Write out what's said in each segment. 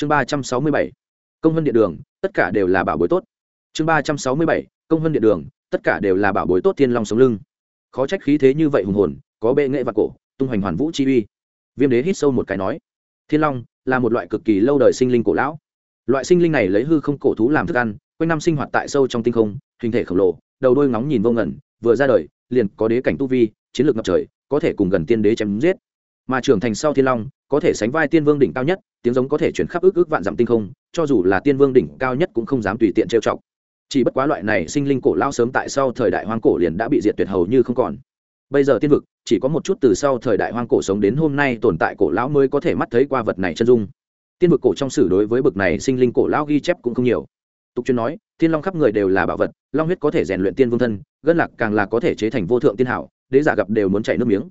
chương ba trăm sáu mươi bảy, công vân điện đường, tất cả đều là bảo bối tốt. Chương ba trăm sáu mươi bảy, công vân điện đường, tất cả đều là bảo bối tốt thiên long sống lưng. Khó trách khí thế như vậy hùng hồn, có bệ nghệ và cổ, tung hoành hoàn vũ chi uy. Viêm đế hít sâu một cái nói, thiên long là một loại cực kỳ lâu đời sinh linh cổ lão. Loại sinh linh này lấy hư không cổ thú làm thức ăn, quanh năm sinh hoạt tại sâu trong tinh không, hình thể khổng lồ, đầu đôi ngóng nhìn vô ngẩn vừa ra đời, liền có đế cảnh tu vi, chiến lược ngập trời, có thể cùng gần tiên đế chém giết mà trưởng thành sau thiên long, có thể sánh vai tiên vương đỉnh cao nhất, tiếng giống có thể chuyển khắp ước ước vạn dặm tinh không, cho dù là tiên vương đỉnh cao nhất cũng không dám tùy tiện trêu chọc. Chỉ bất quá loại này sinh linh cổ lao sớm tại sau thời đại hoang cổ liền đã bị diệt tuyệt hầu như không còn. Bây giờ tiên vực, chỉ có một chút từ sau thời đại hoang cổ sống đến hôm nay tồn tại cổ lão mới có thể mắt thấy qua vật này chân dung. Tiên vực cổ trong sử đối với bực này sinh linh cổ lão ghi chép cũng không nhiều. Tục chuyên nói, thiên long khắp người đều là bảo vật, long huyết có thể rèn luyện tiên vương thân, gân lạc càng là có thể chế thành vô thượng tiên hảo, đế giả gặp đều muốn chảy nước miếng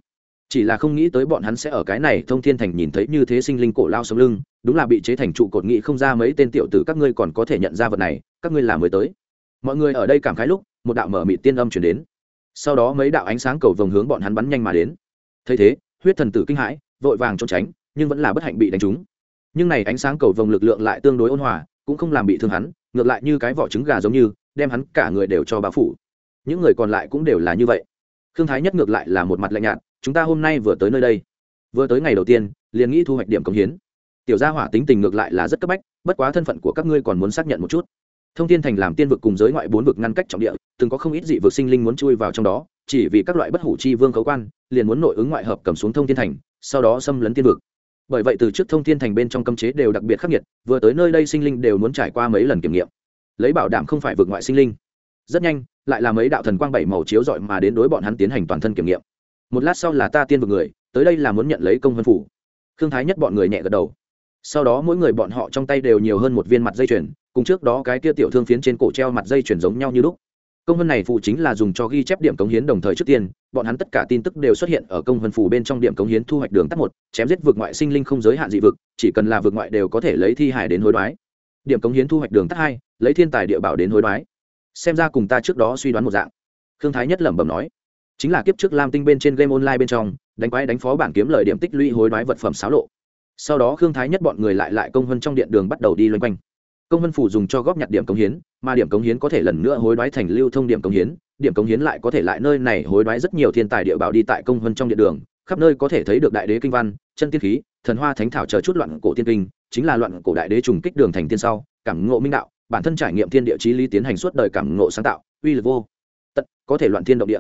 chỉ là không nghĩ tới bọn hắn sẽ ở cái này thông thiên thành nhìn thấy như thế sinh linh cổ lao sống lưng, đúng là bị chế thành trụ cột nghị không ra mấy tên tiểu tử các ngươi còn có thể nhận ra vật này, các ngươi là mới tới. Mọi người ở đây cảm khái lúc, một đạo mở mịt tiên âm chuyển đến. Sau đó mấy đạo ánh sáng cầu vồng hướng bọn hắn bắn nhanh mà đến. Thấy thế, huyết thần tử kinh hãi, vội vàng trốn tránh, nhưng vẫn là bất hạnh bị đánh trúng. Nhưng này ánh sáng cầu vồng lực lượng lại tương đối ôn hòa, cũng không làm bị thương hắn, ngược lại như cái vỏ trứng gà giống như, đem hắn cả người đều cho bao phủ. Những người còn lại cũng đều là như vậy. Thương thái nhất ngược lại là một mặt lạnh nhạt chúng ta hôm nay vừa tới nơi đây. Vừa tới ngày đầu tiên, liền nghĩ thu hoạch điểm công hiến. Tiểu gia hỏa tính tình ngược lại là rất cấp bách, bất quá thân phận của các ngươi còn muốn xác nhận một chút. Thông thiên thành làm tiên vực cùng giới ngoại bốn vực ngăn cách trọng địa, từng có không ít dị vực sinh linh muốn chui vào trong đó, chỉ vì các loại bất hủ chi vương cấu quan, liền muốn nội ứng ngoại hợp cầm xuống thông thiên thành, sau đó xâm lấn tiên vực. Bởi vậy từ trước thông thiên thành bên trong cấm chế đều đặc biệt khắc nghiệt, vừa tới nơi đây sinh linh đều muốn trải qua mấy lần kiểm nghiệm. Lấy bảo đảm không phải vượt ngoại sinh linh. Rất nhanh, lại là mấy đạo thần quang bảy màu chiếu dọi mà đến đối bọn hắn tiến hành toàn thân kiểm nghiệm một lát sau là ta tiên vực người, tới đây là muốn nhận lấy công vân phủ. Thương thái nhất bọn người nhẹ gật đầu. Sau đó mỗi người bọn họ trong tay đều nhiều hơn một viên mặt dây chuyền, cùng trước đó cái kia tiểu thương phiến trên cổ treo mặt dây chuyền giống nhau như lúc. Công vân này phụ chính là dùng cho ghi chép điểm cống hiến đồng thời trước tiên, bọn hắn tất cả tin tức đều xuất hiện ở công vân phủ bên trong điểm cống hiến thu hoạch đường tắt một, chém giết vực ngoại sinh linh không giới hạn dị vực, chỉ cần là vực ngoại đều có thể lấy thi hải đến hối đoái. Điểm cống hiến thu hoạch đường tắt hai, lấy thiên tài địa bảo đến hối đoái. Xem ra cùng ta trước đó suy đoán một dạng. Thương thái nhất lẩm bẩm nói chính là kiếp trước lam tinh bên trên game online bên trong, đánh quái đánh phó bản kiếm lời điểm tích lũy hối đoái vật phẩm xáo lộ. Sau đó khương thái nhất bọn người lại lại công vân trong điện đường bắt đầu đi loanh quanh. Công vân phủ dùng cho góp nhặt điểm cống hiến, mà điểm cống hiến có thể lần nữa hối đoái thành lưu thông điểm cống hiến, điểm cống hiến lại có thể lại nơi này hối đoái rất nhiều thiên tài địa bảo đi tại công vân trong điện đường, khắp nơi có thể thấy được đại đế kinh văn, chân tiên khí, thần hoa thánh thảo chờ chút loạn cổ tiên kinh, chính là loạn cổ đại đế trùng kích đường thành tiên sau, cảm ngộ minh đạo, bản thân trải nghiệm thiên địa chí lý tiến hành suốt đời cảm ngộ sáng tạo, uy lực vô tận, có thể loạn thiên động địa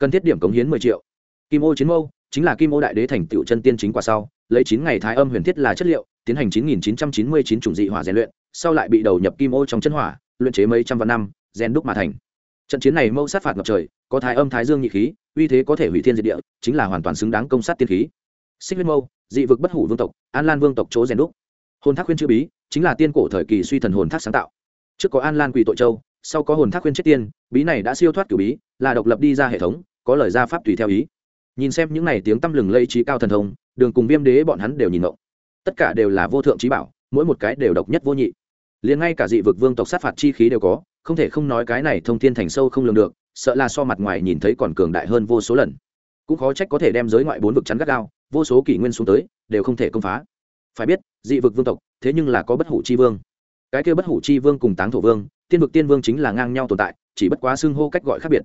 cần thiết điểm cống hiến mười triệu. Kim ô chiến mâu chính là kim ô đại đế thành tựu chân tiên chính qua sau, lấy chín ngày thái âm huyền thiết là chất liệu, tiến hành chín nghìn chín trăm chín mươi chín chủng dị hỏa rèn luyện, sau lại bị đầu nhập kim ô trong chân hỏa, luyện chế mấy trăm vạn năm, rèn đúc mà thành. Trận chiến này mâu sát phạt ngập trời, có thái âm thái dương nhị khí, uy thế có thể hủy thiên diệt địa, chính là hoàn toàn xứng đáng công sát tiên khí. Xích huyết mâu, dị vực bất hủ vương tộc, an lan vương tộc chỗ rèn đúc. Hồn thác khuyên chữ bí, chính là tiên cổ thời kỳ suy thần hồn thác sáng tạo. Trước có an lan quỳ tội châu, sau có hồn thác khuyên chết tiên, bí này đã siêu thoát cửu bí, là độc lập đi ra hệ thống có lời ra pháp tùy theo ý. Nhìn xem những này tiếng tăm lừng lây trí cao thần thông, đường cùng viêm đế bọn hắn đều nhìn ngộ tất cả đều là vô thượng trí bảo, mỗi một cái đều độc nhất vô nhị. Liền ngay cả dị vực vương tộc sát phạt chi khí đều có, không thể không nói cái này thông thiên thành sâu không lường được, sợ là so mặt ngoài nhìn thấy còn cường đại hơn vô số lần. Cũng khó trách có thể đem giới ngoại bốn vực chắn gắt gao, vô số kỷ nguyên xuống tới, đều không thể công phá. Phải biết, dị vực vương tộc, thế nhưng là có bất hủ chi vương. Cái kia bất hủ chi vương cùng táng thổ vương, tiên vực tiên vương chính là ngang nhau tồn tại, chỉ bất quá xưng hô cách gọi khác biệt.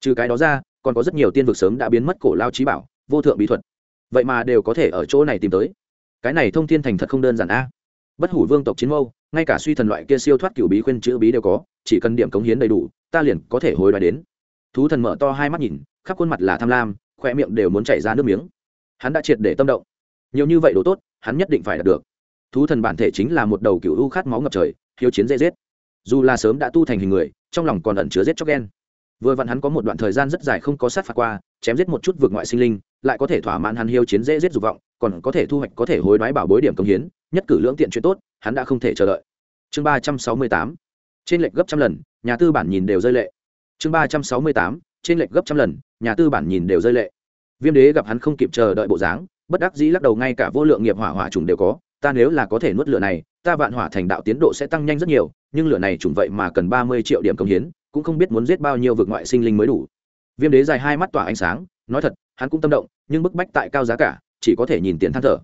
Trừ cái đó ra còn có rất nhiều tiên vực sớm đã biến mất cổ lao trí bảo, vô thượng bí thuật. Vậy mà đều có thể ở chỗ này tìm tới. Cái này thông thiên thành thật không đơn giản a. Bất hủ vương tộc chiến mâu, ngay cả suy thần loại kia siêu thoát cựu bí khuyên chữ bí đều có, chỉ cần điểm cống hiến đầy đủ, ta liền có thể hồi đoái đến. Thú thần mở to hai mắt nhìn, khắp khuôn mặt là tham lam khoe miệng đều muốn chảy ra nước miếng. Hắn đã triệt để tâm động. Nhiều như vậy đồ tốt, hắn nhất định phải đạt được. Thú thần bản thể chính là một đầu cựu u khát máu ngập trời, hiếu chiến dễ giết. Dù là sớm đã tu thành hình người, trong lòng còn ẩn chứa giết chóc ghen vừa vặn hắn có một đoạn thời gian rất dài không có sát phạt qua, chém giết một chút vượt ngoại sinh linh, lại có thể thỏa mãn hắn hiếu chiến dễ giết dục vọng, còn có thể thu hoạch, có thể hối đoái bảo bối điểm công hiến, nhất cử lưỡng tiện chuyện tốt, hắn đã không thể chờ đợi. Chương ba trăm sáu mươi tám. Trên lệch gấp trăm lần, nhà tư bản nhìn đều rơi lệ. Chương ba trăm sáu mươi tám. Trên lệch gấp trăm lần, nhà tư bản nhìn đều rơi lệ. Viêm đế gặp hắn không kịp chờ đợi bộ dáng, bất đắc dĩ lắc đầu ngay cả vô lượng nghiệp hỏa hỏa trùng đều có, ta nếu là có thể nuốt lửa này, ta vạn hỏa thành đạo tiến độ sẽ tăng nhanh rất nhiều, nhưng lửa này trùng vậy mà cần ba mươi triệu điểm công hiến cũng không biết muốn giết bao nhiêu vực ngoại sinh linh mới đủ. Viêm đế dài hai mắt tỏa ánh sáng, nói thật, hắn cũng tâm động, nhưng bức bách tại cao giá cả, chỉ có thể nhìn tiền than thở.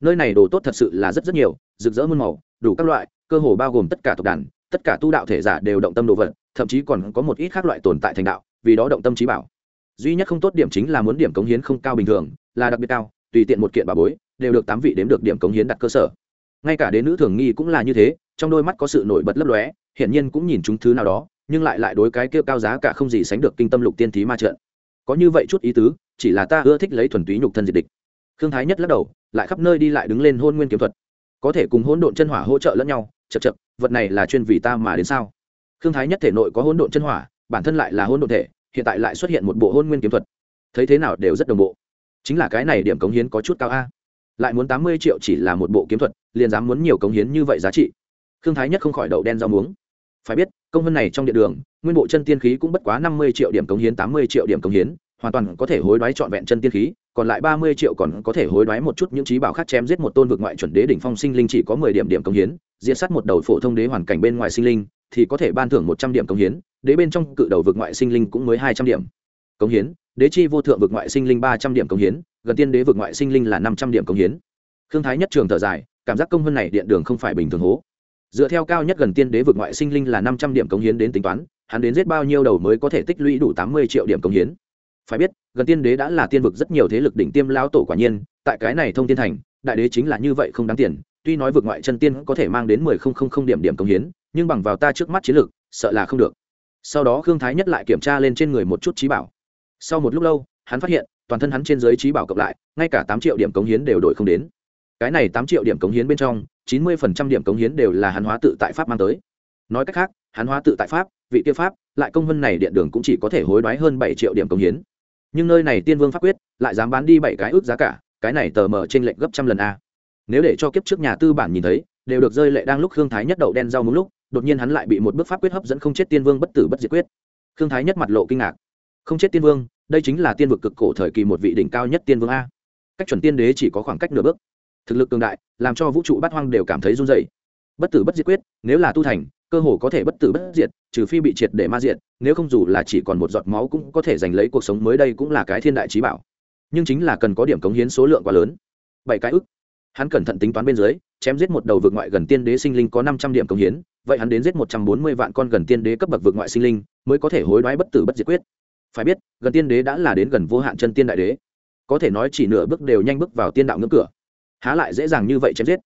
Nơi này đồ tốt thật sự là rất rất nhiều, rực rỡ muôn màu, đủ các loại, cơ hồ bao gồm tất cả tộc đàn, tất cả tu đạo thể giả đều động tâm đồ vật, thậm chí còn có một ít khác loại tồn tại thành đạo, vì đó động tâm trí bảo. Duy nhất không tốt điểm chính là muốn điểm cống hiến không cao bình thường, là đặc biệt cao, tùy tiện một kiện bà bối, đều được tám vị đếm được điểm cống hiến đặt cơ sở. Ngay cả đến nữ thường nghi cũng là như thế, trong đôi mắt có sự nổi bật lấp lóe, hiển nhiên cũng nhìn chúng thứ nào đó nhưng lại lại đối cái kia cao giá cả không gì sánh được kinh tâm lục tiên thí ma trận. Có như vậy chút ý tứ, chỉ là ta ưa thích lấy thuần túy nhục thân diệt địch. Khương thái nhất lắc đầu, lại khắp nơi đi lại đứng lên hôn nguyên kiếm thuật. Có thể cùng hỗn độn chân hỏa hỗ trợ lẫn nhau chật chật vật này là chuyên vì ta mà đến sao? Khương thái nhất thể nội có hỗn độn chân hỏa, bản thân lại là hỗn độn thể, hiện tại lại xuất hiện một bộ hôn nguyên kiếm thuật. Thấy thế nào đều rất đồng bộ. Chính là cái này điểm cống hiến có chút cao a. Lại muốn tám mươi triệu chỉ là một bộ kiếm thuật, liền dám muốn nhiều cống hiến như vậy giá trị. Khương thái nhất không khỏi đậu đen rau muống phải biết, công hơn này trong điện đường, nguyên bộ chân tiên khí cũng bất quá năm mươi triệu điểm cống hiến, tám mươi triệu điểm cống hiến, hoàn toàn có thể hối đoái trọn vẹn chân tiên khí, còn lại ba mươi triệu còn có thể hối đoái một chút những trí bảo khác chém giết một tôn vực ngoại chuẩn đế đỉnh phong sinh linh chỉ có mười điểm điểm cống hiến diễn sát một đầu phổ thông đế hoàn cảnh bên ngoài sinh linh, thì có thể ban thưởng một trăm điểm cống hiến, đế bên trong cự đầu vực ngoại sinh linh cũng mới hai trăm điểm cống hiến, đế chi vô thượng vực ngoại sinh linh ba trăm điểm cống hiến, gần tiên đế vực ngoại sinh linh là năm trăm điểm cống hiến. Thương thái nhất trường thở dài, cảm giác công hơn này điện đường không phải bình thường hố dựa theo cao nhất gần tiên đế vực ngoại sinh linh là năm trăm điểm cống hiến đến tính toán, hắn đến giết bao nhiêu đầu mới có thể tích lũy đủ tám mươi triệu điểm cống hiến. Phải biết, gần tiên đế đã là tiên vực rất nhiều thế lực đỉnh tiêm lão tổ quả nhiên, tại cái này thông tiên thành, đại đế chính là như vậy không đáng tiền, tuy nói vực ngoại chân tiên có thể mang đến mười không không không điểm điểm cống hiến, nhưng bằng vào ta trước mắt chiến lược, sợ là không được. Sau đó khương thái nhất lại kiểm tra lên trên người một chút trí bảo. Sau một lúc lâu, hắn phát hiện, toàn thân hắn trên giới trí bảo cộng lại, ngay cả tám triệu điểm cống hiến đều đổi không đến. Cái này tám triệu điểm cống hiến bên trong chín mươi phần trăm điểm cống hiến đều là hắn hóa tự tại pháp mang tới. Nói cách khác, hắn hóa tự tại pháp, vị tiêu pháp, lại công vân này điện đường cũng chỉ có thể hối đoái hơn bảy triệu điểm cống hiến. Nhưng nơi này tiên vương pháp quyết, lại dám bán đi bảy cái ước giá cả, cái này tờ mở trên lệnh gấp trăm lần a. Nếu để cho kiếp trước nhà tư bản nhìn thấy, đều được rơi lệ đang lúc khương thái nhất đậu đen rau múng lúc, đột nhiên hắn lại bị một bước pháp quyết hấp dẫn không chết tiên vương bất tử bất diệt quyết. Khương thái nhất mặt lộ kinh ngạc. Không chết tiên vương, đây chính là tiên vực cực cổ thời kỳ một vị đỉnh cao nhất tiên vương a. Cách chuẩn tiên đế chỉ có khoảng cách nửa bước thực lực cường đại, làm cho vũ trụ bát hoang đều cảm thấy run dày bất tử bất diệt quyết, nếu là tu thành, cơ hồ có thể bất tử bất diệt, trừ phi bị triệt để ma diệt, nếu không dù là chỉ còn một giọt máu cũng có thể giành lấy cuộc sống mới đây cũng là cái thiên đại trí bảo. Nhưng chính là cần có điểm cống hiến số lượng quá lớn. Bảy cái ức. Hắn cẩn thận tính toán bên dưới, chém giết một đầu vực ngoại gần tiên đế sinh linh có năm trăm điểm cống hiến, vậy hắn đến giết một trăm bốn mươi vạn con gần tiên đế cấp bậc vực ngoại sinh linh, mới có thể hối đoái bất tử bất diệt quyết. Phải biết, gần tiên đế đã là đến gần vô hạn chân tiên đại đế. Có thể nói chỉ nửa bước đều nhanh bước vào tiên đạo ngưỡng cửa há lại dễ dàng như vậy chém giết.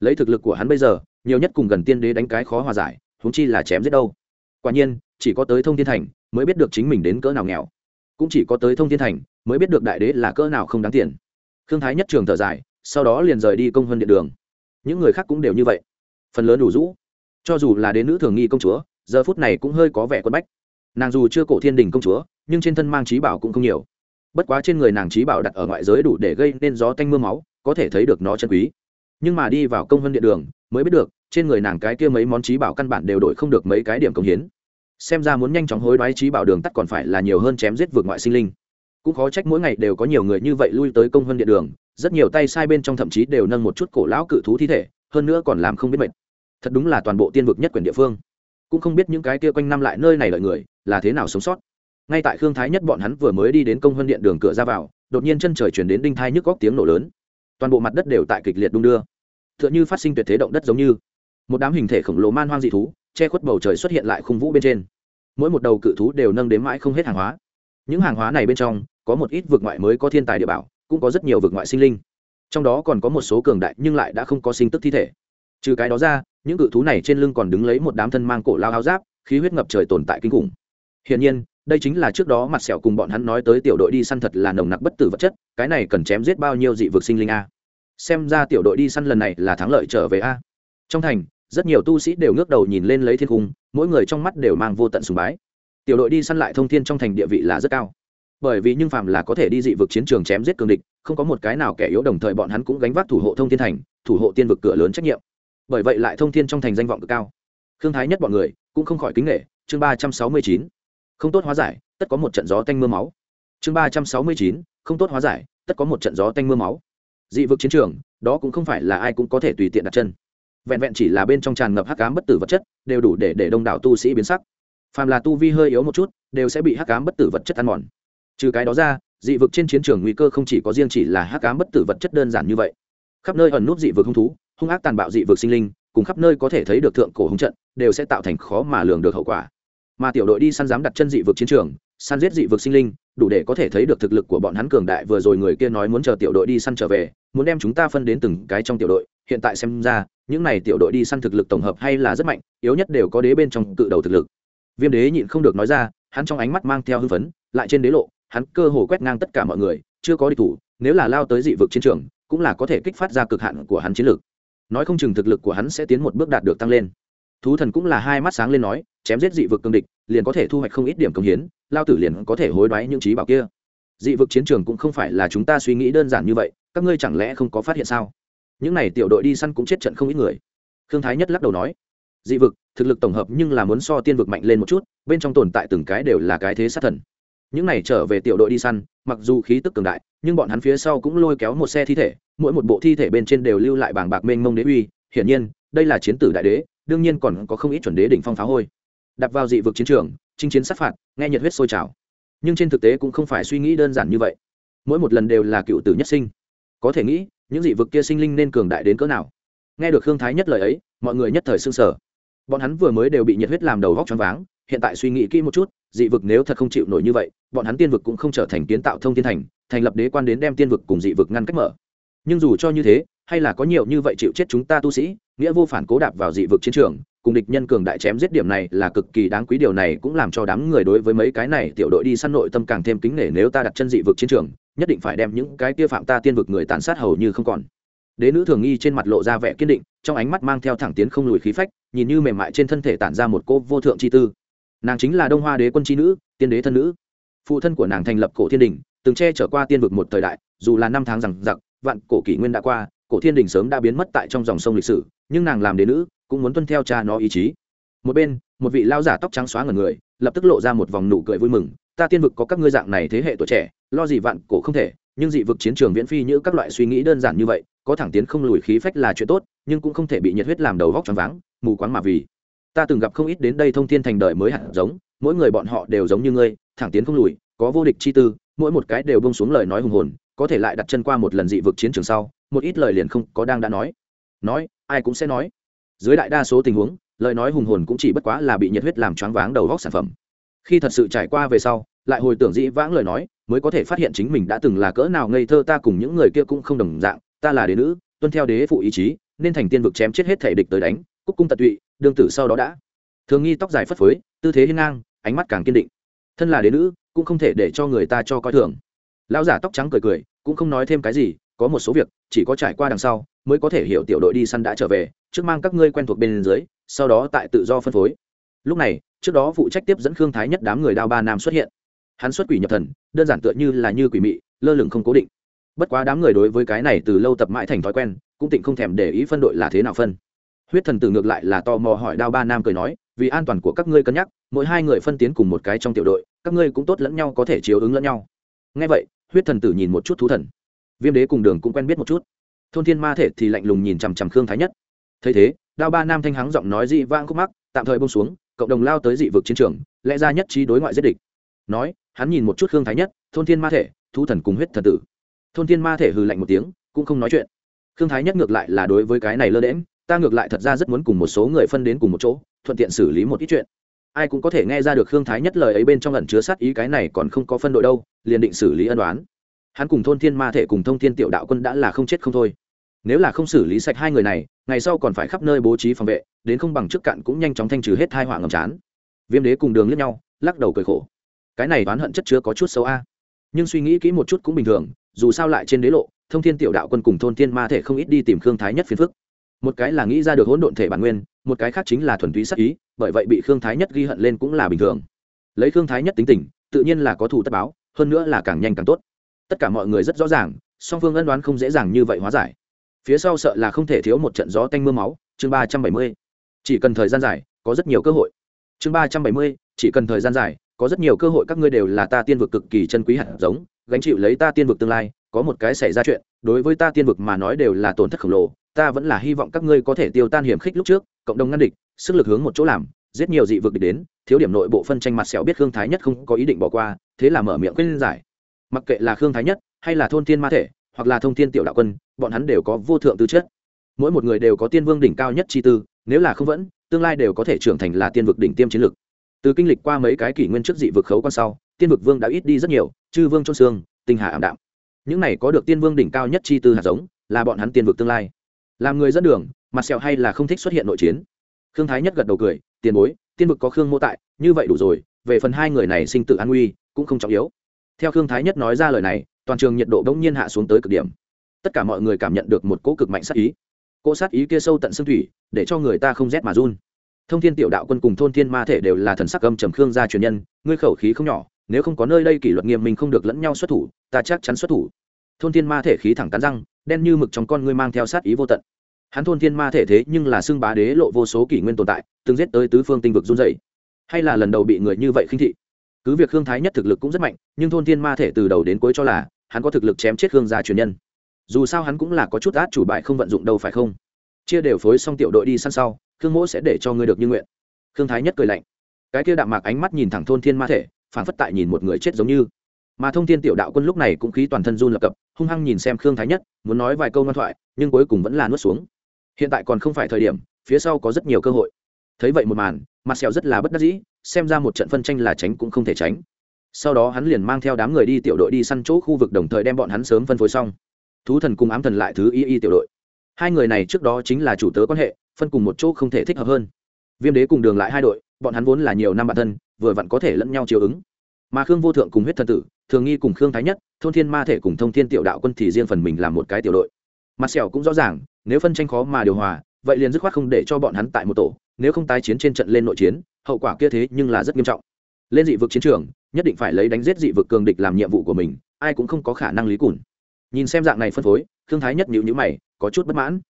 Lấy thực lực của hắn bây giờ, nhiều nhất cùng gần tiên đế đánh cái khó hòa giải, huống chi là chém giết đâu. Quả nhiên, chỉ có tới thông thiên thành mới biết được chính mình đến cỡ nào nghèo. Cũng chỉ có tới thông thiên thành mới biết được đại đế là cỡ nào không đáng tiền. Thương thái nhất trường thở dài, sau đó liền rời đi công hơn điện đường. Những người khác cũng đều như vậy. Phần lớn đủ rũ. Cho dù là đến nữ thường nghi công chúa, giờ phút này cũng hơi có vẻ quân bách. Nàng dù chưa cổ thiên đình công chúa, nhưng trên thân mang trí bảo cũng không nhiều. Bất quá trên người nàng trí bảo đặt ở ngoại giới đủ để gây nên gió tanh m ư a máu có thể thấy được nó chân quý. Nhưng mà đi vào công hơn điện đường, mới biết được, trên người nàng cái kia mấy món trí bảo căn bản đều đổi không được mấy cái điểm công hiến. Xem ra muốn nhanh chóng hối đoái trí bảo đường tắt còn phải là nhiều hơn chém giết vượt ngoại sinh linh. Cũng khó trách mỗi ngày đều có nhiều người như vậy lui tới công hơn điện đường, rất nhiều tay sai bên trong thậm chí đều nâng một chút cổ lão cự thú thi thể, hơn nữa còn làm không biết mệt. Thật đúng là toàn bộ tiên vực nhất quyền địa phương. Cũng không biết những cái kia quanh năm lại nơi này lợi người, là thế nào sống sót. Ngay tại khương thái nhất bọn hắn vừa mới đi đến công hơn điện đường cửa ra vào, đột nhiên chân trời chuyển đến đinh thai nhức góc tiếng nổ lớn toàn bộ mặt đất đều tại kịch liệt đung đưa. T h ư ợ n h ư phát sinh tuyệt thế động đất giống như. Một đám hình thể khổng lồ man hoang dị thú, che khuất bầu trời xuất hiện lại khung vũ bên trên. Mỗi một đầu cự thú đều nâng đến mãi không hết hàng hóa. Những hàng hóa này bên trong, có một ít vực ngoại mới có thiên tài địa bảo, cũng có rất nhiều vực ngoại sinh linh. Trong đó còn có một số cường đại nhưng lại đã không có sinh tức thi thể. Trừ cái đó ra, những cự thú này trên lưng còn đứng lấy một đám thân mang cổ lao áo giáp, khí huyết ngập trời tồn tại kinh khủng. Hiển nhiên đây chính là trước đó mặt sẹo cùng bọn hắn nói tới tiểu đội đi săn thật là nồng nặc bất tử vật chất, cái này cần chém giết bao nhiêu dị vực sinh linh a? Xem ra tiểu đội đi săn lần này là thắng lợi trở về a. Trong thành, rất nhiều tu sĩ đều ngước đầu nhìn lên lấy thiên cung, mỗi người trong mắt đều mang vô tận sùng bái. Tiểu đội đi săn lại thông thiên trong thành địa vị là rất cao. Bởi vì nhưng phàm là có thể đi dị vực chiến trường chém giết cường địch, không có một cái nào kẻ yếu đồng thời bọn hắn cũng gánh vác thủ hộ thông thiên thành, thủ hộ tiên vực cửa lớn trách nhiệm. Bởi vậy lại thông thiên trong thành danh vọng cực cao. Thương thái nhất bọn người cũng không khỏi kính nghệ chương ba trăm sáu mươi chín không tốt hóa giải, tất có một trận gió tanh mưa máu. Chương ba trăm sáu mươi chín, không tốt hóa giải, tất có một trận gió tanh mưa máu. Dị vực chiến trường, đó cũng không phải là ai cũng có thể tùy tiện đặt chân. Vẹn vẹn chỉ là bên trong tràn ngập hắc cám bất tử vật chất, đều đủ để để đông đảo tu sĩ biến sắc. Phàm là tu vi hơi yếu một chút, đều sẽ bị hắc cám bất tử vật chất ăn mòn. Trừ cái đó ra, dị vực trên chiến trường nguy cơ không chỉ có riêng chỉ là hắc cám bất tử vật chất đơn giản như vậy. Khắp nơi ẩn nút dị vực hung thú, hung ác tàn bạo dị vực sinh linh, cùng khắp nơi có thể thấy được thượng cổ hung trận, đều sẽ tạo thành khó mà lường được hậu quả mà tiểu đội đi săn dám đặt chân dị vực chiến trường, săn giết dị vực sinh linh, đủ để có thể thấy được thực lực của bọn hắn cường đại vừa rồi người kia nói muốn chờ tiểu đội đi săn trở về, muốn đem chúng ta phân đến từng cái trong tiểu đội. Hiện tại xem ra, những này tiểu đội đi săn thực lực tổng hợp hay là rất mạnh, yếu nhất đều có đế bên trong cự đầu thực lực. Viêm đế nhịn không được nói ra, hắn trong ánh mắt mang theo hưng phấn, lại trên đế lộ, hắn cơ hồ quét ngang tất cả mọi người, chưa có địch thủ, nếu là lao tới dị vực chiến trường, cũng là có thể kích phát ra cực hạn của hắn chiến lược nói không chừng thực lực của hắn sẽ tiến một bước đạt được tăng lên thú thần cũng là hai mắt sáng lên nói, chém giết dị vực cương địch, liền có thể thu hoạch không ít điểm công hiến, lao tử liền có thể hối đoái những trí bảo kia. Dị vực chiến trường cũng không phải là chúng ta suy nghĩ đơn giản như vậy, các ngươi chẳng lẽ không có phát hiện sao? Những n à y tiểu đội đi săn cũng chết trận không ít người. Khương thái nhất lắc đầu nói, dị vực, thực lực tổng hợp nhưng là muốn so tiên vực mạnh lên một chút, bên trong tồn tại từng cái đều là cái thế sát thần. Những này trở về tiểu đội đi săn, mặc dù khí tức cường đại, nhưng bọn hắn phía sau cũng lôi kéo một xe thi thể, mỗi một bộ thi thể bên trên đều lưu lại bảng bạc mênh mông đế uy. Hiển nhiên, đây là chiến tử đại đế đương nhiên còn có không ít chuẩn đế đỉnh phong phá hôi. Đặt vào dị vực chiến trường, chinh chiến sát phạt, nghe nhiệt huyết sôi trào. Nhưng trên thực tế cũng không phải suy nghĩ đơn giản như vậy. Mỗi một lần đều là cựu tử nhất sinh. Có thể nghĩ, những dị vực kia sinh linh nên cường đại đến cỡ nào. Nghe được hương thái nhất lời ấy, mọi người nhất thời s ư n g sở bọn hắn vừa mới đều bị nhiệt huyết làm đầu vóc t r váng, hiện tại suy nghĩ kỹ một chút, dị vực nếu thật không chịu nổi như vậy, bọn hắn tiên vực cũng không trở thành kiến tạo thông thiên thành thành lập đế quan đến đem tiên vực cùng dị vực ngăn cách mở. Nhưng dù cho như thế hay là có nhiều như vậy chịu chết chúng ta tu sĩ, nghĩa vô phản cố đạp vào dị vực chiến trường, cùng địch nhân cường đại chém giết điểm này là cực kỳ đáng quý điều này cũng làm cho đám người đối với mấy cái này tiểu đội đi săn nội tâm càng thêm kính nể nếu ta đặt chân dị vực chiến trường, nhất định phải đem những cái kia phạm ta tiên vực người tàn sát hầu như không còn. Đế nữ thường nghi trên mặt lộ ra vẻ kiên định, trong ánh mắt mang theo thẳng tiến không lùi khí phách, nhìn như mềm mại trên thân thể tản ra một cô vô thượng chi tư. Nàng chính là đông hoa đế quân chi nữ, tiên đế thân nữ. Phụ thân của nàng thành lập cổ thiên đình, từng che trở qua tiên vực một thời đại, dù là năm tháng rằng giặc vạn cổ kỷ nguyên đã qua cổ thiên đình sớm đã biến mất tại trong dòng sông lịch sử, nhưng nàng làm đế nữ cũng muốn tuân theo cha nó ý chí. Một bên, một vị lao giả tóc trắng xóa ngần người, lập tức lộ ra một vòng nụ cười vui mừng, ta tiên vực có các ngươi dạng này thế hệ tuổi trẻ, lo gì vạn cổ không thể, nhưng dị vực chiến trường viễn phi như các loại suy nghĩ đơn giản như vậy, có thẳng tiến không lùi khí phách là chuyện tốt, nhưng cũng không thể bị nhiệt huyết làm đầu vóc choáng váng, mù quáng mà vì. Ta từng gặp không ít đến đây thông thiên thành đời mới hẳn giống, mỗi người bọn họ đều giống như ngươi, thẳng tiến không lùi, có vô địch chi tư, mỗi một cái đều bông xuống lời nói hùng hồn, có thể lại đặt chân qua một lần dị vực chiến trường sau một ít lời liền không có đang đã nói. Nói, ai cũng sẽ nói. Dưới đại đa số tình huống, lời nói hùng hồn cũng chỉ bất quá là bị nhiệt huyết làm choáng váng đầu góc sản phẩm. Khi thật sự trải qua về sau, lại hồi tưởng dĩ vãng lời nói, mới có thể phát hiện chính mình đã từng là cỡ nào ngây thơ ta cùng những người kia cũng không đồng dạng, ta là đế nữ, tuân theo đế phụ ý chí, nên thành tiên vực chém chết hết thể địch tới đánh, cúc cung tận tụy, đương tử sau đó đã. Thường nghi tóc dài phất phới, tư thế hiên ngang, ánh mắt càng kiên định. Thân là đế nữ, cũng không thể để cho người ta cho coi thường. Lão giả tóc trắng cười cười, cũng không nói thêm cái gì có một số việc, chỉ có trải qua đằng sau, mới có thể hiểu tiểu đội đi săn đã trở về, trước mang các ngươi quen thuộc bên dưới, sau đó tại tự do phân phối. Lúc này, trước đó phụ trách tiếp dẫn khương thái nhất đám người đao ba nam xuất hiện. Hắn xuất quỷ nhập thần, đơn giản tựa như là như quỷ mị, lơ lửng không cố định. Bất quá đám người đối với cái này từ lâu tập mãi thành thói quen, cũng tịnh không thèm để ý phân đội là thế nào phân. Huyết thần tử ngược lại là tò mò hỏi đao ba nam cười nói, vì an toàn của các ngươi cân nhắc, mỗi hai người phân tiến cùng một cái trong tiểu đội, các ngươi cũng tốt lẫn nhau có thể chiếu ứng lẫn nhau. Ngay vậy, huyết thần tử nhìn một chút thú thần viêm đế cùng đường cũng quen biết một chút. Thôn thiên ma thể thì lạnh lùng nhìn chằm chằm khương thái nhất. Thấy thế, đao ba nam thanh hắng giọng nói dị vãng khúc mắc, tạm thời bông xuống, cộng đồng lao tới dị vực chiến trường, lẽ ra nhất trí đối ngoại giết địch. Nói, hắn nhìn một chút khương thái nhất, thôn thiên ma thể thu thần cùng huyết thần tử. Thôn thiên ma thể hừ lạnh một tiếng, cũng không nói chuyện. Khương thái nhất ngược lại là đối với cái này lơ đễm ta ngược lại thật ra rất muốn cùng một số người phân đến cùng một chỗ, thuận tiện xử lý một ít chuyện. Ai cũng có thể nghe ra được khương thái nhất lời ấy bên trong lần chứa sát ý cái này còn không có phân đội đâu, liền định xử lý ân đoán hắn cùng thôn thiên ma thể cùng thông thiên tiểu đạo quân đã là không chết không thôi. Nếu là không xử lý sạch hai người này, ngày sau còn phải khắp nơi bố trí phòng vệ, đến không bằng trước cạn cũng nhanh chóng thanh trừ hết hai họa ngầm chán. Viêm đế cùng đường lướt nhau, lắc đầu cười khổ. Cái này oán hận chất chứa có chút xấu a. Nhưng suy nghĩ kỹ một chút cũng bình thường, dù sao lại trên đế lộ, thông thiên tiểu đạo quân cùng thôn thiên ma thể không ít đi tìm khương thái nhất phiền phức. Một cái là nghĩ ra được hỗn độn thể bản nguyên, một cái khác chính là thuần túy sắc ý, bởi vậy bị khương thái nhất ghi hận lên cũng là bình thường. Lấy khương thái nhất tính tình, tự nhiên là có thù tất báo, hơn nữa là càng nhanh càng tốt tất cả mọi người rất rõ ràng, song phương ân đoán không dễ dàng như vậy hóa giải. Phía sau sợ là không thể thiếu một trận gió tanh m ư a máu, chương ba trăm bảy mươi. Chỉ cần thời gian dài, có rất nhiều cơ hội. Chương ba trăm bảy mươi, chỉ cần thời gian dài, có rất nhiều cơ hội các ngươi đều là ta tiên vực cực kỳ chân quý hạt giống, gánh chịu lấy ta tiên vực tương lai, có một cái xảy ra chuyện, đối với ta tiên vực mà nói đều là tổn thất khổng lồ, ta vẫn là hy vọng các ngươi có thể tiêu tan hiểm khích lúc trước, cộng đồng ngăn địch, sức lực hướng một chỗ làm, giết nhiều dị vực địch đến, thiếu điểm nội bộ phân tranh mặt sẹo biết hương thái nhất không có ý định bỏ qua, thế là mở miệng khuyên giải mặc kệ là khương thái nhất hay là thôn thiên ma thể hoặc là thông thiên tiểu đạo quân, bọn hắn đều có vô thượng tư chất. Mỗi một người đều có tiên vương đỉnh cao nhất chi tư, nếu là không vẫn, tương lai đều có thể trưởng thành là tiên vực đỉnh tiêm chiến lực từ kinh lịch qua mấy cái kỷ nguyên trước dị vực khấu quan sau, tiên vực vương đã ít đi rất nhiều, chư vương trôn xương, tinh hà ảm đạm. Những này có được tiên vương đỉnh cao nhất chi tư hạt giống, là bọn hắn tiên vực tương lai. Làm người dẫn đường, mặt sẹo hay là không thích xuất hiện nội chiến. Khương thái nhất gật đầu cười, tiền bối, tiên vực có khương mô tại, như vậy đủ rồi, về phần hai người này sinh tự an nguy, cũng không trọng yếu theo khương thái nhất nói ra lời này, toàn trường nhiệt độ đ ỗ n g nhiên hạ xuống tới cực điểm. Tất cả mọi người cảm nhận được một cỗ cực mạnh sát ý. Cỗ sát ý kia sâu tận xương thủy, để cho người ta không rét mà run. Thông thiên tiểu đạo quân cùng thôn thiên ma thể đều là thần sắc âm trầm khương gia truyền nhân, ngươi khẩu khí không nhỏ, nếu không có nơi đây kỷ luật nghiêm mình không được lẫn nhau xuất thủ, ta chắc chắn xuất thủ. Thôn thiên ma thể khí thẳng cắn răng, đen như mực trong con ngươi mang theo sát ý vô tận. Hắn thôn thiên ma thể thế nhưng là xưng bá đế lộ vô số kỷ nguyên tồn tại, từng giết tới tứ phương tinh vực run dày hay là lần đầu bị người như vậy khinh thị? Cứ việc khương thái nhất thực lực cũng rất mạnh, nhưng thôn thiên ma thể từ đầu đến cuối cho là hắn có thực lực chém chết khương gia truyền nhân. Dù sao hắn cũng là có chút át chủ bại không vận dụng đâu phải không? Chia đều phối xong tiểu đội đi săn sau, khương mỗ sẽ để cho ngươi được như nguyện. Khương thái nhất cười lạnh. Cái kia đạm mạc ánh mắt nhìn thẳng thôn thiên ma thể, phản phất tại nhìn một người chết giống như. Mà thông thiên tiểu đạo quân lúc này cũng khí toàn thân run lập cập, hung hăng nhìn xem khương thái nhất, muốn nói vài câu ngoan thoại, nhưng cuối cùng vẫn là nuốt xuống. Hiện tại còn không phải thời điểm, phía sau có rất nhiều cơ hội thấy vậy một màn mặt sẹo rất là bất đắc dĩ, xem ra một trận phân tranh là tránh cũng không thể tránh. Sau đó hắn liền mang theo đám người đi tiểu đội đi săn chỗ khu vực đồng thời đem bọn hắn sớm phân phối xong. Thú thần cùng ám thần lại thứ y y tiểu đội. Hai người này trước đó chính là chủ tớ quan hệ, phân cùng một chỗ không thể thích hợp hơn. Viêm đế cùng đường lại hai đội, bọn hắn vốn là nhiều năm bản thân, vừa vặn có thể lẫn nhau chiều ứng. Mà khương vô thượng cùng huyết thần tử, thường nghi cùng khương thái nhất, thôn thiên ma thể cùng thông thiên tiểu đạo quân thì riêng phần mình làm một cái tiểu đội. Mặt sẹo cũng rõ ràng, nếu phân tranh khó mà điều hòa, vậy liền dứt khoát không để cho bọn hắn tại một tổ nếu không tái chiến trên trận lên nội chiến, hậu quả kia thế nhưng là rất nghiêm trọng. Lên dị vực chiến trường, nhất định phải lấy đánh giết dị vực cường địch làm nhiệm vụ của mình, ai cũng không có khả năng lý cùn. Nhìn xem dạng này phân phối thương thái nhất nhịu nhữ mày, có chút bất mãn.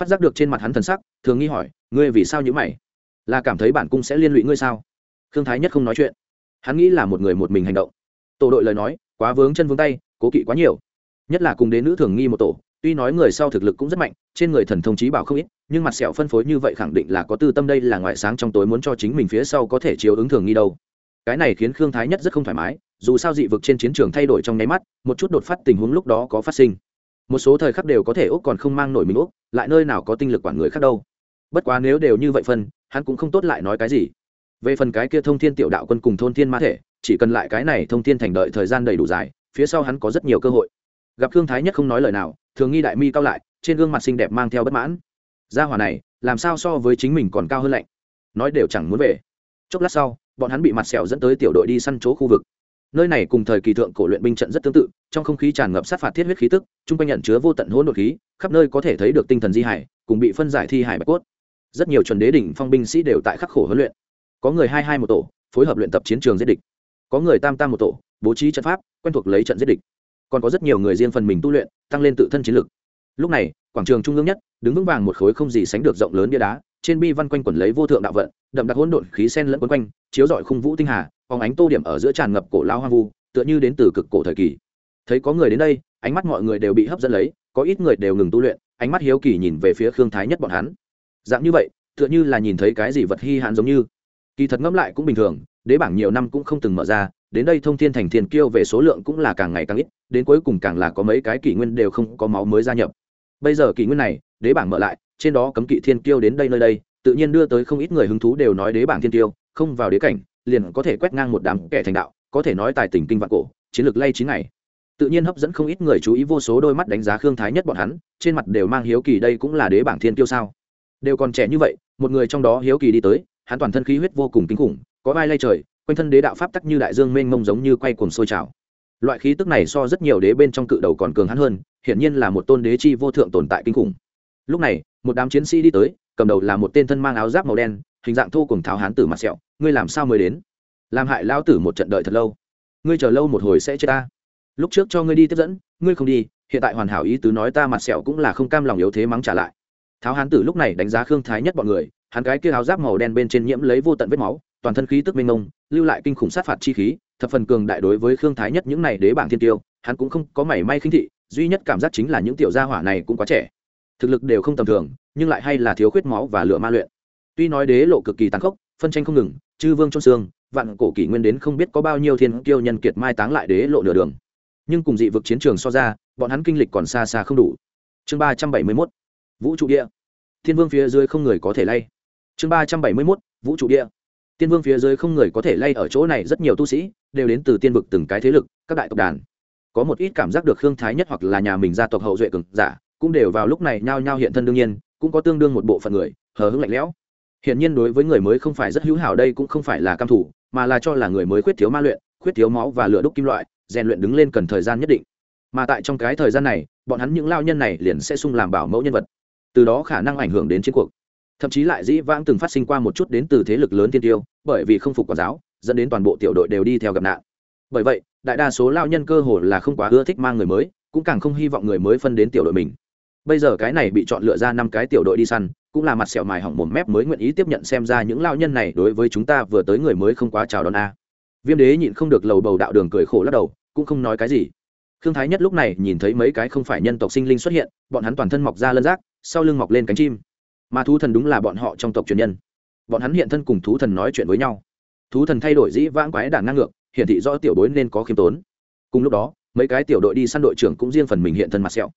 Phát giác được trên mặt hắn thần sắc, thường nghi hỏi, ngươi vì sao nhữ mày? Là cảm thấy bản cung sẽ liên lụy ngươi sao? Thương thái nhất không nói chuyện. Hắn nghĩ là một người một mình hành động. Tổ đội lời nói, quá vướng chân vướng tay, cố kỵ quá nhiều. Nhất là cùng đến nữ thường nghi một tổ, tuy nói người sau thực lực cũng rất mạnh, trên người thần thông trí bảo không ít nhưng mặt sẹo phân phối như vậy khẳng định là có tư tâm đây là ngoại sáng trong tối muốn cho chính mình phía sau có thể chiếu ứng thường nghi đâu. Cái này khiến khương thái nhất rất không thoải mái, dù sao dị vực trên chiến trường thay đổi trong nháy mắt, một chút đột phát tình huống lúc đó có phát sinh. Một số thời khắc đều có thể úc còn không mang nổi mình úc, lại nơi nào có tinh lực quản người khác đâu. Bất quá nếu đều như vậy phân, hắn cũng không tốt lại nói cái gì. Về phần cái kia thông thiên tiểu đạo quân cùng thôn thiên ma thể, chỉ cần lại cái này thông thiên thành đợi thời gian đầy đủ dài, phía sau hắn có rất nhiều cơ hội. Gặp khương thái nhất không nói lời nào, thường nghi đại mi cao lại, trên gương mặt xinh đẹp mang theo bất mãn gia hỏa này, làm sao so với chính mình còn cao hơn lạnh? Nói đều chẳng muốn về. Chốc lát sau, bọn hắn bị mặt sẹo dẫn tới tiểu đội đi săn chỗ khu vực. Nơi này cùng thời kỳ thượng cổ luyện binh trận rất tương tự, trong không khí tràn ngập sát phạt thiết huyết khí tức, chung quanh nhận chứa vô tận hỗn độn khí, khắp nơi có thể thấy được tinh thần di hải, cùng bị phân giải thi hải bạch cốt. Rất nhiều chuẩn đế đỉnh phong binh sĩ đều tại khắc khổ huấn luyện. Có người hai hai một tổ, phối hợp luyện tập chiến trường giết địch. Có người tam tam một tổ, bố trí trận pháp, quen thuộc lấy trận giết địch. Còn có rất nhiều người riêng phần mình tu luyện, tăng lên tự thân chiến lực. Lúc này quảng trường trung ương nhất, đứng vững vàng một khối không gì sánh được rộng lớn bia đá, trên bi văn quanh quẩn lấy vô thượng đạo vận, đậm đặc hỗn độn khí sen lẫn quấn quanh, chiếu rọi khung vũ tinh hà, phóng ánh tô điểm ở giữa tràn ngập cổ lao hoang vu, tựa như đến từ cực cổ thời kỳ. Thấy có người đến đây, ánh mắt mọi người đều bị hấp dẫn lấy, có ít người đều ngừng tu luyện, ánh mắt hiếu kỳ nhìn về phía khương thái nhất bọn hắn. Dạng như vậy, tựa như là nhìn thấy cái gì vật hy hạn giống như. Kỳ thật ngẫm lại cũng bình thường, đế bảng nhiều năm cũng không từng mở ra, đến đây thông thiên thành thiên kiêu về số lượng cũng là càng ngày càng ít, đến cuối cùng càng là có mấy cái kỷ nguyên đều không có máu mới gia nhập bây giờ kỷ nguyên này, đế bảng mở lại, trên đó cấm kỵ thiên kiêu đến đây nơi đây, tự nhiên đưa tới không ít người hứng thú đều nói đế bảng thiên kiêu, không vào đế cảnh, liền có thể quét ngang một đám kẻ thành đạo, có thể nói tài tình kinh vạn cổ, chiến lược lay chín ngày. Tự nhiên hấp dẫn không ít người chú ý vô số đôi mắt đánh giá khương thái nhất bọn hắn, trên mặt đều mang hiếu kỳ đây cũng là đế bảng thiên kiêu sao. Đều còn trẻ như vậy, một người trong đó hiếu kỳ đi tới, hắn toàn thân khí huyết vô cùng kinh khủng, có vai lay trời, quanh thân đế đạo pháp tắc như đại dương mênh mông giống như quay cuồng sôi trào loại khí tức này so rất nhiều đế bên trong cự đầu còn cường hắn hơn hiển nhiên là một tôn đế chi vô thượng tồn tại kinh khủng. Lúc này một đám chiến sĩ đi tới cầm đầu là một tên thân mang áo giáp màu đen hình dạng thô cùng tháo hán tử mặt sẹo ngươi làm sao mới đến? Làm hại lao tử một trận đợi thật lâu. Ngươi chờ lâu một hồi sẽ chết ta. Lúc trước cho ngươi đi tiếp dẫn ngươi không đi hiện tại hoàn hảo ý tứ nói ta mặt sẹo cũng là không cam lòng yếu thế mắng trả lại. Tháo hán tử lúc này đánh giá khương thái nhất bọn người hắn cái kia áo giáp màu đen bên trên nhiễm lấy vô tận vết máu toàn thân khí tức minh mông, lưu lại kinh khủng sát phạt chi khí thập phần cường đại đối với khương thái nhất những này đế bảng thiên tiêu, hắn cũng không có mảy may khinh thị, duy nhất cảm giác chính là những tiểu gia hỏa này cũng quá trẻ. Thực lực đều không tầm thường, nhưng lại hay là thiếu khuyết máu và lửa ma luyện. Tuy nói đế lộ cực kỳ tàn khốc, phân tranh không ngừng, chư vương trong xương, vạn cổ kỷ nguyên đến không biết có bao nhiêu thiên kiêu nhân kiệt mai táng lại đế lộ nửa đường. Nhưng cùng dị vực chiến trường so ra, bọn hắn kinh lịch còn xa xa không đủ. Chương ba trăm bảy mươi mốt, vũ trụ địa. Thiên vương phía dưới không người có thể lay. Chương ba trăm bảy mươi mốt, vũ trụ địa tiên vương phía dưới không người có thể lay ở chỗ này, rất nhiều tu sĩ đều đến từ tiên vực từng cái thế lực, các đại tộc đàn. Có một ít cảm giác được khương thái nhất hoặc là nhà mình gia tộc hậu duệ cường giả cũng đều vào lúc này nhao nhao hiện thân đương nhiên, cũng có tương đương một bộ phận người hờ hững lạnh lẽo. Hiện nhiên đối với người mới không phải rất hữu hảo đây cũng không phải là cam thủ, mà là cho là người mới khuyết thiếu ma luyện, khuyết thiếu máu và lửa đúc kim loại, rèn luyện đứng lên cần thời gian nhất định. Mà tại trong cái thời gian này, bọn hắn những lao nhân này liền sẽ sung làm bảo mẫu nhân vật, từ đó khả năng ảnh hưởng đến chiến cuộc thậm chí lại dĩ vãng từng phát sinh qua một chút đến từ thế lực lớn tiên tiêu, bởi vì không phục quản giáo, dẫn đến toàn bộ tiểu đội đều đi theo gặp nạn. Bởi vậy, đại đa số lao nhân cơ hồ là không quá ưa thích mang người mới, cũng càng không hy vọng người mới phân đến tiểu đội mình. Bây giờ cái này bị chọn lựa ra năm cái tiểu đội đi săn, cũng là mặt sẹo mài hỏng một mép mới nguyện ý tiếp nhận xem ra những lao nhân này đối với chúng ta vừa tới người mới không quá chào đón a. Viêm đế nhịn không được lầu bầu đạo đường cười khổ lắc đầu, cũng không nói cái gì. Khương thái nhất lúc này nhìn thấy mấy cái không phải nhân tộc sinh linh xuất hiện, bọn hắn toàn thân mọc ra lân rác sau lưng mọc lên cánh chim mà thú thần đúng là bọn họ trong tộc truyền nhân. Bọn hắn hiện thân cùng thú thần nói chuyện với nhau. Thú thần thay đổi dĩ vãng quái đản ngang ngược hiển thị rõ tiểu bối nên có khiêm tốn. Cùng lúc đó, mấy cái tiểu đội đi săn đội trưởng cũng riêng phần mình hiện thân mặt sẹo.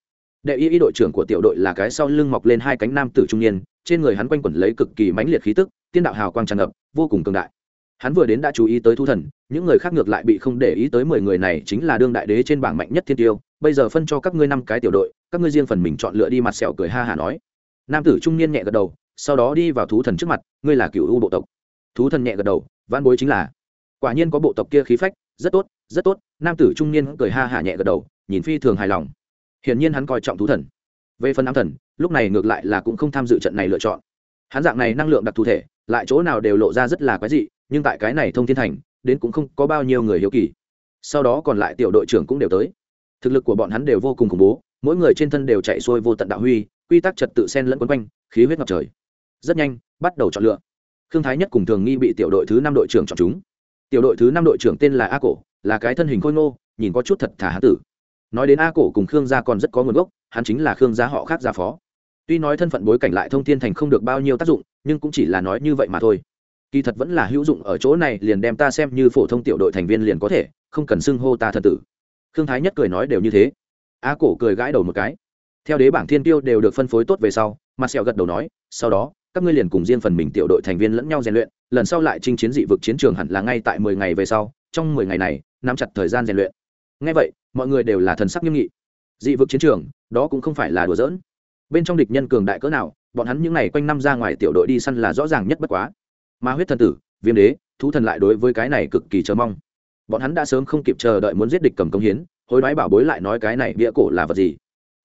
Đệ y y đội trưởng của tiểu đội là cái sau lưng mọc lên hai cánh nam tử trung niên, trên người hắn quanh quẩn lấy cực kỳ mãnh liệt khí tức, tiên đạo hào quang tràn ngập, vô cùng cường đại. Hắn vừa đến đã chú ý tới thu thần, những người khác ngược lại bị không để ý tới mười người này chính là đương đại đế trên bảng mạnh nhất thiên tiêu. Bây giờ phân cho các ngươi năm cái tiểu đội, các ngươi riêng phần mình chọn lựa đi mặt sẹo cười ha hả nói nam tử trung niên nhẹ gật đầu, sau đó đi vào thú thần trước mặt, ngươi là cựu u bộ tộc. Thú thần nhẹ gật đầu văn bối chính là. Quả nhiên có bộ tộc kia khí phách, rất tốt rất tốt, nam tử trung niên cười ha hả nhẹ gật đầu, nhìn phi thường hài lòng. Hiển nhiên hắn coi trọng thú thần. Về phần nam thần, lúc này ngược lại là cũng không tham dự trận này lựa chọn. Hắn dạng này năng lượng đặc thù thể, lại chỗ nào đều lộ ra rất là quái dị, nhưng tại cái này thông thiên thành, đến cũng không có bao nhiêu người hiếu kỳ. Sau đó còn lại tiểu đội trưởng cũng đều tới. Thực lực của bọn hắn đều vô cùng khủng bố, mỗi người trên thân đều chạy xuôi vô tận đạo huy quy tắc trật tự sen lẫn quấn quanh, khí huyết ngập trời. Rất nhanh, bắt đầu chọn lựa. Thương thái nhất cùng thường nghi bị tiểu đội thứ năm đội trưởng chọn chúng. Tiểu đội thứ năm đội trưởng tên là a cổ, là cái thân hình khôi ngô, nhìn có chút thật thả hán tử. Nói đến a cổ cùng khương gia còn rất có nguồn gốc, hắn chính là khương gia họ khác gia phó. Tuy nói thân phận bối cảnh lại thông thiên thành không được bao nhiêu tác dụng, nhưng cũng chỉ là nói như vậy mà thôi. Kỳ thật vẫn là hữu dụng ở chỗ này, liền đem ta xem như phổ thông tiểu đội thành viên liền có thể, không cần xưng hô ta thần tử. Khương thái nhất cười nói đều như thế. A cổ cười gãi đầu một cái theo đế bảng thiên tiêu đều được phân phối tốt về sau mặt sẹo gật đầu nói, sau đó, các ngươi liền cùng riêng phần mình tiểu đội thành viên lẫn nhau rèn luyện, lần sau lại chinh chiến dị vực chiến trường hẳn là ngay tại mười ngày về sau, trong mười ngày này, nắm chặt thời gian rèn luyện. Ngay vậy, mọi người đều là thần sắc nghiêm nghị. Dị vực chiến trường, đó cũng không phải là đùa giỡn. Bên trong địch nhân cường đại cỡ nào, bọn hắn những ngày quanh năm ra ngoài tiểu đội đi săn là rõ ràng nhất bất quá. Ma huyết thần tử, viêm đế, thú thần lại đối với cái này cực kỳ chờ mong. Bọn hắn đã sớm không kịp chờ đợi muốn giết địch cầm công hiến, hối đoái bảo bối lại nói cái này bịa cổ là vật gì?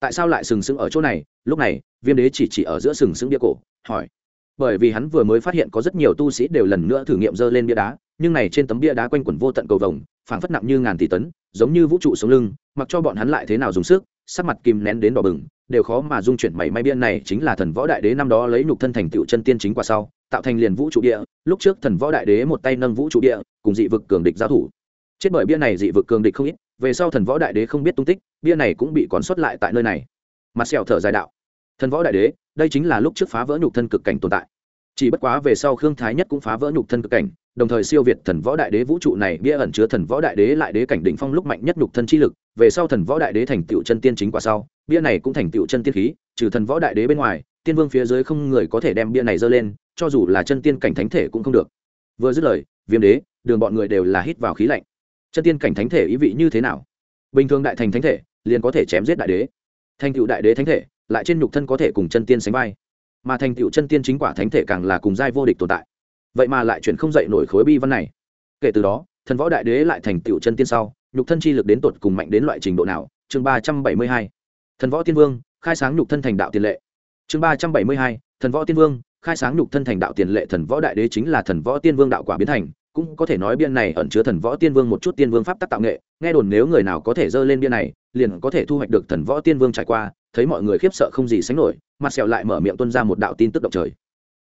Tại sao lại sừng sững ở chỗ này? Lúc này, viêm đế chỉ chỉ ở giữa sừng sững bia cổ, hỏi. Bởi vì hắn vừa mới phát hiện có rất nhiều tu sĩ đều lần nữa thử nghiệm dơ lên bia đá, nhưng này trên tấm bia đá quanh quẩn vô tận cầu vồng, phảng phất nặng như ngàn tỷ tấn, giống như vũ trụ sống lưng, mặc cho bọn hắn lại thế nào dùng sức, sắc mặt kìm nén đến đỏ bừng, đều khó mà dung chuyển mảy may bia này chính là thần võ đại đế năm đó lấy nhục thân thành tựu chân tiên chính qua sau, tạo thành liền vũ trụ địa, lúc trước thần võ đại đế một tay nâng vũ trụ địa, cùng dị vực cường địch giao thủ. Chết bởi bia này dị vực cường địch không ít về sau thần võ đại đế không biết tung tích, bia này cũng bị còn xuất lại tại nơi này. Mặt sẹo thở dài đạo, thần võ đại đế, đây chính là lúc trước phá vỡ nhục thân cực cảnh tồn tại. Chỉ bất quá về sau khương thái nhất cũng phá vỡ nhục thân cực cảnh, đồng thời siêu việt thần võ đại đế vũ trụ này, bia ẩn chứa thần võ đại đế lại đế cảnh đỉnh phong lúc mạnh nhất nhục thân chi lực, về sau thần võ đại đế thành tựu chân tiên chính quả sau, bia này cũng thành tựu chân tiên khí, trừ thần võ đại đế bên ngoài, tiên vương phía dưới không người có thể đem bia này dơ lên, cho dù là chân tiên cảnh thánh thể cũng không được. Vừa dứt lời, viêm đế, đường bọn người đều là hít vào khí lạnh chân tiên cảnh thánh thể ý vị như thế nào? Bình thường đại thành thánh thể, liền có thể chém giết đại đế. Thành tựu đại đế thánh thể, lại trên nhục thân có thể cùng chân tiên sánh vai. Mà thành tựu chân tiên chính quả thánh thể càng là cùng giai vô địch tồn tại. Vậy mà lại chuyển không dậy nổi khối bi văn này. Kể từ đó, thần võ đại đế lại thành tựu chân tiên sau, nhục thân chi lực đến tột cùng mạnh đến loại trình độ nào? Chương ba trăm bảy mươi hai. Thần võ tiên vương, khai sáng nhục thân thành đạo tiền lệ. Chương ba trăm bảy mươi hai. Thần võ tiên vương, khai sáng nhục thân thành đạo tiền lệ. Thần võ đại đế chính là thần võ tiên vương đạo quả biến thành cũng có thể nói biên này ẩn chứa thần võ tiên vương một chút tiên vương pháp tắc tạo nghệ, nghe đồn nếu người nào có thể dơ lên biên này, liền có thể thu hoạch được thần võ tiên vương trải qua, thấy mọi người khiếp sợ không gì sánh nổi, mặt sẹo lại mở miệng tuân ra một đạo tin tức động trời.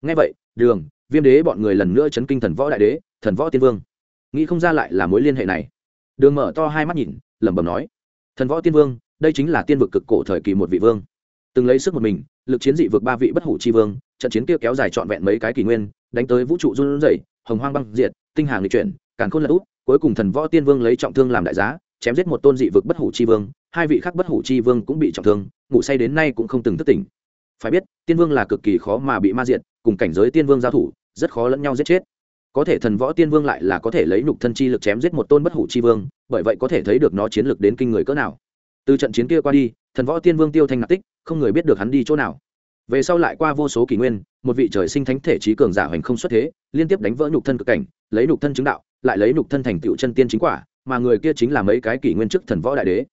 Nghe vậy, đường, viêm đế bọn người lần nữa chấn kinh thần võ đại đế, thần võ tiên vương. Nghĩ không ra lại là mối liên hệ này. Đường mở to hai mắt nhìn, lẩm bẩm nói, thần võ tiên vương, đây chính là tiên vực cực cổ thời kỳ một vị vương. Từng lấy sức một mình, lực chiến dị vượt ba vị bất hủ chi vương, trận chiến kia kéo dài trọn vẹn mấy cái kỷ nguyên, đánh tới vũ trụ run rẩy, hồng hoang băng diệt tinh hà nghịch chuyển, càn khôn lật út cuối cùng thần võ tiên vương lấy trọng thương làm đại giá, chém giết một tôn dị vực bất hủ chi vương, hai vị khác bất hủ chi vương cũng bị trọng thương, ngủ say đến nay cũng không từng thức tỉnh. Phải biết, tiên vương là cực kỳ khó mà bị ma diệt, cùng cảnh giới tiên vương giao thủ, rất khó lẫn nhau giết chết. Có thể thần võ tiên vương lại là có thể lấy nhục thân chi lực chém giết một tôn bất hủ chi vương, bởi vậy có thể thấy được nó chiến lực đến kinh người cỡ nào. Từ trận chiến kia qua đi, thần võ tiên vương tiêu thanh ngạc tích, không người biết được hắn đi chỗ nào. Về sau lại qua vô số kỷ nguyên, một vị trời sinh thánh thể trí cường giả hoành không xuất thế, liên tiếp đánh vỡ nhục thân cực cảnh lấy nhục thân chứng đạo, lại lấy nhục thân thành tựu chân tiên chính quả, mà người kia chính là mấy cái kỷ nguyên trước thần võ đại đế.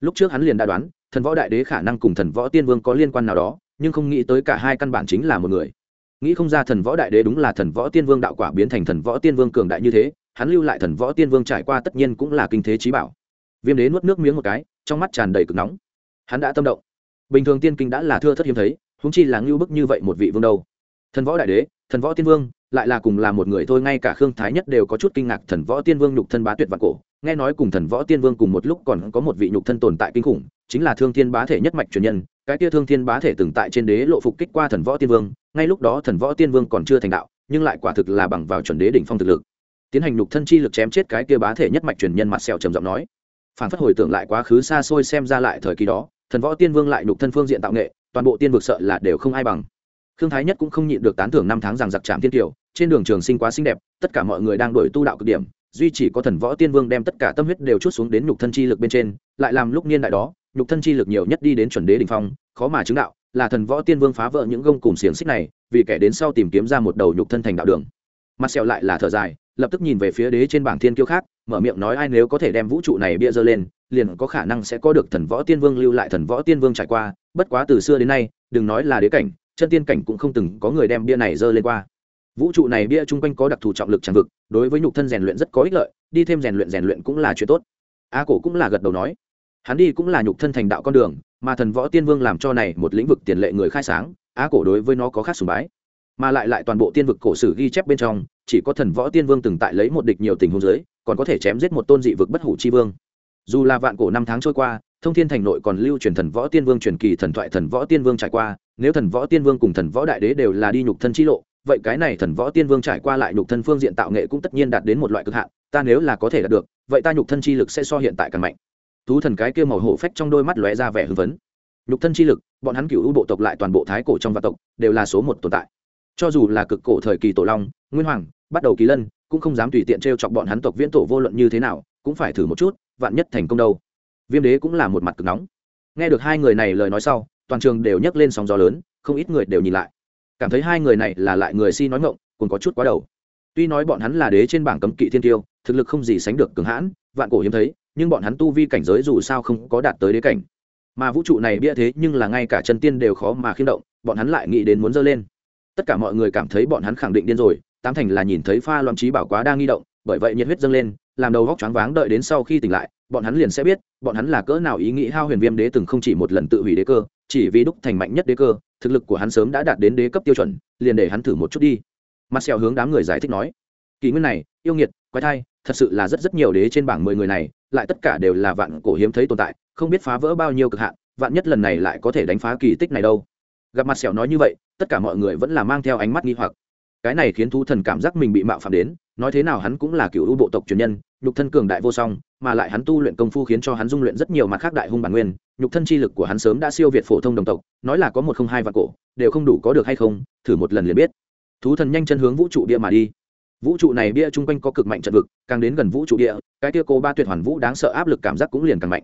Lúc trước hắn liền đã đoán, thần võ đại đế khả năng cùng thần võ tiên vương có liên quan nào đó, nhưng không nghĩ tới cả hai căn bản chính là một người. Nghĩ không ra thần võ đại đế đúng là thần võ tiên vương đạo quả biến thành thần võ tiên vương cường đại như thế, hắn lưu lại thần võ tiên vương trải qua tất nhiên cũng là kinh thế trí bảo. Viêm đế nuốt nước miếng một cái, trong mắt tràn đầy cực nóng. Hắn đã tâm động. Bình thường tiên kinh đã là thưa thất hiếm thấy húng chi là ngưu bức như vậy một vị vương đâu thần võ đại đế, thần võ tiên vương lại là cùng là một người thôi, ngay cả khương thái nhất đều có chút kinh ngạc, thần võ tiên vương nhục thân bá tuyệt vạn cổ. Nghe nói cùng thần võ tiên vương cùng một lúc còn có một vị nhục thân tồn tại kinh khủng, chính là thương thiên bá thể nhất mạch truyền nhân. Cái kia thương thiên bá thể từng tại trên đế lộ phục kích qua thần võ tiên vương, ngay lúc đó thần võ tiên vương còn chưa thành đạo, nhưng lại quả thực là bằng vào chuẩn đế đỉnh phong thực lực. Tiến hành nhục thân chi lực chém chết cái kia bá thể nhất mạch truyền nhân mặt sẹo trầm giọng nói. Phản phất hồi tưởng lại quá khứ xa xôi xem ra lại thời kỳ đó, thần võ tiên vương lại nhục thân phương diện tạo nghệ, toàn bộ tiên vực sợ là đều không ai bằng khương thái nhất cũng không nhịn được tán thưởng năm tháng rằng giặc trạm thiên tiểu trên đường trường sinh quá xinh đẹp, tất cả mọi người đang đổi tu đạo cực điểm, duy chỉ có thần võ tiên vương đem tất cả tâm huyết đều chút xuống đến nhục thân chi lực bên trên, lại làm lúc niên đại đó, nhục thân chi lực nhiều nhất đi đến chuẩn đế đ ỉ n h phong, khó mà chứng đạo, là thần võ tiên vương phá vỡ những gông cùng xiềng xích này, vì kẻ đến sau tìm kiếm ra một đầu nhục thân thành đạo đường. Mặt sẹo lại là thở dài, lập tức nhìn về phía đế trên bảng thiên kiêu khác, mở miệng nói ai nếu có thể đem vũ trụ này bia dơ lên, liền có khả năng sẽ có được thần võ tiên vương lưu lại thần võ tiên vương trải qua, bất quá từ xưa đến nay, đừng nói là đế cảnh chân tiên cảnh cũng không từng có người đem bia này dơ lên qua. Vũ trụ này bia chung quanh có đặc thù trọng lực tràn vực, đối với nhục thân rèn luyện rất có ích lợi, đi thêm rèn luyện rèn luyện cũng là chuyện tốt. A cổ cũng là gật đầu nói. Hắn đi cũng là nhục thân thành đạo con đường, mà thần võ tiên vương làm cho này một lĩnh vực tiền lệ người khai sáng, a cổ đối với nó có khác sùng bái. Mà lại lại toàn bộ tiên vực cổ sử ghi chép bên trong, chỉ có thần võ tiên vương từng tại lấy một địch nhiều tình huống giới còn có thể chém giết một tôn dị vực bất hủ chi vương. Dù là vạn cổ năm tháng trôi qua, thông thiên thành nội còn lưu truyền thần võ tiên vương truyền kỳ thần thoại thần võ tiên vương trải qua nếu thần võ tiên vương cùng thần võ đại đế đều là đi nhục thân chi lộ, vậy cái này thần võ tiên vương trải qua lại nhục thân phương diện tạo nghệ cũng tất nhiên đạt đến một loại cực hạn, ta nếu là có thể đạt được, vậy ta nhục thân chi lực sẽ so hiện tại càng mạnh. Thú thần cái kia màu hổ phách trong đôi mắt lóe ra vẻ hưng phấn. Nhục thân chi lực, bọn hắn cựu bộ tộc lại toàn bộ thái cổ trong vạn tộc, đều là số một tồn tại. Cho dù là cực cổ thời kỳ tổ long, nguyên hoàng, bắt đầu kỳ lân, cũng không dám tùy tiện t r e o chọc bọn hắn tộc viễn tổ vô luận như thế nào, cũng phải thử một chút, vạn nhất thành công đâu. Viêm đế cũng là một mặt cực nóng. Nghe được hai người này lời nói sau toàn trường đều nhấc lên sóng gió lớn, không ít người đều nhìn lại. Cảm thấy hai người này là lại người si nói ngộng còn có chút quá đầu. Tuy nói bọn hắn là đế trên bảng cấm kỵ thiên tiêu, thực lực không gì sánh được cường hãn, vạn cổ hiếm thấy, nhưng bọn hắn tu vi cảnh giới dù sao không có đạt tới đế cảnh. Mà vũ trụ này bia thế nhưng là ngay cả chân tiên đều khó mà khiêm động, bọn hắn lại nghĩ đến muốn dơ lên. Tất cả mọi người cảm thấy bọn hắn khẳng định điên rồi, tám thành là nhìn thấy pha loạn trí bảo quá đang nghi động, bởi vậy nhiệt huyết dâng lên, làm đầu góc choáng váng đợi đến sau khi tỉnh lại, bọn hắn liền sẽ biết, bọn hắn là cỡ nào ý nghĩ hao huyền viêm đế từng không chỉ một lần tự hủy đế cơ chỉ vì đúc thành mạnh nhất đế cơ, thực lực của hắn sớm đã đạt đến đế cấp tiêu chuẩn, liền để hắn thử một chút đi. Mặt sẹo hướng đám người giải thích nói, kỷ nguyên này, yêu nghiệt, quái thai, thật sự là rất rất nhiều đế trên bảng mười người này, lại tất cả đều là vạn cổ hiếm thấy tồn tại, không biết phá vỡ bao nhiêu cực hạn, vạn nhất lần này lại có thể đánh phá kỳ tích này đâu. Gặp mặt sẹo nói như vậy, tất cả mọi người vẫn là mang theo ánh mắt nghi hoặc. Cái này khiến thú thần cảm giác mình bị mạo phạm đến, nói thế nào hắn cũng là cựu u bộ tộc truyền nhân, nhục thân cường đại vô song, mà lại hắn tu luyện công phu khiến cho hắn dung luyện rất nhiều mặt khác đại hung bản nguyên nhục thân chi lực của hắn sớm đã siêu việt phổ thông đồng tộc, nói là có một không hai vạn cổ, đều không đủ có được hay không, thử một lần liền biết. Thú thần nhanh chân hướng vũ trụ bia mà đi. Vũ trụ này bia chung quanh có cực mạnh trận vực, càng đến gần vũ trụ địa, cái kia cô ba tuyệt hoàn vũ đáng sợ áp lực cảm giác cũng liền càng mạnh.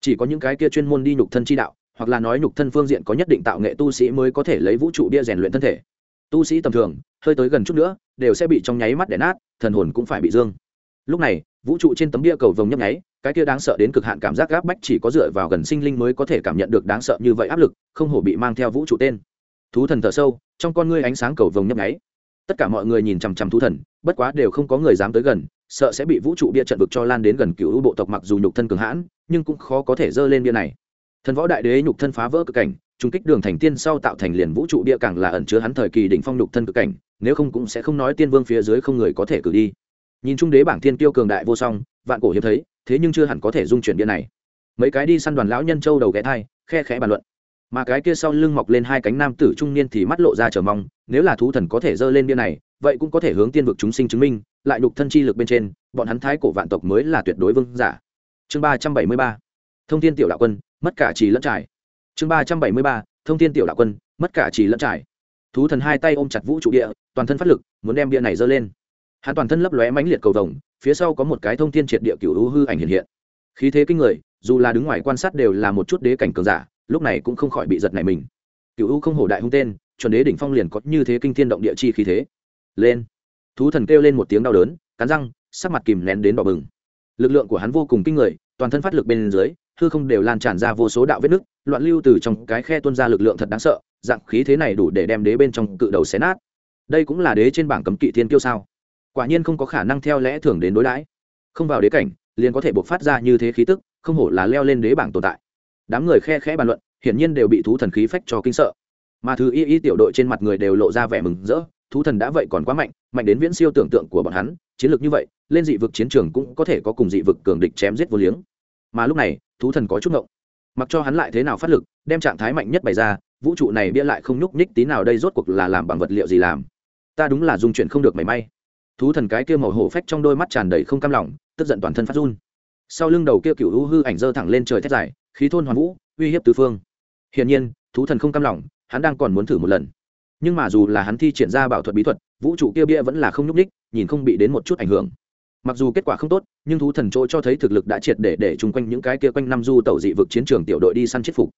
Chỉ có những cái kia chuyên môn đi nhục thân chi đạo, hoặc là nói nhục thân phương diện có nhất định tạo nghệ tu sĩ mới có thể lấy vũ trụ bia rèn luyện thân thể. Tu sĩ tầm thường, hơi tới gần chút nữa, đều sẽ bị trong nháy mắt đẻ nát, thần hồn cũng phải bị dương. Lúc này, vũ trụ trên tấm bia cầu vồng nhấp nháy cái kia đáng sợ đến cực hạn cảm giác gáp bách chỉ có dựa vào gần sinh linh mới có thể cảm nhận được đáng sợ như vậy áp lực, không hổ bị mang theo vũ trụ tên. Thú thần thở sâu, trong con ngươi ánh sáng cầu vồng nhấp nháy. Tất cả mọi người nhìn chằm chằm thú thần, bất quá đều không có người dám tới gần, sợ sẽ bị vũ trụ bia trận vực cho lan đến gần cựu bộ tộc mặc dù nhục thân cường hãn, nhưng cũng khó có thể dơ lên bia này. Thần võ đại đế nhục thân phá vỡ cực cảnh trung kích đường thành tiên sau tạo thành liền vũ trụ bia càng là ẩn chứa hắn thời kỳ đỉnh phong nhục thân cực cảnh, nếu không cũng sẽ không nói tiên vương phía dưới không người có thể cử đi. Nhìn trung đế bảng thiên tiêu cường đại vô song, vạn cổ hiếm thấy thế nhưng chưa hẳn có thể dung chuyển bia này. Mấy cái đi săn đoàn lão nhân châu đầu ghé thai, khe khẽ bàn luận. Mà cái kia sau lưng mọc lên hai cánh nam tử trung niên thì mắt lộ ra chờ mong, nếu là thú thần có thể dơ lên bia này, vậy cũng có thể hướng tiên vực chúng sinh chứng minh, lại đục thân chi lực bên trên, bọn hắn thái cổ vạn tộc mới là tuyệt đối vương giả. Chương ba trăm bảy mươi ba, thông tin tiểu đạo quân, mất cả trì lẫn trải. Chương ba trăm bảy mươi ba, thông tin tiểu đạo quân, mất cả chỉ lẫn trải. Thú thần hai tay ôm chặt vũ trụ địa, toàn thân phát lực, muốn đem bia này dơ lên hắn toàn thân lấp lóe mãnh liệt cầu vồng, phía sau có một cái thông thiên triệt địa cựu u hư ảnh hiện hiện. Khí thế kinh người, dù là đứng ngoài quan sát đều là một chút đế cảnh cường giả, lúc này cũng không khỏi bị giật này mình. Cựu u không hổ đại hung tên, chuẩn đế đỉnh phong liền có như thế kinh thiên động địa chi khí thế. Lên. Thú thần kêu lên một tiếng đau đớn, cắn răng, sắc mặt kìm nén đến đỏ bừng. Lực lượng của hắn vô cùng kinh người, toàn thân phát lực bên dưới, hư không đều lan tràn ra vô số đạo vết nứt, loạn lưu từ trong cái khe tuôn ra lực lượng thật đáng sợ, dạng khí thế này đủ để đem đế bên trong cự đầu xé nát. Đây cũng là đế trên bảng cấm kỵ thiên kiêu sao? Quả nhiên không có khả năng theo lẽ thường đến đối đãi. Không vào đế cảnh, liền có thể buộc phát ra như thế khí tức, không hổ là leo lên đế bảng tồn tại. Đám người khe khẽ bàn luận, hiển nhiên đều bị thú thần khí phách cho kinh sợ. Mà thứ y y tiểu đội trên mặt người đều lộ ra vẻ mừng rỡ, thú thần đã vậy còn quá mạnh mạnh đến viễn siêu tưởng tượng của bọn hắn, chiến lược như vậy, lên dị vực chiến trường cũng có thể có cùng dị vực cường địch chém giết vô liếng. Mà lúc này, thú thần có chút ngộng. Mặc cho hắn lại thế nào phát lực, đem trạng thái mạnh nhất bày ra, vũ trụ này bia lại không nhúc nhích tí nào, đây rốt cuộc là làm bằng vật liệu gì làm? Ta đúng là dung chuyển không được mảy may thú thần cái kia màu hổ phách trong đôi mắt tràn đầy không cam lòng, tức giận toàn thân phát run. Sau lưng đầu kia cựu u hư ảnh dơ thẳng lên trời thét dài, khí thôn hoàn vũ, uy hiếp tứ phương. Hiển nhiên, thú thần không cam lòng, hắn đang còn muốn thử một lần. Nhưng mà dù là hắn thi triển ra bảo thuật bí thuật, vũ trụ kia bia vẫn là không nhúc ních nhìn không bị đến một chút ảnh hưởng. Mặc dù kết quả không tốt, nhưng thú thần chỗ cho thấy thực lực đã triệt để để chung quanh những cái kia quanh năm du tẩu dị vực chiến trường tiểu đội đi săn chết phục.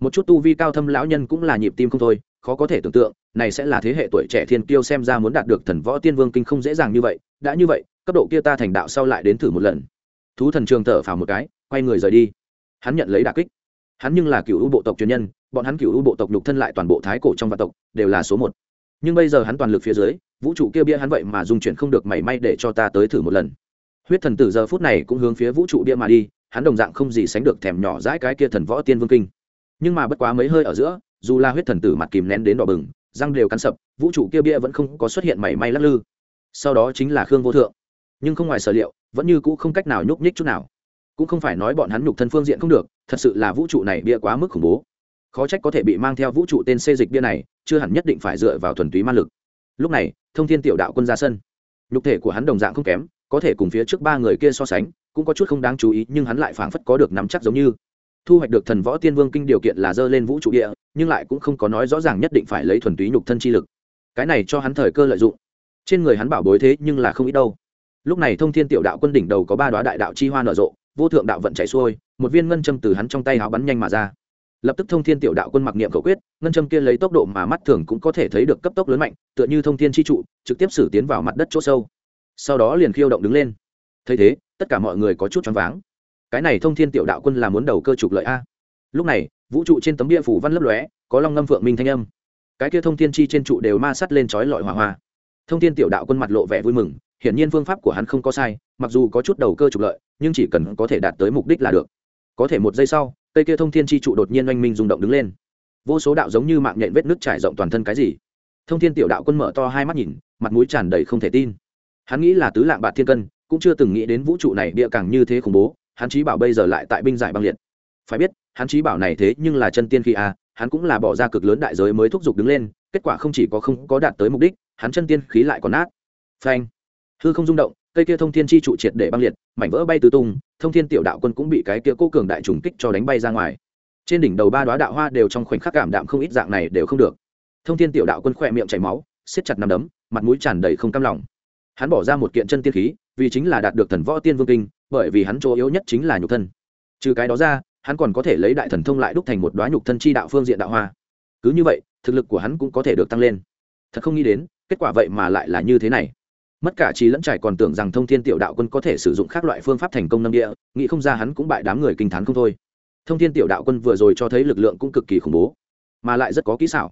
Một chút tu vi cao thâm lão nhân cũng là nhịp tim không thôi, khó có thể tưởng tượng này sẽ là thế hệ tuổi trẻ thiên kiêu xem ra muốn đạt được thần võ tiên vương kinh không dễ dàng như vậy, đã như vậy, cấp độ kia ta thành đạo sau lại đến thử một lần. Thú thần trường thở phào một cái, quay người rời đi. Hắn nhận lấy đà kích. Hắn nhưng là cựu bộ tộc truyền nhân, bọn hắn cựu bộ tộc nhục thân lại toàn bộ thái cổ trong vạn tộc, đều là số một. Nhưng bây giờ hắn toàn lực phía dưới, vũ trụ kia bia hắn vậy mà dung chuyển không được mảy may để cho ta tới thử một lần. Huyết thần tử giờ phút này cũng hướng phía vũ trụ bia mà đi, hắn đồng dạng không gì sánh được thèm nhỏ dãi cái kia thần võ tiên vương kinh. Nhưng mà bất quá mấy hơi ở giữa, dù là huyết thần tử mặt kìm nén đến đỏ bừng răng đều cắn sập, vũ trụ kia bia vẫn không có xuất hiện mảy may lắc lư. Sau đó chính là khương vô thượng. Nhưng không ngoài sở liệu, vẫn như cũ không cách nào nhúc nhích chút nào. Cũng không phải nói bọn hắn nhục thân phương diện không được, thật sự là vũ trụ này bia quá mức khủng bố. Khó trách có thể bị mang theo vũ trụ tên xê dịch bia này, chưa hẳn nhất định phải dựa vào thuần túy man lực. Lúc này, thông thiên tiểu đạo quân ra sân. Nhục thể của hắn đồng dạng không kém, có thể cùng phía trước ba người kia so sánh, cũng có chút không đáng chú ý, nhưng hắn lại phảng phất có được nắm chắc giống như thu hoạch được thần võ tiên vương kinh điều kiện là dơ lên vũ trụ địa, nhưng lại cũng không có nói rõ ràng nhất định phải lấy thuần túy nhục thân chi lực. Cái này cho hắn thời cơ lợi dụng. Trên người hắn bảo bối thế nhưng là không ít đâu. Lúc này thông thiên tiểu đạo quân đỉnh đầu có ba đoá đại đạo chi hoa nở rộ, vô thượng đạo vận chảy xuôi, một viên ngân châm từ hắn trong tay áo bắn nhanh mà ra. Lập tức thông thiên tiểu đạo quân mặc niệm khẩu quyết, ngân châm kia lấy tốc độ mà mắt thường cũng có thể thấy được cấp tốc lớn mạnh, tựa như thông thiên chi trụ, trực tiếp xử tiến vào mặt đất chỗ sâu. Sau đó liền khiêu động đứng lên. Thấy thế, tất cả mọi người có chút choáng váng cái này thông thiên tiểu đạo quân là muốn đầu cơ trục lợi a. Lúc này, vũ trụ trên tấm địa phủ văn lấp lóe, có long ngâm phượng minh thanh âm. Cái kia thông thiên chi trên trụ đều ma sắt lên trói lọi hỏa hoa. Thông thiên tiểu đạo quân mặt lộ vẻ vui mừng, hiển nhiên phương pháp của hắn không có sai, mặc dù có chút đầu cơ trục lợi, nhưng chỉ cần có thể đạt tới mục đích là được. Có thể một giây sau, cây kia thông thiên chi trụ đột nhiên oanh minh rung động đứng lên. Vô số đạo giống như mạng nhện vết nước trải rộng toàn thân cái gì. Thông thiên tiểu đạo quân mở to hai mắt nhìn, mặt mũi tràn đầy không thể tin. Hắn nghĩ là tứ lạng bạt thiên cân, cũng chưa từng nghĩ đến vũ trụ này địa càng như thế khủng bố hắn chí bảo bây giờ lại tại binh giải băng liệt. Phải biết, hắn chí bảo này thế nhưng là chân tiên khi a, hắn cũng là bỏ ra cực lớn đại giới mới thúc giục đứng lên, kết quả không chỉ có không có đạt tới mục đích, hắn chân tiên khí lại còn nát. Phanh. Hư không rung động, cây kia thông thiên chi trụ triệt để băng liệt, mảnh vỡ bay tứ tung, thông thiên tiểu đạo quân cũng bị cái kia cô cường đại trùng kích cho đánh bay ra ngoài. Trên đỉnh đầu ba đoá đạo hoa đều trong khoảnh khắc cảm đạm không ít dạng này đều không được. Thông thiên tiểu đạo quân khỏe miệng chảy máu, siết chặt nằm đấm, mặt mũi tràn đầy không cam lòng. Hắn bỏ ra một kiện chân tiên khí, vì chính là đạt được thần võ tiên vương kinh bởi vì hắn chỗ yếu nhất chính là nhục thân. Trừ cái đó ra, hắn còn có thể lấy đại thần thông lại đúc thành một đoá nhục thân chi đạo phương diện đạo hoa. Cứ như vậy, thực lực của hắn cũng có thể được tăng lên. Thật không nghĩ đến, kết quả vậy mà lại là như thế này. Mất cả trí lẫn trải còn tưởng rằng thông thiên tiểu đạo quân có thể sử dụng các loại phương pháp thành công nâng địa, nghĩ không ra hắn cũng bại đám người kinh t h á n không thôi. Thông thiên tiểu đạo quân vừa rồi cho thấy lực lượng cũng cực kỳ khủng bố, mà lại rất có kỹ xảo.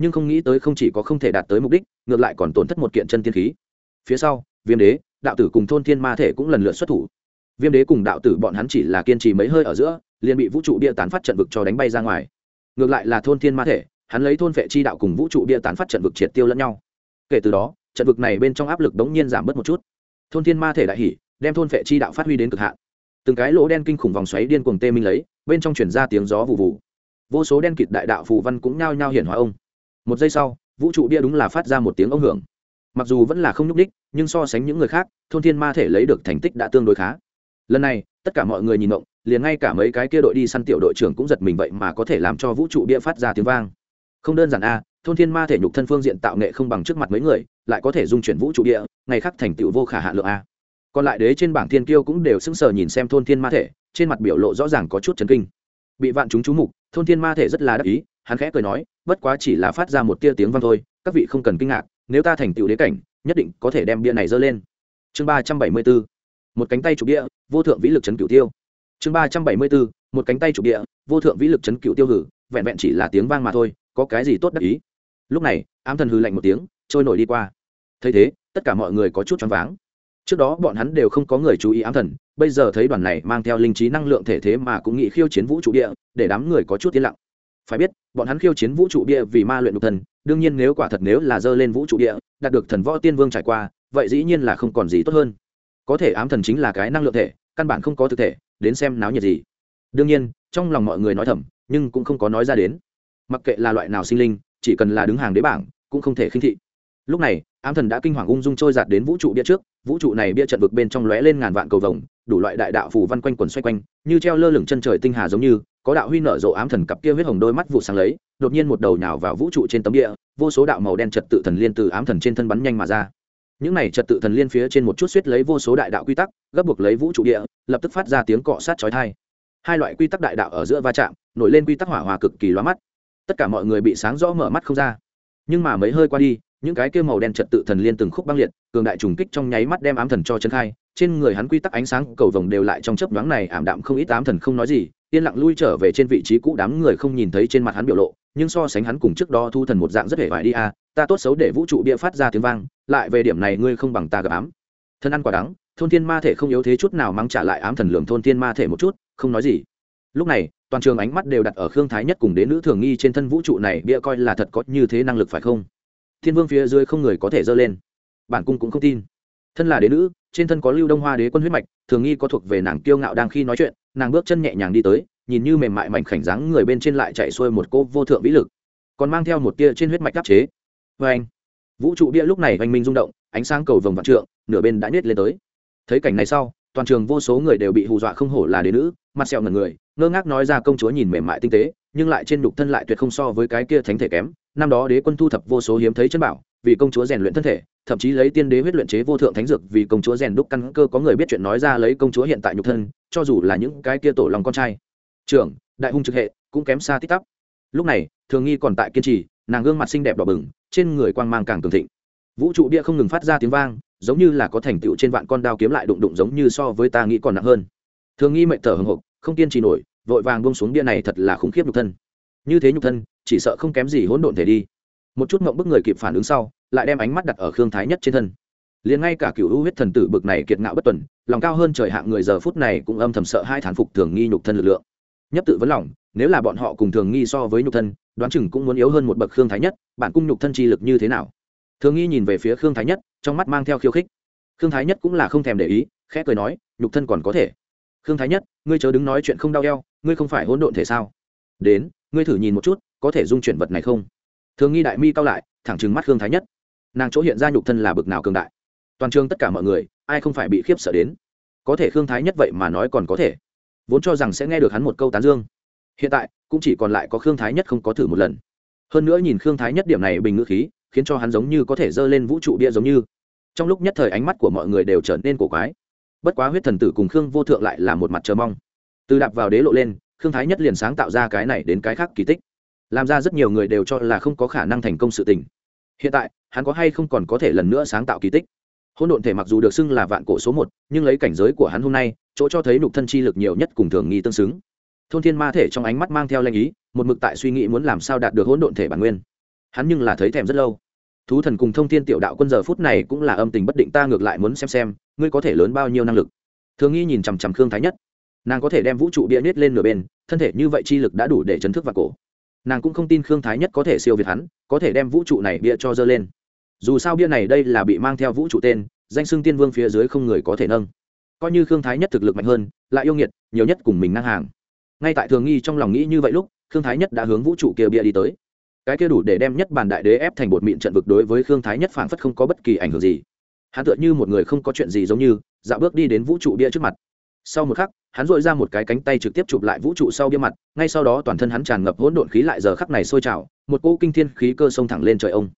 Nhưng không nghĩ tới không chỉ có không thể đạt tới mục đích, ngược lại còn tổn thất một kiện chân tiên khí. Phía sau, viêm đế, đạo tử cùng thôn thiên ma thể cũng lần lượt xuất thủ viêm đế cùng đạo tử bọn hắn chỉ là kiên trì mấy hơi ở giữa, liền bị vũ trụ bia tán phát trận vực cho đánh bay ra ngoài. Ngược lại là thôn thiên ma thể, hắn lấy thôn vệ chi đạo cùng vũ trụ bia tán phát trận vực triệt tiêu lẫn nhau. Kể từ đó, trận vực này bên trong áp lực đống nhiên giảm bớt một chút. Thôn thiên ma thể đại hỉ, đem thôn vệ chi đạo phát huy đến cực hạn. Từng cái lỗ đen kinh khủng vòng xoáy điên cuồng tê minh lấy, bên trong chuyển ra tiếng gió vụ vụ vô số đen kịt đại đạo phù văn cũng nhao nhao hiển hóa ông. Một giây sau, vũ trụ bia đúng là phát ra một tiếng ông hưởng. Mặc dù vẫn là không nhúc đích nhưng so sánh những người khác, thôn thiên ma thể lấy được thành tích đã tương đối khá lần này, tất cả mọi người nhìn động liền ngay cả mấy cái kia đội đi săn tiểu đội trưởng cũng giật mình vậy mà có thể làm cho vũ trụ bia phát ra tiếng vang. Không đơn giản a, thôn thiên ma thể nhục thân phương diện tạo nghệ không bằng trước mặt mấy người, lại có thể dung chuyển vũ trụ địa ngày khác thành tựu vô khả hạ lượng a. Còn lại đế trên bảng thiên kiêu cũng đều sững sờ nhìn xem thôn thiên ma thể, trên mặt biểu lộ rõ ràng có chút chấn kinh. Bị vạn chúng chú mục, thôn thiên ma thể rất là đắc ý, hắn khẽ cười nói, bất quá chỉ là phát ra một tia tiếng vang thôi, các vị không cần kinh ngạc, nếu ta thành tựu đế cảnh, nhất định có thể đem bia này dơ lên. Chương ba trăm bảy mươi bốn một cánh tay chủ địa, vô thượng vĩ lực chấn cửu tiêu. Chương ba trăm bảy mươi bốn, một cánh tay chủ địa, vô thượng vĩ lực chấn cửu tiêu hử, vẹn vẹn chỉ là tiếng vang mà thôi, có cái gì tốt đắc ý? Lúc này, ám thần hư lạnh một tiếng, trôi nổi đi qua. Thấy thế, tất cả mọi người có chút choáng váng. Trước đó bọn hắn đều không có người chú ý ám thần, bây giờ thấy đoàn này mang theo linh trí năng lượng thể thế mà cũng nghĩ khiêu chiến vũ trụ địa, để đám người có chút yên lặng. Phải biết, bọn hắn khiêu chiến vũ trụ địa vì ma luyện độc thần, đương nhiên nếu quả thật nếu là dơ lên vũ trụ địa, đạt được thần võ tiên vương trải qua, vậy dĩ nhiên là không còn gì tốt hơn có thể ám thần chính là cái năng lượng thể, căn bản không có thực thể, đến xem náo nhiệt gì. Đương nhiên, trong lòng mọi người nói thầm, nhưng cũng không có nói ra đến. Mặc kệ là loại nào sinh linh, chỉ cần là đứng hàng đế bảng, cũng không thể khinh thị. Lúc này, ám thần đã kinh hoàng ung dung trôi giạt đến vũ trụ bia trước, vũ trụ này bia trận vực bên trong lóe lên ngàn vạn cầu vồng, đủ loại đại đạo phù văn quanh quần xoay quanh, như treo lơ lửng chân trời tinh hà giống như, có đạo huy nở rộ ám thần cặp kia huyết hồng đôi mắt vụ sáng lấy, đột nhiên một đầu nhào vào vũ trụ trên tấm địa vô số đạo màu đen trật tự thần liên từ ám thần trên thân bắn nhanh mà ra những này trật tự thần liên phía trên một chút suýt lấy vô số đại đạo quy tắc, gấp buộc lấy vũ trụ địa, lập tức phát ra tiếng cọ sát chói thai hai loại quy tắc đại đạo ở giữa va chạm, nổi lên quy tắc hỏa hòa cực kỳ loa mắt. Tất cả mọi người bị sáng rõ mở mắt không ra. Nhưng mà mấy hơi qua đi, những cái kia màu đen trật tự thần liên từng khúc băng liệt, cường đại trùng kích trong nháy mắt đem ám thần cho chân khai, trên người hắn quy tắc ánh sáng cầu vồng đều lại trong chớp nhoáng này ảm đạm không ít ám thần không nói gì, yên lặng lui trở về trên vị trí cũ đám người không nhìn thấy trên mặt hắn biểu lộ, nhưng so sánh hắn cùng trước đó thu thần một dạng rất hề vải đi a ta tốt xấu để vũ trụ bia phát ra tiếng vang, lại về điểm này ngươi không bằng ta gặp ám. Thân ăn quả đắng, thôn thiên ma thể không yếu thế chút nào mắng trả lại ám thần lường thôn thiên ma thể một chút, không nói gì. Lúc này, toàn trường ánh mắt đều đặt ở khương thái nhất cùng đến nữ thường nghi trên thân vũ trụ này bia coi là thật có như thế năng lực phải không? Thiên vương phía dưới không người có thể dơ lên. Bản cung cũng không tin. Thân là đế nữ, trên thân có lưu đông hoa đế quân huyết mạch, thường nghi có thuộc về nàng kiêu ngạo đang khi nói chuyện, nàng bước chân nhẹ nhàng đi tới, nhìn như mềm mại mảnh khảnh dáng người bên trên lại chạy xuôi một cô vô thượng vĩ lực. Còn mang theo một tia trên huyết mạch đáp chế vê anh. Vũ trụ bia lúc này oanh minh rung động, ánh sáng cầu vồng vạn trượng, nửa bên đã nhét lên tới. Thấy cảnh này sau, toàn trường vô số người đều bị hù dọa không hổ là đế nữ, mặt sẹo ngần người, ngơ ngác nói ra công chúa nhìn mềm mại tinh tế, nhưng lại trên nhục thân lại tuyệt không so với cái kia thánh thể kém. Năm đó đế quân thu thập vô số hiếm thấy chân bảo, vì công chúa rèn luyện thân thể, thậm chí lấy tiên đế huyết luyện chế vô thượng thánh dược vì công chúa rèn đúc căn cơ, có người biết chuyện nói ra lấy công chúa hiện tại nhục thân, cho dù là những cái kia tổ lòng con trai. Trưởng, đại hung trực hệ, cũng kém xa tích tắp. Lúc này, thường nghi còn tại kiên trì, nàng gương mặt xinh đẹp đỏ bừng trên người quang mang càng cường thịnh. Vũ trụ bia không ngừng phát ra tiếng vang, giống như là có thành tựu trên vạn con đao kiếm lại đụng đụng giống như so với ta nghĩ còn nặng hơn. Thường nghi mệnh thở hồng hộc không kiên trì nổi, vội vàng buông xuống bia này thật là khủng khiếp nhục thân. Như thế nhục thân, chỉ sợ không kém gì hỗn độn thể đi. Một chút mộng bức người kịp phản ứng sau, lại đem ánh mắt đặt ở khương thái nhất trên thân. Liền ngay cả cựu huyết thần tử bực này kiệt ngạo bất tuần, lòng cao hơn trời hạng người giờ phút này cũng âm thầm sợ hai thán phục thường nghi nhục thân lực lượng nhấp tự vấn lòng, nếu là bọn họ cùng thường nghi so với nhục thân, đoán chừng cũng muốn yếu hơn một bậc khương thái nhất, bản cung nhục thân chi lực như thế nào? Thường nghi nhìn về phía khương thái nhất, trong mắt mang theo khiêu khích. Khương thái nhất cũng là không thèm để ý, khẽ cười nói, nhục thân còn có thể. Khương thái nhất, ngươi chớ đứng nói chuyện không đau eo, ngươi không phải hỗn độn thể sao? Đến, ngươi thử nhìn một chút, có thể dung chuyển vật này không? Thường nghi đại mi cao lại, thẳng trừng mắt khương thái nhất. Nàng chỗ hiện ra nhục thân là bực nào cường đại? Toàn trường tất cả mọi người, ai không phải bị khiếp sợ đến? Có thể khương thái nhất vậy mà nói còn có thể vốn cho rằng sẽ nghe được hắn một câu tán dương. Hiện tại, cũng chỉ còn lại có khương thái nhất không có thử một lần. Hơn nữa nhìn khương thái nhất điểm này bình ngữ khí, khiến cho hắn giống như có thể dơ lên vũ trụ bia giống như. Trong lúc nhất thời ánh mắt của mọi người đều trở nên cổ quái. Bất quá huyết thần tử cùng khương vô thượng lại là một mặt chờ mong. Từ đạp vào đế lộ lên, khương thái nhất liền sáng tạo ra cái này đến cái khác kỳ tích. Làm ra rất nhiều người đều cho là không có khả năng thành công sự tình. Hiện tại, hắn có hay không còn có thể lần nữa sáng tạo kỳ tích. Hôn độn thể mặc dù được xưng là vạn cổ số một, nhưng lấy cảnh giới của hắn hôm nay chỗ cho thấy nhục thân chi lực nhiều nhất cùng thường nghi tương xứng. Thôn thiên ma thể trong ánh mắt mang theo lanh ý, một mực tại suy nghĩ muốn làm sao đạt được hỗn độn thể bản nguyên. Hắn nhưng là thấy thèm rất lâu. Thú thần cùng thông thiên tiểu đạo quân giờ phút này cũng là âm tình bất định, ta ngược lại muốn xem xem, ngươi có thể lớn bao nhiêu năng lực. Thường nghi nhìn chằm chằm khương thái nhất. Nàng có thể đem vũ trụ bia nết lên nửa bên, thân thể như vậy chi lực đã đủ để chấn thức vào cổ. Nàng cũng không tin khương thái nhất có thể siêu việt hắn, có thể đem vũ trụ này bia cho dơ lên. Dù sao bia này đây là bị mang theo vũ trụ tên, danh xưng tiên vương phía dưới không người có thể nâng coi như khương thái nhất thực lực mạnh hơn, lại yêu nghiệt, nhiều nhất cùng mình ngang hàng. Ngay tại thường nghi trong lòng nghĩ như vậy lúc, khương thái nhất đã hướng vũ trụ kia bia đi tới. Cái kia đủ để đem nhất bàn đại đế ép thành bột mịn trận vực đối với khương thái nhất phảng phất không có bất kỳ ảnh hưởng gì. Hắn tựa như một người không có chuyện gì giống như, dạo bước đi đến vũ trụ bia trước mặt. Sau một khắc, hắn dội ra một cái cánh tay trực tiếp chụp lại vũ trụ sau bia mặt, ngay sau đó toàn thân hắn tràn ngập hỗn độn khí lại giờ khắc này sôi trào, một cỗ kinh thiên khí cơ sông thẳng lên trời ông.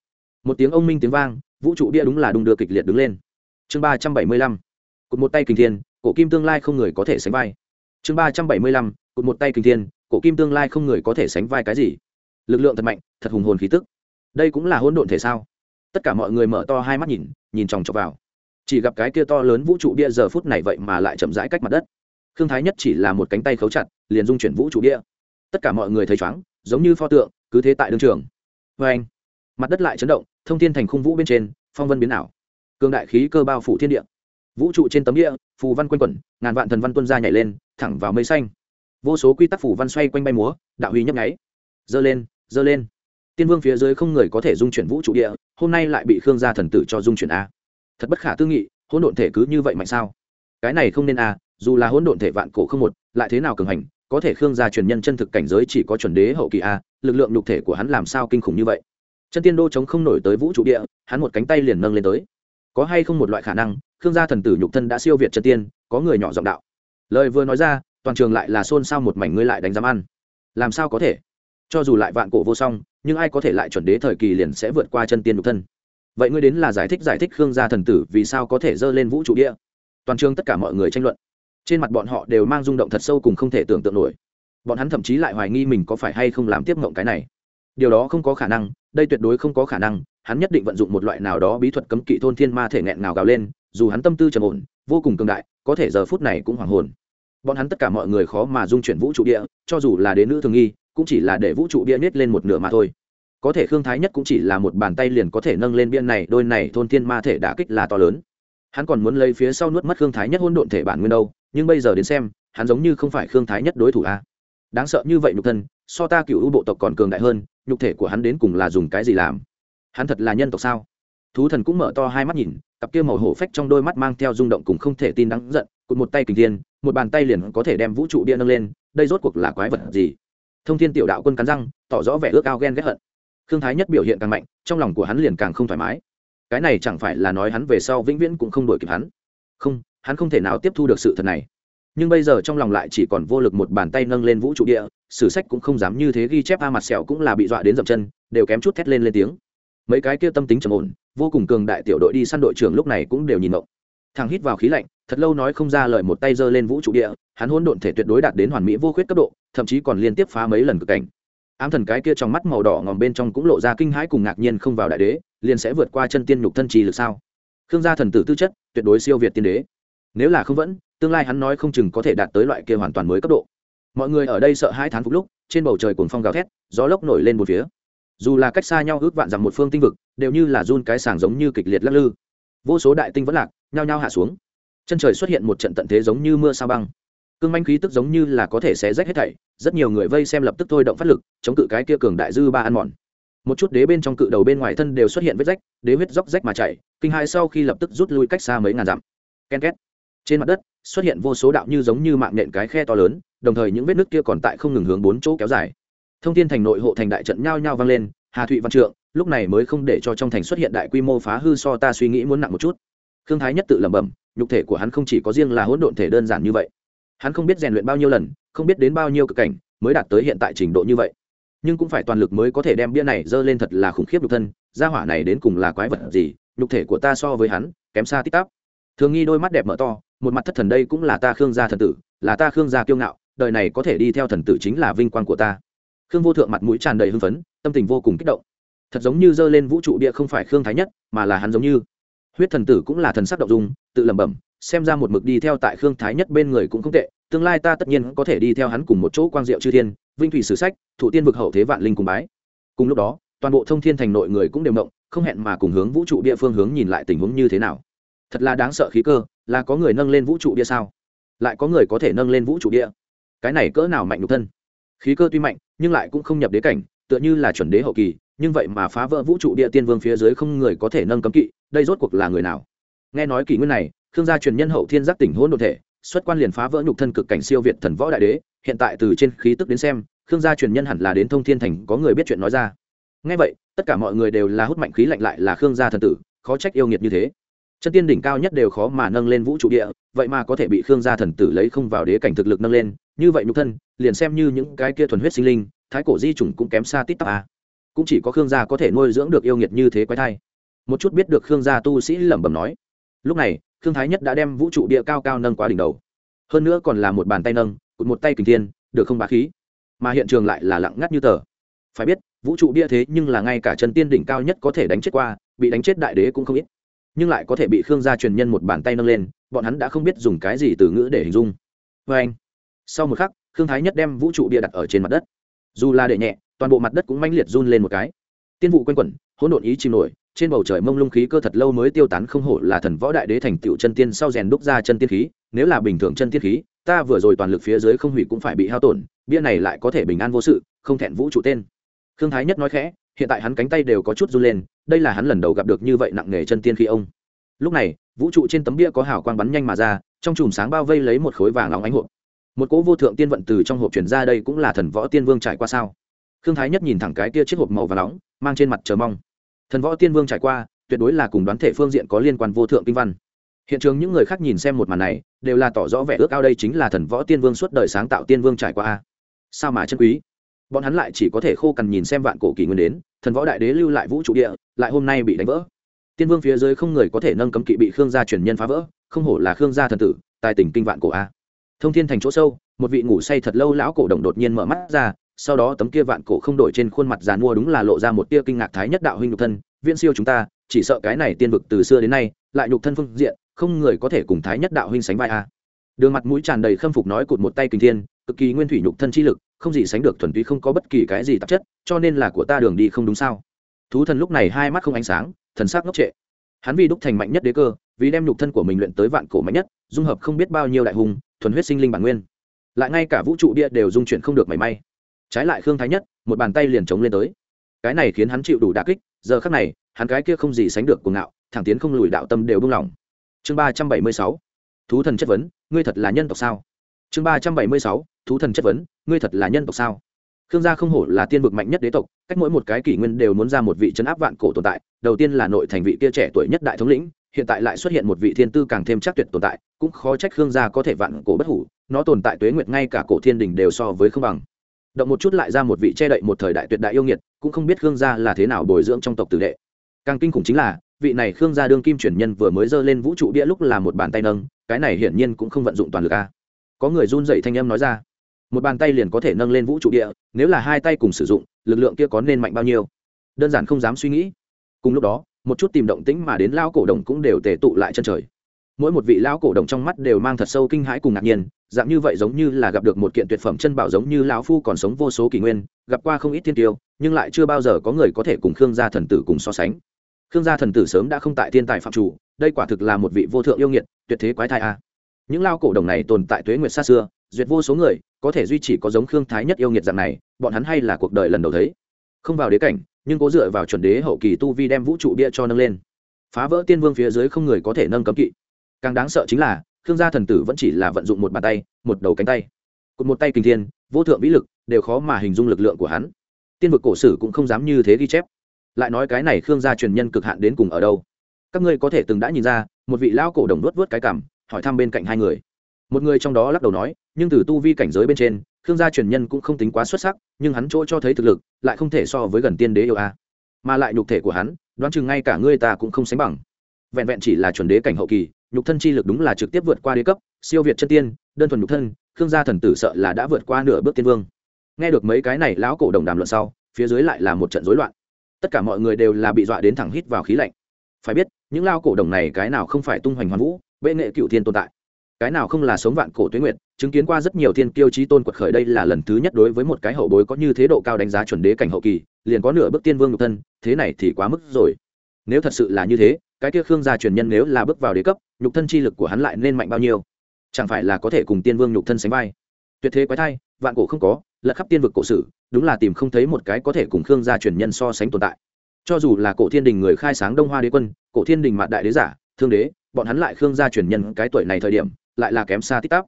Một tiếng ông minh tiếng vang, vũ trụ bia đúng là đung đưa kịch liệt đứng lên. Chương ba trăm bảy mươi lăm cụt một tay kinh thiên, cổ kim tương lai không người có thể sánh vai. Chương ba trăm bảy mươi lăm, cụt một tay kinh thiên, cổ kim tương lai không người có thể sánh vai cái gì? Lực lượng thật mạnh, thật hùng hồn khí tức. Đây cũng là hỗn độn thể sao? Tất cả mọi người mở to hai mắt nhìn nhìn chòng chọc vào. Chỉ gặp cái kia to lớn vũ trụ bia giờ phút này vậy mà lại chậm rãi cách mặt đất. Thương thái nhất chỉ là một cánh tay khấu chặt, liền dung chuyển vũ trụ bia. Tất cả mọi người thấy chóng, giống như pho tượng, cứ thế tại đương trường. Vê anh, mặt đất lại chấn động, thông thiên thành khung vũ bên trên, phong vân biến ảo. Cường đại khí cơ bao phủ thiên địa vũ trụ trên tấm địa, phù văn quanh quẩn, ngàn vạn thần văn tuân ra nhảy lên, thẳng vào mây xanh. Vô số quy tắc phù văn xoay quanh bay múa, đạo huy nhấp nháy. Dơ lên dơ lên. Tiên vương phía dưới không người có thể dung chuyển vũ trụ địa, hôm nay lại bị khương gia thần tử cho dung chuyển a. Thật bất khả tư nghị, hỗn độn thể cứ như vậy mạnh sao? Cái này không nên a, dù là hỗn độn thể vạn cổ không một, lại thế nào cường hành, có thể khương gia truyền nhân chân thực cảnh giới chỉ có chuẩn đế hậu kỳ a, lực lượng nhục thể của hắn làm sao kinh khủng như vậy? Chân tiên đô chống không nổi tới vũ trụ địa, hắn một cánh tay liền nâng lên tới có hay không một loại khả năng, khương gia thần tử nhục thân đã siêu việt chân tiên, có người nhỏ giọng đạo. Lời vừa nói ra, toàn trường lại là xôn xao một mảnh ngươi lại đánh giám ăn. Làm sao có thể? Cho dù lại vạn cổ vô song, nhưng ai có thể lại chuẩn đế thời kỳ liền sẽ vượt qua chân tiên nhục thân? Vậy ngươi đến là giải thích giải thích khương gia thần tử vì sao có thể dơ lên vũ trụ địa? Toàn trường tất cả mọi người tranh luận. Trên mặt bọn họ đều mang rung động thật sâu cùng không thể tưởng tượng nổi. Bọn hắn thậm chí lại hoài nghi mình có phải hay không làm tiếp mộng cái này. Điều đó không có khả năng, đây tuyệt đối không có khả năng hắn nhất định vận dụng một loại nào đó bí thuật cấm kỵ thôn thiên ma thể nghẹn nào gào lên, dù hắn tâm tư trầm ổn, vô cùng cường đại, có thể giờ phút này cũng hoàng hồn. Bọn hắn tất cả mọi người khó mà dung chuyển vũ trụ địa, cho dù là đến nữ thường nghi, cũng chỉ là để vũ trụ bia nết lên một nửa mà thôi. Có thể khương thái nhất cũng chỉ là một bàn tay liền có thể nâng lên biên này, đôi này thôn thiên ma thể đã kích là to lớn. Hắn còn muốn lấy phía sau nuốt mất khương thái nhất hôn độn thể bản nguyên đâu, nhưng bây giờ đến xem, hắn giống như không phải khương thái nhất đối thủ a đáng sợ như vậy nhục thân, so ta cựu bộ tộc còn cường đại hơn, nhục thể của hắn đến cùng là dùng cái gì làm? Hắn thật là nhân tộc sao? Thú thần cũng mở to hai mắt nhìn, cặp kia màu hổ phách trong đôi mắt mang theo rung động cùng không thể tin đắng giận, cụt một tay kình thiên, một bàn tay liền có thể đem vũ trụ bia nâng lên, đây rốt cuộc là quái vật gì? Thông thiên tiểu đạo quân cắn răng, tỏ rõ vẻ ước ao ghen ghét hận. Thương thái nhất biểu hiện càng mạnh, trong lòng của hắn liền càng không thoải mái. Cái này chẳng phải là nói hắn về sau vĩnh viễn cũng không đuổi kịp hắn? Không hắn không thể nào tiếp thu được sự thật này. Nhưng bây giờ trong lòng lại chỉ còn vô lực một bàn tay nâng lên vũ trụ địa sử sách cũng không dám như thế ghi chép a mặt sẹo cũng là bị dọa đến dậm chân, đều kém chút thét lên lên tiếng mấy cái kia tâm tính trầm ổn, vô cùng cường đại tiểu đội đi săn đội trưởng lúc này cũng đều nhìn mộng thằng hít vào khí lạnh, thật lâu nói không ra lời một tay giơ lên vũ trụ địa, hắn hôn độn thể tuyệt đối đạt đến hoàn mỹ vô khuyết cấp độ, thậm chí còn liên tiếp phá mấy lần cực cảnh. Ám thần cái kia trong mắt màu đỏ ngòm bên trong cũng lộ ra kinh hãi cùng ngạc nhiên không vào đại đế, liền sẽ vượt qua chân tiên nhục thân trì lực sao? Khương gia thần tử tư chất, tuyệt đối siêu việt tiên đế. Nếu là không vẫn, tương lai hắn nói không chừng có thể đạt tới loại kia hoàn toàn mới cấp độ. Mọi người ở đây sợ hai tháng phục lúc, trên bầu trời cuồng phong gào thét, gió lốc nổi lên một phía dù là cách xa nhau ước vạn dặm một phương tinh vực, đều như là run cái sàng giống như kịch liệt lắc lư. Vô số đại tinh vẫn lạc, nhao nhao hạ xuống. Chân trời xuất hiện một trận tận thế giống như mưa sao băng. Cương manh khí tức giống như là có thể xé rách hết thảy, rất nhiều người vây xem lập tức thôi động phát lực, chống cự cái kia cường đại dư ba ăn mòn. Một chút đế bên trong cự đầu bên ngoài thân đều xuất hiện vết rách, đế huyết róc rách mà chảy, kinh hai sau khi lập tức rút lui cách xa mấy ngàn dặm. Ken két. Trên mặt đất, xuất hiện vô số đạo như giống như mạng nện cái khe to lớn, đồng thời những vết nước kia còn tại không ngừng hướng bốn chỗ kéo dài thông tin thành nội hộ thành đại trận nhao nhao vang lên, hà thụy văn trượng, lúc này mới không để cho trong thành xuất hiện đại quy mô phá hư so ta suy nghĩ muốn nặng một chút. Khương thái nhất tự lẩm bẩm, nhục thể của hắn không chỉ có riêng là hỗn độn thể đơn giản như vậy. Hắn không biết rèn luyện bao nhiêu lần, không biết đến bao nhiêu cực cảnh, mới đạt tới hiện tại trình độ như vậy. Nhưng cũng phải toàn lực mới có thể đem bia này dơ lên thật là khủng khiếp nhục thân, gia hỏa này đến cùng là quái vật gì, nhục thể của ta so với hắn, kém xa tích tắp. Thường nghi đôi mắt đẹp mở to, một mặt thất thần đây cũng là ta khương gia thần tử, là ta khương gia kiêu ngạo, đời này có thể đi theo thần tử chính là vinh quang của ta khương vô thượng mặt mũi tràn đầy hưng phấn, tâm tình vô cùng kích động. Thật giống như giơ lên vũ trụ bia không phải khương thái nhất, mà là hắn giống như. Huyết thần tử cũng là thần sắc động dung, tự lẩm bẩm, xem ra một mực đi theo tại khương thái nhất bên người cũng không tệ, tương lai ta tất nhiên có thể đi theo hắn cùng một chỗ quang diệu chư thiên, vinh thủy sử sách, thủ tiên vực hậu thế vạn linh cùng bái. Cùng lúc đó, toàn bộ thông thiên thành nội người cũng đều động, không hẹn mà cùng hướng vũ trụ địa phương hướng nhìn lại tình huống như thế nào. Thật là đáng sợ khí cơ, là có người nâng lên vũ trụ địa sao? Lại có người có thể nâng lên vũ trụ địa cái này cỡ nào mạnh nhục thân? Khí cơ tuy mạnh, nhưng lại cũng không nhập đế cảnh, tựa như là chuẩn đế hậu kỳ, nhưng vậy mà phá vỡ vũ trụ địa tiên vương phía dưới không người có thể nâng cấm kỵ, đây rốt cuộc là người nào? Nghe nói kỷ nguyên này thương gia truyền nhân hậu thiên giác tỉnh hôn đ thể, xuất quan liền phá vỡ nhục thân cực cảnh siêu việt thần võ đại đế, hiện tại từ trên khí tức đến xem, khương gia truyền nhân hẳn là đến thông thiên thành, có người biết chuyện nói ra. Ngay vậy, tất cả mọi người đều là hút mạnh khí lạnh lại là khương gia thần tử, khó trách yêu nghiệt như thế. Chân tiên đỉnh cao nhất đều khó mà nâng lên vũ trụ địa, vậy mà có thể bị khương gia thần tử lấy không vào đế cảnh thực lực nâng lên như vậy nhục thân, liền xem như những cái kia thuần huyết sinh linh, thái cổ di chủng cũng kém xa tít tắp à. cũng chỉ có khương gia có thể nuôi dưỡng được yêu nghiệt như thế quái thai. Một chút biết được khương gia tu sĩ lẩm bẩm nói. Lúc này, khương thái nhất đã đem vũ trụ địa cao cao nâng quá đỉnh đầu. Hơn nữa còn là một bàn tay nâng, cụt một tay kình thiên, được không bá khí. Mà hiện trường lại là lặng ngắt như tờ. Phải biết, vũ trụ bia thế nhưng là ngay cả chân tiên đỉnh cao nhất có thể đánh chết qua, bị đánh chết đại đế cũng không ít. Nhưng lại có thể bị khương gia truyền nhân một bàn tay nâng lên, bọn hắn đã không biết dùng cái gì từ ngữ để hình dung. Vê anh sau một khắc, khương thái nhất đem vũ trụ bia đặt ở trên mặt đất. Dù là để nhẹ, toàn bộ mặt đất cũng manh liệt run lên một cái. Tiên vụ quanh quẩn, hỗn độn ý chìm nổi, trên bầu trời mông lung khí cơ thật lâu mới tiêu tán không hổ là thần võ đại đế thành tựu chân tiên sau rèn đúc ra chân tiên khí, nếu là bình thường chân tiên khí, ta vừa rồi toàn lực phía dưới không hủy cũng phải bị hao tổn, bia này lại có thể bình an vô sự, không thẹn vũ trụ tên. Khương thái nhất nói khẽ, hiện tại hắn cánh tay đều có chút run lên, đây là hắn lần đầu gặp được như vậy nặng nề chân tiên khí ông. Lúc này, vũ trụ trên tấm bia có hào quang bắn nhanh mà ra, trong chùm sáng bao vây lấy một khối vàng óng ánh hộp một cỗ vô thượng tiên vận từ trong hộp chuyển ra đây cũng là thần võ tiên vương trải qua sao? Khương thái nhất nhìn thẳng cái kia chiếc hộp màu và nóng, mang trên mặt chờ mong. Thần võ tiên vương trải qua, tuyệt đối là cùng đoán thể phương diện có liên quan vô thượng kinh văn. Hiện trường những người khác nhìn xem một màn này, đều là tỏ rõ vẻ ước ao đây chính là thần võ tiên vương suốt đời sáng tạo tiên vương trải qua a. Sao mà chân quý? Bọn hắn lại chỉ có thể khô cằn nhìn xem vạn cổ kỷ nguyên đến, thần võ đại đế lưu lại vũ trụ địa, lại hôm nay bị đánh vỡ. Tiên vương phía dưới không người có thể nâng cấm kỵ bị khương gia truyền nhân phá vỡ, không hổ là khương gia thần tử, tài tình kinh vạn cổ a thông thiên thành chỗ sâu, một vị ngủ say thật lâu lão cổ đồng đột nhiên mở mắt ra, sau đó tấm kia vạn cổ không đổi trên khuôn mặt giàn mua đúng là lộ ra một tia kinh ngạc thái nhất đạo huynh nhục thân, viễn siêu chúng ta, chỉ sợ cái này tiên vực từ xưa đến nay, lại nhục thân phương diện, không người có thể cùng thái nhất đạo huynh sánh vai a. Đường mặt mũi tràn đầy khâm phục nói cụt một tay kinh thiên, cực kỳ nguyên thủy nhục thân chi lực, không gì sánh được thuần túy không có bất kỳ cái gì tạp chất, cho nên là của ta đường đi không đúng sao? Thú thần lúc này hai mắt không ánh sáng, thần sắc ngốc trệ. Hắn vì đúc thành mạnh nhất đế cơ, vì đem nhục thân của mình luyện tới vạn cổ mạnh nhất, dung hợp không biết bao nhiêu đại hùng thuần huyết sinh linh bản nguyên. Lại ngay cả vũ trụ địa đều dung chuyển không được mảy may. Trái lại khương thái nhất, một bàn tay liền chống lên tới. Cái này khiến hắn chịu đủ đà kích, giờ khắc này, hắn cái kia không gì sánh được cuồng ngạo, thẳng tiến không lùi đạo tâm đều buông lỏng. Chương ba trăm bảy mươi sáu, thú thần chất vấn, ngươi thật là nhân tộc sao? Chương ba trăm bảy mươi sáu, thú thần chất vấn, ngươi thật là nhân tộc sao? Khương gia không hổ là tiên vực mạnh nhất đế tộc, cách mỗi một cái kỷ nguyên đều muốn ra một vị chấn áp vạn cổ tồn tại, đầu tiên là nội thành vị kia trẻ tuổi nhất đại thống lĩnh hiện tại lại xuất hiện một vị thiên tư càng thêm chắc tuyệt tồn tại, cũng khó trách khương gia có thể vạn cổ bất hủ, nó tồn tại tuế nguyệt ngay cả cổ thiên đình đều so với không bằng. Động một chút lại ra một vị che đậy một thời đại tuyệt đại yêu nghiệt, cũng không biết khương gia là thế nào bồi dưỡng trong tộc tử đệ. Càng kinh khủng chính là, vị này khương gia đương kim chuyển nhân vừa mới dơ lên vũ trụ địa lúc là một bàn tay nâng, cái này hiển nhiên cũng không vận dụng toàn lực a. Có người run dậy thanh âm nói ra, một bàn tay liền có thể nâng lên vũ trụ địa nếu là hai tay cùng sử dụng, lực lượng kia có nên mạnh bao nhiêu? Đơn giản không dám suy nghĩ. Cùng lúc đó một chút tìm động tĩnh mà đến lao cổ đồng cũng đều tề tụ lại chân trời. Mỗi một vị lão cổ đồng trong mắt đều mang thật sâu kinh hãi cùng ngạc nhiên, dạng như vậy giống như là gặp được một kiện tuyệt phẩm chân bảo giống như lão phu còn sống vô số kỷ nguyên, gặp qua không ít thiên tiêu, nhưng lại chưa bao giờ có người có thể cùng khương gia thần tử cùng so sánh. Khương gia thần tử sớm đã không tại thiên tài phạm chủ, đây quả thực là một vị vô thượng yêu nghiệt, tuyệt thế quái thai a. Những lao cổ đồng này tồn tại tuế nguyệt xa xưa, duyệt vô số người, có thể duy trì có giống khương thái nhất yêu nghiệt dạng này, bọn hắn hay là cuộc đời lần đầu thấy. Không vào đế cảnh nhưng cố dựa vào chuẩn đế hậu kỳ tu vi đem vũ trụ bia cho nâng lên. Phá vỡ tiên vương phía dưới không người có thể nâng cấm kỵ. Càng đáng sợ chính là, khương gia thần tử vẫn chỉ là vận dụng một bàn tay, một đầu cánh tay. Cụt một tay kinh thiên, vô thượng vĩ lực, đều khó mà hình dung lực lượng của hắn. Tiên vực cổ sử cũng không dám như thế ghi chép. Lại nói cái này khương gia truyền nhân cực hạn đến cùng ở đâu? Các ngươi có thể từng đã nhìn ra, một vị lão cổ đồng đốt vớt cái cảm hỏi thăm bên cạnh hai người. Một người trong đó lắc đầu nói, nhưng từ tu vi cảnh giới bên trên khương gia truyền nhân cũng không tính quá xuất sắc, nhưng hắn chỗ cho thấy thực lực, lại không thể so với gần tiên đế yêu a. Mà lại nhục thể của hắn, đoán chừng ngay cả ngươi ta cũng không sánh bằng. Vẹn vẹn chỉ là chuẩn đế cảnh hậu kỳ, nhục thân chi lực đúng là trực tiếp vượt qua đế cấp, siêu việt chân tiên, đơn thuần nhục thân, khương gia thần tử sợ là đã vượt qua nửa bước tiên vương. Nghe được mấy cái này lão cổ đồng đàm luận sau, phía dưới lại là một trận rối loạn. Tất cả mọi người đều là bị dọa đến thẳng hít vào khí lạnh. Phải biết, những lao cổ đồng này cái nào không phải tung hoành hoàn vũ, bệ nghệ cựu thiên tồn tại cái nào không là sống vạn cổ tuế nguyệt, chứng kiến qua rất nhiều thiên kiêu chí tôn quật khởi đây là lần thứ nhất đối với một cái hậu bối có như thế độ cao đánh giá chuẩn đế cảnh hậu kỳ, liền có nửa bước tiên vương nhục thân, thế này thì quá mức rồi. Nếu thật sự là như thế, cái kia khương gia truyền nhân nếu là bước vào đế cấp, nhục thân chi lực của hắn lại nên mạnh bao nhiêu? Chẳng phải là có thể cùng tiên vương nhục thân sánh vai? Tuyệt thế quái thai, vạn cổ không có, lật khắp tiên vực cổ sử, đúng là tìm không thấy một cái có thể cùng khương gia truyền nhân so sánh tồn tại. Cho dù là cổ thiên đình người khai sáng đông hoa đế quân, cổ thiên đình mạn đại đế giả, thương đế, bọn hắn lại khương gia truyền nhân cái tuổi này thời điểm lại là kém xa tích tắp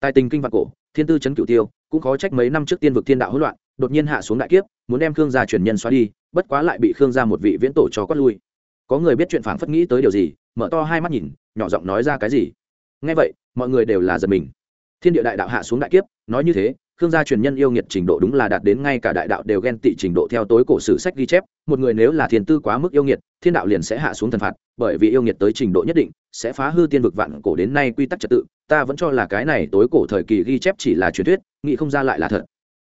tài tình kinh vạn cổ, thiên tư chấn cửu tiêu, cũng khó trách mấy năm trước tiên vực thiên đạo hỗn loạn, đột nhiên hạ xuống đại kiếp, muốn đem khương gia truyền nhân xóa đi, bất quá lại bị khương gia một vị viễn tổ cho quát lui. Có người biết chuyện phảng phất nghĩ tới điều gì, mở to hai mắt nhìn, nhỏ giọng nói ra cái gì. Ngay vậy, mọi người đều là giật mình. Thiên địa đại đạo hạ xuống đại kiếp, nói như thế, khương gia truyền nhân yêu nghiệt trình độ đúng là đạt đến ngay cả đại đạo đều ghen tị trình độ theo tối cổ sử sách ghi chép, một người nếu là thiên tư quá mức yêu nghiệt, thiên đạo liền sẽ hạ xuống thần phạt, bởi vì yêu nghiệt tới trình độ nhất định sẽ phá hư tiên vực vạn cổ đến nay quy tắc trật tự, ta vẫn cho là cái này tối cổ thời kỳ ghi chép chỉ là truyền thuyết, nghĩ không ra lại là thật.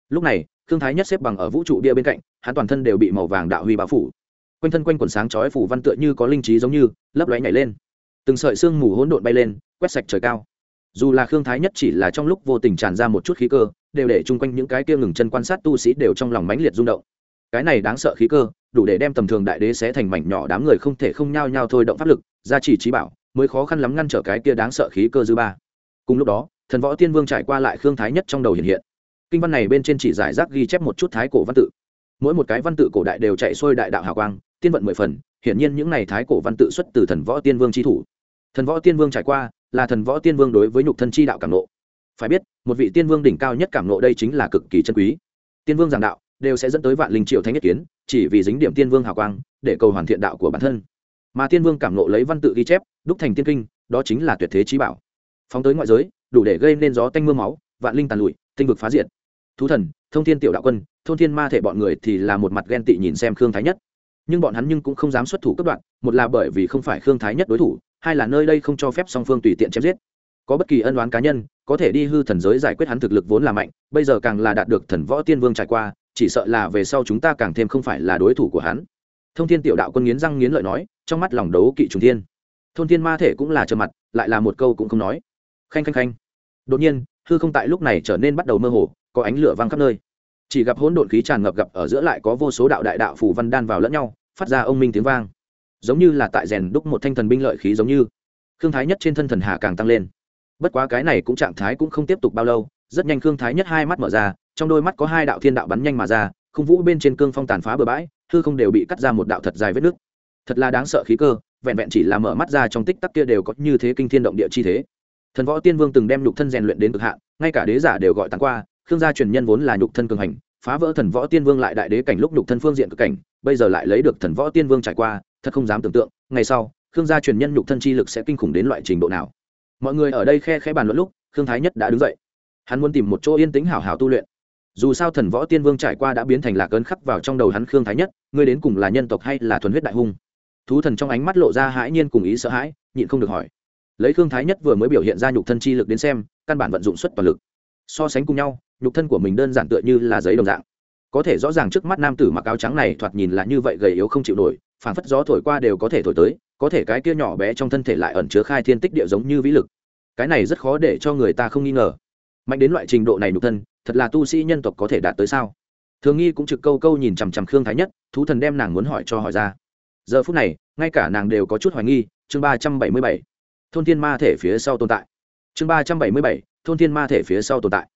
Lúc này thương thái nhất xếp bằng ở vũ trụ bia bên cạnh, hắn toàn thân đều bị màu vàng đạo huy bao phủ. Quanh thân quanh quần sáng chói phủ văn tựa như có linh trí giống như, lấp lóe nhảy lên. Từng sợi sương mù hỗn độn bay lên, quét sạch trời cao. Dù là khương thái nhất chỉ là trong lúc vô tình tràn ra một chút khí cơ, đều để chung quanh những cái kia ngừng chân quan sát tu sĩ đều trong lòng mãnh liệt rung động. Cái này đáng sợ khí cơ, đủ để đem tầm thường đại đế sẽ thành mảnh nhỏ đám người không thể không nhao nhao thôi động pháp lực, ra chỉ trí bảo mới khó khăn lắm ngăn trở cái kia đáng sợ khí cơ dư ba. Cùng lúc đó, thần võ tiên vương trải qua lại khương thái nhất trong đầu hiện hiện. Kinh văn này bên trên chỉ giải rác ghi chép một chút thái cổ văn tự. Mỗi một cái văn tự cổ đại đều chạy xuôi đại đạo hào quang, tiên vận mười phần, hiển nhiên những này thái cổ văn tự xuất từ thần võ tiên vương tri thủ. Thần võ tiên vương trải qua, là thần võ tiên vương đối với nhục thân chi đạo cảm nộ. Phải biết, một vị tiên vương đỉnh cao nhất cảm nộ đây chính là cực kỳ chân quý. Tiên vương giảng đạo, đều sẽ dẫn tới vạn linh triệu thánh nhất kiến, chỉ vì dính điểm tiên vương hào quang, để cầu hoàn thiện đạo của bản thân mà tiên vương cảm nộ lấy văn tự ghi chép, đúc thành tiên kinh, đó chính là tuyệt thế trí bảo. Phóng tới ngoại giới, đủ để gây nên gió tanh m ư a máu, vạn linh tàn lụi, tinh vực phá diệt. Thú thần, thông thiên tiểu đạo quân thôn thiên ma thể bọn người thì là một mặt ghen tị nhìn xem khương thái nhất. Nhưng bọn hắn nhưng cũng không dám xuất thủ cấp đoạn, một là bởi vì không phải khương thái nhất đối thủ, hai là nơi đây không cho phép song phương tùy tiện chém giết. Có bất kỳ ân oán cá nhân, có thể đi hư thần giới giải quyết hắn thực lực vốn là mạnh, bây giờ càng là đạt được thần võ tiên vương trải qua, chỉ sợ là về sau chúng ta càng thêm không phải là đối thủ của hắn thông thiên tiểu đạo quân nghiến răng nghiến lợi nói, trong mắt lòng đấu kỵ trùng thiên. Thôn thiên ma thể cũng là trơ mặt, lại là một câu cũng không nói. Khanh khanh khanh. Đột nhiên, hư không tại lúc này trở nên bắt đầu mơ hồ, có ánh lửa văng khắp nơi. Chỉ gặp hỗn độn khí tràn ngập gặp ở giữa lại có vô số đạo đại đạo phủ văn đan vào lẫn nhau, phát ra ông minh tiếng vang. Giống như là tại rèn đúc một thanh thần binh lợi khí giống như. Khương thái nhất trên thân thần hà càng tăng lên. Bất quá cái này cũng trạng thái cũng không tiếp tục bao lâu, rất nhanh khương thái nhất hai mắt mở ra, trong đôi mắt có hai đạo thiên đạo bắn nhanh mà ra không vũ bên trên cương phong tàn phá bừa bãi hư không đều bị cắt ra một đạo thật dài vết nước. Thật là đáng sợ khí cơ, vẹn vẹn chỉ là mở mắt ra trong tích tắc kia đều có như thế kinh thiên động địa chi thế. Thần võ tiên vương từng đem nhục thân rèn luyện đến cực hạn, ngay cả đế giả đều gọi tặng qua, khương gia truyền nhân vốn là nhục thân cường hành, phá vỡ thần võ tiên vương lại đại đế cảnh lúc nhục thân phương diện cực cảnh, bây giờ lại lấy được thần võ tiên vương trải qua, thật không dám tưởng tượng, ngày sau, khương gia truyền nhân nhục thân chi lực sẽ kinh khủng đến loại trình độ nào. Mọi người ở đây khe khẽ bàn luận lúc, khương thái nhất đã đứng dậy. Hắn muốn tìm một chỗ yên tĩnh hảo hảo tu luyện dù sao thần võ tiên vương trải qua đã biến thành lạc ơn khắc vào trong đầu hắn khương thái nhất, ngươi đến cùng là nhân tộc hay là thuần huyết đại hung? Thú thần trong ánh mắt lộ ra hãi nhiên cùng ý sợ hãi, nhịn không được hỏi. Lấy khương thái nhất vừa mới biểu hiện ra nhục thân chi lực đến xem, căn bản vận dụng suất toàn lực. So sánh cùng nhau, nhục thân của mình đơn giản tựa như là giấy đồng dạng. Có thể rõ ràng trước mắt nam tử mặc áo trắng này thoạt nhìn là như vậy gầy yếu không chịu nổi phản phất gió thổi qua đều có thể thổi tới, có thể cái kia nhỏ bé trong thân thể lại ẩn chứa khai thiên tích địa giống như vĩ lực. Cái này rất khó để cho người ta không nghi ngờ. Mạnh đến loại trình độ này nhục thân thật là tu sĩ nhân tộc có thể đạt tới sao? Thường nghi cũng trực câu câu nhìn chằm chằm khương thái nhất, thú thần đem nàng muốn hỏi cho hỏi ra. Giờ phút này, ngay cả nàng đều có chút hoài nghi, chương ba trăm bảy mươi bảy, thôn thiên ma thể phía sau tồn tại. Chương ba trăm bảy mươi bảy, thôn thiên ma thể phía sau tồn tại.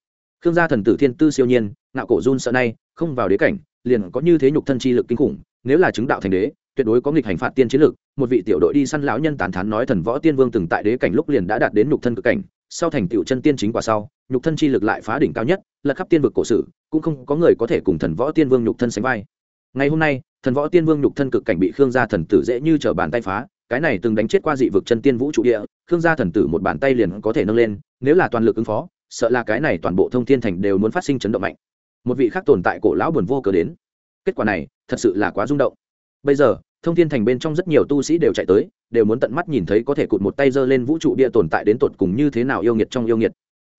Khương gia thần tử thiên tư siêu nhiên, ngạo cổ run sợ nay, không vào đế cảnh, liền có như thế nhục thân chi lực kinh khủng, nếu là chứng đạo thành đế, tuyệt đối có nghịch hành phạt tiên chiến lực, một vị tiểu đội đi săn lão nhân tán thán nói thần võ tiên vương từng tại đế cảnh lúc liền đã đạt đến nhục thân cực cảnh sau thành tựu chân tiên chính quả sau, nhục thân chi lực lại phá đỉnh cao nhất, lật khắp tiên vực cổ sử, cũng không có người có thể cùng thần võ tiên vương nhục thân sánh vai. Ngày hôm nay, thần võ tiên vương nhục thân cực cảnh bị khương gia thần tử dễ như t bàn tay phá, cái này từng đánh chết qua dị vực chân tiên vũ trụ địa, khương gia thần tử một bàn tay liền có thể nâng lên, nếu là toàn lực ứng phó, sợ là cái này toàn bộ thông thiên thành đều muốn phát sinh chấn động mạnh. Một vị khác tồn tại cổ lão buồn vô cớ đến. Kết quả này, thật sự là quá rung động. Bây giờ thông thiên thành bên trong rất nhiều tu sĩ đều chạy tới, đều muốn tận mắt nhìn thấy có thể cụt một tay giơ lên vũ trụ bia tồn tại đến tột cùng như thế nào yêu nghiệt trong yêu nghiệt.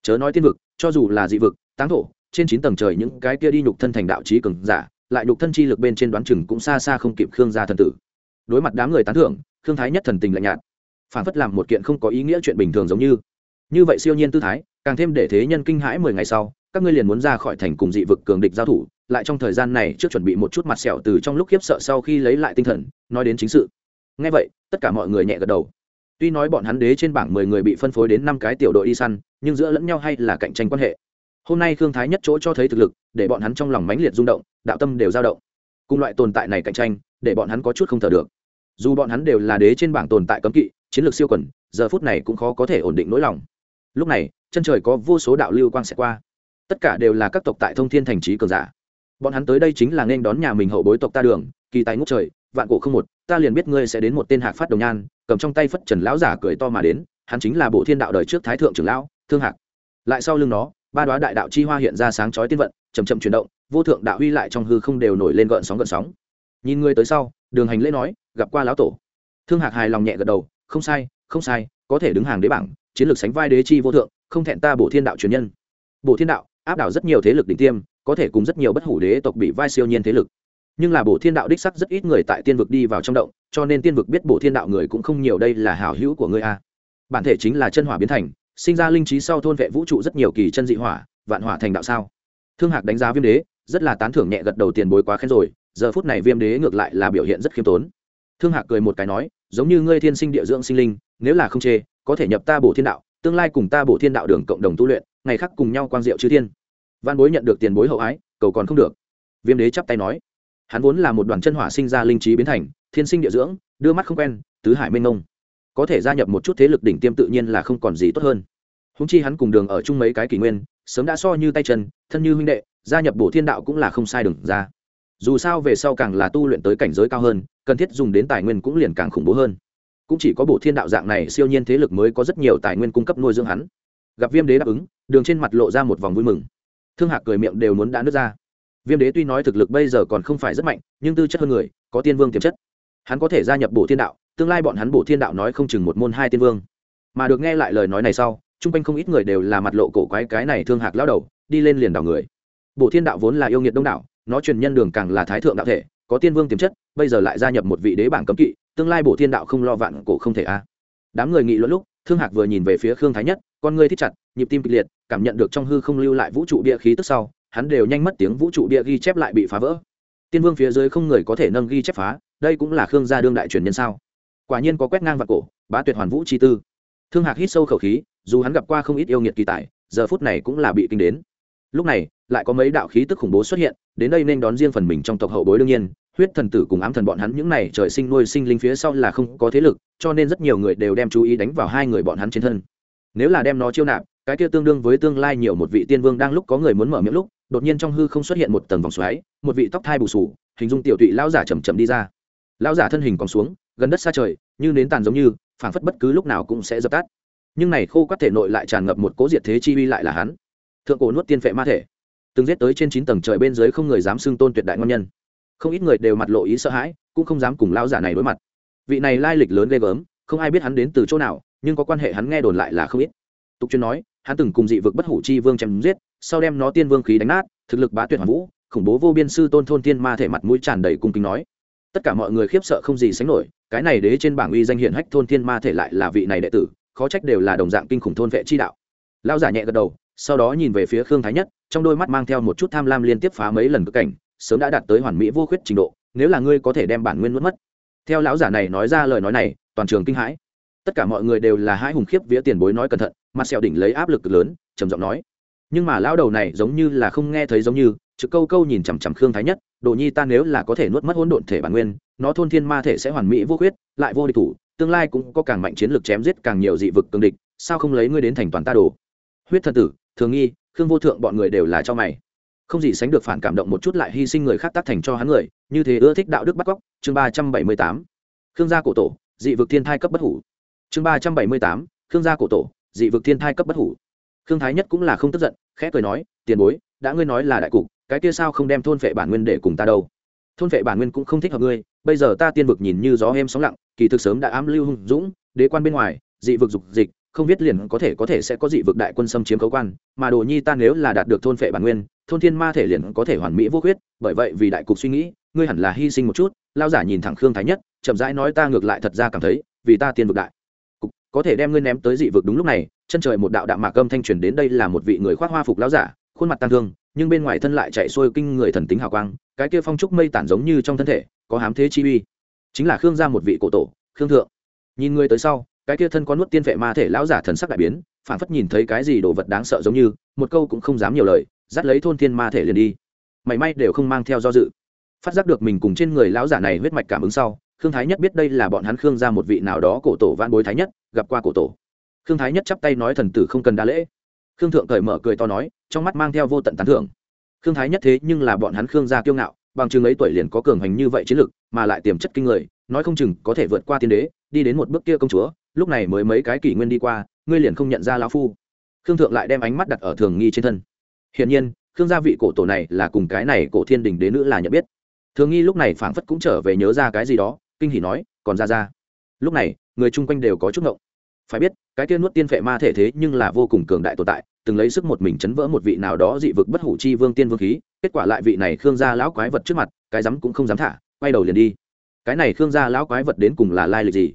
Chớ nói tiên vực, cho dù là dị vực, táng thổ, trên chín tầng trời những cái kia đi nhục thân thành đạo trí cường giả, lại nhục thân chi lực bên trên đoán chừng cũng xa xa không kịp khương gia thần tử. Đối mặt đám người tán thưởng, khương thái nhất thần tình lạnh nhạt. Phản phất làm một kiện không có ý nghĩa chuyện bình thường giống như. Như vậy siêu nhiên tư thái, càng thêm để thế nhân kinh hãi mười ngày sau, các ngươi liền muốn ra khỏi thành cùng dị vực cường địch giao thủ lại trong thời gian này trước chuẩn bị một chút mặt sẹo từ trong lúc khiếp sợ sau khi lấy lại tinh thần, nói đến chính sự. Ngay vậy, tất cả mọi người nhẹ gật đầu. Tuy nói bọn hắn đế trên bảng mười người bị phân phối đến năm cái tiểu đội đi săn, nhưng giữa lẫn nhau hay là cạnh tranh quan hệ. Hôm nay khương thái nhất chỗ cho thấy thực lực, để bọn hắn trong lòng mãnh liệt rung động, đạo tâm đều dao động. Cùng loại tồn tại này cạnh tranh, để bọn hắn có chút không thở được. Dù bọn hắn đều là đế trên bảng tồn tại cấm kỵ, chiến lược siêu quần, giờ phút này cũng khó có thể ổn định nỗi lòng. Lúc này, chân trời có vô số đạo lưu quang sẽ qua. Tất cả đều là các tộc tại thông thiên thành trí cường giả bọn hắn tới đây chính là nên đón nhà mình hậu bối tộc ta đường, kỳ tài ngốc trời, vạn cổ không một, ta liền biết ngươi sẽ đến một tên hạc phát đồng nhan, cầm trong tay phất trần lão giả cười to mà đến, hắn chính là bộ thiên đạo đời trước thái thượng trưởng lão, thương hạc. Lại sau lưng nó, ba đoá đại đạo chi hoa hiện ra sáng chói tiên vận chầm chậm chuyển động, vô thượng đạo huy lại trong hư không đều nổi lên gợn sóng gợn sóng. Nhìn ngươi tới sau, đường hành lễ nói, gặp qua lão tổ. Thương hạc hài lòng nhẹ gật đầu, không sai không sai, có thể đứng hàng đế bảng, chiến lược sánh vai đế chi vô thượng, không thẹn ta bộ thiên đạo truyền nhân. Bộ thiên đạo, áp đảo rất nhiều thế lực đỉnh tiêm có thể cùng rất nhiều bất hủ đế tộc bị vai siêu nhiên thế lực. Nhưng là bộ thiên đạo đích sắc rất ít người tại tiên vực đi vào trong động, cho nên tiên vực biết bộ thiên đạo người cũng không nhiều đây là hảo hữu của ngươi a. Bản thể chính là chân hỏa biến thành, sinh ra linh trí sau thôn vệ vũ trụ rất nhiều kỳ chân dị hỏa, vạn hỏa thành đạo sao. Thương hạc đánh giá viêm đế, rất là tán thưởng nhẹ gật đầu tiền bối quá khen rồi, giờ phút này viêm đế ngược lại là biểu hiện rất khiêm tốn. Thương hạc cười một cái nói, giống như ngươi thiên sinh địa dưỡng sinh linh, nếu là không chê, có thể nhập ta bổ thiên đạo, tương lai cùng ta bổ thiên đạo đường cộng đồng tu luyện, ngày khác cùng nhau quang diệu chư thiên văn bối nhận được tiền bối hậu ái, cầu còn không được. Viêm đế chắp tay nói. Hắn vốn là một đoàn chân hỏa sinh ra linh trí biến thành, thiên sinh địa dưỡng, đưa mắt không quen, tứ hải mênh mông. Có thể gia nhập một chút thế lực đỉnh tiêm tự nhiên là không còn gì tốt hơn. Húng chi hắn cùng đường ở chung mấy cái kỷ nguyên, sớm đã so như tay chân, thân như huynh đệ, gia nhập bổ thiên đạo cũng là không sai đừng ra. Dù sao về sau càng là tu luyện tới cảnh giới cao hơn, cần thiết dùng đến tài nguyên cũng liền càng khủng bố hơn. Cũng chỉ có bổ thiên đạo dạng này siêu nhiên thế lực mới có rất nhiều tài nguyên cung cấp nuôi dưỡng hắn. Gặp viêm đế đáp ứng, đường trên mặt lộ ra một vòng vui mừng thương hạc cười miệng đều muốn đã nứt ra. Viêm đế tuy nói thực lực bây giờ còn không phải rất mạnh, nhưng tư chất hơn người, có tiên vương tiềm chất. Hắn có thể gia nhập bổ thiên đạo, tương lai bọn hắn bổ thiên đạo nói không chừng một môn hai tiên vương. Mà được nghe lại lời nói này sau, chung quanh không ít người đều là mặt lộ cổ quái cái này thương hạc lao đầu, đi lên liền đảo người. Bổ thiên đạo vốn là yêu nghiệt đông đảo, nó truyền nhân đường càng là thái thượng đạo thể, có tiên vương tiềm chất, bây giờ lại gia nhập một vị đế bảng cấm kỵ, tương lai bổ thiên đạo không lo vạn cổ không thể a. Đám người nghị luận lúc thương hạc vừa nhìn về phía khương thái nhất, con ngươi thích chặt, nhịp tim kịch liệt, cảm nhận được trong hư không lưu lại vũ trụ bia khí tức sau, hắn đều nhanh mất tiếng vũ trụ bia ghi chép lại bị phá vỡ. Tiên vương phía dưới không người có thể nâng ghi chép phá, đây cũng là khương gia đương đại truyền nhân sao? Quả nhiên có quét ngang và cổ, bá tuyệt hoàn vũ chi tư. Thương hạc hít sâu khẩu khí, dù hắn gặp qua không ít yêu nghiệt kỳ tài, giờ phút này cũng là bị kinh đến. Lúc này, lại có mấy đạo khí tức khủng bố xuất hiện, đến đây nên đón riêng phần mình trong tộc hậu bối đương nhiên huyết thần tử cùng ám thần bọn hắn những này trời sinh nuôi sinh linh phía sau là không có thế lực, cho nên rất nhiều người đều đem chú ý đánh vào hai người bọn hắn trên thân. Nếu là đem nó chiêu nạp, cái kia tương đương với tương lai nhiều một vị tiên vương đang lúc có người muốn mở miệng lúc, đột nhiên trong hư không xuất hiện một tầng vòng xoáy, một vị tóc thai bù sù, hình dung tiểu tụy lão giả chầm chậm đi ra. Lão giả thân hình còn xuống, gần đất xa trời, như nến tàn giống như, phảng phất bất cứ lúc nào cũng sẽ dập tắt. Nhưng này khô quắt thể nội lại tràn ngập một cố diệt thế chi uy lại là hắn. Thượng cổ nuốt tiên phệ ma thể. Từng giết tới trên chín tầng trời bên dưới không người dám xưng tôn tuyệt đại ngon nhân không ít người đều mặt lộ ý sợ hãi, cũng không dám cùng lao giả này đối mặt. Vị này lai lịch lớn ghê gớm, không ai biết hắn đến từ chỗ nào, nhưng có quan hệ hắn nghe đồn lại là không ít. Tục chuyên nói, hắn từng cùng dị vực bất hủ chi vương chém giết, sau đem nó tiên vương khí đánh nát, thực lực bá tuyệt hoàn vũ, khủng bố vô biên sư tôn thôn tiên ma thể mặt mũi tràn đầy cung kính nói. Tất cả mọi người khiếp sợ không gì sánh nổi, cái này đế trên bảng uy danh hiển hách thôn tiên ma thể lại là vị này đệ tử, khó trách đều là đồng dạng kinh khủng thôn vệ chi đạo. Lao giả nhẹ gật đầu, sau đó nhìn về phía khương thái nhất, trong đôi mắt mang theo một chút tham lam liên tiếp phá mấy lần cực cảnh sớm đã đạt tới hoàn mỹ vô khuyết trình độ, nếu là ngươi có thể đem bản nguyên mất mất. Theo lão giả này nói ra lời nói này, toàn trường kinh hãi. Tất cả mọi người đều là hai hùng khiếp vía tiền bối nói cẩn thận, mặt sẹo đỉnh lấy áp lực lớn, trầm giọng nói. Nhưng mà lão đầu này giống như là không nghe thấy giống như, trực câu câu nhìn chằm chằm khương thái nhất, đồ nhi ta nếu là có thể nuốt mất hỗn độn thể bản nguyên, nó thôn thiên ma thể sẽ hoàn mỹ vô khuyết, lại vô địch thủ, tương lai cũng có càng mạnh chiến lược chém giết càng nhiều dị vực cường địch, sao không lấy ngươi đến thành toàn ta đồ? Huyết thần tử, thường nghi, khương vô thượng bọn người đều là cho mày không gì sánh được phản cảm động một chút lại hy sinh người khác tác thành cho hắn người, như thế ưa thích đạo đức bắt cóc, chương ba trăm bảy mươi tám. Khương gia cổ tổ, dị vực thiên thai cấp bất hủ. Chương ba trăm bảy mươi tám, khương gia cổ tổ, dị vực thiên thai cấp bất hủ. Khương thái nhất cũng là không tức giận, khẽ cười nói, tiền bối, đã ngươi nói là đại cục, cái kia sao không đem thôn phệ bản nguyên để cùng ta đâu? Thôn phệ bản nguyên cũng không thích hợp ngươi, bây giờ ta tiên vực nhìn như gió êm sóng lặng, kỳ thực sớm đã ám lưu hùng dũng, đế quan bên ngoài, dị vực dục dịch không biết liền có thể có thể sẽ có dị vực đại quân xâm chiếm cấu quan, mà đồ nhi ta nếu là đạt được thôn phệ bản nguyên, thôn thiên ma thể liền có thể hoàn mỹ vô khuyết, bởi vậy vì đại cục suy nghĩ, ngươi hẳn là hy sinh một chút, lao giả nhìn thẳng khương thái nhất, chậm rãi nói ta ngược lại thật ra cảm thấy, vì ta tiên vực đại cục, có thể đem ngươi ném tới dị vực đúng lúc này, chân trời một đạo đạo mạc âm thanh truyền đến đây là một vị người khoác hoa phục lao giả, khuôn mặt tăng thương, nhưng bên ngoài thân lại chạy xuôi kinh người thần tính hào quang, cái kia phong trúc mây tản giống như trong thân thể, có hám thế chi uy. Chính là khương gia một vị cổ tổ, khương thượng. Nhìn ngươi tới sau cái kia thân có nuốt tiên vệ ma thể lão giả thần sắc đại biến phản phất nhìn thấy cái gì đồ vật đáng sợ giống như, một câu cũng không dám nhiều lời, dắt lấy thôn thiên ma thể liền đi. Mảy may đều không mang theo do dự. Phát giác được mình cùng trên người lão giả này huyết mạch cảm ứng sau, khương thái nhất biết đây là bọn hắn khương ra một vị nào đó cổ tổ van bối thái nhất, gặp qua cổ tổ. Khương thái nhất chắp tay nói thần tử không cần đa lễ. Khương thượng cởi mở cười to nói, trong mắt mang theo vô tận tán thưởng. Khương thái nhất thế nhưng là bọn hắn khương gia kiêu ngạo, bằng chừng ấy tuổi liền có cường hành như vậy chiến lực, mà lại tiềm chất kinh người, nói không chừng có thể vượt qua tiên đế đi đến một bước kia công chúa, lúc này mới mấy cái kỷ nguyên đi qua, ngươi liền không nhận ra lão phu. Khương thượng lại đem ánh mắt đặt ở thường nghi trên thân. Hiển nhiên, khương gia vị cổ tổ này là cùng cái này cổ thiên đình đế nữ là nhận biết. Thường nghi lúc này phảng phất cũng trở về nhớ ra cái gì đó, kinh hỉ nói, còn ra ra. Lúc này, người chung quanh đều có chút ngộng. Phải biết, cái kia nuốt tiên phệ ma thể thế nhưng là vô cùng cường đại tồn tại, từng lấy sức một mình chấn vỡ một vị nào đó dị vực bất hủ chi vương tiên vương khí, kết quả lại vị này khương gia lão quái vật trước mặt, cái dám cũng không dám thả, quay đầu liền đi. Cái này khương gia lão quái vật đến cùng là lai lịch gì?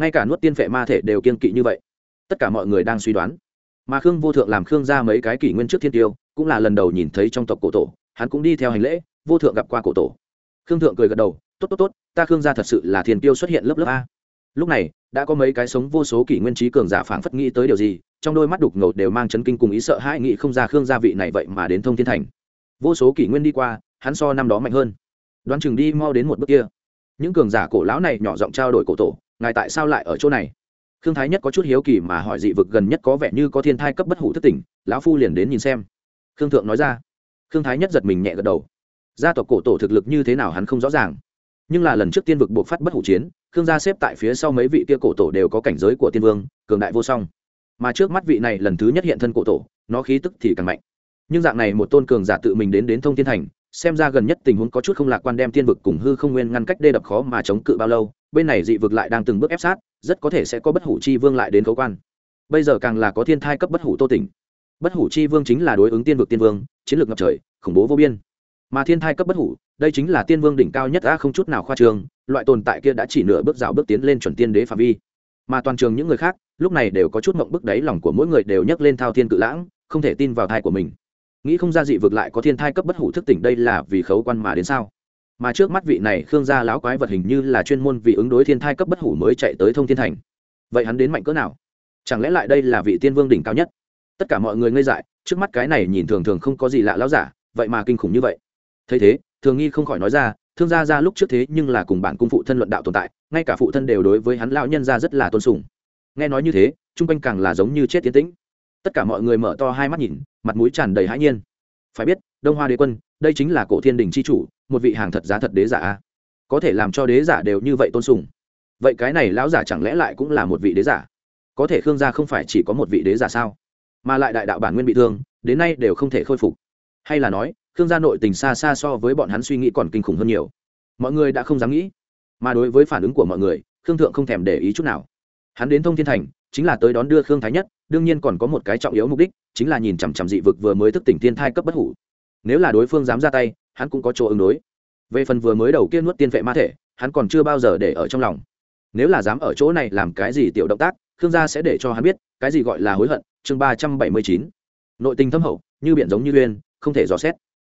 Ngay cả nuốt tiên phệ ma thể đều kiên kỵ như vậy. Tất cả mọi người đang suy đoán. Mà khương vô thượng làm khương gia mấy cái kỷ nguyên trước thiên tiêu, cũng là lần đầu nhìn thấy trong tộc cổ tổ, hắn cũng đi theo hành lễ, vô thượng gặp qua cổ tổ. Khương thượng cười gật đầu, tốt tốt tốt, ta khương gia thật sự là thiên tiêu xuất hiện lớp lớp a. Lúc này, đã có mấy cái sống vô số kỷ nguyên trí cường giả phảng phất nghĩ tới điều gì, trong đôi mắt đục ngầu đều mang chấn kinh cùng ý sợ hãi nghĩ không ra khương gia vị này vậy mà đến thông thiên thành. Vô số kỷ nguyên đi qua, hắn so năm đó mạnh hơn. Đoán chừng đi mau đến một bước kia. Những cường giả cổ lão này nhỏ giọng trao đổi cổ tổ ngài tại sao lại ở chỗ này? Khương thái nhất có chút hiếu kỳ mà hỏi dị vực gần nhất có vẻ như có thiên thai cấp bất hủ thất tỉnh, lão phu liền đến nhìn xem. Khương thượng nói ra. Khương thái nhất giật mình nhẹ gật đầu. Gia tộc cổ tổ thực lực như thế nào hắn không rõ ràng. Nhưng là lần trước tiên vực buộc phát bất hủ chiến, khương gia xếp tại phía sau mấy vị kia cổ tổ đều có cảnh giới của tiên vương, cường đại vô song. Mà trước mắt vị này lần thứ nhất hiện thân cổ tổ, nó khí tức thì càng mạnh. Nhưng dạng này một tôn cường giả tự mình đến đến thông thiên thành, xem ra gần nhất tình huống có chút không lạc quan đem tiên vực cùng hư không nguyên ngăn cách đê đập khó mà chống cự bao lâu bên này dị vực lại đang từng bước ép sát, rất có thể sẽ có bất hủ chi vương lại đến cấu quan. Bây giờ càng là có thiên thai cấp bất hủ tô tỉnh. Bất hủ chi vương chính là đối ứng tiên vực tiên vương, chiến lược ngập trời, khủng bố vô biên. Mà thiên thai cấp bất hủ, đây chính là tiên vương đỉnh cao nhất đã không chút nào khoa trường loại tồn tại kia đã chỉ nửa bước rào bước tiến lên chuẩn tiên đế phạm vi. Mà toàn trường những người khác, lúc này đều có chút mộng bức đáy lòng của mỗi người đều nhấc lên thao thiên cự lãng, không thể tin vào thai của mình. Nghĩ không ra dị vực lại có thiên thai cấp bất hủ thức tỉnh đây là vì khấu quan mà đến sao? Mà trước mắt vị này khương gia lão quái vật hình như là chuyên môn vì ứng đối thiên thai cấp bất hủ mới chạy tới thông thiên thành. Vậy hắn đến mạnh cỡ nào? Chẳng lẽ lại đây là vị tiên vương đỉnh cao nhất? Tất cả mọi người ngây dại, trước mắt cái này nhìn thường thường không có gì lạ lão giả, vậy mà kinh khủng như vậy. Thấy thế, thường nghi không khỏi nói ra, thương gia ra lúc trước thế nhưng là cùng bản cung phụ thân luận đạo tồn tại, ngay cả phụ thân đều đối với hắn lão nhân ra rất là tôn sùng. Nghe nói như thế, chung quanh càng là giống như chết tiến tĩnh. Tất cả mọi người mở to hai mắt nhìn, mặt mũi tràn đầy hãi nhiên. Phải biết, đông hoa đế quân đây chính là cổ thiên đình c h i chủ, một vị hàng thật giá thật đế giả a. Có thể làm cho đế giả đều như vậy tôn sùng. Vậy cái này lão giả chẳng lẽ lại cũng là một vị đế giả? Có thể khương gia không phải chỉ có một vị đế giả sao? Mà lại đại đạo bản nguyên bị thương, đến nay đều không thể khôi phục. Hay là nói, khương gia nội tình xa xa so với bọn hắn suy nghĩ còn kinh khủng hơn nhiều. Mọi người đã không dám nghĩ. Mà đối với phản ứng của mọi người, khương thượng không thèm để ý chút nào. Hắn đến thông thiên thành, chính là tới đón đưa khương thái nhất, đương nhiên còn có một cái trọng yếu mục đích, chính là nhìn chằm chằm dị vực vừa mới thức tỉnh thiên thai cấp bất hủ nếu là đối phương dám ra tay, hắn cũng có chỗ ứng đối. Về phần vừa mới đầu kia nuốt tiên vệ ma thể, hắn còn chưa bao giờ để ở trong lòng. Nếu là dám ở chỗ này làm cái gì tiểu động tác, khương gia sẽ để cho hắn biết, cái gì gọi là hối hận, chương ba trăm bảy mươi chín. Nội tình thâm hậu, như biển giống như uyên, không thể dò xét.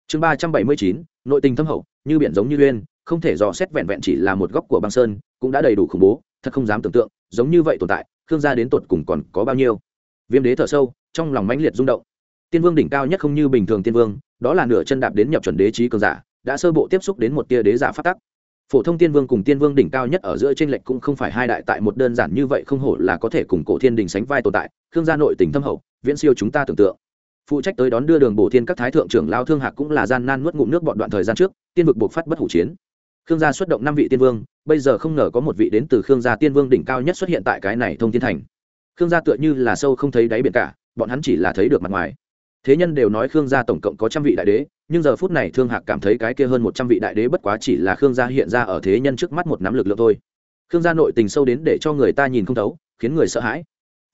Chương ba trăm bảy mươi chín, nội tình thâm hậu, như biển giống như uyên, không thể dò xét vẹn vẹn chỉ là một góc của băng sơn, cũng đã đầy đủ khủng bố, thật không dám tưởng tượng, giống như vậy tồn tại, khương gia đến tột cùng còn có bao nhiêu. Viêm đế thở sâu, trong lòng mãnh liệt rung động. Tiên vương đỉnh cao nhất không như bình thường tiên vương đó là nửa chân đạp đến nhập chuẩn đế trí cường giả, đã sơ bộ tiếp xúc đến một tia đế giả phát tắc. Phổ thông tiên vương cùng tiên vương đỉnh cao nhất ở giữa tranh lệch cũng không phải hai đại, tại một đơn giản như vậy không hổ là có thể cùng cổ thiên đình sánh vai tồn tại thương gia nội tình thâm hậu, viễn siêu chúng ta tưởng tượng. Phụ trách tới đón đưa đường bổ thiên các thái thượng trưởng lao thương hạc cũng là gian nan nuốt ngụm nước bọn đoạn thời gian trước, tiên vực buộc phát bất hủ chiến. Khương gia xuất động năm vị tiên vương, bây giờ không ngờ có một vị đến từ khương gia tiên vương đỉnh cao nhất xuất hiện tại cái này thông thiên thành. Khương gia tựa như là sâu không thấy đáy biển cả, bọn hắn chỉ là thấy được mặt ngoài thế nhân đều nói khương gia tổng cộng có trăm vị đại đế, nhưng giờ phút này thương hạc cảm thấy cái kia hơn một trăm vị đại đế bất quá chỉ là khương gia hiện ra ở thế nhân trước mắt một nắm lực lượng thôi. Khương gia nội tình sâu đến để cho người ta nhìn không thấu, khiến người sợ hãi.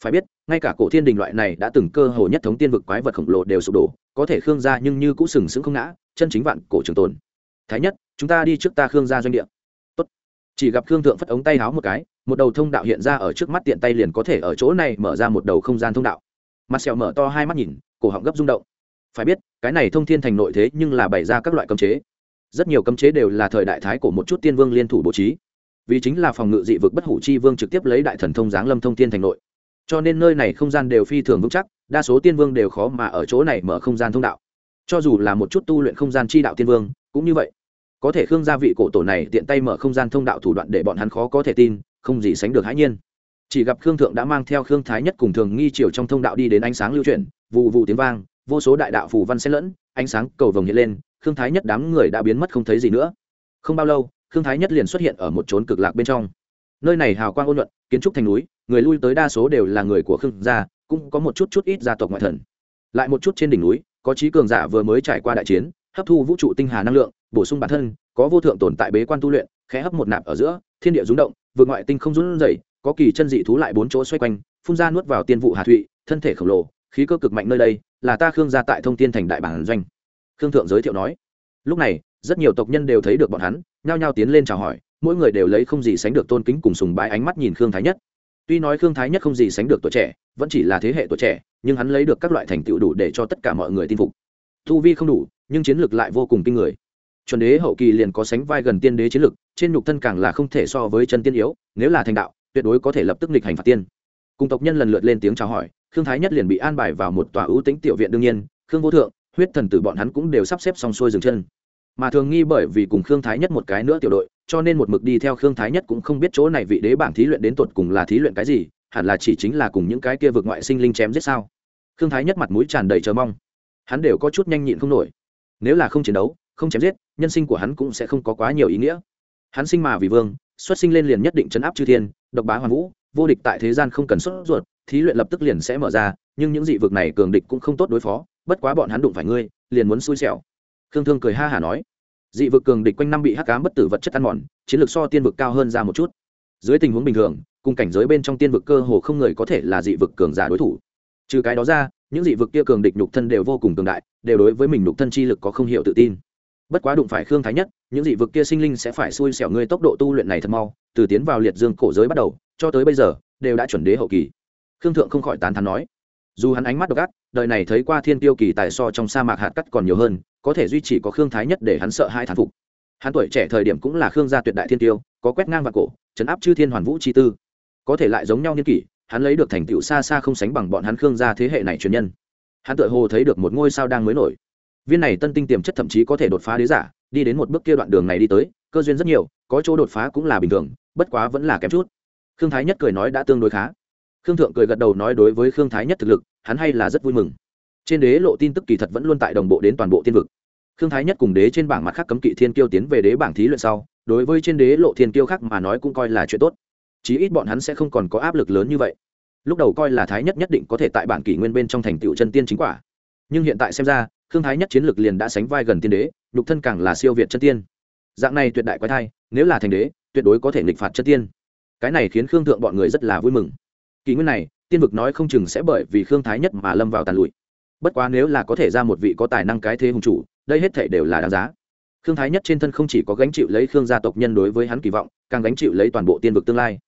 Phải biết, ngay cả cổ thiên đình loại này đã từng cơ hồ nhất thống tiên vực quái vật khổng lồ đều sụp đổ, có thể khương gia nhưng như cũng sừng sững không ngã, chân chính vạn cổ trường tồn. Thái nhất, chúng ta đi trước ta khương gia doanh địa. Tốt. chỉ gặp khương thượng phất ống tay háo một cái, một đầu thông đạo hiện ra ở trước mắt tiện tay liền có thể ở chỗ này mở ra một đầu không gian thông đạo. Mặt sẹo mở to hai mắt nhìn cổ họng gấp rung động. Phải biết, cái này thông thiên thành nội thế nhưng là bày ra các loại cấm chế. Rất nhiều cấm chế đều là thời đại thái của một chút tiên vương liên thủ bố trí. Vì chính là phòng ngự dị vực bất hủ chi vương trực tiếp lấy đại thần thông giáng lâm thông thiên thành nội. Cho nên nơi này không gian đều phi thường vững chắc, đa số tiên vương đều khó mà ở chỗ này mở không gian thông đạo. Cho dù là một chút tu luyện không gian chi đạo tiên vương, cũng như vậy. Có thể khương gia vị cổ tổ này tiện tay mở không gian thông đạo thủ đoạn để bọn hắn khó có thể tin, không gì sánh được hãi nhiên. Chỉ gặp khương thượng đã mang theo khương thái nhất cùng thường nghi triều trong thông đạo đi đến ánh sáng lưu chuyển vụ vụ tiếng vang, vô số đại đạo phù văn xen lẫn, ánh sáng cầu vồng hiện lên, khương thái nhất đám người đã biến mất không thấy gì nữa. Không bao lâu, khương thái nhất liền xuất hiện ở một chốn cực lạc bên trong. Nơi này hào quang ôn luận kiến trúc thành núi, người lui tới đa số đều là người của khương gia, cũng có một chút chút ít gia tộc ngoại thần. Lại một chút trên đỉnh núi, có trí cường giả vừa mới trải qua đại chiến, hấp thu vũ trụ tinh hà năng lượng, bổ sung bản thân, có vô thượng tồn tại bế quan tu luyện, khẽ hấp một nạp ở giữa, thiên địa rúng động, vượt ngoại tinh không run rẩy, có kỳ chân dị thú lại bốn chỗ xoay quanh, phun ra nuốt vào tiên vụ hà thụy, thân thể khổng lồ khí cơ cực mạnh nơi đây, là ta khương gia tại thông tiên thành đại bản doanh. Khương thượng giới thiệu nói. Lúc này, rất nhiều tộc nhân đều thấy được bọn hắn, nhao nhao tiến lên chào hỏi, mỗi người đều lấy không gì sánh được tôn kính cùng sùng bái ánh mắt nhìn khương thái nhất. Tuy nói khương thái nhất không gì sánh được tuổi trẻ, vẫn chỉ là thế hệ tuổi trẻ, nhưng hắn lấy được các loại thành tựu đủ để cho tất cả mọi người tin phục. Thu vi không đủ, nhưng chiến lược lại vô cùng kinh người. Chuẩn đế hậu kỳ liền có sánh vai gần tiên đế chiến lược trên nhục thân càng là không thể so với chân tiên yếu, nếu là thành đạo, tuyệt đối có thể lập tức nghịch hành phạt tiên. Cùng tộc nhân lần lượt lên tiếng chào hỏi khương thái nhất liền bị an bài vào một tòa ưu tính tiểu viện đương nhiên, khương vô thượng, huyết thần tử bọn hắn cũng đều sắp xếp xong xuôi dừng chân. Mà thường nghi bởi vì cùng khương thái nhất một cái nữa tiểu đội, cho nên một mực đi theo khương thái nhất cũng không biết chỗ này vị đế bảng thí luyện đến tột cùng là thí luyện cái gì, hẳn là chỉ chính là cùng những cái kia vượt ngoại sinh linh chém giết sao? Khương thái nhất mặt mũi tràn đầy chờ mong. Hắn đều có chút nhanh nhịn không nổi. Nếu là không chiến đấu, không chém giết, nhân sinh của hắn cũng sẽ không có quá nhiều ý nghĩa. Hắn sinh mà vì vương, xuất sinh lên liền nhất định chấn áp chư thiên, độc bá hoàn vũ, vô địch tại thế gian không cần xuất ruột thí luyện lập tức liền sẽ mở ra, nhưng những dị vực này cường địch cũng không tốt đối phó, bất quá bọn hắn đụng phải ngươi, liền muốn xui xẻo. Khương thương cười ha hả nói. Dị vực cường địch quanh năm bị hắc cám bất tử vật chất ăn mòn, chiến lược so tiên vực cao hơn ra một chút. Dưới tình huống bình thường, cùng cảnh giới bên trong tiên vực cơ hồ không người có thể là dị vực cường giả đối thủ. Trừ cái đó ra, những dị vực kia cường địch nhục thân đều vô cùng cường đại, đều đối với mình nhục thân chi lực có không hiểu tự tin. Bất quá đụng phải khương thái nhất, những dị vực kia sinh linh sẽ phải xui xẻo ngươi tốc độ tu luyện này thật mau, từ tiến vào liệt dương cổ giới bắt đầu, cho tới bây giờ, đều đã chuẩn đế hậu kỳ khương thượng không khỏi tán thán nói, dù hắn ánh mắt độc ác, đời này thấy qua thiên tiêu kỳ tài so trong sa mạc hạt cắt còn nhiều hơn, có thể duy trì có khương thái nhất để hắn sợ hai thán phục. Hắn tuổi trẻ thời điểm cũng là khương gia tuyệt đại thiên tiêu, có quét ngang và cổ chấn áp chư thiên hoàn vũ chi tư. Có thể lại giống nhau niên kỷ, hắn lấy được thành tựu xa xa không sánh bằng bọn hắn khương gia thế hệ này truyền nhân. Hắn tự hồ thấy được một ngôi sao đang mới nổi. Viên này tân tinh tiềm chất thậm chí có thể đột phá đế giả, đi đến một bước kia đoạn đường này đi tới, cơ duyên rất nhiều, có chỗ đột phá cũng là bình thường, bất quá vẫn là kém chút. Khương thái nhất cười nói đã tương đối khá khương thượng cười gật đầu nói đối với khương thái nhất thực lực, hắn hay là rất vui mừng. Trên đế lộ tin tức kỳ thật vẫn luôn tại đồng bộ đến toàn bộ tiên vực. Khương thái nhất cùng đế trên bảng mặt khác cấm kỵ thiên kiêu tiến về đế bảng thí luyện sau, đối với trên đế lộ thiên kiêu khác mà nói cũng coi là chuyện tốt. Chí ít bọn hắn sẽ không còn có áp lực lớn như vậy. Lúc đầu coi là thái nhất nhất định có thể tại bản kỷ nguyên bên trong thành tựu chân tiên chính quả. Nhưng hiện tại xem ra, khương thái nhất chiến lược liền đã sánh vai gần tiên đế, nhục thân càng là siêu việt chân tiên. Dạng này tuyệt đại quái thai, nếu là thành đế, tuyệt đối có thể nghịch phạt chân tiên. Cái này khiến khương thượng bọn người rất là vui mừng kỷ nguyên này, tiên vực nói không chừng sẽ bởi vì khương thái nhất mà lâm vào tàn lụi. Bất quá nếu là có thể ra một vị có tài năng cái thế hùng chủ, đây hết thể đều là đáng giá. Khương thái nhất trên thân không chỉ có gánh chịu lấy khương gia tộc nhân đối với hắn kỳ vọng, càng gánh chịu lấy toàn bộ tiên vực tương lai.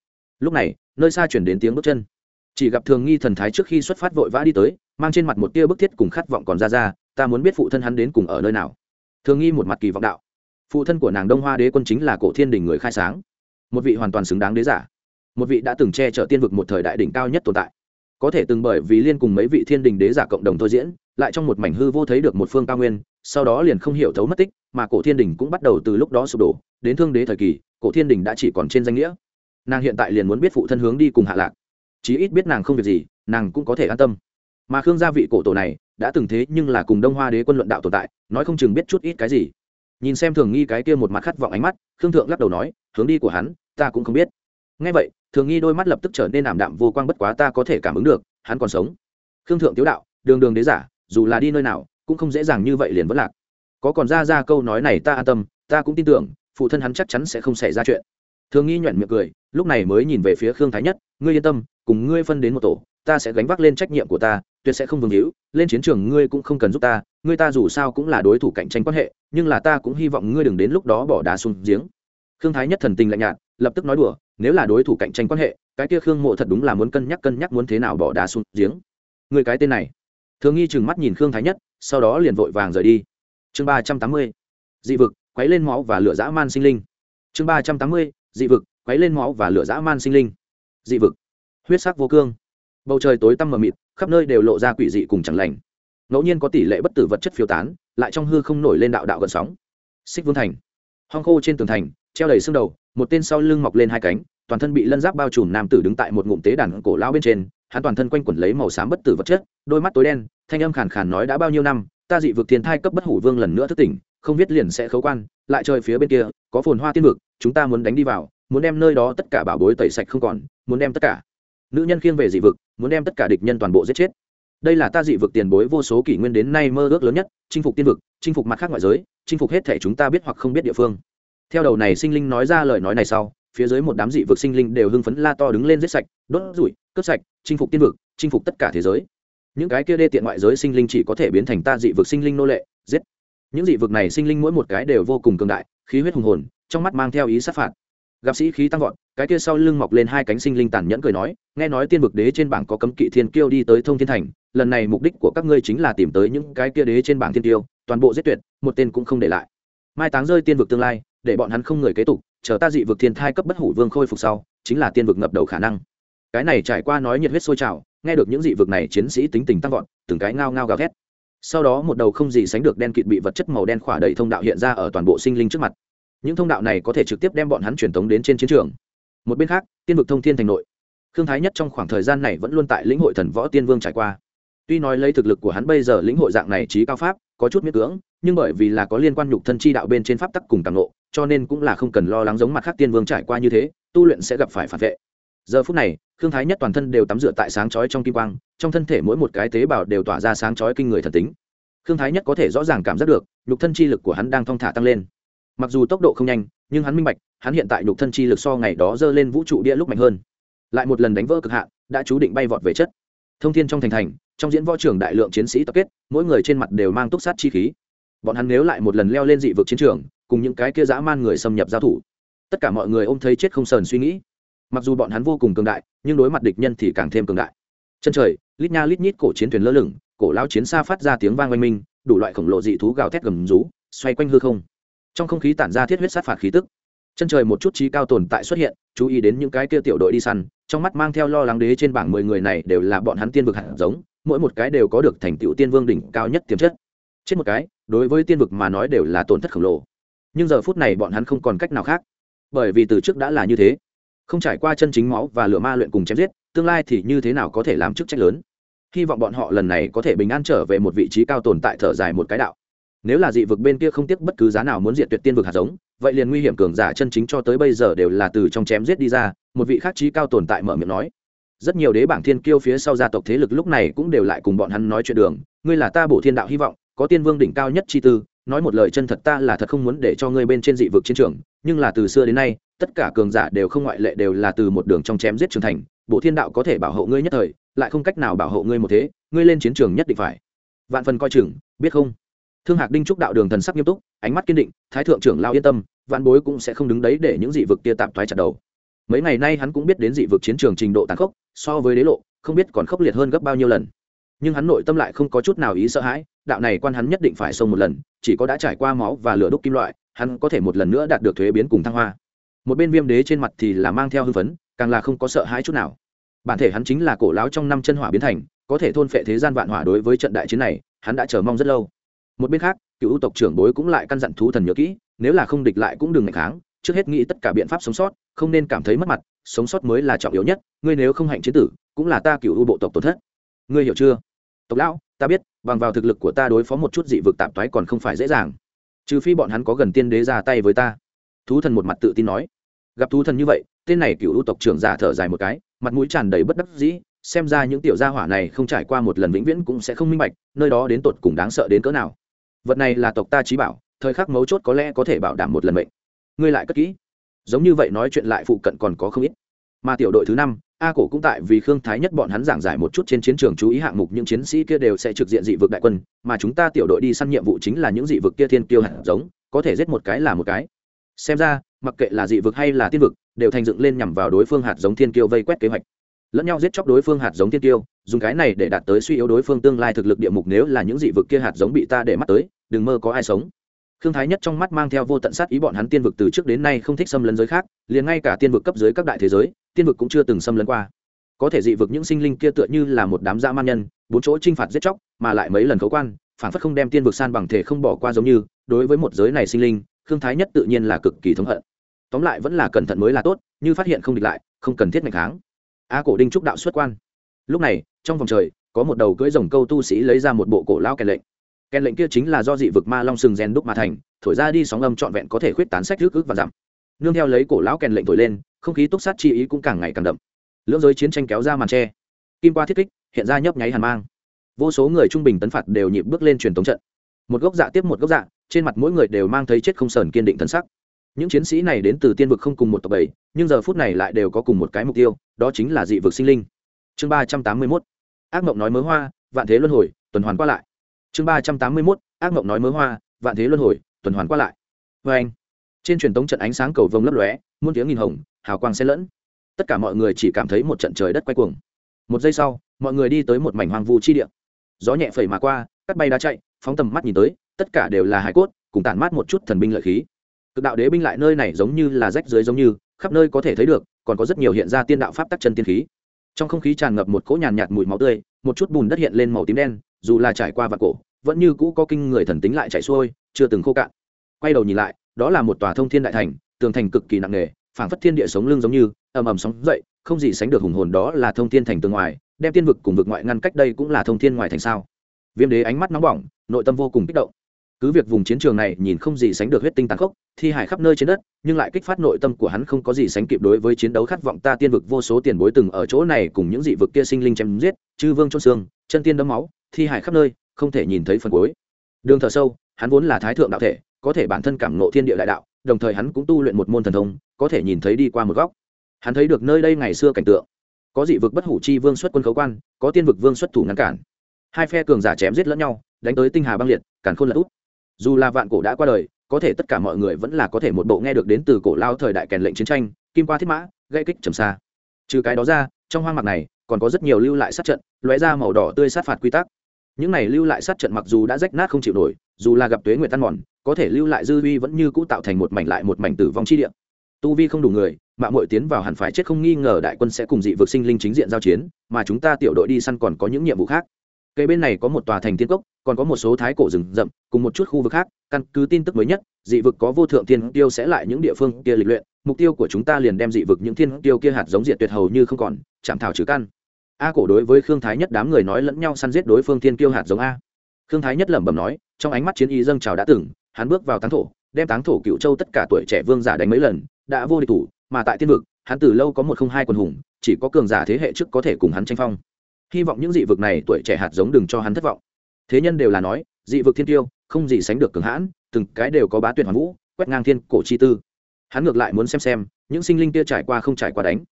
Lúc này, nơi xa chuyển đến tiếng bước chân. Chỉ gặp thường nghi thần thái trước khi xuất phát vội vã đi tới, mang trên mặt một tia bức thiết cùng khát vọng còn ra ra, ta muốn biết phụ thân hắn đến cùng ở nơi nào. Thường nghi một mặt kỳ vọng đạo. Phụ thân của nàng đông hoa đế quân chính là cổ thiên đình người khai sáng. Một vị hoàn toàn xứng đáng đế giả một vị đã từng che chở tiên vực một thời đại đỉnh cao nhất tồn tại. Có thể từng bởi vì liên cùng mấy vị thiên đình đế giả cộng đồng thôi diễn, lại trong một mảnh hư vô thấy được một phương cao nguyên, sau đó liền không hiểu thấu mất tích, mà cổ thiên đình cũng bắt đầu từ lúc đó sụp đổ, đến thương đế thời kỳ, cổ thiên đình đã chỉ còn trên danh nghĩa. Nàng hiện tại liền muốn biết phụ thân hướng đi cùng hạ lạc. Chí ít biết nàng không việc gì, nàng cũng có thể an tâm. Mà khương gia vị cổ tổ này, đã từng thế nhưng là cùng đông hoa đế quân luận đạo tồn tại, nói không chừng biết chút ít cái gì. Nhìn xem thường nghi cái kia một mặt khát vọng ánh mắt, khương thượng lắc đầu nói, hướng đi của hắn, ta cũng không biết ngay vậy, thường nghi đôi mắt lập tức trở nên ảm đạm vô quang bất quá ta có thể cảm ứng được, hắn còn sống. Khương thượng tiếu đạo, đường đường đế giả, dù là đi nơi nào, cũng không dễ dàng như vậy liền vẫn lạc. Có còn ra ra câu nói này ta an tâm, ta cũng tin tưởng, phụ thân hắn chắc chắn sẽ không xảy ra chuyện. Thường nghi nhoẹn miệng cười, lúc này mới nhìn về phía khương thái nhất, ngươi yên tâm, cùng ngươi phân đến một tổ, ta sẽ gánh vác lên trách nhiệm của ta, tuyệt sẽ không vương hữu lên chiến trường ngươi cũng không cần giúp ta, ngươi ta dù sao cũng là đối thủ cạnh tranh quan hệ, nhưng là ta cũng hy vọng ngươi đừng đến lúc đó bỏ đá xuống giếng. Khương thái nhất thần tình lạnh nhạt, lập tức nói đùa nếu là đối thủ cạnh tranh quan hệ, cái kia khương mộ thật đúng là muốn cân nhắc cân nhắc muốn thế nào bỏ đá xuống giếng. Người cái tên này. Thường nghi chừng mắt nhìn khương thái nhất, sau đó liền vội vàng rời đi. Chương ba trăm tám mươi, dị vực, quấy lên máu và lửa dã man sinh linh. Chương ba trăm tám mươi, dị vực, quấy lên máu và lửa dã man sinh linh. Dị vực, huyết sắc vô cương. Bầu trời tối tăm mờ mịt, khắp nơi đều lộ ra quỷ dị cùng chẳng lành. Ngẫu nhiên có tỷ lệ bất tử vật chất phiêu tán, lại trong hư không nổi lên đạo đạo gần sóng. Xích vương thành, hong khô trên tường thành treo đầy xương đầu, một tên sau lưng mọc lên hai cánh, toàn thân bị lân giáp bao trùm nam tử đứng tại một ngụm tế đàn cổ lao bên trên, hắn toàn thân quanh quẩn lấy màu xám bất tử vật chất, đôi mắt tối đen, thanh âm khàn khàn nói đã bao nhiêu năm, ta dị vực thiên thai cấp bất hủ vương lần nữa thức tỉnh, không biết liền sẽ khấu quan, lại trời phía bên kia, có phồn hoa tiên vực, chúng ta muốn đánh đi vào, muốn đem nơi đó tất cả bảo bối tẩy sạch không còn, muốn đem tất cả nữ nhân khiêng về dị vực, muốn đem tất cả địch nhân toàn bộ giết chết. Đây là ta dị vực tiền bối vô số kỷ nguyên đến nay mơ ước lớn nhất, chinh phục tiên vực, chinh phục mặt khác ngoại giới, chinh phục hết thể chúng ta biết hoặc không biết địa phương theo đầu này sinh linh nói ra lời nói này sau, phía dưới một đám dị vực sinh linh đều hưng phấn la to đứng lên giết sạch, đốt rủi, cướp sạch, chinh phục tiên vực, chinh phục tất cả thế giới. Những cái kia đê tiện ngoại giới sinh linh chỉ có thể biến thành ta dị vực sinh linh nô lệ, giết. Những dị vực này sinh linh mỗi một cái đều vô cùng cường đại, khí huyết hùng hồn, trong mắt mang theo ý sát phạt. Gặp sĩ khí tăng vọt, cái kia sau lưng mọc lên hai cánh sinh linh tàn nhẫn cười nói, nghe nói tiên vực đế trên bảng có cấm kỵ thiên kiêu đi tới thông thiên thành, lần này mục đích của các ngươi chính là tìm tới những cái kia đế trên bảng thiên kiêu, toàn bộ giết tuyệt, một tên cũng không để lại. Mai táng rơi tiên vực tương lai để bọn hắn không người kế tục, chờ ta dị vực thiên thai cấp bất hủ vương khôi phục sau, chính là tiên vực ngập đầu khả năng. Cái này trải qua nói nhiệt huyết sôi trào, nghe được những dị vực này chiến sĩ tính tình tăng vọt, từng cái ngao ngao gào ghét sau đó một đầu không gì sánh được đen kịt bị vật chất màu đen khỏa đầy thông đạo hiện ra ở toàn bộ sinh linh trước mặt. Những thông đạo này có thể trực tiếp đem bọn hắn truyền tống đến trên chiến trường. Một bên khác, tiên vực thông thiên thành nội. Thương thái nhất trong khoảng thời gian này vẫn luôn tại lĩnh hội thần võ tiên vương trải qua. Tuy nói lấy thực lực của hắn bây giờ lĩnh hội dạng này trí cao pháp, có chút miễn cưỡng, nhưng bởi vì là có liên quan nhục thân chi đạo bên trên pháp tắc cùng càng nộ cho nên cũng là không cần lo lắng giống mặt khác tiên vương trải qua như thế, tu luyện sẽ gặp phải phản vệ. Giờ phút này thương thái nhất toàn thân đều tắm rửa tại sáng chói trong kim quang, trong thân thể mỗi một cái tế bào đều tỏa ra sáng chói kinh người thần tính. Thương thái nhất có thể rõ ràng cảm giác được, nhục thân chi lực của hắn đang thong thả tăng lên. Mặc dù tốc độ không nhanh, nhưng hắn minh bạch, hắn hiện tại nhục thân chi lực so ngày đó dơ lên vũ trụ địa lúc mạnh hơn. Lại một lần đánh vỡ cực hạn, đã chú định bay vọt về chất. Thông thiên trong thành thành, trong diễn võ trường đại lượng chiến sĩ tập kết, mỗi người trên mặt đều mang túc sát chi khí. Bọn hắn nếu lại một lần leo lên dị vực chiến trường cùng những cái kia dã man người xâm nhập giao thủ. Tất cả mọi người ôm thấy chết không sờn suy nghĩ. Mặc dù bọn hắn vô cùng cường đại, nhưng đối mặt địch nhân thì càng thêm cường đại. Chân trời, lít nha lít nhít cổ chiến thuyền lơ lửng, cổ lao chiến xa phát ra tiếng vang oanh minh, đủ loại khổng lồ dị thú gào thét gầm rú, xoay quanh hư không. Trong không khí tản ra thiết huyết sát phạt khí tức. Chân trời một chút trí cao tồn tại xuất hiện, chú ý đến những cái kia tiểu đội đi săn, trong mắt mang theo lo lắng đế trên bảng mười người này đều là bọn hắn tiên vực hạt giống, mỗi một cái đều có được thành tựu tiên vương đỉnh cao nhất tiềm chất. Chết một cái, đối với tiên vực mà nói đều là tổn thất khổng lồ nhưng giờ phút này bọn hắn không còn cách nào khác. Bởi vì từ trước đã là như thế. Không trải qua chân chính máu và lửa ma luyện cùng chém giết, tương lai thì như thế nào có thể làm chức trách lớn? Hy vọng bọn họ lần này có thể bình an trở về một vị trí cao tồn tại thở dài một cái đạo. Nếu là dị vực bên kia không tiếc bất cứ giá nào muốn diệt tuyệt tiên vực hạt giống, vậy liền nguy hiểm cường giả chân chính cho tới bây giờ đều là từ trong chém giết đi ra, một vị khác trí cao tồn tại mở miệng nói. Rất nhiều đế bảng thiên kiêu phía sau gia tộc thế lực lúc này cũng đều lại cùng bọn hắn nói chuyện đường, ngươi là ta bổ thiên đạo hy vọng, có tiên vương đỉnh cao nhất chi tư nói một lời chân thật ta là thật không muốn để cho ngươi bên trên dị vực chiến trường, nhưng là từ xưa đến nay, tất cả cường giả đều không ngoại lệ đều là từ một đường trong chém giết trưởng thành, bộ thiên đạo có thể bảo hộ ngươi nhất thời, lại không cách nào bảo hộ ngươi một thế, ngươi lên chiến trường nhất định phải. Vạn phần coi chừng, biết không? Thương hạc đinh trúc đạo đường thần sắc nghiêm túc, ánh mắt kiên định, thái thượng trưởng lao yên tâm, vạn bối cũng sẽ không đứng đấy để những dị vực kia tạm thoái chặt đầu. Mấy ngày nay hắn cũng biết đến dị vực chiến trường trình độ tàn khốc, so với đế lộ, không biết còn khốc liệt hơn gấp bao nhiêu lần. Nhưng hắn nội tâm lại không có chút nào ý sợ hãi đạo này quan hắn nhất định phải xông một lần, chỉ có đã trải qua máu và lửa đúc kim loại, hắn có thể một lần nữa đạt được thuế biến cùng thăng hoa. Một bên viêm đế trên mặt thì là mang theo hưng phấn, càng là không có sợ hãi chút nào. Bản thể hắn chính là cổ láo trong năm chân hỏa biến thành, có thể thôn phệ thế gian vạn hỏa đối với trận đại chiến này, hắn đã chờ mong rất lâu. Một bên khác, cựu tộc trưởng bối cũng lại căn dặn thú thần nhớ kỹ, nếu là không địch lại cũng đừng ngày kháng, trước hết nghĩ tất cả biện pháp sống sót, không nên cảm thấy mất mặt, sống sót mới là trọng yếu nhất, ngươi nếu không hạnh chế tử, cũng là ta cựu u bộ tộc tổn thất. Ngươi hiểu chưa? Tộc lão, ta biết bằng vào thực lực của ta đối phó một chút dị vực tạp toái còn không phải dễ dàng. Trừ phi bọn hắn có gần tiên đế ra tay với ta. Thú thần một mặt tự tin nói. Gặp thú thần như vậy, tên này cựu ưu tộc trưởng giả thở dài một cái, mặt mũi tràn đầy bất đắc dĩ, xem ra những tiểu gia hỏa này không trải qua một lần vĩnh viễn cũng sẽ không minh bạch, nơi đó đến tột cùng đáng sợ đến cỡ nào. Vật này là tộc ta trí bảo, thời khắc mấu chốt có lẽ có thể bảo đảm một lần mệnh. Ngươi lại cất kỹ. Giống như vậy nói chuyện lại phụ cận còn có không ít. Mà tiểu đội thứ năm a cổ cũng tại vì khương thái nhất bọn hắn giảng giải một chút trên chiến trường chú ý hạng mục, những chiến sĩ kia đều sẽ trực diện dị vực đại quân, mà chúng ta tiểu đội đi săn nhiệm vụ chính là những dị vực kia thiên kiêu hạt giống, có thể giết một cái là một cái. Xem ra, mặc kệ là dị vực hay là tiên vực, đều thành dựng lên nhằm vào đối phương hạt giống thiên kiêu vây quét kế hoạch. Lẫn nhau giết chóc đối phương hạt giống thiên kiêu, dùng cái này để đạt tới suy yếu đối phương tương lai thực lực địa mục, nếu là những dị vực kia hạt giống bị ta để mắt tới, đừng mơ có ai sống. Khương Thái Nhất trong mắt mang theo vô tận sát ý bọn hắn tiên vực từ trước đến nay không thích xâm lấn giới khác, liền ngay cả tiên vực cấp dưới các đại thế giới, tiên vực cũng chưa từng xâm lấn qua. Có thể dị vực những sinh linh kia tựa như là một đám dã man nhân, bốn chỗ trinh phạt giết chóc, mà lại mấy lần khấu quan, phản phất không đem tiên vực san bằng thể không bỏ qua giống như, đối với một giới này sinh linh, Khương Thái Nhất tự nhiên là cực kỳ thống hận. Tóm lại vẫn là cẩn thận mới là tốt, như phát hiện không địch lại, không cần thiết mạnh kháng. A Cổ Đinh trúc đạo xuất quan. Lúc này, trong vòng trời, có một đầu cưỡi rồng câu tu sĩ lấy ra một bộ cổ lao kèn lệnh kèn lệnh kia chính là do dị vực ma long sừng rèn đúc mà thành, thổi ra đi sóng âm trọn vẹn có thể khuyết tán sách rước ước và giảm nương theo lấy cổ lão kèn lệnh thổi lên, không khí túc sát chi ý cũng càng ngày càng đậm. Lưỡng giới chiến tranh kéo ra màn tre. Kim qua thiết kích, hiện ra nhấp nháy hàn mang. Vô số người trung bình tấn phạt đều nhịp bước lên truyền thống trận. Một gốc dạ tiếp một gốc dạ trên mặt mỗi người đều mang thấy chết không sờn kiên định thân sắc. Những chiến sĩ này đến từ tiên vực không cùng một tập bảy, nhưng giờ phút này lại đều có cùng một cái mục tiêu, đó chính là dị vực sinh linh. Chương ba trăm tám mươi mốt. Ác mộng nói mớ hoa, vạn thế luân hồi, tuần hoàn qua lại chương ba trăm tám mươi mốt, ác mộng nói mớ hoa, vạn thế luân hồi, tuần hoàn qua lại. Vê anh, trên truyền thống trận ánh sáng cầu vồng lấp lóe, muôn tiếng nghìn hồng, hào quang xen lẫn. Tất cả mọi người chỉ cảm thấy một trận trời đất quay cuồng. Một giây sau, mọi người đi tới một mảnh hoang vu chi địa. Gió nhẹ phẩy mà qua, cắt bay đá chạy, phóng tầm mắt nhìn tới, tất cả đều là hải cốt, cùng tản mát một chút thần binh lợi khí. Cực đạo đế binh lại nơi này giống như là rách dưới giống như, khắp nơi có thể thấy được, còn có rất nhiều hiện ra tiên đạo pháp tắc chân tiên khí. Trong không khí tràn ngập một cỗ nhàn nhạt mùi máu tươi, một chút bùn đất hiện lên màu tím đen, dù là trải qua vạt cổ vẫn như cũ có kinh người thần tính lại chạy xuôi, chưa từng khô cạn. Quay đầu nhìn lại, đó là một tòa thông thiên đại thành, tường thành cực kỳ nặng nề, phảng phất thiên địa sống lưng giống như, ầm ầm sóng dậy, không gì sánh được hùng hồn đó là thông thiên thành tường ngoài, đem tiên vực cùng vực ngoại ngăn cách đây cũng là thông thiên ngoài thành sao. Viêm đế ánh mắt nóng bỏng, nội tâm vô cùng kích động. Cứ việc vùng chiến trường này nhìn không gì sánh được huyết tinh tàn khốc, thi hải khắp nơi trên đất, nhưng lại kích phát nội tâm của hắn không có gì sánh kịp đối với chiến đấu khát vọng ta tiên vực vô số tiền bối từng ở chỗ này cùng những dị vực kia sinh linh chém giết, chư vương trôn xương, chân tiên đấm máu, thi hải khắp nơi không thể nhìn thấy phần cuối. Đường thở sâu, hắn vốn là thái thượng đạo thể, có thể bản thân cảm nộ thiên địa đại đạo, đồng thời hắn cũng tu luyện một môn thần thông, có thể nhìn thấy đi qua một góc. Hắn thấy được nơi đây ngày xưa cảnh tượng. Có dị vực bất hủ chi vương xuất quân khấu quan, có tiên vực vương xuất thủ ngăn cản. Hai phe cường giả chém giết lẫn nhau, đánh tới tinh hà băng liệt, càn khôn lật út. Dù là vạn cổ đã qua đời, có thể tất cả mọi người vẫn là có thể một bộ nghe được đến từ cổ lao thời đại kèn lệnh chiến tranh, kim qua thiết mã, gây kích trầm xa. Trừ cái đó ra, trong hoang mạc này, còn có rất nhiều lưu lại sát trận, lóe ra màu đỏ tươi sát phạt quy tắc những này lưu lại sát trận mặc dù đã rách nát không chịu nổi, dù là gặp tuế nguyệt tan mòn, có thể lưu lại dư vi vẫn như cũ tạo thành một mảnh lại một mảnh tử vong chi địa. Tu vi không đủ người mạng mội tiến vào hẳn phải chết không nghi ngờ đại quân sẽ cùng dị vực sinh linh chính diện giao chiến, mà chúng ta tiểu đội đi săn còn có những nhiệm vụ khác. Cây bên này có một tòa thành tiên cốc, còn có một số thái cổ rừng rậm, cùng một chút khu vực khác, căn cứ tin tức mới nhất, dị vực có vô thượng thiên tiêu sẽ lại những địa phương kia lịch luyện, mục tiêu của chúng ta liền đem dị vực những thiên tiêu kia hạt giống diệt tuyệt hầu như không còn, chạm thảo trừ căn a cổ đối với khương thái nhất đám người nói lẫn nhau săn giết đối phương thiên Kiêu hạt giống a. Khương thái nhất lẩm bẩm nói, trong ánh mắt chiến y dâng trào đã từng, hắn bước vào táng thổ, đem táng thổ cựu châu tất cả tuổi trẻ vương giả đánh mấy lần, đã vô địch thủ, mà tại tiên vực, hắn từ lâu có một không hai quần hùng, chỉ có cường giả thế hệ trước có thể cùng hắn tranh phong. Hy vọng những dị vực này tuổi trẻ hạt giống đừng cho hắn thất vọng. Thế nhân đều là nói, dị vực thiên tiêu, không gì sánh được cường hãn, từng cái đều có bá tuyệt hoàn vũ, quét ngang thiên cổ chi tư. Hắn ngược lại muốn xem xem, những sinh linh kia trải qua không trải qua đánh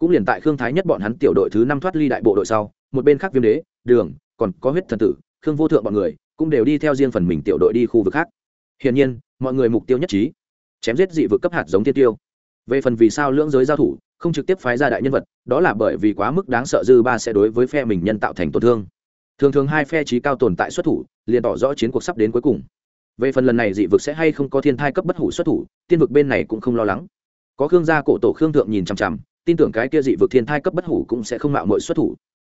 cũng liền tại khương thái nhất bọn hắn tiểu đội thứ năm thoát ly đại bộ đội sau, một bên khác viêm đế, đường, còn có huyết thần tử, khương vô thượng bọn người, cũng đều đi theo riêng phần mình tiểu đội đi khu vực khác. Hiển nhiên, mọi người mục tiêu nhất trí, chém giết dị vực cấp hạt giống thiên tiêu. Về phần vì sao lưỡng giới giao thủ, không trực tiếp phái ra đại nhân vật, đó là bởi vì quá mức đáng sợ dư ba sẽ đối với phe mình nhân tạo thành tổn thương. Thường thường hai phe trí cao tồn tại xuất thủ, liền tỏ rõ chiến cuộc sắp đến cuối cùng. Về phần lần này dị vực sẽ hay không có thiên thai cấp bất hủ xuất thủ, tiên vực bên này cũng không lo lắng. Có khương gia cổ tổ khương thượng nhìn chằm chằm tin tưởng cái kia dị vực thiên thai cấp bất hủ cũng sẽ không mạo mội xuất thủ.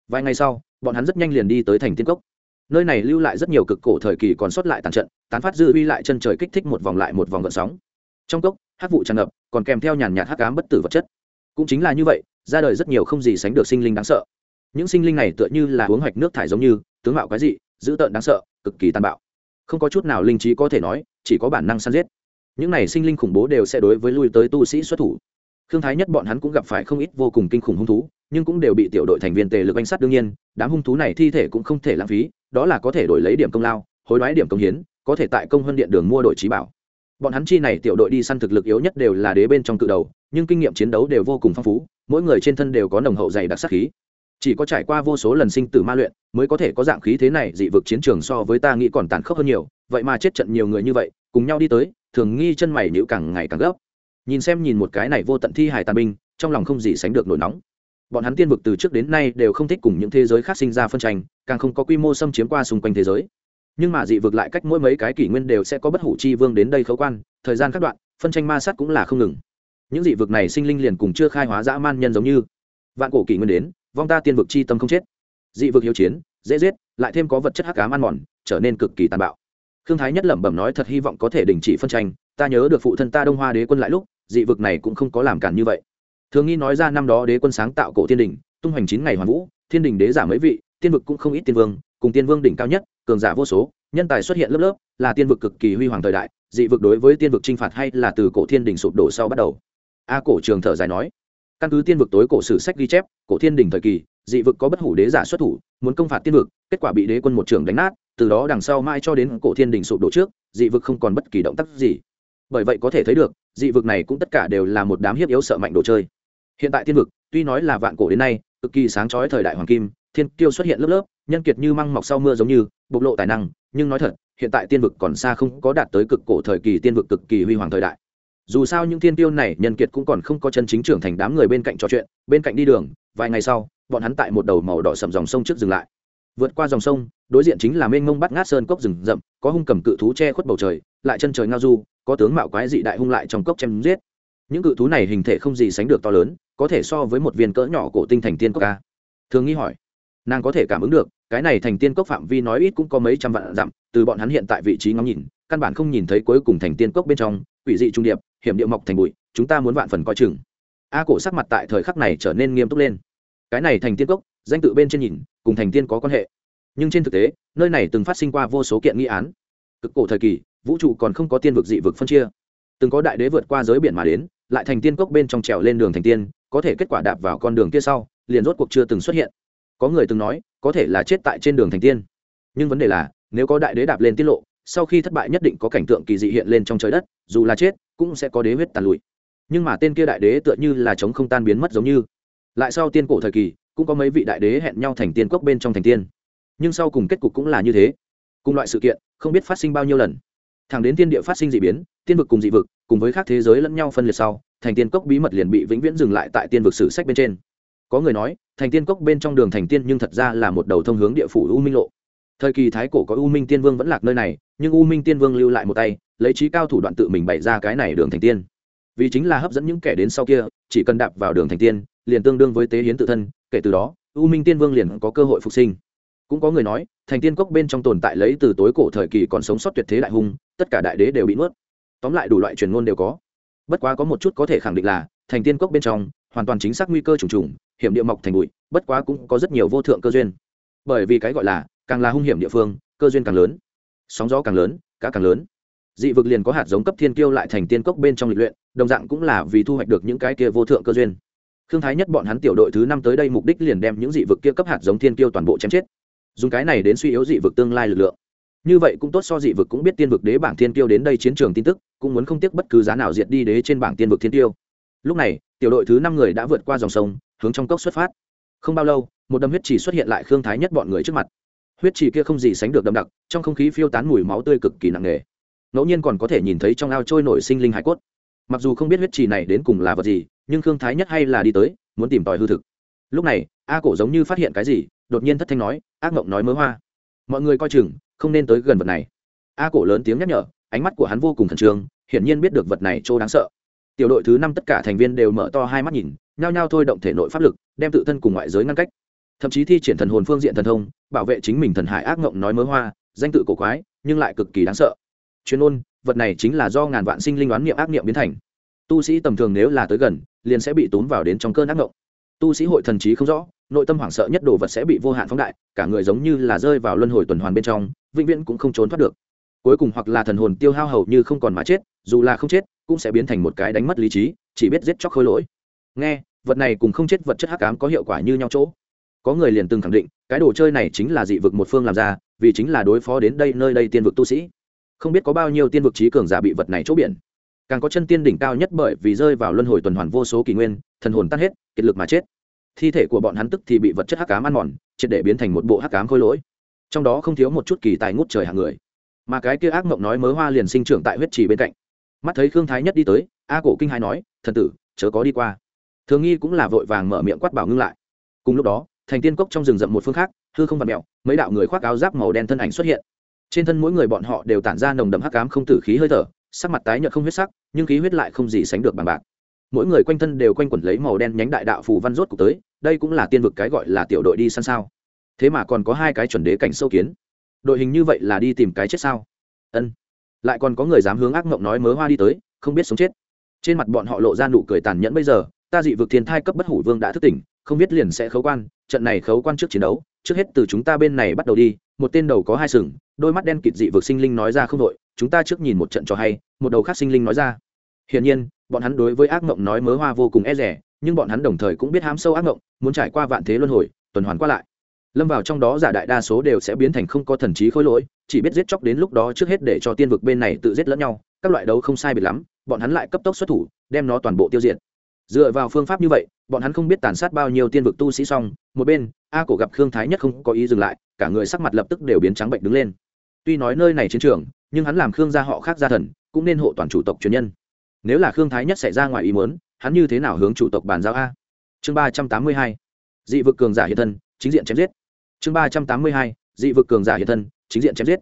Vài ngày sau, bọn hắn rất nhanh liền đi tới thành tiên cốc. Nơi này lưu lại rất nhiều cực cổ thời kỳ còn sót lại tàn trận, tán phát dư uy lại chân trời kích thích một vòng lại một vòng gợn sóng. Trong cốc hát vụ tràn ngập, còn kèm theo nhàn nhạt hắc ám bất tử vật chất. Cũng chính là như vậy, ra đời rất nhiều không gì sánh được sinh linh đáng sợ. Những sinh linh này tựa như là uống hoạch nước thải giống như, tướng mạo quái dị, dữ tợn đáng sợ, cực kỳ tàn bạo. Không có chút nào linh trí có thể nói, chỉ có bản năng săn giết. Những này sinh linh khủng bố đều sẽ đối với lui tới tu sĩ xuất thủ khương thái nhất bọn hắn cũng gặp phải không ít vô cùng kinh khủng hung thú, nhưng cũng đều bị tiểu đội thành viên tề lực anh sát đương nhiên, đám hung thú này thi thể cũng không thể lãng phí, đó là có thể đổi lấy điểm công lao, hối đoái điểm công hiến, có thể tại công hơn điện đường mua đội trí bảo. Bọn hắn chi này tiểu đội đi săn thực lực yếu nhất đều là đế bên trong cự đầu, nhưng kinh nghiệm chiến đấu đều vô cùng phong phú, mỗi người trên thân đều có nồng hậu dày đặc sắc khí. Chỉ có trải qua vô số lần sinh tử ma luyện, mới có thể có dạng khí thế này dị vực chiến trường so với ta nghĩ còn tàn khốc hơn nhiều, vậy mà chết trận nhiều người như vậy, cùng nhau đi tới, thường nghi chân mày nhữ càng ngày càng gấp nhìn xem nhìn một cái này vô tận thi hải tàn binh, trong lòng không gì sánh được nổi nóng. Bọn hắn tiên vực từ trước đến nay đều không thích cùng những thế giới khác sinh ra phân tranh, càng không có quy mô xâm chiếm qua xung quanh thế giới. Nhưng mà dị vực lại cách mỗi mấy cái kỷ nguyên đều sẽ có bất hủ chi vương đến đây khấu quan, thời gian các đoạn, phân tranh ma sát cũng là không ngừng. Những dị vực này sinh linh liền cùng chưa khai hóa dã man nhân giống như. Vạn cổ kỷ nguyên đến, vong ta tiên vực chi tâm không chết. Dị vực hiếu chiến, dễ giết, lại thêm có vật chất hắc cám ăn mòn, trở nên cực kỳ tàn bạo. Khương thái nhất lẩm bẩm nói thật hy vọng có thể đình chỉ phân tranh, ta nhớ được phụ thân ta đông hoa đế quân lại lúc dị vực này cũng không có làm cản như vậy. Thường nghi nói ra năm đó đế quân sáng tạo cổ thiên đình, tung hoành chín ngày hoàn vũ, thiên đình đế giả mấy vị, tiên vực cũng không ít tiên vương, cùng tiên vương đỉnh cao nhất, cường giả vô số, nhân tài xuất hiện lớp lớp, là tiên vực cực kỳ huy hoàng thời đại, dị vực đối với tiên vực t r i n h phạt hay là từ cổ thiên đình sụp đổ sau bắt đầu? A cổ trường thở dài nói, căn cứ tiên vực tối cổ sử sách ghi chép, cổ thiên đình thời kỳ, dị vực có bất hủ đế giả xuất thủ, muốn công phạt tiên vực, kết quả bị đế quân một trường đánh nát, từ đó đằng sau mai cho đến cổ thiên đình sụp đổ trước, dị vực không còn bất kỳ động tác gì bởi vậy có thể thấy được, dị vực này cũng tất cả đều là một đám hiếp yếu sợ mạnh đồ chơi. Hiện tại tiên vực, tuy nói là vạn cổ đến nay, cực kỳ sáng chói thời đại hoàng kim, thiên kiêu xuất hiện lớp lớp, nhân kiệt như măng mọc sau mưa giống như, bộc lộ tài năng, nhưng nói thật, hiện tại tiên vực còn xa không có đạt tới cực cổ thời kỳ tiên vực cực kỳ huy hoàng thời đại. Dù sao những thiên tiêu này, nhân kiệt cũng còn không có chân chính trưởng thành đám người bên cạnh trò chuyện, bên cạnh đi đường, vài ngày sau, bọn hắn tại một đầu màu đỏ sầm dòng sông trước dừng lại. Vượt qua dòng sông, đối diện chính là mênh mông bắt ngát sơn cốc rừng rậm, có hung cầm cự thú che khuất bầu trời lại chân trời ngao du, có tướng mạo quái dị đại hung lại trong cốc chém giết. Những cự thú này hình thể không gì sánh được to lớn, có thể so với một viên cỡ nhỏ cổ tinh thành tiên cốc ca thường nghi hỏi, nàng có thể cảm ứng được, cái này thành tiên cốc phạm vi nói ít cũng có mấy trăm vạn dặm, từ bọn hắn hiện tại vị trí ngắm nhìn, căn bản không nhìn thấy cuối cùng thành tiên cốc bên trong, quỷ dị trung điệp, hiểm điệu mọc thành bụi, chúng ta muốn vạn phần coi chừng. A cổ sắc mặt tại thời khắc này trở nên nghiêm túc lên. Cái này thành tiên cốc, danh tự bên trên nhìn, cùng thành tiên có quan hệ. Nhưng trên thực tế, nơi này từng phát sinh qua vô số kiện nghi án. Cực cổ thời kỳ vũ trụ còn không có tiên vực dị vực phân chia. Từng có đại đế vượt qua giới biển mà đến, lại thành tiên cốc bên trong trèo lên đường thành tiên, có thể kết quả đạp vào con đường kia sau, liền rốt cuộc chưa từng xuất hiện. Có người từng nói, có thể là chết tại trên đường thành tiên. Nhưng vấn đề là, nếu có đại đế đạp lên tiết lộ, sau khi thất bại nhất định có cảnh tượng kỳ dị hiện lên trong trời đất, dù là chết, cũng sẽ có đế huyết tàn lụi. Nhưng mà tên kia đại đế tựa như là chống không tan biến mất giống như. Lại sau tiên cổ thời kỳ, cũng có mấy vị đại đế hẹn nhau thành tiên cốc bên trong thành tiên. Nhưng sau cùng kết cục cũng là như thế. Cùng loại sự kiện, không biết phát sinh bao nhiêu lần thẳng đến tiên địa phát sinh dị biến, tiên vực cùng dị vực, cùng với các thế giới lẫn nhau phân liệt sau, thành tiên cốc bí mật liền bị vĩnh viễn dừng lại tại tiên vực sử sách bên trên. Có người nói, thành tiên cốc bên trong đường thành tiên nhưng thật ra là một đầu thông hướng địa phủ u minh lộ. Thời kỳ thái cổ có u minh tiên vương vẫn lạc nơi này, nhưng u minh tiên vương lưu lại một tay, lấy trí cao thủ đoạn tự mình bày ra cái này đường thành tiên. Vì chính là hấp dẫn những kẻ đến sau kia, chỉ cần đạp vào đường thành tiên, liền tương đương với tế hiến tự thân, kể từ đó, u minh tiên vương liền có cơ hội phục sinh. Cũng có người nói, thành tiên cốc bên trong tồn tại lấy từ tối cổ thời kỳ còn sống sót tuyệt thế đại hung tất cả đại đế đều bị nuốt. Tóm lại đủ loại truyền ngôn đều có. Bất quá có một chút có thể khẳng định là, thành tiên cốc bên trong, hoàn toàn chính xác nguy cơ trùng trùng, hiểm địa mọc thành bụi, bất quá cũng có rất nhiều vô thượng cơ duyên. Bởi vì cái gọi là, càng là hung hiểm địa phương, cơ duyên càng lớn, sóng gió càng lớn, cá càng lớn. Dị vực liền có hạt giống cấp thiên kiêu lại thành tiên cốc bên trong lịch luyện, đồng dạng cũng là vì thu hoạch được những cái kia vô thượng cơ duyên. Thương thái nhất bọn hắn tiểu đội thứ năm tới đây mục đích liền đem những dị vực kia cấp hạt giống thiên kiêu toàn bộ chém chết, dùng cái này đến suy yếu dị vực tương lai lực lượng như vậy cũng tốt, so dị vực cũng biết tiên vực đế bảng thiên tiêu đến đây chiến trường tin tức, cũng muốn không tiếc bất cứ giá nào diệt đi đế trên bảng tiên vực thiên tiêu lúc này, tiểu đội thứ năm người đã vượt qua dòng sông, hướng trong cốc xuất phát. Không bao lâu, một đâm huyết chỉ xuất hiện lại khương thái nhất bọn người trước mặt. Huyết chỉ kia không gì sánh được đậm đặc, trong không khí phiêu tán mùi máu tươi cực kỳ nặng nề. Ngẫu nhiên còn có thể nhìn thấy trong ao trôi nổi sinh linh hải cốt. Mặc dù không biết huyết chỉ này đến cùng là vật gì, nhưng khương thái nhất hay là đi tới, muốn tìm tòi hư thực. Lúc này, a cổ giống như phát hiện cái gì, đột nhiên thất thanh nói, ác mộng nói mớ hoa. Mọi người coi chừng không nên tới gần vật này. A cổ lớn tiếng nhắc nhở, ánh mắt của hắn vô cùng khẩn trương, hiển nhiên biết được vật này chỗ đáng sợ. Tiểu đội thứ năm tất cả thành viên đều mở to hai mắt nhìn, nhao nhao thôi động thể nội pháp lực, đem tự thân cùng ngoại giới ngăn cách. Thậm chí thi triển thần hồn phương diện thần thông, bảo vệ chính mình thần hải ác ngộng nói mớ hoa, danh tự cổ quái, nhưng lại cực kỳ đáng sợ. Chuyên ôn vật này chính là do ngàn vạn sinh linh đoán niệm ác niệm biến thành. Tu sĩ tầm thường nếu là tới gần, liền sẽ bị tốn vào đến trong cơn ác ngộng. tu sĩ hội thần trí không rõ, nội tâm hoảng sợ nhất đồ vật sẽ bị vô hạn phóng đại, cả người giống như là rơi vào luân hồi tuần hoàn bên trong vĩnh viễn cũng không trốn thoát được. Cuối cùng hoặc là thần hồn tiêu hao hầu như không còn mà chết, dù là không chết, cũng sẽ biến thành một cái đánh mất lý trí, chỉ biết giết chóc khôi lỗi. Nghe, vật này cùng không chết vật chất hắc ám có hiệu quả như nhau chỗ. Có người liền từng khẳng định, cái đồ chơi này chính là dị vực một phương làm ra, vì chính là đối phó đến đây nơi đây tiên vực tu sĩ. Không biết có bao nhiêu tiên vực trí cường giả bị vật này chỗ biển. Càng có chân tiên đỉnh cao nhất bởi vì rơi vào luân hồi tuần hoàn vô số kỷ nguyên, thần hồn tan hết, kiệt lực mà chết. Thi thể của bọn hắn tức thì bị vật chất hắc cám ăn mòn, triệt để biến thành một bộ hắc cám khôi lỗi trong đó không thiếu một chút kỳ tài ngút trời hàng người. Mà cái kia ác mộng nói mớ hoa liền sinh trưởng tại huyết trì bên cạnh. Mắt thấy khương thái nhất đi tới, a cổ kinh hai nói, thần tử, chớ có đi qua. Thường nghi cũng là vội vàng mở miệng quát bảo ngưng lại. Cùng lúc đó, thành tiên cốc trong rừng rậm một phương khác, hư không vặt mẹo mấy đạo người khoác áo giáp màu đen thân ảnh xuất hiện. Trên thân mỗi người bọn họ đều tản ra nồng đậm hắc cám không tử khí hơi thở, sắc mặt tái nhợt không huyết sắc, nhưng khí huyết lại không gì sánh được bằng bạc. Mỗi người quanh thân đều quanh quẩn lấy màu đen nhánh đại đạo phù văn rốt cục tới, đây cũng là tiên vực cái gọi là tiểu đội đi săn sao thế mà còn có hai cái chuẩn đế cảnh sâu kiến. Đội hình như vậy là đi tìm cái chết sao? Ân. Lại còn có người dám hướng ác mộng nói mớ hoa đi tới, không biết sống chết. Trên mặt bọn họ lộ ra nụ cười tàn nhẫn bây giờ, ta dị vực thiên thai cấp bất hủ vương đã thức tỉnh, không biết liền sẽ khấu quan, trận này khấu quan trước chiến đấu, trước hết từ chúng ta bên này bắt đầu đi, một tên đầu có hai sừng, đôi mắt đen kịt dị vực sinh linh nói ra không đội chúng ta trước nhìn một trận cho hay, một đầu khác sinh linh nói ra. Hiển nhiên, bọn hắn đối với ác mộng nói mớ hoa vô cùng e rẻ nhưng bọn hắn đồng thời cũng biết hám sâu ác mộng, muốn trải qua vạn thế luân hồi, tuần hoàn qua lại lâm vào trong đó giả đại đa số đều sẽ biến thành không có thần trí khối lỗi, chỉ biết giết chóc đến lúc đó trước hết để cho tiên vực bên này tự giết lẫn nhau, các loại đấu không sai biệt lắm, bọn hắn lại cấp tốc xuất thủ, đem nó toàn bộ tiêu diệt. Dựa vào phương pháp như vậy, bọn hắn không biết tàn sát bao nhiêu tiên vực tu sĩ xong, một bên, a cổ gặp khương thái nhất không có ý dừng lại, cả người sắc mặt lập tức đều biến trắng bệnh đứng lên. Tuy nói nơi này chiến trường, nhưng hắn làm khương gia họ khác gia thần, cũng nên hộ toàn chủ tộc truyền nhân. Nếu là khương thái nhất xảy ra ngoài ý muốn, hắn như thế nào hướng chủ tộc bàn giao a? Chương ba trăm tám mươi hai. Dị vực cường giả hiện thân, chính diện chém giết chương ba trăm tám mươi hai, dị vực cường giả hiện thân, chính diện chém giết.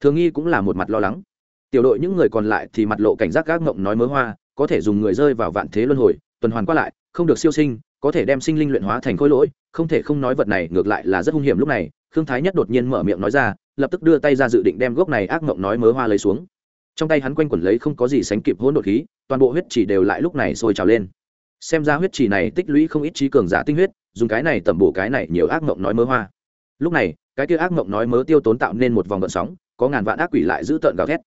Thường nghi cũng là một mặt lo lắng. Tiểu đội những người còn lại thì mặt lộ cảnh giác gác mộng nói mớ hoa, có thể dùng người rơi vào vạn thế luân hồi, tuần hoàn qua lại, không được siêu sinh, có thể đem sinh linh luyện hóa thành khối lỗi, không thể không nói vật này ngược lại là rất hung hiểm lúc này, khương thái nhất đột nhiên mở miệng nói ra, lập tức đưa tay ra dự định đem gốc này ác mộng nói mớ hoa lấy xuống. Trong tay hắn quanh quẩn lấy không có gì sánh kịp hỗn độn khí, toàn bộ huyết chỉ đều lại lúc này sôi trào lên. Xem ra huyết chỉ này tích lũy không ít trí cường giả tinh huyết, dùng cái này tẩm bổ cái này nhiều ác mộng nói mớ hoa lúc này, cái kia ác mộng nói mớ tiêu tốn tạo nên một vòng gợn sóng, có ngàn vạn ác quỷ lại giữ tợn gào thét.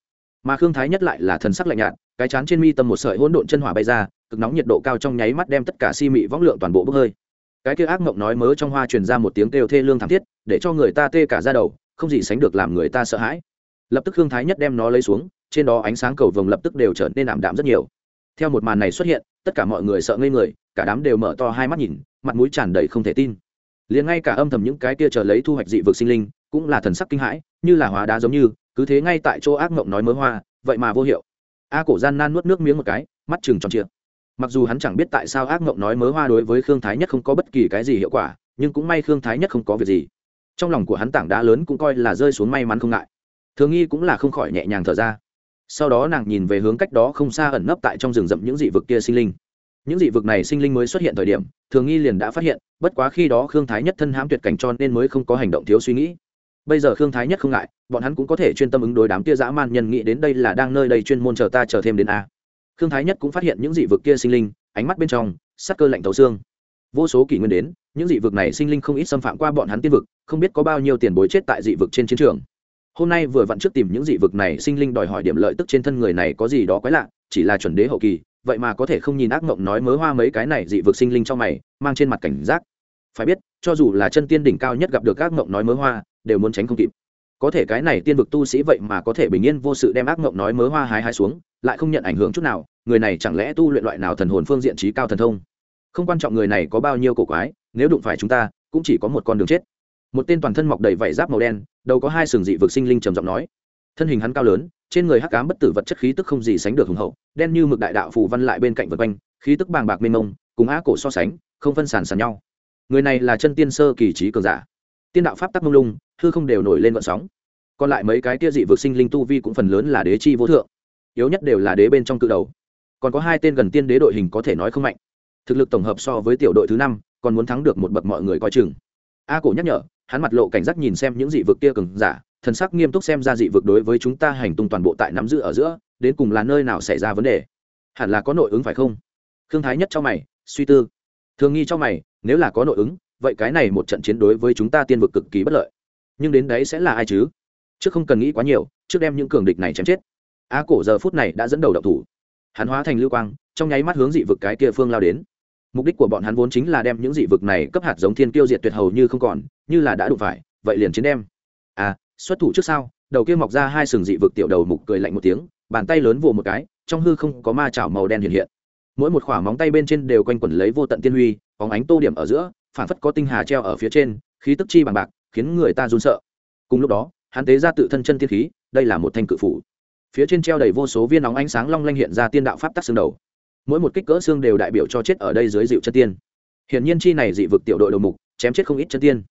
Mà khương thái nhất lại là thần sắc lạnh nhạt, cái chán trên mi tâm một sợi hỗn độn chân hỏa bay ra, cực nóng nhiệt độ cao trong nháy mắt đem tất cả si mị võng lượng toàn bộ bốc hơi. Cái kia ác mộng nói mớ trong hoa truyền ra một tiếng kêu thê lương thảm thiết, để cho người ta tê cả ra đầu, không gì sánh được làm người ta sợ hãi. Lập tức khương thái nhất đem nó lấy xuống, trên đó ánh sáng cầu vồng lập tức đều trở nên ảm đạm rất nhiều. Theo một màn này xuất hiện, tất cả mọi người sợ ngây người, cả đám đều mở to hai mắt nhìn, mặt mũi tràn đầy không thể tin liền ngay cả âm thầm những cái kia chờ lấy thu hoạch dị vực sinh linh, cũng là thần sắc kinh hãi, như là hóa đá giống như, cứ thế ngay tại chỗ ác mộng nói mớ hoa, vậy mà vô hiệu. A cổ gian nan nuốt nước miếng một cái, mắt chừng tròn trịa. Mặc dù hắn chẳng biết tại sao ác mộng nói mớ hoa đối với khương thái nhất không có bất kỳ cái gì hiệu quả, nhưng cũng may khương thái nhất không có việc gì. Trong lòng của hắn tảng đá lớn cũng coi là rơi xuống may mắn không ngại. Thường nghi cũng là không khỏi nhẹ nhàng thở ra. Sau đó nàng nhìn về hướng cách đó không xa ẩn nấp tại trong rừng rậm những dị vực kia sinh linh những dị vực này sinh linh mới xuất hiện thời điểm, thường nghi liền đã phát hiện, bất quá khi đó khương thái nhất thân hãm tuyệt cảnh cho nên mới không có hành động thiếu suy nghĩ. Bây giờ khương thái nhất không ngại, bọn hắn cũng có thể chuyên tâm ứng đối đám kia dã man nhân nghĩ đến đây là đang nơi đây chuyên môn chờ ta chờ thêm đến a. Khương thái nhất cũng phát hiện những dị vực kia sinh linh, ánh mắt bên trong, sắc cơ lạnh tấu xương. Vô số kỷ nguyên đến, những dị vực này sinh linh không ít xâm phạm qua bọn hắn tiên vực, không biết có bao nhiêu tiền bối chết tại dị vực trên chiến trường. Hôm nay vừa vặn trước tìm những dị vực này sinh linh đòi hỏi điểm lợi tức trên thân người này có gì đó quái lạ, chỉ là chuẩn đế hậu kỳ vậy mà có thể không nhìn ác mộng nói mớ hoa mấy cái này dị vực sinh linh trong mày, mang trên mặt cảnh giác. Phải biết, cho dù là chân tiên đỉnh cao nhất gặp được ác mộng nói mớ hoa, đều muốn tránh không kịp. Có thể cái này tiên vực tu sĩ vậy mà có thể bình yên vô sự đem ác mộng nói mớ hoa hái hái xuống, lại không nhận ảnh hưởng chút nào, người này chẳng lẽ tu luyện loại nào thần hồn phương diện trí cao thần thông? Không quan trọng người này có bao nhiêu cổ quái, nếu đụng phải chúng ta, cũng chỉ có một con đường chết. Một tên toàn thân mọc đầy vảy giáp màu đen, đầu có hai sừng dị vực sinh linh trầm giọng nói. Thân hình hắn cao lớn trên người hắc ám bất tử vật chất khí tức không gì sánh được hùng hậu, đen như mực đại đạo phù văn lại bên cạnh vật quanh, khí tức bàng bạc mênh mông, cùng á cổ so sánh, không phân sàn sàn nhau. Người này là chân tiên sơ kỳ trí cường giả. Tiên đạo pháp tắc mông lung, hư không đều nổi lên vận sóng. Còn lại mấy cái tia dị vực sinh linh tu vi cũng phần lớn là đế chi vô thượng, yếu nhất đều là đế bên trong cự đầu. Còn có hai tên gần tiên đế đội hình có thể nói không mạnh. Thực lực tổng hợp so với tiểu đội thứ năm, còn muốn thắng được một bậc mọi người coi chừng. A cổ nhắc nhở, hắn mặt lộ cảnh giác nhìn xem những dị vực kia cường giả thần sắc nghiêm túc xem ra dị vực đối với chúng ta hành tung toàn bộ tại nắm giữ ở giữa, đến cùng là nơi nào xảy ra vấn đề? Hẳn là có nội ứng phải không? Thương thái nhất cho mày, suy tư. Thường nghi cho mày, nếu là có nội ứng, vậy cái này một trận chiến đối với chúng ta tiên vực cực kỳ bất lợi. Nhưng đến đấy sẽ là ai chứ? Trước không cần nghĩ quá nhiều, trước đem những cường địch này chém chết. A cổ giờ phút này đã dẫn đầu đậu thủ. Hắn hóa thành lưu quang, trong nháy mắt hướng dị vực cái kia phương lao đến. Mục đích của bọn hắn vốn chính là đem những dị vực này cấp hạt giống thiên tiêu diệt tuyệt hầu như không còn, như là đã đủ phải, vậy liền chiến đem. À xuất thủ trước sau đầu kia mọc ra hai sừng dị vực tiểu đầu mục cười lạnh một tiếng, bàn tay lớn vồ một cái, trong hư không có ma chảo màu đen hiện hiện. Mỗi một khỏa móng tay bên trên đều quanh quẩn lấy vô tận tiên huy, bóng ánh tô điểm ở giữa, phản phất có tinh hà treo ở phía trên, khí tức chi bằng bạc, khiến người ta run sợ. Cùng lúc đó, hắn tế ra tự thân chân tiên khí, đây là một thanh cự phủ. Phía trên treo đầy vô số viên nóng ánh sáng long lanh hiện ra tiên đạo pháp tắc xương đầu. Mỗi một kích cỡ xương đều đại biểu cho chết ở đây dưới dịu chân tiên. Hiển nhiên chi này dị vực tiểu đội đầu mục, chém chết không ít chân tiên.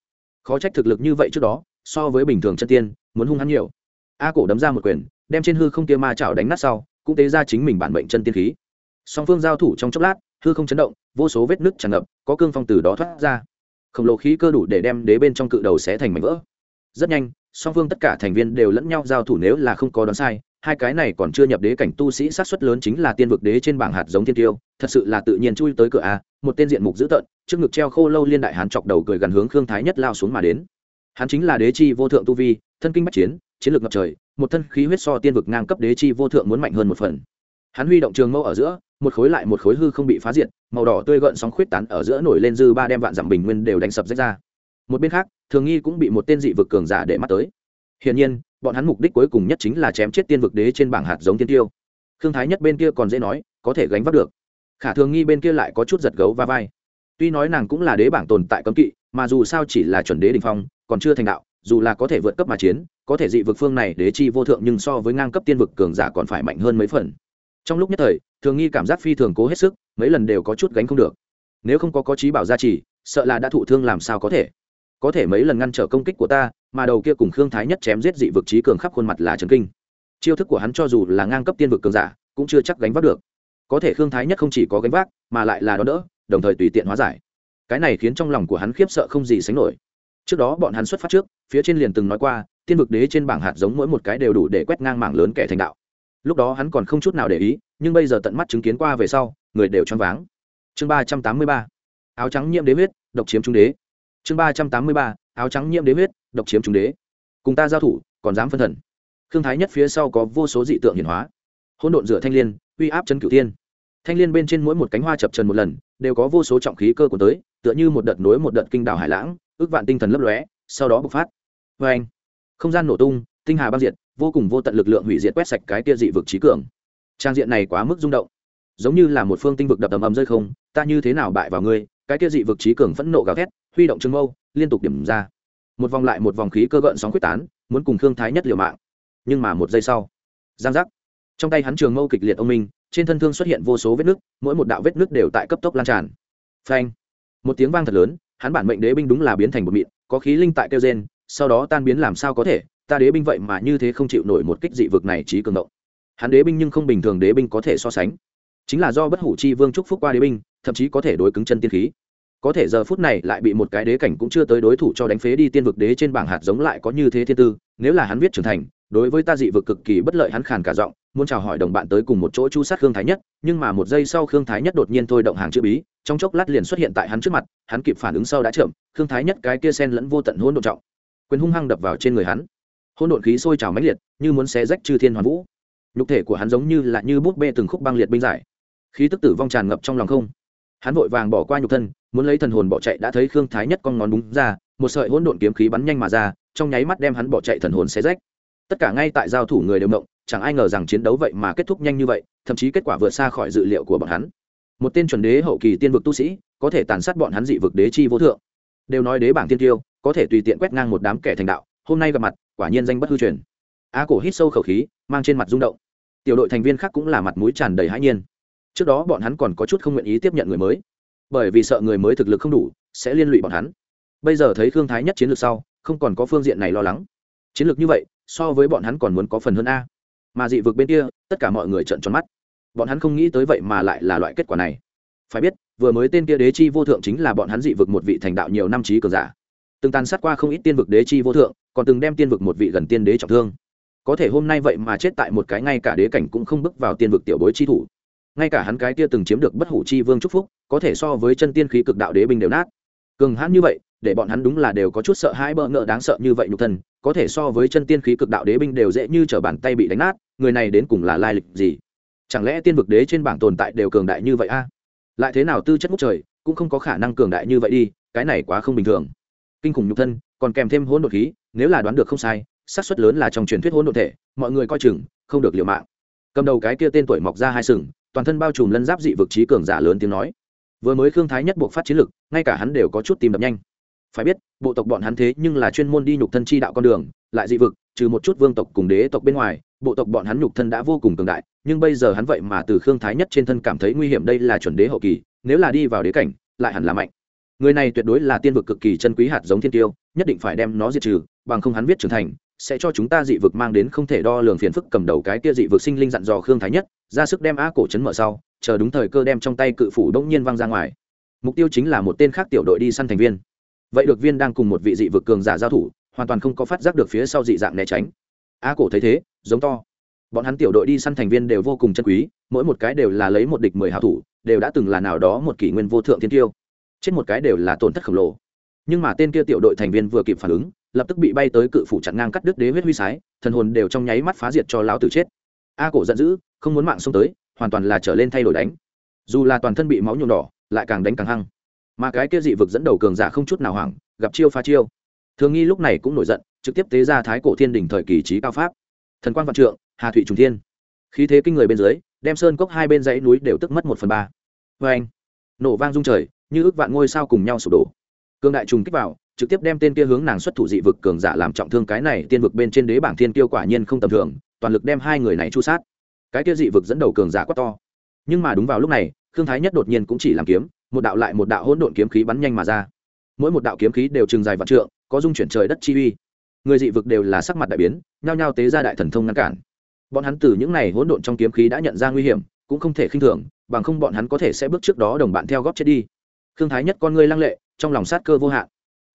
Khó trách thực lực như vậy trước đó so với bình thường chân tiên, muốn hung hắn nhiều. A cổ đấm ra một quyền, đem trên hư không kia ma chảo đánh nát sau, cũng tế ra chính mình bản mệnh chân tiên khí. Song phương giao thủ trong chốc lát, hư không chấn động, vô số vết nứt tràn ngập, có cương phong từ đó thoát ra. Khổng lồ khí cơ đủ để đem đế bên trong cự đầu sẽ thành mảnh vỡ. Rất nhanh, song phương tất cả thành viên đều lẫn nhau giao thủ nếu là không có đoán sai, hai cái này còn chưa nhập đế cảnh tu sĩ sát xuất lớn chính là tiên vực đế trên bảng hạt giống thiên tiêu, thật sự là tự nhiên chui tới cửa a, một tên diện mục dữ tợn, trước ngực treo khô lâu liên đại hán chọc đầu cười gần hướng khương thái nhất lao xuống mà đến hắn chính là đế chi vô thượng tu vi, thân kinh bách chiến chiến lược ngập trời, một thân khí huyết so tiên vực ngang cấp đế chi vô thượng muốn mạnh hơn một phần. Hắn huy động trường mâu ở giữa, một khối lại một khối hư không bị phá diệt, màu đỏ tươi gợn sóng khuyết tán ở giữa nổi lên dư ba đem vạn dặm bình nguyên đều đánh sập rách ra. Một bên khác, thường nghi cũng bị một tên dị vực cường giả để mắt tới. Hiển nhiên, bọn hắn mục đích cuối cùng nhất chính là chém chết tiên vực đế trên bảng hạt giống tiên tiêu. Khương thái nhất bên kia còn dễ nói, có thể gánh vác được. Khả thường nghi bên kia lại có chút giật gấu va vai tuy nói nàng cũng là đế bảng tồn tại cấm kỵ, mà dù sao chỉ là chuẩn đế đình phong, còn chưa thành đạo, dù là có thể vượt cấp mà chiến, có thể dị vực phương này đế chi vô thượng nhưng so với ngang cấp tiên vực cường giả còn phải mạnh hơn mấy phần. Trong lúc nhất thời, thường nghi cảm giác phi thường cố hết sức, mấy lần đều có chút gánh không được. Nếu không có có trí bảo gia trì, sợ là đã thụ thương làm sao có thể. Có thể mấy lần ngăn trở công kích của ta, mà đầu kia cùng khương thái nhất chém giết dị vực trí cường khắp khuôn mặt là trần kinh. Chiêu thức của hắn cho dù là ngang cấp tiên vực cường giả, cũng chưa chắc gánh vác được. Có thể khương thái nhất không chỉ có gánh vác, mà lại là đón đỡ đồng thời tùy tiện hóa giải. Cái này khiến trong lòng của hắn khiếp sợ không gì sánh nổi. Trước đó bọn hắn xuất phát trước, phía trên liền từng nói qua, tiên vực đế trên bảng hạt giống mỗi một cái đều đủ để quét ngang mảng lớn kẻ thành đạo. Lúc đó hắn còn không chút nào để ý, nhưng bây giờ tận mắt chứng kiến qua về sau, người đều choáng váng. Chương ba trăm tám mươi ba, áo trắng nhiễm đế huyết, độc chiếm trung đế. Chương ba trăm tám mươi ba, áo trắng nhiễm đế huyết, độc chiếm trung đế. Cùng ta giao thủ, còn dám phân thần. Thương thái nhất phía sau có vô số dị tượng hiển hóa. Hỗn độn dựa thanh l i ê n uy áp chân cửu tiên thanh liên bên trên mỗi một cánh hoa chập trần một lần, đều có vô số trọng khí cơ của tới, tựa như một đợt nối một đợt kinh đảo hải lãng, ước vạn tinh thần lấp lóe, sau đó bộc phát. Vê anh, không gian nổ tung, tinh hà băng diệt, vô cùng vô tận lực lượng hủy diệt quét sạch cái tia dị vực trí cường. Trang diện này quá mức rung động. Giống như là một phương tinh vực đập ầm ầm rơi không, ta như thế nào bại vào ngươi? Cái tia dị vực trí cường phẫn nộ gào thét, huy động trưng mâu, liên tục điểm ra. Một vòng lại một vòng khí cơ gợn sóng quyết tán, muốn cùng thương thái nhất liều mạng. Nhưng mà một giây sau, giang giác. Trong tay hắn trường mâu kịch liệt ông minh trên thân thương xuất hiện vô số vết nứt, mỗi một đạo vết nứt đều tại cấp tốc lan tràn. Phanh! Một tiếng vang thật lớn, hắn bản mệnh đế binh đúng là biến thành một mịn, có khí linh tại kêu gen sau đó tan biến làm sao có thể, ta đế binh vậy mà như thế không chịu nổi một kích dị vực này trí cường động hắn đế binh nhưng không bình thường đế binh có thể so sánh. Chính là do bất hủ chi vương trúc phúc qua đế binh, thậm chí có thể đối cứng chân tiên khí. Có thể giờ phút này lại bị một cái đế cảnh cũng chưa tới đối thủ cho đánh phế đi tiên vực đế trên bảng hạt giống lại có như thế thiên tư, nếu là hắn viết trưởng thành, đối với ta dị vực cực kỳ bất lợi hắn khàn cả giọng muốn chào hỏi đồng bạn tới cùng một chỗ chu sát khương thái nhất, nhưng mà một giây sau khương thái nhất đột nhiên thôi động hàng chữ bí, trong chốc lát liền xuất hiện tại hắn trước mặt, hắn kịp phản ứng sau đã chậm, khương thái nhất cái kia sen lẫn vô tận hỗn độn trọng. Quyền hung hăng đập vào trên người hắn. Hỗn độn khí sôi trào mãnh liệt, như muốn xé rách chư thiên hoàn vũ. Nhục thể của hắn giống như là như bút bê từng khúc băng liệt binh giải. Khí tức tử vong tràn ngập trong lòng không. Hắn vội vàng bỏ qua nhục thân, muốn lấy thần hồn bỏ chạy đã thấy khương thái nhất con ngón đúng ra, một sợi hỗn độn kiếm khí bắn nhanh mà ra, trong nháy mắt đem hắn bỏ chạy thần hồn xé rách. Tất cả ngay tại giao thủ người đều động chẳng ai ngờ rằng chiến đấu vậy mà kết thúc nhanh như vậy, thậm chí kết quả vượt xa khỏi dự liệu của bọn hắn. Một tên chuẩn đế hậu kỳ tiên vực tu sĩ, có thể tàn sát bọn hắn dị vực đế chi vô thượng. Đều nói đế bảng tiên tiêu, có thể tùy tiện quét ngang một đám kẻ thành đạo, hôm nay gặp mặt, quả nhiên danh bất hư truyền. Á cổ hít sâu khẩu khí, mang trên mặt rung động. Tiểu đội thành viên khác cũng là mặt mũi tràn đầy hãi nhiên. Trước đó bọn hắn còn có chút không nguyện ý tiếp nhận người mới. Bởi vì sợ người mới thực lực không đủ, sẽ liên lụy bọn hắn. Bây giờ thấy thương thái nhất chiến lược sau, không còn có phương diện này lo lắng. Chiến lược như vậy, so với bọn hắn còn muốn có phần hơn a mà dị vực bên kia, tất cả mọi người trợn tròn mắt. Bọn hắn không nghĩ tới vậy mà lại là loại kết quả này. Phải biết, vừa mới tên kia đế chi vô thượng chính là bọn hắn dị vực một vị thành đạo nhiều năm trí cường giả. Từng tàn sát qua không ít tiên vực đế chi vô thượng, còn từng đem tiên vực một vị gần tiên đế trọng thương. Có thể hôm nay vậy mà chết tại một cái ngay cả đế cảnh cũng không bước vào tiên vực tiểu bối chi thủ. Ngay cả hắn cái kia từng chiếm được bất hủ chi vương trúc phúc, có thể so với chân tiên khí cực đạo đế binh đều nát. Cường hãn như vậy, để bọn hắn đúng là đều có chút sợ hãi bỡ ngỡ đáng sợ như vậy nhục thân, có thể so với chân tiên khí cực đạo đế binh đều dễ như t bàn tay bị đánh nát người này đến cùng là lai lịch gì? Chẳng lẽ tiên vực đế trên bảng tồn tại đều cường đại như vậy a? Lại thế nào tư chất ngút trời cũng không có khả năng cường đại như vậy đi, cái này quá không bình thường. Kinh khủng nhục thân, còn kèm thêm hỗn độn khí, nếu là đoán được không sai, xác suất lớn là trong truyền thuyết hỗn độn thể, mọi người coi chừng, không được liều mạng. Cầm đầu cái kia tên tuổi mọc ra hai sừng, toàn thân bao trùm lân giáp dị vực trí cường giả lớn tiếng nói. Vừa mới khương thái nhất buộc phát chiến lực, ngay cả hắn đều có chút tìm đập nhanh. Phải biết, bộ tộc bọn hắn thế nhưng là chuyên môn đi nhục thân chi đạo con đường, lại dị vực, trừ một chút vương tộc cùng đế tộc bên ngoài bộ tộc bọn hắn nhục thân đã vô cùng cường đại, nhưng bây giờ hắn vậy mà từ khương thái nhất trên thân cảm thấy nguy hiểm, đây là chuẩn đế hậu kỳ, nếu là đi vào đế cảnh, lại hẳn là mạnh. Người này tuyệt đối là tiên vực cực kỳ chân quý hạt giống thiên tiêu, nhất định phải đem nó diệt trừ, bằng không hắn viết trưởng thành, sẽ cho chúng ta dị vực mang đến không thể đo lường phiền phức cầm đầu cái kia dị vực sinh linh dặn dò khương thái nhất, ra sức đem á cổ chấn mở sau, chờ đúng thời cơ đem trong tay cự phủ đông nhiên văng ra ngoài. Mục tiêu chính là một tên khác tiểu đội đi săn thành viên. Vậy được viên đang cùng một vị dị vực cường giả giao thủ, hoàn toàn không có phát giác được phía sau dị dạng né tránh. Á cổ thấy thế giống to. Bọn hắn tiểu đội đi săn thành viên đều vô cùng chân quý, mỗi một cái đều là lấy một địch mười hào thủ, đều đã từng là nào đó một kỷ nguyên vô thượng thiên tiêu. Chết một cái đều là tổn thất khổng lồ. Nhưng mà tên kia tiểu đội thành viên vừa kịp phản ứng, lập tức bị bay tới cự phủ chặn ngang cắt đứt đế huyết huy sái, thần hồn đều trong nháy mắt phá diệt cho lão tử chết. A cổ giận dữ, không muốn mạng xông tới, hoàn toàn là trở lên thay đổi đánh. Dù là toàn thân bị máu nhuộm đỏ, lại càng đánh càng hăng. Mà cái kia dị vực dẫn đầu cường giả không chút nào hoảng, gặp chiêu phá chiêu. Thường nghi lúc này cũng nổi giận, trực tiếp tế ra thái cổ thiên đỉnh thời kỳ trí cao pháp thần quan vạn trượng, hà thụy trùng thiên. Khí thế kinh người bên dưới, đem sơn cốc hai bên dãy núi đều tức mất một phần ba. Vê anh, nổ vang rung trời, như ước vạn ngôi sao cùng nhau sụp đổ. Cương đại trùng kích vào, trực tiếp đem tên kia hướng nàng xuất thủ dị vực cường giả làm trọng thương cái này tiên vực bên trên đế bảng thiên kiêu quả nhiên không tầm thường, toàn lực đem hai người này chu sát. Cái kia dị vực dẫn đầu cường giả quá to. Nhưng mà đúng vào lúc này, khương thái nhất đột nhiên cũng chỉ làm kiếm, một đạo lại một đạo hỗn độn kiếm khí bắn nhanh mà ra. Mỗi một đạo kiếm khí đều trừng dài vạn trượng, có dung chuyển trời đất chi uy người dị vực đều là sắc mặt đại biến, nhao nhao tế ra đại thần thông ngăn cản. Bọn hắn từ những này hỗn độn trong kiếm khí đã nhận ra nguy hiểm, cũng không thể khinh thường, bằng không bọn hắn có thể sẽ bước trước đó đồng bạn theo góp chết đi. Khương thái nhất con ngươi lăng lệ, trong lòng sát cơ vô hạn.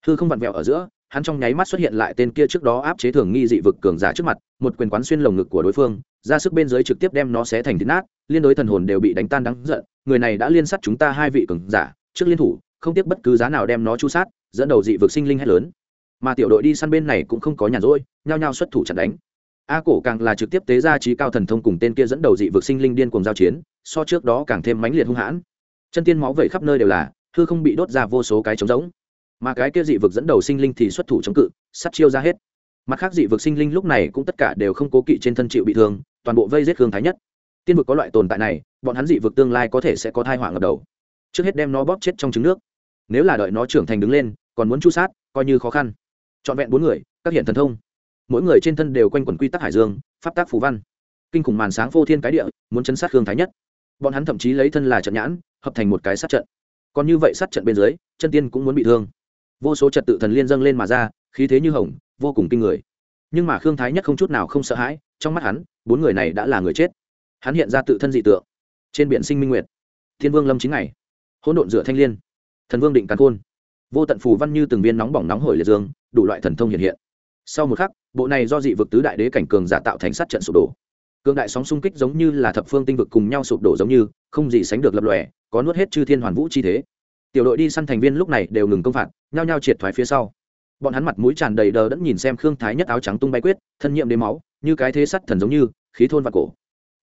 Hư không vặn vẹo ở giữa, hắn trong nháy mắt xuất hiện lại tên kia trước đó áp chế thường nghi dị vực cường giả trước mặt, một quyền quán xuyên lồng ngực của đối phương, ra sức bên dưới trực tiếp đem nó xé thành thịt nát, liên đối thần hồn đều bị đánh tan đắng giận, người này đã liên sát chúng ta hai vị cường giả, trước liên thủ, không tiếc bất cứ giá nào đem nó chu sát, dẫn đầu dị vực sinh linh hay lớn mà tiểu đội đi săn bên này cũng không có nhàn rỗi, nhao nhao xuất thủ chặn đánh. A cổ càng là trực tiếp tế ra trí cao thần thông cùng tên kia dẫn đầu dị vực sinh linh điên cùng giao chiến, so trước đó càng thêm mãnh liệt hung hãn. Chân tiên máu vẩy khắp nơi đều là, hư không bị đốt ra vô số cái trống rỗng. Mà cái kia dị vực dẫn đầu sinh linh thì xuất thủ chống cự, sắt chiêu ra hết. Mặt khác dị vực sinh linh lúc này cũng tất cả đều không cố kỵ trên thân chịu bị thương, toàn bộ vây giết hương thái nhất. Tiên vực có loại tồn tại này, bọn hắn dị vực tương lai có thể sẽ có thai họa ngập đầu. Trước hết đem nó bóp chết trong trứng nước. Nếu là đợi nó trưởng thành đứng lên, còn muốn chu sát, coi như khó khăn trọn vẹn bốn người, các hiện thần thông. Mỗi người trên thân đều quanh quẩn quy tắc hải dương, pháp tác phù văn. Kinh khủng màn sáng phô thiên cái địa, muốn chấn sát hương thái nhất. Bọn hắn thậm chí lấy thân là trận nhãn, hợp thành một cái sát trận. Còn như vậy sát trận bên dưới, chân tiên cũng muốn bị thương. Vô số trật tự thần liên dâng lên mà ra, khí thế như hồng, vô cùng kinh người. Nhưng mà khương thái nhất không chút nào không sợ hãi, trong mắt hắn, bốn người này đã là người chết. Hắn hiện ra tự thân dị tượng. Trên biển sinh minh nguyệt. Thiên vương lâm chính ngày. Hỗn độn dựa thanh liên. Thần vương định càn khôn vô tận phù văn như từng viên nóng bỏng nóng hổi liệt dương, đủ loại thần thông hiện hiện. Sau một khắc, bộ này do dị vực tứ đại đế cảnh cường giả tạo thành sát trận sụp đổ. Cường đại sóng xung kích giống như là thập phương tinh vực cùng nhau sụp đổ giống như, không gì sánh được lập lòe, có nuốt hết chư thiên hoàn vũ chi thế. Tiểu đội đi săn thành viên lúc này đều ngừng công phạt, nhao nhao triệt thoái phía sau. Bọn hắn mặt mũi tràn đầy đờ đẫn nhìn xem khương thái nhất áo trắng tung bay quyết, thân nhiệm đến máu, như cái thế sắt thần giống như, khí thôn và cổ.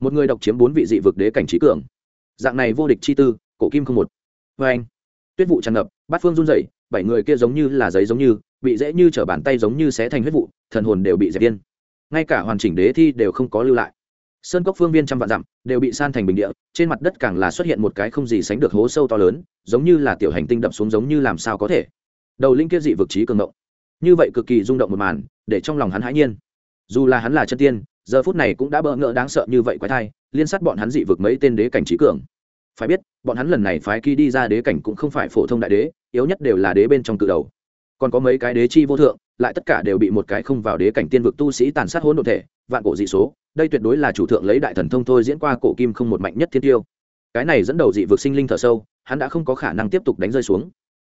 Một người độc chiếm bốn vị dị vực đế cảnh trí cường. Dạng này vô địch chi tư, cổ kim không một. Vê anh tuyết vụ tràn ngập, bát phương run rẩy bảy người kia giống như là giấy giống như, bị dễ như t bàn tay giống như xé thành huyết vụ, thần hồn đều bị dẹp viên ngay cả hoàn chỉnh đế thi đều không có lưu lại. Sơn cốc phương viên trăm vạn dặm, đều bị san thành bình địa, trên mặt đất càng là xuất hiện một cái không gì sánh được hố sâu to lớn, giống như là tiểu hành tinh đập xuống giống như làm sao có thể. Đầu linh kia dị vực trí cường động như vậy cực kỳ rung động một màn, để trong lòng hắn hãi nhiên. Dù là hắn là chân tiên, giờ phút này cũng đã bỡ ngỡ đáng sợ như vậy quái thai, liên sát bọn hắn dị vực mấy tên đế cảnh trí cường. Phải biết, bọn hắn lần này phái kỳ đi ra đế cảnh cũng không phải phổ thông đại đế yếu nhất đều là đế bên trong cự đầu. Còn có mấy cái đế chi vô thượng, lại tất cả đều bị một cái không vào đế cảnh tiên vực tu sĩ tàn sát hỗn độn thể, vạn cổ dị số, đây tuyệt đối là chủ thượng lấy đại thần thông thôi diễn qua cổ kim không một mạnh nhất thiên tiêu. Cái này dẫn đầu dị vực sinh linh thở sâu, hắn đã không có khả năng tiếp tục đánh rơi xuống.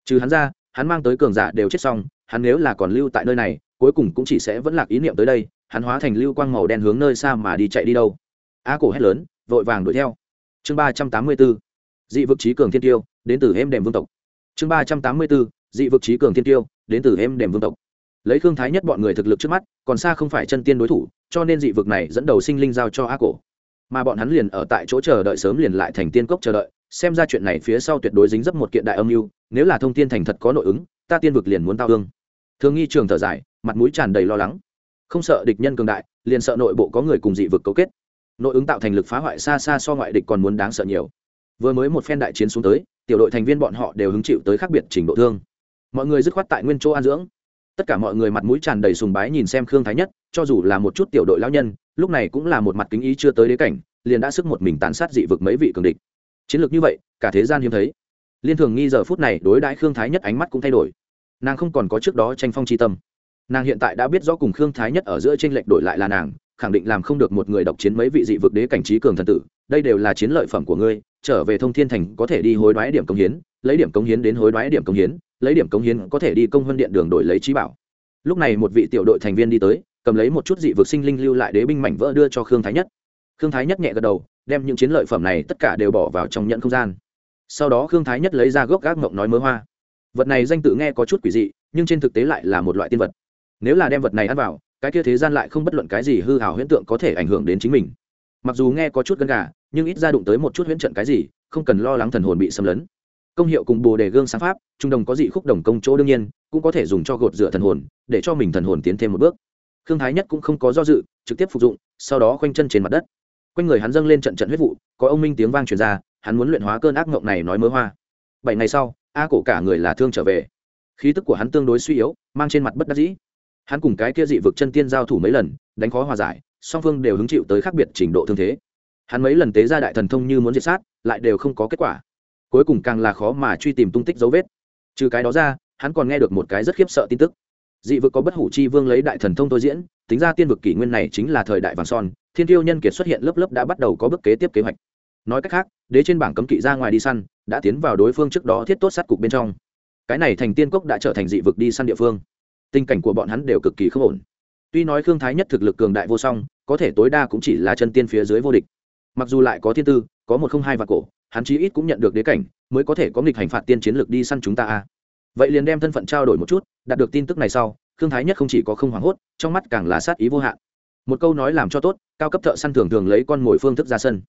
Trừ hắn ra, hắn mang tới cường giả đều chết xong, hắn nếu là còn lưu tại nơi này, cuối cùng cũng chỉ sẽ vẫn lạc ý niệm tới đây, hắn hóa thành lưu quang màu đen hướng nơi xa mà đi chạy đi đâu. A cổ hét lớn, vội vàng đuổi theo. Chương ba trăm tám mươi bốn, dị vực trí cường thiên tiêu, đến từ êm đềm vương tộc chương ba trăm tám mươi bốn, dị vực trí cường thiên tiêu đến từ em đềm vương tộc. Lấy thương thái nhất bọn người thực lực trước mắt còn xa không phải chân tiên đối thủ cho nên dị vực này dẫn đầu sinh linh giao cho a cổ. Mà bọn hắn liền ở tại chỗ chờ đợi sớm liền lại thành tiên cốc chờ đợi xem ra chuyện này phía sau tuyệt đối dính dấp một kiện đại âm mưu nếu là thông tiên thành thật có nội ứng ta tiên vực liền muốn tao hương thường nghi trường thở dài mặt mũi tràn đầy lo lắng. Không sợ địch nhân cường đại liền sợ nội bộ có người cùng dị vực cấu kết. Nội ứng tạo thành lực phá hoại xa xa so ngoại địch còn muốn đáng sợ nhiều. Vừa mới một phen đại chiến xuống tới tiểu đội thành viên bọn họ đều hứng chịu tới khác biệt trình độ thương. Mọi người dứt khoát tại nguyên chỗ an dưỡng. Tất cả mọi người mặt mũi tràn đầy sùng bái nhìn xem khương thái nhất, cho dù là một chút tiểu đội lão nhân, lúc này cũng là một mặt kính ý chưa tới đế cảnh, liền đã sức một mình tàn sát dị vực mấy vị cường địch. Chiến lược như vậy, cả thế gian hiếm thấy. Liên thường nghi giờ phút này đối đãi khương thái nhất ánh mắt cũng thay đổi. Nàng không còn có trước đó tranh phong chi tâm. Nàng hiện tại đã biết rõ cùng khương thái nhất ở giữa tranh lệch đổi lại là nàng, khẳng định làm không được một người độc chiến mấy vị dị vực đế cảnh trí cường thần tử, đây đều là chiến lợi phẩm của ngươi trở về thông thiên thành có thể đi hối đoái điểm công hiến, lấy điểm công hiến đến hối đoái điểm công hiến, lấy điểm công hiến có thể đi công hơn điện đường đổi lấy trí bảo. Lúc này một vị tiểu đội thành viên đi tới, cầm lấy một chút dị vực sinh linh lưu lại đế binh mảnh vỡ đưa cho khương thái nhất. Khương thái nhất nhẹ gật đầu, đem những chiến lợi phẩm này tất cả đều bỏ vào trong nhận không gian. Sau đó khương thái nhất lấy ra gốc gác mộng nói mớ hoa. Vật này danh tự nghe có chút quỷ dị, nhưng trên thực tế lại là một loại tiên vật. Nếu là đem vật này ăn vào, cái kia thế gian lại không bất luận cái gì hư hào huyễn tượng có thể ảnh hưởng đến chính mình mặc dù nghe có chút gân gà, nhưng ít ra đụng tới một chút huyễn trận cái gì, không cần lo lắng thần hồn bị xâm lấn. Công hiệu cùng bồ đề gương sáng pháp, trung đồng có dị khúc đồng công chỗ đương nhiên, cũng có thể dùng cho gột rửa thần hồn, để cho mình thần hồn tiến thêm một bước. Khương thái nhất cũng không có do dự, trực tiếp phục dụng, sau đó khoanh chân trên mặt đất. Quanh người hắn dâng lên trận trận huyết vụ, có ông minh tiếng vang truyền ra, hắn muốn luyện hóa cơn ác mộng này nói mớ hoa. Bảy ngày sau, a cổ cả người là thương trở về. Khí tức của hắn tương đối suy yếu, mang trên mặt bất đắc dĩ. Hắn cùng cái kia dị vực chân tiên giao thủ mấy lần, đánh khó hòa giải song phương đều hứng chịu tới khác biệt trình độ thương thế. Hắn mấy lần tế ra đại thần thông như muốn diệt sát, lại đều không có kết quả. Cuối cùng càng là khó mà truy tìm tung tích dấu vết. Trừ cái đó ra, hắn còn nghe được một cái rất khiếp sợ tin tức. Dị vực có bất hủ chi vương lấy đại thần thông tôi diễn, tính ra tiên vực kỷ nguyên này chính là thời đại vàng son, thiên tiêu nhân kiệt xuất hiện lớp lớp đã bắt đầu có bước kế tiếp kế hoạch. Nói cách khác, đế trên bảng cấm kỵ ra ngoài đi săn, đã tiến vào đối phương trước đó thiết tốt sát cục bên trong. Cái này thành tiên cốc đã trở thành dị vực đi săn địa phương. Tình cảnh của bọn hắn đều cực kỳ không ổn. Tuy nói khương thái nhất thực lực cường đại vô song có thể tối đa cũng chỉ là chân tiên phía dưới vô địch. Mặc dù lại có thiên tư, có một không hai và cổ, hắn chí ít cũng nhận được đế cảnh, mới có thể có nghịch hành phạt tiên chiến lược đi săn chúng ta a. Vậy liền đem thân phận trao đổi một chút, đạt được tin tức này sau thương thái nhất không chỉ có không hoảng hốt, trong mắt càng là sát ý vô hạn. Một câu nói làm cho tốt, cao cấp thợ săn thường thường lấy con mồi phương thức ra sân.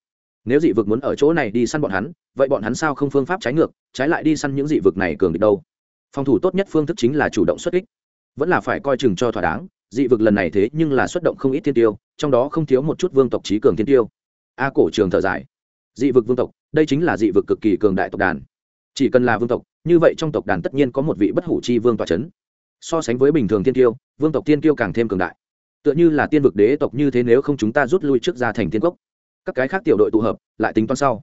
Nếu dị vực muốn ở chỗ này đi săn bọn hắn, vậy bọn hắn sao không phương pháp trái ngược, trái lại đi săn những dị vực này cường địch đâu? Phòng thủ tốt nhất phương thức chính là chủ động xuất kích. Vẫn là phải coi chừng cho thỏa đáng dị vực lần này thế nhưng là xuất động không ít thiên tiêu, trong đó không thiếu một chút vương tộc trí cường thiên tiêu. A cổ trường thở dài. Dị vực vương tộc, đây chính là dị vực cực kỳ cường đại tộc đàn. Chỉ cần là vương tộc, như vậy trong tộc đàn tất nhiên có một vị bất hủ chi vương tòa c h ấ n so sánh với bình thường thiên tiêu, vương tộc thiên tiêu càng thêm cường đại. Tựa như là tiên vực đế tộc như thế nếu không chúng ta rút lui trước ra thành tiên cốc các cái khác tiểu đội tụ hợp, lại tính toán sau.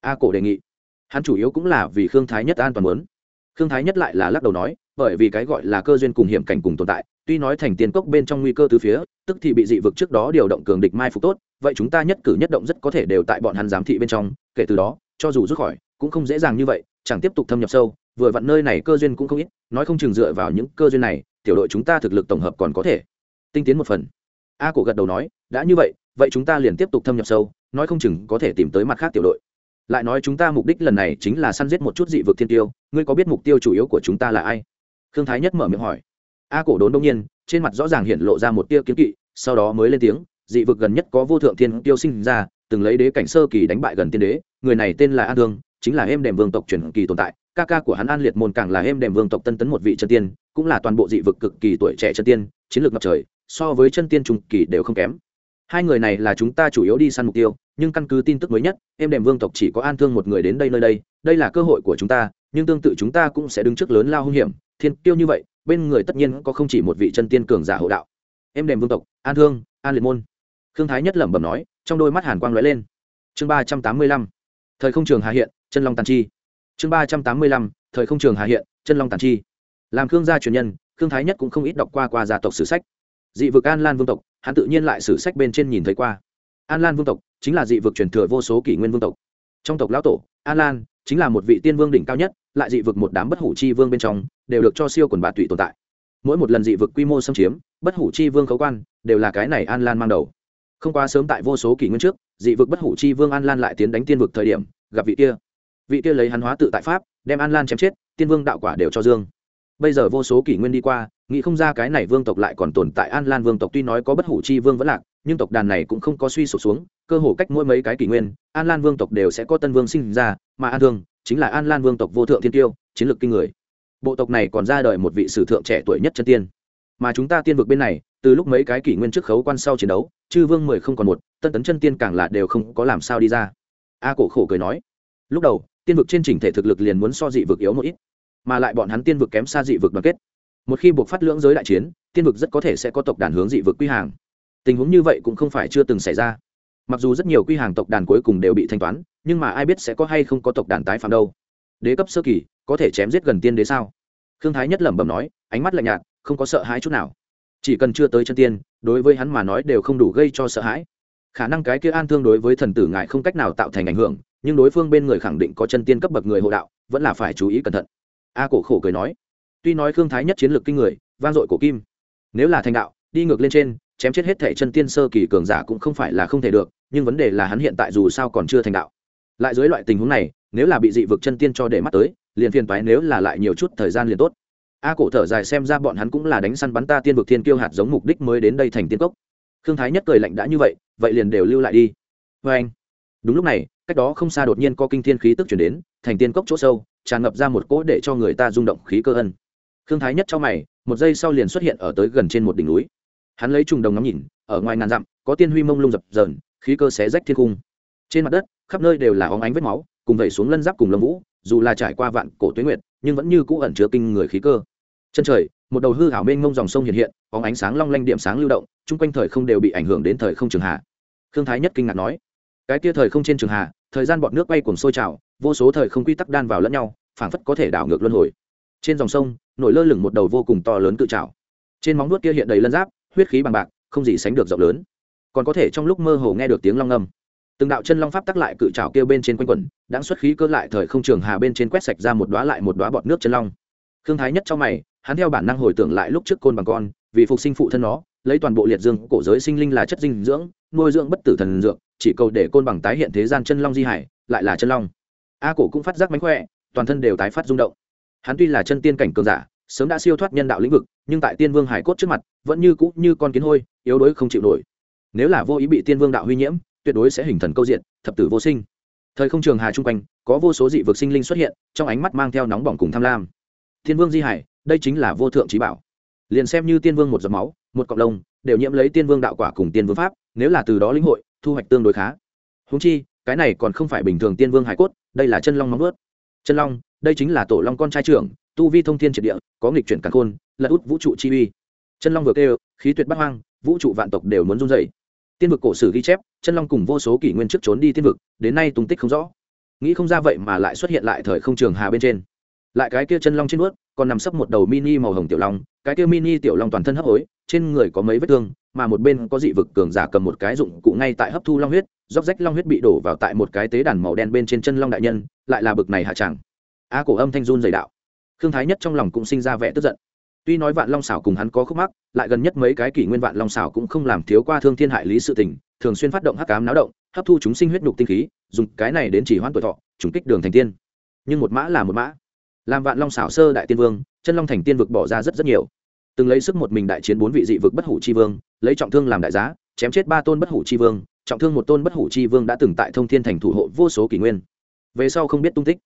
A cổ đề nghị. Hắn chủ yếu cũng là vì khương thái nhất an toàn muốn. Khương thái nhất lại là lắc đầu nói, bởi vì cái gọi là cơ duyên cùng hiểm cảnh cùng tồn tại tuy nói thành tiên cốc bên trong nguy cơ từ phía, tức thì bị dị vực trước đó điều động cường địch mai phục tốt, vậy chúng ta nhất cử nhất động rất có thể đều tại bọn hắn giám thị bên trong, kể từ đó, cho dù rút khỏi, cũng không dễ dàng như vậy, chẳng tiếp tục thâm nhập sâu, vừa vặn nơi này cơ duyên cũng không ít, nói không chừng dựa vào những cơ duyên này, tiểu đội chúng ta thực lực tổng hợp còn có thể. Tinh tiến một phần. A cổ gật đầu nói, đã như vậy vậy chúng ta liền tiếp tục thâm nhập sâu, nói không chừng có thể tìm tới mặt khác tiểu đội. Lại nói chúng ta mục đích lần này chính là săn giết một chút dị vực thiên tiêu, ngươi có biết mục tiêu chủ yếu của chúng ta là ai? Khương thái nhất mở miệng hỏi a cổ đốn đông nhiên, trên mặt rõ ràng hiện lộ ra một tia kiếm kỵ, sau đó mới lên tiếng, dị vực gần nhất có vô thượng thiên tiêu sinh ra, từng lấy đế cảnh sơ kỳ đánh bại gần tiên đế, người này tên là an thương chính là êm đềm vương tộc truyền kỳ tồn tại, ca ca của hắn an liệt môn càng là êm đềm vương tộc tân tấn một vị chân tiên, cũng là toàn bộ dị vực cực kỳ tuổi trẻ chân tiên, chiến lược ngập trời, so với chân tiên trung kỳ đều không kém. Hai người này là chúng ta chủ yếu đi săn mục tiêu, nhưng căn cứ tin tức mới nhất êm đềm vương tộc chỉ có an thương một người đến đây nơi đây đây là cơ hội của chúng ta, nhưng tương tự chúng ta cũng sẽ đứng trước lớn lao hung hiểm, thiên tiêu như vậy bên người tất nhiên có không chỉ một vị chân tiên cường giả hộ đạo. Em đềm vương tộc, an thương an liệt môn. Khương thái nhất lẩm bẩm nói, trong đôi mắt hàn quang lóe lên. Chương ba trăm tám mươi lăm, thời không trường hà hiện, chân long tàn chi. Chương ba trăm tám mươi lăm, thời không trường hà hiện, chân long tàn chi. Làm khương gia truyền nhân, khương thái nhất cũng không ít đọc qua qua gia tộc sử sách. Dị vực an lan vương tộc, hắn tự nhiên lại sử sách bên trên nhìn thấy qua. An lan vương tộc chính là dị vực truyền thừa vô số kỷ nguyên vương tộc. Trong tộc lão tổ, an lan chính là một vị tiên vương đỉnh cao nhất lại dị vực một đám bất hủ chi vương bên trong, đều được cho siêu quần bà tụy tồn tại. Mỗi một lần dị vực quy mô xâm chiếm, bất hủ chi vương khấu quan, đều là cái này an lan mang đầu. Không quá sớm tại vô số kỷ nguyên trước, dị vực bất hủ chi vương an lan lại tiến đánh tiên vực thời điểm, gặp vị kia. Vị kia lấy hắn hóa tự tại pháp, đem an lan chém chết, tiên vương đạo quả đều cho dương. Bây giờ vô số kỷ nguyên đi qua, nghĩ không ra cái này vương tộc lại còn tồn tại an lan vương tộc tuy nói có bất hủ chi vương vẫn lạc, nhưng tộc đàn này cũng không có suy sụp xuống, cơ hồ cách mỗi mấy cái kỷ nguyên, an lan vương tộc đều sẽ có tân vương sinh ra, mà an thương chính là an lan vương tộc vô thượng thiên tiêu chiến lược kinh người. Bộ tộc này còn ra đời một vị sử thượng trẻ tuổi nhất chân tiên. Mà chúng ta tiên vực bên này, từ lúc mấy cái kỷ nguyên trước khấu quan sau chiến đấu, chư vương mười không còn một, tân tấn chân tiên càng là đều không có làm sao đi ra. A cổ khổ cười nói, lúc đầu, tiên vực trên trình thể thực lực liền muốn so dị vực yếu một ít, mà lại bọn hắn tiên vực kém xa dị vực đoàn kết. Một khi buộc phát lưỡng giới đại chiến, tiên vực rất có thể sẽ có tộc đàn hướng dị vực quy hàng. Tình huống như vậy cũng không phải chưa từng xảy ra. Mặc dù rất nhiều quy hàng tộc đàn cuối cùng đều bị thanh toán nhưng mà ai biết sẽ có hay không có tộc đàn tái phạm đâu. Đế cấp sơ kỳ, có thể chém giết gần tiên đế sao? Khương thái nhất lẩm bẩm nói, ánh mắt lạnh nhạt, không có sợ hãi chút nào. Chỉ cần chưa tới chân tiên, đối với hắn mà nói đều không đủ gây cho sợ hãi. Khả năng cái kia an thương đối với thần tử ngài không cách nào tạo thành ảnh hưởng, nhưng đối phương bên người khẳng định có chân tiên cấp bậc người hộ đạo, vẫn là phải chú ý cẩn thận. A cổ khổ cười nói. Tuy nói khương thái nhất chiến lược kinh người, vang dội cổ kim. Nếu là thành đạo, đi ngược lên trên, chém chết hết thể chân tiên sơ kỳ cường giả cũng không phải là không thể được, nhưng vấn đề là hắn hiện tại dù sao còn chưa thành đạo lại dưới loại tình huống này, nếu là bị dị vực chân tiên cho để mắt tới, liền phiền toái nếu là lại nhiều chút thời gian liền tốt. A cổ thở dài xem ra bọn hắn cũng là đánh săn bắn ta tiên vực thiên kiêu hạt giống mục đích mới đến đây thành tiên cốc. Khương thái nhất cười lạnh đã như vậy vậy liền đều lưu lại đi. Vê anh. Đúng lúc này, cách đó không xa đột nhiên có kinh thiên khí tức chuyển đến, thành tiên cốc chỗ sâu, tràn ngập ra một cỗ để cho người ta rung động khí cơ ân. Khương thái nhất cho mày, một giây sau liền xuất hiện ở tới gần trên một đỉnh núi. Hắn lấy trùng đồng ngắm nhìn, ở ngoài ngàn dặm, có tiên huy mông lung dập dờn, khí cơ xé rách thiên cung trên mặt đất, khắp nơi đều là óng ánh vết máu, cùng vẩy xuống lân giáp cùng lâm vũ, dù là trải qua vạn cổ tuyến nguyệt, nhưng vẫn như cũ ẩn chứa kinh người khí cơ. Chân trời, một đầu hư hảo mênh mông dòng sông hiện hiện có ánh sáng long lanh điểm sáng lưu động, chung quanh thời không đều bị ảnh hưởng đến thời không trường hạ. Khương thái nhất kinh ngạc nói, cái tia thời không trên trường hạ, thời gian bọn nước bay cuồng sôi trào, vô số thời không quy tắc đan vào lẫn nhau, phảng phất có thể đảo ngược luân hồi. Trên dòng sông, nổi lơ lửng một đầu vô cùng to lớn cự trào trên móng nuốt kia hiện đầy lân giáp, huyết khí bằng bạc, không gì sánh được rộng lớn. Còn có thể trong lúc mơ hồ nghe được tiếng long ngâm từng đạo chân long pháp tắc lại cự trào kêu bên trên quanh quẩn đáng xuất khí cơ lại thời không trường hà bên trên quét sạch ra một đoá lại một đoá bọt nước chân long. Khương thái nhất trong mày, hắn theo bản năng hồi tưởng lại lúc trước côn bằng con, vì phục sinh phụ thân nó, lấy toàn bộ liệt dương, cổ giới sinh linh là chất dinh dưỡng, nuôi dưỡng bất tử thần dược, chỉ cầu để côn bằng tái hiện thế gian chân long di hải, lại là chân long. A cổ cũng phát giác mánh khỏe, toàn thân đều tái phát rung động. Hắn tuy là chân tiên cảnh cường giả, sớm đã siêu thoát nhân đạo lĩnh vực, nhưng tại tiên vương hải cốt trước mặt, vẫn như cũ như con kiến hôi, yếu đuối không chịu nổi. Nếu là vô ý bị tiên vương đạo huy nhiễm tuyệt đối sẽ hình thần câu diện thập tử vô sinh. Thời không trường hà chung quanh, có vô số dị vực sinh linh xuất hiện, trong ánh mắt mang theo nóng bỏng cùng tham lam. Thiên vương di hải, đây chính là vô thượng trí bảo. Liền xem như tiên vương một giọt máu, một cọng lông, đều nhiễm lấy tiên vương đạo quả cùng tiên vương pháp, nếu là từ đó lĩnh hội, thu hoạch tương đối khá. Húng chi, cái này còn không phải bình thường tiên vương hải cốt, đây là chân long móng vớt chân long, đây chính là tổ long con trai trưởng, tu vi thông thiên triệt địa, có nghịch chuyển cả khôn, lật út vũ trụ chi uy. Chân long vừa kêu, khí tuyệt bắt hoang, vũ trụ vạn tộc đều muốn run dày tiên vực cổ sử ghi chép, chân long cùng vô số kỷ nguyên trước trốn đi tiên vực, đến nay tung tích không rõ. Nghĩ không ra vậy mà lại xuất hiện lại thời không trường hà bên trên. Lại cái kia chân long trên nuốt còn nằm sấp một đầu mini màu hồng tiểu long, cái kia mini tiểu long toàn thân hấp hối, trên người có mấy vết thương, mà một bên có dị vực cường giả cầm một cái dụng cụ ngay tại hấp thu long huyết róc rách long huyết bị đổ vào tại một cái tế đàn màu đen bên trên chân long đại nhân, lại là bực này hạ tràng. A cổ âm thanh run dày đạo. Khương thái nhất trong lòng cũng sinh ra vẻ tức giận tuy nói vạn long xảo cùng hắn có khúc mắc, lại gần nhất mấy cái kỷ nguyên vạn long xảo cũng không làm thiếu qua thương thiên hại lý sự tình, thường xuyên phát động hắc cám náo động, hấp thu chúng sinh huyết nhục tinh khí, dùng cái này đến chỉ hoãn tuổi thọ, trùng kích đường thành tiên. Nhưng một mã là một mã. Làm vạn long xảo sơ đại tiên vương, chân long thành tiên vực bỏ ra rất rất nhiều. Từng lấy sức một mình đại chiến bốn vị dị vực bất hủ chi vương, lấy trọng thương làm đại giá, chém chết ba tôn bất hủ chi vương, trọng thương một tôn bất hủ chi vương đã từng tại thông thiên thành thủ hộ vô số kỷ nguyên. Về sau không biết tung tích.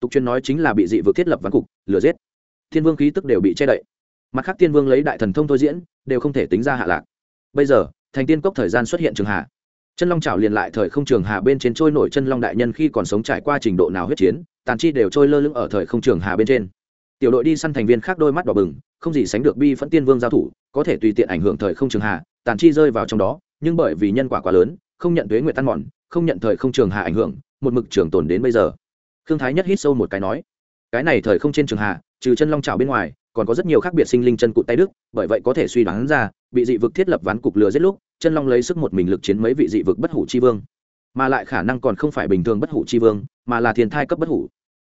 Tục chuyên nói chính là bị dị vực thiết lập ván cục lừa giết. Thiên vương khí tức đều bị che đậy mặt khác tiên vương lấy đại thần thông thôi diễn, đều không thể tính ra hạ lạc. Bây giờ, thành tiên cốc thời gian xuất hiện trường hạ. Chân long trào liền lại thời không trường hà bên trên trôi nổi chân long đại nhân khi còn sống trải qua trình độ nào huyết chiến, tàn chi đều trôi lơ lửng ở thời không trường hà bên trên. Tiểu đội đi săn thành viên khác đôi mắt đỏ bừng, không gì sánh được bi phẫn tiên vương giao thủ, có thể tùy tiện ảnh hưởng thời không trường hà tàn chi rơi vào trong đó, nhưng bởi vì nhân quả quá lớn, không nhận thuế nguyện tan mòn, không nhận thời không trường hà ảnh hưởng, một mực trường tồn đến bây giờ. Khương thái nhất hít sâu một cái nói, cái này thời không trên trường hà trừ chân long trào bên ngoài còn có rất nhiều khác biệt sinh linh chân cụt tay đức, bởi vậy có thể suy đoán ra, bị dị vực thiết lập ván cục lừa giết lúc, chân long lấy sức một mình lực chiến mấy vị dị vực bất hủ chi vương. Mà lại khả năng còn không phải bình thường bất hủ chi vương, mà là thiên thai cấp bất hủ.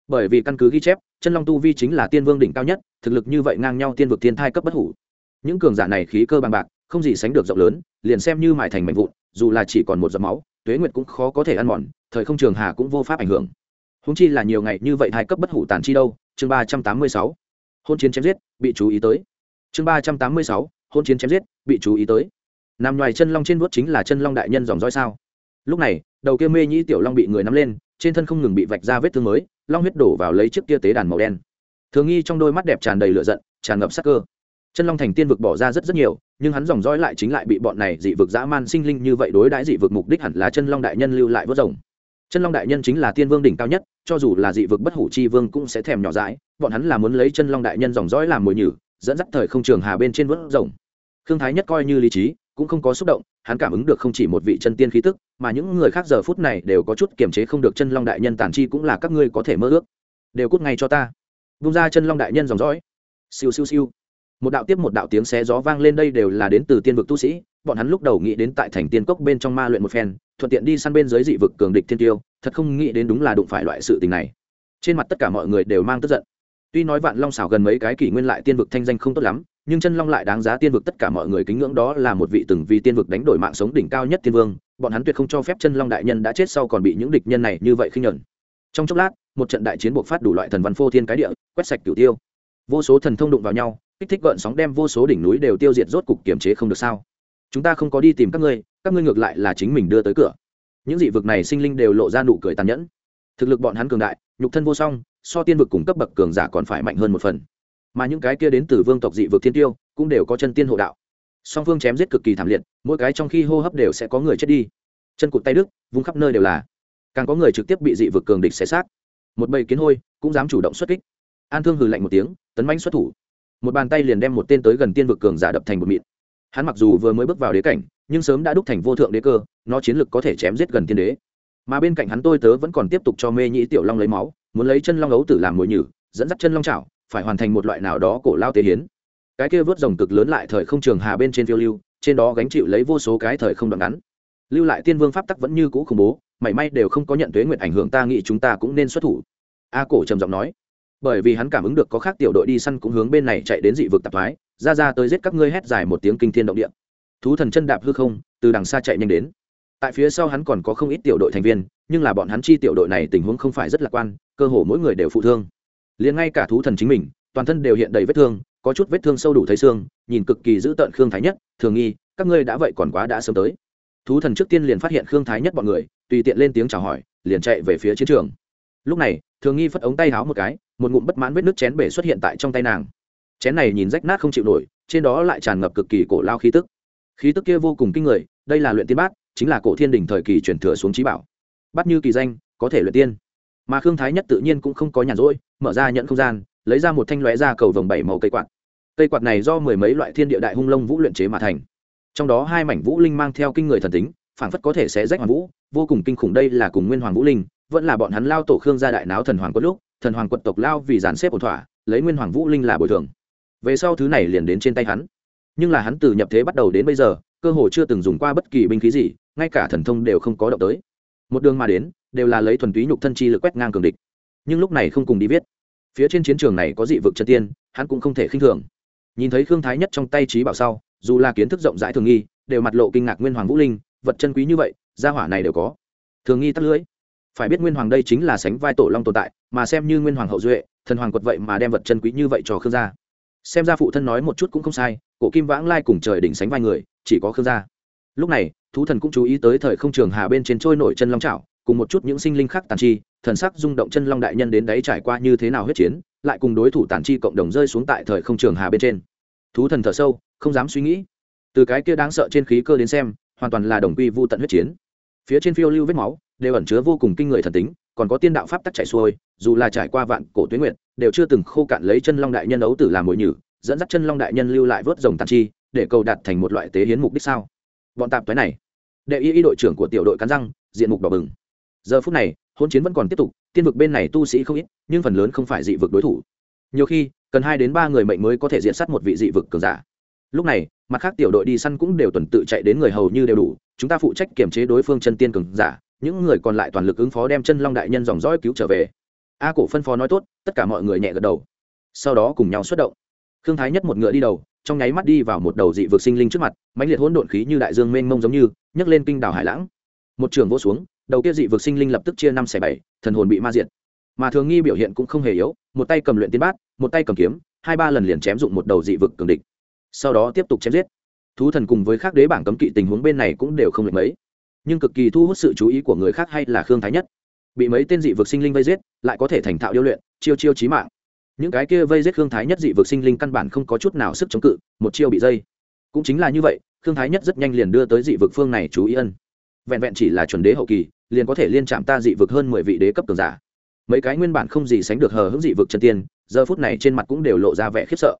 Bởi vì căn cứ ghi chép, chân long tu vi chính là tiên vương đỉnh cao nhất, thực lực như vậy ngang nhau tiên vực thiên thai cấp bất hủ. Những cường giả này khí cơ bằng bạc, không gì sánh được rộng lớn, liền xem như mại thành mảnh vụn, dù là chỉ còn một giọt máu, tuế nguyệt cũng khó có thể ăn mòn, thời không trường hà cũng vô pháp ảnh hưởng. Húng chi là nhiều ngày như vậy hai cấp bất hủ tàn chi đâu, chương ba trăm tám mươi sáu hôn chiến chém giết, bị chú ý tới. Chương ba trăm tám mươi sáu, hôn chiến chém giết, bị chú ý tới. Nằm ngoài chân long trên vuốt chính là chân long đại nhân dòng dõi sao? Lúc này, đầu kia mê nhĩ tiểu long bị người nắm lên, trên thân không ngừng bị vạch ra vết thương mới, long huyết đổ vào lấy chiếc kia tế đàn màu đen. Thường nghi trong đôi mắt đẹp tràn đầy lửa giận, tràn ngập sắc cơ. Chân long thành tiên vực bỏ ra rất rất nhiều, nhưng hắn dòng dõi lại chính lại bị bọn này dị vực dã man sinh linh như vậy đối đãi dị vực mục đích hẳn là chân long đại nhân lưu lại vớt rồng chân long đại nhân chính là tiên vương đỉnh cao nhất, cho dù là dị vực bất hủ chi vương cũng sẽ thèm nhỏ dãi, bọn hắn là muốn lấy chân long đại nhân dòng dõi làm mồi nhử, dẫn dắt thời không trường hà bên trên vớt rồng. Khương thái nhất coi như lý trí, cũng không có xúc động, hắn cảm ứng được không chỉ một vị chân tiên khí tức, mà những người khác giờ phút này đều có chút kiềm chế không được chân long đại nhân tàn chi cũng là các ngươi có thể mơ ước. Đều cút ngay cho ta. Vung ra chân long đại nhân dòng dõi. Siêu siêu siêu. Một đạo tiếp một đạo tiếng xé gió vang lên đây đều là đến từ tiên vực tu sĩ, bọn hắn lúc đầu nghĩ đến tại thành tiên cốc bên trong ma luyện một phen thuận tiện đi săn bên dưới dị vực cường địch thiên tiêu, thật không nghĩ đến đúng là đụng phải loại sự tình này. Trên mặt tất cả mọi người đều mang tức giận. Tuy nói vạn long xảo gần mấy cái kỷ nguyên lại tiên vực thanh danh không tốt lắm, nhưng chân long lại đáng giá tiên vực tất cả mọi người kính ngưỡng đó là một vị từng vì tiên vực đánh đổi mạng sống đỉnh cao nhất tiên vương, bọn hắn tuyệt không cho phép chân long đại nhân đã chết sau còn bị những địch nhân này như vậy khinh nhẫn. Trong chốc lát, một trận đại chiến buộc phát đủ loại thần văn phô thiên cái địa, quét sạch cửu tiêu. Vô số thần thông đụng vào nhau, kích thích gợn sóng đem vô số đỉnh núi đều tiêu diệt rốt cục kiềm chế không được sao. Chúng ta không có đi tìm các ngươi các ngươi ngược lại là chính mình đưa tới cửa. Những dị vực này sinh linh đều lộ ra nụ cười tàn nhẫn. Thực lực bọn hắn cường đại, nhục thân vô song, so tiên vực cùng cấp bậc cường giả còn phải mạnh hơn một phần. Mà những cái kia đến từ vương tộc dị vực thiên tiêu cũng đều có chân tiên hộ đạo. Song phương chém giết cực kỳ thảm liệt, mỗi cái trong khi hô hấp đều sẽ có người chết đi. Chân cụt tay đức vung khắp nơi đều là. Càng có người trực tiếp bị dị vực cường địch xé xác. Một bầy kiến hôi cũng dám chủ động xuất kích. An thương hừ lạnh một tiếng, tấn manh xuất thủ. Một bàn tay liền đem một tên tới gần tiên vực cường giả đập thành một mịn. Hắn mặc dù vừa mới bước vào đế cảnh nhưng sớm đã đúc thành vô thượng đế cơ, nó chiến lực có thể chém giết gần tiên đế. Mà bên cạnh hắn tôi tớ vẫn còn tiếp tục cho mê nhĩ tiểu long lấy máu, muốn lấy chân long ấu tử làm mồi nhử, dẫn dắt chân long chảo, phải hoàn thành một loại nào đó cổ lao tế hiến. Cái kia vớt rồng cực lớn lại thời không trường hà bên trên phiêu lưu, trên đó gánh chịu lấy vô số cái thời không đoạn ngắn. Lưu lại tiên vương pháp tắc vẫn như cũ khủng bố, mảy may đều không có nhận tuế nguyện ảnh hưởng, ta nghĩ chúng ta cũng nên xuất thủ. A cổ trầm giọng nói. Bởi vì hắn cảm ứng được có khác tiểu đội đi săn cũng hướng bên này chạy đến dị vực tạp thoái, ra ra tới giết các ngươi hét dài một tiếng kinh thiên động địa thú thần chân đạp hư không, từ đằng xa chạy nhanh đến. Tại phía sau hắn còn có không ít tiểu đội thành viên, nhưng là bọn hắn chi tiểu đội này tình huống không phải rất lạc quan, cơ hồ mỗi người đều phụ thương. Liền ngay cả thú thần chính mình, toàn thân đều hiện đầy vết thương, có chút vết thương sâu đủ thấy xương, nhìn cực kỳ dữ tợn khương thái nhất, thường nghi, các ngươi đã vậy còn quá đã sớm tới. Thú thần trước tiên liền phát hiện khương thái nhất bọn người, tùy tiện lên tiếng chào hỏi, liền chạy về phía chiến trường. Lúc này, thường nghi phất ống tay háo một cái, một ngụm bất mãn vết nước chén bể xuất hiện tại trong tay nàng. Chén này nhìn rách nát không chịu nổi, trên đó lại tràn ngập cực kỳ cổ lao khí tức khí tức kia vô cùng kinh người, đây là luyện tiên bát, chính là cổ thiên đình thời kỳ truyền thừa xuống trí bảo. Bắt như kỳ danh, có thể luyện tiên. Mà khương thái nhất tự nhiên cũng không có nhàn rỗi, mở ra nhận không gian, lấy ra một thanh lóe ra cầu vồng bảy màu cây quạt. Cây quạt này do mười mấy loại thiên địa đại hung lông vũ luyện chế mà thành. Trong đó hai mảnh vũ linh mang theo kinh người thần tính, phảng phất có thể sẽ rách hoàng vũ, vô cùng kinh khủng đây là cùng nguyên hoàng vũ linh, vẫn là bọn hắn lao tổ khương gia đại náo thần hoàng quất lúc, thần hoàng quật tộc lao vì dàn xếp ổn thỏa, lấy nguyên hoàng vũ linh là bồi thường. Về sau thứ này liền đến trên tay hắn nhưng là hắn từ nhập thế bắt đầu đến bây giờ, cơ hồ chưa từng dùng qua bất kỳ binh khí gì, ngay cả thần thông đều không có động tới. Một đường mà đến, đều là lấy thuần túy nhục thân chi lực quét ngang cường địch. Nhưng lúc này không cùng đi viết. Phía trên chiến trường này có dị vực chân tiên, hắn cũng không thể khinh thường. Nhìn thấy khương thái nhất trong tay trí bảo sau, dù là kiến thức rộng rãi thường nghi, đều mặt lộ kinh ngạc nguyên hoàng vũ linh, vật chân quý như vậy, gia hỏa này đều có. Thường nghi tắt lưỡi. Phải biết nguyên hoàng đây chính là sánh vai tổ long tồn tại, mà xem như nguyên hoàng hậu duệ, thần hoàng quật vậy mà đem vật chân quý như vậy cho khương gia xem ra phụ thân nói một chút cũng không sai, cổ kim vãng lai cùng trời đỉnh sánh vai người, chỉ có khương gia. Lúc này, thú thần cũng chú ý tới thời không trường hà bên trên trôi nổi chân long trảo cùng một chút những sinh linh khác tàn chi, thần sắc rung động chân long đại nhân đến đấy trải qua như thế nào huyết chiến, lại cùng đối thủ tàn chi cộng đồng rơi xuống tại thời không trường hà bên trên. Thú thần thở sâu, không dám suy nghĩ. Từ cái kia đáng sợ trên khí cơ đến xem, hoàn toàn là đồng quy vô tận huyết chiến. Phía trên phiêu lưu vết máu, đều ẩn chứa vô cùng kinh người thần tính, còn có tiên đạo pháp tắc chảy xuôi, dù là trải qua vạn cổ tuyến nguyện đều chưa từng khô cạn lấy chân long đại nhân ấu tử làm mồi nhử, dẫn dắt chân long đại nhân lưu lại vớt rồng tàn chi, để cầu đạt thành một loại tế hiến mục đích sao? Bọn tạp toái này, đệ y y đội trưởng của tiểu đội cắn răng, diện mục đỏ bừng. Giờ phút này hôn chiến vẫn còn tiếp tục, tiên vực bên này tu sĩ không ít, nhưng phần lớn không phải dị vực đối thủ. Nhiều khi, cần hai đến ba người mệnh mới có thể diện sát một vị dị vực cường giả. Lúc này, mặt khác tiểu đội đi săn cũng đều tuần tự chạy đến người hầu như đều đủ, chúng ta phụ trách kiểm chế đối phương chân tiên cường giả, những người còn lại toàn lực ứng phó đem chân long đại nhân dòng dõi cứu trở về a cổ phân phó nói tốt, tất cả mọi người nhẹ gật đầu. Sau đó cùng nhau xuất động. Khương thái nhất một ngựa đi đầu, trong nháy mắt đi vào một đầu dị vực sinh linh trước mặt, mãnh liệt hỗn độn khí như đại dương mênh mông giống như, nhấc lên kinh đảo hải lãng. Một trường vỗ xuống, đầu kia dị vực sinh linh lập tức chia năm xẻ bảy, thần hồn bị ma diệt. Mà thường nghi biểu hiện cũng không hề yếu, một tay cầm luyện tiên bát, một tay cầm kiếm, hai ba lần liền chém dụng một đầu dị vực cường địch. Sau đó tiếp tục chém giết. Thú thần cùng với khác đế bảng cấm kỵ tình huống bên này cũng đều không lệch mấy. Nhưng cực kỳ thu hút sự chú ý của người khác hay là khương thái nhất bị mấy tên dị vực sinh linh vây giết, lại có thể thành thạo điêu luyện, chiêu chiêu trí mạng. Những cái kia vây giết khương thái nhất dị vực sinh linh căn bản không có chút nào sức chống cự, một chiêu bị dây. Cũng chính là như vậy, khương thái nhất rất nhanh liền đưa tới dị vực phương này chú ý ân. Vẹn vẹn chỉ là chuẩn đế hậu kỳ, liền có thể liên chạm ta dị vực hơn mười vị đế cấp cường giả. Mấy cái nguyên bản không gì sánh được hờ hững dị vực chân tiên, giờ phút này trên mặt cũng đều lộ ra vẻ khiếp sợ.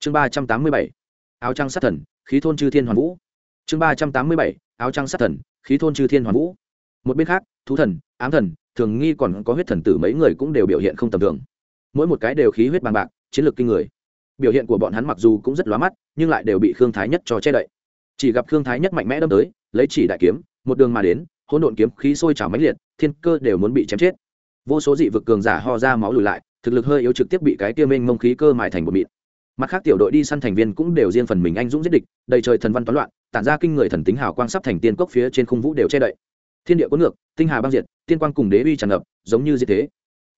Chương ba trăm tám mươi bảy, áo trăng sát thần, khí thôn chư thiên hoàn vũ. Chương ba trăm tám mươi bảy, áo trăng sát thần, khí thôn chư thiên hoàn vũ. Một bên khác, thú thần, ám thần thường nghi còn có huyết thần tử mấy người cũng đều biểu hiện không tầm thường. Mỗi một cái đều khí huyết bằng bạc, chiến lược kinh người. Biểu hiện của bọn hắn mặc dù cũng rất lóa mắt, nhưng lại đều bị khương thái nhất cho che đậy. Chỉ gặp khương thái nhất mạnh mẽ đâm tới, lấy chỉ đại kiếm, một đường mà đến, hỗn độn kiếm khí sôi trào mãnh liệt, thiên cơ đều muốn bị chém chết. Vô số dị vực cường giả ho ra máu lùi lại, thực lực hơi yếu trực tiếp bị cái kia mênh mông khí cơ mài thành một mịn. Mặt khác tiểu đội đi săn thành viên cũng đều riêng phần mình anh dũng giết địch, đầy trời thần văn toán loạn, tản ra kinh người thần tính hào quang sắp thành tiên cốc phía trên khung vũ đều che đậy thiên địa cuốn ngược, tinh hà băng diệt, tiên quang cùng đế uy tràn ngập, giống như gì thế.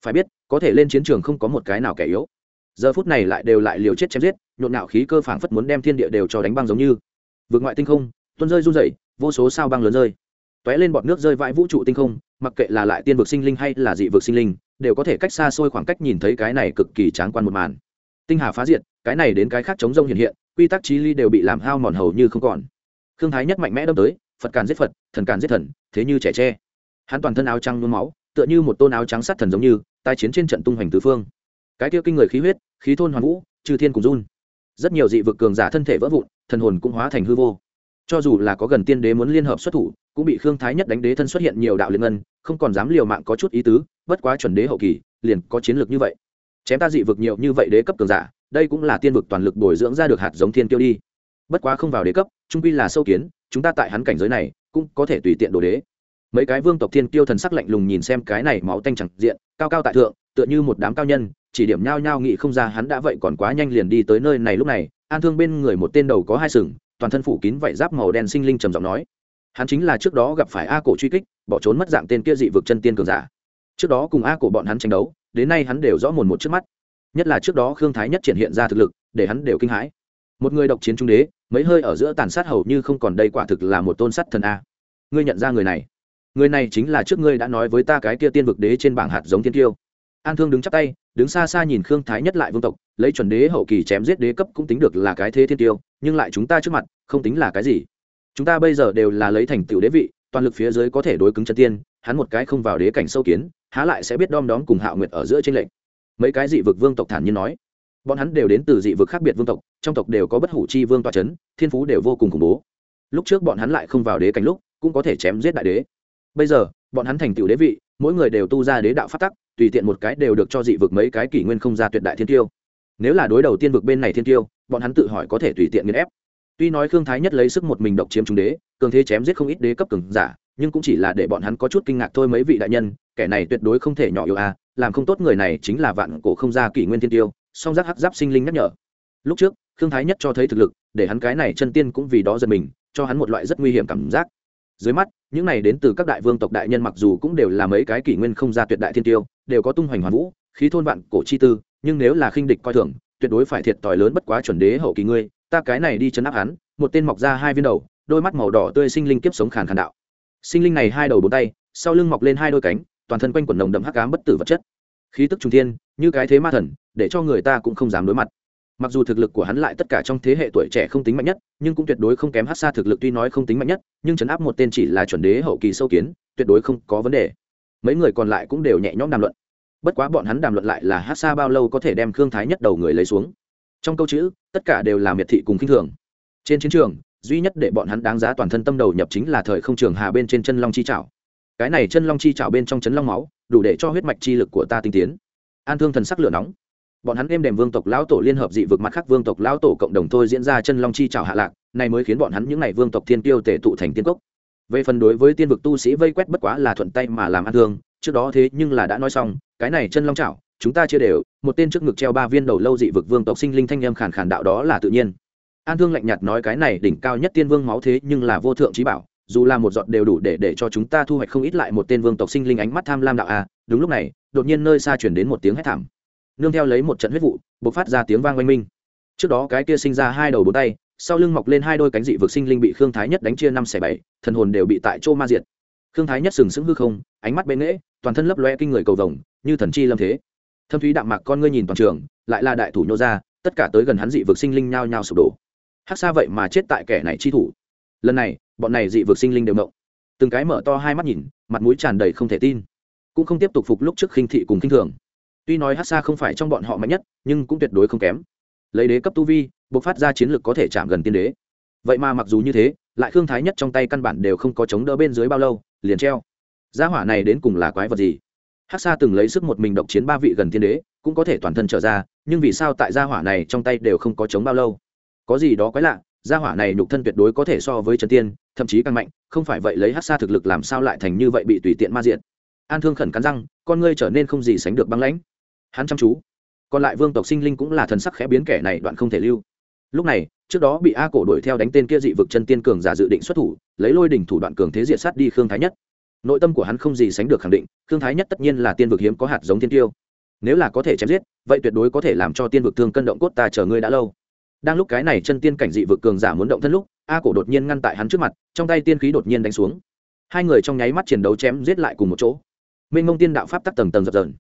Phải biết, có thể lên chiến trường không có một cái nào kẻ yếu. Giờ phút này lại đều lại liều chết chém giết, nhộn nạo khí cơ phảng phất muốn đem thiên địa đều cho đánh băng giống như. Vượt ngoại tinh không, tuôn rơi run rẩy, vô số sao băng lớn rơi. Tóe lên bọt nước rơi vãi vũ trụ tinh không, mặc kệ là lại tiên vực sinh linh hay là dị vực sinh linh, đều có thể cách xa xôi khoảng cách nhìn thấy cái này cực kỳ tráng quan một màn. Tinh hà phá diệt, cái này đến cái khác chống rông hiện hiện, quy tắc trí ly đều bị làm hao mòn hầu như không còn. Thương thái nhất mạnh mẽ đâm tới phật càn giết phật, thần càn giết thần, thế như trẻ tre. Hắn toàn thân áo trắng nhuốm máu, tựa như một tôn áo trắng sát thần giống như, tai chiến trên trận tung hoành tứ phương. Cái tiêu kinh người khí huyết, khí thôn hoàn vũ trừ thiên cùng run. Rất nhiều dị vực cường giả thân thể vỡ vụn, thần hồn cũng hóa thành hư vô. Cho dù là có gần tiên đế muốn liên hợp xuất thủ, cũng bị khương thái nhất đánh đế thân xuất hiện nhiều đạo liên ngân, không còn dám liều mạng có chút ý tứ, bất quá chuẩn đế hậu kỳ, liền có chiến lược như vậy. Chém ta dị vực nhiều như vậy đế cấp cường giả, đây cũng là tiên vực toàn lực bồi dưỡng ra được hạt giống thiên tiêu đi. Bất quá không vào đế cấp, trung quy là sâu kiến chúng ta tại hắn cảnh giới này cũng có thể tùy tiện đồ đế. Mấy cái vương tộc thiên tiêu thần sắc lạnh lùng nhìn xem cái này máu tanh chẳng diện, cao cao tại thượng, tựa như một đám cao nhân, chỉ điểm nhao nhao nghị không ra hắn đã vậy còn quá nhanh liền đi tới nơi này lúc này, an thương bên người một tên đầu có hai sừng, toàn thân phủ kín vảy giáp màu đen sinh linh trầm giọng nói. Hắn chính là trước đó gặp phải a cổ truy kích, bỏ trốn mất dạng tên kia dị vực chân tiên cường giả. Trước đó cùng a cổ bọn hắn tranh đấu, đến nay hắn đều rõ mồn một trước mắt. Nhất là trước đó khương thái nhất triển hiện ra thực lực, để hắn đều kinh hãi một người độc chiến trung đế, mấy hơi ở giữa tàn sát hầu như không còn đây quả thực là một tôn sắt thần a. Ngươi nhận ra người này. Người này chính là trước ngươi đã nói với ta cái kia tiên vực đế trên bảng hạt giống tiên tiêu an thương đứng chắp tay, đứng xa xa nhìn khương thái nhất lại vương tộc, lấy chuẩn đế hậu kỳ chém giết đế cấp cũng tính được là cái thế thiên tiêu nhưng lại chúng ta trước mặt, không tính là cái gì. Chúng ta bây giờ đều là lấy thành tựu đế vị, toàn lực phía dưới có thể đối cứng chân tiên, hắn một cái không vào đế cảnh sâu kiến, há lại sẽ biết đom đóm cùng hạo nguyệt ở giữa trên lệnh mấy cái dị vực vương tộc thản nhiên nói bọn hắn đều đến từ dị vực khác biệt vương tộc, trong tộc đều có bất hủ chi vương toa c h ấ n thiên phú đều vô cùng khủng bố. Lúc trước bọn hắn lại không vào đế cảnh lúc, cũng có thể chém giết đại đế. Bây giờ, bọn hắn thành tựu đế vị, mỗi người đều tu ra đế đạo phát tắc, tùy tiện một cái đều được cho dị vực mấy cái kỷ nguyên không ra tuyệt đại thiên tiêu. Nếu là đối đầu tiên vực bên này thiên tiêu, bọn hắn tự hỏi có thể tùy tiện nghiên ép. Tuy nói khương thái nhất lấy sức một mình độc chiếm trung đế, cường thế chém giết không ít đế cấp cường giả, nhưng cũng chỉ là để bọn hắn có chút kinh ngạc thôi mấy vị đại nhân, kẻ này tuyệt đối không thể nhỏ yêu a à, làm không tốt người này chính là vạn cổ không ra kỷ nguyên thiên tiêu song giác hắc giáp sinh linh nhắc nhở. Lúc trước, khương thái nhất cho thấy thực lực, để hắn cái này chân tiên cũng vì đó giật mình, cho hắn một loại rất nguy hiểm cảm giác. Dưới mắt, những này đến từ các đại vương tộc đại nhân mặc dù cũng đều là mấy cái kỷ nguyên không ra tuyệt đại thiên tiêu, đều có tung hoành hoàn vũ, khí thôn vạn cổ chi tư, nhưng nếu là khinh địch coi thường, tuyệt đối phải thiệt tỏi lớn bất quá chuẩn đế hậu kỳ ngươi, ta cái này đi chấn áp hắn, một tên mọc ra hai viên đầu, đôi mắt màu đỏ tươi sinh linh kiếp sống khàn khàn đạo. Sinh linh này hai đầu bốn tay, sau lưng mọc lên hai đôi cánh, toàn thân quanh quần nồng đậm hắc ám bất tử vật chất. Khí tức trung thiên, như cái thế ma thần để cho người ta cũng không dám đối mặt. Mặc dù thực lực của hắn lại tất cả trong thế hệ tuổi trẻ không tính mạnh nhất, nhưng cũng tuyệt đối không kém hát xa thực lực tuy nói không tính mạnh nhất, nhưng chấn áp một tên chỉ là chuẩn đế hậu kỳ sâu kiến, tuyệt đối không có vấn đề. Mấy người còn lại cũng đều nhẹ nhõm đàm luận. Bất quá bọn hắn đàm luận lại là hát xa bao lâu có thể đem khương thái nhất đầu người lấy xuống. Trong câu chữ, tất cả đều là miệt thị cùng k i n h thường. Trên chiến trường, duy nhất để bọn hắn đáng giá toàn thân tâm đầu nhập chính là thời không trường hà bên trên chân long chi trảo cái này chân long chi trảo bên trong chấn long máu, đủ để cho huyết mạch chi lực của ta tinh tiến. An thương thần sắc lửa nóng bọn hắn êm đềm vương tộc lão tổ liên hợp dị vực mặt khác vương tộc lão tổ cộng đồng thôi diễn ra chân long chi trào hạ lạc, này mới khiến bọn hắn những ngày vương tộc thiên tiêu tể tụ thành tiên cốc. Về phần đối với tiên vực tu sĩ vây quét bất quá là thuận tay mà làm ăn thương trước đó thế nhưng là đã nói xong, cái này chân long trào chúng ta chia đều, một tên trước ngực treo ba viên đầu lâu dị vực vương tộc sinh linh thanh em khàn khàn đạo đó là tự nhiên. An thương lạnh nhạt nói cái này đỉnh cao nhất tiên vương máu thế nhưng là vô thượng trí bảo, dù là một giọt đều đủ để để cho chúng ta thu hoạch không ít lại một tên vương tộc sinh linh ánh mắt tham lam đạo a đúng lúc này, đột nhiên nơi xa chuyển đến một tiếng hét thảm nương theo lấy một trận huyết vụ, bộc phát ra tiếng vang oanh minh. Trước đó cái kia sinh ra hai đầu bốn tay, sau lưng mọc lên hai đôi cánh dị vực sinh linh bị khương thái nhất đánh chia năm xẻ bảy, thần hồn đều bị tại chỗ ma diệt. Khương thái nhất sừng sững hư không, ánh mắt bên nghễ, toàn thân lấp loe kinh người cầu vồng, như thần chi lâm thế. Thâm thúy đạm mạc con ngươi nhìn toàn trường, lại là đại thủ nhô ra, tất cả tới gần hắn dị vực sinh linh nhao nhao sụp đổ. Hắc xa vậy mà chết tại kẻ này chi thủ. Lần này, bọn này dị vực sinh linh đều mộng từng cái mở to hai mắt nhìn, mặt mũi tràn đầy không thể tin. Cũng không tiếp tục phục lúc trước khinh thị cùng khinh thường tuy nói hát xa không phải trong bọn họ mạnh nhất, nhưng cũng tuyệt đối không kém. Lấy đế cấp tu vi, buộc phát ra chiến lược có thể chạm gần tiên đế. Vậy mà mặc dù như thế, lại khương thái nhất trong tay căn bản đều không có chống đỡ bên dưới bao lâu, liền treo. Gia hỏa này đến cùng là quái vật gì? Hát xa từng lấy sức một mình độc chiến ba vị gần tiên đế, cũng có thể toàn thân trở ra, nhưng vì sao tại gia hỏa này trong tay đều không có chống bao lâu? Có gì đó quái lạ, gia hỏa này nhục thân tuyệt đối có thể so với trần tiên, thậm chí càng mạnh, không phải vậy lấy hát xa thực lực làm sao lại thành như vậy bị tùy tiện ma diện an thương khẩn cắn răng, con ngươi trở nên không gì sánh được băng lãnh hắn chăm chú. Còn lại vương tộc sinh linh cũng là thần sắc khẽ biến kẻ này đoạn không thể lưu. Lúc này, trước đó bị a cổ đuổi theo đánh tên kia dị vực chân tiên cường giả dự định xuất thủ, lấy lôi đỉnh thủ đoạn cường thế diện sát đi khương thái nhất. Nội tâm của hắn không gì sánh được khẳng định, khương thái nhất tất nhiên là tiên vực hiếm có hạt giống tiên tiêu. Nếu là có thể chém giết, vậy tuyệt đối có thể làm cho tiên vực thương cân động cốt ta chờ ngươi đã lâu. Đang lúc cái này chân tiên cảnh dị vực cường giả muốn động thân lúc, a cổ đột nhiên ngăn tại hắn trước mặt, trong tay tiên khí đột nhiên đánh xuống. Hai người trong nháy mắt chiến đấu chém giết lại cùng một chỗ. Minh mông tiên đạo pháp tắc tầng tầng dập dờn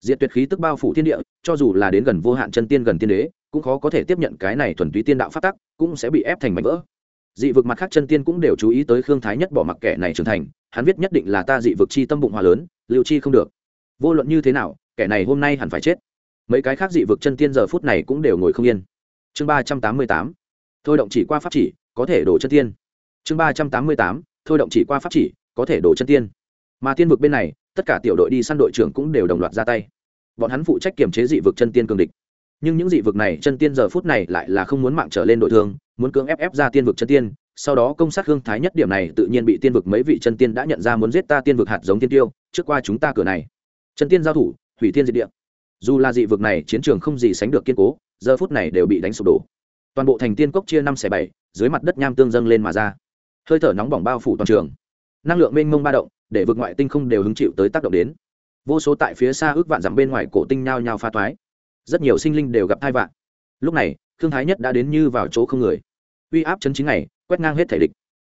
diệt tuyệt khí tức bao phủ thiên địa, cho dù là đến gần vô hạn chân tiên gần tiên đế, cũng khó có thể tiếp nhận cái này thuần túy tiên đạo pháp tắc, cũng sẽ bị ép thành mảnh vỡ. Dị vực mặt khác chân tiên cũng đều chú ý tới khương thái nhất bỏ mặc kẻ này trưởng thành, hắn viết nhất định là ta dị vực chi tâm bụng hòa lớn liệu chi không được. Vô luận như thế nào, kẻ này hôm nay hẳn phải chết. Mấy cái khác dị vực chân tiên giờ phút này cũng đều ngồi không yên. Chương ba trăm tám mươi tám. Thôi động chỉ qua pháp chỉ, có thể đổ chân tiên. Chương ba trăm tám mươi tám. Thôi động chỉ qua pháp chỉ, có thể đổ chân tiên. Mà tiên vực bên này tất cả tiểu đội đi săn đội trưởng cũng đều đồng loạt ra tay. Bọn hắn phụ trách kiểm chế dị vực chân tiên cường địch. Nhưng những dị vực này, chân tiên giờ phút này lại là không muốn mạng trở lên đội thương, muốn cưỡng ép ép ra tiên vực chân tiên. Sau đó công sát hương thái nhất điểm này, tự nhiên bị tiên vực mấy vị chân tiên đã nhận ra muốn giết ta tiên vực hạt giống tiên tiêu, trước qua chúng ta cửa này. Chân tiên giao thủ, hủy tiên diệt địa. Dù là dị vực này, chiến trường không gì sánh được kiên cố, giờ phút này đều bị đánh sụp đổ. Toàn bộ thành tiên cốc chia năm xẻ bảy, dưới mặt đất nham tương dâng lên mà ra. Hơi thở nóng bỏng bao phủ toàn trường năng lượng mênh mông ba động, để vực ngoại tinh không đều hứng chịu tới tác động đến. Vô số tại phía xa ước vạn dặm bên ngoài cổ tinh nhao nhao pha toái. Rất nhiều sinh linh đều gặp thai vạn lúc này thương thái nhất đã đến như vào chỗ không người. Uy áp chấn chính này quét ngang hết thể địch.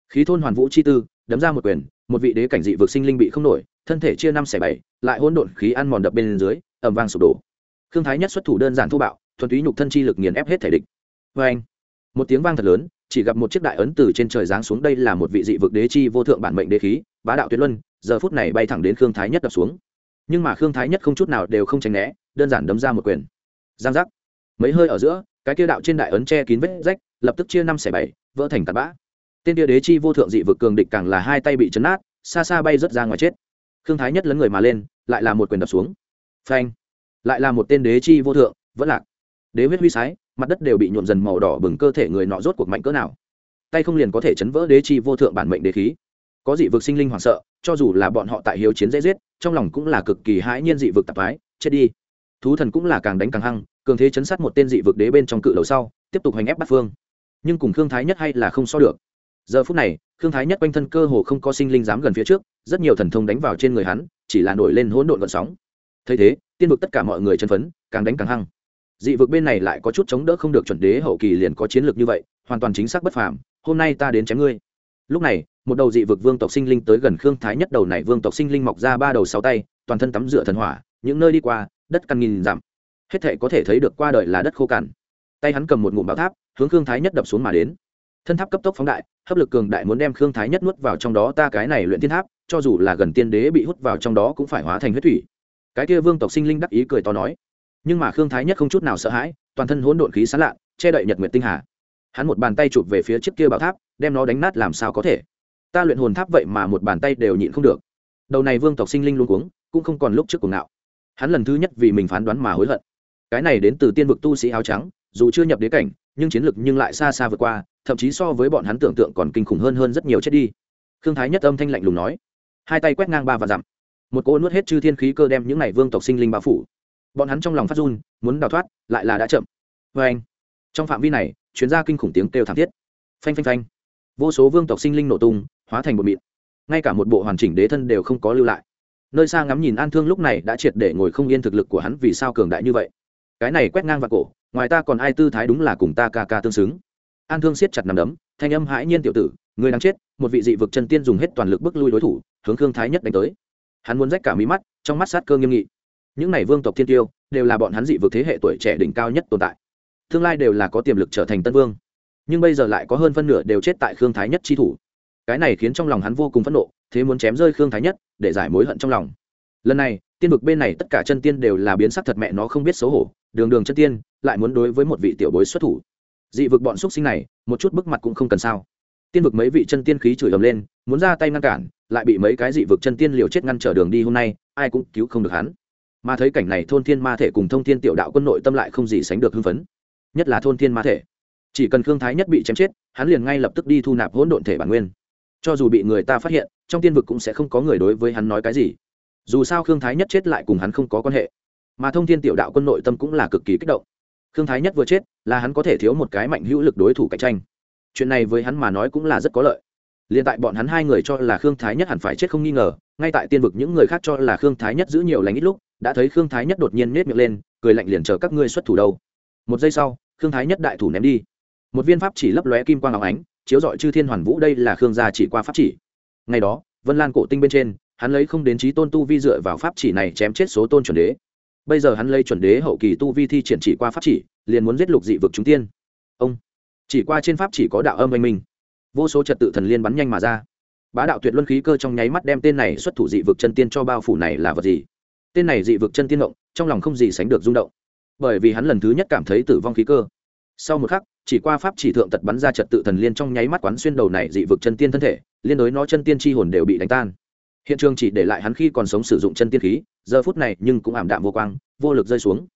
Khí thôn hoàn vũ chi tư, đấm ra một quyền, một vị đế cảnh dị vực sinh linh bị không nổi, thân thể chia năm xẻ bảy, lại hỗn độn khí ăn mòn đập bên dưới ẩm vang sụp đổ. Thương thái nhất xuất thủ đơn giản thô bạo, thuần túy nhục thân chi lực nghiền ép hết thể địch. Vê anh một tiếng vang thật lớn chỉ gặp một chiếc đại ấn từ trên trời giáng xuống, đây là một vị dị vực đế chi vô thượng bản mệnh đế khí, bá đạo tuyệt luân, giờ phút này bay thẳng đến khương thái nhất đập xuống. Nhưng mà khương thái nhất không chút nào đều không tránh né, đơn giản đấm ra một quyền. Giang giác. Mấy hơi ở giữa, cái kia đạo trên đại ấn che kín vết rách, lập tức chia năm xẻ bảy, vỡ thành tạt bã. Tên kia đế chi vô thượng dị vực cường địch càng là hai tay bị chấn nát, xa xa bay rớt ra ngoài chết. Khương thái nhất lấn người mà lên, lại là một quyền đập xuống. Phanh. Lại là một tên đế chi vô thượng, vẫn lạc. Đế huyết huy sái mặt đất đều bị nhuộm dần màu đỏ bừng cơ thể người nọ rốt cuộc mạnh cỡ nào. Tay không liền có thể chấn vỡ đế chi vô thượng bản mệnh đế khí. Có dị vực sinh linh hoảng sợ, cho dù là bọn họ tại hiếu chiến dễ giết, trong lòng cũng là cực kỳ hãi nhiên dị vực tạp ái chết đi. Thú thần cũng là càng đánh càng hăng, cường thế chấn sát một tên dị vực đế bên trong cự đầu sau, tiếp tục hành ép bắt phương. Nhưng cùng khương thái nhất hay là không so được. Giờ phút này, khương thái nhất quanh thân cơ hồ không có sinh linh dám gần phía trước, rất nhiều thần thông đánh vào trên người hắn, chỉ là nổi lên hỗn độn vận sóng. Thấy thế, tiên vực tất cả mọi người chân phấn, càng đánh càng hăng dị vực bên này lại có chút chống đỡ không được chuẩn đế hậu kỳ liền có chiến lược như vậy, hoàn toàn chính xác bất phàm, hôm nay ta đến chém ngươi. Lúc này, một đầu dị vực vương tộc sinh linh tới gần khương thái nhất đầu này vương tộc sinh linh mọc ra ba đầu sáu tay, toàn thân tắm rửa thần hỏa, những nơi đi qua, đất căn nghìn dặm. Hết thể có thể thấy được qua đời là đất khô cằn. Tay hắn cầm một ngụm bão tháp, hướng khương thái nhất đập xuống mà đến. Thân tháp cấp tốc phóng đại, hấp lực cường đại muốn đem khương thái nhất nuốt vào trong đó ta cái này luyện thiên tháp, cho dù là gần tiên đế bị hút vào trong đó cũng phải hóa thành huyết thủy. Cái kia vương tộc sinh linh đắc ý cười to nói nhưng mà khương thái nhất không chút nào sợ hãi, toàn thân hỗn độn khí sán lạ che đậy nhật nguyện tinh hà. Hắn một bàn tay chụp về phía chiếc kia bảo tháp, đem nó đánh nát làm sao có thể. Ta luyện hồn tháp vậy mà một bàn tay đều nhịn không được. Đầu này vương tộc sinh linh luôn cuống, cũng không còn lúc trước cùng nào hắn lần thứ nhất vì mình phán đoán mà hối hận. Cái này đến từ tiên vực tu sĩ áo trắng, dù chưa nhập đế cảnh, nhưng chiến lực nhưng lại xa xa vượt qua, thậm chí so với bọn hắn tưởng tượng còn kinh khủng hơn hơn rất nhiều chết đi. Khương thái nhất âm thanh lạnh lùng nói. Hai tay quét ngang ba và dặm. Một cỗ nuốt hết chư thiên khí cơ đem những này vương tộc sinh linh bao phủ bọn hắn trong lòng phát run, muốn đào thoát, lại là đã chậm. Vê anh, trong phạm vi này, chuyến ra kinh khủng tiếng kêu thảm thiết. Phanh phanh phanh. Vô số vương tộc sinh linh nổ tung, hóa thành một mịn. Ngay cả một bộ hoàn chỉnh đế thân đều không có lưu lại. Nơi xa ngắm nhìn an thương lúc này đã triệt để ngồi không yên thực lực của hắn vì sao cường đại như vậy. Cái này quét ngang vào cổ, ngoài ta còn ai tư thái đúng là cùng ta ca ca tương xứng. An thương siết chặt nằm đấm, thanh âm hãi nhiên tiểu tử, người đang chết, một vị dị vực chân tiên dùng hết toàn lực bước lui đối thủ, hướng khương thái nhất đánh tới. Hắn muốn rách cả mí mắt, trong mắt sát cơ nghiêm nghị những này vương tộc thiên tiêu đều là bọn hắn dị vực thế hệ tuổi trẻ đỉnh cao nhất tồn tại. Tương lai đều là có tiềm lực trở thành tân vương. Nhưng bây giờ lại có hơn phân nửa đều chết tại khương thái nhất chi thủ. Cái này khiến trong lòng hắn vô cùng phẫn nộ, thế muốn chém rơi khương thái nhất để giải mối hận trong lòng. Lần này, tiên vực bên này tất cả chân tiên đều là biến sắc thật mẹ nó không biết xấu hổ, đường đường chân tiên lại muốn đối với một vị tiểu bối xuất thủ. Dị vực bọn x sinh này, một chút bức mặt cũng không cần sao. Tiên vực mấy vị chân tiên khí chửi ầm lên, muốn ra tay ngăn cản, lại bị mấy cái dị vực chân tiên liều chết ngăn trở đường đi hôm nay, ai cũng cứu không được hắn mà thấy cảnh này thôn thiên ma thể cùng thông thiên tiểu đạo quân nội tâm lại không gì sánh được hưng phấn. Nhất là thôn thiên ma thể. Chỉ cần khương thái nhất bị chém chết, hắn liền ngay lập tức đi thu nạp hỗn độn thể bản nguyên. Cho dù bị người ta phát hiện, trong tiên vực cũng sẽ không có người đối với hắn nói cái gì. Dù sao khương thái nhất chết lại cùng hắn không có quan hệ. Mà thông thiên tiểu đạo quân nội tâm cũng là cực kỳ kích động. Khương thái nhất vừa chết, là hắn có thể thiếu một cái mạnh hữu lực đối thủ cạnh tranh. Chuyện này với hắn mà nói cũng là rất có lợi. Liền tại bọn hắn hai người cho là khương thái nhất hẳn phải chết không nghi ngờ, ngay tại tiên vực những người khác cho là khương thái nhất giữ nhiều lành ít lúc đã thấy khương thái nhất đột nhiên nết miệng lên, cười lạnh liền chờ các ngươi xuất thủ đâu. Một giây sau, khương thái nhất đại thủ ném đi. Một viên pháp chỉ lấp lóe kim quang áo ánh, chiếu dọi chư thiên hoàn vũ đây là khương gia chỉ qua pháp chỉ. Ngày đó, vân lan cổ tinh bên trên, hắn lấy không đến trí tôn tu vi dựa vào pháp chỉ này chém chết số tôn chuẩn đế. Bây giờ hắn lấy chuẩn đế hậu kỳ tu vi thi triển chỉ qua pháp chỉ, liền muốn giết lục dị vực chúng tiên. Ông, chỉ qua trên pháp chỉ có đạo âm anh minh. Vô số trật tự thần liên bắn nhanh mà ra. Bá đạo tuyệt luân khí cơ trong nháy mắt đem tên này xuất thủ dị vực chân tiên cho bao phủ này là vật gì? Tên này dị vực chân tiên động, trong lòng không gì sánh được rung động. Bởi vì hắn lần thứ nhất cảm thấy tử vong khí cơ. Sau một khắc, chỉ qua pháp chỉ thượng tật bắn ra trật tự thần liên trong nháy mắt quán xuyên đầu này dị vực chân tiên thân thể, liên đối nó chân tiên tri hồn đều bị đánh tan. Hiện trường chỉ để lại hắn khi còn sống sử dụng chân tiên khí, giờ phút này nhưng cũng ảm đạm vô quang, vô lực rơi xuống.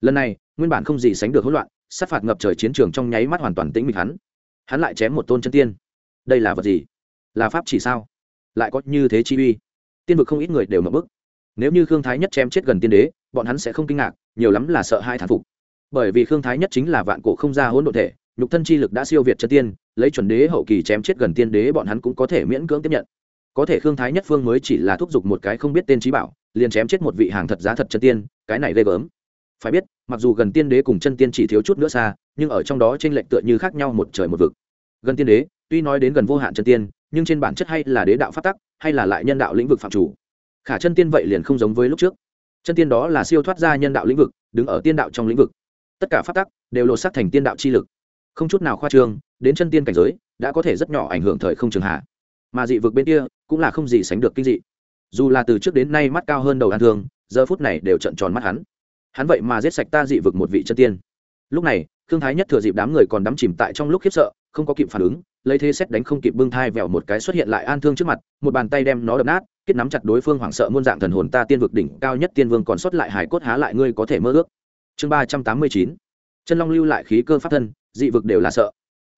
Lần này, nguyên bản không gì sánh được hỗn loạn, sát phạt ngập trời chiến trường trong nháy mắt hoàn toàn tĩnh mịch hắn. Hắn lại chém một tôn chân tiên. Đây là vật gì? Là pháp chỉ sao? Lại có như thế chi uy. Tiên vực không ít người đều mập bức nếu như khương thái nhất chém chết gần tiên đế, bọn hắn sẽ không kinh ngạc, nhiều lắm là sợ hai thản phục. Bởi vì khương thái nhất chính là vạn cổ không ra hỗn độ thể, nhục thân chi lực đã siêu việt chân tiên, lấy chuẩn đế hậu kỳ chém chết gần tiên đế bọn hắn cũng có thể miễn cưỡng tiếp nhận. Có thể khương thái nhất phương mới chỉ là thúc giục một cái không biết tên trí bảo, liền chém chết một vị hàng thật giá thật chân tiên, cái này ghê gớm. Phải biết, mặc dù gần tiên đế cùng chân tiên chỉ thiếu chút nữa xa, nhưng ở trong đó t r ê n lệch tựa như khác nhau một trời một vực. Gần tiên đế, tuy nói đến gần vô hạn chân tiên, nhưng trên bản chất hay là đế đạo phát tắc, hay là lại nhân đạo lĩnh vực phạm chủ khả chân tiên vậy liền không giống với lúc trước. Chân tiên đó là siêu thoát ra nhân đạo lĩnh vực, đứng ở tiên đạo trong lĩnh vực. Tất cả p tắc đều lột xác thành tiên đạo chi lực. Không chút nào khoa trương, đến chân tiên cảnh giới, đã có thể rất nhỏ ảnh hưởng thời không trường hạ. Mà dị vực bên kia cũng là không gì sánh được kinh dị. Dù là từ trước đến nay mắt cao hơn đầu an thương, giờ phút này đều trận tròn mắt hắn. Hắn vậy mà giết sạch ta dị vực một vị chân tiên. Lúc này thương thái nhất thừa dịp đám người còn đắm chìm tại trong lúc khiếp sợ, không có kịp phản ứng, lấy thế xét đánh không kịp bưng thai vẹo một cái xuất hiện lại an thương trước mặt, một bàn tay đem nó đập nát kết nắm chặt đối phương hoảng sợ muôn dạng thần hồn ta tiên vực đỉnh cao nhất tiên vương còn xuất lại hải cốt há lại ngươi có thể mơ ước. Chương ba trăm tám mươi chín, chân long lưu lại khí cơ pháp thân, dị vực đều là sợ.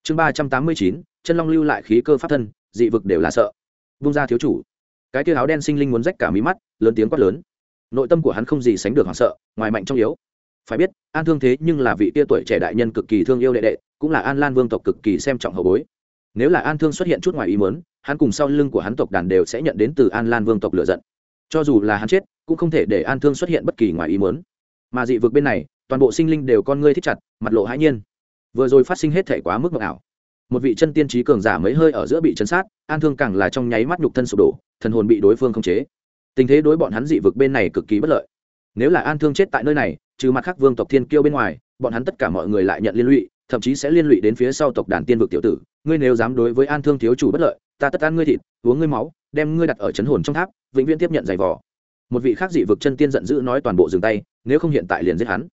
Chương ba trăm tám mươi chín, chân long lưu lại khí cơ pháp thân, dị vực đều là sợ. Vung ra thiếu chủ. Cái tia áo đen sinh linh muốn rách cả mí mắt, lớn tiếng quát lớn. Nội tâm của hắn không gì sánh được hoảng sợ, ngoài mạnh trong yếu. Phải biết, an thương thế nhưng là vị tia tuổi trẻ đại nhân cực kỳ thương yêu đệ đệ, cũng là an lan vương tộc cực kỳ xem trọng hậu bối. Nếu là an thương xuất hiện chút ngoài ý mớn hắn cùng sau lưng của hắn tộc đàn đều sẽ nhận đến từ an lan vương tộc lựa giận. Cho dù là hắn chết, cũng không thể để an thương xuất hiện bất kỳ ngoài ý mớn mà dị vực bên này, toàn bộ sinh linh đều con ngươi thích chặt, mặt lộ hãi nhiên. Vừa rồi phát sinh hết thể quá mức mộng ảo. Một vị chân tiên trí cường giả mấy hơi ở giữa bị chấn sát, an thương càng là trong nháy mắt nhục thân sụp đổ, thần hồn bị đối phương khống chế. Tình thế đối bọn hắn dị vực bên này cực kỳ bất lợi. Nếu là an thương chết tại nơi này, trừ mặt khác vương tộc thiên kiêu bên ngoài, bọn hắn tất cả mọi người lại nhận liên lụy, thậm chí sẽ liên lụy đến phía sau tộc đàn tiên vực tiểu tử ngươi nếu dám đối với an thương thiếu chủ bất lợi, ta tất ăn ngươi thịt, uống ngươi máu, đem ngươi đặt ở chấn hồn trong tháp, vĩnh viễn tiếp nhận giày vò. Một vị khác dị vực chân tiên giận dữ nói toàn bộ dừng tay, nếu không hiện tại liền giết hắn.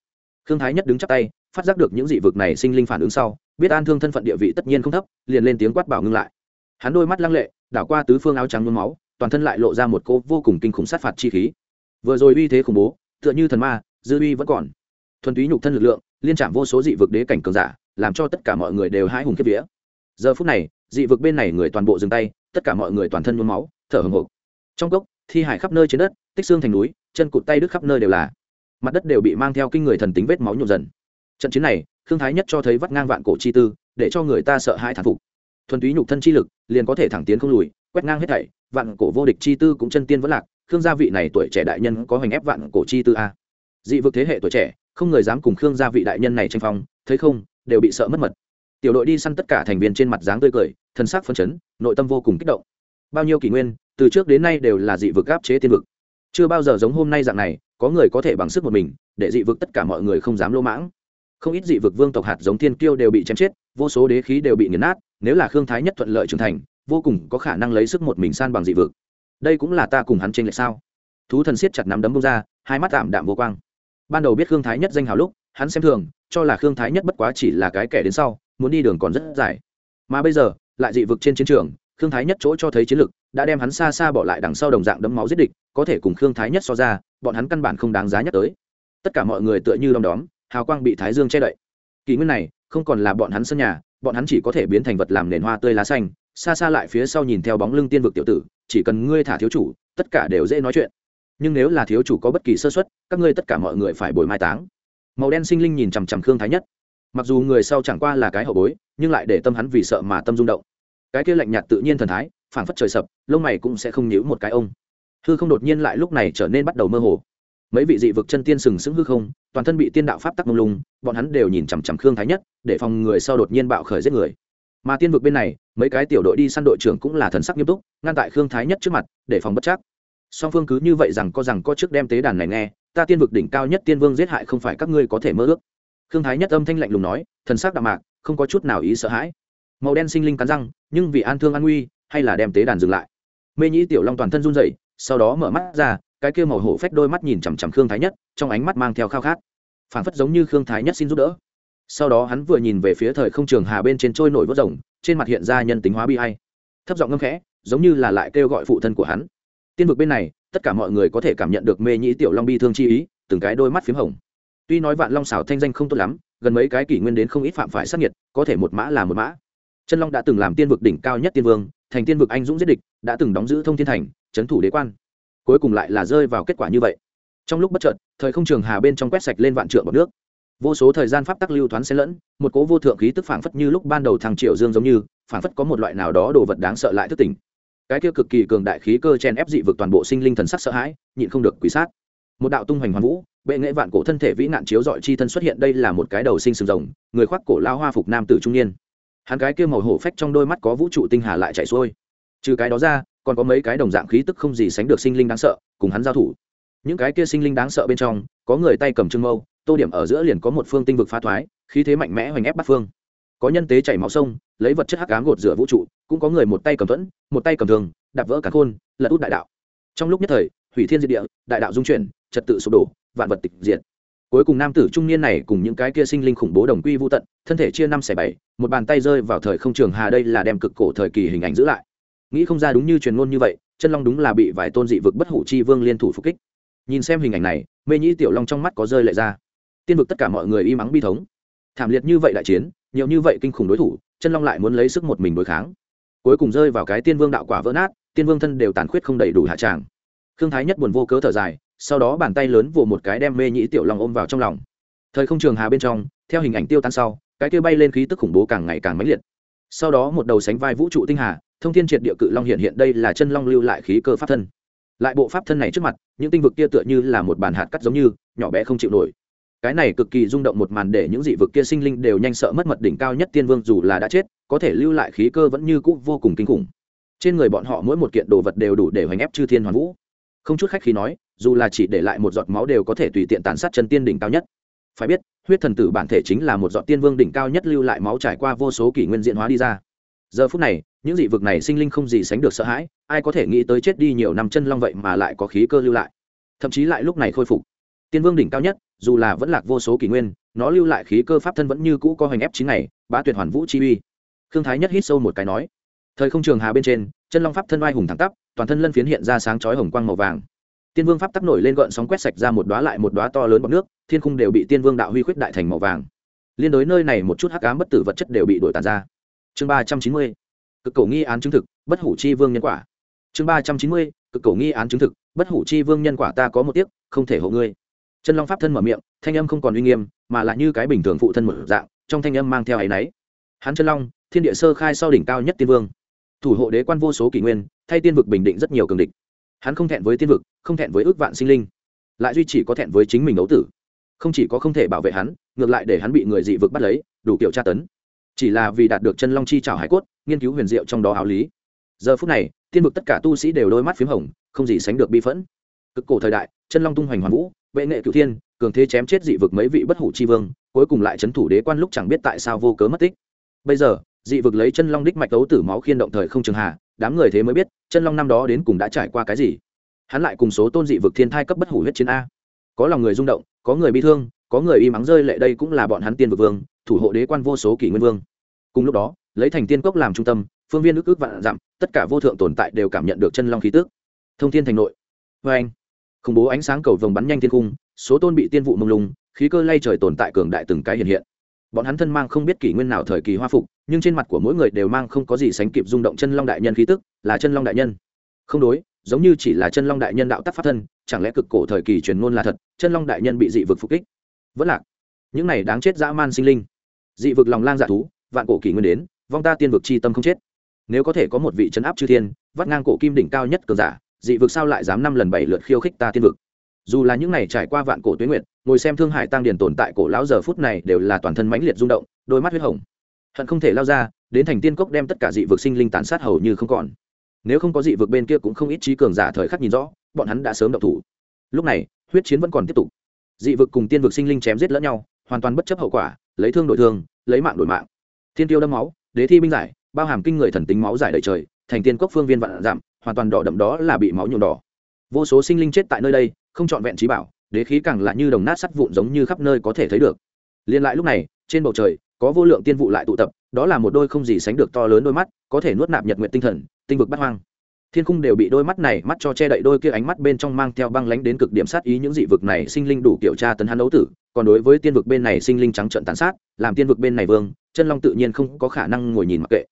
Khương thái nhất đứng chắp tay, phát giác được những dị vực này sinh linh phản ứng sau, biết an thương thân phận địa vị tất nhiên không thấp, liền lên tiếng quát bảo ngưng lại. Hắn đôi mắt lăng lệ, đảo qua tứ phương áo trắng nhuốm máu, toàn thân lại lộ ra một cô vô cùng kinh khủng sát phạt chi khí. Vừa rồi uy thế khủng bố, tựa như thần ma, dư uy vẫn còn. Thuần túy nhục thân lực lượng, liên trảm vô số dị vực đế cảnh cường giả, làm cho tất cả mọi người đều hãi hùng kiếp vía giờ phút này, dị vực bên này người toàn bộ dừng tay, tất cả mọi người toàn thân nhuốm máu, thở hồng hộc. Trong cốc, thi hải khắp nơi trên đất, tích xương thành núi, chân cụt tay đứt khắp nơi đều là. Mặt đất đều bị mang theo kinh người thần tính vết máu nhộn dần. Trận chiến này thương thái nhất cho thấy vắt ngang vạn cổ chi tư, để cho người ta sợ hãi thán phục. Thuần túy nhục thân chi lực, liền có thể thẳng tiến không lùi, quét ngang hết thảy, vạn cổ vô địch chi tư cũng chân tiên vẫn lạc, khương gia vị này tuổi trẻ đại nhân có hành ép vạn cổ chi tư a. Dị vực thế hệ tuổi trẻ, không người dám cùng khương gia vị đại nhân này tranh phong, thấy không, đều bị sợ mất mật tiểu đội đi săn tất cả thành viên trên mặt dáng tươi cười, thân xác phấn chấn, nội tâm vô cùng kích động. Bao nhiêu kỷ nguyên, từ trước đến nay đều là dị vực áp chế tiên vực. Chưa bao giờ giống hôm nay dạng này, có người có thể bằng sức một mình, để dị vực tất cả mọi người không dám lỗ mãng. Không ít dị vực vương tộc hạt giống thiên kiêu đều bị chém chết, vô số đế khí đều bị nghiền nát, nếu là khương thái nhất thuận lợi trưởng thành, vô cùng có khả năng lấy sức một mình san bằng dị vực. Đây cũng là ta cùng hắn tranh lệch sao? Thú thần siết chặt nắm đấm bông ra, hai mắt tạm đạm vô quang. Ban đầu biết khương thái nhất danh hào lúc, hắn xem thường, cho là khương thái nhất bất quá chỉ là cái kẻ đến sau muốn đi đường còn rất dài. Mà bây giờ, lại dị vực trên chiến trường, khương thái nhất chỗ cho thấy chiến lực, đã đem hắn xa xa bỏ lại đằng sau đồng dạng đấm máu giết địch, có thể cùng khương thái nhất so ra, bọn hắn căn bản không đáng giá nhắc tới. Tất cả mọi người tựa như đom đóm, hào quang bị thái dương che đậy. Kỷ nguyên này, không còn là bọn hắn sân nhà, bọn hắn chỉ có thể biến thành vật làm nền hoa tươi lá xanh, xa xa lại phía sau nhìn theo bóng lưng tiên vực tiểu tử, chỉ cần ngươi thả thiếu chủ, tất cả đều dễ nói chuyện. Nhưng nếu là thiếu chủ có bất kỳ sơ xuất các ngươi tất cả mọi người phải bồi mai táng. Màu đen sinh linh nhìn chằm chằm khương thái nhất mặc dù người sau chẳng qua là cái hậu bối, nhưng lại để tâm hắn vì sợ mà tâm rung động. Cái kia lạnh nhạt tự nhiên thần thái, phảng phất trời sập, lông mày cũng sẽ không nhíu một cái ông. Hư không đột nhiên lại lúc này trở nên bắt đầu mơ hồ. Mấy vị dị vực chân tiên sừng sững hư không, toàn thân bị tiên đạo pháp tắc mông lung, bọn hắn đều nhìn chằm chằm khương thái nhất, để phòng người sau đột nhiên bạo khởi giết người. Mà tiên vực bên này, mấy cái tiểu đội đi săn đội trưởng cũng là thần sắc nghiêm túc, ngăn tại khương thái nhất trước mặt, để phòng bất chắc. Song phương cứ như vậy rằng có rằng có trước đem tế đàn này nghe, ta tiên vực đỉnh cao nhất tiên vương giết hại không phải các ngươi có thể mơ ước khương thái nhất âm thanh lạnh lùng nói, thần sắc đạm mạc, không có chút nào ý sợ hãi. Màu đen sinh linh cắn răng, nhưng vì an thương an nguy, hay là đem tế đàn dừng lại. Mê nhĩ tiểu long toàn thân run rẩy, sau đó mở mắt ra, cái kia màu hổ phách đôi mắt nhìn chằm chằm khương thái nhất, trong ánh mắt mang theo khao khát. Phảng phất giống như khương thái nhất xin giúp đỡ. Sau đó hắn vừa nhìn về phía thời không trường hà bên trên trôi nổi vớt rồng, trên mặt hiện ra nhân tính hóa bi hay thấp giọng ngâm khẽ, giống như là lại kêu gọi phụ thân của hắn. Tiên vực bên này, tất cả mọi người có thể cảm nhận được mê nhĩ tiểu long bi thương chi ý, từng cái đôi mắt p h í m hồng tuy nói vạn long xảo thanh danh không tốt lắm, gần mấy cái kỷ nguyên đến không ít phạm phải sắc nhiệt có thể một mã là một mã. Chân long đã từng làm tiên vực đỉnh cao nhất tiên vương, thành tiên vực anh dũng giết địch, đã từng đóng giữ thông thiên thành trấn thủ đế quan. Cuối cùng lại là rơi vào kết quả như vậy. Trong lúc bất chợt, thời không trường hà bên trong quét sạch lên vạn trượng bọc nước. Vô số thời gian pháp tắc lưu thoáng xen lẫn, một cố vô thượng khí tức phảng phất như lúc ban đầu thằng triệu dương giống như, phảng phất có một loại nào đó đồ vật đáng sợ lại thức tỉnh. Cái kia cực kỳ cường đại khí cơ chen ép dị vực toàn bộ sinh linh thần sắc sợ hãi, nhịn không được quý sát. Một đạo tung hoành hoàn vũ bệ nghệ vạn cổ thân thể vĩ nạn chiếu dọi chi thân xuất hiện đây là một cái đầu sinh sừng rồng, người khoác cổ lao hoa phục nam tử trung niên. Hắn cái kia màu hổ phách trong đôi mắt có vũ trụ tinh hà lại chạy xuôi. Trừ cái đó ra, còn có mấy cái đồng dạng khí tức không gì sánh được sinh linh đáng sợ, cùng hắn giao thủ. Những cái kia sinh linh đáng sợ bên trong, có người tay cầm trưng mâu, tô điểm ở giữa liền có một phương tinh vực phá thoái, khí thế mạnh mẽ hoành ép bắt phương. Có nhân tế chảy máu sông, lấy vật chất hắc ám gột rửa vũ trụ, cũng có người một tay cầm thuẫn, một tay cầm thường, đạp vỡ cả khôn, lật út đại đạo. Trong lúc nhất thời, hủy thiên diệt địa, đại đạo dung chuyển, trật tự sụp đổ vạn vật tịch diệt. Cuối cùng nam tử trung niên này cùng những cái kia sinh linh khủng bố đồng quy vô tận, thân thể chia năm xẻ bảy, một bàn tay rơi vào thời không trường hà đây là đem cực cổ thời kỳ hình ảnh giữ lại. Nghĩ không ra đúng như truyền ngôn như vậy, chân long đúng là bị vài tôn dị vực bất hủ chi vương liên thủ phục kích. Nhìn xem hình ảnh này, mê nhĩ tiểu long trong mắt có rơi lại ra. Tiên vực tất cả mọi người y mắng bi thống. Thảm liệt như vậy đại chiến, nhiều như vậy kinh khủng đối thủ, chân long lại muốn lấy sức một mình đối kháng. Cuối cùng rơi vào cái tiên vương đạo quả vỡ nát, tiên vương thân đều tàn khuyết không đầy đủ hạ tràng. Khương thái nhất buồn vô cớ thở dài sau đó bàn tay lớn vồ một cái đem mê nhĩ tiểu long ôm vào trong lòng. Thời không trường hà bên trong, theo hình ảnh tiêu tan sau, cái kia bay lên khí tức khủng bố càng ngày càng mãnh liệt. Sau đó một đầu sánh vai vũ trụ tinh hà, thông thiên triệt địa cự long hiện hiện đây là chân long lưu lại khí cơ pháp thân. Lại bộ pháp thân này trước mặt, những tinh vực kia tựa như là một bàn hạt cắt giống như, nhỏ bé không chịu nổi. Cái này cực kỳ rung động một màn để những dị vực kia sinh linh đều nhanh sợ mất mật đỉnh cao nhất tiên vương dù là đã chết, có thể lưu lại khí cơ vẫn như cũ vô cùng kinh khủng. Trên người bọn họ mỗi một kiện đồ vật đều đủ để hoành ép chư thiên hoàn vũ. Không chút khách khí nói dù là chỉ để lại một giọt máu đều có thể tùy tiện tàn sát chân tiên đỉnh cao nhất. Phải biết, huyết thần tử bản thể chính là một giọt tiên vương đỉnh cao nhất lưu lại máu trải qua vô số kỷ nguyên diện hóa đi ra. Giờ phút này, những dị vực này sinh linh không gì sánh được sợ hãi, ai có thể nghĩ tới chết đi nhiều năm chân long vậy mà lại có khí cơ lưu lại. Thậm chí lại lúc này khôi phục. Tiên vương đỉnh cao nhất, dù là vẫn lạc vô số kỷ nguyên, nó lưu lại khí cơ pháp thân vẫn như cũ có hành ép chín ngày, bá tuyệt hoàn vũ chi uy. Khương thái nhất hít sâu một cái nói, thời không trường hà bên trên, chân long pháp thân oai hùng thẳng tắp, toàn thân lân phiến hiện ra sáng chói hồng quang màu vàng tiên vương pháp tắc nổi lên gợn sóng quét sạch ra một đoá lại một đoá to lớn bọc nước, thiên khung đều bị tiên vương đạo huy khuyết đại thành màu vàng. Liên đối nơi này một chút hắc ám bất tử vật chất đều bị đổi tàn ra. Chương ba trăm chín mươi, cực cổ nghi án chứng thực, bất hủ chi vương nhân quả. Chương ba trăm chín mươi, cực cổ nghi án chứng thực, bất hủ chi vương nhân quả ta có một tiếc, không thể hộ ngươi. Chân long pháp thân mở miệng, thanh âm không còn uy nghiêm, mà lại như cái bình thường phụ thân một dạng, trong thanh âm mang theo áy náy. Hắn chân long, thiên địa sơ khai sau đỉnh cao nhất tiên vương. Thủ hộ đế quan vô số kỷ nguyên, thay tiên vực bình định rất nhiều cường địch hắn không thẹn với tiên vực, không thẹn với ước vạn sinh linh, lại duy chỉ có thẹn với chính mình ấu tử. Không chỉ có không thể bảo vệ hắn, ngược lại để hắn bị người dị vực bắt lấy, đủ kiểu tra tấn. Chỉ là vì đạt được chân long chi trào hải cốt, nghiên cứu huyền diệu trong đó áo lý. Giờ phút này, tiên vực tất cả tu sĩ đều đôi mắt p h í m hồng, không gì sánh được bi phẫn. Cực cổ thời đại, chân long tung hoành hoàn vũ vệ nghệ cựu thiên, cường thế chém chết dị vực mấy vị bất hủ c h i vương, cuối cùng lại c h ấ n thủ đế quan lúc chẳng biết tại sao vô cớ mất tích. Bây giờ, dị vực lấy chân long đích mạch tấu tử máu khiên động thời không trường hà đám người thế mới biết, chân long năm đó đến cùng đã trải qua cái gì. Hắn lại cùng số tôn dị vực thiên thai cấp bất hủ huyết chiến a. Có lòng người rung động, có người bị thương, có người y mắng rơi lệ đây cũng là bọn hắn tiên vực vương, thủ hộ đế quan vô số kỷ nguyên vương. Cùng lúc đó, lấy thành tiên cốc làm trung tâm, phương viên ước ước vạn dặm, tất cả vô thượng tồn tại đều cảm nhận được chân long khí tước thông thiên thành nội. Vê anh, khủng bố ánh sáng cầu vồng bắn nhanh thiên cung, số tôn bị tiên vụ mông lung, khí cơ lay trời tồn tại cường đại từng cái hiện hiện. Bọn hắn thân mang không biết kỷ nguyên nào thời kỳ hoa phục nhưng trên mặt của mỗi người đều mang không có gì sánh kịp rung động chân long đại nhân khí tức, là chân long đại nhân. Không đối, giống như chỉ là chân long đại nhân đạo tắc pháp thân, chẳng lẽ cực cổ thời kỳ truyền ngôn là thật, chân long đại nhân bị dị vực phục kích? Vẫn lạc. Những này đáng chết dã man sinh linh. Dị vực lòng lang dạ thú, vạn cổ kỷ nguyên đến, vong ta tiên vực chi tâm không chết. Nếu có thể có một vị trấn áp chư thiên, vắt ngang cổ kim đỉnh cao nhất cường giả, dị vực sao lại dám năm lần bảy lượt khiêu khích ta tiên vực? Dù là những ngày trải qua vạn cổ tuyến nguyện ngồi xem thương hải tăng điền tồn tại cổ lão giờ phút này đều là toàn thân mãnh liệt rung động, đôi mắt huyết hồng hận không thể lao ra, đến thành tiên cốc đem tất cả dị vực sinh linh tàn sát hầu như không còn. Nếu không có dị vực bên kia cũng không ít trí cường giả thời khắc nhìn rõ, bọn hắn đã sớm động thủ. Lúc này, huyết chiến vẫn còn tiếp tục. Dị vực cùng tiên vực sinh linh chém giết lẫn nhau, hoàn toàn bất chấp hậu quả, lấy thương đổi thương, lấy mạng đổi mạng. Thiên tiêu đâm máu, đế thi binh giải, bao hàm kinh người thần tính máu giải đầy trời, thành tiên cốc phương viên vạn giảm hoàn toàn đỏ đậm đó là bị máu nhuộm đỏ. Vô số sinh linh chết tại nơi đây, không trọn vẹn trí bảo, đế khí càng lại như đồng nát sắt vụn giống như khắp nơi có thể thấy được. Liên lại lúc này, trên bầu trời có vô lượng tiên vụ lại tụ tập, đó là một đôi không gì sánh được to lớn đôi mắt, có thể nuốt nạp nhật nguyện tinh thần, tinh vực bắt hoang. Thiên khung đều bị đôi mắt này mắt cho che đậy đôi kia ánh mắt bên trong mang theo băng lánh đến cực điểm sát ý những dị vực này sinh linh đủ kiểu tra tấn hắn đấu tử, còn đối với tiên vực bên này sinh linh trắng trợn tàn sát, làm tiên vực bên này vương, chân long tự nhiên không có khả năng ngồi nhìn mặc kệ.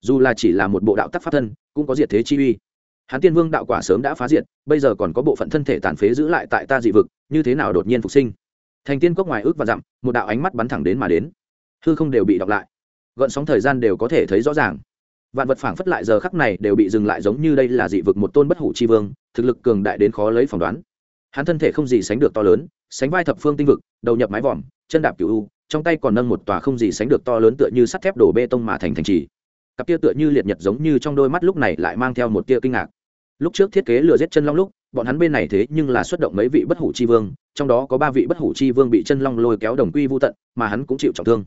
Dù là chỉ là một bộ đạo tắc pháp thân, cũng có diệt thế chi uy. Hắn tiên vương đạo quả sớm đã phá diệt, bây giờ còn có bộ phận thân thể tàn phế giữ lại tại ta dị vực, như thế nào đột nhiên phục sinh? Thành tiên cốc ngoài ước và dặm, một đạo ánh mắt bắn thẳng đến mà đến hư không đều bị đọc lại. Gợn sóng thời gian đều có thể thấy rõ ràng. Vạn vật phảng phất lại giờ khắc này đều bị dừng lại giống như đây là dị vực một tôn bất hủ chi vương, thực lực cường đại đến khó lấy phỏng đoán. Hắn thân thể không gì sánh được to lớn, sánh vai thập phương tinh vực, đầu nhập mái vòm, chân đạp cựu u, trong tay còn nâng một tòa không gì sánh được to lớn tựa như sắt thép đổ bê tông mà thành thành trì. Cặp tia tựa như liệt nhật giống như trong đôi mắt lúc này lại mang theo một tia kinh ngạc. Lúc trước thiết kế lừa giết chân long lúc, bọn hắn bên này thế nhưng là xuất động mấy vị bất hủ chi vương, trong đó có ba vị bất hủ chi vương bị chân long lôi kéo đồng quy vô tận, mà hắn cũng chịu trọng thương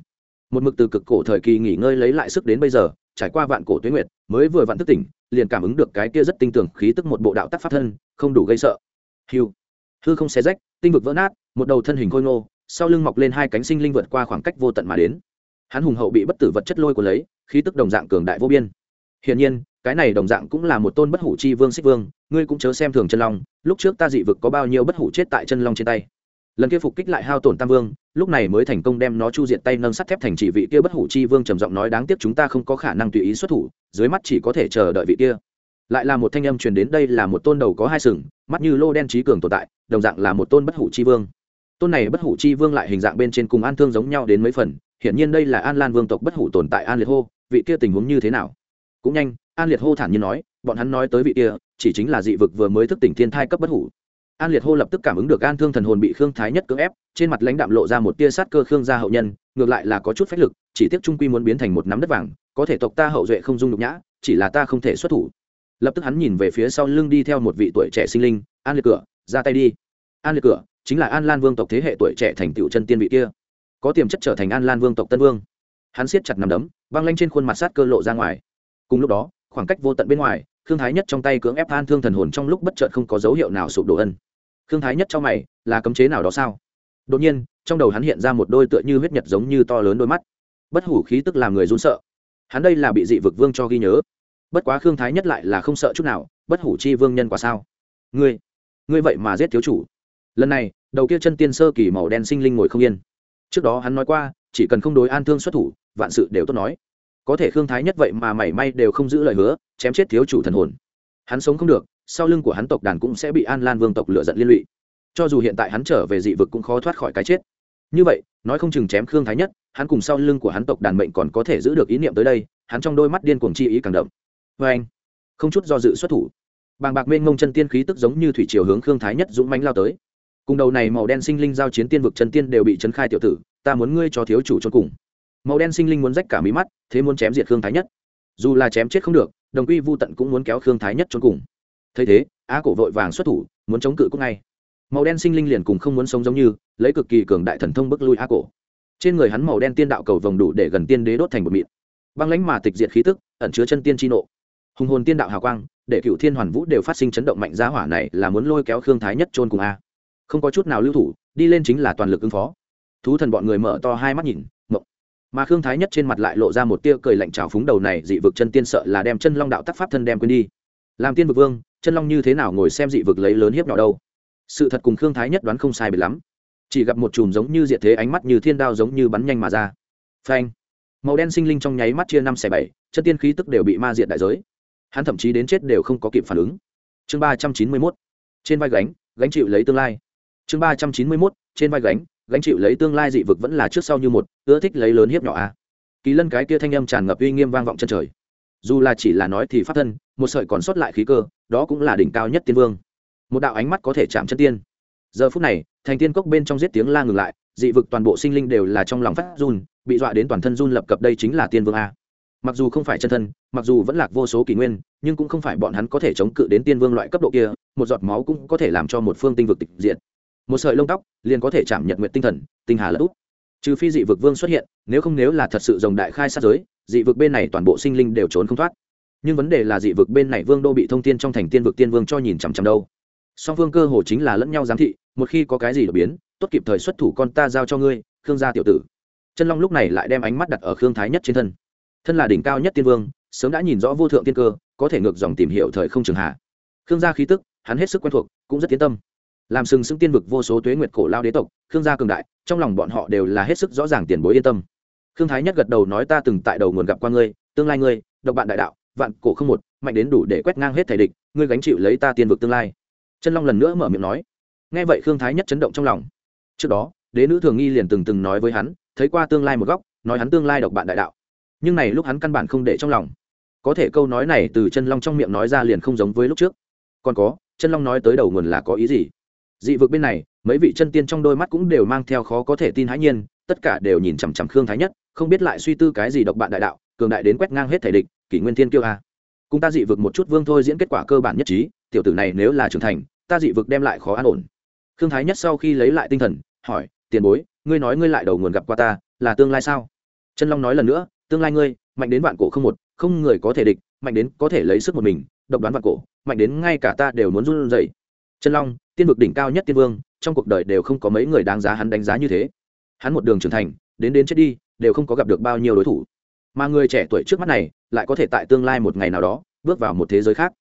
một mực từ cực cổ thời kỳ nghỉ ngơi lấy lại sức đến bây giờ, trải qua vạn cổ tuyến nguyệt, mới vừa vạn thức tỉnh, liền cảm ứng được cái kia rất tinh tưởng khí tức một bộ đạo tắc pháp thân, không đủ gây sợ. Hiu hư không xé rách, tinh vực vỡ nát, một đầu thân hình khôi ngô, sau lưng mọc lên hai cánh sinh linh vượt qua khoảng cách vô tận mà đến. Hắn hùng hậu bị bất tử vật chất lôi của lấy, khí tức đồng dạng cường đại vô biên. Hiển nhiên, cái này đồng dạng cũng là một tôn bất hủ chi vương xích vương, ngươi cũng chớ xem thường chân long, lúc trước ta dị vực có bao nhiêu bất hủ chết tại chân long trên tay lần kia phục kích lại hao tổn tam vương, lúc này mới thành công đem nó chu diện tay nâng sắt thép thành chỉ vị kia bất hủ chi vương trầm giọng nói đáng tiếc chúng ta không có khả năng tùy ý xuất thủ, dưới mắt chỉ có thể chờ đợi vị kia. Lại là một thanh âm truyền đến đây là một tôn đầu có hai sừng, mắt như lô đen trí cường tồn tại, đồng dạng là một tôn bất hủ chi vương. Tôn này bất hủ chi vương lại hình dạng bên trên cùng an thương giống nhau đến mấy phần, hiển nhiên đây là an lan vương tộc bất hủ tồn tại an liệt hô, vị kia tình huống như thế nào? Cũng nhanh, an liệt hô thản nhiên nói, bọn hắn nói tới vị kia, chỉ chính là dị vực vừa mới thức tỉnh thiên thai cấp bất hủ an liệt hô lập tức cảm ứng được an thương thần hồn bị khương thái nhất cưỡng ép, trên mặt lãnh đạm lộ ra một tia sát cơ khương gia hậu nhân, ngược lại là có chút phách lực, chỉ tiếc trung quy muốn biến thành một nắm đất vàng, có thể tộc ta hậu duệ không dung nhục nhã, chỉ là ta không thể xuất thủ. Lập tức hắn nhìn về phía sau lưng đi theo một vị tuổi trẻ sinh linh, an liệt cửa, ra tay đi. An liệt cửa, chính là an lan vương tộc thế hệ tuổi trẻ thành tựu chân tiên vị kia. Có tiềm chất trở thành an lan vương tộc tân vương. Hắn siết chặt nằm đấm, băng lanh trên khuôn mặt sát cơ lộ ra ngoài. Cùng lúc đó, khoảng cách vô tận bên ngoài, khương thái nhất trong tay cưỡng ép an thương thần hồn trong lúc bất chợt không có dấu hiệu nào sụp đổ ân khương thái nhất cho mày, là cấm chế nào đó sao? Đột nhiên, trong đầu hắn hiện ra một đôi tựa như huyết nhật giống như to lớn đôi mắt. Bất hủ khí tức làm người run sợ. Hắn đây là bị dị vực vương cho ghi nhớ. Bất quá khương thái nhất lại là không sợ chút nào, bất hủ chi vương nhân quả sao? Ngươi ngươi vậy mà giết thiếu chủ. Lần này, đầu kia chân tiên sơ kỳ màu đen sinh linh ngồi không yên. Trước đó hắn nói qua, chỉ cần không đối an thương xuất thủ, vạn sự đều tốt nói. Có thể khương thái nhất vậy mà mảy may đều không giữ lời hứa, chém chết thiếu chủ thần hồn. Hắn sống không được sau lưng của hắn tộc đàn cũng sẽ bị an lan vương tộc lựa giận liên lụy. Cho dù hiện tại hắn trở về dị vực cũng khó thoát khỏi cái chết. Như vậy, nói không chừng chém khương thái nhất, hắn cùng sau lưng của hắn tộc đàn mệnh còn có thể giữ được ý niệm tới đây, hắn trong đôi mắt điên cuồng chi ý càng đậm. Vê anh, không chút do dự xuất thủ. Bàng bạc mênh mông chân tiên khí tức giống như thủy chiều hướng khương thái nhất dũng mánh lao tới. Cùng đầu này màu đen sinh linh giao chiến tiên vực chân tiên đều bị chấn khai tiểu tử, ta muốn ngươi cho thiếu chủ cho cùng. Màu đen sinh linh muốn rách cả mí mắt, thế muốn chém diệt khương thái nhất. Dù là chém chết không được, đồng quy vô tận cũng muốn kéo khương thái nhất cho cùng thấy thế, á cổ vội vàng xuất thủ, muốn chống cự cũng ngay. Màu đen sinh linh liền cùng không muốn sống giống như, lấy cực kỳ cường đại thần thông bức lui á cổ. Trên người hắn màu đen tiên đạo cầu vồng đủ để gần tiên đế đốt thành một mịn. Băng lãnh mà tịch diệt khí tức, ẩn chứa chân tiên tri nộ. Hùng hồn tiên đạo hào quang, để cựu thiên hoàn vũ đều phát sinh chấn động mạnh giá hỏa này là muốn lôi kéo khương thái nhất trôn cùng a. Không có chút nào lưu thủ, đi lên chính là toàn lực ứng phó. Thú thần bọn người mở to hai mắt nhìn mộng mà khương thái nhất trên mặt lại lộ ra một tia cười lạnh trào phúng đầu này dị vực chân tiên sợ là đem chân long đạo tắc pháp thân đem quên đi. Làm tiên vực vương chân long như thế nào ngồi xem dị vực lấy lớn hiếp nhỏ đâu? Sự thật cùng khương thái nhất đoán không sai biệt lắm. Chỉ gặp một chùm giống như diệt thế ánh mắt như thiên đao giống như bắn nhanh mà ra. Phanh! Màu đen sinh linh trong nháy mắt chia năm xẻ bảy, chân tiên khí tức đều bị ma diệt đại giới. Hắn thậm chí đến chết đều không có kịp phản ứng. Chương ba trăm chín mươi mốt. Trên vai gánh gánh chịu lấy tương lai. Chương ba trăm chín mươi mốt. Trên vai gánh gánh chịu lấy tương lai dị vực vẫn là trước sau như một, ưa thích lấy lớn hiếp nhỏ a. Kỳ lân cái kia thanh âm tràn ngập uy nghiêm vang vọng chân trời. Dù là chỉ là nói thì phát thân, một sợi còn sót lại khí cơ đó cũng là đỉnh cao nhất tiên vương. Một đạo ánh mắt có thể chạm chân tiên. Giờ phút này, thành tiên cốc bên trong giết tiếng la ngừng lại, dị vực toàn bộ sinh linh đều là trong lòng phát run, bị dọa đến toàn thân run lập cập đây chính là tiên vương a. Mặc dù không phải chân thân, mặc dù vẫn lạc vô số kỷ nguyên, nhưng cũng không phải bọn hắn có thể chống cự đến tiên vương loại cấp độ kia, một giọt máu cũng có thể làm cho một phương tinh vực tịch diện một sợi lông tóc liền có thể chạm nhật nguyện tinh thần, tinh hà lẫn út trừ phi dị vực vương xuất hiện, nếu không nếu là thật sự rồng đại khai sát giới, dị vực bên này toàn bộ sinh linh đều trốn không thoát nhưng vấn đề là dị vực bên này vương đô bị thông tin trong thành tiên vực tiên vương cho nhìn chằm chằm đâu. Song phương cơ hồ chính là lẫn nhau giám thị, một khi có cái gì đột biến, tốt kịp thời xuất thủ con ta giao cho ngươi, khương gia tiểu tử. Chân long lúc này lại đem ánh mắt đặt ở khương thái nhất trên thân. Thân là đỉnh cao nhất tiên vương, sớm đã nhìn rõ vô thượng tiên cơ, có thể ngược dòng tìm hiểu thời không trường hạ. Khương gia khí tức, hắn hết sức quen thuộc, cũng rất tiến tâm. Làm sừng sững tiên vực vô số tuế nguyệt cổ lao đế tộc, khương gia cường đại, trong lòng bọn họ đều là hết sức rõ ràng tiền bối yên tâm. Khương thái nhất gật đầu nói ta từng tại đầu nguồn gặp qua ngươi, tương lai ngươi, độc bạn đại đạo vạn cổ không một, mạnh đến đủ để quét ngang hết thể địch, ngươi gánh chịu lấy ta tiên vực tương lai. Chân long lần nữa mở miệng nói. Nghe vậy khương thái nhất chấn động trong lòng. Trước đó, đế nữ thường nghi liền từng từng nói với hắn, thấy qua tương lai một góc, nói hắn tương lai độc bạn đại đạo. Nhưng này lúc hắn căn bản không để trong lòng. Có thể câu nói này từ chân long trong miệng nói ra liền không giống với lúc trước. Còn có, chân long nói tới đầu nguồn là có ý gì? Dị vực bên này, mấy vị chân tiên trong đôi mắt cũng đều mang theo khó có thể tin hãi nhiên, tất cả đều nhìn chằm chằm khương thái nhất không biết lại suy tư cái gì độc bạn đại đạo, cường đại đến quét ngang hết thể địch, kỷ nguyên thiên kiêu a. Cùng ta dị vực một chút vương thôi diễn kết quả cơ bản nhất trí, tiểu tử này nếu là trưởng thành, ta dị vực đem lại khó an ổn. Khương thái nhất sau khi lấy lại tinh thần, hỏi, tiền bối, ngươi nói ngươi lại đầu nguồn gặp qua ta, là tương lai sao? Chân long nói lần nữa, tương lai ngươi, mạnh đến vạn cổ không một, không người có thể địch, mạnh đến có thể lấy sức một mình, độc đoán vạn cổ, mạnh đến ngay cả ta đều muốn run rẩy. Chân long, tiên vực đỉnh cao nhất tiên vương, trong cuộc đời đều không có mấy người đáng giá hắn đánh giá như thế. Hắn một đường trưởng thành, đến đến chết đi đều không có gặp được bao nhiêu đối thủ. Mà người trẻ tuổi trước mắt này lại có thể tại tương lai một ngày nào đó bước vào một thế giới khác.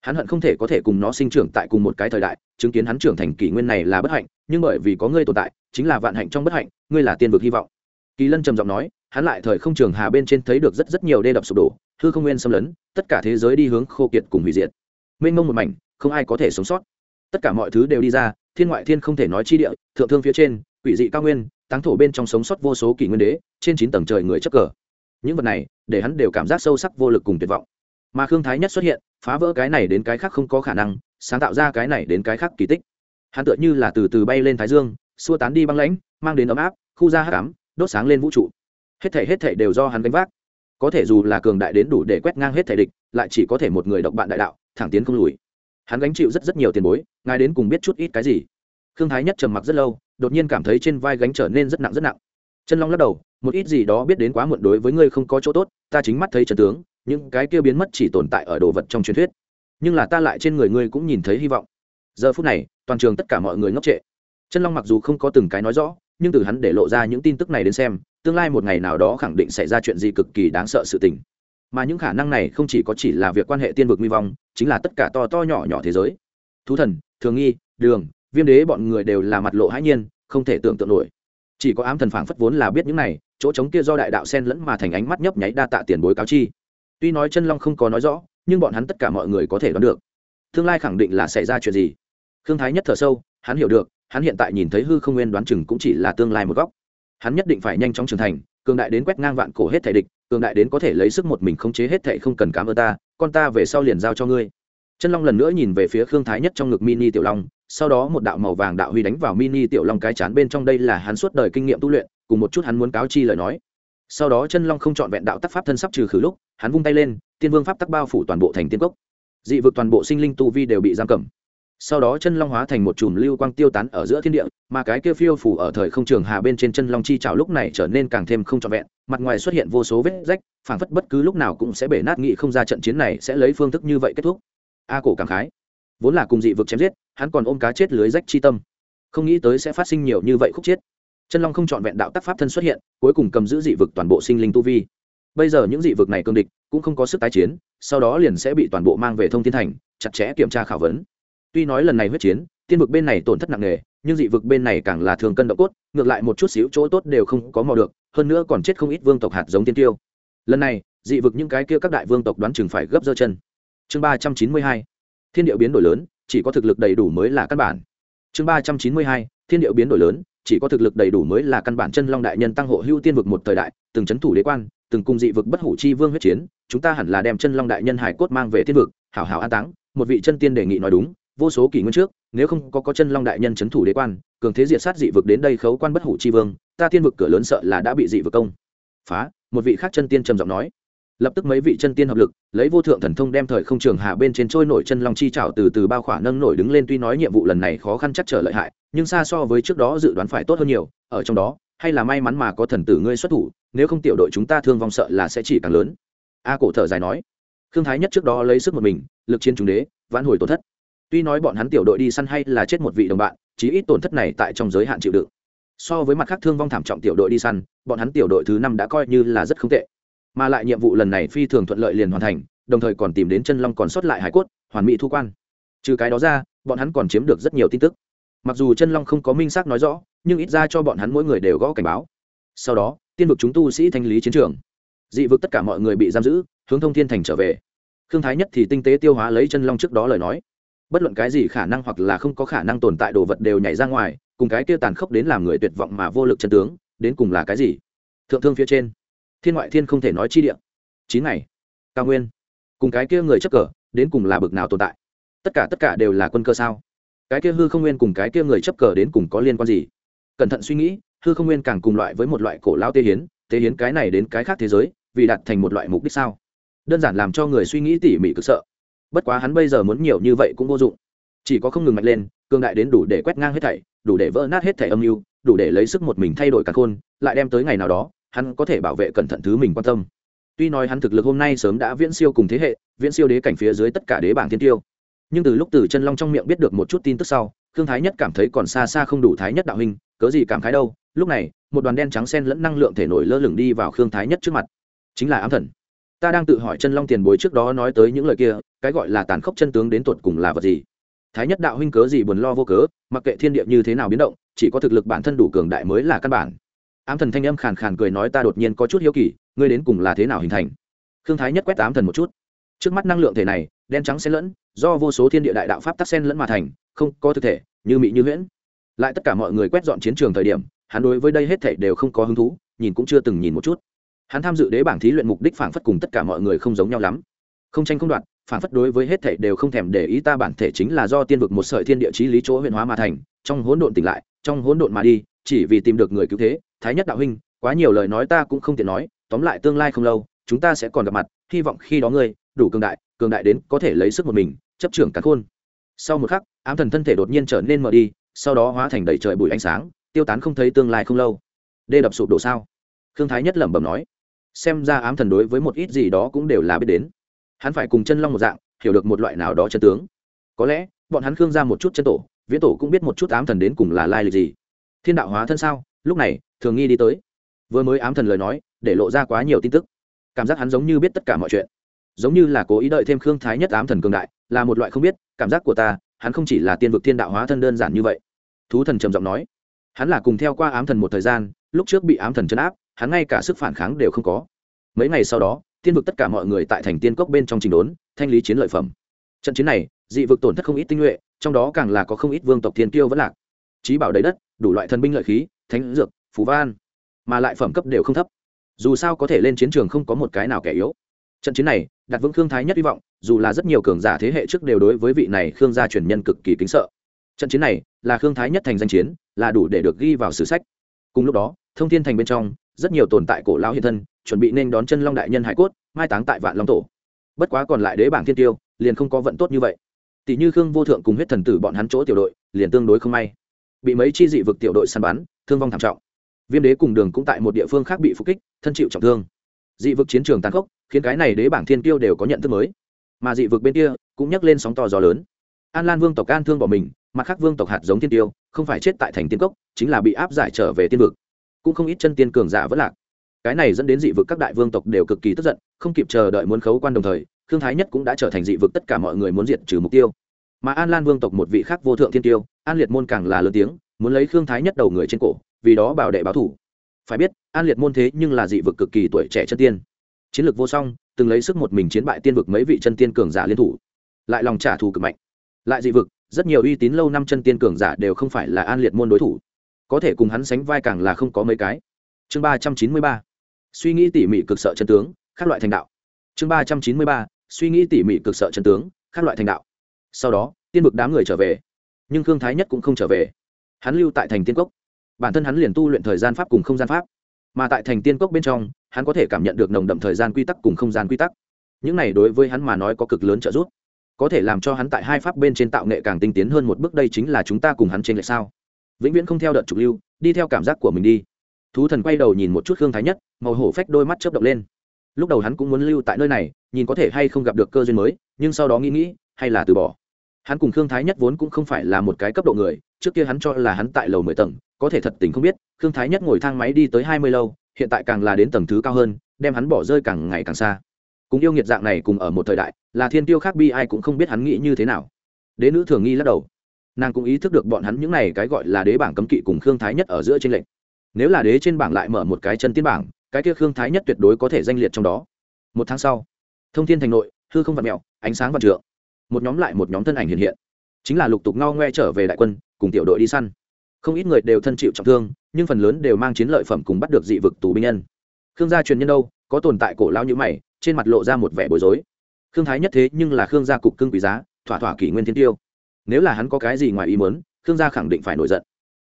Hắn hận không thể có thể cùng nó sinh trưởng tại cùng một cái thời đại, chứng kiến hắn trưởng thành kỷ nguyên này là bất hạnh, nhưng bởi vì có ngươi tồn tại, chính là vạn hạnh trong bất hạnh, ngươi là tiên vực hy vọng. Kỳ lân trầm giọng nói, hắn lại thời không trường hà bên trên thấy được rất rất nhiều đê đập sụp đổ, hư không nguyên xâm lấn, tất cả thế giới đi hướng khô kiệt cùng hủy diệt. Mênh mông một mảnh, không ai có thể sống sót. Tất cả mọi thứ đều đi ra, thiên ngoại thiên không thể nói chi địa, thượng thương phía trên, quỷ dị cao nguyên táng thổ bên trong sống sót vô số kỷ nguyên đế, trên chín tầng trời người chấp cờ. Những vật này, để hắn đều cảm giác sâu sắc vô lực cùng tuyệt vọng. Mà khương thái nhất xuất hiện, phá vỡ cái này đến cái khác không có khả năng, sáng tạo ra cái này đến cái khác kỳ tích. Hắn tựa như là từ từ bay lên thái dương, xua tán đi băng lãnh, mang đến ấm áp, khu ra hát cám đốt sáng lên vũ trụ. Hết thể hết thể đều do hắn gánh vác. Có thể dù là cường đại đến đủ để quét ngang hết thể địch, lại chỉ có thể một người độc bạn đại đạo, thẳng tiến không lùi. Hắn gánh chịu rất rất nhiều tiền bối, ngài đến cùng biết chút ít cái gì? Khương thái nhất trầm mặc rất lâu, đột nhiên cảm thấy trên vai gánh trở nên rất nặng rất nặng. Chân long lắc đầu, một ít gì đó biết đến quá muộn đối với ngươi không có chỗ tốt, ta chính mắt thấy trần tướng, những cái kia biến mất chỉ tồn tại ở đồ vật trong truyền thuyết. Nhưng là ta lại trên người ngươi cũng nhìn thấy hy vọng. Giờ phút này, toàn trường tất cả mọi người ngốc trệ. Chân long mặc dù không có từng cái nói rõ, nhưng từ hắn để lộ ra những tin tức này đến xem, tương lai một ngày nào đó khẳng định xảy ra chuyện gì cực kỳ đáng sợ sự tình. Mà những khả năng này không chỉ có chỉ là việc quan hệ tiên vực nguy vong, chính là tất cả to to nhỏ nhỏ thế giới. Thú thần, thường nghi, đường viêm đế bọn người đều là mặt lộ hãi nhiên, không thể tưởng tượng nổi. Chỉ có ám thần phảng phất vốn là biết những này, chỗ trống kia do đại đạo sen lẫn mà thành ánh mắt nhấp nháy đa tạ tiền bối cáo chi. Tuy nói chân long không có nói rõ, nhưng bọn hắn tất cả mọi người có thể đoán được. Tương lai khẳng định là xảy ra chuyện gì. Thương thái nhất thở sâu, hắn hiểu được, hắn hiện tại nhìn thấy hư không nguyên đoán chừng cũng chỉ là tương lai một góc. Hắn nhất định phải nhanh chóng trưởng thành, cường đại đến quét ngang vạn cổ hết thể địch, cường đại đến có thể lấy sức một mình khống chế hết thể không cần cám ơn ta, con ta về sau liền giao cho ngươi chân long lần nữa nhìn về phía khương thái nhất trong ngực mini tiểu long, sau đó một đạo màu vàng đạo huy đánh vào mini tiểu long cái chán bên trong đây là hắn suốt đời kinh nghiệm tu luyện, cùng một chút hắn muốn cáo chi lời nói. Sau đó chân long không chọn vẹn đạo tắc pháp thân sắp trừ khử lúc, hắn vung tay lên, tiên vương pháp tắc bao phủ toàn bộ thành tiên cốc. Dị vực toàn bộ sinh linh tu vi đều bị giam cầm. Sau đó chân long hóa thành một chùm lưu quang tiêu tán ở giữa thiên địa, mà cái kia phiêu phủ ở thời không trường hà bên trên chân long chi trào lúc này trở nên càng thêm không trọn vẹn, mặt ngoài xuất hiện vô số vết rách, phảng phất bất cứ lúc nào cũng sẽ bể nát nghị không ra trận chiến này sẽ lấy phương thức như vậy kết thúc a cổ cảm khái. Vốn là cùng dị vực chém giết, hắn còn ôm cá chết lưới rách chi tâm. Không nghĩ tới sẽ phát sinh nhiều như vậy khúc chết. Chân long không trọn vẹn đạo tác pháp thân xuất hiện, cuối cùng cầm giữ dị vực toàn bộ sinh linh tu vi. Bây giờ những dị vực này cương địch, cũng không có sức tái chiến, sau đó liền sẽ bị toàn bộ mang về thông thiên thành, chặt chẽ kiểm tra khảo vấn. Tuy nói lần này huyết chiến, tiên vực bên này tổn thất nặng nề, nhưng dị vực bên này càng là thường cân độ cốt, ngược lại một chút xíu chỗ tốt đều không có mò được, hơn nữa còn chết không ít vương tộc hạt giống tiên tiêu. Lần này, dị vực những cái kia các đại vương tộc đoán chừng phải gấp dơ chân chương ba trăm chín mươi hai, thiên điệu biến đổi lớn, chỉ có thực lực đầy đủ mới là căn bản. Chương ba trăm chín mươi hai, thiên điệu biến đổi lớn, chỉ có thực lực đầy đủ mới là căn bản. Chân long đại nhân tăng hộ hưu tiên vực một thời đại, từng c h ấ n thủ đế quan, từng cung dị vực bất hủ chi vương huyết chiến, chúng ta hẳn là đem chân long đại nhân hải cốt mang về tiên vực, hảo hảo an táng. Một vị chân tiên đề nghị nói đúng, vô số kỷ nguyên trước, nếu không có có chân long đại nhân c h ấ n thủ đế quan, cường thế diệt sát dị vực đến đây khấu quan bất hủ chi vương, ta tiên vực cửa lớn sợ là đã bị dị vực công phá. Một vị khác chân tiên trầm giọng nói lập tức mấy vị chân tiên hợp lực, lấy vô thượng thần thông đem thời không trường hạ bên trên trôi nổi chân long chi trảo từ từ bao khỏa nâng nổi đứng lên. Tuy nói nhiệm vụ lần này khó khăn chắc trở lợi hại, nhưng xa so với trước đó dự đoán phải tốt hơn nhiều. Ở trong đó, hay là may mắn mà có thần tử ngươi xuất thủ, nếu không tiểu đội chúng ta thương vong sợ là sẽ chỉ càng lớn. A cổ thở dài nói. Thương thái nhất trước đó lấy sức một mình, lực chiến chúng đế, vãn hồi tổn thất. Tuy nói bọn hắn tiểu đội đi săn hay là chết một vị đồng bạn, chí ít tổn thất này tại trong giới hạn chịu đựng. So với mặt khác thương vong thảm trọng tiểu đội đi săn, bọn hắn tiểu đội thứ năm đã coi như là rất không tệ mà lại nhiệm vụ lần này phi thường thuận lợi liền hoàn thành, đồng thời còn tìm đến chân long còn sót lại hải cốt, hoàn mỹ thu quan. Trừ cái đó ra, bọn hắn còn chiếm được rất nhiều tin tức. Mặc dù chân long không có minh xác nói rõ, nhưng ít ra cho bọn hắn mỗi người đều gõ cảnh báo. Sau đó, tiên vực chúng tu sĩ thanh lý chiến trường. Dị vực tất cả mọi người bị giam giữ, hướng thông thiên thành trở về. Khương thái nhất thì tinh tế tiêu hóa lấy chân long trước đó lời nói. Bất luận cái gì khả năng hoặc là không có khả năng tồn tại đồ vật đều nhảy ra ngoài, cùng cái kia tàn khốc đến làm người tuyệt vọng mà vô lực chân tướng, đến cùng là cái gì? Thượng thương phía trên thiên ngoại thiên không thể nói chi địa. Chín ngày. Cao nguyên. Cùng cái kia người chấp cờ, đến cùng là bực nào tồn tại? Tất cả tất cả đều là quân cơ sao? Cái kia hư không nguyên cùng cái kia người chấp cờ đến cùng có liên quan gì? Cẩn thận suy nghĩ, hư không nguyên càng cùng loại với một loại cổ lao tê hiến tê hiến cái này đến cái khác thế giới, vì đặt thành một loại mục đích sao? Đơn giản làm cho người suy nghĩ tỉ mỉ cực sợ. Bất quá hắn bây giờ muốn nhiều như vậy cũng vô dụng. Chỉ có không ngừng mạnh lên cương đại đến đủ để quét ngang hết thảy, đủ để vỡ nát hết thảy âm mưu, đủ để lấy sức một mình thay đổi cả khôn, lại đem tới ngày nào đó hắn có thể bảo vệ cẩn thận thứ mình quan tâm. Tuy nói hắn thực lực hôm nay sớm đã viễn siêu cùng thế hệ, viễn siêu đế cảnh phía dưới tất cả đế bảng thiên tiêu. Nhưng từ lúc từ chân long trong miệng biết được một chút tin tức sau thương thái nhất cảm thấy còn xa xa không đủ thái nhất đạo hình, cớ gì cảm khái đâu. Lúc này, một đoàn đen trắng sen lẫn năng lượng thể nổi lơ lửng đi vào khương thái nhất trước mặt. Chính là ám thần. Ta đang tự hỏi chân long tiền bối trước đó nói tới những lời kia, cái gọi là tàn khốc chân tướng đến tuột cùng là vật gì? Thái nhất đạo huynh cớ gì buồn lo vô cớ, mặc kệ thiên địa như thế nào biến động, chỉ có thực lực bản thân đủ cường đại mới là căn bản ám thần thanh âm khàn khàn cười nói ta đột nhiên có chút hiếu kỳ, ngươi đến cùng là thế nào hình thành? Khương thái nhất quét ám thần một chút. Trước mắt năng lượng thể này, đen trắng xen lẫn, do vô số thiên địa đại đạo pháp tắc xen lẫn mà thành, không có thực thể, như mị như huyễn. Lại tất cả mọi người quét dọn chiến trường thời điểm, hắn đối với đây hết thể đều không có hứng thú, nhìn cũng chưa từng nhìn một chút. Hắn tham dự đế bảng thí luyện mục đích phản phất cùng tất cả mọi người không giống nhau lắm. Không tranh không đoạt phản phất đối với hết thể đều không thèm để ý ta bản thể chính là do tiên vực một sợi thiên địa chí lý chỗ huyện hóa mà thành, trong hỗn độn tỉnh lại, trong hỗn độn mà đi, chỉ vì tìm được người cứu thế thái nhất đạo huynh, quá nhiều lời nói ta cũng không tiện nói, tóm lại tương lai không lâu, chúng ta sẽ còn gặp mặt, hy vọng khi đó ngươi, đủ cường đại cường đại đến có thể lấy sức một mình, chấp trưởng cả khôn. Sau một khắc, ám thần thân thể đột nhiên trở nên mờ đi, sau đó hóa thành đầy trời bụi ánh sáng, tiêu tán không thấy tương lai không lâu. Đê đập sụp đổ sao? Khương thái nhất lẩm bẩm nói. Xem ra ám thần đối với một ít gì đó cũng đều là biết đến. Hắn phải cùng chân long một dạng, hiểu được một loại nào đó chân tướng. Có lẽ, bọn hắn khương ra một chút chân tổ, viễn tổ cũng biết một chút ám thần đến cùng là lai lịch gì. Thiên đạo hóa thân sao? Lúc này, thường nghi đi tới. Vừa mới ám thần lời nói, để lộ ra quá nhiều tin tức. Cảm giác hắn giống như biết tất cả mọi chuyện. Giống như là cố ý đợi thêm khương thái nhất ám thần cường đại, là một loại không biết, cảm giác của ta, hắn không chỉ là tiên vực thiên đạo hóa thân đơn giản như vậy. Thú thần trầm giọng nói. Hắn là cùng theo qua ám thần một thời gian, lúc trước bị ám thần chấn áp, hắn ngay cả sức phản kháng đều không có. Mấy ngày sau đó, tiên vực tất cả mọi người tại thành tiên cốc bên trong trình đốn, thanh lý chiến lợi phẩm. Trận chiến này, dị vực tổn thất không ít tinh nhuệ, trong đó càng là có không ít vương tộc thiên tiêu vẫn lạc. Trí bảo đầy đất, đủ loại thần binh lợi khí thánh dược phú van mà lại phẩm cấp đều không thấp. Dù sao có thể lên chiến trường không có một cái nào kẻ yếu. Trận chiến này đặt vững khương thái nhất hy vọng, dù là rất nhiều cường giả thế hệ trước đều đối với vị này khương gia truyền nhân cực kỳ kính sợ. Trận chiến này, là khương thái nhất thành danh chiến, là đủ để được ghi vào sử sách. Cùng lúc đó, thông thiên thành bên trong, rất nhiều tồn tại cổ lão hiện thân, chuẩn bị nên đón chân long đại nhân hải cốt, mai táng tại vạn long tổ. Bất quá còn lại đế bảng thiên tiêu, liền không có vận tốt như vậy. Tỷ như khương vô thượng cùng huyết thần tử bọn hắn chỗ tiểu đội, liền tương đối không may. Bị mấy chi dị vực tiểu đội săn bắn thương vong thảm trọng. Viêm đế cùng đường cũng tại một địa phương khác bị phục kích, thân chịu trọng thương. Dị vực chiến trường tàn khốc, khiến cái này đế bảng thiên tiêu đều có nhận thức mới. Mà dị vực bên kia cũng nhắc lên sóng to gió lớn. An lan vương tộc an thương bỏ mình, mặt khác vương tộc hạt giống thiên tiêu, không phải chết tại thành tiên cốc, chính là bị áp giải trở về tiên vực. Cũng không ít chân tiên cường giả vẫn lạc. Cái này dẫn đến dị vực các đại vương tộc đều cực kỳ tức giận, không kịp chờ đợi muốn khấu quan đồng thời thương thái nhất cũng đã trở thành dị vực tất cả mọi người muốn diệt trừ mục tiêu. Mà an lan vương tộc một vị khác vô thượng thiên tiêu, an liệt môn càng là lớn tiếng muốn lấy khương thái nhất đầu người trên cổ, vì đó bảo đệ báo thủ. Phải biết, an liệt môn thế nhưng là dị vực cực kỳ tuổi trẻ chân tiên. Chiến lược vô song, từng lấy sức một mình chiến bại tiên vực mấy vị chân tiên cường giả liên thủ. Lại lòng trả thù cực mạnh. Lại dị vực, rất nhiều uy tín lâu năm chân tiên cường giả đều không phải là an liệt môn đối thủ. Có thể cùng hắn sánh vai càng là không có mấy cái. Chương ba trăm chín mươi ba. Suy nghĩ tỉ mỉ cực sợ chân tướng các loại thành đạo. Chương ba trăm chín mươi ba. Suy nghĩ tỉ mỉ cực sợ chân tướng các loại thành đạo. Sau đó, tiên vực đám người trở về, nhưng khương thái nhất cũng không trở về hắn lưu tại thành tiên cốc. Bản thân hắn liền tu luyện thời gian pháp cùng không gian pháp. Mà tại thành tiên cốc bên trong, hắn có thể cảm nhận được nồng đậm thời gian quy tắc cùng không gian quy tắc. Những này đối với hắn mà nói có cực lớn trợ giúp. Có thể làm cho hắn tại hai pháp bên trên tạo nghệ càng tinh tiến hơn một bước, đây chính là chúng ta cùng hắn trên lệch sao? Vĩnh viễn không theo đợt trục lưu, đi theo cảm giác của mình đi. Thú thần quay đầu nhìn một chút khương thái nhất, màu hổ phách đôi mắt chớp động lên. Lúc đầu hắn cũng muốn lưu tại nơi này, nhìn có thể hay không gặp được cơ duyên mới, nhưng sau đó nghĩ nghĩ, hay là từ bỏ hắn cùng khương thái nhất vốn cũng không phải là một cái cấp độ người, trước kia hắn cho là hắn tại lầu mười tầng, có thể thật tình không biết, khương thái nhất ngồi thang máy đi tới hai mươi lâu, hiện tại càng là đến tầng thứ cao hơn, đem hắn bỏ rơi càng ngày càng xa. Cùng yêu nghiệt dạng này cùng ở một thời đại, là thiên tiêu khác bi ai cũng không biết hắn nghĩ như thế nào. Đế nữ thường nghi lắc đầu. Nàng cũng ý thức được bọn hắn những này cái gọi là đế bảng cấm kỵ cùng khương thái nhất ở giữa trên lệnh nếu là đế trên bảng lại mở một cái chân tiên bảng, cái kia khương thái nhất tuyệt đối có thể danh liệt trong đó. Một tháng sau, thông thiên thành nội, hư không vặt mẹo, ánh sáng vạn trượng một nhóm lại một nhóm thân ảnh hiện hiện. Chính là lục tục ngao ngoe trở về đại quân, cùng tiểu đội đi săn. Không ít người đều thân chịu trọng thương, nhưng phần lớn đều mang chiến lợi phẩm cùng bắt được dị vực tù binh nhân. Khương gia truyền nhân đâu, có tồn tại cổ lao như mày, trên mặt lộ ra một vẻ bối rối. Khương thái nhất thế nhưng là khương gia cục cưng quý giá, thỏa thỏa kỷ nguyên thiên tiêu. Nếu là hắn có cái gì ngoài ý muốn, khương gia khẳng định phải nổi giận.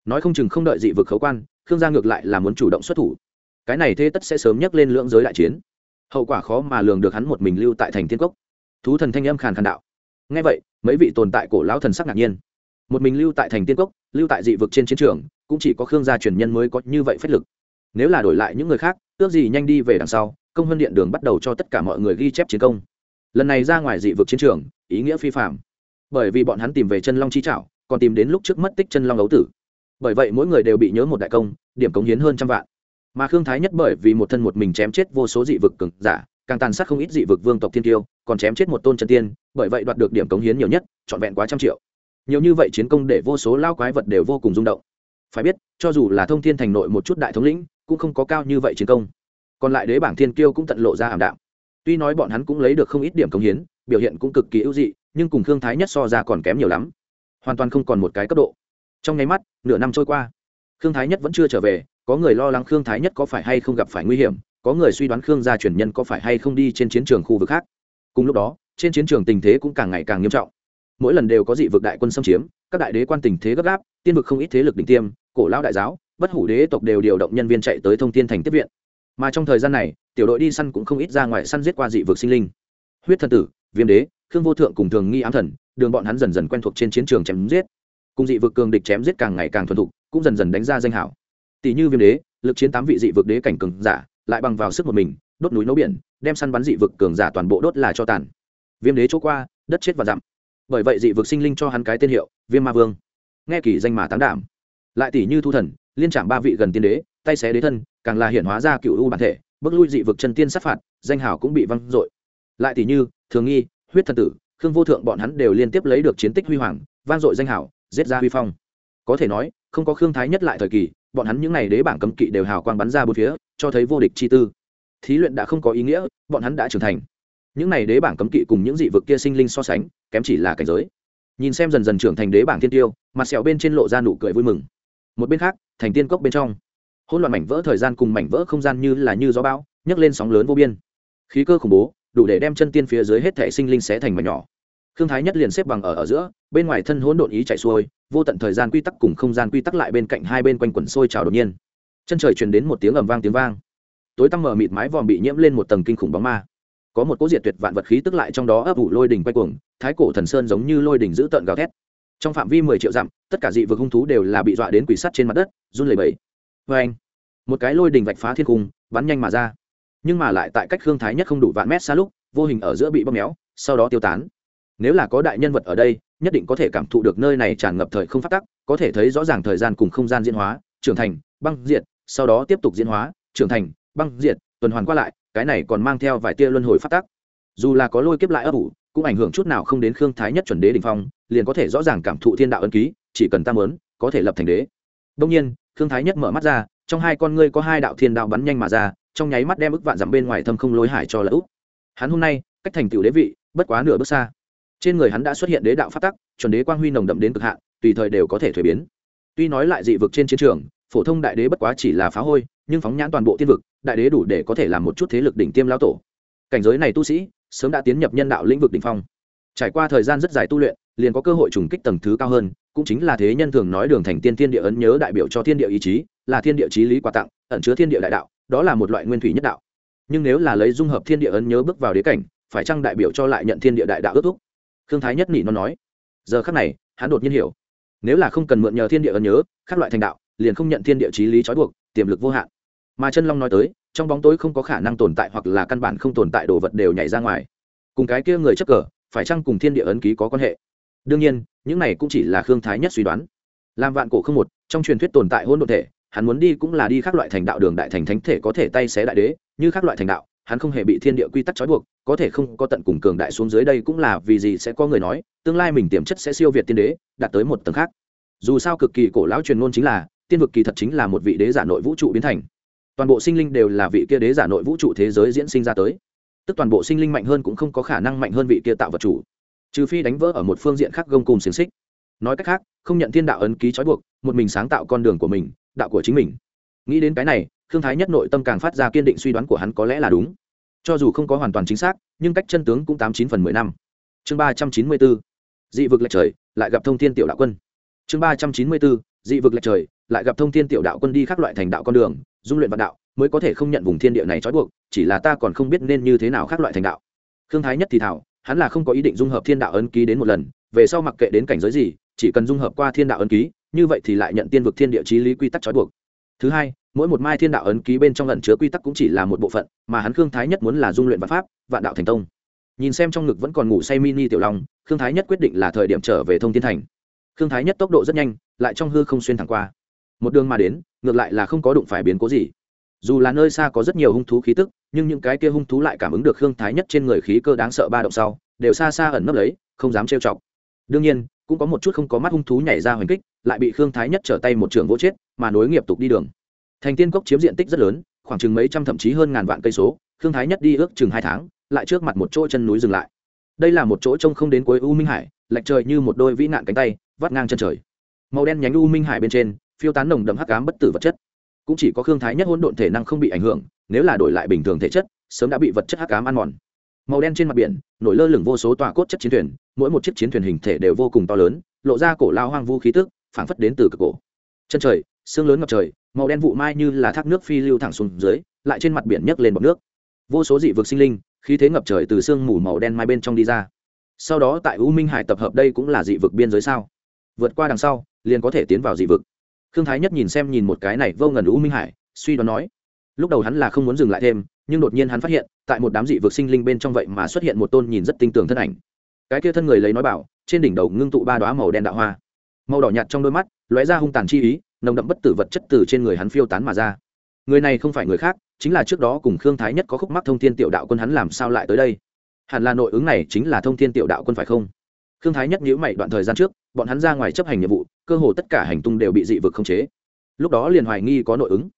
Nói không chừng không đợi dị vực khấu quan, khương gia ngược lại là muốn chủ động xuất thủ. Cái này thế tất sẽ sớm nhắc lên lưỡng giới đại chiến. Hậu quả khó mà lường được hắn một mình lưu tại thành thiên cốc. Thú thần thanh âm khàn khàn đạo ngay vậy, mấy vị tồn tại cổ lão thần sắc ngạc nhiên. Một mình lưu tại thành tiên cốc, lưu tại dị vực trên chiến trường, cũng chỉ có khương gia truyền nhân mới có như vậy phách lực. Nếu là đổi lại những người khác, ước gì nhanh đi về đằng sau, công hơn điện đường bắt đầu cho tất cả mọi người ghi chép chiến công. Lần này ra ngoài dị vực chiến trường, ý nghĩa phi phạm bởi vì bọn hắn tìm về chân long chi trảo, còn tìm đến lúc trước mất tích chân long ấu tử. Bởi vậy mỗi người đều bị nhớ một đại công, điểm cống hiến hơn trăm vạn. Mà khương thái nhất bởi vì một thân một mình chém chết vô số dị vực cực giả càng tàn sát không ít dị vực vương tộc thiên tiêu còn chém chết một tôn chân tiên, bởi vậy đoạt được điểm cống hiến nhiều nhất, trọn vẹn quá trăm triệu. Nhiều như vậy chiến công để vô số lao quái vật đều vô cùng rung động. Phải biết, cho dù là thông thiên thành nội một chút đại thống lĩnh, cũng không có cao như vậy chiến công. Còn lại đế bảng thiên kiêu cũng tận lộ ra ảm đạm. Tuy nói bọn hắn cũng lấy được không ít điểm cống hiến, biểu hiện cũng cực kỳ ưu dị, nhưng cùng thương thái nhất so ra còn kém nhiều lắm. Hoàn toàn không còn một cái cấp độ. Trong nháy mắt, nửa năm trôi qua. Khương thái nhất vẫn chưa trở về, có người lo lắng khương thái nhất có phải hay không gặp phải nguy hiểm có người suy đoán khương gia truyền nhân có phải hay không đi trên chiến trường khu vực khác. Cùng lúc đó, trên chiến trường tình thế cũng càng ngày càng nghiêm trọng. Mỗi lần đều có dị vực đại quân xâm chiếm, các đại đế quan tình thế gấp gáp, tiên vực không ít thế lực đỉnh tiêm, cổ lão đại giáo, bất hủ đế tộc đều điều động nhân viên chạy tới thông tin thành tiếp viện. Mà trong thời gian này, tiểu đội đi săn cũng không ít ra ngoài săn giết qua dị vực sinh linh. Huyết thần tử, viêm đế, khương vô thượng cùng thường nghi ám thần, đường bọn hắn dần dần quen thuộc trên chiến trường chém giết. Cùng dị vực cường địch chém giết càng ngày càng thuần thục, cũng dần dần đánh ra danh hảo. Tỷ như viêm đế, lực chiến tám vị dị vực đế cảnh cường giả lại bằng vào sức một mình, đốt núi nấu biển, đem săn bắn dị vực cường giả toàn bộ đốt là cho tàn. Viêm đế chỗ qua, đất chết và dặm. Bởi vậy dị vực sinh linh cho hắn cái tên hiệu, viêm ma vương. Nghe kỳ danh mà tán đảm. Lại tỷ như thu thần, liên trạm ba vị gần tiên đế, tay xé đế thân, càng là hiện hóa ra cựu u bản thể, bước lui dị vực chân tiên sát phạt, danh hào cũng bị văng dội. Lại tỷ như, thường nghi, huyết thần tử, khương vô thượng bọn hắn đều liên tiếp lấy được chiến tích huy hoàng, vang dội danh hào, giết ra huy phong. Có thể nói, không có khương thái nhất lại thời kỳ bọn hắn những n à y đế bảng cấm kỵ đều hào quang bắn ra bốn phía, cho thấy vô địch chi tư. Thí luyện đã không có ý nghĩa, bọn hắn đã trưởng thành. Những n à y đế bảng cấm kỵ cùng những dị vực kia sinh linh so sánh, kém chỉ là cảnh giới. Nhìn xem dần dần trưởng thành đế bảng thiên tiêu, mặt sẹo bên trên lộ ra nụ cười vui mừng. Một bên khác, thành tiên cốc bên trong. Hỗn loạn mảnh vỡ thời gian cùng mảnh vỡ không gian như là như gió bão, nhấc lên sóng lớn vô biên. Khí cơ khủng bố, đủ để đem chân tiên phía dưới hết thẻ sinh linh xé thành mảnh nhỏ khương thái nhất liền xếp bằng ở ở giữa, bên ngoài thân hỗn độn ý chạy xuôi, vô tận thời gian quy tắc cùng không gian quy tắc lại bên cạnh hai bên quanh quẩn sôi trào đột nhiên. Chân trời truyền đến một tiếng ầm vang tiếng vang. Tối tăm mở mịt mái vòm bị nhiễm lên một tầng kinh khủng bóng ma. Có một cỗ diệt tuyệt vạn vật khí tức lại trong đó ấp ủ lôi đỉnh quay cuồng, thái cổ thần sơn giống như lôi đỉnh giữ tợn gào thét. Trong phạm vi mười triệu dặm, tất cả dị vực hung thú đều là bị dọa đến quỷ sắt trên mặt đất, run lẩy bẩy. Vê anh một cái lôi đỉnh vạch phá thiên cung, bắn nhanh mà ra. Nhưng mà lại tại cách khương thái nhất không đủ vạn mét xa lúc, vô hình ở giữa bị bóp méo, sau đó tiêu tán nếu là có đại nhân vật ở đây, nhất định có thể cảm thụ được nơi này tràn ngập thời không phát tắc, có thể thấy rõ ràng thời gian cùng không gian diễn hóa, trưởng thành, băng diệt, sau đó tiếp tục diễn hóa, trưởng thành, băng diệt, tuần hoàn qua lại, cái này còn mang theo vài tia luân hồi phát tắc. Dù là có lôi kiếp lại ấp ủ, cũng ảnh hưởng chút nào không đến khương thái nhất chuẩn đế đình phong, liền có thể rõ ràng cảm thụ thiên đạo ân ký, chỉ cần ta mớn có thể lập thành đế. Đông nhiên, khương thái nhất mở mắt ra, trong hai con ngươi có hai đạo thiên đạo bắn nhanh mà ra, trong nháy mắt đem ức vạn dặm bên ngoài thâm không lối hải cho lỡ úp. Hắn hôm nay, cách thành tựu đế vị, bất quá nửa bước xa trên người hắn đã xuất hiện đế đạo phát tắc, chuẩn đế quang huy nồng đậm đến cực hạn, tùy thời đều có thể thuế biến. Tuy nói lại dị vực trên chiến trường, phổ thông đại đế bất quá chỉ là phá hôi, nhưng phóng nhãn toàn bộ tiên vực, đại đế đủ để có thể làm một chút thế lực đỉnh tiêm lao tổ. Cảnh giới này tu sĩ, sớm đã tiến nhập nhân đạo lĩnh vực đỉnh phong. Trải qua thời gian rất dài tu luyện, liền có cơ hội trùng kích tầng thứ cao hơn, cũng chính là thế nhân thường nói đường thành tiên thiên địa ấn nhớ đại biểu cho thiên địa ý chí, là thiên địa chí lý quà tặng, ẩn chứa thiên địa đại đạo, đó là một loại nguyên thủy nhất đạo. Nhưng nếu là lấy dung hợp thiên địa ấn nhớ bước vào đế cảnh, phải chăng đại biểu cho lại nhận thiên địa đại đạo ước thúc? Khương thái nhất nỉ nó nói. Giờ khắc này, hắn đột nhiên hiểu. Nếu là không cần mượn nhờ thiên địa ấn nhớ các loại thành đạo, liền không nhận thiên địa trí lý trói buộc, tiềm lực vô hạn. Mà chân long nói tới, trong bóng tối không có khả năng tồn tại hoặc là căn bản không tồn tại đồ vật đều nhảy ra ngoài. Cùng cái kia người chấp cờ, phải chăng cùng thiên địa ấn ký có quan hệ? Đương nhiên, những này cũng chỉ là khương thái nhất suy đoán. Làm vạn cổ không một, trong truyền thuyết tồn tại hôn đ ộ thể, hắn muốn đi cũng là đi các loại thành đạo đường đại thành thánh thể có thể tay xé đại đế, như các loại thành đạo hắn không hề bị thiên địa quy tắc trói buộc, có thể không có tận cùng cường đại xuống dưới đây cũng là vì gì sẽ có người nói, tương lai mình tiềm chất sẽ siêu việt tiên đế, đạt tới một tầng khác. Dù sao cực kỳ cổ lão truyền ngôn chính là, tiên vực kỳ thật chính là một vị đế giả nội vũ trụ biến thành. Toàn bộ sinh linh đều là vị kia đế giả nội vũ trụ thế giới diễn sinh ra tới. Tức toàn bộ sinh linh mạnh hơn cũng không có khả năng mạnh hơn vị kia tạo vật chủ. Trừ phi đánh vỡ ở một phương diện khác gông cùng xiềng xích. Nói cách khác, không nhận thiên đạo ấn ký trói buộc, một mình sáng tạo con đường của mình, đạo của chính mình. Nghĩ đến cái này thương thái nhất nội tâm càng phát ra kiên định suy đoán của hắn có lẽ là đúng. Cho dù không có hoàn toàn chính xác, nhưng cách chân tướng cũng tám chín phần mười năm. Chương ba trăm chín mươi bốn, dị vực lệch trời, lại gặp thông thiên tiểu đạo quân. Chương ba trăm chín mươi bốn, dị vực lệch trời, lại gặp thông thiên tiểu đạo quân đi các loại thành đạo con đường, dung luyện vạn đạo, mới có thể không nhận vùng thiên địa này trói buộc, chỉ là ta còn không biết nên như thế nào khác loại thành đạo. Thương thái nhất thì thảo, hắn là không có ý định dung hợp thiên đạo ấn ký đến một lần, về sau mặc kệ đến cảnh giới gì, chỉ cần dung hợp qua thiên đạo ấn ký, như vậy thì lại nhận tiên vực thiên địa chí lý quy tắc trói buộc. Thứ hai mỗi một mai thiên đạo ấn ký bên trong lần chứa quy tắc cũng chỉ là một bộ phận, mà hắn khương thái nhất muốn là dung luyện vạn pháp, vạn đạo thành tông. Nhìn xem trong ngực vẫn còn ngủ say mini tiểu long, khương thái nhất quyết định là thời điểm trở về thông thiên thành. Khương thái nhất tốc độ rất nhanh, lại trong hư không xuyên thẳng qua. Một đường mà đến, ngược lại là không có đụng phải biến cố gì. Dù là nơi xa có rất nhiều hung thú khí tức, nhưng những cái kia hung thú lại cảm ứng được khương thái nhất trên người khí cơ đáng sợ ba động sau, đều xa xa ẩn nấp lấy, không dám trêu chọc. Đương nhiên, cũng có một chút không có mắt hung thú nhảy ra hoành kích, lại bị khương thái nhất trở tay một trường vỗ chết, mà nối nghiệp tục đi đường thành tiên cốc chiếm diện tích rất lớn, khoảng chừng mấy trăm thậm chí hơn ngàn vạn cây số, khương thái nhất đi ước chừng hai tháng, lại trước mặt một chỗ chân núi dừng lại. Đây là một chỗ trông không đến cuối u minh hải, lệch trời như một đôi vĩ nạn cánh tay, vắt ngang chân trời. Màu đen nhánh u minh hải bên trên, phiêu tán nồng đậm hắc ám bất tử vật chất. Cũng chỉ có khương thái nhất hôn độn thể năng không bị ảnh hưởng, nếu là đổi lại bình thường thể chất, sớm đã bị vật chất hắc ám ăn mòn. Màu đen trên mặt biển, nổi lơ lửng vô số tòa cốt chất chiến thuyền, mỗi một chiếc chiến thuyền hình thể đều vô cùng to lớn, lộ ra cổ lao hoang vu khí tức, phảng phất đến từ cực cổ. Chân trời, sương lớn ngập trời màu đen vụ mai như là thác nước phi lưu thẳng xuống dưới, lại trên mặt biển nhấc lên bọc nước. Vô số dị vực sinh linh, khí thế ngập trời từ sương mù màu đen mai bên trong đi ra. Sau đó tại u minh hải tập hợp đây cũng là dị vực biên giới sao? Vượt qua đằng sau, liền có thể tiến vào dị vực. Khương thái nhất nhìn xem nhìn một cái này vô ngần u minh hải, suy đoán nói. Lúc đầu hắn là không muốn dừng lại thêm, nhưng đột nhiên hắn phát hiện, tại một đám dị vực sinh linh bên trong vậy mà xuất hiện một tôn nhìn rất tinh tường thân ảnh. Cái kia thân người lấy nói bảo, trên đỉnh đầu ngưng tụ ba đoá màu đen đạo hoa. Màu đỏ nhạt trong đôi mắt, lóe ra hung tàn chi ý nồng đậm bất tử vật chất từ trên người hắn phiêu tán mà ra. Người này không phải người khác, chính là trước đó cùng khương thái nhất có khúc mắc thông thiên tiểu đạo quân hắn làm sao lại tới đây? Hẳn là nội ứng này chính là thông thiên tiểu đạo quân phải không? Khương thái nhất nhíu mày đoạn thời gian trước, bọn hắn ra ngoài chấp hành nhiệm vụ, cơ hồ tất cả hành tung đều bị dị vực khống chế. Lúc đó liền hoài nghi có nội ứng.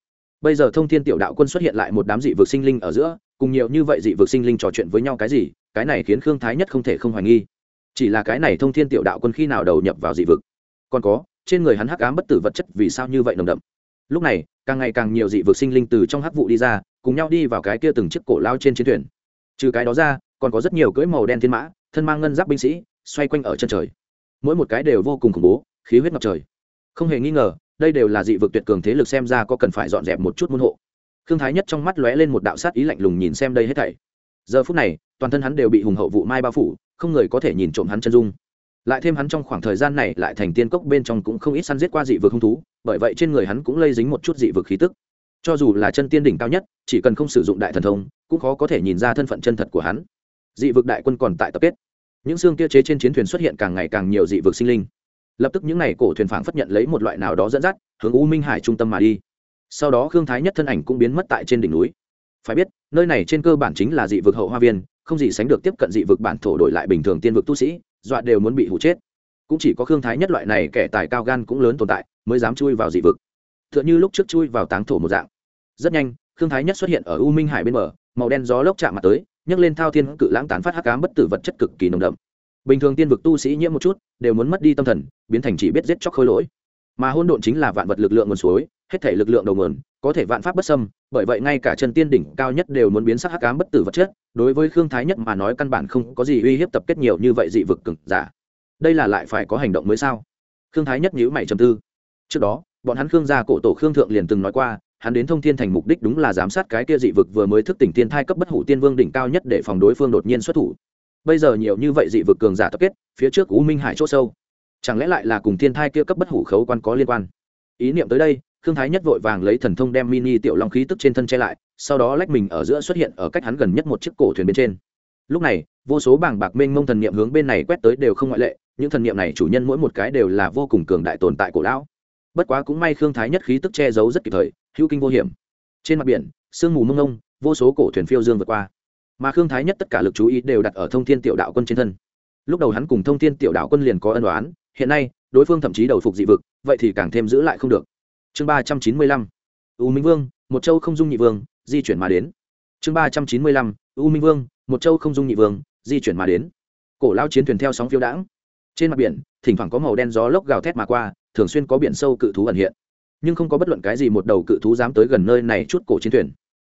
Bây giờ thông thiên tiểu đạo quân xuất hiện lại một đám dị vực sinh linh ở giữa, cùng nhiều như vậy dị vực sinh linh trò chuyện với nhau cái gì, cái này khiến khương thái nhất không thể không hoài nghi. Chỉ là cái này thông thiên tiểu đạo quân khi nào đầu nhập vào dị vực? Còn có trên người hắn hắc ám bất tử vật chất vì sao như vậy nồng đậm. Lúc này, càng ngày càng nhiều dị vực sinh linh từ trong hắc vụ đi ra, cùng nhau đi vào cái kia từng chiếc cổ lao trên chiến thuyền. Trừ cái đó ra, còn có rất nhiều cưỡi màu đen thiên mã, thân mang ngân giáp binh sĩ, xoay quanh ở chân trời. Mỗi một cái đều vô cùng khủng bố, khí huyết ngập trời. Không hề nghi ngờ, đây đều là dị vực tuyệt cường thế lực xem ra có cần phải dọn dẹp một chút môn hộ. Thương thái nhất trong mắt lóe lên một đạo sát ý lạnh lùng nhìn xem đây hết thảy. Giờ phút này, toàn thân hắn đều bị hùng hậu vụ mai bao phủ, không người có thể nhìn trộm hắn chân dung lại thêm hắn trong khoảng thời gian này lại thành tiên cốc bên trong cũng không ít săn giết qua dị vực hung thú, bởi vậy trên người hắn cũng lây dính một chút dị vực khí tức. Cho dù là chân tiên đỉnh cao nhất, chỉ cần không sử dụng đại thần thông, cũng khó có thể nhìn ra thân phận chân thật của hắn. Dị vực đại quân còn tại tập kết. Những xương kia chế trên chiến thuyền xuất hiện càng ngày càng nhiều dị vực sinh linh. Lập tức những n à y cổ thuyền phảng phất nhận lấy một loại nào đó dẫn dắt, hướng u minh hải trung tâm mà đi. Sau đó khương thái nhất thân ảnh cũng biến mất tại trên đỉnh núi. Phải biết, nơi này trên cơ bản chính là dị vực hậu hoa viên, không gì sánh được tiếp cận dị vực bản thổ đổi lại bình thường tiên vực tu sĩ dọa đều muốn bị hụ chết. Cũng chỉ có khương thái nhất loại này kẻ tài cao gan cũng lớn tồn tại, mới dám chui vào dị vực. T h ư ợ n h ư lúc trước chui vào táng thổ một dạng. Rất nhanh, khương thái nhất xuất hiện ở u minh hải bên bờ, màu đen gió lốc chạm mặt tới, nhấc lên thao thiên cự lãng tán phát hắc cám bất tử vật chất cực kỳ nồng đậm. Bình thường tiên vực tu sĩ nhiễm một chút, đều muốn mất đi tâm thần, biến thành chỉ biết giết chóc khôi lỗi. Mà hôn độn chính là vạn vật lực lượng nguồn suối, hết thể lực lượng đầu nguồn có thể vạn pháp bất xâm, bởi vậy ngay cả chân tiên đỉnh cao nhất đều muốn biến sắc hắc ám bất tử vật chất, đối với khương thái nhất mà nói căn bản không có gì uy hiếp tập kết nhiều như vậy dị vực cực giả. Đây là lại phải có hành động mới sao? Khương thái nhất nhữ mày trầm tư. Trước đó, bọn hắn khương gia cổ tổ khương thượng liền từng nói qua, hắn đến thông thiên thành mục đích đúng là giám sát cái kia dị vực vừa mới thức tỉnh thiên thai cấp bất hủ tiên vương đỉnh cao nhất để phòng đối phương đột nhiên xuất thủ. Bây giờ nhiều như vậy dị vực cường giả tập kết, phía trước u minh hải c h ỗ sâu, chẳng lẽ lại là cùng thiên thai kia cấp bất hủ khấu quan có liên quan? Ý niệm tới đây khương thái nhất vội vàng lấy thần thông đem mini tiểu long khí tức trên thân che lại, sau đó lách mình ở giữa xuất hiện ở cách hắn gần nhất một chiếc cổ thuyền bên trên. Lúc này, vô số bảng bạc mênh mông thần niệm hướng bên này quét tới đều không ngoại lệ, những thần niệm này chủ nhân mỗi một cái đều là vô cùng cường đại tồn tại cổ lão. Bất quá cũng may khương thái nhất khí tức che giấu rất kịp thời, hữu kinh vô hiểm. Trên mặt biển, sương mù mông ngông, vô số cổ thuyền phiêu dương vượt qua. Mà khương thái nhất tất cả lực chú ý đều đặt ở thông thiên tiểu đạo quân trên thân. Lúc đầu hắn cùng thông thiên tiểu đạo quân liền có ân đoán hiện nay, đối phương thậm chí đầu phục dị vực, vậy thì càng thêm giữ lại không được chương ba trăm chín mươi lăm, u minh vương, một châu không dung nhị vương, di chuyển mà đến. Chương ba trăm chín mươi lăm, u minh vương, một châu không dung nhị vương, di chuyển mà đến. Cổ lao chiến thuyền theo sóng phiêu đãng. Trên mặt biển, thỉnh thoảng có màu đen gió lốc gào thét mà qua, thường xuyên có biển sâu cự thú ẩn hiện. Nhưng không có bất luận cái gì một đầu cự thú dám tới gần nơi này chút cổ chiến thuyền.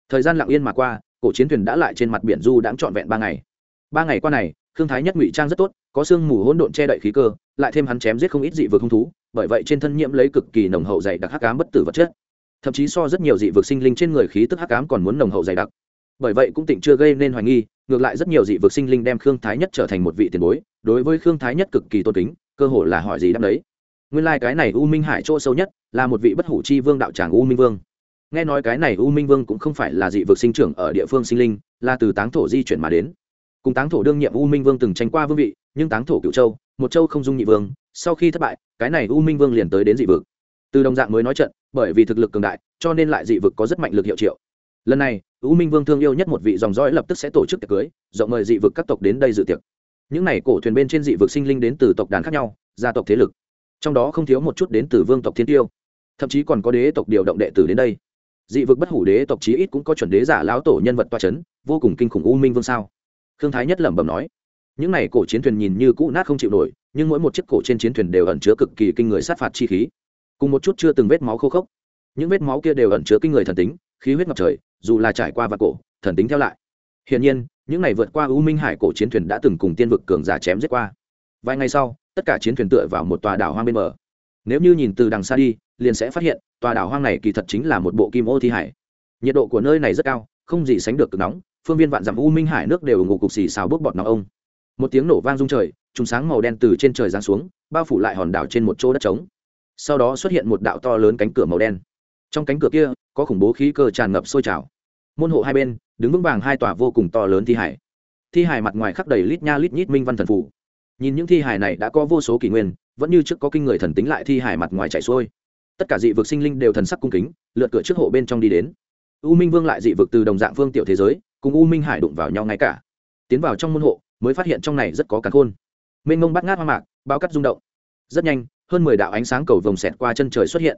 Thời gian lặng yên mà qua, cổ chiến thuyền đã lại trên mặt biển du đãng trọn vẹn ba ngày. Ba ngày qua này thương thái nhất ngụy trang rất tốt, có sương mù hỗn độn che đậy khí cơ, lại thêm hắn chém giết không ít dị vực hung thú bởi vậy trên thân nhiễm lấy cực kỳ nồng hậu dày đặc hắc ám bất tử vật chất. Thậm chí so rất nhiều dị vực sinh linh trên người khí tức hắc ám còn muốn nồng hậu dày đặc. Bởi vậy cũng tỉnh chưa gây nên hoài nghi, ngược lại rất nhiều dị vực sinh linh đem khương thái nhất trở thành một vị tiền bối, đối với khương thái nhất cực kỳ tôn kính, cơ hồ là hỏi gì đáp đấy nguyên lai、like、cái này u minh hải chỗ sâu nhất là một vị bất hủ chi vương đạo tràng u minh vương. Nghe nói cái này u minh vương cũng không phải là dị vực sinh trưởng ở địa phương sinh linh, là từ táng thổ di chuyển mà đến. Cùng táng thổ đương nhiệm u minh vương từng tranh qua vương vị, nhưng táng thổ cựu châu một châu không dung nhị vương, sau khi thất bại, cái này u minh vương liền tới đến dị vực. Từ đồng dạng mới nói trận, bởi vì thực lực cường đại, cho nên lại dị vực có rất mạnh lực hiệu triệu. Lần này, u minh vương thương yêu nhất một vị dòng dõi lập tức sẽ tổ chức tiệc cưới, rộng mời dị vực các tộc đến đây dự tiệc. Những n à y cổ thuyền bên trên dị vực sinh linh đến từ tộc đàn khác nhau, gia tộc thế lực. Trong đó không thiếu một chút đến từ vương tộc thiên tiêu. Thậm chí còn có đế tộc điều động đệ tử đến đây. Dị vực bất hủ đế tộc chí ít cũng có chuẩn đế giả lão tổ nhân vật toa c h ấ n vô cùng kinh khủng u minh vương sao? Khương thái nhất lẩm bẩm nói những này cổ chiến thuyền nhìn như cũ nát không chịu nổi, nhưng mỗi một chiếc cổ trên chiến thuyền đều ẩn chứa cực kỳ kinh người sát phạt chi khí. Cùng một chút chưa từng vết máu khô khốc. Những vết máu kia đều ẩn chứa kinh người thần tính, khí huyết ngập trời, dù là trải qua và cổ, thần tính theo lại. Hiển nhiên, những này vượt qua u minh hải cổ chiến thuyền đã từng cùng tiên vực cường giả chém giết qua. Vài ngày sau, tất cả chiến thuyền tựa vào một tòa đảo hoang bên bờ. Nếu như nhìn từ đằng xa đi, liền sẽ phát hiện, tòa đảo hoang này kỳ thật chính là một bộ kim ô thi hải. Nhiệt độ của nơi này rất cao, không gì sánh được cực nóng, phương viên vạn dặm u minh hải nước đều ngủ cục xì xào bốc bọt nóng ông một tiếng nổ vang rung trời, trùng sáng màu đen từ trên trời giáng xuống, bao phủ lại hòn đảo trên một chỗ đất trống. Sau đó xuất hiện một đạo to lớn cánh cửa màu đen. Trong cánh cửa kia, có khủng bố khí cơ tràn ngập sôi trào. Môn hộ hai bên, đứng vững vàng hai tòa vô cùng to lớn thi hải. Thi hải mặt ngoài khắc đầy lít nha lít nhít minh văn thần phủ nhìn những thi hải này đã có vô số kỷ nguyên, vẫn như trước có kinh người thần tính lại thi hải mặt ngoài chảy xuôi. Tất cả dị vực sinh linh đều thần sắc cung kính lượt cửa trước hộ bên trong đi đến. U minh vương lại dị vực từ đồng dạng phương tiểu thế giới, cùng u minh hải đụng vào nhau ngay cả. Tiến vào trong môn hộ mới phát hiện trong này rất có cắn khôn. Mênh mông bắt ngát hoa mạc, bao cắt rung động. Rất nhanh, hơn mười đạo ánh sáng cầu vồng xẹt qua chân trời xuất hiện.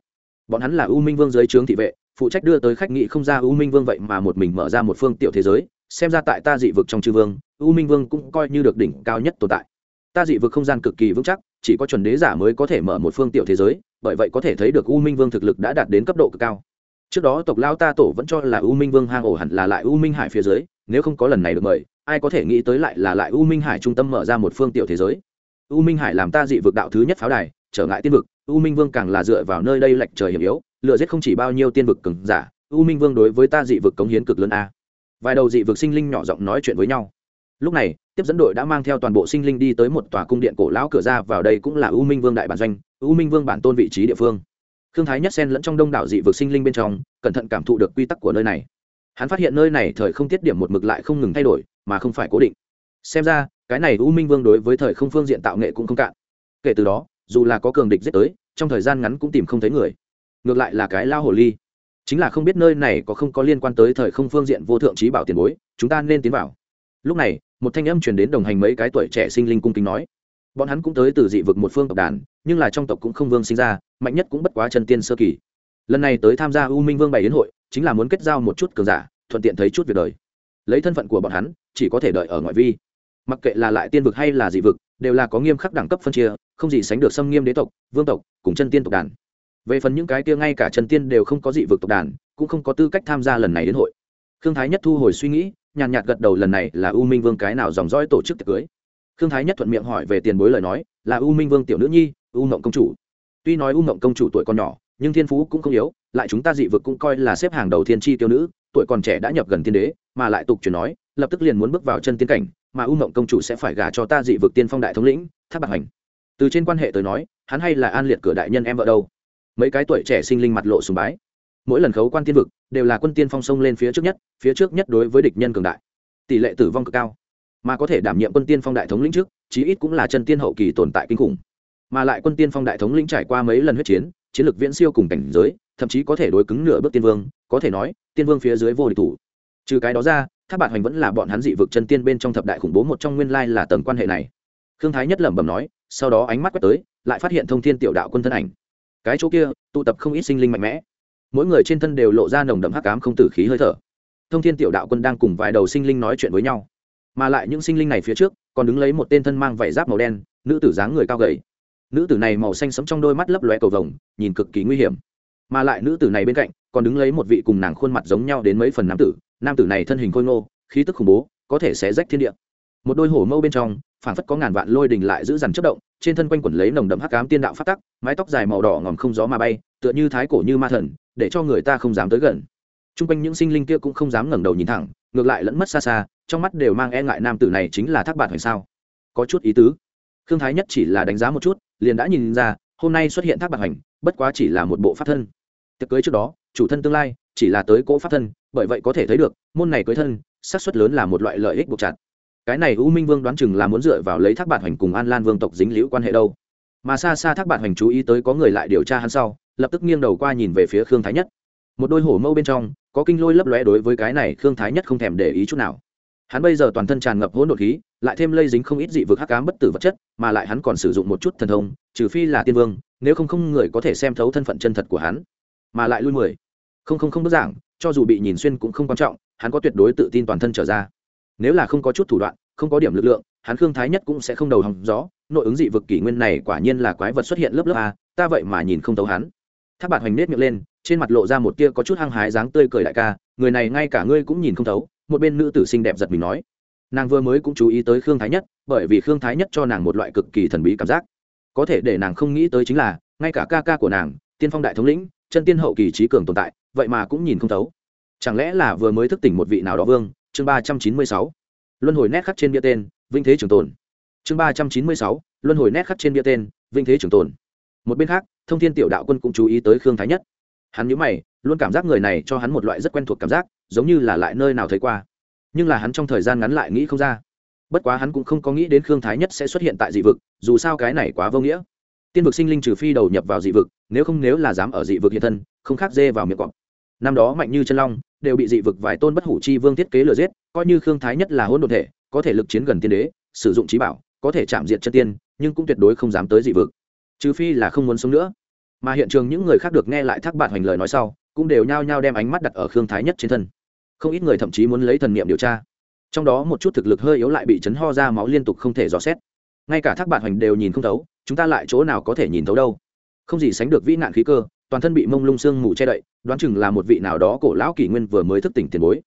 Bọn hắn là u minh vương dưới trướng thị vệ, phụ trách đưa tới khách nghị không ra u minh vương vậy mà một mình mở ra một phương tiểu thế giới, xem ra tại ta dị vực trong chư vương, u minh vương cũng coi như được đỉnh cao nhất tồn tại. Ta dị vực không gian cực kỳ vững chắc, chỉ có chuẩn đế giả mới có thể mở một phương tiểu thế giới, bởi vậy có thể thấy được u minh vương thực lực đã đạt đến cấp độ cực cao. Trước đó tộc lao ta tổ vẫn cho là u minh vương hang ổ hẳn là lại u minh hải phía dưới, nếu không có lần này được mời ai có thể nghĩ tới lại là lại u minh hải trung tâm mở ra một phương tiểu thế giới. U minh hải làm ta dị vực đạo thứ nhất pháo đài, trở ngại tiên vực, u minh vương càng là dựa vào nơi đây lệch trời hiểm yếu lựa giết không chỉ bao nhiêu tiên vực cứng giả, u minh vương đối với ta dị vực cống hiến cực lớn a. Vài đầu dị vực sinh linh nhỏ giọng nói chuyện với nhau. Lúc này, tiếp dẫn đội đã mang theo toàn bộ sinh linh đi tới một tòa cung điện cổ lão cửa ra, vào đây cũng là u minh vương đại bản doanh, u minh vương bản tôn vị trí địa phương. Thương thái nhất sen lẫn trong đông đảo dị vực sinh linh bên trong, cẩn thận cảm thụ được quy tắc của nơi này. Hắn phát hiện nơi này thời không tiết điểm một mực lại không ngừng thay đổi mà không phải cố định. Xem ra, cái này u minh vương đối với thời không phương diện tạo nghệ cũng không cạn. Kể từ đó, dù là có cường địch giết tới, trong thời gian ngắn cũng tìm không thấy người. Ngược lại là cái lao hồ ly. Chính là không biết nơi này có không có liên quan tới thời không phương diện vô thượng trí bảo tiền bối, chúng ta nên tiến vào. Lúc này, một thanh âm truyền đến đồng hành mấy cái tuổi trẻ sinh linh cung kính nói. Bọn hắn cũng tới từ dị vực một phương tộc đàn, nhưng là trong tộc cũng không vương sinh ra, mạnh nhất cũng bất quá chân tiên sơ kỳ. Lần này tới tham gia u minh vương bày đến hội, chính là muốn kết giao một chút cường giả, thuận tiện thấy chút việc đời lấy thân phận của bọn hắn, chỉ có thể đợi ở ngoại vi. Mặc kệ là lại tiên vực hay là dị vực, đều là có nghiêm khắc đẳng cấp phân chia, không gì sánh được xâm nghiêm đế tộc, vương tộc cùng chân tiên tộc đàn. Về phần những cái kia ngay cả chân tiên đều không có dị vực tộc đàn, cũng không có tư cách tham gia lần này đến hội. Khương thái nhất thu hồi suy nghĩ, nhàn nhạt gật đầu lần này là u minh vương cái nào dòng dõi tổ chức tiệc cưới. Khương thái nhất thuận miệng hỏi về tiền bối lời nói, là u minh vương tiểu nữ nhi, u mộng công chủ. Tuy nói u mộng công chủ tuổi còn nhỏ, nhưng thiên phú cũng không yếu lại chúng ta dị vực cũng coi là xếp hàng đầu thiên tri tiêu nữ, tuổi còn trẻ đã nhập gần tiên đế, mà lại tục truyền nói, lập tức liền muốn bước vào chân tiên cảnh, mà u mộng công chủ sẽ phải gả cho ta dị vực tiên phong đại thống lĩnh tháp bạc hành. Từ trên quan hệ tới nói, hắn hay là an liệt cửa đại nhân em vợ đâu. Mấy cái tuổi trẻ sinh linh mặt lộ sùng bái. Mỗi lần khấu quan tiên vực, đều là quân tiên phong sông lên phía trước nhất, phía trước nhất đối với địch nhân cường đại. Tỷ lệ tử vong cực cao. Mà có thể đảm nhiệm quân tiên phong đại thống lĩnh trước, chí ít cũng là chân tiên hậu kỳ tồn tại kinh khủng. Mà lại quân tiên phong đại thống lĩnh trải qua mấy lần huyết chiến chiến lược viễn siêu cùng cảnh giới thậm chí có thể đối cứng nửa bước tiên vương, có thể nói, tiên vương phía dưới vô địch thủ. Trừ cái đó ra, tháp bạt hoành vẫn là bọn hắn dị vực chân tiên bên trong thập đại khủng bố một trong nguyên lai là tầng quan hệ này. Khương thái nhất lẩm bẩm nói, sau đó ánh mắt quét tới, lại phát hiện thông thiên tiểu đạo quân thân ảnh. Cái chỗ kia, tụ tập không ít sinh linh mạnh mẽ. Mỗi người trên thân đều lộ ra nồng đậm hắc ám không tử khí hơi thở. Thông thiên tiểu đạo quân đang cùng vài đầu sinh linh nói chuyện với nhau. Mà lại những sinh linh này phía trước, còn đứng lấy một tên thân mang vải giáp màu đen, nữ tử dáng người cao gầy. Nữ tử này màu xanh sẫm trong đôi mắt lấp lóe cầu vồng, nhìn cực kỳ nguy hiểm mà lại nữ tử này bên cạnh còn đứng lấy một vị cùng nàng khuôn mặt giống nhau đến mấy phần nam tử. Nam tử này thân hình khôi ngô, khí tức khủng bố, có thể sẽ rách thiên địa. Một đôi hổ mâu bên trong phản phất có ngàn vạn lôi đình lại giữ dằn chất động, trên thân quanh quẩn lấy nồng đậm hắc ám tiên đạo phát tắc, mái tóc dài màu đỏ ngòm không gió mà bay, tựa như thái cổ như ma thần, để cho người ta không dám tới gần. T r u n g quanh những sinh linh kia cũng không dám ngẩng đầu nhìn thẳng, ngược lại lẫn mất xa xa, trong mắt đều mang e ngại nam tử này chính là thác bạt hoành sao? Có chút ý tứ. Khương thái nhất chỉ là đánh giá một chút, liền đã nhìn ra, hôm nay xuất hiện thác bạt hoành, bất quá chỉ là một bộ pháp thân tiệc cưới trước đó, chủ thân tương lai chỉ là tới cỗ pháp thân, bởi vậy có thể thấy được, môn này cưới thân, xác suất lớn là một loại lợi ích buộc chặt. Cái này u minh vương đoán chừng là muốn dựa vào lấy thác bản hoành cùng an lan vương tộc dính liễu quan hệ đâu. Mà xa xa thác bản hoành chú ý tới có người lại điều tra hắn sau, lập tức nghiêng đầu qua nhìn về phía khương thái nhất. Một đôi hổ mâu bên trong, có kinh lôi lấp lóe đối với cái này khương thái nhất không thèm để ý chút nào. Hắn bây giờ toàn thân tràn ngập hỗn độn khí, lại thêm lây dính không ít dị vực hắc cám bất tử vật chất, mà lại hắn còn sử dụng một chút thần thông, trừ phi là tiên vương, nếu không không người có thể xem thấu thân phận chân thật của hắn mà lại lui mười. Không không không đơn giản cho dù bị nhìn xuyên cũng không quan trọng, hắn có tuyệt đối tự tin toàn thân trở ra. Nếu là không có chút thủ đoạn, không có điểm lực lượng, hắn khương thái nhất cũng sẽ không đầu hòng gió. Nội ứng dị vực kỷ nguyên này quả nhiên là quái vật xuất hiện lớp lớp a, ta vậy mà nhìn không thấu hắn. Tháp bạt hoành nết miệng lên, trên mặt lộ ra một tia có chút hăng hái dáng tươi cười đại ca, người này ngay cả ngươi cũng nhìn không thấu, một bên nữ tử xinh đẹp giật mình nói. Nàng vừa mới cũng chú ý tới khương thái nhất, bởi vì khương thái nhất cho nàng một loại cực kỳ thần bí cảm giác. Có thể để nàng không nghĩ tới chính là, ngay cả ca ca của nàng, tiên phong đại thống lĩnh chân tiên hậu kỳ trí cường tồn tại, vậy mà cũng nhìn không thấu. Chẳng lẽ là vừa mới thức tỉnh một vị nào đó vương? Chương ba trăm chín mươi sáu. Luân hồi nét khắc trên bia tên, vinh thế trường tồn. Chương ba trăm chín mươi sáu. Luân hồi nét khắc trên bia tên, vinh thế trường tồn. Một bên khác, thông thiên tiểu đạo quân cũng chú ý tới khương thái nhất. Hắn nhớ mày, luôn cảm giác người này cho hắn một loại rất quen thuộc cảm giác, giống như là lại nơi nào thấy qua. Nhưng là hắn trong thời gian ngắn lại nghĩ không ra. Bất quá hắn cũng không có nghĩ đến khương thái nhất sẽ xuất hiện tại dị vực, dù sao cái này quá vô nghĩa tiên vực sinh linh trừ phi đầu nhập vào dị vực, nếu không nếu là dám ở dị vực hiện thân, không khác dê vào miệng cọp. Năm đó mạnh như chân long đều bị dị vực vài tôn bất hủ chi vương thiết kế lừa giết, coi như khương thái nhất là hôn đ ộ thể, có thể lực chiến gần tiên đế, sử dụng trí bảo, có thể chạm diệt chân tiên, nhưng cũng tuyệt đối không dám tới dị vực. Trừ phi là không muốn sống nữa. Mà hiện trường những người khác được nghe lại thác bạn hoành lời nói sau, cũng đều nhao nhao đem ánh mắt đặt ở khương thái nhất trên thân. Không ít người thậm chí muốn lấy thần niệm điều tra. Trong đó một chút thực lực hơi yếu lại bị chấn ho ra máu liên tục không thể dò xét. Ngay cả thác bạn hoành đều nhìn không thấu chúng ta lại chỗ nào có thể nhìn thấu đâu. Không gì sánh được vĩ nạn khí cơ, toàn thân bị mông lung sương mù che đậy, đoán chừng là một vị nào đó cổ lão kỷ nguyên vừa mới thức tỉnh tiền bối.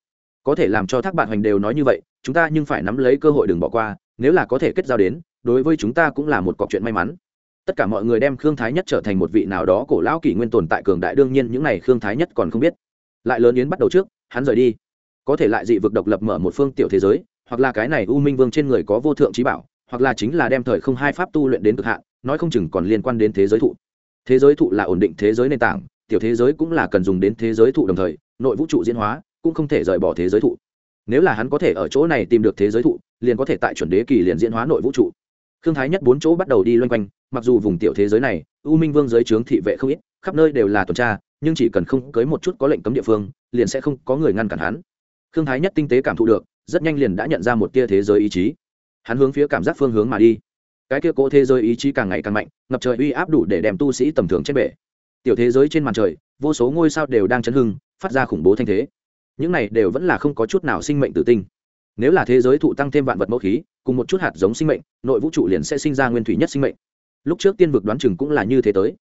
Có thể làm cho thác bạn hoành đều nói như vậy, chúng ta nhưng phải nắm lấy cơ hội đừng bỏ qua, nếu là có thể kết giao đến, đối với chúng ta cũng là một cọc chuyện may mắn. Tất cả mọi người đem khương thái nhất trở thành một vị nào đó cổ lão kỷ nguyên tồn tại cường đại, đương nhiên những n à y khương thái nhất còn không biết. Lại lớn yến bắt đầu trước, hắn rời đi. Có thể lại dị vực độc lập mở một phương tiểu thế giới, hoặc là cái này u minh vương trên người có vô thượng trí bảo, hoặc là chính là đem thời không hai pháp tu luyện đến cực hạn nói không chừng còn liên quan đến thế giới thụ. Thế giới thụ là ổn định thế giới nền tảng, tiểu thế giới cũng là cần dùng đến thế giới thụ đồng thời, nội vũ trụ diễn hóa cũng không thể rời bỏ thế giới thụ. Nếu là hắn có thể ở chỗ này tìm được thế giới thụ, liền có thể tại chuẩn đế kỳ liền diễn hóa nội vũ trụ. Thương thái nhất bốn chỗ bắt đầu đi loanh quanh, mặc dù vùng tiểu thế giới này, u minh vương giới trướng thị vệ không ít, khắp nơi đều là tuần tra, nhưng chỉ cần không cưới một chút có lệnh cấm địa phương, liền sẽ không có người ngăn cản hắn. Thương thái nhất tinh tế cảm thụ được, rất nhanh liền đã nhận ra một tia thế giới ý chí. Hắn hướng phía cảm giác phương hướng mà đi cái kia cỗ thế giới ý chí càng ngày càng mạnh, ngập trời uy áp đủ để đem tu sĩ tầm thường trên bể. Tiểu thế giới trên màn trời, vô số ngôi sao đều đang chấn hưng, phát ra khủng bố thanh thế. Những này đều vẫn là không có chút nào sinh mệnh tử tinh. Nếu là thế giới thụ tăng thêm vạn vật mẫu khí, cùng một chút hạt giống sinh mệnh, nội vũ trụ liền sẽ sinh ra nguyên thủy nhất sinh mệnh. Lúc trước tiên vực đoán chừng cũng là như thế tới.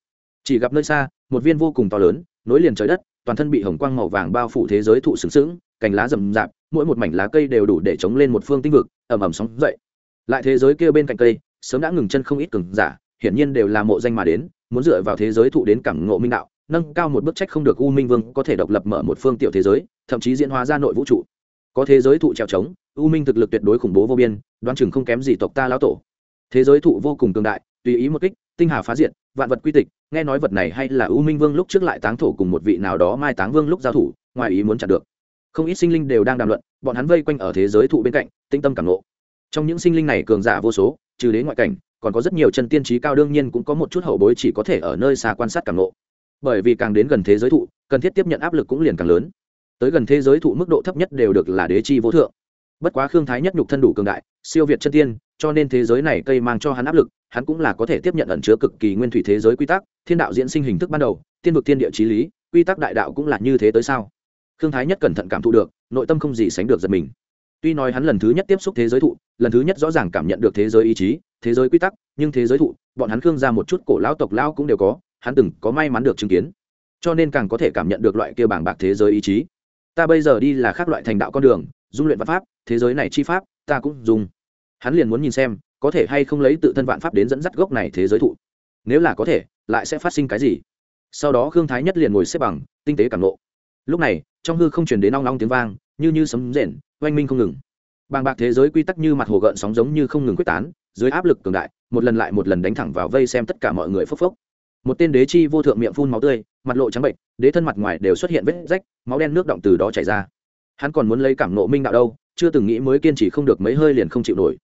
Chỉ gặp nơi xa, một viên vô cùng to lớn, nối liền trời đất, toàn thân bị hồng quang màu vàng bao phủ thế giới thụ sừng sững, cành lá rậm rạp, mỗi một mảnh lá cây đều đủ để chống lên một phương tinh vực ẩm ẩm sóng dậy. Lại thế giới kia bên cạnh cây sớm đã ngừng chân không ít cường giả hiển nhiên đều là mộ danh mà đến muốn dựa vào thế giới thụ đến cảm ngộ minh đạo nâng cao một bước trách không được u minh vương có thể độc lập mở một phương tiểu thế giới thậm chí diễn hóa ra nội vũ trụ. Có thế giới thụ trèo trống u minh thực lực tuyệt đối khủng bố vô biên đoán chừng không kém gì tộc ta lão tổ. Thế giới thụ vô cùng cường đại tùy ý một kích tinh hà phá diện, vạn vật quy tịch nghe nói vật này hay là u minh vương lúc trước lại táng thổ cùng một vị nào đó mai táng vương lúc giao thủ ngoài ý muốn chặn được. Không ít sinh linh đều đang đàm luận bọn hắn vây quanh ở thế giới thụ bên cạnh tinh tâm cảm nộ trong những sinh linh này cường giả vô số, trừ đến ngoại cảnh, còn có rất nhiều chân tiên trí cao đương nhiên cũng có một chút hậu bối chỉ có thể ở nơi xa quan sát cảm lộ. Bởi vì càng đến gần thế giới thụ, cần thiết tiếp nhận áp lực cũng liền càng lớn. Tới gần thế giới thụ mức độ thấp nhất đều được là đế chi vô thượng. Bất quá khương thái nhất nhục thân đủ cường đại, siêu việt chân tiên, cho nên thế giới này cây mang cho hắn áp lực, hắn cũng là có thể tiếp nhận ẩn chứa cực kỳ nguyên thủy thế giới quy tắc, thiên đạo diễn sinh hình thức ban đầu, tiên vực thiên địa trí lý, quy tắc đại đạo cũng là như thế tới sao? Khương thái nhất cẩn thận cảm thụ được, nội tâm không gì sánh được giật mình tuy nói hắn lần thứ nhất tiếp xúc thế giới thụ, lần thứ nhất rõ ràng cảm nhận được thế giới ý chí, thế giới quy tắc, nhưng thế giới thụ, bọn hắn khương ra một chút cổ lão tộc lão cũng đều có, hắn từng có may mắn được chứng kiến. Cho nên càng có thể cảm nhận được loại kia bảng bạc thế giới ý chí. Ta bây giờ đi là khác loại thành đạo con đường, dung luyện văn pháp, thế giới này chi pháp, ta cũng dùng. Hắn liền muốn nhìn xem, có thể hay không lấy tự thân vạn pháp đến dẫn dắt gốc này thế giới thụ. Nếu là có thể, lại sẽ phát sinh cái gì? Sau đó khương thái nhất liền ngồi xếp bằng, tinh tế cảm nộ lúc này, trong hư không chuyển đến nong nong tiếng vang, như như sấm rền oanh minh không ngừng. Bàng bạc thế giới quy tắc như mặt hồ gợn sóng giống như không ngừng quyết tán, dưới áp lực cường đại, một lần lại một lần đánh thẳng vào vây xem tất cả mọi người phốc phốc. Một tên đế chi vô thượng miệng phun máu tươi, mặt lộ trắng bệnh, đế thân mặt ngoài đều xuất hiện vết rách, máu đen nước động từ đó chảy ra. Hắn còn muốn lấy cảm nộ minh đạo đâu, chưa từng nghĩ mới kiên trì không được mấy hơi liền không chịu nổi.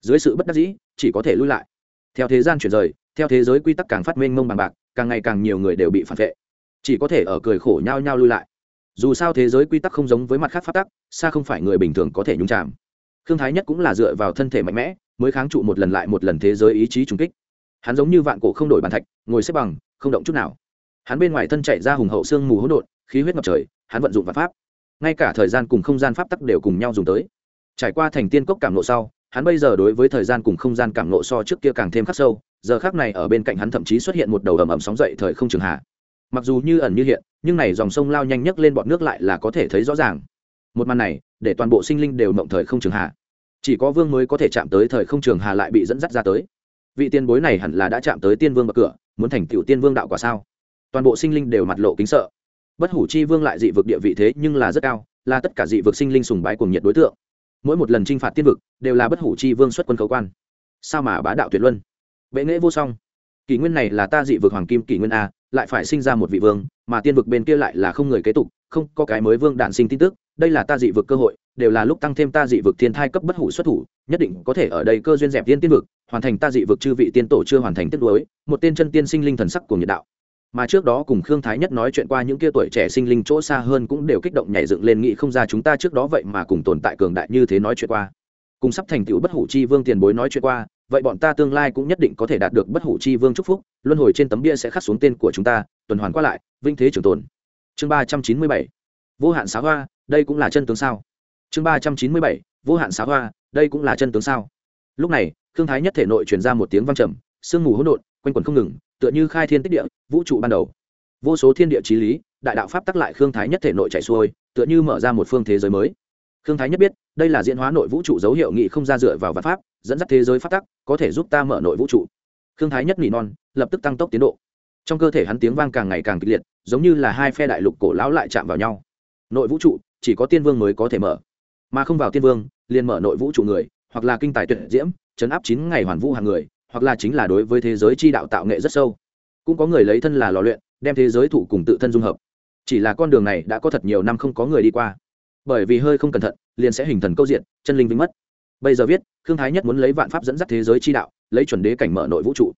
Dưới sự bất đắc dĩ, chỉ có thể lui lại. Theo thế gian chuyển rời, theo thế giới quy tắc càng phát minh mông bằng bạc, càng ngày càng nhiều người đều bị phản vệ. Chỉ có thể ở cười khổ nhau nhau lui lại dù sao thế giới quy tắc không giống với mặt khác phát tắc, xa không phải người bình thường có thể nhúng chạm thương thái nhất cũng là dựa vào thân thể mạnh mẽ, mới kháng trụ một lần lại một lần thế giới ý chí trung kích. Hắn giống như vạn cổ không đổi bàn thạch, ngồi xếp bằng, không động chút nào. Hắn bên ngoài thân chạy ra hùng hậu xương mù hỗn độn, khí huyết ngập trời, hắn vận dụng vạn pháp. Ngay cả thời gian cùng không gian pháp tắc đều cùng nhau dùng tới. Trải qua thành tiên cốc cảm nộ sau, hắn bây giờ đối với thời gian cùng không gian cảm nộ so trước kia càng thêm khắc sâu, giờ khác này ở bên cạnh hắn thậm chí xuất hiện một đầu ầm ầm sóng dậy thời không trường hạ mặc dù như ẩn như hiện, nhưng này dòng sông lao nhanh nhất lên bọn nước lại là có thể thấy rõ ràng. Một màn này, để toàn bộ sinh linh đều mộng thời không trường hạ. Chỉ có vương mới có thể chạm tới thời không trường hà lại bị dẫn dắt ra tới. Vị tiên bối này hẳn là đã chạm tới tiên vương bậc cửa, muốn thành tựu tiên vương đạo quả sao? Toàn bộ sinh linh đều mặt lộ kính sợ. Bất hủ chi vương lại dị vực địa vị thế nhưng là rất cao, là tất cả dị vực sinh linh sùng bái cùng nhiệt đối tượng. Mỗi một lần t r i n h phạt tiên vực, đều là bất hủ chi vương xuất quân cầu quan. Sao mà bá đạo tuyệt luân? Bệ nghễ vô song. Kỷ nguyên này là ta dị vực hoàng kim kỷ nguyên a lại phải sinh ra một vị vương, mà tiên vực bên kia lại là không người kế tục, không có cái mới vương đản sinh tin tức, đây là ta dị vực cơ hội, đều là lúc tăng thêm ta dị vực thiên thai cấp bất hủ xuất thủ, nhất định có thể ở đây cơ duyên dẹp tiên tiên vực, hoàn thành ta dị vực chư vị tiên tổ chưa hoàn thành tiết đối một tên chân tiên sinh linh thần sắc của nhiệt đạo. Mà trước đó cùng khương thái nhất nói chuyện qua những kia tuổi trẻ sinh linh chỗ xa hơn cũng đều kích động nhảy dựng lên nghĩ không ra chúng ta trước đó vậy mà cùng tồn tại cường đại như thế nói chuyện qua. Cùng sắp thành tựu bất hủ chi vương tiền bối nói chuyện qua vậy bọn ta tương lai cũng nhất định có thể đạt được bất hủ chi vương chúc phúc, luân hồi trên tấm bia sẽ khắc xuống tên của chúng ta, tuần hoàn qua lại, vinh thế trường tồn. Chương ba trăm chín mươi bảy, vô hạn xá hoa, đây cũng là chân tướng sao? Chương ba trăm chín mươi bảy, vô hạn xá hoa, đây cũng là chân tướng sao? Lúc này thương thái nhất thể nội truyền ra một tiếng vang trầm, sương mù hỗn độn, quanh quẩn không ngừng, tựa như khai thiên tích địa, vũ trụ ban đầu. Vô số thiên địa trí lý, đại đạo pháp tắc lại khương thái nhất thể nội chạy xuôi, tựa như mở ra một phương thế giới mới. Khương thái nhất biết, đây là diễn hóa nội vũ trụ dấu hiệu nghị không ra dựa vào văn pháp dẫn dắt thế giới pháp tắc, có thể giúp ta mở nội vũ trụ. Khương thái nhất nỉ non, lập tức tăng tốc tiến độ. Trong cơ thể hắn tiếng vang càng ngày càng kịch liệt, giống như là hai phe đại lục cổ lão lại chạm vào nhau. Nội vũ trụ, chỉ có tiên vương mới có thể mở. Mà không vào tiên vương, liền mở nội vũ trụ người, hoặc là kinh tài tuyệt diễm, chấn áp chín ngày hoàn vũ hàng người, hoặc là chính là đối với thế giới chi đạo tạo nghệ rất sâu. Cũng có người lấy thân là lò luyện, đem thế giới thủ cùng tự thân dung hợp. Chỉ là con đường này đã có thật nhiều năm không có người đi qua. Bởi vì hơi không cẩn thận, liền sẽ hình thần câu diện, chân linh vĩnh mất bây giờ viết, khương thái nhất muốn lấy vạn pháp dẫn dắt thế giới chi đạo, lấy chuẩn đế cảnh mở nội vũ trụ.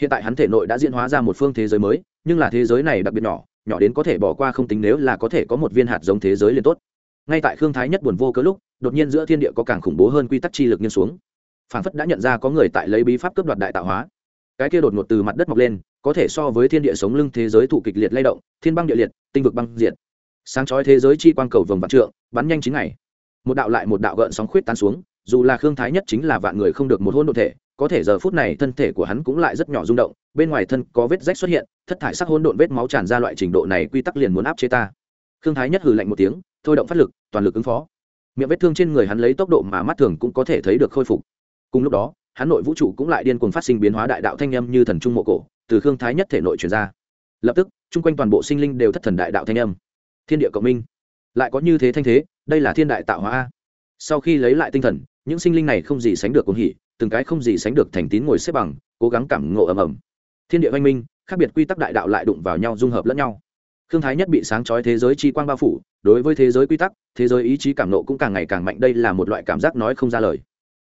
Hiện tại hắn thể nội đã diễn hóa ra một phương thế giới mới, nhưng là thế giới này đặc biệt nhỏ nhỏ đến có thể bỏ qua không tính nếu là có thể có một viên hạt giống thế giới liền tốt. Ngay tại khương thái nhất buồn vô cớ lúc, đột nhiên giữa thiên địa có càng khủng bố hơn quy tắc chi lực nghiêng xuống. Phản phất đã nhận ra có người tại lấy bí pháp cướp đoạt đại tạo hóa. Cái kia đột ngột từ mặt đất mọc lên, có thể so với thiên địa sống lưng thế giới thụ kịch liệt lay động, thiên băng địa liệt, tinh vực băng diệt. Sáng chói thế giới chi quang cầu vồng vạn trượng, bắn nhanh chín ngày. Một đạo lại một đạo gợn sóng khuyết tan xuống dù là khương thái nhất chính là vạn người không được một hôn đ ộ thể, có thể giờ phút này thân thể của hắn cũng lại rất nhỏ rung động, bên ngoài thân có vết rách xuất hiện, thất thải sắc hôn độn vết máu tràn ra loại trình độ này quy tắc liền muốn áp chế ta. Khương thái nhất hừ lạnh một tiếng, thôi động phát lực, toàn lực ứng phó. Miệng vết thương trên người hắn lấy tốc độ mà mắt thường cũng có thể thấy được khôi phục. Cùng lúc đó, hắn nội vũ trụ cũng lại điên cuồng phát sinh biến hóa đại đạo thanh âm như thần trung mộ cổ, từ khương thái nhất thể nội truyền ra. Lập tức, chung quanh toàn bộ sinh linh đều thất thần đại đạo thanh âm. Thiên địa cộng minh. Lại có như thế thanh thế, đây là thiên đại tạo hóa sau khi lấy lại tinh thần những sinh linh này không gì sánh được cuồng hỉ, từng cái không gì sánh được thành tín ngồi xếp bằng, cố gắng cảm ngộ ầm ầm. Thiên địa văn minh, khác biệt quy tắc đại đạo lại đụng vào nhau dung hợp lẫn nhau. Khương thái nhất bị sáng chói thế giới chi quang bao phủ, đối với thế giới quy tắc, thế giới ý chí cảm nộ cũng càng ngày càng mạnh, đây là một loại cảm giác nói không ra lời.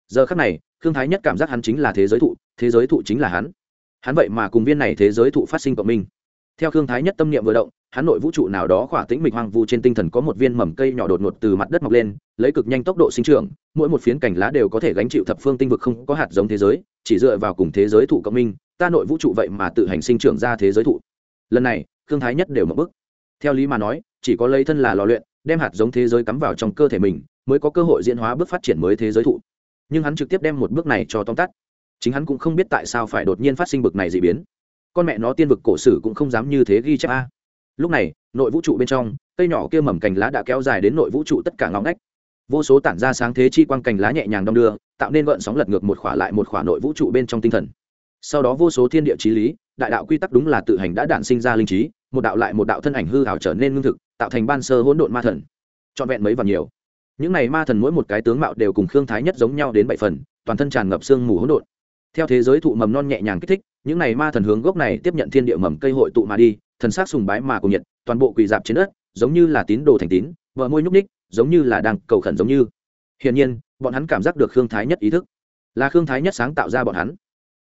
Giờ khắc này, khương thái nhất cảm giác hắn chính là thế giới thụ, thế giới thụ chính là hắn. Hắn vậy mà cùng viên này thế giới thụ phát sinh cộng minh. Theo khương thái nhất tâm niệm vừa động hắn nội vũ trụ nào đó khỏa tĩnh mịch hoang vu trên tinh thần có một viên mầm cây nhỏ đột ngột từ mặt đất mọc lên, lấy cực nhanh tốc độ sinh trưởng, mỗi một phiến cành lá đều có thể gánh chịu thập phương tinh vực không có hạt giống thế giới, chỉ dựa vào cùng thế giới thụ cộng minh, ta nội vũ trụ vậy mà tự hành sinh trưởng ra thế giới thụ. Lần này thương thái nhất đều mở bức. Theo lý mà nói, chỉ có lấy thân là lò luyện, đem hạt giống thế giới cắm vào trong cơ thể mình, mới có cơ hội diễn hóa bước phát triển mới thế giới thụ. Nhưng hắn trực tiếp đem một bước này cho tóm tắt. Chính hắn cũng không biết tại sao phải đột nhiên phát sinh bực này d ị biến. Con mẹ nó tiên vực cổ sử cũng không dám như thế ghi chép a lúc này, nội vũ trụ bên trong, cây nhỏ kia mầm cành lá đã kéo dài đến nội vũ trụ tất cả ngóng ngách. Vô số tản ra sáng thế chi quang cành lá nhẹ nhàng đong đưa, tạo nên gợn sóng lật ngược một khỏa lại một khỏa nội vũ trụ bên trong tinh thần. Sau đó vô số thiên địa trí lý, đại đạo quy tắc đúng là tự hành đã đản sinh ra linh trí, một đạo lại một đạo thân ảnh hư hảo trở nên ngưng thực, tạo thành ban sơ hỗn độn ma thần. Trọn vẹn mấy và nhiều. Những này ma thần mỗi một cái tướng mạo đều cùng khương thái nhất giống nhau đến bảy phần, toàn thân tràn ngập sương mù hỗn độn. Theo thế giới thụ mầm non nhẹ nhàng kích thích, những này ma thần hướng gốc này tiếp nhận thiên địa mầm cây hội tụ mà đi thần sắc sùng bái mà cùng nhiệt toàn bộ quỳ dạp trên đất giống như là tín đồ thành tín vợ môi nhúc nhích, giống như là đang cầu khẩn giống như. Hiển nhiên bọn hắn cảm giác được khương thái nhất ý thức là khương thái nhất sáng tạo ra bọn hắn.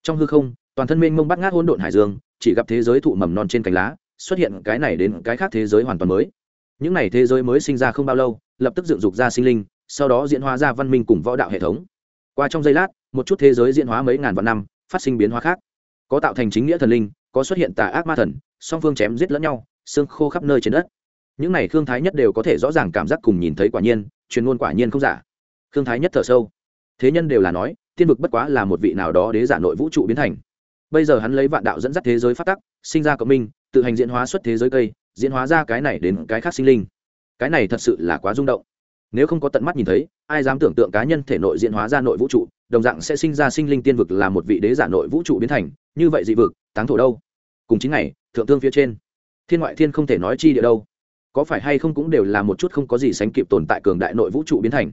Trong hư không toàn thân mênh mông bắt ngát hỗn độn hải dương chỉ gặp thế giới thụ mầm non trên cánh lá xuất hiện cái này đến cái khác thế giới hoàn toàn mới. Những này thế giới mới sinh ra không bao lâu lập tức dựng dục ra sinh linh sau đó diễn hóa ra văn minh cùng võ đạo hệ thống. Qua trong giây lát một chút thế giới diễn hóa mấy ngàn vạn năm phát sinh biến hóa khác. Có tạo thành chính nghĩa thần linh có xuất hiện tà ác ma thần song phương chém giết lẫn nhau, xương khô khắp nơi trên đất. Những này khương thái nhất đều có thể rõ ràng cảm giác cùng nhìn thấy quả nhiên, truyền ngôn quả nhiên không giả. Khương thái nhất thở sâu. Thế nhân đều là nói, tiên vực bất quá là một vị nào đó đế giả nội vũ trụ biến thành. Bây giờ hắn lấy vạn đạo dẫn dắt thế giới phát tắc, sinh ra cộng minh, tự hành diễn hóa xuất thế giới cây, diễn hóa ra cái này đến cái khác sinh linh. Cái này thật sự là quá rung động. Nếu không có tận mắt nhìn thấy, ai dám tưởng tượng cá nhân thể nội diễn hóa ra nội vũ trụ, đồng dạng sẽ sinh ra sinh linh tiên vực là một vị đế giả nội vũ trụ biến thành, như vậy dị vực, táng thổ đâu? Cùng chính ngày thượng thương phía trên. Thiên ngoại thiên không thể nói chi địa đâu. Có phải hay không cũng đều là một chút không có gì sánh kịp tồn tại cường đại nội vũ trụ biến thành.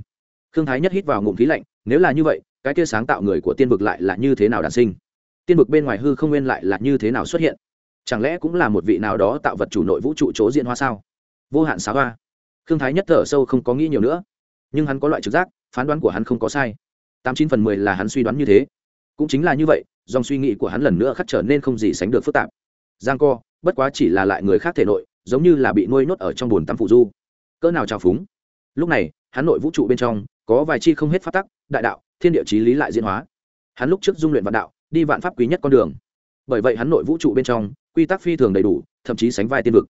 Khương thái nhất hít vào ngụm khí lạnh, nếu là như vậy, cái kia sáng tạo người của tiên vực lại là như thế nào đản sinh? Tiên vực bên ngoài hư không nguyên lại là như thế nào xuất hiện? Chẳng lẽ cũng là một vị nào đó tạo vật chủ nội vũ trụ chỗ diện hoa sao? Vô hạn xá hoa. Khương thái nhất thở sâu không có nghĩ nhiều nữa. Nhưng hắn có loại trực giác, phán đoán của hắn không có sai. Tám chín phần mười là hắn suy đoán như thế. Cũng chính là như vậy, dòng suy nghĩ của hắn lần nữa khắc trở nên không gì sánh được phức tạp giang co, bất quá chỉ là lại người khác thể nội, giống như là bị nuôi nhốt ở trong bồn tắm phụ du. Cỡ nào trào phúng. Lúc này, hắn nội vũ trụ bên trong, có vài chi không hết phát tắc, đại đạo, thiên địa chí lý lại diễn hóa. Hắn lúc trước dung luyện vạn đạo, đi vạn pháp quý nhất con đường. Bởi vậy hắn nội vũ trụ bên trong, quy tắc phi thường đầy đủ, thậm chí sánh vai tiên vực.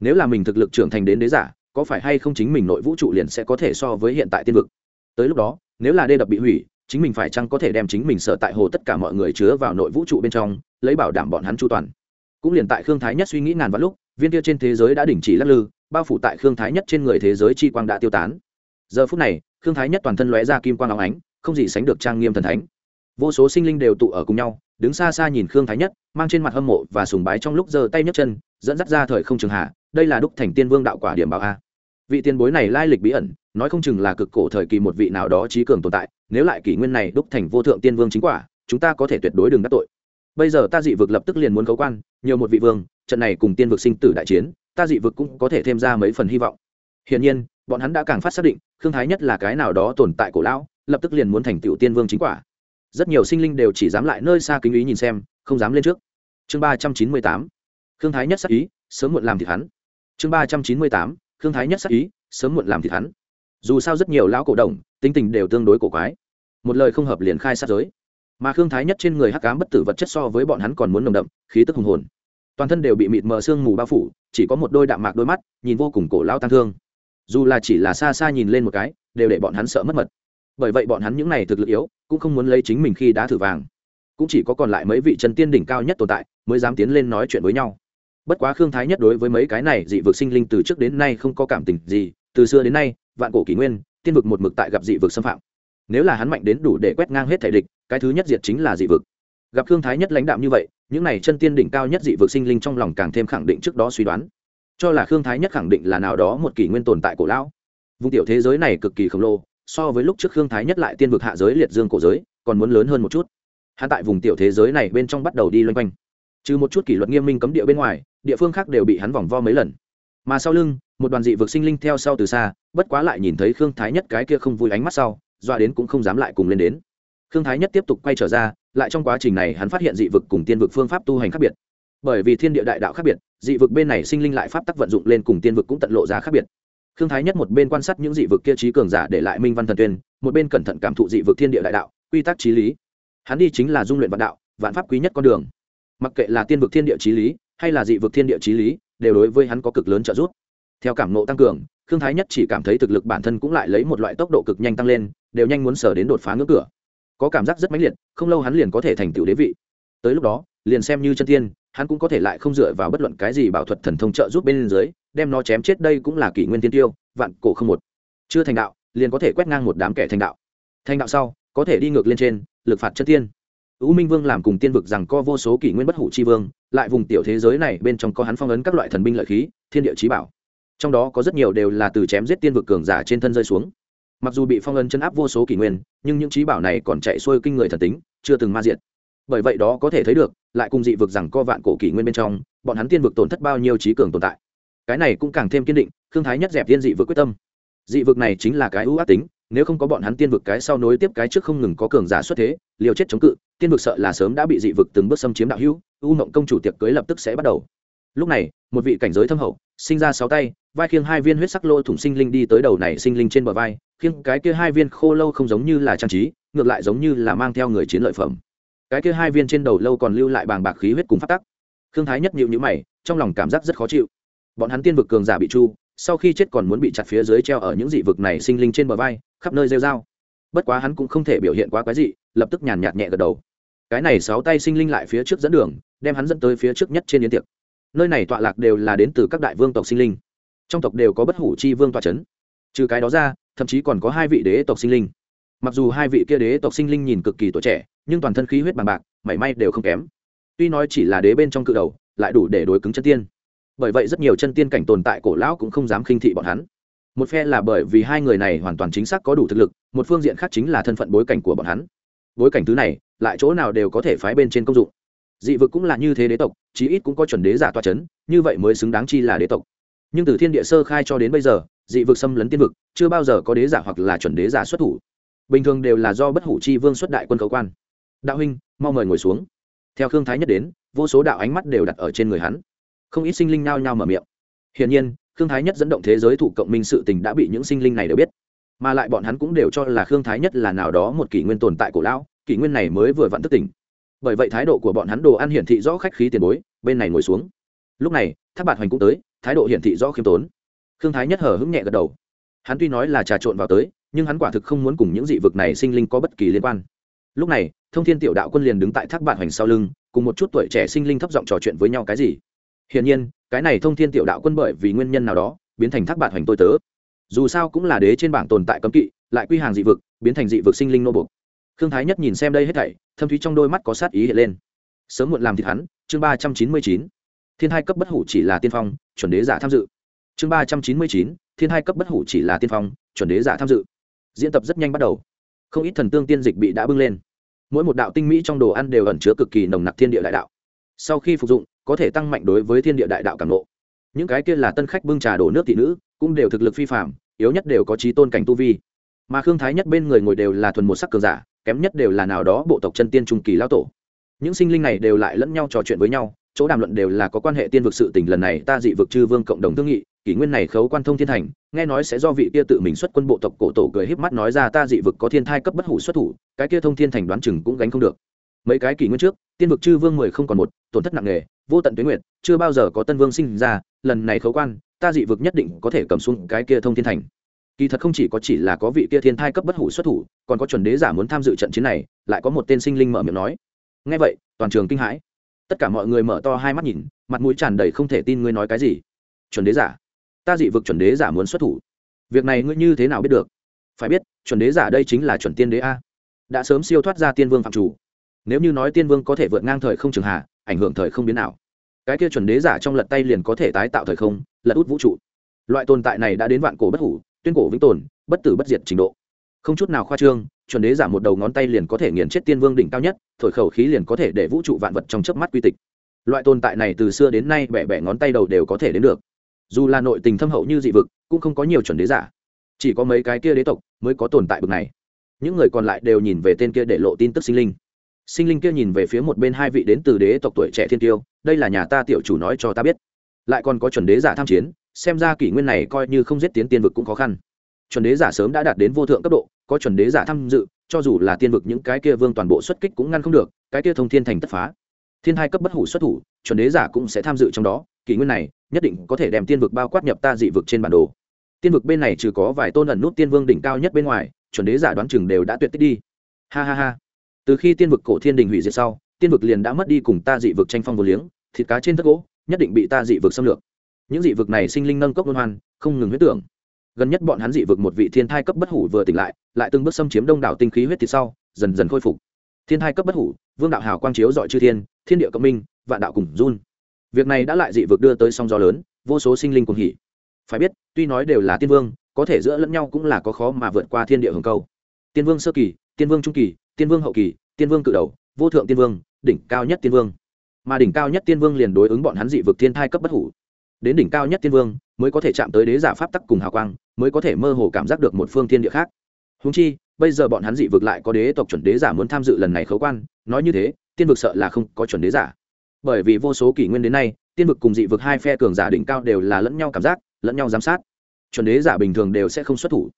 Nếu là mình thực lực trưởng thành đến đế giả, có phải hay không chính mình nội vũ trụ liền sẽ có thể so với hiện tại tiên vực? Tới lúc đó, nếu là đê đập bị hủy, chính mình phải chăng có thể đem chính mình sở tại hồ tất cả mọi người chứa vào nội vũ trụ bên trong, lấy bảo đảm bọn hắn chu toàn? Cũng liền tại khương thái nhất suy nghĩ ngàn vạn lúc, viên kia trên thế giới đã đình chỉ lắc lư, bao phủ tại khương thái nhất trên người thế giới chi quang đã tiêu tán. Giờ phút này, khương thái nhất toàn thân lóe ra kim quang áo ánh, không gì sánh được trang nghiêm thần thánh. Vô số sinh linh đều tụ ở cùng nhau, đứng xa xa nhìn khương thái nhất, mang trên mặt hâm mộ và sùng bái trong lúc giơ tay nhấc chân, dẫn dắt ra thời không trường hạ, đây là đúc thành tiên vương đạo quả điểm bảo a. Vị tiền bối này lai lịch bí ẩn, nói không chừng là cực cổ thời kỳ một vị nào đó trí cường tồn tại, nếu lại kỷ nguyên này đúc thành vô thượng tiên vương chính quả, chúng ta có thể tuyệt đối đừng đắc tội bây giờ ta dị vực lập tức liền muốn cấu quan, nhiều một vị vương, trận này cùng tiên vực sinh tử đại chiến, ta dị vực cũng có thể thêm ra mấy phần hy vọng. Hiển nhiên, bọn hắn đã càng phát xác định, khương thái nhất là cái nào đó tồn tại cổ lão, lập tức liền muốn thành tựu tiên vương chính quả. Rất nhiều sinh linh đều chỉ dám lại nơi xa kính ý nhìn xem, không dám lên trước. Chương ba trăm chín mươi tám, khương thái nhất sắc ý, sớm muộn làm thịt hắn. Chương ba trăm chín mươi tám, khương thái nhất sắc ý, sớm muộn làm thịt hắn. Dù sao rất nhiều lão cổ đồng, tính tình đều tương đối cổ quái. Một lời không hợp liền khai sát giới mà khương thái nhất trên người hắc cám bất tử vật chất so với bọn hắn còn muốn nồng đậm, khí tức hùng hồn. Toàn thân đều bị mịt mờ sương mù bao phủ, chỉ có một đôi đạm mạc đôi mắt, nhìn vô cùng cổ lao tăng thương. Dù là chỉ là xa xa nhìn lên một cái, đều để bọn hắn sợ mất mật. Bởi vậy bọn hắn những n à y thực lực yếu, cũng không muốn lấy chính mình khi đã thử vàng. Cũng chỉ có còn lại mấy vị chân tiên đỉnh cao nhất tồn tại, mới dám tiến lên nói chuyện với nhau. Bất quá khương thái nhất đối với mấy cái này dị vực sinh linh từ trước đến nay không có cảm tình gì, từ xưa đến nay, vạn cổ kỷ nguyên, tiên vực một mực tại gặp dị vực xâm phạm. Nếu là hắn mạnh đến đủ để quét ngang hết thể địch cái thứ nhất diệt chính là dị vực. Gặp khương thái nhất lãnh đạm như vậy, những này chân tiên đỉnh cao nhất dị vực sinh linh trong lòng càng thêm khẳng định trước đó suy đoán. Cho là khương thái nhất khẳng định là nào đó một kỷ nguyên tồn tại cổ lão. Vùng tiểu thế giới này cực kỳ khổng lồ, so với lúc trước khương thái nhất lại tiên vực hạ giới liệt dương cổ giới, còn muốn lớn hơn một chút. Hắn tại vùng tiểu thế giới này bên trong bắt đầu đi loanh quanh. Trừ một chút kỷ luật nghiêm minh cấm địa bên ngoài, địa phương khác đều bị hắn vòng vo mấy lần. Mà sau lưng, một đoàn dị vực sinh linh theo sau từ xa, bất quá lại nhìn thấy khương thái nhất cái kia không vui ánh mắt sau doa đến cũng không dám lại cùng lên đến khương thái nhất tiếp tục quay trở ra, lại trong quá trình này hắn phát hiện dị vực cùng tiên vực phương pháp tu hành khác biệt. Bởi vì thiên địa đại đạo khác biệt, dị vực bên này sinh linh lại pháp tắc vận dụng lên cùng tiên vực cũng tận lộ ra khác biệt. Khương thái nhất một bên quan sát những dị vực kia trí cường giả để lại minh văn thần tuyên, một bên cẩn thận cảm thụ dị vực thiên địa đại đạo, quy tắc trí lý. Hắn đi chính là dung luyện vạn đạo, vạn pháp quý nhất con đường. Mặc kệ là tiên vực thiên địa trí lý, hay là dị vực thiên địa trí lý, đều đối với hắn có cực lớn trợ giúp. Theo cảm nộ tăng cường, khương thái nhất chỉ cảm thấy thực lực bản thân cũng lại lấy một loại tốc độ cực nhanh tăng lên, đều nhanh muốn sở đến đột phá ngưỡng cửa có cảm giác rất mãnh liệt không lâu hắn liền có thể thành tựu đế vị tới lúc đó liền xem như chân tiên hắn cũng có thể lại không dựa vào bất luận cái gì bảo thuật thần thông trợ giúp bên dưới đem nó chém chết đây cũng là kỷ nguyên tiên tiêu vạn cổ không một chưa thành đạo liền có thể quét ngang một đám kẻ thành đạo thành đạo sau có thể đi ngược lên trên lực phạt chân tiên U Minh Vương làm cùng tiên vực rằng có vô số kỷ nguyên bất hủ chi vương, lại vùng tiểu thế giới này bên trong có hắn phong ấn các loại thần binh lợi khí, thiên địa chí bảo. Trong đó có rất nhiều đều là từ chém giết tiên vực cường giả trên thân rơi xuống. Mặc dù bị phong ấn chân áp vô số kỷ nguyên, nhưng những trí bảo này còn chạy xuôi kinh người thần tính, chưa từng ma diệt. Bởi vậy đó có thể thấy được, lại cùng dị vực rằng co vạn cổ kỷ nguyên bên trong, bọn hắn tiên vực tổn thất bao nhiêu trí cường tồn tại. Cái này cũng càng thêm kiên định, Thương Thái nhất dẹp tiên dị vực quyết tâm. Dị vực này chính là cái ưu ác tính, nếu không có bọn hắn tiên vực cái sau nối tiếp cái trước không ngừng có cường giả xuất thế liều chết chống cự tiên vực sợ là sớm đã bị dị vực từng bước xâm chiếm đạo hữu u mộng công chủ tiệc cưới lập tức sẽ bắt đầu lúc này một vị cảnh giới thâm hậu sinh ra sáu tay vai khiêng hai viên huyết sắc lô thủng sinh linh đi tới đầu này sinh linh trên bờ vai, khiêng cái kia hai viên khô lâu không giống như là trang trí, ngược lại giống như là mang theo người chiến lợi phẩm. Cái kia hai viên trên đầu lâu còn lưu lại bàng bạc khí huyết cùng phát tắc. Khương thái nhất nhịu nhữ mày, trong lòng cảm giác rất khó chịu. Bọn hắn tiên vực cường giả bị chu sau khi chết còn muốn bị chặt phía dưới treo ở những dị vực này sinh linh trên bờ vai, khắp nơi rêu dao bất quá hắn cũng không thể biểu hiện quá quái dị, lập tức nhàn nhạt nhẹ gật đầu. Cái này sáu tay sinh linh lại phía trước dẫn đường, đem hắn dẫn tới phía trước nhất trên yến tiệc. Nơi này tọa lạc đều là đến từ các đại vương tộc sinh linh trong tộc đều có bất hủ chi vương tọa c h ấ n trừ cái đó ra, thậm chí còn có hai vị đế tộc sinh linh. Mặc dù hai vị kia đế tộc sinh linh nhìn cực kỳ tuổi trẻ, nhưng toàn thân khí huyết bằng bạc, mảy may đều không kém. Tuy nói chỉ là đế bên trong cự đầu, lại đủ để đối cứng chân tiên. Bởi vậy rất nhiều chân tiên cảnh tồn tại cổ lão cũng không dám khinh thị bọn hắn. Một phe là bởi vì hai người này hoàn toàn chính xác có đủ thực lực, một phương diện khác chính là thân phận bối cảnh của bọn hắn. Bối cảnh thứ này, lại chỗ nào đều có thể phái bên trên công dụng. Dị vực cũng là như thế đế tộc, chí ít cũng có chuẩn đế giả toa c h ấ n như vậy mới xứng đáng chi là đế tộc nhưng từ thiên địa sơ khai cho đến bây giờ, dị vực xâm lấn tiên vực, chưa bao giờ có đế giả hoặc là chuẩn đế giả xuất thủ. Bình thường đều là do bất hủ chi vương xuất đại quân cầu quan. Đạo huynh, mau mời ngồi xuống. Theo khương thái nhất đến, vô số đạo ánh mắt đều đặt ở trên người hắn. Không ít sinh linh nao nhao mở miệng. Hiển nhiên, khương thái nhất dẫn động thế giới thủ cộng minh sự tình đã bị những sinh linh này đều biết. Mà lại bọn hắn cũng đều cho là khương thái nhất là nào đó một kỷ nguyên tồn tại cổ lão, kỷ nguyên này mới vừa vặn thức tỉnh. Bởi vậy thái độ của bọn hắn đồ ăn hiển thị rõ khách khí tiền bối, bên này ngồi xuống. Lúc này tháp bạt hoành cũng tới thái độ hiển thị rõ khiêm tốn. Khương thái nhất hở hững nhẹ gật đầu. Hắn tuy nói là trà trộn vào tới, nhưng hắn quả thực không muốn cùng những dị vực này sinh linh có bất kỳ liên quan. Lúc này, thông thiên tiểu đạo quân liền đứng tại thác bạn hoành sau lưng, cùng một chút tuổi trẻ sinh linh thấp giọng trò chuyện với nhau cái gì. Hiển nhiên, cái này thông thiên tiểu đạo quân bởi vì nguyên nhân nào đó, biến thành thác bạn hoành tôi tớ. Dù sao cũng là đế trên bảng tồn tại cấm kỵ, lại quy hàng dị vực, biến thành dị vực sinh linh nô bục khương thái nhất nhìn xem đây hết thảy, thâm thúy trong đôi mắt có sát ý hiện lên. Sớm muộn làm thịt hắn, chương ba trăm chín mươi chín thiên hai cấp bất hủ chỉ là tiên phong, chuẩn đế giả tham dự. Chương ba trăm chín mươi chín, thiên hai cấp bất hủ chỉ là tiên phong, chuẩn đế giả tham dự. Diễn tập rất nhanh bắt đầu. Không ít thần tương tiên dịch bị đã bưng lên. Mỗi một đạo tinh mỹ trong đồ ăn đều ẩn chứa cực kỳ nồng nặc thiên địa đại đạo. Sau khi phục dụng, có thể tăng mạnh đối với thiên địa đại đạo cảm nộ những cái kia là tân khách bưng trà đổ nước thị nữ, cũng đều thực lực phi phạm yếu nhất đều có trí tôn cảnh tu vi. Mà khương thái nhất bên người ngồi đều là thuần một sắc cường giả, kém nhất đều là nào đó bộ tộc chân tiên trung kỳ lao tổ. Những sinh linh này đều lại lẫn nhau trò chuyện với nhau chỗ đàm luận đều là có quan hệ tiên vực sự tình, lần này ta dị vực chư vương cộng đồng thương nghị, kỷ nguyên này khấu quan thông thiên thành, nghe nói sẽ do vị kia tự mình xuất quân bộ tộc cổ tổ cười híp mắt nói ra ta dị vực có thiên thai cấp bất hủ xuất thủ, cái kia thông thiên thành đoán chừng cũng gánh không được. Mấy cái kỷ nguyên trước, tiên vực chư vương mười không còn một, tổn thất nặng nề, vô tận tuyến nguyện chưa bao giờ có tân vương sinh ra, lần này khấu quan, ta dị vực nhất định có thể cầm xuống cái kia thông thiên thành. Kỳ thật không chỉ có chỉ là có vị kia thiên thai cấp bất hủ xuất thủ, còn có chuẩn đế giả muốn tham dự trận chiến này, lại có một tên sinh linh mở miệng nói. Ngay vậy, toàn trường kinh hãi tất cả mọi người mở to hai mắt nhìn, mặt mũi tràn đầy không thể tin ngươi nói cái gì. Chuẩn đế giả. Ta dị vực chuẩn đế giả muốn xuất thủ. Việc này ngươi như thế nào biết được? Phải biết, chuẩn đế giả đây chính là chuẩn tiên đế a. Đã sớm siêu thoát ra tiên vương phạm chủ. Nếu như nói tiên vương có thể vượt ngang thời không trường hạ, ảnh hưởng thời không biến nào cái kia chuẩn đế giả trong lật tay liền có thể tái tạo thời không, lật út vũ trụ. Loại tồn tại này đã đến vạn cổ bất hủ, tuyên cổ vĩnh tồn, bất tử bất diệt trình độ. Không chút nào khoa trương chuẩn đế giả một đầu ngón tay liền có thể nghiền chết tiên vương đỉnh cao nhất, thổi khẩu khí liền có thể để vũ trụ vạn vật trong chớp mắt quy tịch. Loại tồn tại này từ xưa đến nay bẻ bẻ ngón tay đầu đều có thể đến được. Dù là nội tình thâm hậu như dị vực, cũng không có nhiều chuẩn đế giả. Chỉ có mấy cái kia đế tộc mới có tồn tại bực này. Những người còn lại đều nhìn về tên kia để lộ tin tức sinh linh. Sinh linh kia nhìn về phía một bên hai vị đến từ đế tộc tuổi trẻ thiên tiêu, đây là nhà ta tiểu chủ nói cho ta biết. Lại còn có chuẩn đế giả tham chiến, xem ra kỷ nguyên này coi như không giết tiến tiên vực cũng khó khăn. Chuẩn đế giả sớm đã đạt đến vô thượng cấp độ có chuẩn đế giả tham dự, cho dù là tiên vực những cái kia vương toàn bộ xuất kích cũng ngăn không được, cái kia thông thiên thành tất phá. Thiên hai cấp bất hủ xuất thủ, chuẩn đế giả cũng sẽ tham dự trong đó, kỷ nguyên này, nhất định có thể đem tiên vực bao quát nhập ta dị vực trên bản đồ. Tiên vực bên này trừ có vài tôn ẩn nút tiên vương đỉnh cao nhất bên ngoài, chuẩn đế giả đoán chừng đều đã tuyệt tích đi. Ha ha ha. Từ khi tiên vực cổ thiên đình hủy diệt sau, tiên vực liền đã mất đi cùng ta dị vực tranh phong vô liếng, thịt cá trên thất gỗ, nhất định bị ta dị vực xâm lược. Những dị vực này sinh linh nâng cốc luân hoan, không ngừng huyết tưởng gần nhất bọn hắn dị vực một vị thiên thai cấp bất hủ vừa tỉnh lại lại từng bước xâm chiếm đông đảo tinh khí huyết thịt sau, dần dần khôi phục. Thiên thai cấp bất hủ, vương đạo hào quang chiếu dọi chư thiên thiên địa cộng minh, vạn đạo cùng run. Việc này đã lại dị vực đưa tới song gió lớn, vô số sinh linh cùng hỉ. Phải biết, tuy nói đều là tiên vương, có thể giữa lẫn nhau cũng là có khó mà vượt qua thiên địa hồng câu. Tiên vương sơ kỳ, tiên vương trung kỳ, tiên vương hậu kỳ, tiên vương cự đầu, vô thượng tiên vương, đỉnh cao nhất tiên vương. Mà đỉnh cao nhất tiên vương liền đối ứng bọn hắn dị vực thiên thai cấp bất hủ đến đỉnh cao nhất tiên vương mới có thể chạm tới đế giả pháp tắc cùng hào quang, mới có thể mơ hồ cảm giác được một phương thiên địa khác. Húng chi, bây giờ bọn hắn dị vực lại có đế tộc chuẩn đế giả muốn tham dự lần này khấu quan, nói như thế, tiên vực sợ là không có chuẩn đế giả. Bởi vì vô số kỷ nguyên đến nay, tiên vực cùng dị vực hai phe cường giả đỉnh cao đều là lẫn nhau cảm giác, lẫn nhau giám sát. Chuẩn đế giả bình thường đều sẽ không xuất thủ,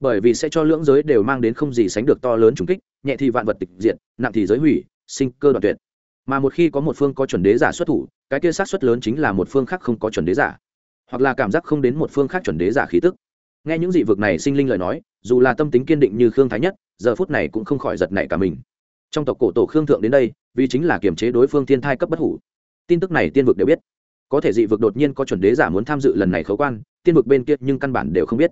bởi vì sẽ cho lưỡng giới đều mang đến không gì sánh được to lớn trùng kích, nhẹ thì vạn vật tịch diện nặng thì giới hủy, sinh cơ đoạn tuyệt mà một khi có một phương có chuẩn đế giả xuất thủ, cái kia sát xuất lớn chính là một phương khác không có chuẩn đế giả, hoặc là cảm giác không đến một phương khác chuẩn đế giả khí tức. Nghe những dị vực này sinh linh lời nói, dù là tâm tính kiên định như khương thái nhất, giờ phút này cũng không khỏi giật nảy cả mình. Trong tộc cổ tổ khương thượng đến đây, vì chính là kiềm chế đối phương thiên thai cấp bất hủ. Tin tức này tiên vực đều biết. Có thể dị vực đột nhiên có chuẩn đế giả muốn tham dự lần này khấu quan, tiên vực bên kia nhưng căn bản đều không biết.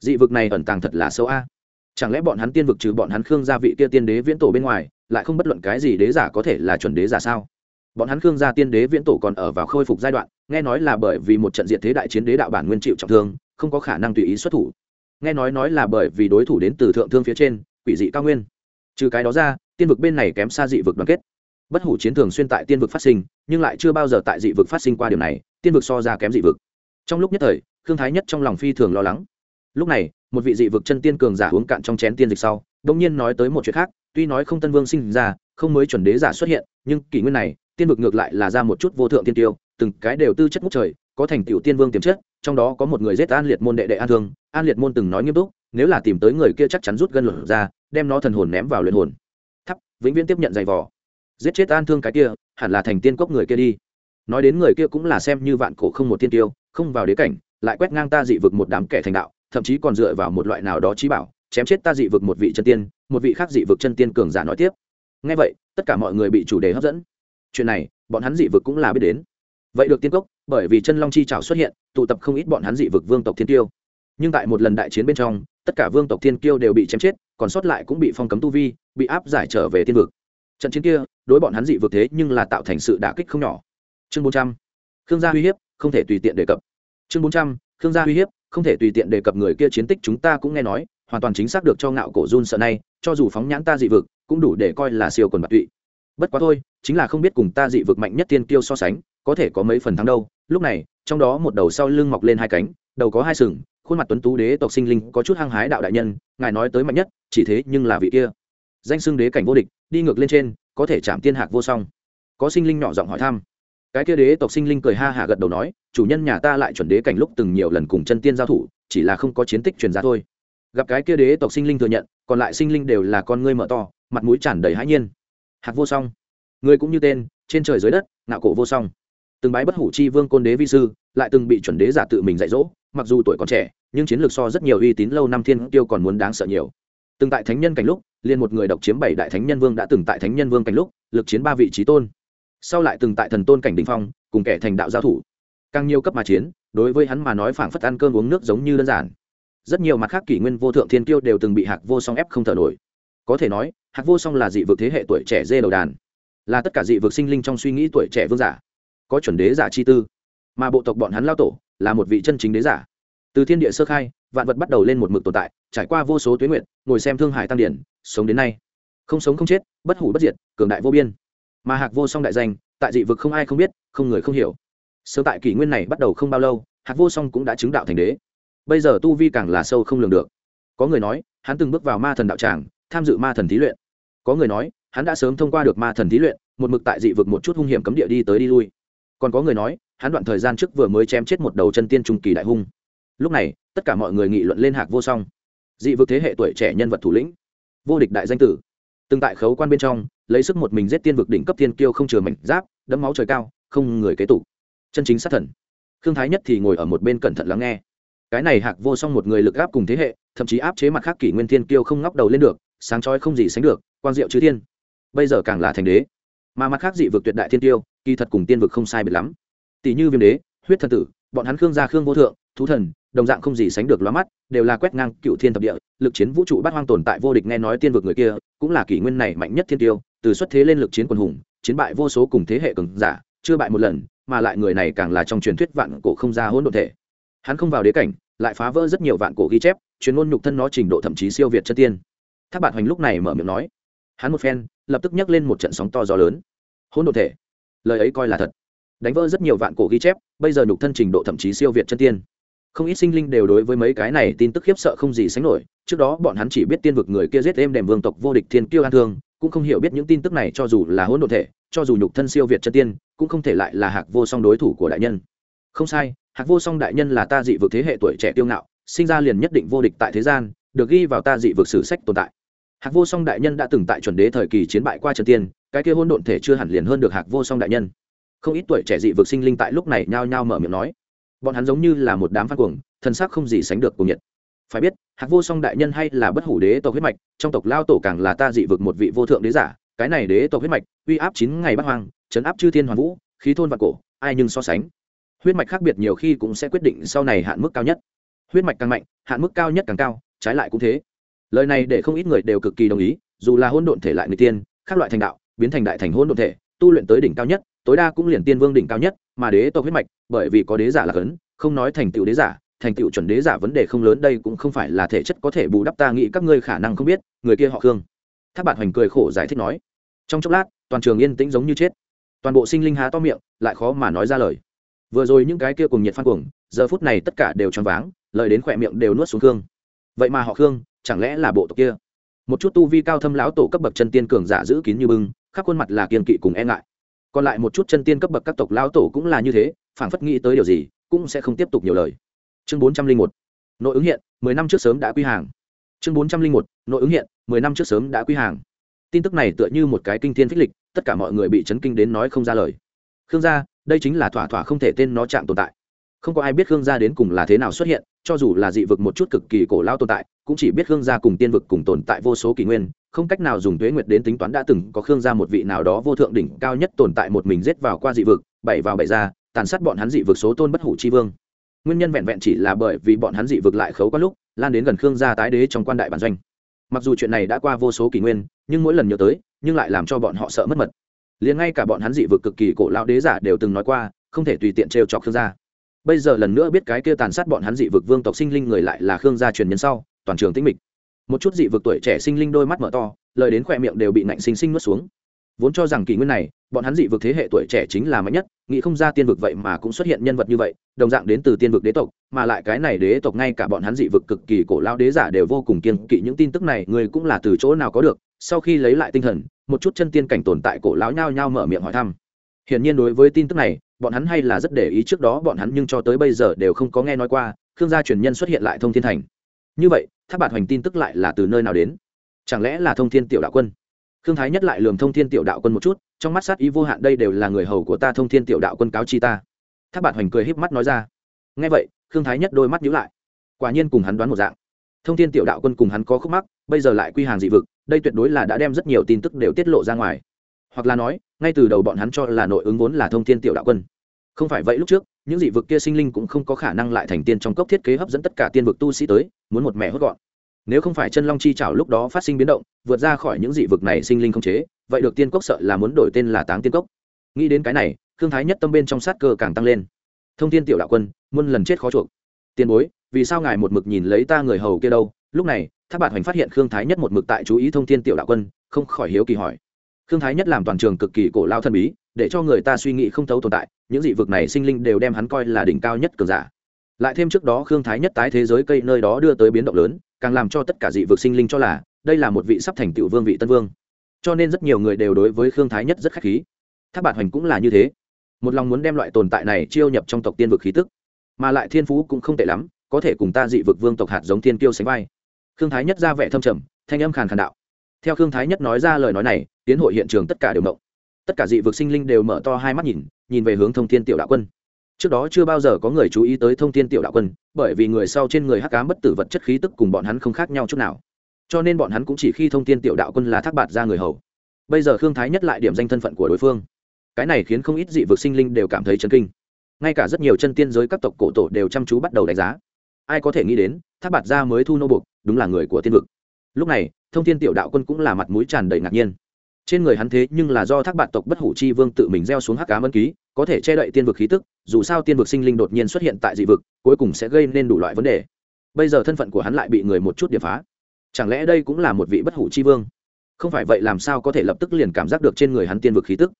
Dị vực này ẩn tàng thật là sâu a. Chẳng lẽ bọn hắn tiên vực trừ bọn hắn khương gia vị kia tiên đế viễn tổ bên ngoài lại không bất luận cái gì đế giả có thể là chuẩn đế giả sao? Bọn hắn khương gia tiên đế viễn tổ còn ở vào khôi phục giai đoạn, nghe nói là bởi vì một trận diện thế đại chiến đế đạo bản nguyên chịu trọng thương, không có khả năng tùy ý xuất thủ. Nghe nói nói là bởi vì đối thủ đến từ thượng thương phía trên, quỷ dị cao nguyên. Trừ cái đó ra, tiên vực bên này kém xa dị vực đoàn kết. Bất hủ chiến thường xuyên tại tiên vực phát sinh, nhưng lại chưa bao giờ tại dị vực phát sinh qua điều này, tiên vực so ra kém dị vực. Trong lúc nhất thời, khương thái nhất trong lòng phi thường lo lắng. Lúc này, một vị dị vực chân tiên cường giả uống cạn trong chén tiên dịch sau đông nhiên nói tới một chuyện khác tuy nói không tân vương sinh ra, không mới chuẩn đế giả xuất hiện, nhưng kỷ nguyên này, tiên vực ngược lại là ra một chút vô thượng tiên tiêu, từng cái đều tư chất ngút trời, có thành tựu tiên vương tiềm chất, trong đó có một người giết an liệt môn đệ đệ an thương. An liệt môn từng nói nghiêm túc, nếu là tìm tới người kia chắc chắn rút gân lửa ra, đem nó thần hồn ném vào luyện hồn. Thắp, vĩnh viễn tiếp nhận giày vò. Giết chết an thương cái kia, hẳn là thành tiên cốc người kia đi. Nói đến người kia cũng là xem như vạn cổ không một tiên tiêu, không vào đế cảnh, lại quét ngang ta dị vực một đám kẻ thành đạo, thậm chí còn dựa vào một loại nào đó trí bảo chém chết ta dị vực một vị chân tiên, một vị khác dị vực chân tiên cường giả nói tiếp. Ngay vậy, tất cả mọi người bị chủ đề hấp dẫn. Chuyện này, bọn hắn dị vực cũng là biết đến. Vậy được tiên cốc, bởi vì chân long chi trào xuất hiện, tụ tập không ít bọn hắn dị vực vương tộc thiên tiêu nhưng tại một lần đại chiến bên trong, tất cả vương tộc thiên kiêu đều bị chém chết, còn sót lại cũng bị phong cấm tu vi, bị áp giải trở về tiên vực. Trận chiến kia, đối bọn hắn dị vực thế nhưng là tạo thành sự đả kích không nhỏ. Chương bốn trăm. Khương gia uy hiếp, không thể tùy tiện đề cập. Chương bốn trăm. Khương gia uy hiếp, không thể tùy tiện đề cập người kia chiến tích chúng ta cũng nghe nói hoàn toàn chính xác được cho ngạo cổ run sợ này, cho dù phóng nhãn ta dị vực, cũng đủ để coi là siêu quần bạc tụy. Bất quá thôi, chính là không biết cùng ta dị vực mạnh nhất tiên kiêu so sánh, có thể có mấy phần thắng đâu. Lúc này, trong đó một đầu sau lưng mọc lên hai cánh, đầu có hai sừng, khuôn mặt tuấn tú đế tộc sinh linh có chút hăng hái đạo đại nhân, ngài nói tới mạnh nhất, chỉ thế nhưng là vị kia. Danh xưng đế cảnh vô địch, đi ngược lên trên, có thể chạm tiên hạc vô song. Có sinh linh nhỏ giọng hỏi thăm. Cái kia đế tộc sinh linh cười ha hả gật đầu nói, chủ nhân nhà ta lại chuẩn đế cảnh lúc từng nhiều lần cùng chân tiên giao thủ, chỉ là không có chiến tích truyền ra thôi gặp cái kia đế tộc sinh linh thừa nhận, còn lại sinh linh đều là con ngươi mở to, mặt mũi tràn đầy hãi nhiên. Hạc vô song, người cũng như tên, trên trời dưới đất, ngạo cổ vô song. Từng bái bất hủ chi vương côn đế vi sư, lại từng bị chuẩn đế giả tự mình dạy dỗ, mặc dù tuổi còn trẻ, nhưng chiến lược so rất nhiều uy tín lâu năm thiên tiêu còn muốn đáng sợ nhiều. Từng tại thánh nhân cảnh lúc, liền một người độc chiếm bảy đại thánh nhân vương đã từng tại thánh nhân vương cảnh lúc, lực chiến ba vị trí tôn. Sau lại từng tại thần tôn cảnh đình phong, cùng kẻ thành đạo giao thủ. Càng nhiều cấp mà chiến, đối với hắn mà nói phảng phất ăn cơm uống nước giống như đơn giản rất nhiều mặt khác kỷ nguyên vô thượng thiên tiêu đều từng bị hạc vô song ép không thở nổi. Có thể nói, hạc vô song là dị vực thế hệ tuổi trẻ dê đầu đàn, là tất cả dị vực sinh linh trong suy nghĩ tuổi trẻ vương giả, có chuẩn đế giả chi tư. Mà bộ tộc bọn hắn lao tổ là một vị chân chính đế giả. Từ thiên địa sơ khai, vạn vật bắt đầu lên một mực tồn tại, trải qua vô số tuyến nguyện ngồi xem thương hải tăng điển, sống đến nay. Không sống không chết, bất hủ bất diệt, cường đại vô biên. Mà hạc vô song đại danh, tại dị vực không ai không biết, không người không hiểu. Sớm tại kỷ nguyên này bắt đầu không bao lâu, hạc vô song cũng đã chứng đạo thành đế bây giờ tu vi càng là sâu không lường được. Có người nói, hắn từng bước vào ma thần đạo tràng, tham dự ma thần thí luyện. Có người nói, hắn đã sớm thông qua được ma thần thí luyện, một mực tại dị vực một chút hung hiểm cấm địa đi tới đi lui. Còn có người nói, hắn đoạn thời gian trước vừa mới chém chết một đầu chân tiên trung kỳ đại hung. Lúc này, tất cả mọi người nghị luận lên hạc vô song. Dị vực thế hệ tuổi trẻ nhân vật thủ lĩnh, vô địch đại danh tử. Từng tại khấu quan bên trong, lấy sức một mình giết tiên vực đỉnh cấp tiên kiêu không chừa mảnh giáp đẫm máu trời cao, không người kế tụ chân chính sát thần. Khương thái nhất thì ngồi ở một bên cẩn thận lắng nghe cái này hạc vô song một người lực áp cùng thế hệ, thậm chí áp chế mặt khác kỷ nguyên thiên kiêu không ngóc đầu lên được, sáng trói không gì sánh được, quang diệu chư thiên. Bây giờ càng là thành đế. Mà mặt khác dị vực tuyệt đại thiên tiêu kỳ thật cùng tiên vực không sai biệt lắm. Tỷ như viêm đế, huyết thần tử, bọn hắn khương gia khương vô thượng, thú thần, đồng dạng không gì sánh được lóa mắt, đều là quét ngang cựu thiên thập địa, lực chiến vũ trụ bát hoang tồn tại vô địch nghe nói tiên vực người kia, cũng là kỷ nguyên này mạnh nhất thiên tiêu từ xuất thế lên lực chiến quần hùng, chiến bại vô số cùng thế hệ cường giả, chưa bại một lần, mà lại người này càng là trong truyền thuyết vạn cổ không ra hỗn độn thể hắn không vào đế cảnh, lại phá vỡ rất nhiều vạn cổ ghi chép, chuyên môn nhục thân nó trình độ thậm chí siêu việt chân tiên. Tháp bạn hoành lúc này mở miệng nói, hắn một phen, lập tức nhắc lên một trận sóng to gió lớn. Hỗn độn thể, lời ấy coi là thật. Đánh vỡ rất nhiều vạn cổ ghi chép, bây giờ nhục thân trình độ thậm chí siêu việt chân tiên. Không ít sinh linh đều đối với mấy cái này tin tức khiếp sợ không gì sánh nổi, trước đó bọn hắn chỉ biết tiên vực người kia giết êm đèm vương tộc vô địch thiên kiêu an thương, cũng không hiểu biết những tin tức này cho dù là hỗn độn thể, cho dù nhục thân siêu việt chân tiên, cũng không thể lại là hạc vô song đối thủ của đại nhân. Không sai hạc vô song đại nhân là ta dị vực thế hệ tuổi trẻ tiêu ngạo, sinh ra liền nhất định vô địch tại thế gian, được ghi vào ta dị vực sử sách tồn tại. Hạc vô song đại nhân đã từng tại chuẩn đế thời kỳ chiến bại qua trần tiên, cái kia hôn độn thể chưa hẳn liền hơn được hạc vô song đại nhân. Không ít tuổi trẻ dị vực sinh linh tại lúc này nhao nhao mở miệng nói. Bọn hắn giống như là một đám phát cuồng, thân xác không gì sánh được cuồng nhiệt. Phải biết, hạc vô song đại nhân hay là bất hủ đế tộc huyết mạch, trong tộc lao tổ càng là ta dị vực một vị vô thượng đế giả, cái này đế tộc huyết mạch, uy áp chín ngày bắt hoang chấn áp chư thiên hoàn vũ, khí thôn và cổ, ai nhưng so sánh huyết mạch khác biệt nhiều khi cũng sẽ quyết định sau này hạn mức cao nhất. Huyết mạch càng mạnh, hạn mức cao nhất càng cao, trái lại cũng thế. Lời này để không ít người đều cực kỳ đồng ý, dù là hôn độn thể lại người tiên các loại thành đạo, biến thành đại thành hôn độn thể, tu luyện tới đỉnh cao nhất, tối đa cũng liền tiên vương đỉnh cao nhất, mà đế tộc huyết mạch, bởi vì có đế giả là cấn, không nói thành tựu đế giả, thành tựu chuẩn đế giả vấn đề không lớn, đây cũng không phải là thể chất có thể bù đắp ta nghĩ các ngươi khả năng không biết, người kia họ khương. Tháp bạn hoành cười khổ giải thích nói. Trong chốc lát, toàn trường yên tĩnh giống như chết. Toàn bộ sinh linh há to miệng, lại khó mà nói ra lời vừa rồi những cái kia cùng nhiệt phan cuồng, giờ phút này tất cả đều choáng váng, lời đến khỏe miệng đều nuốt xuống khương. Vậy mà họ khương, chẳng lẽ là bộ tộc kia? Một chút tu vi cao thâm lão tổ cấp bậc chân tiên cường giả giữ kín như bưng, khắp khuôn mặt là kiên kỵ cùng e ngại. Còn lại một chút chân tiên cấp bậc các tộc lão tổ cũng là như thế, phảng phất nghĩ tới điều gì, cũng sẽ không tiếp tục nhiều lời. Chương bốn trăm linh một, nội ứng hiện, mười năm trước sớm đã quy hàng. Chương bốn trăm linh một, nội ứng hiện, mười năm trước sớm đã quy hàng. Tin tức này tựa như một cái kinh thiên phích lịch, tất cả mọi người bị chấn kinh đến nói không ra lời. Khương gia đây chính là thỏa thỏa không thể tên nó chạm tồn tại. Không có ai biết hương gia đến cùng là thế nào xuất hiện, cho dù là dị vực một chút cực kỳ cổ lao tồn tại, cũng chỉ biết hương gia cùng tiên vực cùng tồn tại vô số kỷ nguyên, không cách nào dùng tuế nguyệt đến tính toán đã từng có khương gia một vị nào đó vô thượng đỉnh cao nhất tồn tại một mình rết vào qua dị vực bảy vào bảy ra, tàn sát bọn hắn dị vực số tôn bất hủ chi vương. Nguyên nhân vẹn vẹn chỉ là bởi vì bọn hắn dị vực lại khấu có lúc, lan đến gần khương gia tái đế trong quan đại bản doanh. Mặc dù chuyện này đã qua vô số kỷ nguyên, nhưng mỗi lần nhớ tới, nhưng lại làm cho bọn họ sợ mất mật liền ngay cả bọn hắn dị vực cực kỳ cổ lão đế giả đều từng nói qua, không thể tùy tiện trêu chọc khương gia. Bây giờ lần nữa biết cái kia tàn sát bọn hắn dị vực vương tộc sinh linh người lại là khương gia truyền nhân sau, toàn trường tĩnh mịch. Một chút dị vực tuổi trẻ sinh linh đôi mắt mở to, lời đến khỏe miệng đều bị nạnh sinh sinh nuốt xuống. Vốn cho rằng kỷ nguyên này, bọn hắn dị vực thế hệ tuổi trẻ chính là mạnh nhất, nghĩ không ra tiên vực vậy mà cũng xuất hiện nhân vật như vậy, đồng dạng đến từ tiên vực đế tộc, mà lại cái này đế tộc ngay cả bọn hắn dị vực cực kỳ cổ lao đế giả đều vô cùng kiên kỵ, những tin tức này người cũng là từ chỗ nào có được, sau khi lấy lại tinh thần một chút chân tiên cảnh tồn tại cổ lão nhao nhao mở miệng hỏi thăm. Hiển nhiên đối với tin tức này, bọn hắn hay là rất để ý trước đó bọn hắn nhưng cho tới bây giờ đều không có nghe nói qua, khương gia truyền nhân xuất hiện lại thông thiên thành. Như vậy tháp bạt hoành tin tức lại là từ nơi nào đến? Chẳng lẽ là thông thiên tiểu đạo quân? Khương thái nhất lại lườm thông thiên tiểu đạo quân một chút, trong mắt sát ý vô hạn đây đều là người hầu của ta thông thiên tiểu đạo quân cáo chi ta. Tháp bạt hoành cười híp mắt nói ra. Nghe vậy, khương thái nhất đôi mắt nhíu lại. Quả nhiên cùng hắn đoán một dạng. Thông thiên tiểu đạo quân cùng hắn có khúc mắc, bây giờ lại quy hàng dị vực đây tuyệt đối là đã đem rất nhiều tin tức đều tiết lộ ra ngoài. Hoặc là nói, ngay từ đầu bọn hắn cho là nội ứng vốn là thông thiên tiểu đạo quân. Không phải vậy lúc trước, những dị vực kia sinh linh cũng không có khả năng lại thành tiên trong cốc thiết kế hấp dẫn tất cả tiên vực tu sĩ tới, muốn một mẹ hốt gọn. Nếu không phải chân long chi chảo lúc đó phát sinh biến động, vượt ra khỏi những dị vực này sinh linh không chế, vậy được tiên cốc sợ là muốn đổi tên là táng tiên cốc. Nghĩ đến cái này thương thái nhất tâm bên trong sát cơ càng tăng lên. Thông tin tiểu đạo quân, muôn lần chết khó chuộc. Tiền bối, vì sao ngài một mực nhìn lấy ta người hầu kia đâu? Lúc này tháp bạt hoành phát hiện khương thái nhất một mực tại chú ý thông tin tiểu đạo quân, không khỏi hiếu kỳ hỏi. Khương thái nhất làm toàn trường cực kỳ cổ lao thần bí, để cho người ta suy nghĩ không thấu tồn tại, những dị vực này sinh linh đều đem hắn coi là đỉnh cao nhất cường giả. Lại thêm trước đó khương thái nhất tái thế giới cây nơi đó đưa tới biến động lớn, càng làm cho tất cả dị vực sinh linh cho là, đây là một vị sắp thành tiểu vương vị tân vương. Cho nên rất nhiều người đều đối với khương thái nhất rất khách khí. Tháp bạt hoành cũng là như thế. Một lòng muốn đem loại tồn tại này chiêu nhập trong tộc tiên vực khí tức. Mà lại thiên phú cũng không tệ lắm, có thể cùng ta dị vực vương tộc hạt giống thiên kiêu sánh vai khương thái nhất ra vẻ thâm trầm, thanh âm khàn khàn đạo. Theo khương thái nhất nói ra lời nói này, tiến hội hiện trường tất cả đều mộng tất cả dị vực sinh linh đều mở to hai mắt nhìn nhìn về hướng thông thiên tiểu đạo quân. Trước đó chưa bao giờ có người chú ý tới thông thiên tiểu đạo quân, bởi vì người sau trên người hắc cám bất tử vật chất khí tức cùng bọn hắn không khác nhau chút nào. Cho nên bọn hắn cũng chỉ khi thông thiên tiểu đạo quân là thác bạt ra người hầu. Bây giờ khương thái nhất lại điểm danh thân phận của đối phương. Cái này khiến không ít dị vực sinh linh đều cảm thấy chấn kinh. Ngay cả rất nhiều chân tiên giới các tộc cổ tổ đều chăm chú bắt đầu đánh giá ai có thể nghĩ đến tháp bạt ra mới thu nô buộc, đúng là người của tiên vực. Lúc này, thông thiên tiểu đạo quân cũng là mặt mũi tràn đầy ngạc nhiên. Trên người hắn thế nhưng là do thác bạt tộc bất hủ chi vương tự mình gieo xuống hắc cá mân ký, có thể che đậy tiên vực khí tức, dù sao tiên vực sinh linh đột nhiên xuất hiện tại dị vực, cuối cùng sẽ gây nên đủ loại vấn đề. Bây giờ thân phận của hắn lại bị người một chút điệp phá. Chẳng lẽ đây cũng là một vị bất hủ chi vương? Không phải vậy làm sao có thể lập tức liền cảm giác được trên người hắn tiên vực khí tức?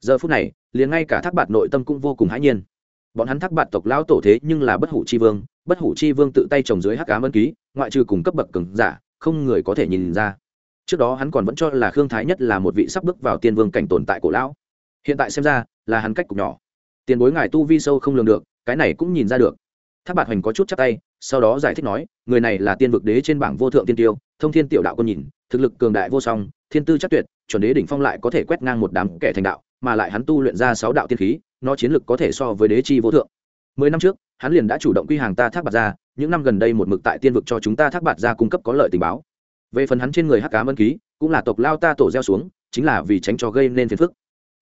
Giờ phút này, liền ngay cả thác bạt nội tâm cũng vô cùng hãi nhiên. Bọn hắn thác bạt tộc lão tổ thế nhưng là bất hủ chi vương bất hủ chi vương tự tay trồng dưới hắc cá mân ký, ngoại trừ cùng cấp bậc cứng giả, không người có thể nhìn ra. Trước đó hắn còn vẫn cho là khương thái nhất là một vị sắp bước vào tiên vương cảnh tồn tại cổ lão. Hiện tại xem ra, là hắn cách cục nhỏ. Tiền bối ngài tu vi sâu không lường được, cái này cũng nhìn ra được. Tháp bạt hoành có chút chắc tay, sau đó giải thích nói, người này là tiên vực đế trên bảng vô thượng tiên tiêu, thông thiên tiểu đạo quân nhìn, thực lực cường đại vô song, thiên tư chắc tuyệt, chuẩn đế đỉnh phong lại có thể quét ngang một đám kẻ thành đạo, mà lại hắn tu luyện ra sáu đạo tiên khí, nó chiến lực có thể so với đế chi vô thượng. Mười năm trước hắn liền đã chủ động quy hàng ta thác bạt ra, những năm gần đây một mực tại tiên vực cho chúng ta thác bạt ra cung cấp có lợi tình báo. Về phần hắn trên người hắc cá mân ký, cũng là tộc lao ta tổ gieo xuống, chính là vì tránh cho gây nên phiền phức.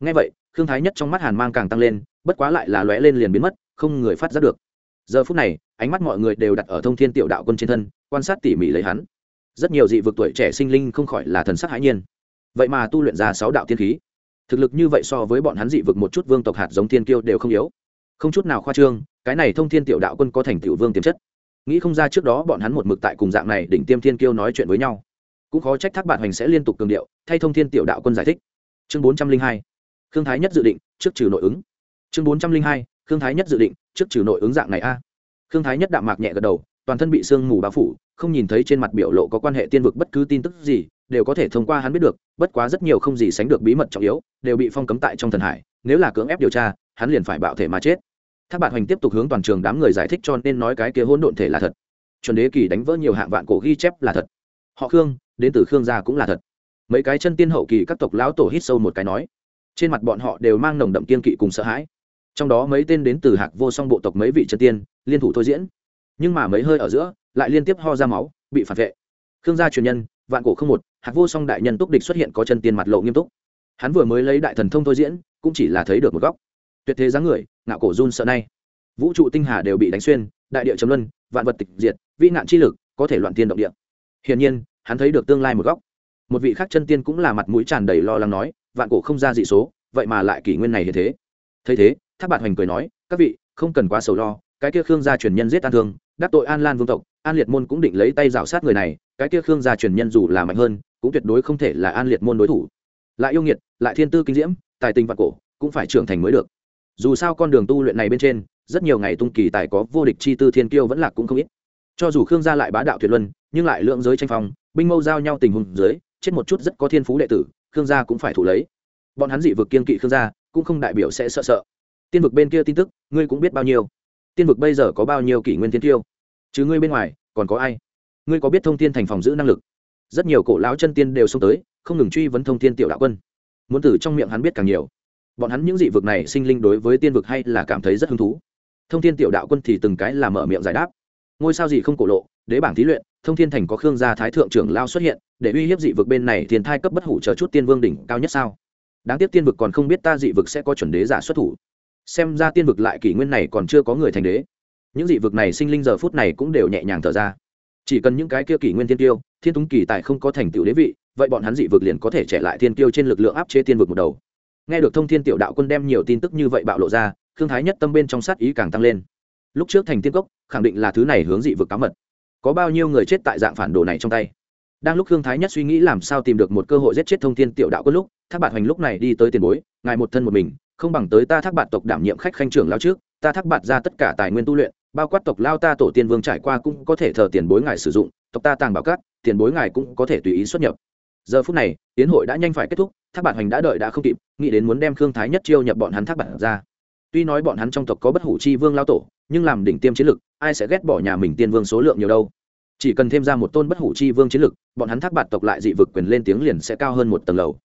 Ngay vậy, khương thái nhất trong mắt hàn mang càng tăng lên, bất quá lại là lóe lên liền biến mất, không người phát giác được. Giờ phút này, ánh mắt mọi người đều đặt ở thông thiên tiểu đạo quân trên thân, quan sát tỉ mỉ lấy hắn. Rất nhiều dị vực tuổi trẻ sinh linh không khỏi là thần sắc hãi nhiên. Vậy mà tu luyện ra sáu đạo tiên khí. Thực lực như vậy so với bọn hắn dị vực một chút vương tộc hạt giống thiên kiêu đều không yếu không chút nào khoa trương, cái này thông thiên tiểu đạo quân có thành tiểu vương tiềm chất. Nghĩ không ra trước đó bọn hắn một mực tại cùng dạng này đỉnh tiêm thiên kiêu nói chuyện với nhau. Cũng khó trách thác bạn hoành sẽ liên tục cường điệu, thay thông thiên tiểu đạo quân giải thích. Chương bốn trăm linh hai, khương thái nhất dự định, trước trừ nội ứng. Chương bốn trăm linh hai, khương thái nhất dự định, trước trừ nội ứng dạng này a. Khương thái nhất đạm mạc nhẹ gật đầu, toàn thân bị sương mù bao phủ, không nhìn thấy trên mặt biểu lộ có quan hệ tiên vực bất cứ tin tức gì, đều có thể thông qua hắn biết được, bất quá rất nhiều không gì sánh được bí mật trọng yếu, đều bị phong cấm tại trong thần hải, nếu là cưỡng ép điều tra hắn liền phải bạo thể mà chết. Thác bạn hoành tiếp tục hướng toàn trường đám người giải thích cho nên nói cái kia hỗn độn thể là thật. Chuẩn đế kỳ đánh vỡ nhiều hạng vạn cổ ghi chép là thật. Họ khương, đến từ khương gia cũng là thật. Mấy cái chân tiên hậu kỳ các tộc lão tổ hít sâu một cái nói. Trên mặt bọn họ đều mang nồng đậm kiên kỵ cùng sợ hãi. Trong đó mấy tên đến từ hạc vô song bộ tộc mấy vị chân tiên, liên thủ thôi diễn. Nhưng mà mấy hơi ở giữa, lại liên tiếp ho ra máu, bị phản vệ. Khương gia truyền nhân, vạn cổ không một, hạc vô song đại nhân túc địch xuất hiện có chân tiên mặt lộ nghiêm túc. Hắn vừa mới lấy đại thần thông thôi diễn, cũng chỉ là thấy được một góc tuyệt thế dáng người, ngạo cổ run sợ nay. Vũ trụ tinh hà đều bị đánh xuyên, đại địa chấm luân, vạn vật tịch diệt, vĩ nạn chi lực có thể loạn tiên động địa. Hiển nhiên, hắn thấy được tương lai một góc. Một vị khác chân tiên cũng là mặt mũi tràn đầy lo lắng nói, vạn cổ không ra dị số, vậy mà lại kỷ nguyên này như thế. Thấy thế tháp bạt hoành cười nói, các vị, không cần quá sầu lo, cái kia khương gia truyền nhân giết an thương, đắc tội an lan vương tộc, an liệt môn cũng định lấy tay rào sát người này, cái kia khương gia truyền nhân dù là mạnh hơn, cũng tuyệt đối không thể là an liệt môn đối thủ. Lại yêu nghiệt, lại thiên tư kinh diễm, tài tình vạn cổ, cũng phải trưởng thành mới được dù sao con đường tu luyện này bên trên, rất nhiều ngày tung kỳ tài có vô địch chi tư thiên kiêu vẫn là cũng không ít. Cho dù khương gia lại bá đạo tuyệt luân, nhưng lại lượng giới tranh phong, binh mâu giao nhau tình huống dưới, chết một chút rất có thiên phú đệ tử, khương gia cũng phải thủ lấy. Bọn hắn dị vực kiên kỵ khương gia, cũng không đại biểu sẽ sợ sợ. Tiên vực bên kia tin tức, ngươi cũng biết bao nhiêu. Tiên vực bây giờ có bao nhiêu kỷ nguyên thiên tiêu chứ ngươi bên ngoài, còn có ai? Ngươi có biết thông tin thành phòng giữ năng lực? Rất nhiều cổ lão chân tiên đều xông tới, không ngừng truy vấn thông tin tiểu đạo quân. Muốn từ trong miệng hắn biết càng nhiều bọn hắn những dị vực này sinh linh đối với tiên vực hay là cảm thấy rất hứng thú. Thông thiên tiểu đạo quân thì từng cái là mở miệng giải đáp. Ngôi sao gì không cổ lộ, đế bảng thí luyện, thông thiên thành có khương gia thái thượng trưởng lao xuất hiện, để uy hiếp dị vực bên này thiên thai cấp bất hủ chờ chút tiên vương đỉnh cao nhất sao? Đáng tiếc tiên vực còn không biết ta dị vực sẽ có chuẩn đế giả xuất thủ. Xem ra tiên vực lại kỷ nguyên này còn chưa có người thành đế. Những dị vực này sinh linh giờ phút này cũng đều nhẹ nhàng thở ra. Chỉ cần những cái kia kỷ nguyên thiên tiêu thiên túng kỳ tài không có thành tựu đế vị, vậy bọn hắn dị vực liền có thể trẻ lại thiên tiêu trên lực lượng áp chế tiên vực một đầu nghe được thông thiên tiểu đạo quân đem nhiều tin tức như vậy bạo lộ ra thương thái nhất tâm bên trong sát ý càng tăng lên. Lúc trước thành tiên cốc, khẳng định là thứ này hướng dị vực cá mật. Có bao nhiêu người chết tại dạng phản đồ này trong tay? Đang lúc thương thái nhất suy nghĩ làm sao tìm được một cơ hội giết chết thông thiên tiểu đạo quân lúc, thác bạt hoành lúc này đi tới tiền bối, ngài một thân một mình, không bằng tới ta thác bạt tộc đảm nhiệm khách khanh trưởng lao trước, ta thác bạt ra tất cả tài nguyên tu luyện, bao quát tộc lao ta tổ tiên vương trải qua cũng có thể thờ tiền bối ngài sử dụng, tộc ta tàng bảo cát tiền bối ngài cũng có thể tùy ý xuất nhập giờ phút này, tiến hội đã nhanh phải kết thúc, thác bản hoành đã đợi đã không kịp, nghĩ đến muốn đem khương thái nhất chiêu nhập bọn hắn thác bản ra. Tuy nói bọn hắn trong tộc có bất hủ chi vương lao tổ, nhưng làm đỉnh tiêm chiến lực, ai sẽ ghét bỏ nhà mình tiên vương số lượng nhiều đâu? Chỉ cần thêm ra một tôn bất hủ chi vương chiến lực, bọn hắn thác bản tộc lại dị vực quyền lên tiếng liền sẽ cao hơn một tầng lầu.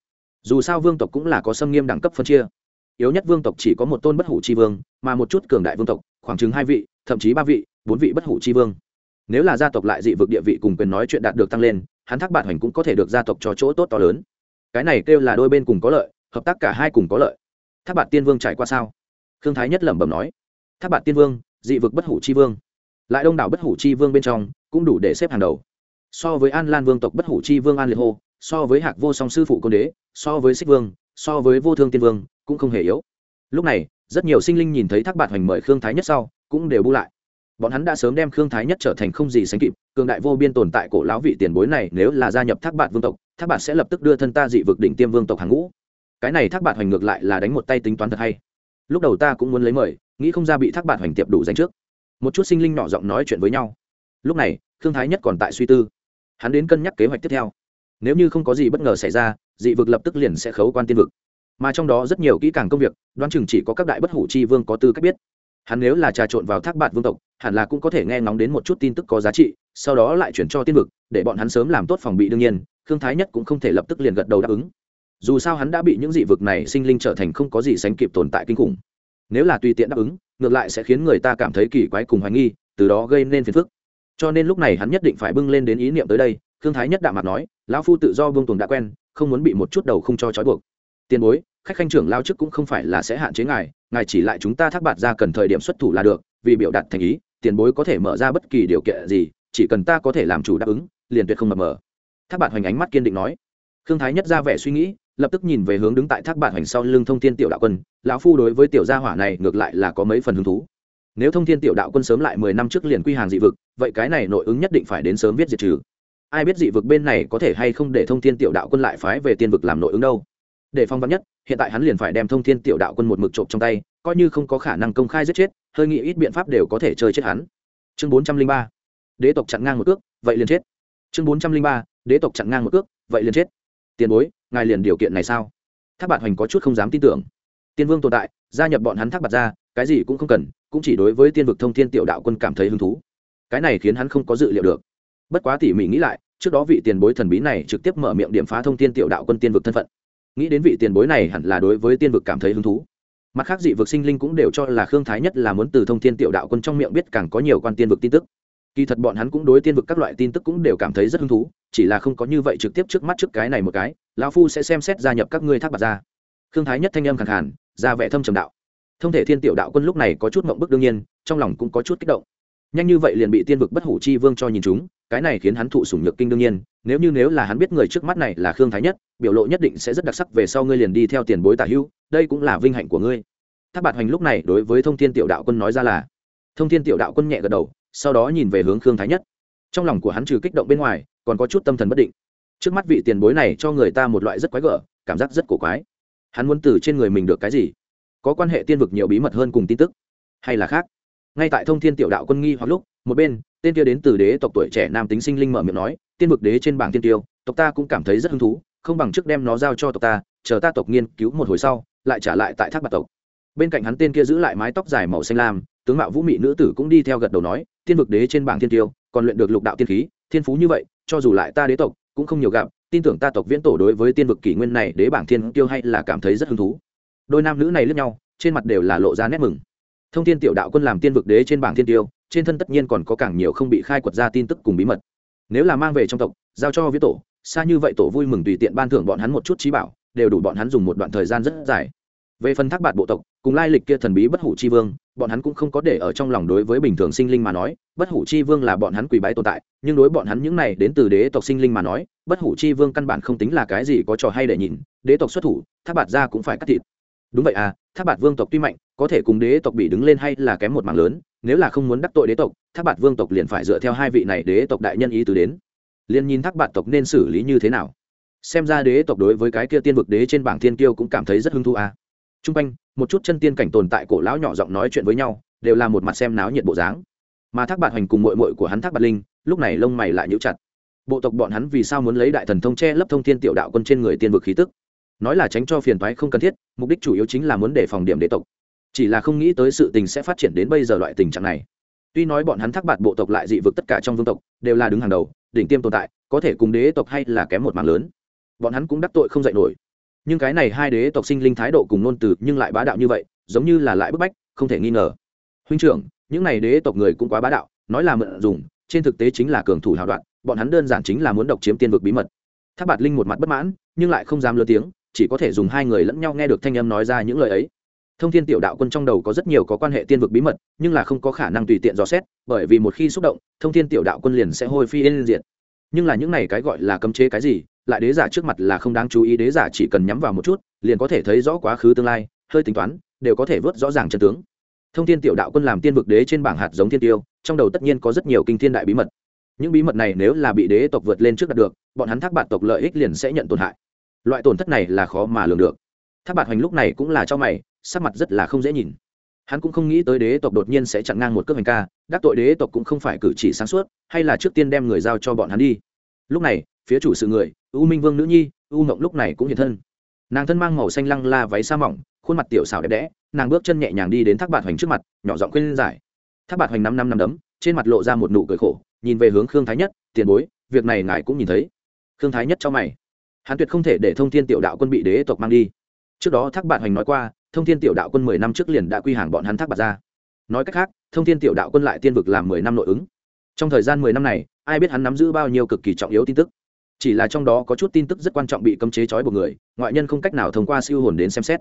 Dù sao vương tộc cũng là có xâm nghiêm đẳng cấp phân chia. Yếu nhất vương tộc chỉ có một tôn bất hủ chi vương, mà một chút cường đại vương tộc, khoảng chừng hai vị, thậm chí ba vị, bốn vị bất hủ chi vương. Nếu là gia tộc lại dị vực địa vị cùng quyền nói chuyện đạt được tăng lên hắn thác bạn hoành cũng có thể được gia tộc cho chỗ tốt to lớn. Cái này kêu là đôi bên cùng có lợi, hợp tác cả hai cùng có lợi. Thác bạn tiên vương trải qua sao? Khương thái nhất lẩm bẩm nói. Thác bạn tiên vương, dị vực bất hủ chi vương. Lại đông đảo bất hủ chi vương bên trong, cũng đủ để xếp hàng đầu. So với an lan vương tộc bất hủ chi vương an liệt hô, so với hạc vô song sư phụ côn đế, so với xích vương, so với vô thương tiên vương, cũng không hề yếu. Lúc này, rất nhiều sinh linh nhìn thấy thác bạn hoành mời khương thái nhất sau, cũng đều bu lại bọn hắn đã sớm đem khương thái nhất trở thành không gì sánh kịp, cường đại vô biên tồn tại cổ lão vị tiền bối này nếu là gia nhập thác bạt vương tộc, thác bạt sẽ lập tức đưa thân ta dị vực đỉnh tiêm vương tộc hàng ngũ. Cái này thác bạt hoành ngược lại là đánh một tay tính toán thật hay. Lúc đầu ta cũng muốn lấy mời, nghĩ không ra bị thác bạt hoành tiệp đủ danh trước. Một chút sinh linh nhỏ giọng nói chuyện với nhau. Lúc này, khương thái nhất còn tại suy tư. Hắn đến cân nhắc kế hoạch tiếp theo. Nếu như không có gì bất ngờ xảy ra, dị vực lập tức liền sẽ khấu quan tiên vực. Mà trong đó rất nhiều kỹ càng công việc, đoán chừng chỉ có các đại bất hủ chi vương có tư cách biết hắn nếu là trà trộn vào thác bạn vương tộc, hẳn là cũng có thể nghe ngóng đến một chút tin tức có giá trị, sau đó lại chuyển cho tiên vực, để bọn hắn sớm làm tốt phòng bị đương nhiên, khương thái nhất cũng không thể lập tức liền gật đầu đáp ứng. Dù sao hắn đã bị những dị vực này sinh linh trở thành không có gì sánh kịp tồn tại kinh khủng. Nếu là tùy tiện đáp ứng, ngược lại sẽ khiến người ta cảm thấy kỳ quái cùng hoài nghi, từ đó gây nên phiền phức. Cho nên lúc này hắn nhất định phải bưng lên đến ý niệm tới đây thương thái nhất đạm mặt nói, lão phu tự do vương tuồng đã quen, không muốn bị một chút đầu không cho trói buộc. Tiền bối, khách khanh trưởng lao chức cũng không phải là sẽ hạn chế ngài ngài chỉ lại chúng ta thác bạt ra cần thời điểm xuất thủ là được, vì biểu đạt thành ý, tiền bối có thể mở ra bất kỳ điều kiện gì, chỉ cần ta có thể làm chủ đáp ứng, liền tuyệt không mập mờ. Thác bạt hoành ánh mắt kiên định nói. Thương thái nhất ra vẻ suy nghĩ, lập tức nhìn về hướng đứng tại thác bạt hoành sau lưng thông thiên tiểu đạo quân. Lão phu đối với tiểu gia hỏa này ngược lại là có mấy phần hứng thú. Nếu thông thiên tiểu đạo quân sớm lại mười năm trước liền quy hàng dị vực, vậy cái này nội ứng nhất định phải đến sớm viết diệt trừ. Ai biết dị vực bên này có thể hay không để thông thiên tiểu đạo quân lại phái về tiên vực làm nội ứng đâu? Để phong vắn nhất hiện tại hắn liền phải đem thông thiên tiểu đạo quân một mực trộm trong tay, coi như không có khả năng công khai giết chết, hơi nghĩ ít biện pháp đều có thể chơi chết hắn. Chương bốn trăm linh ba, đế tộc chặn ngang một cước, vậy liền chết. Chương bốn trăm linh ba, đế tộc chặn ngang một cước, vậy liền chết. Tiền bối, ngài liền điều kiện này sao? Thác bạt hoành có chút không dám tin tưởng. Tiên vương tồn tại, gia nhập bọn hắn thác bạt ra, cái gì cũng không cần, cũng chỉ đối với tiên vực thông thiên tiểu đạo quân cảm thấy hứng thú. Cái này khiến hắn không có dự liệu được. Bất quá tỉ mỉ nghĩ lại, trước đó vị tiền bối thần bí này trực tiếp mở miệng điểm phá thông thiên tiểu đạo quân tiên vực thân phận nghĩ đến vị tiền bối này hẳn là đối với tiên vực cảm thấy hứng thú. Mặt khác dị vực sinh linh cũng đều cho là khương thái nhất là muốn từ thông thiên tiểu đạo quân trong miệng biết càng có nhiều quan tiên vực tin tức. Kỳ thật bọn hắn cũng đối tiên vực các loại tin tức cũng đều cảm thấy rất hứng thú, chỉ là không có như vậy trực tiếp trước mắt trước cái này một cái, lão phu sẽ xem xét gia nhập các ngươi thác bạc ra khương thái nhất thanh âm khẳng hẳn ra vẻ thâm trầm đạo. Thông thể thiên tiểu đạo quân lúc này có chút mộng bức đương nhiên, trong lòng cũng có chút kích động nhanh như vậy liền bị tiên vực bất hủ chi vương cho nhìn chúng, cái này khiến hắn thụ sủng nhược kinh đương nhiên, nếu như nếu là hắn biết người trước mắt này là khương thái nhất, biểu lộ nhất định sẽ rất đặc sắc về sau ngươi liền đi theo tiền bối tả hữu đây cũng là vinh hạnh của ngươi. Tháp bạt hoành lúc này đối với thông thiên tiểu đạo quân nói ra là, thông thiên tiểu đạo quân nhẹ gật đầu, sau đó nhìn về hướng khương thái nhất. Trong lòng của hắn trừ kích động bên ngoài, còn có chút tâm thần bất định. Trước mắt vị tiền bối này cho người ta một loại rất quái gở, cảm giác rất cổ quái. Hắn muốn từ trên người mình được cái gì? Có quan hệ tiên vực nhiều bí mật hơn cùng tin tức, hay là khác? Ngay tại thông thiên tiểu đạo quân nghi hoặc lúc, một bên, tên kia đến từ đế tộc tuổi trẻ nam tính sinh linh mở miệng nói, tiên vực đế trên bảng tiên tiêu, tộc ta cũng cảm thấy rất hứng thú, không bằng trước đem nó giao cho tộc ta, chờ ta tộc nghiên cứu một hồi sau, lại trả lại tại thác bạc tộc. Bên cạnh hắn tên kia giữ lại mái tóc dài màu xanh lam, tướng mạo vũ mị nữ tử cũng đi theo gật đầu nói, tiên vực đế trên bảng tiên tiêu, còn luyện được lục đạo tiên khí, thiên phú như vậy, cho dù lại ta đế tộc, cũng không nhiều gặp, tin tưởng ta tộc viễn tổ đối với tiên vực kỷ nguyên này đế bảng thiên tiêu hay là cảm thấy rất hứng thú. Đôi nam nữ này lướt nhau, trên mặt đều là lộ ra nét mừng thông thiên tiểu đạo quân làm tiên vực đế trên bảng thiên tiêu, trên thân tất nhiên còn có càng nhiều không bị khai quật ra tin tức cùng bí mật. Nếu là mang về trong tộc, giao cho viết tổ, xa như vậy tổ vui mừng tùy tiện ban thưởng bọn hắn một chút trí bảo, đều đủ bọn hắn dùng một đoạn thời gian rất dài. Về phần thác bạt bộ tộc, cùng lai lịch kia thần bí bất hủ chi vương, bọn hắn cũng không có để ở trong lòng đối với bình thường sinh linh mà nói, bất hủ chi vương là bọn hắn quỳ bái tồn tại, nhưng đối bọn hắn những này đến từ đế tộc sinh linh mà nói, bất hủ chi vương căn bản không tính là cái gì có trò hay để nhìn, đế tộc xuất thủ, thác bạt ra cũng phải cắt thịt đúng vậy à tháp bạt vương tộc tuy mạnh, có thể cùng đế tộc bị đứng lên hay là kém một mảng lớn, nếu là không muốn đắc tội đế tộc tháp bạt vương tộc liền phải dựa theo hai vị này đế tộc đại nhân ý tứ đến. Liền nhìn tháp bạt tộc nên xử lý như thế nào. Xem ra đế tộc đối với cái kia tiên vực đế trên bảng thiên kiêu cũng cảm thấy rất hứng thú à. t r u n g quanh, một chút chân tiên cảnh tồn tại cổ lão nhỏ giọng nói chuyện với nhau, đều là một mặt xem náo nhiệt bộ dáng. Mà thác bạt hoành cùng mội mội của hắn thác bạt linh, lúc này lông mày lại nhũ chặt. Bộ tộc bọn hắn vì sao muốn lấy đại thần thông che lấp thông thiên tiểu đạo quân trên người tiên vực khí tức? Nói là tránh cho phiền toái không cần thiết, mục đích chủ yếu chính là muốn đề phòng điểm đế tộc. Chỉ là không nghĩ tới sự tình sẽ phát triển đến bây giờ loại tình trạng này. Tuy nói bọn hắn thác bạt bộ tộc lại dị vực tất cả trong vương tộc, đều là đứng hàng đầu, đỉnh tiêm tồn tại, có thể cùng đế tộc hay là kém một mảng lớn. Bọn hắn cũng đắc tội không dạy nổi. Nhưng cái này hai đế tộc sinh linh thái độ cùng nôn từ nhưng lại bá đạo như vậy, giống như là lại bức bách, không thể nghi ngờ. Huynh trưởng, những này đế tộc người cũng quá bá đạo, nói là mượn dùng, trên thực tế chính là cường thủ hào đoạn, bọn hắn đơn giản chính là muốn độc chiếm tiên vực bí mật. Tháp bạt linh một mặt bất mãn, nhưng lại không dám lơ tiếng chỉ có thể dùng hai người lẫn nhau nghe được thanh âm nói ra những lời ấy. Thông thiên tiểu đạo quân trong đầu có rất nhiều có quan hệ tiên vực bí mật, nhưng là không có khả năng tùy tiện dò xét, bởi vì một khi xúc động, thông thiên tiểu đạo quân liền sẽ hôi phi yên diệt. Nhưng là những này cái gọi là cấm chế cái gì, lại đế giả trước mặt là không đáng chú ý, đế giả chỉ cần nhắm vào một chút, liền có thể thấy rõ quá khứ tương lai, hơi tính toán, đều có thể vớt rõ ràng chân tướng. Thông thiên tiểu đạo quân làm tiên vực đế trên bảng hạt giống thiên tiêu, trong đầu tất nhiên có rất nhiều kinh thiên đại bí mật. Những bí mật này nếu là bị đế tộc vượt lên trước đạt được, bọn hắn thác bạn tộc lợi ích liền sẽ nhận tổn hại loại tổn thất này là khó mà lường được. Thác bạt hoành lúc này cũng là cho mày, sắc mặt rất là không dễ nhìn. Hắn cũng không nghĩ tới đế tộc đột nhiên sẽ chặn ngang một cước hành ca, đắc tội đế tộc cũng không phải cử chỉ sáng suốt, hay là trước tiên đem người giao cho bọn hắn đi. Lúc này, phía chủ sự người, u minh vương nữ nhi, u mộng lúc này cũng hiện thân. Nàng thân mang màu xanh lăng la váy sa mỏng, khuôn mặt tiểu xảo đẹp đẽ, nàng bước chân nhẹ nhàng đi đến thác bạt hoành trước mặt, nhỏ giọng khuyên giải. Thác bạt hoành năm năm năm đấm, trên mặt lộ ra một nụ cười khổ, nhìn về hướng khương thái nhất, tiền bối, việc này ngài cũng nhìn thấy. Khương thái nhất cho mày hắn tuyệt không thể để thông thiên tiểu đạo quân bị đế tộc mang đi. Trước đó thác bạn hoành nói qua, thông thiên tiểu đạo quân mười năm trước liền đã quy hàng bọn hắn thác bạt ra. Nói cách khác, thông thiên tiểu đạo quân lại tiên vực làm mười năm nội ứng. Trong thời gian mười năm này, ai biết hắn nắm giữ bao nhiêu cực kỳ trọng yếu tin tức. Chỉ là trong đó có chút tin tức rất quan trọng bị cấm chế trói buộc người, ngoại nhân không cách nào thông qua siêu hồn đến xem xét.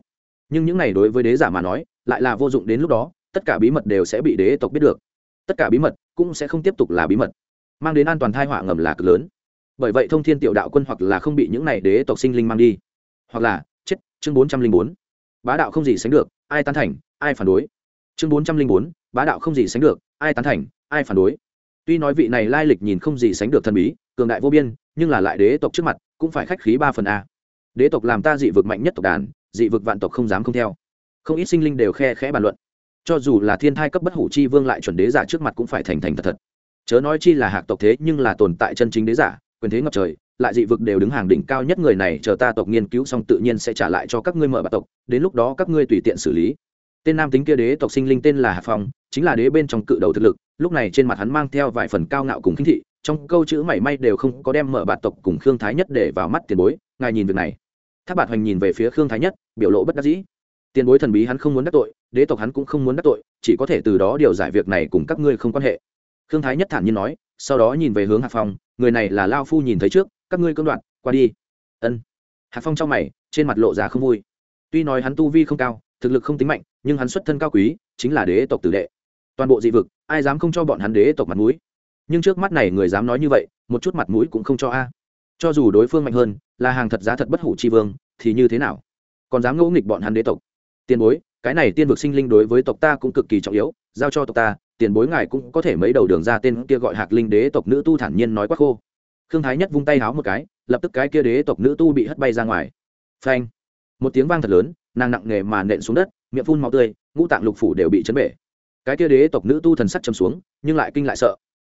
Nhưng những này đối với đế giả mà nói, lại là vô dụng đến lúc đó, tất cả bí mật đều sẽ bị đế tộc biết được. Tất cả bí mật cũng sẽ không tiếp tục là bí mật. Mang đến an toàn thai họa ngầm là cực lớn bởi vậy thông thiên tiểu đạo quân hoặc là không bị những này đế tộc sinh linh mang đi. Hoặc là, chết, chương bốn trăm linh bốn. Bá đạo không gì sánh được, ai tán thành, ai phản đối. Chương bốn trăm linh bốn, bá đạo không gì sánh được, ai tán thành, ai phản đối. Tuy nói vị này lai lịch nhìn không gì sánh được thần bí, cường đại vô biên, nhưng là lại đế tộc trước mặt, cũng phải khách khí ba phần a. Đế tộc làm ta dị vực mạnh nhất tộc đàn, dị vực vạn tộc không dám không theo. Không ít sinh linh đều khe khẽ bàn luận. Cho dù là thiên thai cấp bất hủ chi vương lại chuẩn đế giả trước mặt cũng phải thành thành thật thật. Chớ nói chi là hạc tộc thế nhưng là tồn tại chân chính đế giả quyền thế ngập trời, lại dị vực đều đứng hàng đỉnh cao nhất người này, chờ ta tộc nghiên cứu xong tự nhiên sẽ trả lại cho các ngươi mở bạc tộc, đến lúc đó các ngươi tùy tiện xử lý. Tên nam tính kia đế tộc sinh linh tên là hạ phong, chính là đế bên trong cự đầu thực lực, lúc này trên mặt hắn mang theo vài phần cao ngạo cùng khinh thị, trong câu chữ mảy may đều không có đem mở bạt tộc cùng khương thái nhất để vào mắt tiền bối, ngài nhìn việc này. Tháp bạt hoành nhìn về phía khương thái nhất, biểu lộ bất đắc dĩ. Tiền bối thần bí hắn không muốn đắc tội, đế tộc hắn cũng không muốn đắc tội, chỉ có thể từ đó điều giải việc này cùng các ngươi không quan hệ. Khương thái nhất thản nhiên nói sau đó nhìn về hướng hạc phong, người này là lao phu nhìn thấy trước, các ngươi cưỡng đoạn qua đi. Ân. Hạc phong trong mày, trên mặt lộ ra không vui. Tuy nói hắn tu vi không cao, thực lực không tính mạnh, nhưng hắn xuất thân cao quý, chính là đế tộc tử đệ. Toàn bộ dị vực, ai dám không cho bọn hắn đế tộc mặt mũi? Nhưng trước mắt này người dám nói như vậy, một chút mặt mũi cũng không cho a. Cho dù đối phương mạnh hơn, là hàng thật giá thật bất hủ c h i vương, thì như thế nào? Còn dám ngẫu nghịch bọn hắn đế tộc? Tiền bối, cái này tiên vực sinh linh đối với tộc ta cũng cực kỳ trọng yếu, giao cho tộc ta tiền bối ngài cũng có thể mấy đầu đường ra tên kia gọi hạc linh đế tộc nữ tu thản nhiên nói quát khô. Khương thái nhất vung tay háo một cái lập tức cái kia đế tộc nữ tu bị hất bay ra ngoài. Phanh! Một tiếng vang thật lớn nàng nặng nề mà nện xuống đất miệng phun màu tươi ngũ tạng lục phủ đều bị chấn bể. Cái kia đế tộc nữ tu thần sắc châm xuống nhưng lại kinh lại sợ.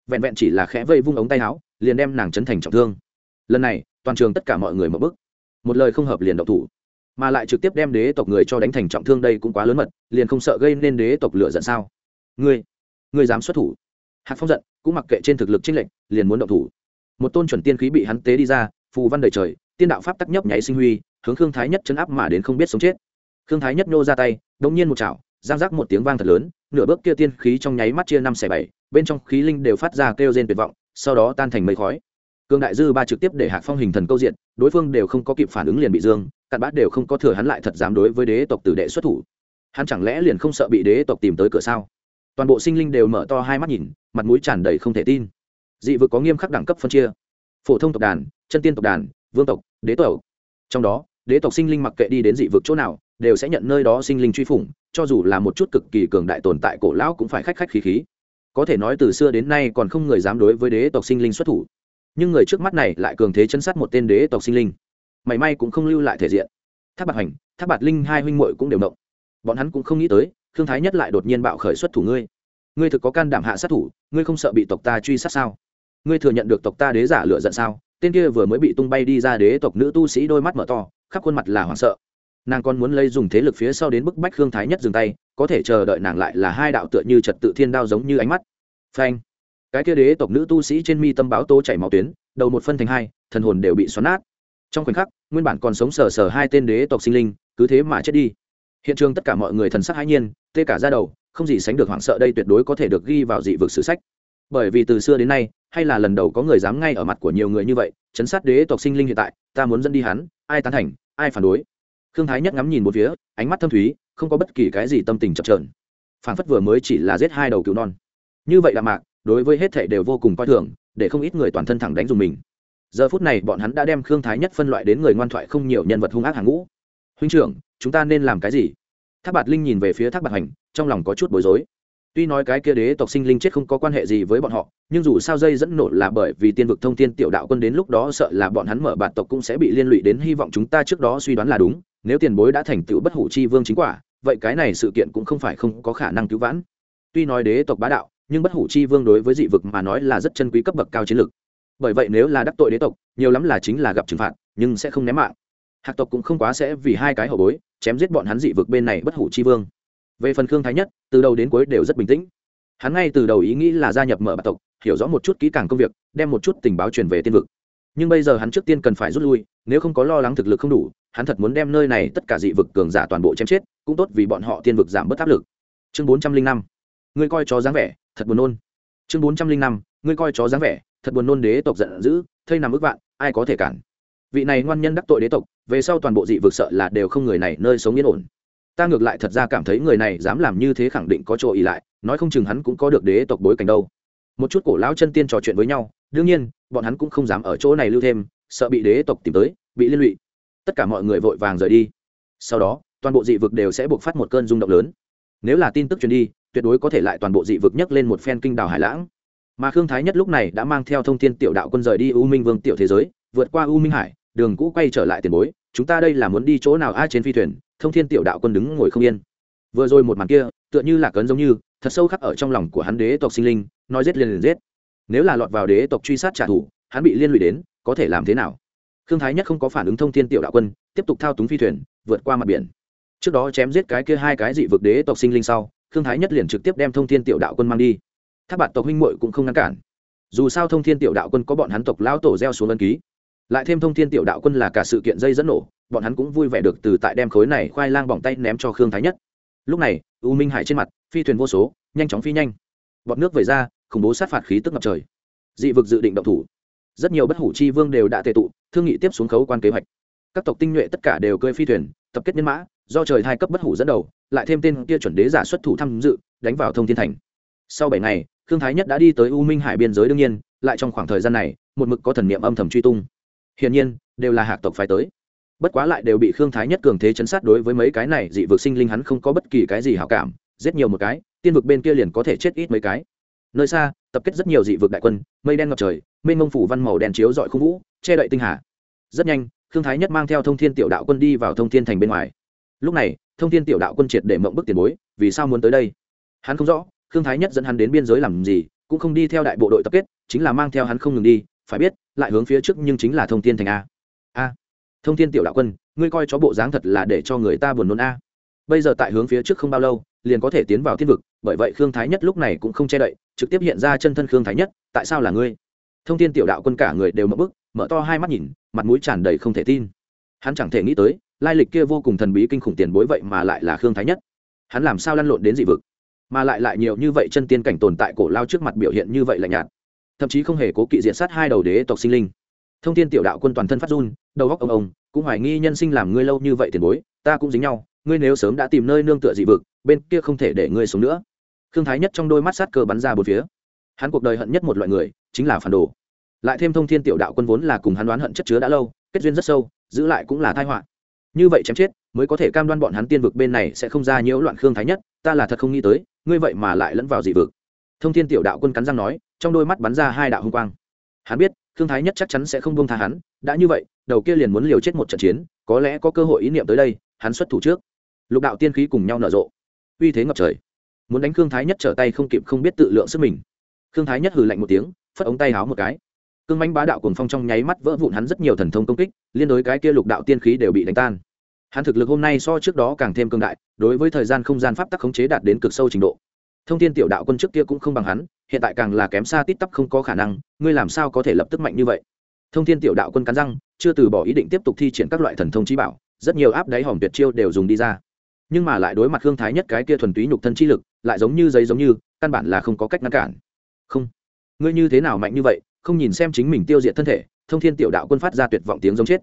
Vẹn vẹn chỉ là khẽ vây vung ống tay háo, liền đem nàng chấn thành trọng thương. Lần này toàn trường tất cả mọi người mở bức. Một lời không hợp liền độc thủ. Mà lại trực tiếp đem đế tộc người cho đánh thành trọng thương đây cũng quá lớn mật liền không sợ gây nên đế tộc lựa giận sao? Ngươi! Ngươi dám xuất thủ. Hạc phong giận, cũng mặc kệ trên thực lực trinh lệnh liền muốn động thủ. Một tôn chuẩn tiên khí bị hắn tế đi ra, phù văn đời trời, tiên đạo pháp tắc nhấp nháy sinh huy, hướng khương thái nhất chấn áp mà đến không biết sống chết. Khương thái nhất nô ra tay đống nhiên một chảo, giang giác một tiếng vang thật lớn, nửa bước kia tiên khí trong nháy mắt chia năm xẻ bảy, bên trong khí linh đều phát ra kêu rên tuyệt vọng, sau đó tan thành mây khói. Cương đại dư ba trực tiếp để hạc phong hình thần câu diện, đối phương đều không có kịp phản ứng liền bị dương, cặn bát đều không có thừa hắn lại thật dám đối với đế tộc tử đệ xuất thủ. Hắn chẳng lẽ liền không sợ bị đế tộc tìm tới cửa sao? Toàn bộ sinh linh đều mở to hai mắt nhìn, mặt mũi tràn đầy không thể tin. Dị vực có nghiêm khắc đẳng cấp phân chia. Phổ thông tộc đàn, chân tiên tộc đàn, vương tộc, đế tộc. Trong đó, đế tộc sinh linh mặc kệ đi đến dị vực chỗ nào, đều sẽ nhận nơi đó sinh linh truy phủng, cho dù là một chút cực kỳ cường đại tồn tại cổ lão cũng phải khách khách khí khí. Có thể nói từ xưa đến nay còn không người dám đối với đế tộc sinh linh xuất thủ. Nhưng người trước mắt này lại cường thế chân sát một tên đế tộc sinh linh. Mảy may cũng không lưu lại thể diện. Tháp bạc hành tháp bạc linh hai huynh muội cũng đều động. Bọn hắn cũng không nghĩ tới khương thái nhất lại đột nhiên bạo khởi xuất thủ ngươi. Ngươi thực có can đảm hạ sát thủ, ngươi không sợ bị tộc ta truy sát sao? Ngươi thừa nhận được tộc ta đế giả lựa giận sao? Tên kia vừa mới bị tung bay đi ra đế tộc nữ tu sĩ đôi mắt mở to, khắp khuôn mặt là hoảng sợ. Nàng còn muốn lấy dùng thế lực phía sau đến bức bách khương thái nhất dừng tay, có thể chờ đợi nàng lại là hai đạo tựa như trật tự thiên đao giống như ánh mắt. Phanh! Cái kia đế tộc nữ tu sĩ trên mi tâm báo tố chảy máu tuyến, đầu một phân thành hai, thần hồn đều bị xoắn nát. Trong khoảnh khắc, nguyên bản còn sống sờ sờ hai tên đế tộc sinh linh, cứ thế mà chết đi hiện trường tất cả mọi người thần sắc hãi nhiên, tê cả ra đầu, không gì sánh được hoảng sợ đây tuyệt đối có thể được ghi vào dị vực sử sách. Bởi vì từ xưa đến nay, hay là lần đầu có người dám ngay ở mặt của nhiều người như vậy, chấn sát đế tộc sinh linh hiện tại, ta muốn dẫn đi hắn, ai tán thành, ai phản đối. Khương thái nhất ngắm nhìn một phía, ánh mắt thâm thúy, không có bất kỳ cái gì tâm tình chập trờn phản phất vừa mới chỉ là giết hai đầu cứu non. Như vậy là mạc, đối với hết thảy đều vô cùng coi thường, để không ít người toàn thân thẳng đánh dùng mình. Giờ phút này bọn hắn đã đem khương thái nhất phân loại đến người ngoan thoại không nhiều nhân vật hung ác hàng ngũ huynh trưởng, chúng ta nên làm cái gì? Thác bạt linh nhìn về phía thác bạt hành, trong lòng có chút bối rối. Tuy nói cái kia đế tộc sinh linh chết không có quan hệ gì với bọn họ, nhưng dù sao dây dẫn nổ là bởi vì tiên vực thông tiên tiểu đạo quân đến lúc đó sợ là bọn hắn mở bản tộc cũng sẽ bị liên lụy đến hy vọng chúng ta trước đó suy đoán là đúng, nếu tiền bối đã thành tựu bất hủ chi vương chính quả, vậy cái này sự kiện cũng không phải không có khả năng cứu vãn. Tuy nói đế tộc bá đạo, nhưng bất hủ chi vương đối với dị vực mà nói là rất chân quý cấp bậc cao chiến lược. Bởi vậy nếu là đắc tội đế tộc, nhiều lắm là chính là gặp trừng phạt, nhưng sẽ không ném mạng hạc tộc cũng không quá sẽ vì hai cái hậu bối, chém giết bọn hắn dị vực bên này bất hủ chi vương. Về phần khương thái nhất, từ đầu đến cuối đều rất bình tĩnh. Hắn ngay từ đầu ý nghĩ là gia nhập mở bạc tộc, hiểu rõ một chút kỹ càng công việc, đem một chút tình báo truyền về tiên vực. Nhưng bây giờ hắn trước tiên cần phải rút lui, nếu không có lo lắng thực lực không đủ, hắn thật muốn đem nơi này tất cả dị vực cường giả toàn bộ chém chết, cũng tốt vì bọn họ tiên vực giảm bớt áp lực. Chương bốn trăm linh năm. Ngươi coi chó dáng vẻ, thật buồn nôn. Chương bốn trăm linh năm. Ngươi coi chó dáng vẻ, thật buồn nôn đế tộc giận dữ, thây nằm ức vạn, ai có thể cản? Vị này ngoan nhân đắc tội đế tộc, về sau toàn bộ dị vực sợ là đều không người này nơi sống yên ổn. Ta ngược lại thật ra cảm thấy người này dám làm như thế khẳng định có chỗ ỉ lại, nói không chừng hắn cũng có được đế tộc bối cảnh đâu. Một chút cổ lão chân tiên trò chuyện với nhau, đương nhiên, bọn hắn cũng không dám ở chỗ này lưu thêm, sợ bị đế tộc tìm tới, bị liên lụy. Tất cả mọi người vội vàng rời đi. Sau đó, toàn bộ dị vực đều sẽ buộc phát một cơn rung động lớn. Nếu là tin tức truyền đi, tuyệt đối có thể lại toàn bộ dị vực nhấc lên một phen kinh đảo hải lãng. Mà khương thái nhất lúc này đã mang theo thông tin tiểu đạo quân rời đi u minh vương tiểu thế giới, vượt qua u minh hải đường cũ quay trở lại tiền bối, chúng ta đây là muốn đi chỗ nào? A, trên phi thuyền, thông thiên tiểu đạo quân đứng ngồi không yên. Vừa rồi một màn kia, tựa như là cấn giống như, thật sâu khắc ở trong lòng của hắn đế tộc sinh linh, nói giết liền liền giết. Nếu là lọt vào đế tộc truy sát trả thù, hắn bị liên lụy đến, có thể làm thế nào? Khương thái nhất không có phản ứng thông thiên tiểu đạo quân, tiếp tục thao túng phi thuyền, vượt qua mặt biển. Trước đó chém giết cái kia hai cái dị vực đế tộc sinh linh sau, khương thái nhất liền trực tiếp đem thông thiên tiểu đạo quân mang đi. Tháp bạn tộc huynh muội cũng không ngăn cản. Dù sao thông thiên tiểu đạo quân có bọn hắn tộc lão tổ gieo xuống ân ký lại thêm thông thiên tiểu đạo quân là cả sự kiện dây dẫn nổ, bọn hắn cũng vui vẻ được từ tại đem khối này khoai lang bỏng tay ném cho khương thái nhất. Lúc này, u minh hải trên mặt, phi thuyền vô số, nhanh chóng phi nhanh. Bọn nước về ra, khủng bố sát phạt khí tức ngập trời. Dị vực dự định động thủ. Rất nhiều bất hủ chi vương đều đã tệ tụ, thương nghị tiếp xuống khấu quan kế hoạch. Các tộc tinh nhuệ tất cả đều cơi phi thuyền, tập kết nhân mã, do trời hai cấp bất hủ dẫn đầu, lại thêm tên kia chuẩn đế giả xuất thủ tham dự, đánh vào thông thiên thành. Sau bảy ngày, khương thái nhất đã đi tới u minh hải biên giới đương nhiên, lại trong khoảng thời gian này, một mực có thần niệm âm thầm truy tung hiển nhiên, đều là hạc tộc phải tới. Bất quá lại đều bị khương thái nhất cường thế chấn sát đối với mấy cái này dị vực sinh linh hắn không có bất kỳ cái gì hảo cảm, giết nhiều một cái, tiên vực bên kia liền có thể chết ít mấy cái. Nơi xa, tập kết rất nhiều dị vực đại quân, mây đen ngập trời, mênh mông phủ văn màu đen chiếu dọi khung vũ, che đậy tinh hà. Rất nhanh, khương thái nhất mang theo thông thiên tiểu đạo quân đi vào thông thiên thành bên ngoài. Lúc này, thông thiên tiểu đạo quân triệt để mộng bức tiền bối, vì sao muốn tới đây? Hắn không rõ, khương thái nhất dẫn hắn đến biên giới làm gì, cũng không đi theo đại bộ đội tập kết, chính là mang theo hắn không ngừng đi, phải biết lại hướng phía trước nhưng chính là thông thiên thành a. A. Thông thiên tiểu đạo quân, ngươi coi chó bộ dáng thật là để cho người ta buồn nôn a. Bây giờ tại hướng phía trước không bao lâu, liền có thể tiến vào thiên vực, bởi vậy khương thái nhất lúc này cũng không che đậy, trực tiếp hiện ra chân thân khương thái nhất, tại sao là ngươi? Thông thiên tiểu đạo quân cả người đều mở bức, mở to hai mắt nhìn, mặt mũi tràn đầy không thể tin. Hắn chẳng thể nghĩ tới, lai lịch kia vô cùng thần bí kinh khủng tiền bối vậy mà lại là khương thái nhất. Hắn làm sao lăn lộn đến dị vực? Mà lại lại nhiều như vậy chân tiên cảnh tồn tại cổ lao trước mặt biểu hiện như vậy lạnh nhạt thậm chí không hề cố kỵ diện sát hai đầu đế tộc sinh linh. Thông thiên tiểu đạo quân toàn thân phát run, đầu góc ông ông, cũng hoài nghi nhân sinh làm ngươi lâu như vậy tiền bối, ta cũng dính nhau, ngươi nếu sớm đã tìm nơi nương tựa dị vực, bên kia không thể để ngươi xuống nữa. Thương thái nhất trong đôi mắt sát cơ bắn ra bốn phía. Hắn cuộc đời hận nhất một loại người, chính là phản đồ. Lại thêm thông thiên tiểu đạo quân vốn là cùng hắn đoán hận chất chứa đã lâu, kết duyên rất sâu, giữ lại cũng là thai họa. Như vậy chém chết, mới có thể cam đoan bọn hắn tiên vực bên này sẽ không ra nhiễu loạn khương thái nhất, ta là thật không nghĩ tới, ngươi vậy mà lại lẫn vào dị vực. Thông thiên tiểu đạo quân cắn răng nói trong đôi mắt bắn ra hai đạo hung quang. Hắn biết, khương thái nhất chắc chắn sẽ không buông tha hắn, đã như vậy, đầu kia liền muốn liều chết một trận chiến, có lẽ có cơ hội ý niệm tới đây, hắn xuất thủ trước. Lục đạo tiên khí cùng nhau nở rộ. Uy thế ngập trời. Muốn đánh khương thái nhất trở tay không kịp không biết tự lượng sức mình. Khương thái nhất hừ lạnh một tiếng, phất ống tay háo một cái. Cương mánh bá đạo cùng phong trong nháy mắt vỡ vụn hắn rất nhiều thần thông công kích, liên đối cái kia lục đạo tiên khí đều bị đánh tan. Hắn thực lực hôm nay so trước đó càng thêm cương đại, đối với thời gian không gian pháp tắc khống chế đạt đến cực sâu trình độ thông tin tiểu đạo quân trước kia cũng không bằng hắn, hiện tại càng là kém xa tít tắp không có khả năng, ngươi làm sao có thể lập tức mạnh như vậy? Thông tin tiểu đạo quân cắn răng, chưa từ bỏ ý định tiếp tục thi triển các loại thần thông trí bảo, rất nhiều áp đáy hòm tuyệt chiêu đều dùng đi ra. Nhưng mà lại đối mặt hương thái nhất cái kia thuần túy nhục thân chi lực, lại giống như giấy giống như, căn bản là không có cách ngăn cản. Không. Ngươi như thế nào mạnh như vậy, không nhìn xem chính mình tiêu diệt thân thể, thông thiên tiểu đạo quân phát ra tuyệt vọng tiếng giống chết.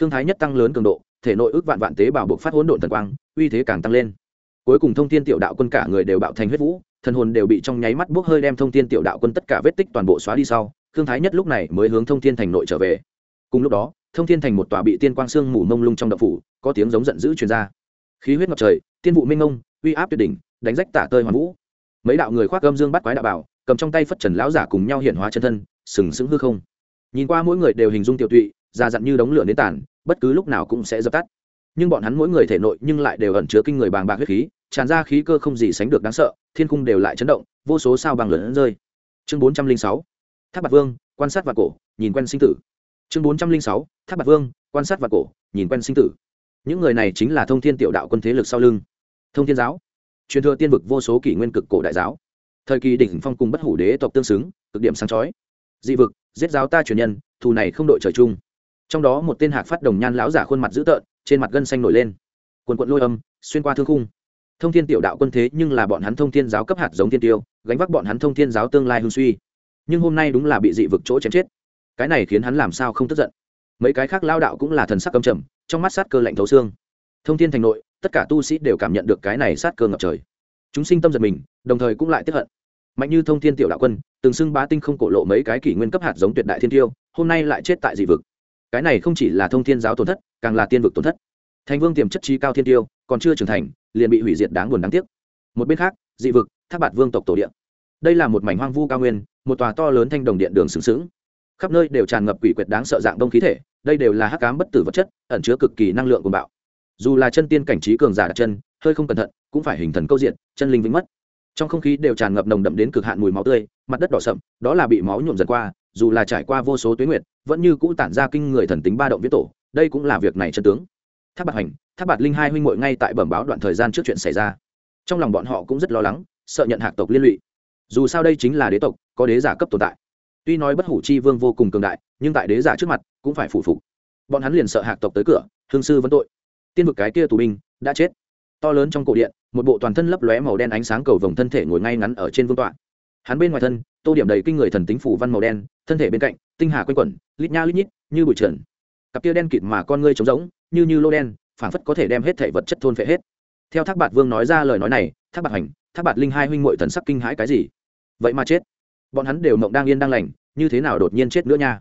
Khương thái nhất tăng lớn cường độ, thể nội ước vạn vạn tế bào buộc phát hỗn độn thần quang, uy thế càng tăng lên cuối cùng thông thiên tiểu đạo quân cả người đều bạo thành huyết vũ, thần hồn đều bị trong nháy mắt bốc hơi đem thông thiên tiểu đạo quân tất cả vết tích toàn bộ xóa đi sau Thương thái nhất lúc này mới hướng thông thiên thành nội trở về. Cùng lúc đó, thông thiên thành một tòa bị tiên quang sương mù mông lung trong đậu phủ, có tiếng giống giận dữ truyền ra. Khí huyết ngập trời, tiên vụ minh ngông, uy áp tuyệt đỉnh, đánh rách tả tơi hoàn vũ. Mấy đạo người khoác gâm dương bắt quái đạo bảo, cầm trong tay phất trần lão giả cùng nhau hiển hóa chân thân, sừng sững hư không. Nhìn qua mỗi người đều hình dung tiểu tụy, già dặn như đống lửa nến tàn, bất cứ lúc nào cũng sẽ dập tắt nhưng bọn hắn mỗi người thể nội nhưng lại đều ẩn chứa kinh người bàng bạc huyết khí, tràn ra khí cơ không gì sánh được đáng sợ, thiên cung đều lại chấn động, vô số sao bằng lớn rơi. Chương bốn trăm linh sáu, tháp bạc vương, quan sát và cổ, nhìn quen sinh tử. Chương bốn trăm linh sáu, tháp bạc vương, quan sát và cổ, nhìn quen sinh tử. Những người này chính là thông thiên tiểu đạo quân thế lực sau lưng. Thông thiên giáo, truyền thừa tiên vực vô số kỷ nguyên cực cổ đại giáo. Thời kỳ đỉnh phong cùng bất hủ đế tộc tương xứng, cực điểm sáng chói. Dị vực, giết giáo ta truyền nhân, thù này không đội trời chung trong đó một tên hạc phát đồng nhan lão giả khuôn mặt dữ tợn, trên mặt gân xanh nổi lên. Quần quận lôi âm, xuyên qua thương khung. Thông thiên tiểu đạo quân thế nhưng là bọn hắn thông thiên giáo cấp hạt giống thiên tiêu, gánh vác bọn hắn thông thiên giáo tương lai hương suy. Nhưng hôm nay đúng là bị dị vực chỗ chém chết. Cái này khiến hắn làm sao không tức giận? Mấy cái khác lao đạo cũng là thần sắc cầm trầm, trong mắt sát cơ lạnh thấu xương. Thông thiên thành nội, tất cả tu sĩ đều cảm nhận được cái này sát cơ ngập trời. Chúng sinh tâm giật mình, đồng thời cũng lại tiếp hận. Mạnh như thông thiên tiểu đạo quân, từng xưng bá tinh không cổ lộ mấy cái kỷ nguyên cấp hạt giống tuyệt đại thiên tiêu, hôm nay lại chết tại dị vực cái này không chỉ là thông thiên giáo tổn thất, càng là tiên vực tổn thất. Thành vương tiềm chất trí cao thiên tiêu, còn chưa trưởng thành, liền bị hủy diệt đáng buồn đáng tiếc. Một bên khác, dị vực, thác bạt vương tộc tổ điện đây là một mảnh hoang vu cao nguyên, một tòa to lớn thanh đồng điện đường sừng sững. Khắp nơi đều tràn ngập quỷ quyệt đáng sợ dạng đông khí thể, đây đều là hắc cám bất tử vật chất, ẩn chứa cực kỳ năng lượng của bạo. Dù là chân tiên cảnh trí cường giả đặt chân, hơi không cẩn thận, cũng phải hình thần câu diện, chân linh vĩnh mất. Trong không khí đều tràn ngập nồng đậm đến cực hạn mùi máu tươi, mặt đất đỏ sậm, đó là bị máu nhuộm dần qua dù là trải qua vô số tuyến nguyệt, vẫn như cũ tản ra kinh người thần tính ba động viết tổ, đây cũng là việc này chân tướng. Tháp bạt hành, tháp bạt linh hai huynh muội ngay tại bẩm báo đoạn thời gian trước chuyện xảy ra. Trong lòng bọn họ cũng rất lo lắng, sợ nhận hạc tộc liên lụy. Dù sao đây chính là đế tộc, có đế giả cấp tồn tại. Tuy nói bất hủ chi vương vô cùng cường đại, nhưng tại đế giả trước mặt cũng phải phủ phục. Bọn hắn liền sợ hạc tộc tới cửa, hương sư vấn tội. Tiên vực cái kia tù binh đã chết. To lớn trong cổ điện, một bộ toàn thân lấp lóe màu đen ánh sáng cầu vồng thân thể ngồi ngay ngắn ở trên vương tọa hắn bên ngoài thân, tô điểm đầy kinh người thần tính phủ văn màu đen, thân thể bên cạnh, tinh hà quanh quẩn, lít nha lít nhít, như bụi trần. Cặp kia đen kịt mà con ngươi trống rỗng, như như lô đen, phảng phất có thể đem hết thể vật chất thôn phệ hết. Theo thác bạt vương nói ra lời nói này, thác bạt hành, thác bạt linh hai huynh muội thần sắc kinh hãi cái gì? Vậy mà chết. Bọn hắn đều mộng đang yên đang lành, như thế nào đột nhiên chết nữa nha?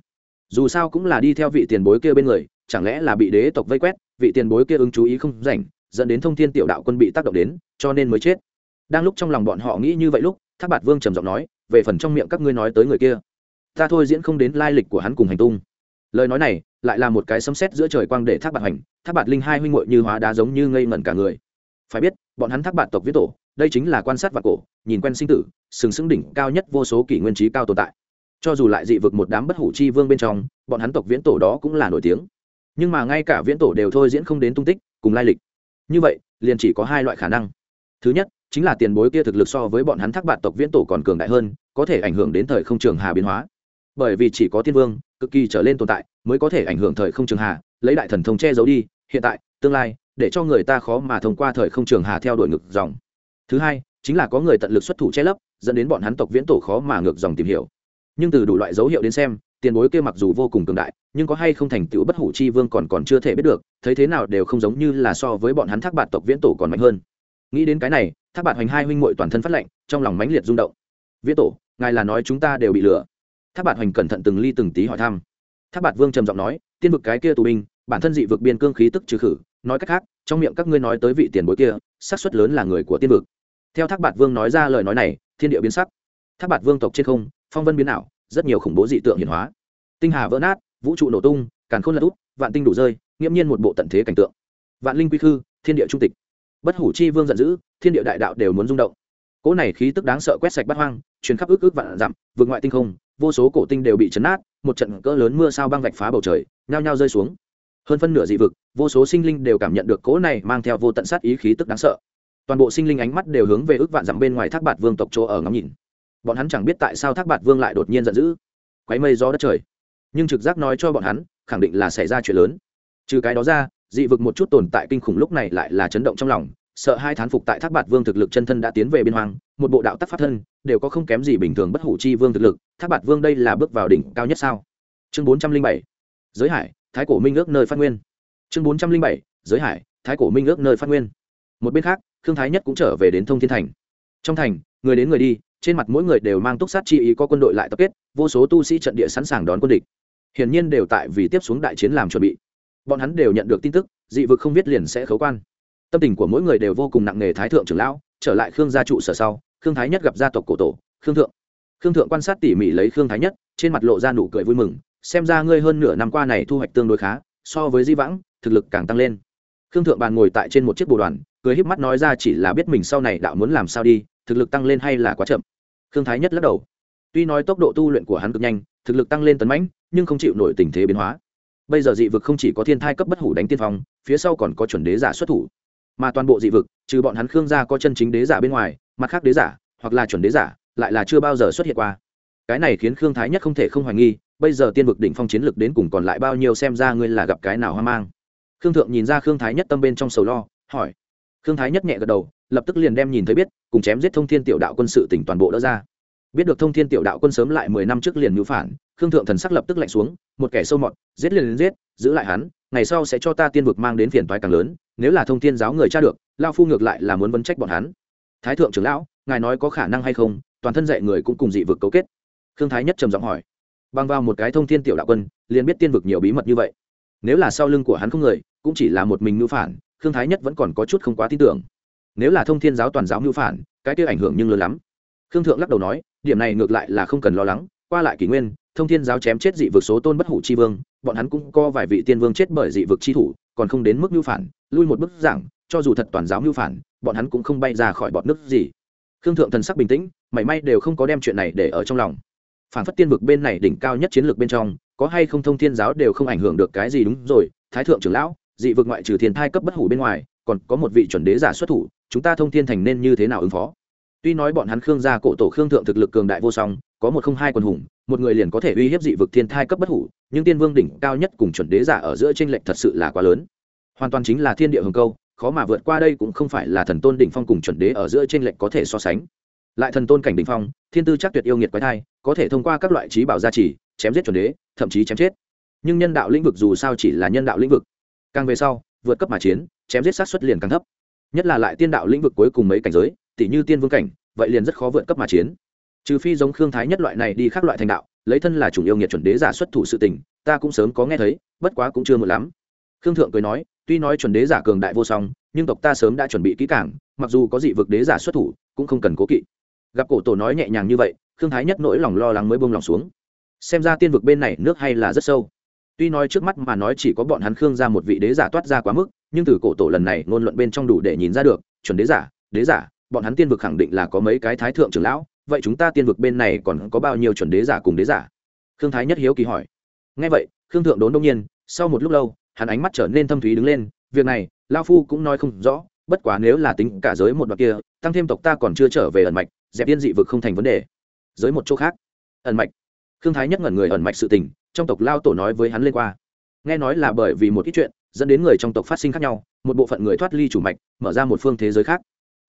Dù sao cũng là đi theo vị tiền bối kia bên người, chẳng lẽ là bị đế tộc vây quét, vị tiền bối kia ứng chú ý không rảnh, dẫn đến thông thiên tiểu đạo quân bị tác động đến, cho nên mới chết đang lúc trong lòng bọn họ nghĩ như vậy lúc, thác bạt vương trầm giọng nói, về phần trong miệng các ngươi nói tới người kia, ta thôi diễn không đến lai lịch của hắn cùng hành tung. Lời nói này lại là một cái sấm sét giữa trời quang để thác bạt hành thác bạt linh hai huynh muội như hóa đá giống như ngây ngẩn cả người. Phải biết, bọn hắn thác bạt tộc viết tổ, đây chính là quan sát và cổ, nhìn quen sinh tử, sừng sững đỉnh cao nhất vô số kỷ nguyên trí cao tồn tại. Cho dù lại dị vực một đám bất hủ chi vương bên trong, bọn hắn tộc viễn tổ đó cũng là nổi tiếng. Nhưng mà ngay cả viễn tổ đều thôi diễn không đến tung tích, cùng lai lịch. Như vậy, liền chỉ có hai loại khả năng. Thứ nhất chính là tiền bối kia thực lực so với bọn hắn thác bạt tộc viễn tổ còn cường đại hơn, có thể ảnh hưởng đến thời không trường hà biến hóa. Bởi vì chỉ có tiên vương, cực kỳ trở lên tồn tại, mới có thể ảnh hưởng thời không trường hà, lấy đại thần thông che giấu đi, hiện tại, tương lai, để cho người ta khó mà thông qua thời không trường hà theo đuổi ngược dòng. Thứ hai, chính là có người tận lực xuất thủ che lấp, dẫn đến bọn hắn tộc viễn tổ khó mà ngược dòng tìm hiểu. Nhưng từ đủ loại dấu hiệu đến xem, tiền bối kia mặc dù vô cùng cường đại, nhưng có hay không thành tựu bất hủ chi vương còn còn chưa thể biết được, thấy thế nào đều không giống như là so với bọn hắn thác bạt tộc viễn tổ còn mạnh hơn nghĩ đến cái này, thác bạt hoành hai huynh muội toàn thân phát lệnh trong lòng mãnh liệt rung động. Viễn tổ, ngài là nói chúng ta đều bị lừa. Thác bạt hoành cẩn thận từng ly từng tí hỏi thăm. Thác bạt vương trầm giọng nói, tiên vực cái kia tù binh, bản thân dị vực biên cương khí tức trừ khử, nói cách khác, trong miệng các ngươi nói tới vị tiền bối kia, xác suất lớn là người của tiên vực. Theo thác bạt vương nói ra lời nói này, thiên địa biến sắc. Thác bạt vương tộc trên không, phong vân biến ảo, rất nhiều khủng bố dị tượng hiển hóa. Tinh hà vỡ nát, vũ trụ nổ tung, càn khôn lật út vạn tinh đủ rơi, nghiễm nhiên một bộ tận thế cảnh tượng. Vạn linh quy khư, thiên địa trung tịch bất hủ chi vương giận dữ, thiên địa đại đạo đều muốn rung động. Cỗ này khí tức đáng sợ quét sạch bắt hoang, truyền khắp ước ước vạn dặm, vượt ngoại tinh không, vô số cổ tinh đều bị chấn nát một trận cỡ lớn mưa sao băng vạch phá bầu trời, nhao nhao rơi xuống. Hơn phân nửa dị vực, vô số sinh linh đều cảm nhận được cỗ này mang theo vô tận sát ý khí tức đáng sợ. Toàn bộ sinh linh ánh mắt đều hướng về ước vạn dặm bên ngoài thác bạt vương tộc chỗ ở ngắm nhìn. Bọn hắn chẳng biết tại sao thác bạt vương lại đột nhiên giận dữ. Quáy mây gió đất trời. Nhưng trực giác nói cho bọn hắn, khẳng định là xảy ra chuyện lớn. Trừ cái đó ra dị vực một chút tồn tại kinh khủng lúc này lại là chấn động trong lòng, sợ hai thán phục tại thác bạt vương thực lực chân thân đã tiến về biên hoang, một bộ đạo tắc pháp thân, đều có không kém gì bình thường bất hủ chi vương thực lực, thác bạt vương đây là bước vào đỉnh cao nhất sao? Chương bốn trăm linh bảy, giới hải, thái cổ minh ước nơi phát nguyên. Chương bốn trăm linh bảy, giới hải, thái cổ minh ước nơi phát nguyên. Một bên khác thương thái nhất cũng trở về đến thông thiên thành. Trong thành, người đến người đi, trên mặt mỗi người đều mang túc sát chi ý có quân đội lại tập kết, vô số tu sĩ trận địa sẵn sàng đón quân địch. Hiển nhiên đều tại vì tiếp xuống đại chiến làm chuẩn bị bọn hắn đều nhận được tin tức, dị vực không biết liền sẽ khấu quan. Tâm tình của mỗi người đều vô cùng nặng nề thái thượng trưởng lão, trở lại khương gia trụ sở sau, khương thái nhất gặp gia tộc cổ tổ, khương thượng. Khương thượng quan sát tỉ mỉ lấy khương thái nhất, trên mặt lộ ra nụ cười vui mừng, xem ra ngươi hơn nửa năm qua này thu hoạch tương đối khá, so với di vãng, thực lực càng tăng lên. Khương thượng bàn ngồi tại trên một chiếc bồ đoàn, cười híp mắt nói ra chỉ là biết mình sau này đạo muốn làm sao đi, thực lực tăng lên hay là quá chậm. Khương thái nhất lắc đầu. Tuy nói tốc độ tu luyện của hắn cực nhanh, thực lực tăng lên tấn mãnh, nhưng không chịu nổi tình thế biến hóa bây giờ dị vực không chỉ có thiên thai cấp bất hủ đánh tiên phong, phía sau còn có chuẩn đế giả xuất thủ. Mà toàn bộ dị vực, trừ bọn hắn khương gia có chân chính đế giả bên ngoài, mặt khác đế giả, hoặc là chuẩn đế giả, lại là chưa bao giờ xuất hiện qua. Cái này khiến khương thái nhất không thể không hoài nghi, bây giờ tiên vực đỉnh phong chiến lực đến cùng còn lại bao nhiêu xem ra ngươi là gặp cái nào hoang mang. Khương thượng nhìn ra khương thái nhất tâm bên trong sầu lo, hỏi. Khương thái nhất nhẹ gật đầu, lập tức liền đem nhìn thấy biết, cùng chém giết thông thiên tiểu đạo quân sự tỉnh toàn bộ đỡ ra biết được thông thiên tiểu đạo quân sớm lại mười năm trước liền mưu phản, khương thượng thần sắc lập tức lạnh xuống, một kẻ sâu mọt, giết liền giết, giữ lại hắn, ngày sau sẽ cho ta tiên vực mang đến phiền toái càng lớn, nếu là thông thiên giáo người tra được, lao phu ngược lại là muốn vấn trách bọn hắn. Thái thượng trưởng lão, ngài nói có khả năng hay không, toàn thân dạy người cũng cùng dị vực cấu kết. Khương thái nhất trầm giọng hỏi. Băng vào một cái thông thiên tiểu đạo quân, liền biết tiên vực nhiều bí mật như vậy. Nếu là sau lưng của hắn không người, cũng chỉ là một mình mưu phản, khương thái nhất vẫn còn có chút không quá tin tưởng. Nếu là thông thiên giáo toàn giáo mưu phản, cái kia ảnh hưởng nhưng lớn lắm. Khương thượng lắc đầu nói điểm này ngược lại là không cần lo lắng, qua lại kỷ nguyên, thông thiên giáo chém chết dị vực số tôn bất hủ chi vương, bọn hắn cũng có vài vị tiên vương chết bởi dị vực chi thủ, còn không đến mức mưu phản, lui một bức giảng, cho dù thật toàn giáo mưu phản, bọn hắn cũng không bay ra khỏi bọn nước gì. Khương thượng thần sắc bình tĩnh, mảy may đều không có đem chuyện này để ở trong lòng. Phản phất tiên vực bên này đỉnh cao nhất chiến lược bên trong, có hay không thông thiên giáo đều không ảnh hưởng được cái gì đúng rồi, thái thượng trưởng lão, dị vực ngoại trừ thiên thai cấp bất hủ bên ngoài, còn có một vị chuẩn đế giả xuất thủ, chúng ta thông thiên thành nên như thế nào ứng phó? Tuy nói bọn hắn khương gia cổ tổ khương thượng thực lực cường đại vô song, có một không hai quần hùng, một người liền có thể uy hiếp dị vực thiên thai cấp bất hủ, nhưng tiên vương đỉnh cao nhất cùng chuẩn đế giả ở giữa tranh lệch thật sự là quá lớn. Hoàn toàn chính là thiên địa hồng câu, khó mà vượt qua đây cũng không phải là thần tôn đỉnh phong cùng chuẩn đế ở giữa tranh lệch có thể so sánh. Lại thần tôn cảnh đỉnh phong, thiên tư chắc tuyệt yêu nghiệt quái thai, có thể thông qua các loại trí bảo gia trì, chém giết chuẩn đế, thậm chí chém chết. Nhưng nhân đạo lĩnh vực dù sao chỉ là nhân đạo lĩnh vực. Càng về sau, vượt cấp mà chiến, chém giết sát xuất liền càng thấp. Nhất là lại tiên đạo lĩnh vực cuối cùng mấy cảnh giới tỉ như tiên vương cảnh, vậy liền rất khó vượt cấp mà chiến. Trừ phi giống khương thái nhất loại này đi khác loại thành đạo, lấy thân là chủng yêu nghiệt chuẩn đế giả xuất thủ sự tình, ta cũng sớm có nghe thấy, bất quá cũng chưa một lắm. Khương thượng cười nói, tuy nói chuẩn đế giả cường đại vô song, nhưng tộc ta sớm đã chuẩn bị kỹ càng, mặc dù có dị vực đế giả xuất thủ, cũng không cần cố kỵ. Gặp cổ tổ nói nhẹ nhàng như vậy, khương thái nhất nỗi lòng lo lắng mới bông lòng xuống. Xem ra tiên vực bên này nước hay là rất sâu. Tuy nói trước mắt mà nói chỉ có bọn hắn khương ra một vị đế giả toát ra quá mức, nhưng từ cổ tổ lần này ngôn luận bên trong đủ để nhìn ra được, chuẩn đế giả đế giả bọn hắn tiên vực khẳng định là có mấy cái thái thượng trưởng lão, vậy chúng ta tiên vực bên này còn có bao nhiêu chuẩn đế giả cùng đế giả? Khương thái nhất hiếu kỳ hỏi. Ngay vậy, khương thượng đốn đông nhiên, sau một lúc lâu, hắn ánh mắt trở nên thâm thúy đứng lên, việc này lao phu cũng nói không rõ, bất quá nếu là tính cả giới một đoạn kia, tăng thêm tộc ta còn chưa trở về ẩn mạch, dẹp tiên dị vực không thành vấn đề. Giới một chỗ khác. Ẩn mạch. Khương thái nhất ngẩn người ẩn mạch sự tình, trong tộc lao tổ nói với hắn lên qua. Nghe nói là bởi vì một ít chuyện, dẫn đến người trong tộc phát sinh khác nhau, một bộ phận người thoát ly chủ mạch, mở ra một phương thế giới khác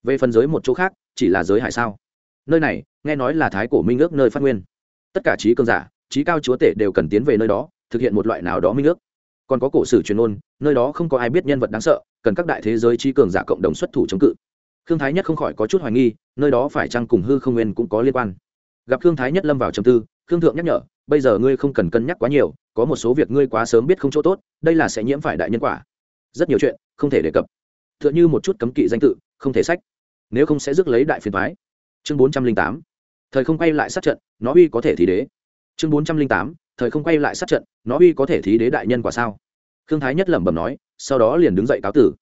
về phần giới một chỗ khác, chỉ là giới hải sao? Nơi này, nghe nói là thái cổ minh ước nơi phát nguyên. Tất cả trí cơn giả, trí cao chúa tể đều cần tiến về nơi đó, thực hiện một loại nào đó minh ước. Còn có cổ sử truyền ôn nơi đó không có ai biết nhân vật đáng sợ, cần các đại thế giới trí cường giả cộng đồng xuất thủ chống cự. Khương thái nhất không khỏi có chút hoài nghi, nơi đó phải chăng cùng hư không nguyên cũng có liên quan? Gặp khương thái nhất lâm vào trầm tư, khương thượng nhắc nhở, bây giờ ngươi không cần cân nhắc quá nhiều, có một số việc ngươi quá sớm biết không chỗ tốt, đây là sẽ nhiễm phải đại nhân quả. Rất nhiều chuyện không thể đề cập. T h ư ợ n h ư một chút cấm kỵ danh tự, không thể sách nếu không sẽ rước lấy đại phiền thoái. Chương bốn trăm linh tám, thời không quay lại sát trận, nó uy có thể thí đế. Chương bốn trăm linh tám, thời không quay lại sát trận, nó uy có thể thí đế đại nhân quả sao? Khương thái nhất lẩm bẩm nói, sau đó liền đứng dậy cáo tử.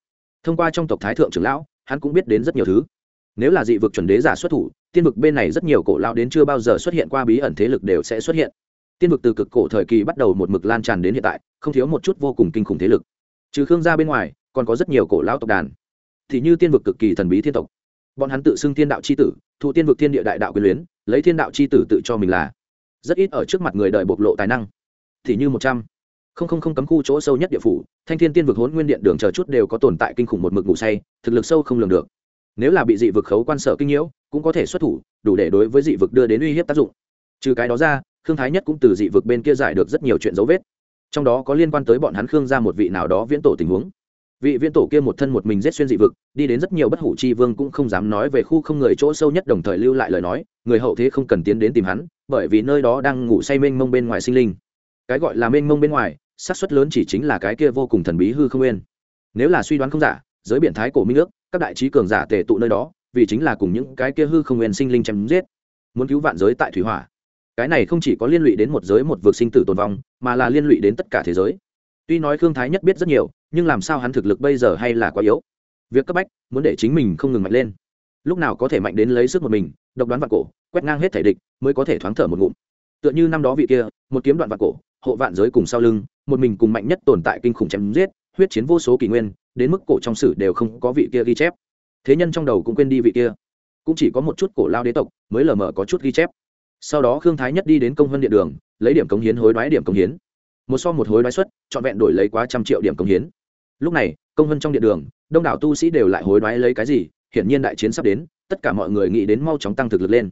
Thông qua trong tộc thái thượng trưởng lão, hắn cũng biết đến rất nhiều thứ. Nếu là dị vực chuẩn đế giả xuất thủ, tiên vực bên này rất nhiều cổ lão đến chưa bao giờ xuất hiện qua bí ẩn thế lực đều sẽ xuất hiện. Tiên vực từ cực cổ thời kỳ bắt đầu một mực lan tràn đến hiện tại, không thiếu một chút vô cùng kinh khủng thế lực. Trừ khương gia bên ngoài, còn có rất nhiều cổ lão tộc đàn. Thì như tiên vực cực kỳ thần bí thiên tộc bọn hắn tự xưng thiên đạo c h i tử, thụ tiên vực thiên địa đại đạo quyền luyến, lấy thiên đạo c h i tử tự cho mình là. Rất ít ở trước mặt người đợi bộc lộ tài năng. Thì như một trăm. Không không không cấm khu chỗ sâu nhất địa phủ, thanh thiên tiên vực hốn nguyên điện đường chờ chút đều có tồn tại kinh khủng một mực ngủ say, thực lực sâu không lường được. Nếu là bị dị vực khấu quan sở kinh nhiễu, cũng có thể xuất thủ, đủ để đối với dị vực đưa đến uy hiếp tác dụng. Trừ cái đó ra, khương thái nhất cũng từ dị vực bên kia giải được rất nhiều chuyện dấu vết. Trong đó có liên quan tới bọn hắn khương ra một vị nào đó viễn tổ tình huống vị viễn tổ kia một thân một mình rết xuyên dị vực, đi đến rất nhiều bất hủ chi vương cũng không dám nói về khu không người chỗ sâu nhất đồng thời lưu lại lời nói, người hậu thế không cần tiến đến tìm hắn, bởi vì nơi đó đang ngủ say mênh mông bên ngoài sinh linh. Cái gọi là mênh mông bên ngoài, xác suất lớn chỉ chính là cái kia vô cùng thần bí hư không nguyên. Nếu là suy đoán không giả, giới biển thái cổ minh ước, các đại trí cường giả tề tụ nơi đó, vì chính là cùng những cái kia hư không nguyên sinh linh chém giết. Muốn cứu vạn giới tại thủy hỏa. Cái này không chỉ có liên lụy đến một giới một vực sinh tử tồn vong, mà là liên lụy đến tất cả thế giới. Tuy nói khương thái nhất biết rất nhiều nhưng làm sao hắn thực lực bây giờ hay là quá yếu? Việc cấp bách, muốn để chính mình không ngừng mạnh lên. Lúc nào có thể mạnh đến lấy sức một mình, độc đoán vạn cổ, quét ngang hết thể địch, mới có thể thoáng thở một ngụm. Tựa như năm đó vị kia, một kiếm đoạn vạn cổ, hộ vạn giới cùng sau lưng, một mình cùng mạnh nhất tồn tại kinh khủng chém giết, huyết chiến vô số kỷ nguyên, đến mức cổ trong sử đều không có vị kia ghi chép. Thế nhân trong đầu cũng quên đi vị kia. Cũng chỉ có một chút cổ lao đế tộc mới lờ mờ có chút ghi chép. Sau đó khương thái nhất đi đến công hơn điện đường, lấy điểm cống hiến hối đoái điểm cống hiến. Một so một hối đoái xuất trọn vẹn đổi lấy quá trăm triệu điểm cống hiến lúc này, công vân trong điện đường, đông đảo tu sĩ đều lại hối đoái lấy cái gì, hiển nhiên đại chiến sắp đến, tất cả mọi người nghĩ đến mau chóng tăng thực lực lên.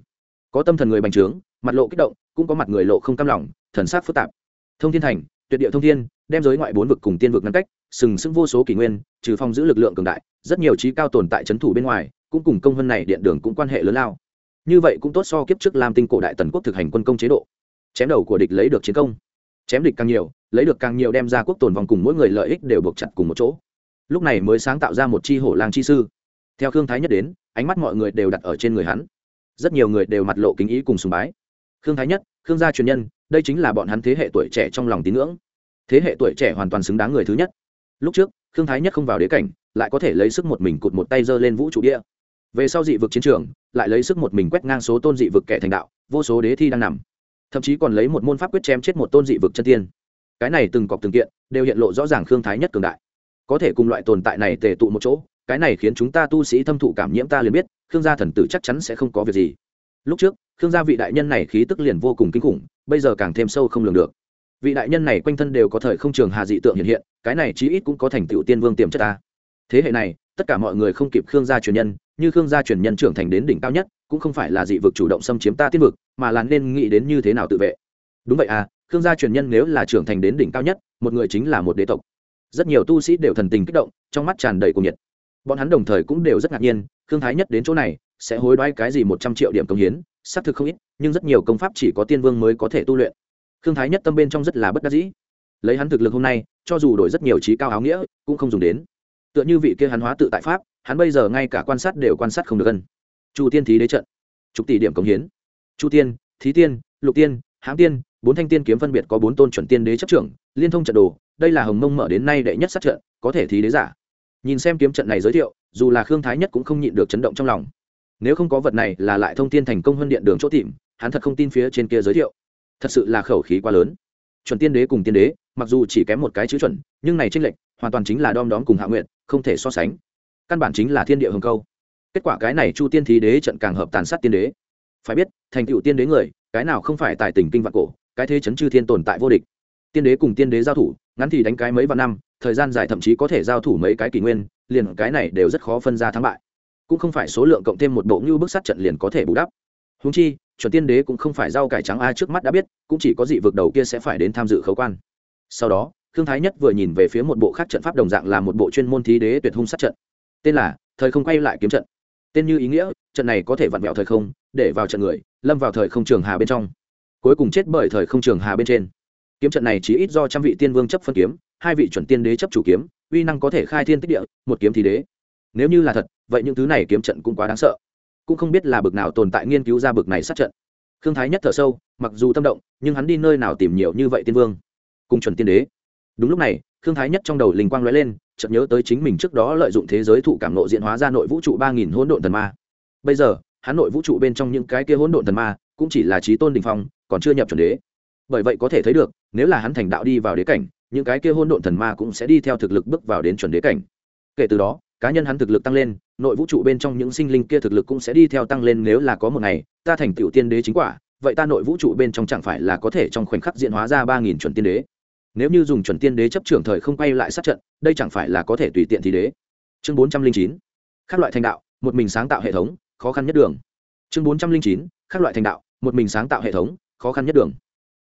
Có tâm thần người bành trướng, mặt lộ kích động, cũng có mặt người lộ không cam lòng, thần sát phức tạp. Thông thiên thành, tuyệt địa thông thiên, đem giới ngoại bốn vực cùng tiên vực ngăn cách, sừng sững vô số kỷ nguyên, trừ phong giữ lực lượng cường đại, rất nhiều trí cao tồn tại c h ấ n thủ bên ngoài, cũng cùng công vân này điện đường cũng quan hệ lớn lao. Như vậy cũng tốt so kiếp trước lam tinh cổ đại tần quốc thực hành quân công chế độ. Chém đầu của địch lấy được chiến công. Chém địch càng nhiều lấy được càng nhiều đem ra quốc tồn vòng cùng mỗi người lợi ích đều buộc chặt cùng một chỗ. Lúc này mới sáng tạo ra một chi hổ lang chi sư. Theo khương thái nhất đến, ánh mắt mọi người đều đặt ở trên người hắn. Rất nhiều người đều mặt lộ kính ý cùng sùng bái. Khương thái nhất, khương gia truyền nhân, đây chính là bọn hắn thế hệ tuổi trẻ trong lòng tín ngưỡng. Thế hệ tuổi trẻ hoàn toàn xứng đáng người thứ nhất. Lúc trước, khương thái nhất không vào đế cảnh, lại có thể lấy sức một mình cụt một tay giơ lên vũ trụ địa. Về sau dị vực chiến trường, lại lấy sức một mình quét ngang số tôn dị vực kẻ thành đạo, vô số đế thi đang nằm. Thậm chí còn lấy một môn pháp quyết chém chết một tôn dị vực chân tiên cái này từng cọc từng kiện, đều hiện lộ rõ ràng khương thái nhất cường đại. Có thể cùng loại tồn tại này tề tụ một chỗ, cái này khiến chúng ta tu sĩ thâm thụ cảm nhiễm ta liền biết, khương gia thần tử chắc chắn sẽ không có việc gì. Lúc trước, khương gia vị đại nhân này khí tức liền vô cùng kinh khủng, bây giờ càng thêm sâu không lường được. Vị đại nhân này quanh thân đều có thời không trường hà dị tượng hiện hiện, cái này chí ít cũng có thành tựu tiên vương tiềm chất ta. Thế hệ này, tất cả mọi người không kịp khương gia truyền nhân, như khương gia truyền nhân trưởng thành đến đỉnh cao nhất, cũng không phải là dị vực chủ động xâm chiếm ta tiên vực, mà là nên nghĩ đến như thế nào tự vệ. Đúng vậy à khương gia truyền nhân nếu là trưởng thành đến đỉnh cao nhất, một người chính là một đế tộc. Rất nhiều tu sĩ đều thần tình kích động, trong mắt tràn đầy cuồng nhiệt. Bọn hắn đồng thời cũng đều rất ngạc nhiên, khương thái nhất đến chỗ này, sẽ hối đoái cái gì một trăm triệu điểm công hiến, xác thực không ít, nhưng rất nhiều công pháp chỉ có tiên vương mới có thể tu luyện. Khương thái nhất tâm bên trong rất là bất đắc dĩ. Lấy hắn thực lực hôm nay, cho dù đổi rất nhiều trí cao áo nghĩa, cũng không dùng đến. Tựa như vị kia hắn hóa tự tại pháp, hắn bây giờ ngay cả quan sát đều quan sát không được gần chu tiên thí đế trận. Chục tỷ điểm cống hiến. Chu tiên, thí tiên, lục tiên, hãng tiên bốn thanh tiên kiếm phân biệt có bốn tôn chuẩn tiên đế chấp trưởng, liên thông trận đồ, đây là hồng mông mở đến nay đệ nhất sát trận, có thể thí đế giả. Nhìn xem kiếm trận này giới thiệu, dù là khương thái nhất cũng không nhịn được chấn động trong lòng. Nếu không có vật này là lại thông tin thành công hơn điện đường chỗ tìm, hắn thật không tin phía trên kia giới thiệu. Thật sự là khẩu khí quá lớn. Chuẩn tiên đế cùng tiên đế, mặc dù chỉ kém một cái chữ chuẩn, nhưng này tranh lệch hoàn toàn chính là đom đóm cùng hạ nguyện, không thể so sánh. Căn bản chính là thiên địa hồng câu. Kết quả cái này chu tiên thí đế trận càng hợp tàn sát tiên đế. Phải biết, thành tựu tiên đế người, cái nào không phải tài tình kinh vạn cổ cái thế chấn chư thiên tồn tại vô địch. Tiên đế cùng tiên đế giao thủ, ngắn thì đánh cái mấy vạn năm, thời gian dài thậm chí có thể giao thủ mấy cái kỷ nguyên, liền cái này đều rất khó phân ra thắng bại. Cũng không phải số lượng cộng thêm một bộ như bức sát trận liền có thể bù đắp. Húng chi, chuẩn tiên đế cũng không phải rau cải trắng a trước mắt đã biết, cũng chỉ có dị vực đầu kia sẽ phải đến tham dự khấu quan. Sau đó thương thái nhất vừa nhìn về phía một bộ khác trận pháp đồng dạng là một bộ chuyên môn thí đế tuyệt hung sát trận. Tên là thời không quay lại kiếm trận. Tên như ý nghĩa, trận này có thể vặn vẹo thời không, để vào trận người, lâm vào thời không trường hà bên trong cuối cùng chết bởi thời không trường hà bên trên. Kiếm trận này chỉ ít do trăm vị tiên vương chấp phân kiếm, hai vị chuẩn tiên đế chấp chủ kiếm, uy năng có thể khai thiên tích địa, một kiếm thì đế. Nếu như là thật, vậy những thứ này kiếm trận cũng quá đáng sợ. Cũng không biết là bực nào tồn tại nghiên cứu ra bực này sát trận. Khương thái nhất thở sâu, mặc dù tâm động, nhưng hắn đi nơi nào tìm nhiều như vậy tiên vương? Cùng chuẩn tiên đế. Đúng lúc này, khương thái nhất trong đầu linh quang lóe lên, chợt nhớ tới chính mình trước đó lợi dụng thế giới thụ cảm nộ diện hóa ra nội vũ trụ ba nghìn hỗn độn thần ma. Bây giờ, hắn nội vũ trụ bên trong những cái kia hỗn độn thần ma, cũng chỉ là trí tôn đình phong còn chưa nhập chuẩn đế. Bởi vậy có thể thấy được, nếu là hắn thành đạo đi vào đế cảnh, những cái kia hôn độn thần ma cũng sẽ đi theo thực lực bước vào đến chuẩn đế cảnh. Kể từ đó, cá nhân hắn thực lực tăng lên, nội vũ trụ bên trong những sinh linh kia thực lực cũng sẽ đi theo tăng lên nếu là có một ngày, ta thành tựu tiên đế chính quả, vậy ta nội vũ trụ bên trong chẳng phải là có thể trong khoảnh khắc diện hóa ra ba nghìn chuẩn tiên đế? Nếu như dùng chuẩn tiên đế chấp trưởng thời không quay lại sát trận, đây chẳng phải là có thể tùy tiện thì đế? Chương bốn trăm linh chín các loại thành đạo, một mình sáng tạo hệ thống, khó khăn nhất đường. Chương bốn trăm linh chín các loại thành đạo, một mình sáng tạo hệ thống khó khăn nhất đường.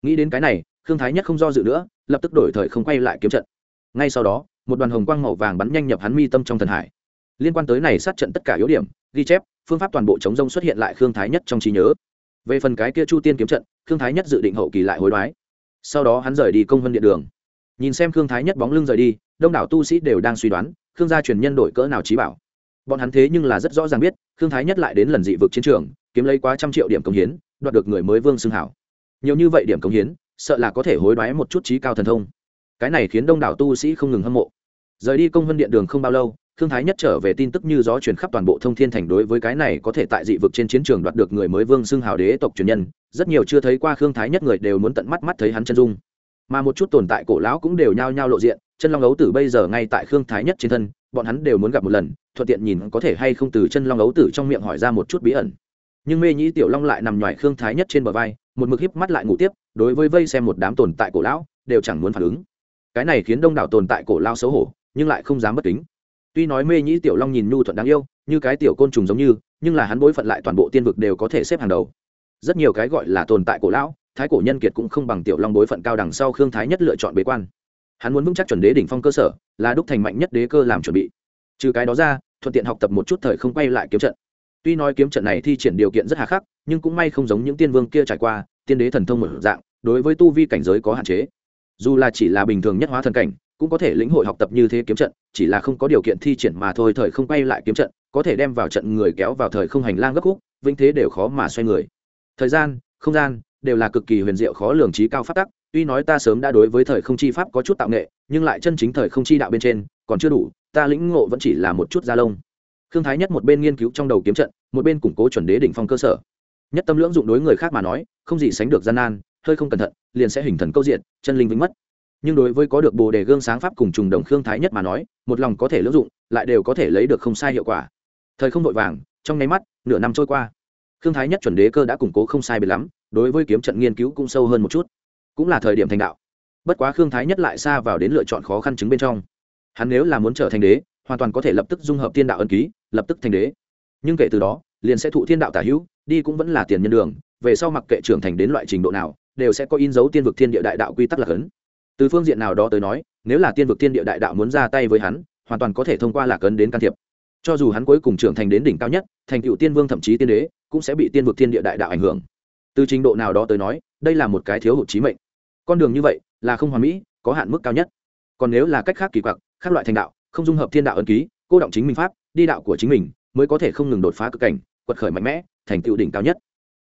Nghĩ đến cái này, khương thái nhất không do dự nữa, lập tức đổi thời không quay lại kiếm trận. Ngay sau đó, một đoàn hồng quang màu vàng bắn nhanh nhập hắn mi tâm trong thần hải. Liên quan tới này sát trận tất cả yếu điểm, ghi chép, phương pháp toàn bộ chống rông xuất hiện lại khương thái nhất trong trí nhớ. Về phần cái kia chu tiên kiếm trận, khương thái nhất dự định hậu kỳ lại hối đoái. Sau đó hắn rời đi công vân điện đường. Nhìn xem khương thái nhất bóng lưng rời đi, đông đảo tu sĩ đều đang suy đoán, khương gia truyền nhân đổi cỡ nào trí bảo. Bọn hắn thế nhưng là rất rõ ràng biết, khương thái nhất lại đến lần dị vực chiến trường, kiếm lấy quá trăm triệu điểm công hiến, đoạt được người mới vương xưng hảo nhiều như vậy điểm công hiến, sợ là có thể hối đoái một chút trí cao thần thông. Cái này khiến đông đảo tu sĩ không ngừng hâm mộ. Rời đi công vân điện đường không bao lâu thương thái nhất trở về tin tức như gió truyền khắp toàn bộ thông thiên thành đối với cái này có thể tại dị vực trên chiến trường đoạt được người mới vương xưng hào đế tộc truyền nhân, rất nhiều chưa thấy qua khương thái nhất người đều muốn tận mắt mắt thấy hắn chân dung. Mà một chút tồn tại cổ lão cũng đều nhao nhao lộ diện, chân long ấu tử bây giờ ngay tại khương thái nhất trên thân, bọn hắn đều muốn gặp một lần, thuận tiện nhìn có thể hay không từ chân long ấu tử trong miệng hỏi ra một chút bí ẩn. Nhưng mê nhĩ tiểu long lại nằm ngoài khương thái nhất trên bờ vai một mực híp mắt lại ngủ tiếp, đối với vây xem một đám tồn tại cổ lão, đều chẳng muốn phản ứng. Cái này khiến đông đảo tồn tại cổ lao xấu hổ, nhưng lại không dám bất kính. Tuy nói mê nhĩ tiểu long nhìn nhu thuận đáng yêu, như cái tiểu côn trùng giống như, nhưng là hắn bối phận lại toàn bộ tiên vực đều có thể xếp hàng đầu. Rất nhiều cái gọi là tồn tại cổ lão, thái cổ nhân kiệt cũng không bằng tiểu long bối phận cao đằng sau khương thái nhất lựa chọn bế quan. Hắn muốn vững chắc chuẩn đế đỉnh phong cơ sở, là đúc thành mạnh nhất đế cơ làm chuẩn bị. Trừ cái đó ra, thuận tiện học tập một chút thời không quay lại kiếm trận tuy nói kiếm trận này thi triển điều kiện rất hà khắc, nhưng cũng may không giống những tiên vương kia trải qua, tiên đế thần thông một dạng, đối với tu vi cảnh giới có hạn chế. Dù là chỉ là bình thường nhất hóa thần cảnh, cũng có thể lĩnh hội học tập như thế kiếm trận, chỉ là không có điều kiện thi triển mà thôi, thời không quay lại kiếm trận, có thể đem vào trận người kéo vào thời không hành lang gấp khúc, vĩnh thế đều khó mà xoay người. Thời gian, không gian, đều là cực kỳ huyền diệu khó lường trí cao phát tắc, tuy nói ta sớm đã đối với thời không chi pháp có chút tạo nghệ, nhưng lại chân chính thời không chi đạo bên trên, còn chưa đủ, ta lĩnh ngộ vẫn chỉ là một chút da lông thương thái nhất một bên nghiên cứu trong đầu kiếm trận, một bên củng cố chuẩn đế đỉnh phong cơ sở. Nhất tâm lưỡng dụng đối người khác mà nói, không gì sánh được gian nan, hơi không cẩn thận, liền sẽ hình thần câu diện chân linh vĩnh mất. Nhưng đối với có được bồ đề gương sáng pháp cùng trùng đồng khương thái nhất mà nói, một lòng có thể lưỡng dụng, lại đều có thể lấy được không sai hiệu quả. Thời không vội vàng, trong nháy mắt, nửa năm trôi qua. Khương thái nhất chuẩn đế cơ đã củng cố không sai biệt lắm, đối với kiếm trận nghiên cứu cũng sâu hơn một chút. Cũng là thời điểm thành đạo. Bất quá khương thái nhất lại xa vào đến lựa chọn khó khăn chứng bên trong. Hắn nếu là muốn trở thành đế hoàn toàn có thể lập tức dung hợp thiên đạo ân ký, lập tức thành đế. Nhưng kể từ đó, liền sẽ thụ thiên đạo tả hữu, đi cũng vẫn là tiền nhân đường, về sau mặc kệ trưởng thành đến loại trình độ nào, đều sẽ có in dấu tiên vực thiên địa đại đạo quy tắc là cấn. Từ phương diện nào đó tới nói, nếu là tiên vực thiên địa đại đạo muốn ra tay với hắn, hoàn toàn có thể thông qua lạc ấn đến can thiệp. Cho dù hắn cuối cùng trưởng thành đến đỉnh cao nhất, thành cựu tiên vương thậm chí tiên đế, cũng sẽ bị tiên vực thiên địa đại đạo ảnh hưởng. Từ trình độ nào đó tới nói, đây là một cái thiếu hụt trí mệnh. Con đường như vậy là không hoàn mỹ, có hạn mức cao nhất. Còn nếu là cách khác kỳ quặc, khác loại thành đạo không dung hợp thiên đạo ấn ký, cô động chính mình pháp, đi đạo của chính mình, mới có thể không ngừng đột phá cực cảnh, quật khởi mạnh mẽ, thành tựu đỉnh cao nhất.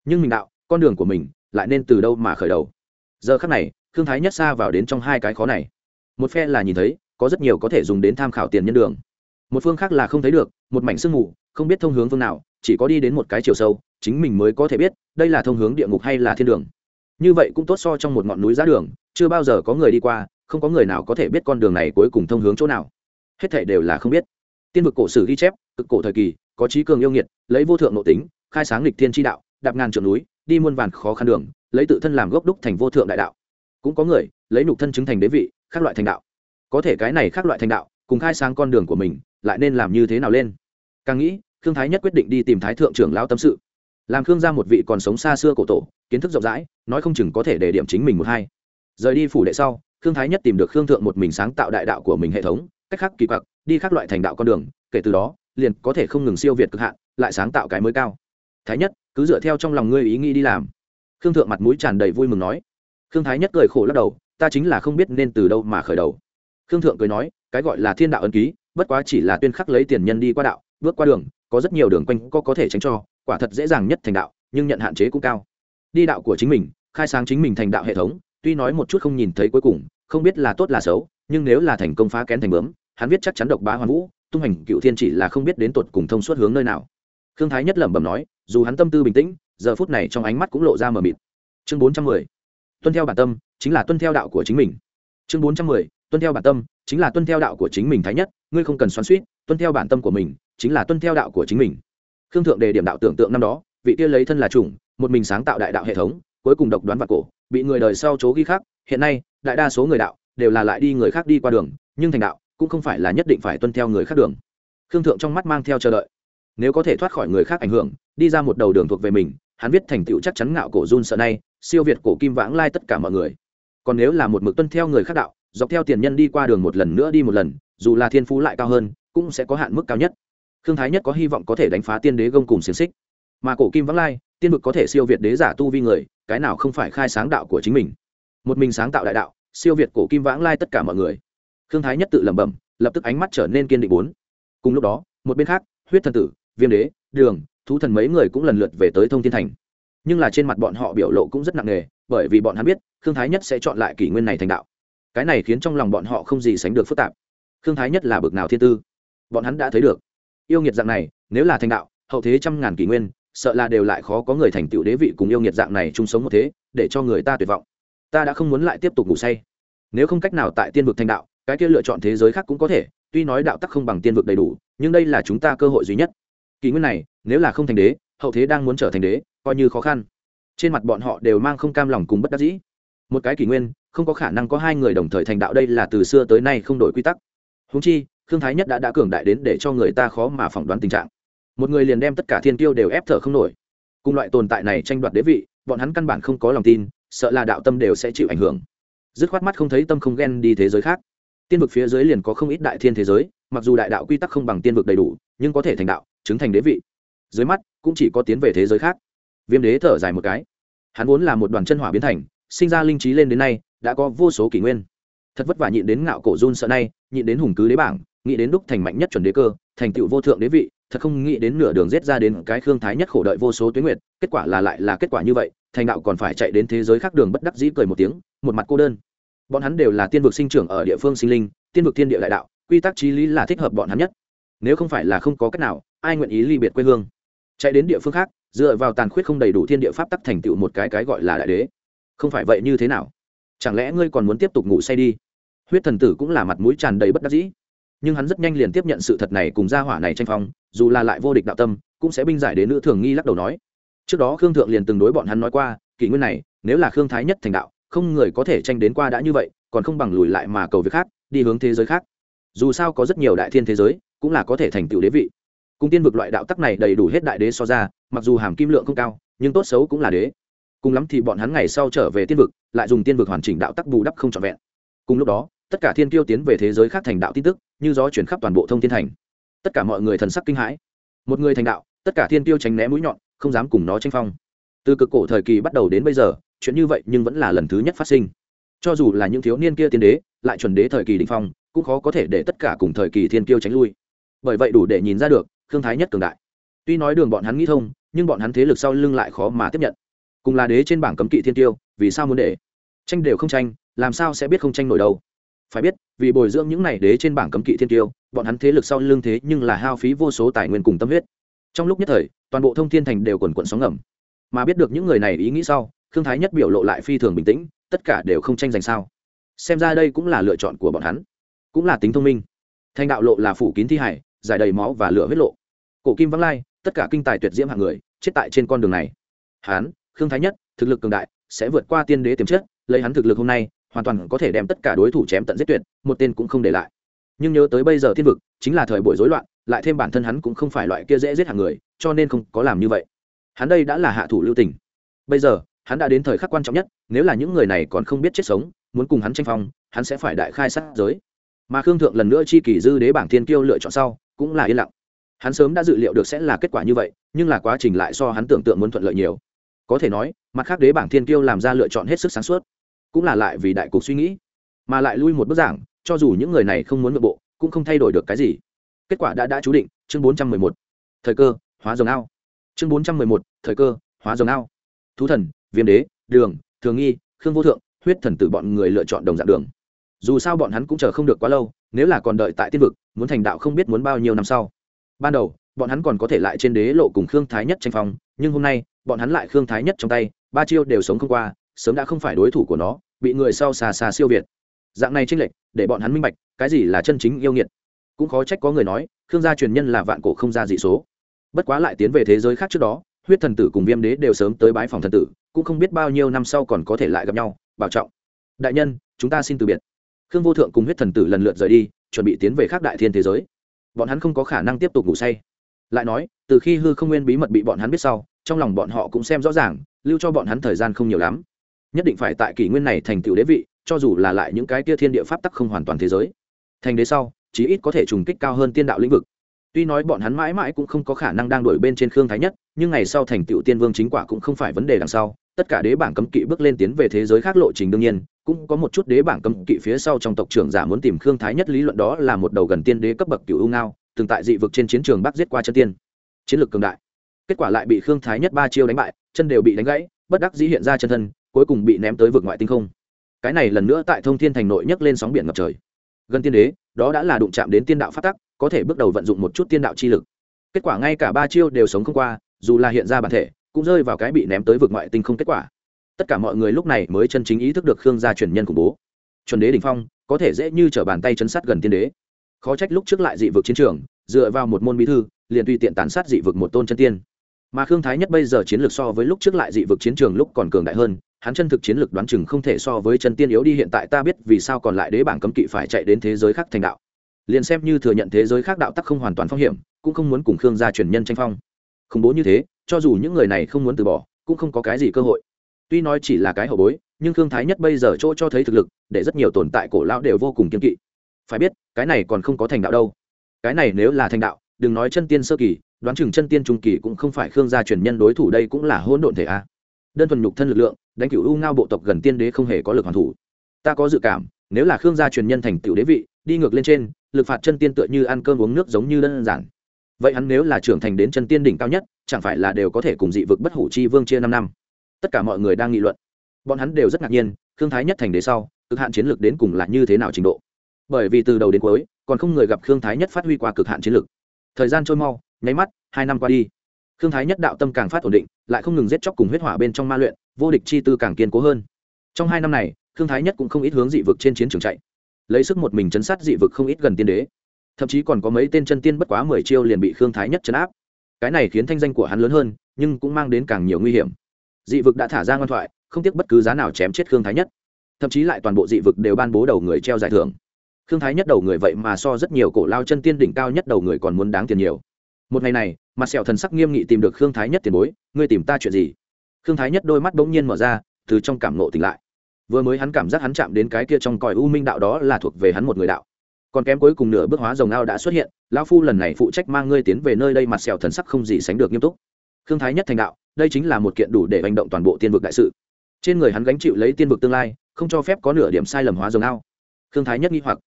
Nhưng mình đạo, con đường của mình, lại nên từ đâu mà khởi đầu? Giờ khắc này thương thái nhất xa vào đến trong hai cái khó này. Một phe là nhìn thấy, có rất nhiều có thể dùng đến tham khảo tiền nhân đường. Một phương khác là không thấy được, một mảnh sương mù, không biết thông hướng phương nào, chỉ có đi đến một cái chiều sâu, chính mình mới có thể biết, đây là thông hướng địa ngục hay là thiên đường. Như vậy cũng tốt so trong một ngọn núi giá đường, chưa bao giờ có người đi qua, không có người nào có thể biết con đường này cuối cùng thông hướng chỗ nào hết thảy đều là không biết. Tiên vực cổ sử ghi chép, cực cổ thời kỳ, có trí cường yêu nghiệt, lấy vô thượng nội tính, khai sáng lịch thiên tri đạo, đạp ngàn trượng núi, đi muôn vàn khó khăn đường, lấy tự thân làm gốc đúc thành vô thượng đại đạo. Cũng có người, lấy nhục thân chứng thành đế vị, khác loại thành đạo. Có thể cái này khác loại thành đạo, cùng khai sáng con đường của mình, lại nên làm như thế nào lên? Càng nghĩ thương thái nhất quyết định đi tìm thái thượng trưởng lao tâm sự. Làm khương gia một vị còn sống xa xưa cổ tổ, kiến thức rộng rãi, nói không chừng có thể để điểm chính mình một hai. Rời đi phủ đệ sau, khương thái nhất tìm được khương thượng một mình sáng tạo đại đạo của mình hệ thống cách khác kỳ quặc, đi khác loại thành đạo con đường, kể từ đó, liền có thể không ngừng siêu việt cực hạn, lại sáng tạo cái mới cao. Thái nhất, cứ dựa theo trong lòng ngươi ý nghĩ đi làm. Khương thượng mặt mũi tràn đầy vui mừng nói. Khương thái nhất cười khổ lắc đầu, ta chính là không biết nên từ đâu mà khởi đầu. Khương thượng cười nói, cái gọi là thiên đạo ân ký, bất quá chỉ là tuyên khắc lấy tiền nhân đi qua đạo, bước qua đường, có rất nhiều đường quanh có có thể tránh cho, quả thật dễ dàng nhất thành đạo, nhưng nhận hạn chế cũng cao. Đi đạo của chính mình, khai sáng chính mình thành đạo hệ thống, tuy nói một chút không nhìn thấy cuối cùng, không biết là tốt là xấu nhưng nếu là thành công phá kén thành bướm, hắn viết chắc chắn độc bá hoàn vũ, tung hành cựu thiên chỉ là không biết đến tột cùng thông suốt hướng nơi nào. Khương thái nhất lẩm bẩm nói, dù hắn tâm tư bình tĩnh, giờ phút này trong ánh mắt cũng lộ ra mờ mịt. Chương bốn trăm mười, tuân theo bản tâm, chính là tuân theo đạo của chính mình. Chương bốn trăm mười, tuân theo bản tâm, chính là tuân theo đạo của chính mình thái nhất, ngươi không cần xoắn suýt tuân theo bản tâm của mình, chính là tuân theo đạo của chính mình. Khương thượng đề điểm đạo tưởng tượng năm đó, vị kia lấy thân là chủng, một mình sáng tạo đại đạo hệ thống, cuối cùng độc đoán và cổ, bị người đời sau chố ghi khắc. hiện nay, đại đa số người đạo đều là lại đi người khác đi qua đường, nhưng thành đạo cũng không phải là nhất định phải tuân theo người khác đường. Khương thượng trong mắt mang theo chờ đợi. Nếu có thể thoát khỏi người khác ảnh hưởng, đi ra một đầu đường thuộc về mình, hắn viết thành tựu chắc chắn ngạo cổ run sợ nay siêu việt cổ kim vãng lai tất cả mọi người. Còn nếu là một mực tuân theo người khác đạo, dọc theo tiền nhân đi qua đường một lần nữa đi một lần, dù là thiên phú lại cao hơn, cũng sẽ có hạn mức cao nhất. Khương thái nhất có hy vọng có thể đánh phá tiên đế gông cùng xiềng xích. Mà cổ kim vãng lai, tiên vực có thể siêu việt đế giả tu vi người, cái nào không phải khai sáng đạo của chính mình? Một mình sáng tạo đại đạo siêu việt cổ kim vãng lai tất cả mọi người. Khương thái nhất tự lẩm bẩm, lập tức ánh mắt trở nên kiên định bốn. Cùng lúc đó, một bên khác, huyết thần tử, viêm đế, đường, thú thần mấy người cũng lần lượt về tới thông thiên thành. Nhưng là trên mặt bọn họ biểu lộ cũng rất nặng nề, bởi vì bọn hắn biết, khương thái nhất sẽ chọn lại kỷ nguyên này thành đạo. Cái này khiến trong lòng bọn họ không gì sánh được phức tạp. Khương thái nhất là bực nào thiên tư? Bọn hắn đã thấy được. Yêu nghiệt dạng này, nếu là thành đạo, hậu thế trăm ngàn kỷ nguyên, sợ là đều lại khó có người thành tựu đế vị cùng yêu nghiệt dạng này chung sống một thế, để cho người ta tuyệt vọng ta đã không muốn lại tiếp tục ngủ say. Nếu không cách nào tại tiên vực thành đạo, cái kia lựa chọn thế giới khác cũng có thể, tuy nói đạo tắc không bằng tiên vực đầy đủ, nhưng đây là chúng ta cơ hội duy nhất. Kỷ nguyên này, nếu là không thành đế, hậu thế đang muốn trở thành đế, coi như khó khăn. Trên mặt bọn họ đều mang không cam lòng cùng bất đắc dĩ. Một cái kỷ nguyên, không có khả năng có hai người đồng thời thành đạo đây là từ xưa tới nay không đổi quy tắc. Húng chi thương thái nhất đã đã cường đại đến để cho người ta khó mà phỏng đoán tình trạng. Một người liền đem tất cả thiên tiêu đều ép thở không nổi. Cùng loại tồn tại này tranh đoạt đế vị, bọn hắn căn bản không có lòng tin sợ là đạo tâm đều sẽ chịu ảnh hưởng. Dứt khoát mắt không thấy tâm không ghen đi thế giới khác. Tiên vực phía dưới liền có không ít đại thiên thế giới, mặc dù đại đạo quy tắc không bằng tiên vực đầy đủ, nhưng có thể thành đạo, chứng thành đế vị. Dưới mắt, cũng chỉ có tiến về thế giới khác. Viêm đế thở dài một cái. Hắn vốn là một đoàn chân hỏa biến thành, sinh ra linh trí lên đến nay, đã có vô số kỷ nguyên. Thật vất vả nhịn đến ngạo cổ run sợ nay, nhịn đến hùng cứ đế bảng, nghĩ đến đúc thành mạnh nhất chuẩn đế cơ, thành tựu vô thượng đế vị, thật không nghĩ đến nửa đường rết ra đến cái khương thái nhất khổ đợi vô số tuyến nguyệt, kết quả là lại là kết quả như vậy thành đạo còn phải chạy đến thế giới khác đường bất đắc dĩ cười một tiếng, một mặt cô đơn. Bọn hắn đều là tiên vực sinh trưởng ở địa phương sinh linh, tiên vực thiên địa đại đạo, quy tắc trí lý là thích hợp bọn hắn nhất. Nếu không phải là không có cách nào, ai nguyện ý ly biệt quê hương? Chạy đến địa phương khác, dựa vào tàn khuyết không đầy đủ thiên địa pháp tắc thành tựu một cái cái gọi là đại đế. Không phải vậy như thế nào? Chẳng lẽ ngươi còn muốn tiếp tục ngủ say đi? Huyết thần tử cũng là mặt mũi tràn đầy bất đắc dĩ. Nhưng hắn rất nhanh liền tiếp nhận sự thật này cùng gia hỏa này tranh phong, dù là lại vô địch đạo tâm, cũng sẽ binh giải đến nữ thường nghi lắc đầu nói trước đó khương thượng liền từng đối bọn hắn nói qua, kỷ nguyên này, nếu là khương thái nhất thành đạo, không người có thể tranh đến qua đã như vậy, còn không bằng lùi lại mà cầu việc khác, đi hướng thế giới khác. Dù sao có rất nhiều đại thiên thế giới, cũng là có thể thành tựu đế vị. Cung tiên vực loại đạo tắc này đầy đủ hết đại đế so ra, mặc dù hàm kim lượng không cao, nhưng tốt xấu cũng là đế. Cùng lắm thì bọn hắn ngày sau trở về tiên vực, lại dùng tiên vực hoàn chỉnh đạo tắc bù đắp không trọn vẹn. Cùng lúc đó, tất cả thiên tiêu tiến về thế giới khác thành đạo tin tức, như gió chuyển khắp toàn bộ thông thiên thành. Tất cả mọi người thần sắc kinh hãi. Một người thành đạo, tất cả thiên tiêu tránh né mũi nhọn không dám cùng nó tranh phong. Từ cực cổ thời kỳ bắt đầu đến bây giờ, chuyện như vậy nhưng vẫn là lần thứ nhất phát sinh. Cho dù là những thiếu niên kia tiên đế, lại chuẩn đế thời kỳ đình phong, cũng khó có thể để tất cả cùng thời kỳ thiên kiêu tránh lui. Bởi vậy đủ để nhìn ra được thương thái nhất cường đại. Tuy nói đường bọn hắn nghĩ thông, nhưng bọn hắn thế lực sau lưng lại khó mà tiếp nhận. Cùng là đế trên bảng cấm kỵ thiên tiêu vì sao muốn để? Tranh đều không tranh, làm sao sẽ biết không tranh nổi đâu? Phải biết, vì bồi dưỡng những này đế trên bảng cấm kỵ thiên tiêu bọn hắn thế lực sau lưng thế nhưng là hao phí vô số tài nguyên cùng tâm huyết trong lúc nhất thời, toàn bộ thông thiên thành đều quần quận sóng ngầm. Mà biết được những người này ý nghĩ sau thương thái nhất biểu lộ lại phi thường bình tĩnh, tất cả đều không tranh giành sao. Xem ra đây cũng là lựa chọn của bọn hắn. Cũng là tính thông minh. Thanh đạo lộ là phủ kín thi hải, giải đầy máu và lửa huyết lộ. Cổ kim vắng lai, tất cả kinh tài tuyệt diễm hạng người, chết tại trên con đường này. Hán khương thái nhất, thực lực cường đại, sẽ vượt qua tiên đế tiềm chất, lấy hắn thực lực hôm nay, hoàn toàn có thể đem tất cả đối thủ chém tận giết tuyệt, một tên cũng không để lại nhưng nhớ tới bây giờ thiên vực chính là thời buổi rối loạn, lại thêm bản thân hắn cũng không phải loại kia dễ giết hàng người, cho nên không có làm như vậy. Hắn đây đã là hạ thủ lưu tình. Bây giờ, hắn đã đến thời khắc quan trọng nhất, nếu là những người này còn không biết chết sống, muốn cùng hắn tranh phong, hắn sẽ phải đại khai sát giới. Mà khương thượng lần nữa chi kỳ dư đế bảng thiên kiêu lựa chọn sau, cũng là yên lặng. Hắn sớm đã dự liệu được sẽ là kết quả như vậy, nhưng là quá trình lại so hắn tưởng tượng muốn thuận lợi nhiều. Có thể nói, mặt khác đế bảng thiên kiêu làm ra lựa chọn hết sức sáng suốt. Cũng là lại vì đại cục suy nghĩ, mà lại lui một bước giảng cho dù những người này không muốn nội bộ, cũng không thay đổi được cái gì. Kết quả đã đã chú định, chương bốn trăm mười một, thời cơ, hóa rồng ao. Chương bốn trăm mười một, thời cơ, hóa rồng ao. Thú thần, viêm đế, đường, thường nghi, khương vô thượng, huyết thần tử bọn người lựa chọn đồng dạng đường. Dù sao bọn hắn cũng chờ không được quá lâu, nếu là còn đợi tại tiên vực, muốn thành đạo không biết muốn bao nhiêu năm sau. Ban đầu, bọn hắn còn có thể lại trên đế lộ cùng khương thái nhất tranh phong, nhưng hôm nay, bọn hắn lại khương thái nhất trong tay, ba chiêu đều sống không qua, sớm đã không phải đối thủ của nó, bị người sau xa xa siêu việt dạng này tranh lệch, để bọn hắn minh bạch, cái gì là chân chính yêu nghiệt. Cũng khó trách có người nói, khương gia truyền nhân là vạn cổ không ra dị số. Bất quá lại tiến về thế giới khác trước đó, huyết thần tử cùng viêm đế đều sớm tới bái phòng thần tử, cũng không biết bao nhiêu năm sau còn có thể lại gặp nhau, bảo trọng. Đại nhân, chúng ta xin từ biệt. Khương vô thượng cùng huyết thần tử lần lượt rời đi, chuẩn bị tiến về khác đại thiên thế giới. Bọn hắn không có khả năng tiếp tục ngủ say. Lại nói, từ khi hư không nguyên bí mật bị bọn hắn biết sau, trong lòng bọn họ cũng xem rõ ràng, lưu cho bọn hắn thời gian không nhiều lắm. Nhất định phải tại kỷ nguyên này thành tựu đế vị cho dù là lại những cái kia thiên địa pháp tắc không hoàn toàn thế giới. Thành đế sau, chí ít có thể trùng kích cao hơn tiên đạo lĩnh vực. Tuy nói bọn hắn mãi mãi cũng không có khả năng đang đổi bên trên khương thái nhất, nhưng ngày sau thành tựu tiên vương chính quả cũng không phải vấn đề đằng sau. Tất cả đế bảng cấm kỵ bước lên tiến về thế giới khác lộ trình đương nhiên, cũng có một chút đế bảng cấm kỵ phía sau trong tộc trưởng giả muốn tìm khương thái nhất lý luận đó là một đầu gần tiên đế cấp bậc cựu u ngao, từng tại dị vực trên chiến trường bắc giết qua chân tiên. Chiến lược cường đại. Kết quả lại bị khương thái nhất ba chiêu đánh bại, chân đều bị đánh gãy, bất đắc dĩ hiện ra chân thân, cuối cùng bị ném tới vực ngoại tinh không cái này lần nữa tại thông thiên thành nội nhấc lên sóng biển ngập trời. Gần tiên đế, đó đã là đụng chạm đến tiên đạo phát tắc, có thể bước đầu vận dụng một chút tiên đạo chi lực. Kết quả ngay cả ba chiêu đều sống không qua, dù là hiện ra bản thể, cũng rơi vào cái bị ném tới vực ngoại tinh không kết quả. Tất cả mọi người lúc này mới chân chính ý thức được khương gia truyền nhân khủng bố. Chuẩn đế đ ỉ n h phong, có thể dễ như t r ở bàn tay chấn sát gần tiên đế. Khó trách lúc trước lại dị vực chiến trường, dựa vào một môn bí thư, liền tùy tiện tàn sát dị vực một tôn chân tiên. Mà khương thái nhất bây giờ chiến lược so với lúc trước lại dị vực chiến trường lúc còn cường đại hơn hắn chân thực chiến lược đoán chừng không thể so với chân tiên yếu đi hiện tại, ta biết vì sao còn lại đế bảng cấm kỵ phải chạy đến thế giới khác thành đạo. Liền xem như thừa nhận thế giới khác đạo tắc không hoàn toàn phong hiểm, cũng không muốn cùng khương gia truyền nhân tranh phong. Khủng bố như thế, cho dù những người này không muốn từ bỏ, cũng không có cái gì cơ hội. Tuy nói chỉ là cái hậu bối, nhưng khương thái nhất bây giờ chỗ cho thấy thực lực, để rất nhiều tồn tại cổ lão đều vô cùng kiên kỵ. Phải biết, cái này còn không có thành đạo đâu. Cái này nếu là thành đạo, đừng nói chân tiên sơ kỳ, đoán chừng chân tiên trung kỳ cũng không phải khương gia truyền nhân đối thủ đây cũng là hỗn độn thể a. Đơn thuần nhục thân lực lượng đánh cựu u ngao bộ tộc gần tiên đế không hề có lực hoàn thủ. Ta có dự cảm, nếu là khương gia truyền nhân thành tựu đế vị, đi ngược lên trên, lực phạt chân tiên tựa như ăn cơm uống nước giống như đơn giản. Vậy hắn nếu là trưởng thành đến chân tiên đỉnh cao nhất, chẳng phải là đều có thể cùng dị vực bất hủ chi vương chia năm năm? Tất cả mọi người đang nghị luận. Bọn hắn đều rất ngạc nhiên, khương thái nhất thành đế sau, cực hạn chiến lược đến cùng là như thế nào trình độ? Bởi vì từ đầu đến cuối, còn không người gặp khương thái nhất phát huy qua cực hạn chiến lược thời gian trôi mau, nháy mắt, hai năm qua đi. Khương thái nhất đạo tâm càng phát ổn định lại không ngừng giết chóc cùng huyết hỏa bên trong ma luyện, vô địch chi tư càng kiên cố hơn. Trong hai năm này thương thái nhất cũng không ít hướng dị vực trên chiến trường chạy, lấy sức một mình chấn sát dị vực không ít gần tiên đế. Thậm chí còn có mấy tên chân tiên bất quá mười chiêu liền bị khương thái nhất chấn áp. Cái này khiến thanh danh của hắn lớn hơn, nhưng cũng mang đến càng nhiều nguy hiểm. Dị vực đã thả ra ngoan thoại, không tiếc bất cứ giá nào chém chết khương thái nhất. Thậm chí lại toàn bộ dị vực đều ban bố đầu người treo giải thưởng. Khương thái nhất đầu người vậy mà so rất nhiều cổ lao chân tiên đỉnh cao nhất đầu người còn muốn đáng tiền nhiều một ngày này, mặt sẹo thần sắc nghiêm nghị tìm được khương thái nhất tiền bối, ngươi tìm ta chuyện gì? Khương thái nhất đôi mắt bỗng nhiên mở ra, từ trong cảm nộ tỉnh lại. Vừa mới hắn cảm giác hắn chạm đến cái kia trong còi u minh đạo đó là thuộc về hắn một người đạo. Còn kém cuối cùng nửa bước hóa rồng ao đã xuất hiện, lão phu lần này phụ trách mang ngươi tiến về nơi đây mặt sẹo thần sắc không gì sánh được nghiêm túc. Khương thái nhất thành đạo, đây chính là một kiện đủ để hành động toàn bộ tiên vực đại sự. Trên người hắn gánh chịu lấy tiên vực tương lai, không cho phép có nửa điểm sai lầm hóa rồng ao. Khương thái nhất nghi hoặc.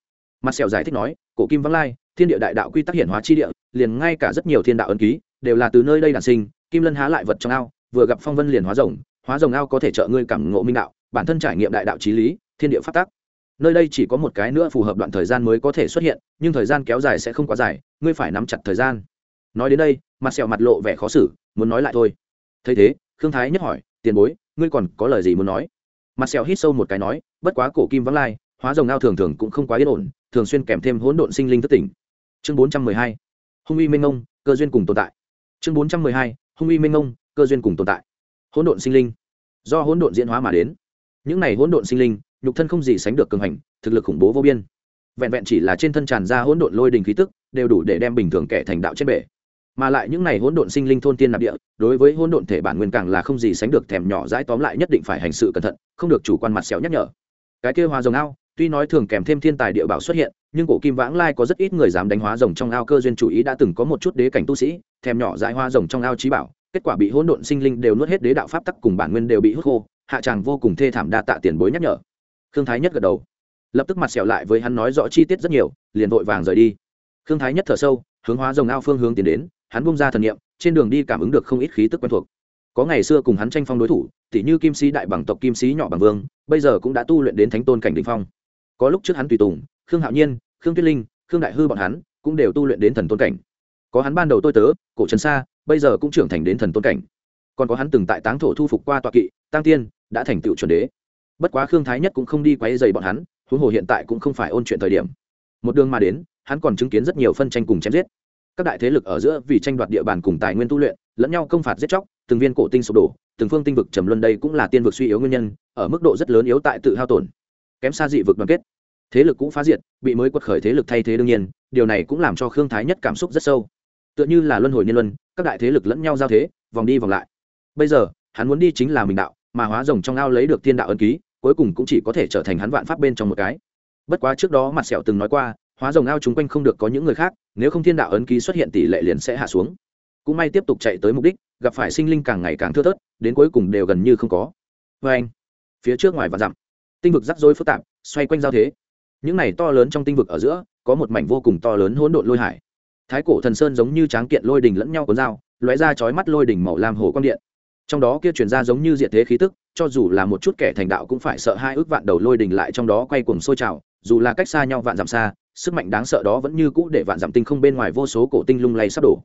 Mặt sẹo giải thích nói, cổ kim vắng lai thiên địa đại đạo quy tắc hiển hóa chi địa, liền ngay cả rất nhiều thiên đạo ấn ký, đều là từ nơi đây đản sinh, kim lân há lại vật trong ao, vừa gặp phong vân liền hóa rồng hóa rồng ao có thể trợ ngươi cảm ngộ minh đạo, bản thân trải nghiệm đại đạo trí lý, thiên địa phát tác nơi đây chỉ có một cái nữa phù hợp đoạn thời gian mới có thể xuất hiện, nhưng thời gian kéo dài sẽ không quá dài, ngươi phải nắm chặt thời gian. Nói đến đây, mặt sẹo mặt lộ vẻ khó xử, muốn nói lại thôi. Thấy thế, khương thái nhất hỏi, tiền bối, ngươi còn có lời gì muốn nói? Mặt sẹo hít sâu một cái nói, bất quá cổ kim vắng lai, hóa rồng ao thường thường cũng không quá yên ổn, thường xuyên kèm thêm hỗn độn sinh linh thất tỉnh chương bốn trăm mười hai, hung uy minh ông cơ duyên cùng tồn tại. Chương bốn trăm mười hai, hung uy minh ông cơ duyên cùng tồn tại. Hỗn độn sinh linh. Do hỗn độn diễn hóa mà đến. Những này hỗn độn sinh linh, nhục thân không gì sánh được cường hành, thực lực khủng bố vô biên. Vẹn vẹn chỉ là trên thân tràn ra hỗn độn lôi đình khí tức, đều đủ để đem bình thường kẻ thành đạo trên bể. Mà lại những này hỗn độn sinh linh thôn tiên nạp địa, đối với hỗn độn thể bản nguyên càng là không gì sánh được thèm nhỏ dãi tóm lại nhất định phải hành sự cẩn thận, không được chủ quan mặt xéo nhắc nhở. Cái kia hoa rồng ao tuy nói thường kèm thêm thiên tài địa bảo xuất hiện, nhưng cổ kim vãng lai có rất ít người dám đánh hóa rồng trong ao cơ duyên chủ ý đã từng có một chút đế cảnh tu sĩ, thèm nhỏ dãi hoa rồng trong ao trí bảo, kết quả bị hỗn độn sinh linh đều nuốt hết đế đạo pháp tắc cùng bản nguyên đều bị hút khô, hạ tràng vô cùng thê thảm đa tạ tiền bối nhắc nhở. Khương thái nhất gật đầu. Lập tức mặt xẻo lại với hắn nói rõ chi tiết rất nhiều, liền vội vàng rời đi. Khương thái nhất thở sâu, hướng hóa rồng ao phương hướng tiến đến, hắn bung ra thần niệm, trên đường đi cảm ứng được không ít khí tức quen thuộc. Có ngày xưa cùng hắn tranh phong đối thủ tỷ như kim sĩ đại bằng tộc kim sĩ nhỏ bằng vương, bây giờ cũng đã tu luyện đến thánh tôn cảnh đình phong có lúc trước hắn tùy tùng, khương hạo nhiên, khương tuyết linh, khương đại hư bọn hắn cũng đều tu luyện đến thần tôn cảnh. Có hắn ban đầu tôi tớ, cổ trần sa, bây giờ cũng trưởng thành đến thần tôn cảnh. Còn có hắn từng tại táng thổ thu phục qua tọa kỵ tăng tiên, đã thành tựu chuẩn đế. Bất quá khương thái nhất cũng không đi quay dày bọn hắn, huống hồ hiện tại cũng không phải ôn chuyện thời điểm. Một đường mà đến, hắn còn chứng kiến rất nhiều phân tranh cùng chém giết. Các đại thế lực ở giữa vì tranh đoạt địa bàn cùng tài nguyên tu luyện, lẫn nhau công phạt giết chóc, từng viên cổ tinh sụp đổ, từng phương tinh vực trầm luân đây cũng là tiên vực suy yếu nguyên nhân, ở mức độ rất lớn yếu tại tự hao tổn kém xa dị vực đoàn kết. Thế lực cũng phá diệt, bị mới quật khởi thế lực thay thế đương nhiên, điều này cũng làm cho khương thái nhất cảm xúc rất sâu. Tựa như là luân hồi niên luân, các đại thế lực lẫn nhau giao thế, vòng đi vòng lại. Bây giờ, hắn muốn đi chính là mình đạo, mà hóa rồng trong ao lấy được thiên đạo ân ký, cuối cùng cũng chỉ có thể trở thành hắn vạn pháp bên trong một cái. Bất quá trước đó mặt sẹo từng nói qua, hóa rồng ao chung quanh không được có những người khác, nếu không thiên đạo ấn ký xuất hiện tỷ lệ liền sẽ hạ xuống. Cũng may tiếp tục chạy tới mục đích, gặp phải sinh linh càng ngày càng thưa thớt, đến cuối cùng đều gần như không có. Vê anh. Phía trước ngoài và dặm tinh vực rắc rối phức tạp, xoay quanh giao thế. Những này to lớn trong tinh vực ở giữa, có một mảnh vô cùng to lớn hỗn độn lôi hải. Thái cổ thần sơn giống như tráng kiện lôi đình lẫn nhau cuốn dao, lóe ra chói mắt lôi đỉnh màu lam hồ quang điện. Trong đó kia truyền ra giống như diện thế khí tức, cho dù là một chút kẻ thành đạo cũng phải sợ hai ước vạn đầu lôi đỉnh lại trong đó quay cuồng sôi trào, dù là cách xa nhau vạn dặm xa, sức mạnh đáng sợ đó vẫn như cũ để vạn dặm tinh không bên ngoài vô số cổ tinh lung lay sắp đổ.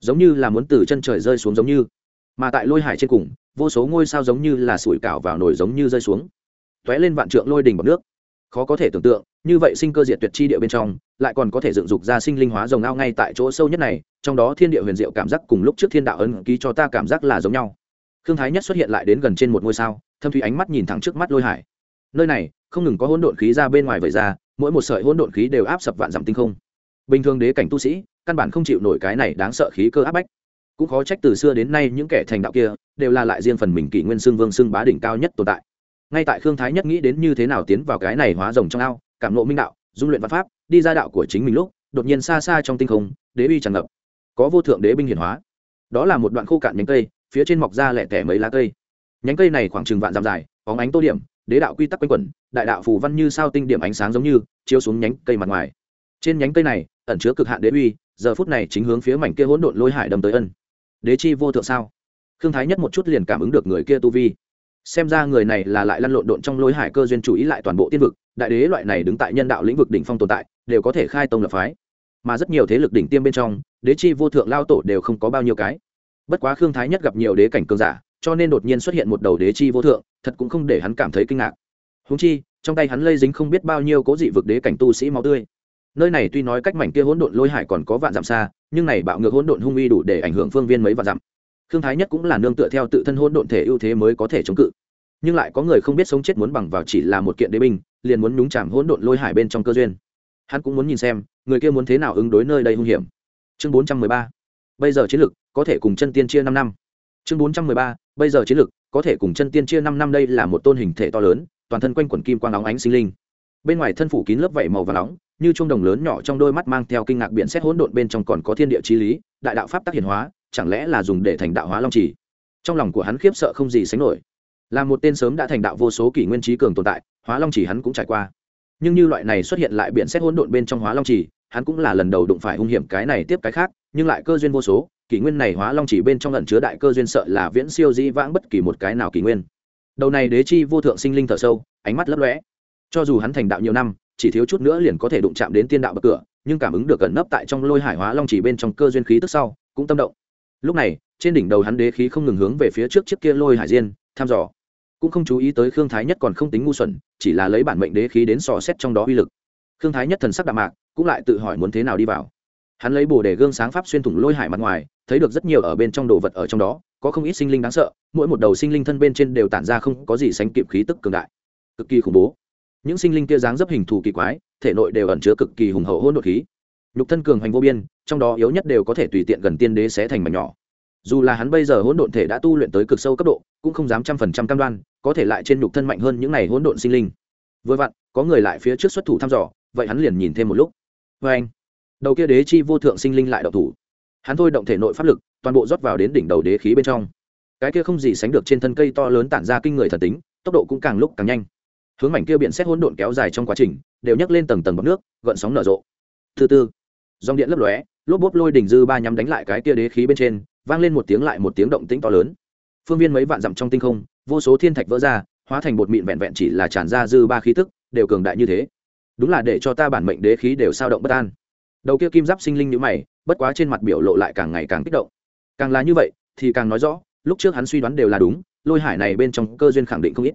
Giống như là muốn từ chân trời rơi xuống giống như, mà tại lôi hải trên cùng, vô số ngôi sao giống như là sủi cảo vào nồi giống như rơi xuống tóe lên vạn trượng lôi đình bọc nước. Khó có thể tưởng tượng, như vậy sinh cơ diệt tuyệt chi địa bên trong, lại còn có thể dựng dục ra sinh linh hóa rồng ao ngay tại chỗ sâu nhất này, trong đó thiên địa huyền diệu cảm giác cùng lúc trước thiên đạo ấn ký cho ta cảm giác là giống nhau. Khương thái nhất xuất hiện lại đến gần trên một ngôi sao, thâm thủy ánh mắt nhìn thẳng trước mắt lôi hải. Nơi này, không ngừng có hỗn độn khí ra bên ngoài vẩy ra, mỗi một sợi hỗn độn khí đều áp sập vạn dặm tinh không. Bình thường đế cảnh tu sĩ, căn bản không chịu nổi cái này đáng sợ khí cơ áp bách. Cũng khó trách từ xưa đến nay những kẻ thành đạo kia, đều là lại riêng phần mình kỷ nguyên xương vương xương bá đỉnh cao nhất tồn tại ngay tại khương thái nhất nghĩ đến như thế nào tiến vào cái này hóa rồng trong ao, cảm nộ minh đạo, dung luyện văn pháp, đi ra đạo của chính mình lúc, đột nhiên xa xa trong tinh không, đế uy tràn ngập. Có vô thượng đế binh hiển hóa. Đó là một đoạn khô cạn nhánh cây, phía trên mọc ra lẻ tẻ mấy lá cây. Nhánh cây này khoảng chừng vạn dặm dài có ánh tô điểm, đế đạo quy tắc quanh quẩn, đại đạo phù văn như sao tinh điểm ánh sáng giống như, chiếu xuống nhánh cây mặt ngoài. Trên nhánh cây này, ẩn chứa cực hạn đế uy, giờ phút này chính hướng phía mảnh kia hỗn độn lôi hải đâm tới ân. Đế chi vô thượng sao? Khương thái nhất một chút liền cảm ứng được người kia tu vi xem ra người này là lại lăn lộn độn trong lối hải cơ duyên chủ ý lại toàn bộ tiên vực, đại đế loại này đứng tại nhân đạo lĩnh vực đỉnh phong tồn tại, đều có thể khai tông lập phái. Mà rất nhiều thế lực đỉnh tiêm bên trong, đế chi vô thượng lao tổ đều không có bao nhiêu cái. Bất quá khương thái nhất gặp nhiều đế cảnh cường giả, cho nên đột nhiên xuất hiện một đầu đế chi vô thượng, thật cũng không để hắn cảm thấy kinh ngạc. Húng chi, trong tay hắn lây dính không biết bao nhiêu cố dị vực đế cảnh tu sĩ máu tươi. Nơi này tuy nói cách mảnh kia hỗn độn lôi hải còn có vạn dặm xa, nhưng này bạo ngược hỗn độn hung uy đủ để ảnh hưởng phương viên mấy vạn dặm khương thái nhất cũng là nương tựa theo tự thân hôn độn thể ưu thế mới có thể chống cự. Nhưng lại có người không biết sống chết muốn bằng vào chỉ là một kiện đế binh, liền muốn nhúng chạm hỗn độn lôi hải bên trong cơ duyên. Hắn cũng muốn nhìn xem, người kia muốn thế nào ứng đối nơi đây hung hiểm. Chương bốn trăm mười ba. Bây giờ chiến lực có thể cùng chân tiên chia năm năm. Chương bốn trăm mười ba. Bây giờ chiến lực có thể cùng chân tiên chia năm năm đây là một tôn hình thể to lớn, toàn thân quanh quẩn kim quang óng ánh sinh linh. Bên ngoài thân phủ kín lớp vảy màu và nóng, như trung đồng lớn nhỏ trong đôi mắt mang theo kinh ngạc biện xét hỗn độn bên trong còn có thiên địa trí lý, đại đạo pháp tác hiển hóa chẳng lẽ là dùng để thành đạo hóa long trì? Trong lòng của hắn khiếp sợ không gì sánh nổi. Là một tên sớm đã thành đạo vô số kỷ nguyên trí cường tồn tại, hóa long chỉ hắn cũng trải qua. Nhưng như loại này xuất hiện lại biện xét hỗn độn bên trong hóa long chỉ hắn cũng là lần đầu đụng phải hung hiểm cái này tiếp cái khác, nhưng lại cơ duyên vô số, kỷ nguyên này hóa long chỉ bên trong lần chứa đại cơ duyên sợ là viễn siêu di vãng bất kỳ một cái nào kỷ nguyên. Đầu này đế chi vô thượng sinh linh thở sâu, ánh mắt lấp lóe. Cho dù hắn thành đạo nhiều năm, chỉ thiếu chút nữa liền có thể đụng chạm đến tiên đạo bậc cửa, nhưng cảm ứng được cẩn nấp tại trong lôi hải hóa long chỉ bên trong cơ duyên khí tức sau, cũng tâm động lúc này, trên đỉnh đầu hắn đế khí không ngừng hướng về phía trước chiếc kia lôi hải diên, thăm dò. Cũng không chú ý tới khương thái nhất còn không tính ngu xuẩn, chỉ là lấy bản mệnh đế khí đến sò xét trong đó uy lực. Khương thái nhất thần sắc đạm mạc, cũng lại tự hỏi muốn thế nào đi vào. Hắn lấy bồ đề gương sáng pháp xuyên thủng lôi hải mặt ngoài, thấy được rất nhiều ở bên trong đồ vật ở trong đó, có không ít sinh linh đáng sợ, mỗi một đầu sinh linh thân bên trên đều tản ra không có gì sánh kịp khí tức cường đại. Cực kỳ khủng bố. Những sinh linh kia dáng dấp hình thù kỳ quái, thể nội đều ẩn chứa cực kỳ hùng hậu hôn đột khí nhục thân cường hành vô biên, trong đó yếu nhất đều có thể tùy tiện gần tiên đế sẽ thành mảnh nhỏ. Dù là hắn bây giờ hỗn độn thể đã tu luyện tới cực sâu cấp độ, cũng không dám trăm phần trăm cam đoan, có thể lại trên nhục thân mạnh hơn những này hỗn độn sinh linh. Vừa vặn, có người lại phía trước xuất thủ thăm dò, vậy hắn liền nhìn thêm một lúc. Vê anh, đầu kia đế chi vô thượng sinh linh lại đậu thủ. Hắn thôi động thể nội pháp lực, toàn bộ rót vào đến đỉnh đầu đế khí bên trong. Cái kia không gì sánh được trên thân cây to lớn tản ra kinh người thần tính, tốc độ cũng càng lúc càng nhanh. Hướng mảnh kia biển xét hỗn độn kéo dài trong quá trình, đều nhấc lên tầng tầng bọc nước, gợn sóng nở rộ. Thứ tư dòng điện lấp lóe, lốp bốp lôi đỉnh dư ba nhắm đánh lại cái kia đế khí bên trên, vang lên một tiếng lại một tiếng động tĩnh to lớn. Phương viên mấy vạn dặm trong tinh không, vô số thiên thạch vỡ ra, hóa thành bột mịn vẹn vẹn chỉ là tràn ra dư ba khí tức, đều cường đại như thế. Đúng là để cho ta bản mệnh đế khí đều sao động bất an. Đầu kia kim giáp sinh linh nhữ mày, bất quá trên mặt biểu lộ lại càng ngày càng kích động. Càng là như vậy, thì càng nói rõ, lúc trước hắn suy đoán đều là đúng, lôi hải này bên trong cơ duyên khẳng định không ít.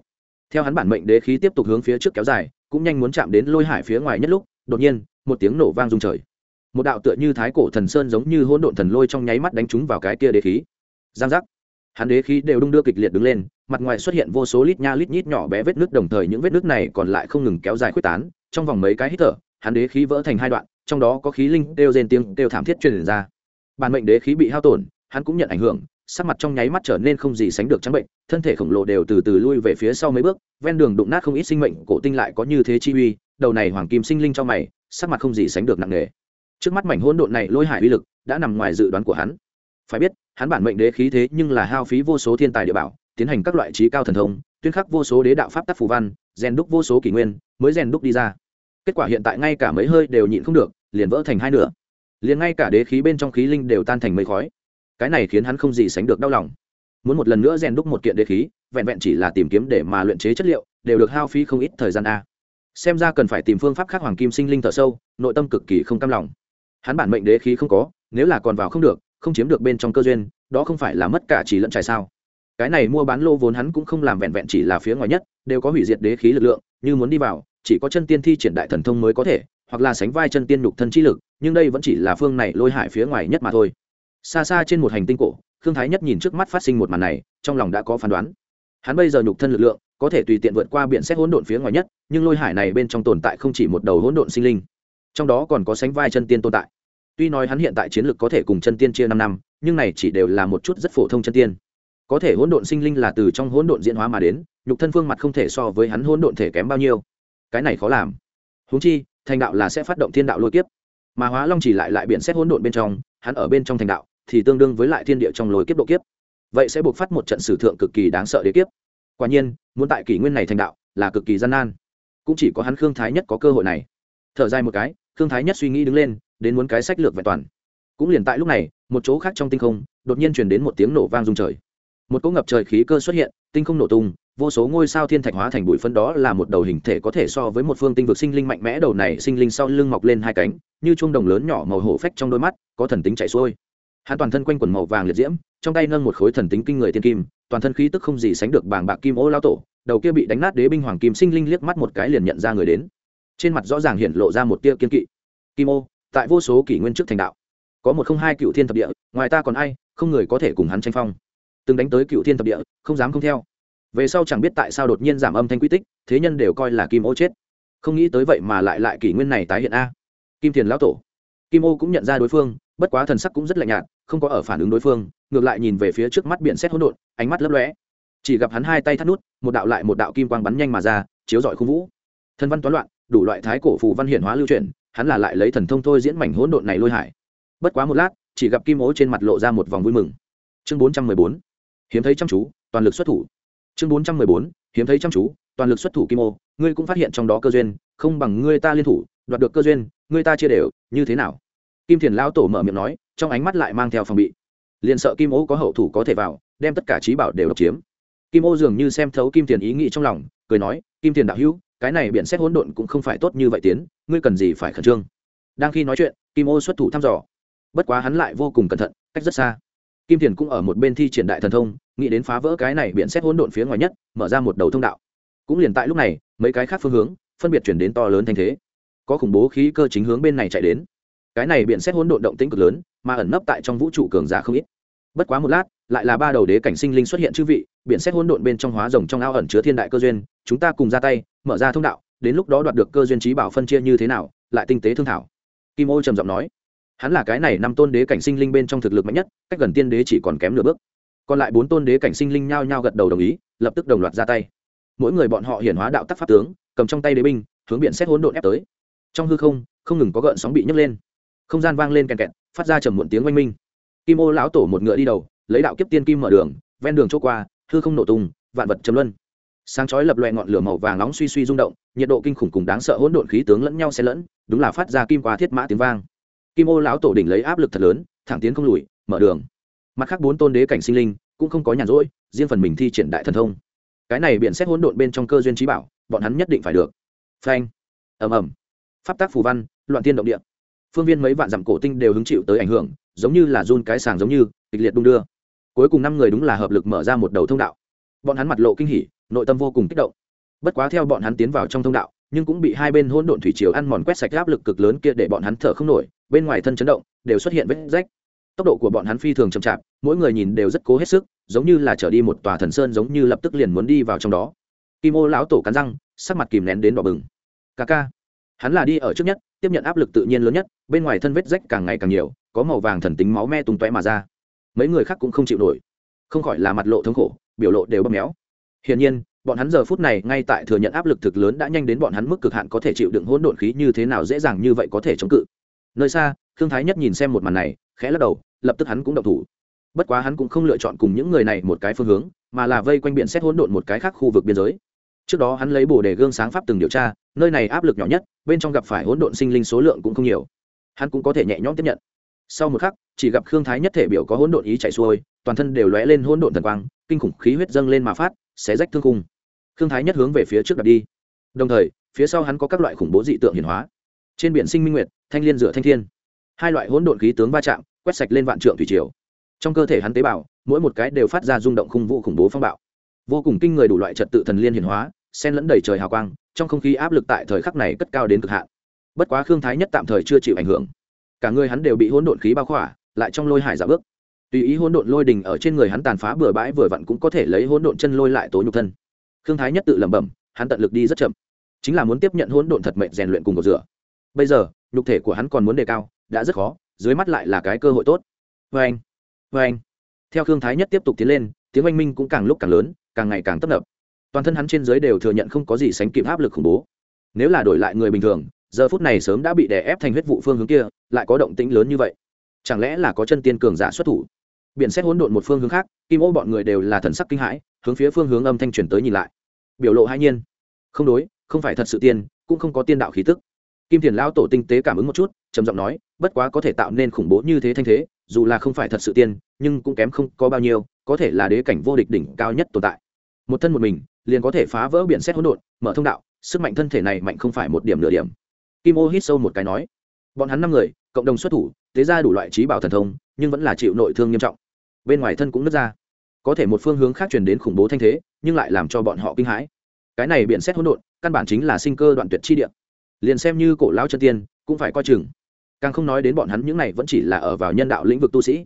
Theo hắn bản mệnh đế khí tiếp tục hướng phía trước kéo dài, cũng nhanh muốn chạm đến lôi hải phía ngoài nhất lúc, đột nhiên, một tiếng nổ vang rung trời một đạo tựa như thái cổ thần sơn giống như hỗn độn thần lôi trong nháy mắt đánh trúng vào cái kia đế khí. Giang giác. Hắn đế khí đều đung đưa kịch liệt đứng lên, mặt ngoài xuất hiện vô số lít nha lít nhít nhỏ bé vết nước đồng thời những vết nước này còn lại không ngừng kéo dài quyết tán, trong vòng mấy cái hít thở, hắn đế khí vỡ thành hai đoạn, trong đó có khí linh đều rên tiếng đều thảm thiết truyền ra. Bản mệnh đế khí bị hao tổn, hắn cũng nhận ảnh hưởng, sắc mặt trong nháy mắt trở nên không gì sánh được trắng bệnh, thân thể khổng lồ đều từ từ lui về phía sau mấy bước, ven đường đụng nát không ít sinh mệnh, cổ tinh lại có như thế chi uy, đầu này hoàng kim sinh linh cho mày, sắc mặt không gì sánh được nặng nề trước mắt mảnh hỗn độn này lôi hải uy lực đã nằm ngoài dự đoán của hắn. Phải biết, hắn bản mệnh đế khí thế nhưng là hao phí vô số thiên tài địa bảo, tiến hành các loại trí cao thần thông, tuyên khắc vô số đế đạo pháp tắc phù văn, rèn đúc vô số kỷ nguyên, mới rèn đúc đi ra. Kết quả hiện tại ngay cả mấy hơi đều nhịn không được, liền vỡ thành hai nửa. Liền ngay cả đế khí bên trong khí linh đều tan thành mây khói. Cái này khiến hắn không gì sánh được đau lòng. Muốn một lần nữa rèn đúc một kiện đế khí, vẹn vẹn chỉ là tìm kiếm để mà luyện chế chất liệu, đều được hao phí không ít thời gian a. Xem ra cần phải tìm phương pháp khác hoàng kim sinh linh thở sâu, nội tâm cực kỳ không cam lòng hắn bản mệnh đế khí không có, nếu là còn vào không được, không chiếm được bên trong cơ duyên, đó không phải là mất cả chỉ lẫn trải sao? Cái này mua bán lô vốn hắn cũng không làm vẹn vẹn chỉ là phía ngoài nhất, đều có hủy diệt đế khí lực lượng, như muốn đi vào, chỉ có chân tiên thi triển đại thần thông mới có thể, hoặc là sánh vai chân tiên nhục thân chi lực, nhưng đây vẫn chỉ là phương này lôi hại phía ngoài nhất mà thôi. Xa xa trên một hành tinh cổ thương thái nhất nhìn trước mắt phát sinh một màn này, trong lòng đã có phán đoán. Hắn bây giờ nhục thân lực lượng, có thể tùy tiện vượt qua biển xét hỗn độn phía ngoài nhất, nhưng lôi hải này bên trong tồn tại không chỉ một đầu hỗn độn sinh linh trong đó còn có sánh vai chân tiên tồn tại. Tuy nói hắn hiện tại chiến lược có thể cùng chân tiên chia năm năm, nhưng này chỉ đều là một chút rất phổ thông chân tiên. Có thể hỗn độn sinh linh là từ trong hỗn độn diễn hóa mà đến, nhục thân phương mặt không thể so với hắn hỗn độn thể kém bao nhiêu. Cái này khó làm. Húng chi, thành đạo là sẽ phát động thiên đạo lôi kiếp. Mà hóa long chỉ lại lại biện xét hỗn độn bên trong, hắn ở bên trong thành đạo, thì tương đương với lại thiên địa trong lôi kiếp độ kiếp. Vậy sẽ buộc phát một trận sử thượng cực kỳ đáng sợ đế kiếp. Quả nhiên, muốn tại kỷ nguyên này thành đạo là cực kỳ gian nan. Cũng chỉ có hắn khương thái nhất có cơ hội này thở dài một cái Thương thái nhất suy nghĩ đứng lên, đến muốn cái sách lược vẹn toàn. Cũng liền tại lúc này, một chỗ khác trong tinh không, đột nhiên truyền đến một tiếng nổ vang rung trời. Một cỗ ngập trời khí cơ xuất hiện, tinh không nổ tung, vô số ngôi sao thiên thạch hóa thành bụi phân đó là một đầu hình thể có thể so với một phương tinh vực sinh linh mạnh mẽ, đầu này sinh linh sau lưng mọc lên hai cánh, như chuông đồng lớn nhỏ màu hổ phách trong đôi mắt, có thần tính chạy xuôi. Hắn toàn thân quanh quần màu vàng liệt diễm, trong tay nâng một khối thần tính kinh người thiên kim, toàn thân khí tức không gì sánh được bàng bạc kim ô lao tổ, đầu kia bị đánh nát đế binh hoàng kim sinh linh liếc mắt một cái liền nhận ra người đến trên mặt rõ ràng hiện lộ ra một tia kiên kỵ. Kim ô, tại vô số kỷ nguyên trước thành đạo, có một không hai cựu thiên thập địa, ngoài ta còn ai, không người có thể cùng hắn tranh phong. Từng đánh tới cựu thiên thập địa, không dám không theo. Về sau chẳng biết tại sao đột nhiên giảm âm thanh quy tích, thế nhân đều coi là kim ô chết. Không nghĩ tới vậy mà lại lại kỷ nguyên này tái hiện a. Kim thiền lão tổ. Kim ô cũng nhận ra đối phương, bất quá thần sắc cũng rất lạnh nhạt, không có ở phản ứng đối phương, ngược lại nhìn về phía trước mắt biển xét hỗn độn, ánh mắt lấp lóe. Chỉ gặp hắn hai tay thắt nút, một đạo lại một đạo kim quang bắn nhanh mà ra, chiếu rọi khung vũ. Thân văn toán loạn đủ loại thái cổ phù văn hiển hóa lưu truyền hắn là lại lấy thần thông thôi diễn mảnh hỗn độn này lôi hải. Bất quá một lát, chỉ gặp kim ố trên mặt lộ ra một vòng vui mừng. Chương bốn trăm mười bốn, hiếm thấy chăm chú, toàn lực xuất thủ. Chương bốn trăm mười bốn, hiếm thấy chăm chú, toàn lực xuất thủ kim ô, ngươi cũng phát hiện trong đó cơ duyên, không bằng ngươi ta liên thủ, đoạt được cơ duyên, ngươi ta chia đều, như thế nào? Kim thiền lão tổ mở miệng nói, trong ánh mắt lại mang theo phòng bị. Liền sợ kim ô có hậu thủ có thể vào, đem tất cả trí bảo đều độc chiếm kim ô dường như xem thấu kim Tiền ý nghĩ trong lòng, cười nói, kim Tiền đạo hữu, cái này biện xét hỗn độn cũng không phải tốt như vậy tiến, ngươi cần gì phải khẩn trương? Đang khi nói chuyện, kim ô xuất thủ thăm dò. Bất quá hắn lại vô cùng cẩn thận, cách rất xa. Kim Tiền cũng ở một bên thi triển đại thần thông, nghĩ đến phá vỡ cái này biện xét hỗn độn phía ngoài nhất, mở ra một đầu thông đạo. Cũng liền tại lúc này, mấy cái khác phương hướng, phân biệt chuyển đến to lớn thành thế. Có khủng bố khí cơ chính hướng bên này chạy đến. Cái này biện xét hỗn độn động tĩnh cực lớn, mà ẩn nấp tại trong vũ trụ cường giả không ít. Bất quá một lát lại là ba đầu đế cảnh sinh linh xuất hiện chư vị, biển xét hỗn độn bên trong hóa rồng trong ao ẩn chứa thiên đại cơ duyên, chúng ta cùng ra tay, mở ra thông đạo, đến lúc đó đoạt được cơ duyên trí bảo phân chia như thế nào, lại tinh tế thương thảo. Kim ô trầm giọng nói. Hắn là cái này năm tôn đế cảnh sinh linh bên trong thực lực mạnh nhất, cách gần tiên đế chỉ còn kém nửa bước. Còn lại bốn tôn đế cảnh sinh linh nhao nhao gật đầu đồng ý, lập tức đồng loạt ra tay. Mỗi người bọn họ hiển hóa đạo tắc pháp tướng, cầm trong tay đế binh, hướng biển xét hỗn độn ép tới. Trong hư không không ngừng có gợn sóng bị nhấc lên. Không gian vang lên kèn kẹt, phát ra trầm muộn tiếng oanh minh. Kim ô lão tổ một ngựa đi đầu lấy đạo kiếp tiên kim mở đường, ven đường chỗ qua, hư không nổ tung, vạn vật chấm luân. Sáng chói lập loè ngọn lửa màu vàng nóng suy suy rung động, nhiệt độ kinh khủng cùng đáng sợ hỗn độn khí tướng lẫn nhau xen lẫn, đúng là phát ra kim qua thiết mã tiếng vang. Kim ô lão tổ đỉnh lấy áp lực thật lớn, thẳng tiến không lùi, mở đường. Mặt khác bốn tôn đế cảnh sinh linh cũng không có nhàn rỗi, riêng phần mình thi triển đại thần thông. Cái này biện xét hỗn độn bên trong cơ duyên trí bảo, bọn hắn nhất định phải được. Phanh. Ầm ầm. Pháp tác phù văn, loạn tiên động địa. Phương viên mấy vạn dặm cổ tinh đều hứng chịu tới ảnh hưởng, giống như là run cái sàng giống như, kịch liệt đung đưa cuối cùng năm người đúng là hợp lực mở ra một đầu thông đạo. Bọn hắn mặt lộ kinh hỉ, nội tâm vô cùng kích động. Bất quá theo bọn hắn tiến vào trong thông đạo, nhưng cũng bị hai bên hỗn độn thủy triều ăn mòn quét sạch áp lực cực lớn kia để bọn hắn thở không nổi, bên ngoài thân chấn động, đều xuất hiện vết rách. Tốc độ của bọn hắn phi thường chậm chạp, mỗi người nhìn đều rất cố hết sức, giống như là trở đi một tòa thần sơn giống như lập tức liền muốn đi vào trong đó. Kim ô lão tổ cắn răng, sắc mặt kìm nén đến đỏ bừng. Ca ca. Hắn là đi ở trước nhất, tiếp nhận áp lực tự nhiên lớn nhất, bên ngoài thân vết rách càng ngày càng nhiều, có màu vàng thần tính máu me tung tóe mà ra mấy người khác cũng không chịu nổi. Không khỏi là mặt lộ thống khổ, biểu lộ đều bóp méo. Hiển nhiên, bọn hắn giờ phút này ngay tại thừa nhận áp lực thực lớn đã nhanh đến bọn hắn mức cực hạn có thể chịu đựng hỗn độn khí như thế nào dễ dàng như vậy có thể chống cự. Nơi xa thương thái nhất nhìn xem một màn này, khẽ lắc đầu, lập tức hắn cũng động thủ. Bất quá hắn cũng không lựa chọn cùng những người này một cái phương hướng, mà là vây quanh biển xét hỗn độn một cái khác khu vực biên giới. Trước đó hắn lấy bổ đề gương sáng pháp từng điều tra, nơi này áp lực nhỏ nhất, bên trong gặp phải hỗn độn sinh linh số lượng cũng không nhiều. Hắn cũng có thể nhẹ nhõm tiếp nhận sau một khắc, chỉ gặp khương thái nhất thể biểu có hỗn độn ý chạy xuôi, toàn thân đều lóe lên hỗn độn thần quang, kinh khủng khí huyết dâng lên mà phát, xé rách thương cung khương thái nhất hướng về phía trước đặt đi. Đồng thời, phía sau hắn có các loại khủng bố dị tượng hiển hóa. Trên biển sinh minh nguyệt, thanh liên dựa thanh thiên. Hai loại hỗn độn khí tướng va chạm, quét sạch lên vạn trượng thủy triều. Trong cơ thể hắn tế bào, mỗi một cái đều phát ra rung động khung vũ khủng bố phong bạo. Vô cùng kinh người đủ loại trật tự thần liên hiển hóa sen lẫn đầy trời hào quang, trong không khí áp lực tại thời khắc này cất cao đến cực hạn. Bất quá khương thái nhất tạm thời chưa chịu ảnh hưởng cả người hắn đều bị hỗn độn khí bao khỏa, lại trong lôi hải giả bước. Tùy ý hỗn độn lôi đình ở trên người hắn tàn phá bừa bãi vừa vặn cũng có thể lấy hỗn độn chân lôi lại tố nhục thân. Khương thái nhất tự lẩm bẩm, hắn tận lực đi rất chậm. Chính là muốn tiếp nhận hỗn độn thật mệnh rèn luyện cùng cầu rửa. Bây giờ, nhục thể của hắn còn muốn đề cao, đã rất khó, dưới mắt lại là cái cơ hội tốt. Vê anh vê anh. Theo khương thái nhất tiếp tục tiến lên, tiếng oanh minh cũng càng lúc càng lớn, càng ngày càng tấp nập. Toàn thân hắn trên dưới đều thừa nhận không có gì sánh kịp áp lực khủng bố. Nếu là đổi lại người bình thường giờ phút này sớm đã bị đè ép thành huyết vụ phương hướng kia, lại có động tĩnh lớn như vậy. Chẳng lẽ là có chân tiên cường giả xuất thủ? Biển xét hỗn độn một phương hướng khác, kim ô bọn người đều là thần sắc kinh hãi, hướng phía phương hướng âm thanh truyền tới nhìn lại. Biểu lộ hai nhiên. Không đối, không phải thật sự tiên, cũng không có tiên đạo khí tức. Kim thiền lao tổ tinh tế cảm ứng một chút, trầm giọng nói, bất quá có thể tạo nên khủng bố như thế thanh thế, dù là không phải thật sự tiên, nhưng cũng kém không có bao nhiêu, có thể là đế cảnh vô địch đỉnh cao nhất tồn tại. Một thân một mình, liền có thể phá vỡ biển xét hỗn độn, mở thông đạo, sức mạnh thân thể này mạnh không phải một điểm nửa điểm kim ô hít sâu một cái nói, bọn hắn năm người, cộng đồng xuất thủ, tế ra đủ loại trí bảo thần thông, nhưng vẫn là chịu nội thương nghiêm trọng. Bên ngoài thân cũng nứt ra. Có thể một phương hướng khác truyền đến khủng bố thanh thế, nhưng lại làm cho bọn họ kinh hãi. Cái này biện xét hỗn độn, căn bản chính là sinh cơ đoạn tuyệt chi địa. Liền xem như cổ lão chân tiên, cũng phải coi chừng. Càng không nói đến bọn hắn những này vẫn chỉ là ở vào nhân đạo lĩnh vực tu sĩ.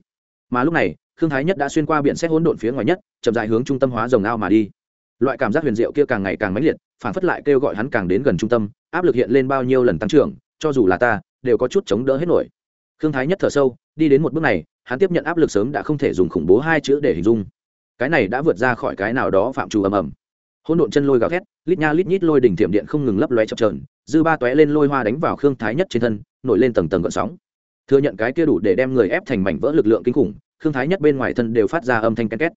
Mà lúc này, khương thái nhất đã xuyên qua biển xét hỗn độn phía ngoài nhất, chậm dài hướng trung tâm hóa rồng ao mà đi loại cảm giác huyền diệu kia càng ngày càng mãnh liệt, phản phất lại kêu gọi hắn càng đến gần trung tâm, áp lực hiện lên bao nhiêu lần tăng trưởng, cho dù là ta, đều có chút chống đỡ hết nổi. Khương thái nhất thở sâu, đi đến một bước này, hắn tiếp nhận áp lực sớm đã không thể dùng khủng bố hai chữ để hình dung. Cái này đã vượt ra khỏi cái nào đó phạm trù ầm ầm. Hỗn độn chân lôi gào thét, lít nha lít nhít lôi đỉnh thiểm điện không ngừng lấp loe chập trờn dư ba tóe lên lôi hoa đánh vào khương thái nhất trên thân, nổi lên tầng tầng gợn sóng. Thừa nhận cái kia đủ để đem người ép thành mảnh vỡ lực lượng kinh khủng, khương thái nhất bên ngoài thân đều phát ra âm thanh ken két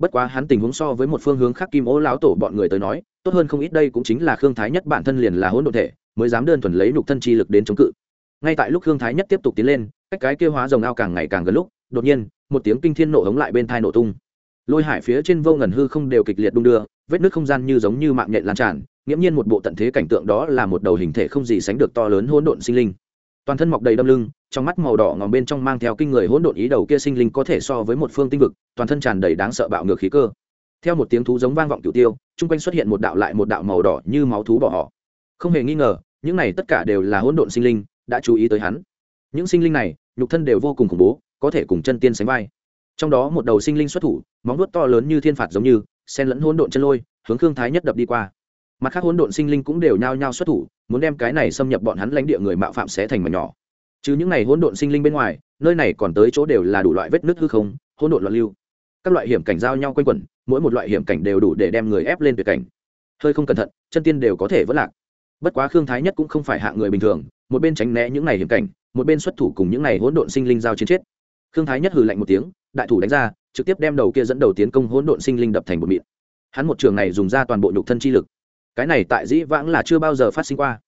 bất quá hắn tình huống so với một phương hướng khác kim ô lão tổ bọn người tới nói, tốt hơn không ít đây cũng chính là khương thái nhất bản thân liền là hỗn độn thể, mới dám đơn thuần lấy nhục thân chi lực đến chống cự. Ngay tại lúc khương thái nhất tiếp tục tiến lên, cách cái kia hóa rồng ao càng ngày càng gần lúc, đột nhiên, một tiếng kinh thiên nổ hống lại bên thai nổ tung. Lôi hải phía trên vô ngần hư không đều kịch liệt đung đưa, vết nước không gian như giống như mạng nhện lan tràn, nghiễm nhiên một bộ tận thế cảnh tượng đó là một đầu hình thể không gì sánh được to lớn hỗn độn sinh linh toàn thân mọc đầy đâm lưng, trong mắt màu đỏ ngòm bên trong mang theo kinh người hỗn độn ý đầu kia sinh linh có thể so với một phương tinh vực, toàn thân tràn đầy đáng sợ bạo ngược khí cơ. Theo một tiếng thú giống vang vọng cửu tiêu, chung quanh xuất hiện một đạo lại một đạo màu đỏ như máu thú bỏ họ. Không hề nghi ngờ, những này tất cả đều là hỗn độn sinh linh đã chú ý tới hắn. Những sinh linh này, nhục thân đều vô cùng khủng bố, có thể cùng chân tiên sánh vai. Trong đó một đầu sinh linh xuất thủ, móng vuốt to lớn như thiên phạt giống như sen lẫn hỗn độn chân lôi, hướng khương thái nhất đập đi qua mặt khác hỗn độn sinh linh cũng đều nhao nhao xuất thủ, muốn đem cái này xâm nhập bọn hắn lãnh địa người mạo phạm sẽ thành mà nhỏ. Chứ những này hỗn độn sinh linh bên ngoài, nơi này còn tới chỗ đều là đủ loại vết nứt hư không, hỗn độn loạn lưu. Các loại hiểm cảnh giao nhau quanh quẩn, mỗi một loại hiểm cảnh đều đủ để đem người ép lên tuyệt cảnh. Hơi không cẩn thận, chân tiên đều có thể vỡ lạc. Bất quá khương thái nhất cũng không phải hạ người bình thường, một bên tránh né những này hiểm cảnh, một bên xuất thủ cùng những này hỗn độn sinh linh giao chiến chết. Khương thái nhất hừ lạnh một tiếng, đại thủ đánh ra, trực tiếp đem đầu kia dẫn đầu tiến công hỗn độn sinh linh đập thành một mịn. Hắn một trường này dùng ra toàn bộ nhục thân chi lực cái này tại dĩ vãng là chưa bao giờ phát sinh qua.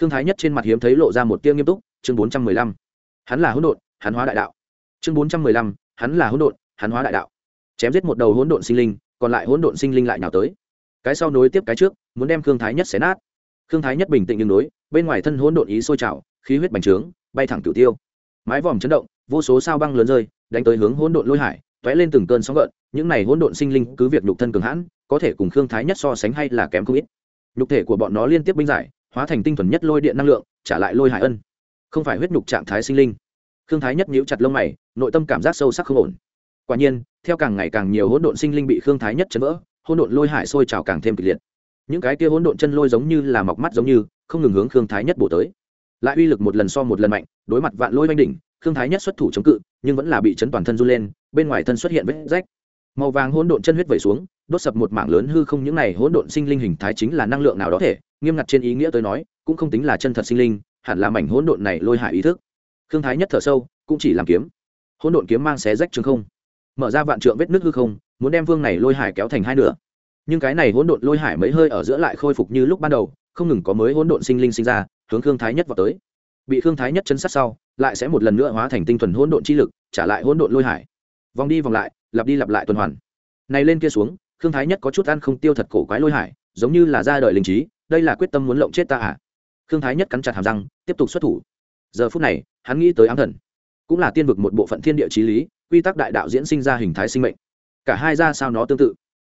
Khương thái nhất trên mặt hiếm thấy lộ ra một tia nghiêm túc, chương bốn trăm mười lăm. Hắn là hỗn độn, hắn hóa đại đạo. Chương bốn trăm mười lăm, hắn là hỗn độn, hắn hóa đại đạo. Chém giết một đầu hỗn độn sinh linh, còn lại hỗn độn sinh linh lại nào tới? Cái sau nối tiếp cái trước, muốn đem khương thái nhất xé nát. Khương thái nhất bình tĩnh nhưng đối, bên ngoài thân hỗn độn ý sôi trào, khí huyết bành trướng, bay thẳng cửu tiêu. Mái vòm chấn động, vô số sao băng lớn rơi, đánh tới hướng hỗn độn lôi hải, tóe lên từng cơn sóng gợn, những này hỗn độn sinh linh cứ việc nhục thân cường hãn, có thể cùng khương thái nhất so sánh hay là kém không ít nhục thể của bọn nó liên tiếp binh giải, hóa thành tinh thuần nhất lôi điện năng lượng, trả lại lôi hải ân. Không phải huyết nhục trạng thái sinh linh. Khương thái nhất nhíu chặt lông mày, nội tâm cảm giác sâu sắc không ổn. Quả nhiên, theo càng ngày càng nhiều hỗn độn sinh linh bị khương thái nhất chấn vỡ, hỗn độn lôi hải sôi trào càng thêm kịch liệt. Những cái kia hỗn độn chân lôi giống như là mọc mắt giống như, không ngừng hướng khương thái nhất bổ tới. Lại uy lực một lần so một lần mạnh, đối mặt vạn lôi oanh đỉnh, khương thái nhất xuất thủ chống cự, nhưng vẫn là bị chấn toàn thân run lên, bên ngoài thân xuất hiện vết rách. Màu vàng hỗn độn chân huyết vẩy xuống đốt sập một mảng lớn hư không, những này hỗn độn sinh linh hình thái chính là năng lượng nào đó thể. Nghiêm ngặt trên ý nghĩa tới nói, cũng không tính là chân thật sinh linh, hẳn là mảnh hỗn độn này lôi hại ý thức. Khương thái nhất thở sâu, cũng chỉ làm kiếm. Hỗn độn kiếm mang xé rách trường không. Mở ra vạn trượng vết nước hư không, muốn đem vương này lôi hải kéo thành hai nửa. Nhưng cái này hỗn độn lôi hải mấy hơi ở giữa lại khôi phục như lúc ban đầu, không ngừng có mới hỗn độn sinh linh sinh ra, hướng khương thái nhất vào tới. Bị khương thái nhất chân sát sau, lại sẽ một lần nữa hóa thành tinh thuần hỗn độn chi lực, trả lại hỗn độn lôi hải. Vòng đi vòng lại, lặp đi lặp lại tuần hoàn. Này lên kia xuống khương thái nhất có chút ăn không tiêu thật cổ quái lôi hải, giống như là ra đời linh trí, đây là quyết tâm muốn lộng chết ta à? Khương thái nhất cắn chặt hàm răng, tiếp tục xuất thủ. Giờ phút này, hắn nghĩ tới ám thần. Cũng là tiên vực một bộ phận thiên địa trí lý, quy tắc đại đạo diễn sinh ra hình thái sinh mệnh. Cả hai ra sao nó tương tự.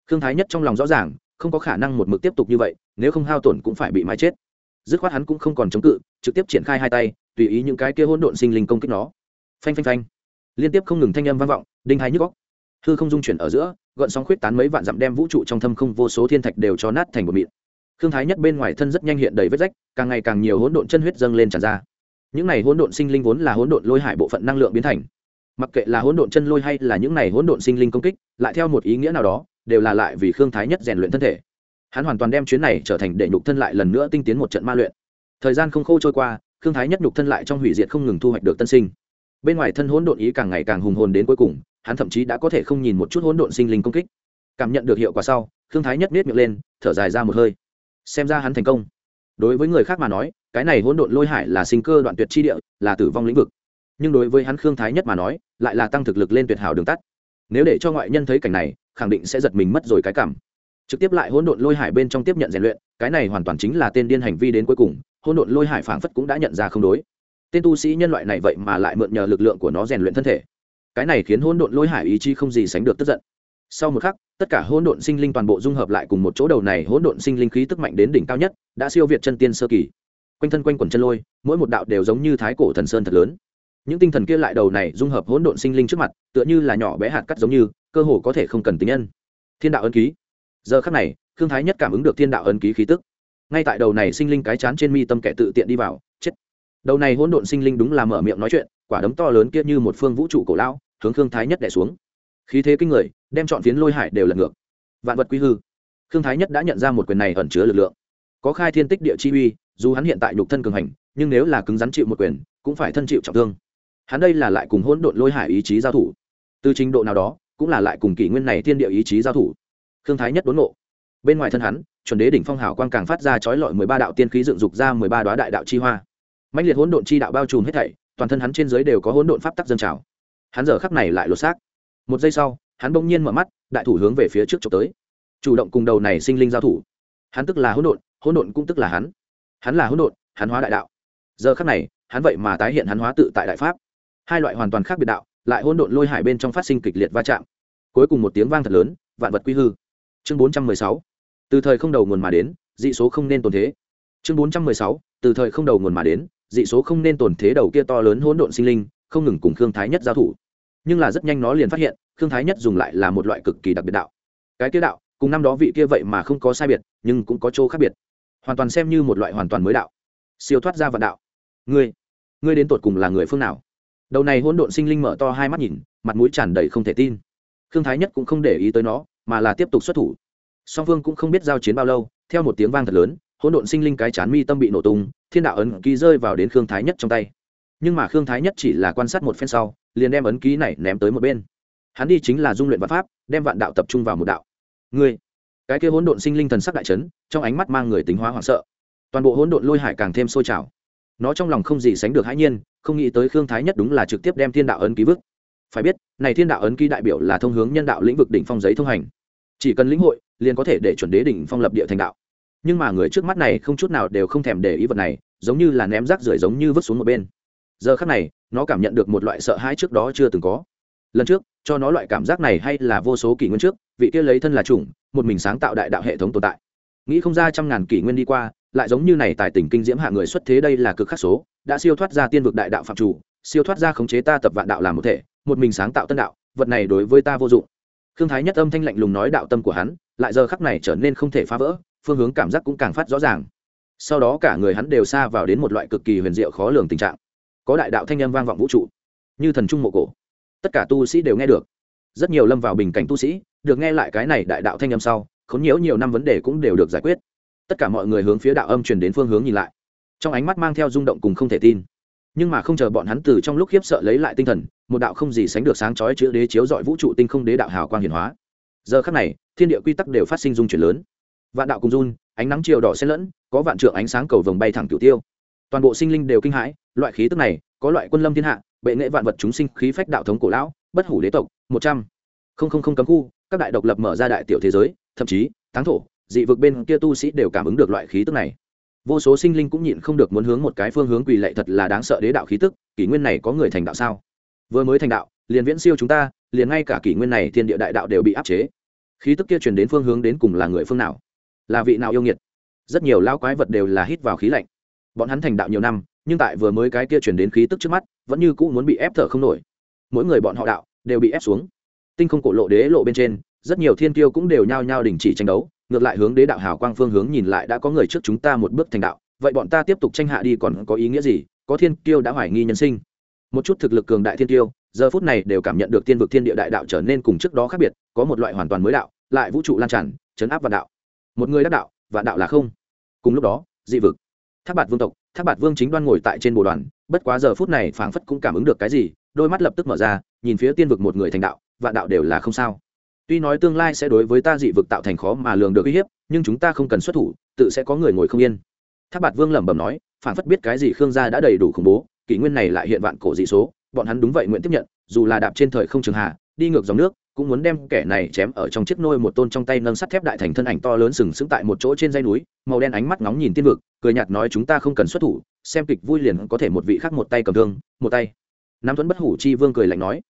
Khương thái nhất trong lòng rõ ràng, không có khả năng một mực tiếp tục như vậy, nếu không hao tổn cũng phải bị mái chết. Dứt khoát hắn cũng không còn chống cự, trực tiếp triển khai hai tay, tùy ý những cái kia hỗn độn sinh linh công kích nó. Phanh phanh phanh. Liên tiếp không ngừng thanh âm vang vọng, đinh hai nhức góc hư không dung chuyển ở giữa, gợn sóng khuyết tán mấy vạn dặm đem vũ trụ trong thâm không vô số thiên thạch đều cho nát thành một mịn. Thương thái nhất bên ngoài thân rất nhanh hiện đầy vết rách, càng ngày càng nhiều hỗn độn chân huyết dâng lên tràn ra. Những này hỗn độn sinh linh vốn là hỗn độn lôi hải bộ phận năng lượng biến thành. Mặc kệ là hỗn độn chân lôi hay là những này hỗn độn sinh linh công kích, lại theo một ý nghĩa nào đó, đều là lại vì khương thái nhất rèn luyện thân thể. Hắn hoàn toàn đem chuyến này trở thành để nhục thân lại lần nữa tinh tiến một trận ma luyện. Thời gian không khô trôi qua, khương thái nhất nhục thân lại trong hủy diệt không ngừng thu hoạch được tân sinh. Bên ngoài thân hỗn độn ý càng ngày càng hùng hồn đến cuối cùng hắn thậm chí đã có thể không nhìn một chút hỗn độn sinh linh công kích. Cảm nhận được hiệu quả sau, khương thái nhất nết miệng lên, thở dài ra một hơi. Xem ra hắn thành công. Đối với người khác mà nói, cái này hỗn độn lôi hải là sinh cơ đoạn tuyệt chi địa, là tử vong lĩnh vực. Nhưng đối với hắn khương thái nhất mà nói, lại là tăng thực lực lên tuyệt hảo đường tắt. Nếu để cho ngoại nhân thấy cảnh này, khẳng định sẽ giật mình mất rồi cái cảm. Trực tiếp lại hỗn độn lôi hải bên trong tiếp nhận rèn luyện, cái này hoàn toàn chính là tên điên hành vi đến cuối cùng, hỗn độn lôi hải phảng phất cũng đã nhận ra không đối. Tên tu sĩ nhân loại này vậy mà lại mượn nhờ lực lượng của nó rèn luyện thân thể cái này khiến hỗn độn lôi hải ý chí không gì sánh được tức giận. Sau một khắc, tất cả hỗn độn sinh linh toàn bộ dung hợp lại cùng một chỗ đầu này hỗn độn sinh linh khí tức mạnh đến đỉnh cao nhất, đã siêu việt chân tiên sơ kỳ. Quanh thân quanh quần chân lôi, mỗi một đạo đều giống như thái cổ thần sơn thật lớn. Những tinh thần kia lại đầu này dung hợp hỗn độn sinh linh trước mặt, tựa như là nhỏ bé hạt cắt giống như, cơ hồ có thể không cần tính nhân. Thiên đạo ân ký. Giờ khắc này thương thái nhất cảm ứng được thiên đạo ân ký khí tức. Ngay tại đầu này sinh linh cái chán trên mi tâm kẻ tự tiện đi vào đầu này hỗn độn sinh linh đúng là mở miệng nói chuyện, quả đấm to lớn kia như một phương vũ trụ cổ lão, hướng thương thái nhất đẻ xuống. Khí thế kinh người, đem chọn phiến lôi hải đều lật ngược. Vạn vật quy hư. Thương thái nhất đã nhận ra một quyền này ẩn chứa lực lượng. Có khai thiên tích địa chi uy, dù hắn hiện tại nhục thân cường hành, nhưng nếu là cứng rắn chịu một quyền, cũng phải thân chịu trọng thương. Hắn đây là lại cùng hỗn độn lôi hải ý chí giao thủ. Từ trình độ nào đó, cũng là lại cùng kỷ nguyên này thiên địa ý chí giao thủ. Thương thái nhất đốn nộ. Bên ngoài thân hắn, chuẩn đế đỉnh phong hảo quang càng phát ra chói lọi mười ba đạo tiên khí dựng dục ra mười ba đoá đại đạo chi hoa mạnh liệt hỗn độn chi đạo bao trùm hết thảy, toàn thân hắn trên dưới đều có hỗn độn pháp tắc dâng trào. Hắn giờ khắc này lại lột xác. Một giây sau, hắn bỗng nhiên mở mắt, đại thủ hướng về phía trước trộm tới. Chủ động cùng đầu này sinh linh giao thủ. Hắn tức là hỗn độn hỗn độn cũng tức là hắn. Hắn là hỗn độn, hắn hóa đại đạo. Giờ khắc này, hắn vậy mà tái hiện hắn hóa tự tại đại pháp. Hai loại hoàn toàn khác biệt đạo, lại hỗn độn lôi hải bên trong phát sinh kịch liệt va chạm. Cuối cùng một tiếng vang thật lớn, vạn vật quy hư. Chương bốn trăm mười sáu. Từ thời không đầu nguồn mà đến, dị số không nên tồn thế. Chương bốn trăm mười sáu. Từ thời không đầu nguồn mà đến dị số không nên tồn thế đầu kia to lớn hỗn độn sinh linh, không ngừng cùng khương thái nhất giao thủ. Nhưng là rất nhanh nó liền phát hiện, khương thái nhất dùng lại là một loại cực kỳ đặc biệt đạo. Cái kia đạo, cùng năm đó vị kia vậy mà không có sai biệt, nhưng cũng có chỗ khác biệt. Hoàn toàn xem như một loại hoàn toàn mới đạo. Siêu thoát ra vạn đạo. Ngươi ngươi đến tột cùng là người phương nào? Đầu này hỗn độn sinh linh mở to hai mắt nhìn, mặt mũi tràn đầy không thể tin. Khương thái nhất cũng không để ý tới nó, mà là tiếp tục xuất thủ. Song phương cũng không biết giao chiến bao lâu, theo một tiếng vang thật lớn hỗn độn sinh linh cái chán mi tâm bị nổ tung, thiên đạo ấn ký rơi vào đến khương thái nhất trong tay. Nhưng mà khương thái nhất chỉ là quan sát một phen sau, liền đem ấn ký này ném tới một bên. Hắn đi chính là dung luyện vạn pháp, đem vạn đạo tập trung vào một đạo. Ngươi, cái kia hỗn độn sinh linh thần sắc đại chấn, trong ánh mắt mang người tính hóa hoảng sợ. Toàn bộ hỗn độn lôi hải càng thêm sôi trào. Nó trong lòng không gì sánh được hãi nhiên, không nghĩ tới khương thái nhất đúng là trực tiếp đem thiên đạo ấn ký vứt. Phải biết, này thiên đạo ấn ký đại biểu là thông hướng nhân đạo lĩnh vực đỉnh phong giấy thông hành. Chỉ cần lĩnh hội, liền có thể để chuẩn đế đỉnh phong lập địa thành đạo nhưng mà người trước mắt này không chút nào đều không thèm để ý vật này, giống như là ném rác rưởi giống như vứt xuống một bên. Giờ khắc này, nó cảm nhận được một loại sợ hãi trước đó chưa từng có. Lần trước, cho nó loại cảm giác này hay là vô số kỷ nguyên trước, vị kia lấy thân là chủng, một mình sáng tạo đại đạo hệ thống tồn tại. Nghĩ không ra trăm ngàn kỷ nguyên đi qua, lại giống như này tài tình kinh diễm hạ người xuất thế đây là cực khắc số, đã siêu thoát ra tiên vực đại đạo phạm chủ, siêu thoát ra khống chế ta tập vạn đạo làm một thể, một mình sáng tạo tân đạo, vật này đối với ta vô dụng. Thương thái nhất âm thanh lạnh lùng nói đạo tâm của hắn, lại giờ khắc này trở nên không thể phá vỡ phương hướng cảm giác cũng càng phát rõ ràng. Sau đó cả người hắn đều xa vào đến một loại cực kỳ huyền diệu khó lường tình trạng. Có đại đạo thanh âm vang vọng vũ trụ, như thần trung mộ cổ. Tất cả tu sĩ đều nghe được. Rất nhiều lâm vào bình cảnh tu sĩ được nghe lại cái này đại đạo thanh âm sau, khốn nhiễu nhiều năm vấn đề cũng đều được giải quyết. Tất cả mọi người hướng phía đạo âm truyền đến phương hướng nhìn lại. Trong ánh mắt mang theo rung động cùng không thể tin. Nhưng mà không chờ bọn hắn từ trong lúc khiếp sợ lấy lại tinh thần, một đạo không gì sánh được sáng chói chữ đế chiếu dọi vũ trụ tinh không đế đạo hào quang hiển hóa. Giờ khắc này, thiên địa quy tắc đều phát sinh dung chuyển lớn vạn đạo cùng run, ánh nắng chiều đỏ xen lẫn, có vạn trượng ánh sáng cầu vồng bay thẳng cửu tiêu. Toàn bộ sinh linh đều kinh hãi, loại khí tức này, có loại quân lâm thiên hạ, bệ nghệ vạn vật chúng sinh khí phách đạo thống cổ lão, bất hủ đế tộc, một trăm. Không không không cấm khu, các đại độc lập mở ra đại tiểu thế giới, thậm chí, táng thổ, dị vực bên kia tu sĩ đều cảm ứng được loại khí tức này. Vô số sinh linh cũng nhịn không được muốn hướng một cái phương hướng quỳ lệ thật là đáng sợ đế đạo khí tức, kỷ nguyên này có người thành đạo sao? Vừa mới thành đạo, liền viễn siêu chúng ta, liền ngay cả kỷ nguyên này thiên địa đại đạo đều bị áp chế. Khí tức kia truyền đến phương hướng đến cùng là người phương nào? Là vị nào yêu nghiệt. Rất nhiều lao quái vật đều là hít vào khí lạnh. Bọn hắn thành đạo nhiều năm, nhưng tại vừa mới cái kia chuyển đến khí tức trước mắt, vẫn như cũ muốn bị ép thở không nổi. Mỗi người bọn họ đạo, đều bị ép xuống. Tinh không cổ lộ đế lộ bên trên, rất nhiều thiên tiêu cũng đều nhao nhao đình chỉ tranh đấu, ngược lại hướng đế đạo hào quang phương hướng nhìn lại đã có người trước chúng ta một bước thành đạo. Vậy bọn ta tiếp tục tranh hạ đi còn có ý nghĩa gì? Có thiên tiêu đã hoài nghi nhân sinh. Một chút thực lực cường đại thiên tiêu giờ phút này đều cảm nhận được tiên vực thiên địa đại đạo trở nên cùng trước đó khác biệt, có một loại hoàn toàn mới đạo, lại vũ trụ lan tràn, chấn áp vạn đạo một người đắc đạo, vạn đạo là không. Cùng lúc đó, dị vực tháp bạt vương tộc tháp bạt vương chính đoan ngồi tại trên bồ đoàn, bất quá giờ phút này phảng phất cũng cảm ứng được cái gì, đôi mắt lập tức mở ra, nhìn phía tiên vực một người thành đạo, vạn đạo đều là không sao. Tuy nói tương lai sẽ đối với ta dị vực tạo thành khó mà lường được uy hiếp, nhưng chúng ta không cần xuất thủ, tự sẽ có người ngồi không yên. Tháp bạt vương lẩm bẩm nói, phảng phất biết cái gì khương gia đã đầy đủ khủng bố, kỷ nguyên này lại hiện vạn cổ dị số, bọn hắn đúng vậy nguyện tiếp nhận, dù là đạp trên thời không trường hạ, đi ngược dòng nước cũng muốn đem kẻ này chém ở trong chiếc nôi một tôn trong tay nâng sắt thép đại thành thân ảnh to lớn sừng sững tại một chỗ trên dây núi, màu đen ánh mắt ngóng nhìn tiên vực, cười nhạt nói chúng ta không cần xuất thủ, xem kịch vui liền có thể một vị khác một tay cầm thương, một tay. Nam tuấn bất hủ chi vương cười lạnh nói,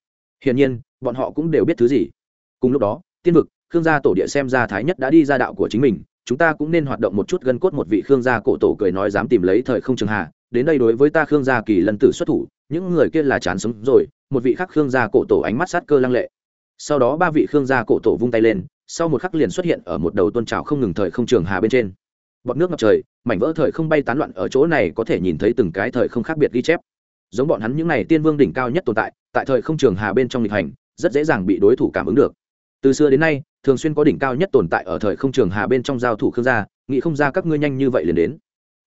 hiển nhiên, bọn họ cũng đều biết thứ gì. Cùng lúc đó, tiên vực, khương gia tổ địa xem ra thái nhất đã đi ra đạo của chính mình, chúng ta cũng nên hoạt động một chút gân cốt một vị khương gia cổ tổ cười nói dám tìm lấy thời không trường hạ, đến đây đối với ta khương gia kỳ lân tử xuất thủ, những người kia là chán sống rồi, một vị khác khương gia cổ tổ ánh mắt sát cơ lăng lệ sau đó ba vị khương gia cổ tổ vung tay lên, sau một khắc liền xuất hiện ở một đầu tôn trào không ngừng thời không trường hà bên trên. Bọt nước ngập trời, mảnh vỡ thời không bay tán loạn ở chỗ này có thể nhìn thấy từng cái thời không khác biệt ghi chép. Giống bọn hắn những n à y tiên vương đỉnh cao nhất tồn tại tại thời không trường hà bên trong lịch hành, rất dễ dàng bị đối thủ cảm ứng được. Từ xưa đến nay, thường xuyên có đỉnh cao nhất tồn tại ở thời không trường hà bên trong giao thủ khương gia, nghĩ không ra các ngươi nhanh như vậy liền đến.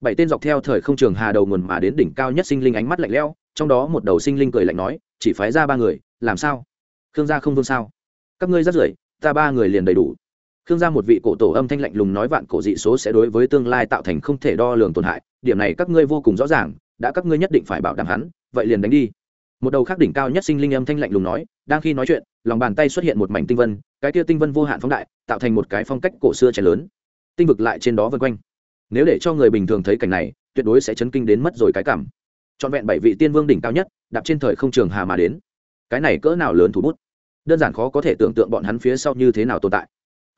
Bảy tên dọc theo thời không trường hà đầu nguồn mà đến đỉnh cao nhất sinh linh ánh mắt lạnh lẽo, trong đó một đầu sinh linh cười lạnh nói, chỉ phái ra ba người, làm sao? Khương gia không vương sao? Các ngươi rất rưởi, ta ba người liền đầy đủ. Khương gia một vị cổ tổ âm thanh lạnh lùng nói vạn cổ dị số sẽ đối với tương lai tạo thành không thể đo lường tổn hại, điểm này các ngươi vô cùng rõ ràng, đã các ngươi nhất định phải bảo đảm hắn, vậy liền đánh đi. Một đầu khác đỉnh cao nhất sinh linh âm thanh lạnh lùng nói, đang khi nói chuyện, lòng bàn tay xuất hiện một mảnh tinh vân, cái kia tinh vân vô hạn phóng đại, tạo thành một cái phong cách cổ xưa trẻ lớn. Tinh vực lại trên đó vân quanh. Nếu để cho người bình thường thấy cảnh này, tuyệt đối sẽ chấn kinh đến mất rồi cái cảm. Trọn vẹn bảy vị tiên vương đỉnh cao nhất, đạp trên thời không trường hà mà đến cái này cỡ nào lớn thủ bút? Đơn giản khó có thể tưởng tượng bọn hắn phía sau như thế nào tồn tại.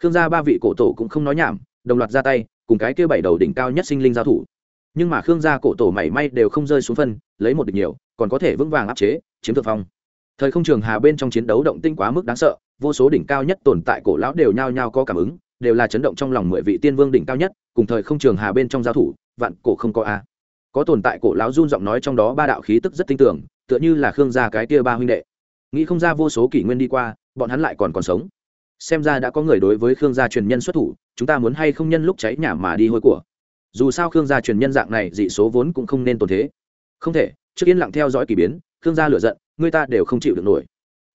Khương gia ba vị cổ tổ cũng không nói nhảm, đồng loạt ra tay, cùng cái kia bảy đầu đỉnh cao nhất sinh linh giao thủ. Nhưng mà khương gia cổ tổ mảy may đều không rơi xuống phân, lấy một địch nhiều, còn có thể vững vàng áp chế, chiếm thượng phong. Thời không trường hà bên trong chiến đấu động tinh quá mức đáng sợ, vô số đỉnh cao nhất tồn tại cổ lão đều nhao nhao có cảm ứng, đều là chấn động trong lòng mười vị tiên vương đỉnh cao nhất, cùng thời không trường hà bên trong giao thủ, vạn cổ không có a. Có tồn tại cổ lão run giọng nói trong đó ba đạo khí tức rất tinh tưởng tựa như là khương gia cái kia ba huynh đệ nghĩ không ra vô số kỷ nguyên đi qua, bọn hắn lại còn còn sống. Xem ra đã có người đối với khương gia truyền nhân xuất thủ, chúng ta muốn hay không nhân lúc cháy nhà mà đi hôi của. Dù sao khương gia truyền nhân dạng này dị số vốn cũng không nên tồn thế. Không thể, trước yên lặng theo dõi k ỳ biến, khương gia lựa giận, người ta đều không chịu được nổi.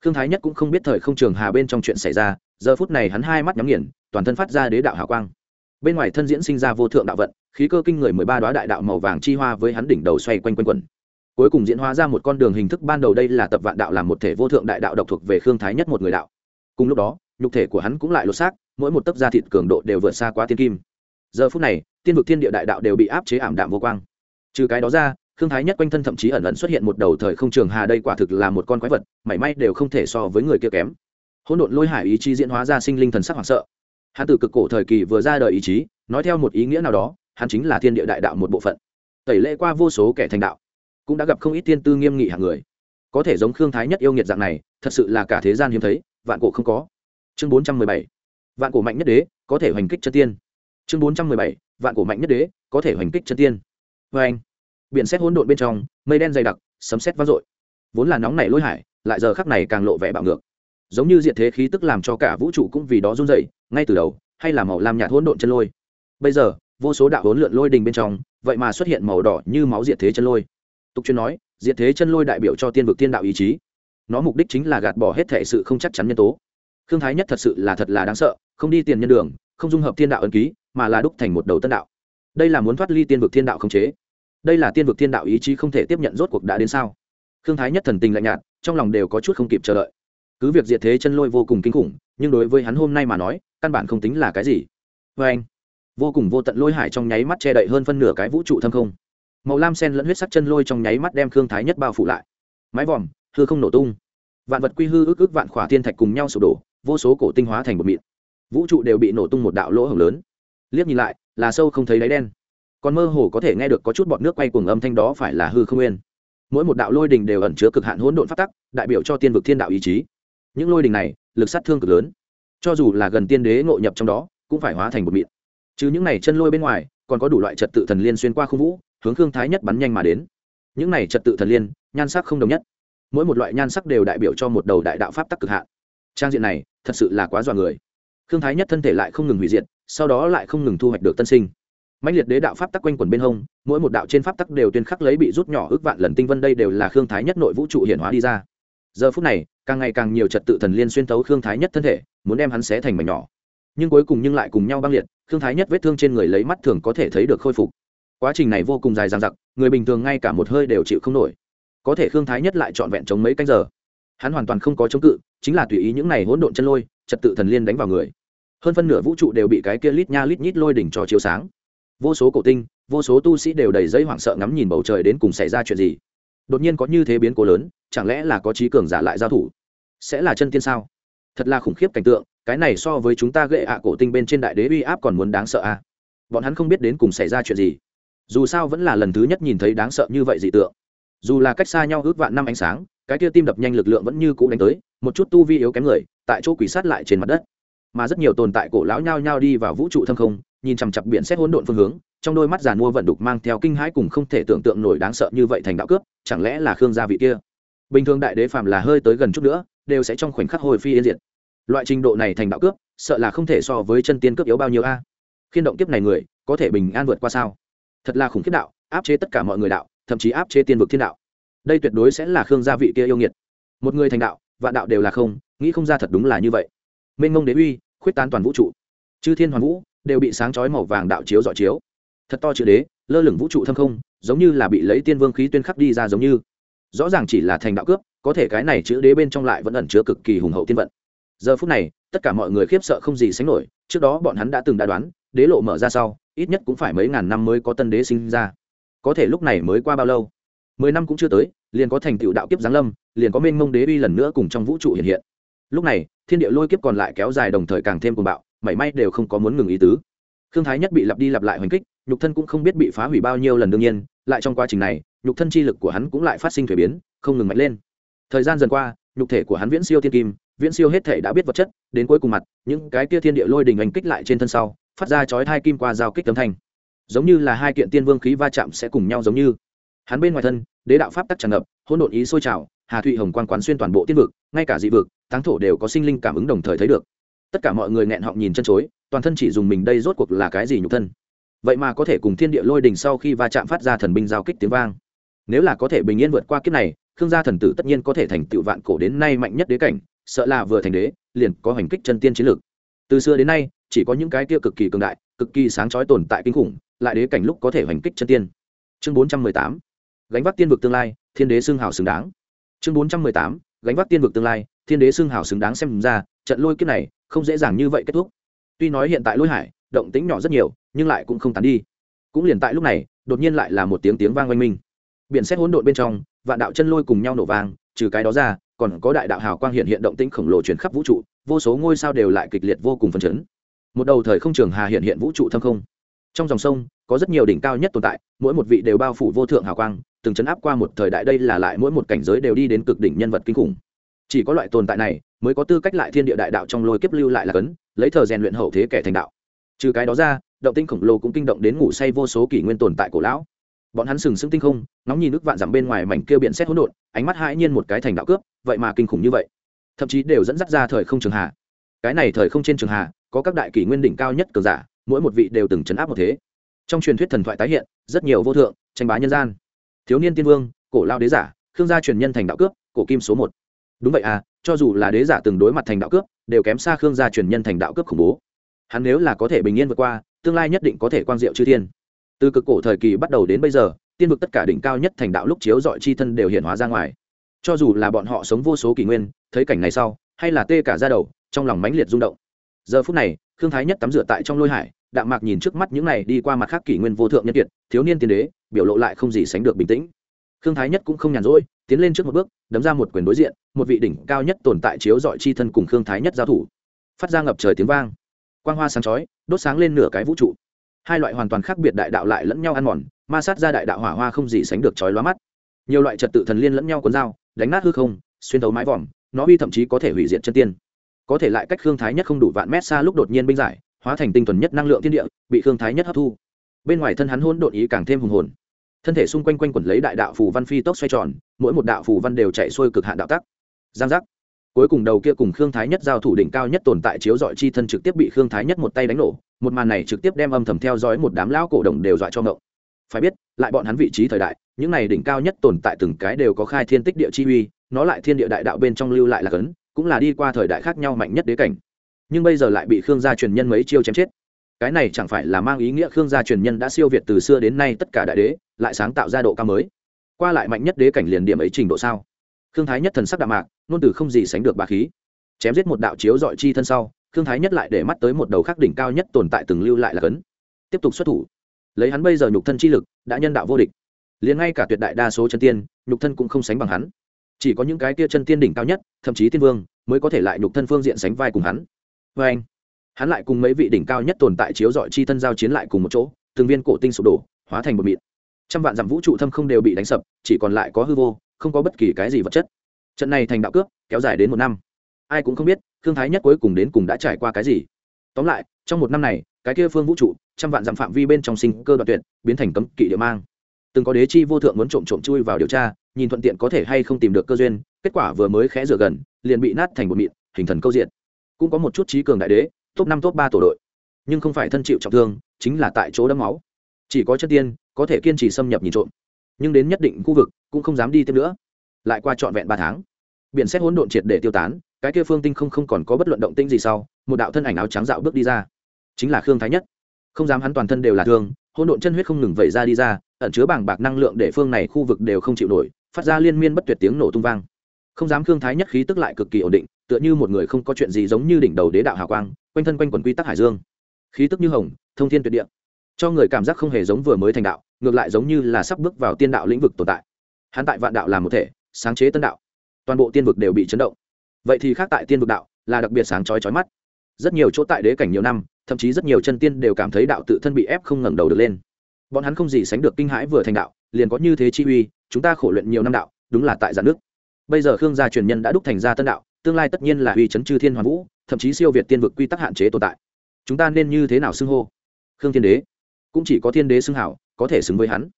Khương thái nhất cũng không biết thời không trường hà bên trong chuyện xảy ra, giờ phút này hắn hai mắt nhắm nghiền, toàn thân phát ra đế đạo hào quang. Bên ngoài thân diễn sinh ra vô thượng đạo vận, khí cơ kinh người mười ba đoá đại đạo màu vàng chi hoa với hắn đỉnh đầu xoay quanh quanh quẩn cuối cùng diễn hóa ra một con đường hình thức ban đầu đây là tập vạn đạo làm một thể vô thượng đại đạo độc thuộc về khương thái nhất một người đạo. Cùng lúc đó, nhục thể của hắn cũng lại lột xác, mỗi một tấc da thịt cường độ đều vượt xa quá tiên kim. Giờ phút này, tiên vực thiên địa đại đạo đều bị áp chế ảm đạm vô quang. Trừ cái đó ra, khương thái nhất quanh thân thậm chí ẩn ẩn xuất hiện một đầu thời không trường hà đây quả thực là một con quái vật, mảy may đều không thể so với người kia kém. Hỗn độn lôi hải ý chí diễn hóa ra sinh linh thần sắc hoảng sợ. Hắn từ cực cổ thời kỳ vừa ra đời ý chí, nói theo một ý nghĩa nào đó, hắn chính là thiên địa đại đạo một bộ phận. Tẩy lễ qua vô số kẻ thành đạo cũng đã gặp không ít tiên tư nghiêm nghị hạng người. Có thể giống khương thái nhất yêu nghiệt dạng này, thật sự là cả thế gian hiếm thấy, vạn cổ không có. Chương bốn trăm mười bảy. Vạn cổ mạnh nhất đế, có thể hoành kích chân tiên. Chương bốn trăm mười bảy. Vạn cổ mạnh nhất đế, có thể hoành kích chân tiên. Vê anh, biển xét hỗn độn bên trong, mây đen dày đặc, sấm xét vang dội. Vốn là nóng nảy lôi hải, lại giờ khắc này càng lộ vẻ bạo ngược. Giống như diện thế khí tức làm cho cả vũ trụ cũng vì đó run dậy ngay từ đầu, hay là màu lam nhạt hỗn độn chân lôi. Bây giờ, vô số đạo hỗn lượn lôi đình bên trong, vậy mà xuất hiện màu đỏ như máu diện thế chân lôi tục chuyên nói, diệt thế chân lôi đại biểu cho tiên vực tiên đạo ý chí. Nó mục đích chính là gạt bỏ hết thể sự không chắc chắn nhân tố. Khương thái nhất thật sự là thật là đáng sợ, không đi tiền nhân đường, không dung hợp tiên đạo ân ký, mà là đúc thành một đầu tân đạo. Đây là muốn thoát ly tiên vực thiên đạo không chế. Đây là tiên vực thiên đạo ý chí không thể tiếp nhận rốt cuộc đã đến sao? Khương thái nhất thần tình lạnh nhạt, trong lòng đều có chút không kịp chờ đợi. Cứ việc diệt thế chân lôi vô cùng kinh khủng, nhưng đối với hắn hôm nay mà nói, căn bản không tính là cái gì. Vê anh vô cùng vô tận lôi hải trong nháy mắt che đậy hơn phân nửa cái vũ trụ thâm không màu lam sen lẫn huyết sắc chân lôi trong nháy mắt đem khương thái nhất bao phủ lại. Mái vòm, hư không nổ tung. Vạn vật quy hư ức ức vạn khỏa thiên thạch cùng nhau sụp đổ, vô số cổ tinh hóa thành một mịn. Vũ trụ đều bị nổ tung một đạo lỗ hổng lớn. Liếc nhìn lại, là sâu không thấy đáy đen. Còn mơ hồ có thể nghe được có chút bọt nước quay cuồng âm thanh đó phải là hư không nguyên. Mỗi một đạo lôi đình đều ẩn chứa cực hạn hỗn độn phát tắc, đại biểu cho tiên vực thiên đạo ý chí. Những lôi đình này, lực sát thương cực lớn. Cho dù là gần tiên đế ngộ nhập trong đó, cũng phải hóa thành một mịn. Chứ những này chân lôi bên ngoài, còn có đủ loại trật tự thần liên xuyên qua không vũ hướng khương thái nhất bắn nhanh mà đến. Những này trật tự thần liên, nhan sắc không đồng nhất. Mỗi một loại nhan sắc đều đại biểu cho một đầu đại đạo pháp tắc cực hạn. Trang diện này, thật sự là quá dọa người. Khương thái nhất thân thể lại không ngừng hủy diệt, sau đó lại không ngừng thu hoạch được tân sinh. Mạnh liệt đế đạo pháp tắc quanh quẩn bên hông, mỗi một đạo trên pháp tắc đều tuyên khắc lấy bị rút nhỏ ước vạn lần tinh vân đây đều là khương thái nhất nội vũ trụ hiển hóa đi ra. Giờ phút này, càng ngày càng nhiều trật tự thần liên xuyên tấu khương thái nhất thân thể, muốn đem hắn xé thành mảnh nhỏ. Nhưng cuối cùng nhưng lại cùng nhau băng liệt, khương thái nhất vết thương trên người lấy mắt thường có thể thấy được khôi phục quá trình này vô cùng dài dằng dặc, người bình thường ngay cả một hơi đều chịu không nổi. Có thể khương thái nhất lại trọn vẹn chống mấy canh giờ. Hắn hoàn toàn không có chống cự, chính là tùy ý những này hỗn độn chân lôi, trật tự thần liên đánh vào người. Hơn phân nửa vũ trụ đều bị cái kia lít nha lít nhít lôi đỉnh trò chiếu sáng. Vô số cổ tinh, vô số tu sĩ đều đầy dây hoảng sợ ngắm nhìn bầu trời đến cùng xảy ra chuyện gì. Đột nhiên có như thế biến cố lớn, chẳng lẽ là có trí cường giả lại giao thủ? Sẽ là chân tiên sao? Thật là khủng khiếp cảnh tượng, cái này so với chúng ta gệ ạ cổ tinh bên trên đại đế uy áp còn muốn đáng sợ à? Bọn hắn không biết đến cùng xảy ra chuyện gì dù sao vẫn là lần thứ nhất nhìn thấy đáng sợ như vậy dị tượng. Dù là cách xa nhau ước vạn năm ánh sáng, cái kia tim đập nhanh lực lượng vẫn như cũ đánh tới, một chút tu vi yếu kém người, tại chỗ quỷ sát lại trên mặt đất. Mà rất nhiều tồn tại cổ lão nhao nhao đi vào vũ trụ thâm không, nhìn chằm chặp biển xét hỗn độn phương hướng, trong đôi mắt giàn mua vận đục mang theo kinh hãi cùng không thể tưởng tượng nổi đáng sợ như vậy thành đạo cướp, chẳng lẽ là khương gia vị kia? Bình thường đại đế phạm là hơi tới gần chút nữa, đều sẽ trong khoảnh khắc hồi phi yên diệt. Loại trình độ này thành đạo cướp, sợ là không thể so với chân tiên cướp yếu bao nhiêu a. Khiên động kiếp này người, có thể bình an vượt qua sao? Thật là khủng khiếp đạo, áp chế tất cả mọi người đạo, thậm chí áp chế tiên vực thiên đạo. Đây tuyệt đối sẽ là khương gia vị kia yêu nghiệt. Một người thành đạo, vạn đạo đều là không, nghĩ không ra thật đúng là như vậy. Mênh mông đế uy, khuyết tán toàn vũ trụ. Chư thiên hoàn vũ đều bị sáng chói màu vàng đạo chiếu dọi chiếu. Thật to chữ đế, lơ lửng vũ trụ thâm không, giống như là bị lấy tiên vương khí tuyên khắc đi ra giống như. Rõ ràng chỉ là thành đạo cướp, có thể cái này chữ đế bên trong lại vẫn ẩn chứa cực kỳ hùng hậu tiên vận. Giờ phút này, tất cả mọi người khiếp sợ không gì sánh nổi, trước đó bọn hắn đã từng đã đoán đế lộ mở ra sau, ít nhất cũng phải mấy ngàn năm mới có tân đế sinh ra. Có thể lúc này mới qua bao lâu? Mười năm cũng chưa tới, liền có thành tựu đạo kiếp giáng lâm, liền có mênh mông đế uy lần nữa cùng trong vũ trụ hiện hiện. Lúc này, thiên địa lôi kiếp còn lại kéo dài đồng thời càng thêm cuồng bạo, mảy may đều không có muốn ngừng ý tứ. Khương thái nhất bị lặp đi lặp lại hoành kích, nhục thân cũng không biết bị phá hủy bao nhiêu lần đương nhiên, lại trong quá trình này, nhục thân chi lực của hắn cũng lại phát sinh thuế biến, không ngừng mạnh lên. Thời gian dần qua, nhục thể của hắn viễn siêu thiên kim, viễn siêu hết thể đã biết vật chất, đến cuối cùng mặt, những cái kia thiên địa lôi đình oanh kích lại trên thân sau phát ra chói thai kim qua giao kích tấm thanh. Giống như là hai kiện tiên vương khí va chạm sẽ cùng nhau giống như. Hắn bên ngoài thân, đế đạo pháp tắc tràn ngập, hỗn độn ý sôi trào, hà thụy hồng quan quán xuyên toàn bộ tiên vực, ngay cả dị vực, táng thổ đều có sinh linh cảm ứng đồng thời thấy được. Tất cả mọi người nghẹn họng nhìn chân chối, toàn thân chỉ dùng mình đây rốt cuộc là cái gì nhục thân? Vậy mà có thể cùng thiên địa lôi đình sau khi va chạm phát ra thần binh giao kích tiếng vang. Nếu là có thể bình yên vượt qua kiếp này, khương gia thần tử tất nhiên có thể thành tựu vạn cổ đến nay mạnh nhất đế cảnh, sợ là vừa thành đế, liền có hành kích chân tiên chiến lược. Từ xưa đến nay chỉ có những cái kia cực kỳ cường đại, cực kỳ sáng chói tồn tại kinh khủng, lại đế cảnh lúc có thể hoành kích chân tiên. Chương bốn trăm mười tám, gánh vác tiên vực tương lai, thiên đế xưng hào xứng đáng. Chương bốn trăm mười tám, gánh vác tiên vực tương lai, thiên đế xưng hào xứng đáng xem ra, trận lôi kiếp này không dễ dàng như vậy kết thúc. Tuy nói hiện tại lôi hải, động tĩnh nhỏ rất nhiều, nhưng lại cũng không tán đi. Cũng liền tại lúc này, đột nhiên lại là một tiếng tiếng vang oanh minh. Biển xét hỗn độn bên trong, vạn đạo chân lôi cùng nhau nổ vang, trừ cái đó ra, còn có đại đạo hào quang hiện hiện động tĩnh khổng lồ chuyển khắp vũ trụ, vô số ngôi sao đều lại kịch liệt vô cùng phấn chấn một đầu thời không trường hà hiện hiện vũ trụ thâm không. Trong dòng sông, có rất nhiều đỉnh cao nhất tồn tại, mỗi một vị đều bao phủ vô thượng hào quang, từng chấn áp qua một thời đại đây là lại mỗi một cảnh giới đều đi đến cực đỉnh nhân vật kinh khủng. Chỉ có loại tồn tại này mới có tư cách lại thiên địa đại đạo trong lôi kiếp lưu lại là cấn, lấy thờ rèn luyện hậu thế kẻ thành đạo. Trừ cái đó ra, động tinh khổng lồ cũng kinh động đến ngủ say vô số kỷ nguyên tồn tại cổ lão. Bọn hắn sừng sững tinh không nóng nhìn nước vạn dặm bên ngoài mảnh kia biển xét hỗn độn, ánh mắt hãi nhiên một cái thành đạo cướp, vậy mà kinh khủng như vậy. Thậm chí đều dẫn dắt ra thời không trường hà. Cái này thời không trên trường hà có các đại kỷ nguyên đỉnh cao nhất cường giả, mỗi một vị đều từng chấn áp một thế. Trong truyền thuyết thần thoại tái hiện, rất nhiều vô thượng, tranh bá nhân gian. Thiếu niên tiên vương, cổ lao đế giả, khương gia truyền nhân thành đạo cướp, cổ kim số một. Đúng vậy à cho dù là đế giả từng đối mặt thành đạo cướp, đều kém xa khương gia truyền nhân thành đạo cướp khủng bố. Hắn nếu là có thể bình yên vượt qua, tương lai nhất định có thể quang diệu chư thiên. Từ cực cổ thời kỳ bắt đầu đến bây giờ, tiên vực tất cả đỉnh cao nhất thành đạo lúc chiếu dọi chi thân đều hiện hóa ra ngoài. Cho dù là bọn họ sống vô số kỷ nguyên, thấy cảnh này sau, hay là tê cả ra đầu, trong lòng mãnh liệt rung động giờ phút này, khương thái nhất tắm rửa tại trong lôi hải, đạm mạc nhìn trước mắt những này đi qua mặt khác kỷ nguyên vô thượng nhân kiệt, thiếu niên tiên đế, biểu lộ lại không gì sánh được bình tĩnh. Khương thái nhất cũng không nhàn rỗi, tiến lên trước một bước, đấm ra một quyền đối diện, một vị đỉnh cao nhất tồn tại chiếu dọi chi thân cùng khương thái nhất giao thủ. Phát ra ngập trời tiếng vang. Quang hoa sáng chói, đốt sáng lên nửa cái vũ trụ. Hai loại hoàn toàn khác biệt đại đạo lại lẫn nhau ăn mòn, ma sát ra đại đạo hỏa hoa không gì sánh được chói lóa mắt. Nhiều loại trật tự thần liên lẫn nhau cuốn dao, đánh nát hư không, xuyên thấu mái vòm, nó uy thậm chí có thể hủy diệt chân tiên có thể lại cách khương thái nhất không đủ vạn mét xa lúc đột nhiên binh giải, hóa thành tinh thuần nhất năng lượng thiên địa, bị khương thái nhất hấp thu. Bên ngoài thân hắn hôn đột ý càng thêm hùng hồn. Thân thể xung quanh quanh quẩn lấy đại đạo phù văn phi tốc xoay tròn, mỗi một đạo phù văn đều chạy xuôi cực hạn đạo tắc. Giang giác. Cuối cùng đầu kia cùng khương thái nhất giao thủ đỉnh cao nhất tồn tại chiếu dọi chi thân trực tiếp bị khương thái nhất một tay đánh nổ, một màn này trực tiếp đem âm thầm theo dõi một đám lão cổ đồng đều dọa cho ngộng. Phải biết, lại bọn hắn vị trí thời đại, những này đỉnh cao nhất tồn tại từng cái đều có khai thiên tích địa chi uy, nó lại thiên địa đại đạo bên trong lưu lại là cấn cũng là đi qua thời đại khác nhau mạnh nhất đế cảnh. Nhưng bây giờ lại bị khương gia truyền nhân mấy chiêu chém chết. Cái này chẳng phải là mang ý nghĩa khương gia truyền nhân đã siêu việt từ xưa đến nay tất cả đại đế, lại sáng tạo ra độ cao mới. Qua lại mạnh nhất đế cảnh liền điểm ấy trình độ sao? Khương thái nhất thần sắc đạm mạc nôn từ không gì sánh được bà khí. Chém giết một đạo chiếu dọi chi thân sau, khương thái nhất lại để mắt tới một đầu khắc đỉnh cao nhất tồn tại từng lưu lại là cấn. Tiếp tục xuất thủ. Lấy hắn bây giờ nhục thân chi lực, đã nhân đạo vô địch. Liền ngay cả tuyệt đại đa số chân tiên, nhục thân cũng không sánh bằng hắn chỉ có những cái tia chân tiên đỉnh cao nhất, thậm chí tiên vương, mới có thể lại nhục thân phương diện sánh vai cùng hắn. Vê anh, hắn lại cùng mấy vị đỉnh cao nhất tồn tại chiếu dọi chi thân giao chiến lại cùng một chỗ, từng viên cổ tinh sụp đổ, hóa thành một mịn. Trăm vạn dặm vũ trụ thâm không đều bị đánh sập, chỉ còn lại có hư vô, không có bất kỳ cái gì vật chất. Trận này thành đạo cướp, kéo dài đến một năm. Ai cũng không biết thương thái nhất cuối cùng đến cùng đã trải qua cái gì. Tóm lại, trong một năm này, cái kia phương vũ trụ, trăm vạn dặm phạm vi bên trong sinh cơ đoạn tuyệt, biến thành cấm kỵ địa mang. Từng có đế chi vô thượng muốn trộm trộm chui vào điều tra nhìn thuận tiện có thể hay không tìm được cơ duyên, kết quả vừa mới khẽ rửa gần, liền bị nát thành một mịn, hình thần câu diện. Cũng có một chút trí cường đại đế, top năm, top ba tổ đội. Nhưng không phải thân chịu trọng thương, chính là tại chỗ đấm máu. Chỉ có chất tiên, có thể kiên trì xâm nhập nhìn trộm. Nhưng đến nhất định khu vực, cũng không dám đi thêm nữa. Lại qua trọn vẹn ba tháng, biển xét hỗn độn triệt để tiêu tán, cái kia phương tinh không không còn có bất luận động tĩnh gì sau, một đạo thân ảnh áo trắng dạo bước đi ra. Chính là khương thái nhất. Không dám hắn toàn thân đều là thương, hỗn độn chân huyết không ngừng vẩy ra đi ra, ẩn chứa bảng bạc năng lượng để phương này khu vực đều không chịu nổi phát ra liên miên bất tuyệt tiếng nổ tung vang. Không dám khương thái nhất khí tức lại cực kỳ ổn định, tựa như một người không có chuyện gì giống như đỉnh đầu đế đạo hào quang, quanh thân quanh quần quy tắc hải dương. Khí tức như hồng, thông thiên tuyệt địa. Cho người cảm giác không hề giống vừa mới thành đạo, ngược lại giống như là sắp bước vào tiên đạo lĩnh vực tồn tại. Hắn tại vạn đạo là một thể, sáng chế tân đạo. Toàn bộ tiên vực đều bị chấn động. Vậy thì khác tại tiên vực đạo, là đặc biệt sáng chói chói mắt. Rất nhiều chỗ tại đế cảnh nhiều năm, thậm chí rất nhiều chân tiên đều cảm thấy đạo tự thân bị ép không ngẩng đầu được lên. Bọn hắn không gì sánh được kinh hãi vừa thành đạo, liền có như thế chi uy chúng ta khổ luyện nhiều năm đạo, đúng là tại giãn nước. Bây giờ khương gia truyền nhân đã đúc thành ra tân đạo, tương lai tất nhiên là uy chấn chư thiên hoàn vũ, thậm chí siêu việt tiên vực quy tắc hạn chế tồn tại. Chúng ta nên như thế nào xưng hô? Khương thiên đế. Cũng chỉ có thiên đế xưng hảo, có thể xứng với hắn.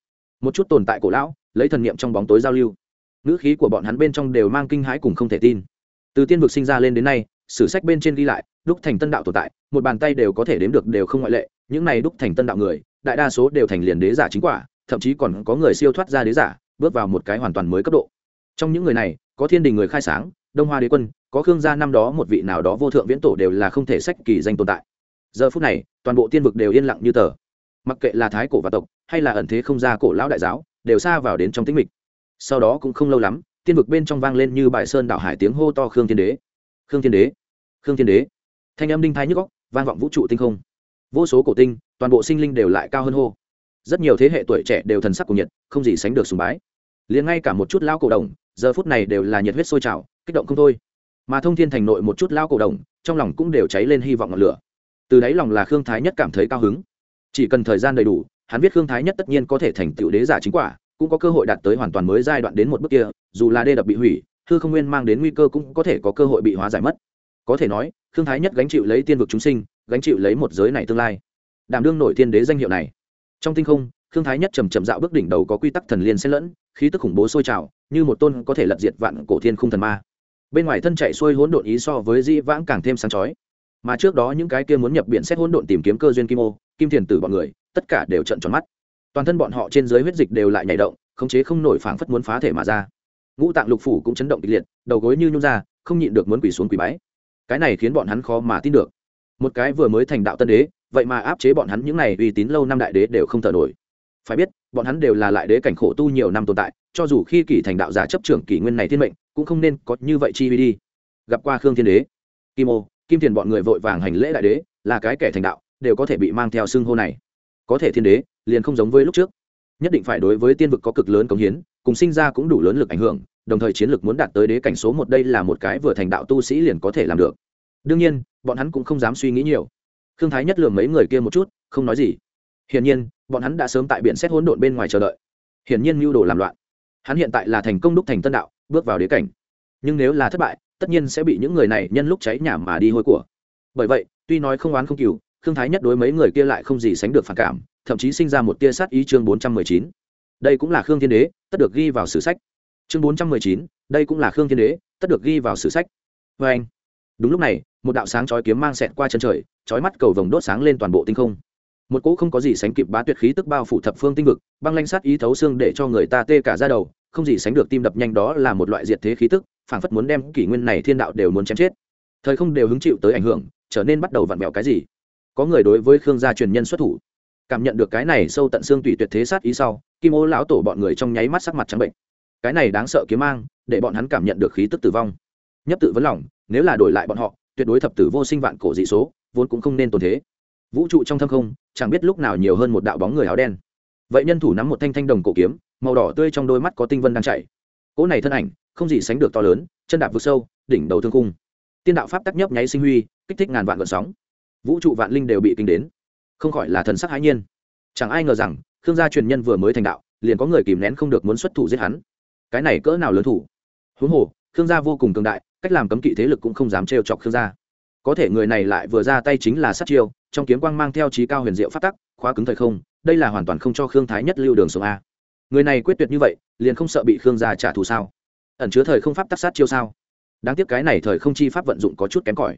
Một chút tồn tại cổ lão, lấy thần niệm trong bóng tối giao lưu. Ngữ khí của bọn hắn bên trong đều mang kinh hãi cùng không thể tin. Từ tiên vực sinh ra lên đến nay, sử sách bên trên ghi lại, đúc thành tân đạo tồn tại, một bàn tay đều có thể đếm được đều không ngoại lệ, những này đúc thành tân đạo người, đại đa số đều thành liền đế giả chính quả, thậm chí còn có người siêu thoát ra đế giả bước vào một cái hoàn toàn mới cấp độ. Trong những người này, có thiên đình người khai sáng, đông hoa đế quân, có khương gia năm đó một vị nào đó vô thượng viễn tổ đều là không thể sách kỳ danh tồn tại. Giờ phút này, toàn bộ tiên vực đều yên lặng như tờ. Mặc kệ là thái cổ và tộc, hay là ẩn thế không gia cổ lão đại giáo, đều xa vào đến trong tĩnh mịch. Sau đó cũng không lâu lắm, tiên vực bên trong vang lên như bài sơn đảo hải tiếng hô to khương thiên đế. Khương thiên đế, khương thiên đế. Thanh âm đinh thái nhức góc vang vọng vũ trụ tinh không. Vô số cổ tinh, toàn bộ sinh linh đều lại cao hơn hô. Rất nhiều thế hệ tuổi trẻ đều thần sắc của nhiệt không gì sánh được sùng bái liền ngay cả một chút lao cổ đồng, giờ phút này đều là nhiệt huyết sôi trào, kích động không thôi. Mà thông thiên thành nội một chút lao cổ đồng, trong lòng cũng đều cháy lên hy vọng ngọn lửa. Từ đáy lòng là khương thái nhất cảm thấy cao hứng. Chỉ cần thời gian đầy đủ, hắn biết khương thái nhất tất nhiên có thể thành tựu đế giả chính quả, cũng có cơ hội đạt tới hoàn toàn mới giai đoạn đến một bước kia, dù là đê đập bị hủy, hư không nguyên mang đến nguy cơ cũng có thể có cơ hội bị hóa giải mất. Có thể nói, khương thái nhất gánh chịu lấy tiên vực chúng sinh, gánh chịu lấy một giới này tương lai. Đảm đương nổi tiên đế danh hiệu này. Trong tinh không khương thái nhất trầm trầm dạo bước đỉnh đầu có quy tắc thần liên xen lẫn, khí tức khủng bố sôi trào, như một tôn có thể lật diệt vạn cổ thiên khung thần ma. Bên ngoài thân chạy xuôi hỗn độn ý so với di vãng càng thêm sáng chói. Mà trước đó những cái kia muốn nhập biển xét hỗn độn tìm kiếm cơ duyên kim ô, kim thiền tử bọn người, tất cả đều trận tròn mắt. Toàn thân bọn họ trên dưới huyết dịch đều lại nhảy động, khống chế không nổi phảng phất muốn phá thể mà ra. Ngũ tạng lục phủ cũng chấn động kịch liệt, đầu gối như nhung ra, không nhịn được muốn quỳ xuống quỳ bái. Cái này khiến bọn hắn khó mà tin được. Một cái vừa mới thành đạo tân đế, vậy mà áp chế bọn hắn những này uy tín lâu năm đại đế đều không thở nổi phải biết, bọn hắn đều là lại đế cảnh khổ tu nhiều năm tồn tại, cho dù khi kỷ thành đạo giả chấp trưởng kỷ nguyên này thiên mệnh, cũng không nên có như vậy chi vi đi. Gặp qua khương thiên đế, kim ô, kim thiền bọn người vội vàng hành lễ đại đế, là cái kẻ thành đạo, đều có thể bị mang theo xưng hô này. Có thể thiên đế, liền không giống với lúc trước. Nhất định phải đối với tiên vực có cực lớn cống hiến, cùng sinh ra cũng đủ lớn lực ảnh hưởng, đồng thời chiến lược muốn đạt tới đế cảnh số một đây là một cái vừa thành đạo tu sĩ liền có thể làm được. Đương nhiên, bọn hắn cũng không dám suy nghĩ nhiều. Khương thái nhất lường mấy người kia một chút, không nói gì hiển nhiên, bọn hắn đã sớm tại biển xét hỗn độn bên ngoài chờ đợi. Hiển nhiên mưu đồ làm loạn. Hắn hiện tại là thành công đúc thành tân đạo, bước vào đế cảnh. Nhưng nếu là thất bại, tất nhiên sẽ bị những người này nhân lúc cháy nhà mà đi hôi của. Bởi vậy, tuy nói không oán không cừu, khương thái nhất đối mấy người kia lại không gì sánh được phản cảm, thậm chí sinh ra một tia sát ý chương bốn trăm mười chín. Đây cũng là khương thiên đế, tất được ghi vào sử sách. Chương bốn trăm mười chín, đây cũng là khương thiên đế, tất được ghi vào sử sách. Vê anh đúng lúc này, một đạo sáng chói kiếm mang xẹt qua chân trời, chói mắt cầu vồng đốt sáng lên toàn bộ tinh không một cỗ không có gì sánh kịp bá tuyệt khí tức bao phủ thập phương tinh vực, băng lanh sát ý thấu xương để cho người ta tê cả ra đầu, không gì sánh được tim đập nhanh đó là một loại diệt thế khí tức, phảng phất muốn đem kỷ nguyên này thiên đạo đều muốn chém chết. Thời không đều hứng chịu tới ảnh hưởng, trở nên bắt đầu vặn vẹo cái gì? Có người đối với khương gia truyền nhân xuất thủ, cảm nhận được cái này sâu tận xương tùy tuyệt thế sát ý sau, kim ô lão tổ bọn người trong nháy mắt sắc mặt trắng bệnh. Cái này đáng sợ kiếm mang, để bọn hắn cảm nhận được khí tức tử vong. Nhấp tự vấn lòng, nếu là đổi lại bọn họ, tuyệt đối thập tử vô sinh vạn cổ dị số, vốn cũng không nên tồn thế vũ trụ trong thâm không, chẳng biết lúc nào nhiều hơn một đạo bóng người áo đen. Vậy nhân thủ nắm một thanh thanh đồng cổ kiếm, màu đỏ tươi trong đôi mắt có tinh vân đang chạy. Cỗ này thân ảnh, không gì sánh được to lớn, chân đạp vực sâu, đỉnh đầu thương cung tiên đạo pháp tắc nhấp nháy sinh huy, kích thích ngàn vạn gợn sóng. Vũ trụ vạn linh đều bị kinh đến. Không khỏi là thần sắc hãi nhiên. Chẳng ai ngờ rằng khương gia truyền nhân vừa mới thành đạo, liền có người kìm nén không được muốn xuất thủ giết hắn. Cái này cỡ nào lớn thủ? Huống hồ khương gia vô cùng cường đại, cách làm cấm kỵ thế lực cũng không dám trêu chọc khương gia. Có thể người này lại vừa ra tay chính là sát chiêu trong kiếm quang mang theo trí cao huyền diệu phát tắc, khóa cứng thời không, đây là hoàn toàn không cho khương thái nhất lưu đường sống a. Người này quyết tuyệt như vậy, liền không sợ bị khương gia trả thù sao? Ẩn chứa thời không pháp tắc sát chiêu sao? Đáng tiếc cái này thời không chi pháp vận dụng có chút kém cỏi.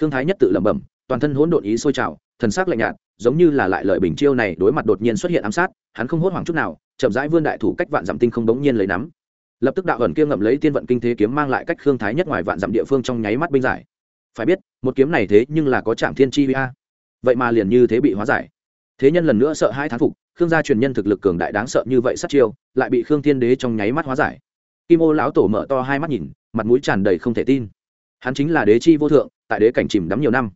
Khương thái nhất tự lẩm bẩm, toàn thân hỗn độn ý sôi trào, thần sắc lạnh nhạt, giống như là lại lợi bình chiêu này đối mặt đột nhiên xuất hiện ám sát, hắn không hốt hoảng chút nào, chậm rãi vươn đại thủ cách vạn dặm tinh không đống nhiên lấy nắm. Lập tức đạo ẩn kia ngậm lấy tiên vận kinh thế kiếm mang lại cách khương thái nhất ngoài vạn dặm địa phương trong nháy mắt binh giải. Phải biết, một kiếm này thế nhưng là có trạm thiên chi vi a vậy mà liền như thế bị hóa giải. Thế nhân lần nữa sợ hai thán phục, khương gia truyền nhân thực lực cường đại đáng sợ như vậy sát chiêu, lại bị khương thiên đế trong nháy mắt hóa giải. Kim ô lão tổ mở to hai mắt nhìn, mặt mũi tràn đầy không thể tin. Hắn chính là đế chi vô thượng, tại đế cảnh chìm đắm nhiều năm.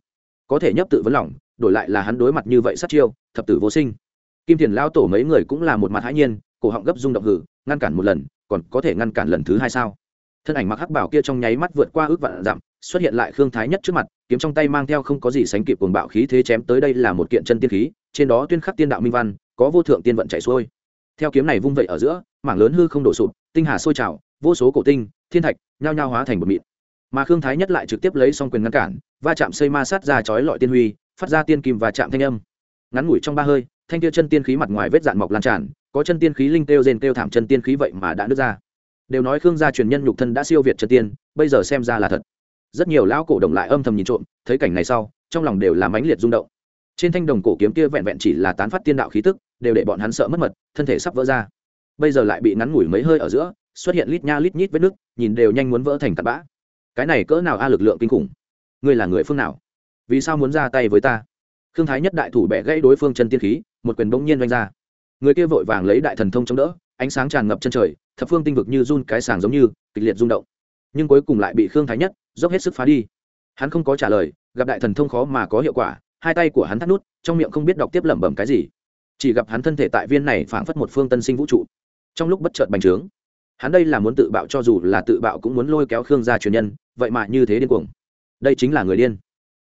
Có thể nhấp tự vấn lòng, đổi lại là hắn đối mặt như vậy sát chiêu, thập tử vô sinh. Kim thiền lão tổ mấy người cũng là một mặt hãi nhiên, cổ họng gấp rung động hử, ngăn cản một lần, còn có thể ngăn cản lần thứ hai sao? Thân ảnh mặc hắc bảo kia trong nháy mắt vượt qua ước vạn dặm xuất hiện lại khương thái nhất trước mặt, kiếm trong tay mang theo không có gì sánh kịp cuồng bạo khí thế chém tới đây là một kiện chân tiên khí, trên đó tuyên khắc tiên đạo minh văn, có vô thượng tiên vận chạy xuôi. Theo kiếm này vung vậy ở giữa, mảng lớn hư không đổ sụp, tinh hà sôi trào, vô số cổ tinh, thiên thạch, nhao nhao hóa thành một mịn. Mà khương thái nhất lại trực tiếp lấy xong quyền ngăn cản, va chạm xây ma sát ra chói lọi tiên huy, phát ra tiên kim và chạm thanh âm. Ngắn ngủi trong ba hơi, thanh kia chân tiên khí mặt ngoài vết dạn mọc lan tràn, có chân tiên khí linh tiêu rền tiêu thảm chân tiên khí vậy mà đã nứt ra. Đều nói khương gia truyền nhân nhục thân đã siêu việt chân tiên, bây giờ xem ra là thật rất nhiều lão cổ đồng lại âm thầm nhìn trộm, thấy cảnh này sau, trong lòng đều là mãnh liệt rung động. Trên thanh đồng cổ kiếm kia vẹn vẹn chỉ là tán phát tiên đạo khí tức, đều để bọn hắn sợ mất mật, thân thể sắp vỡ ra. Bây giờ lại bị ngắn ngủi mấy hơi ở giữa, xuất hiện lít nha lít nhít vết nước nhìn đều nhanh muốn vỡ thành tạt bã. Cái này cỡ nào a lực lượng kinh khủng. Ngươi là người phương nào? Vì sao muốn ra tay với ta? Khương thái nhất đại thủ bẻ gãy đối phương chân tiên khí, một quyền bỗng nhiên vanh ra. Người kia vội vàng lấy đại thần thông chống đỡ, ánh sáng tràn ngập chân trời, thập phương tinh vực như run cái sàng giống như, kịch liệt rung động nhưng cuối cùng lại bị khương thái nhất dốc hết sức phá đi. Hắn không có trả lời, gặp đại thần thông khó mà có hiệu quả, hai tay của hắn thắt nút, trong miệng không biết đọc tiếp lẩm bẩm cái gì. Chỉ gặp hắn thân thể tại viên này phảng phất một phương tân sinh vũ trụ. Trong lúc bất chợt bành trướng, hắn đây là muốn tự bạo cho dù là tự bạo cũng muốn lôi kéo khương gia truyền nhân, vậy mà như thế điên cuồng. Đây chính là người điên.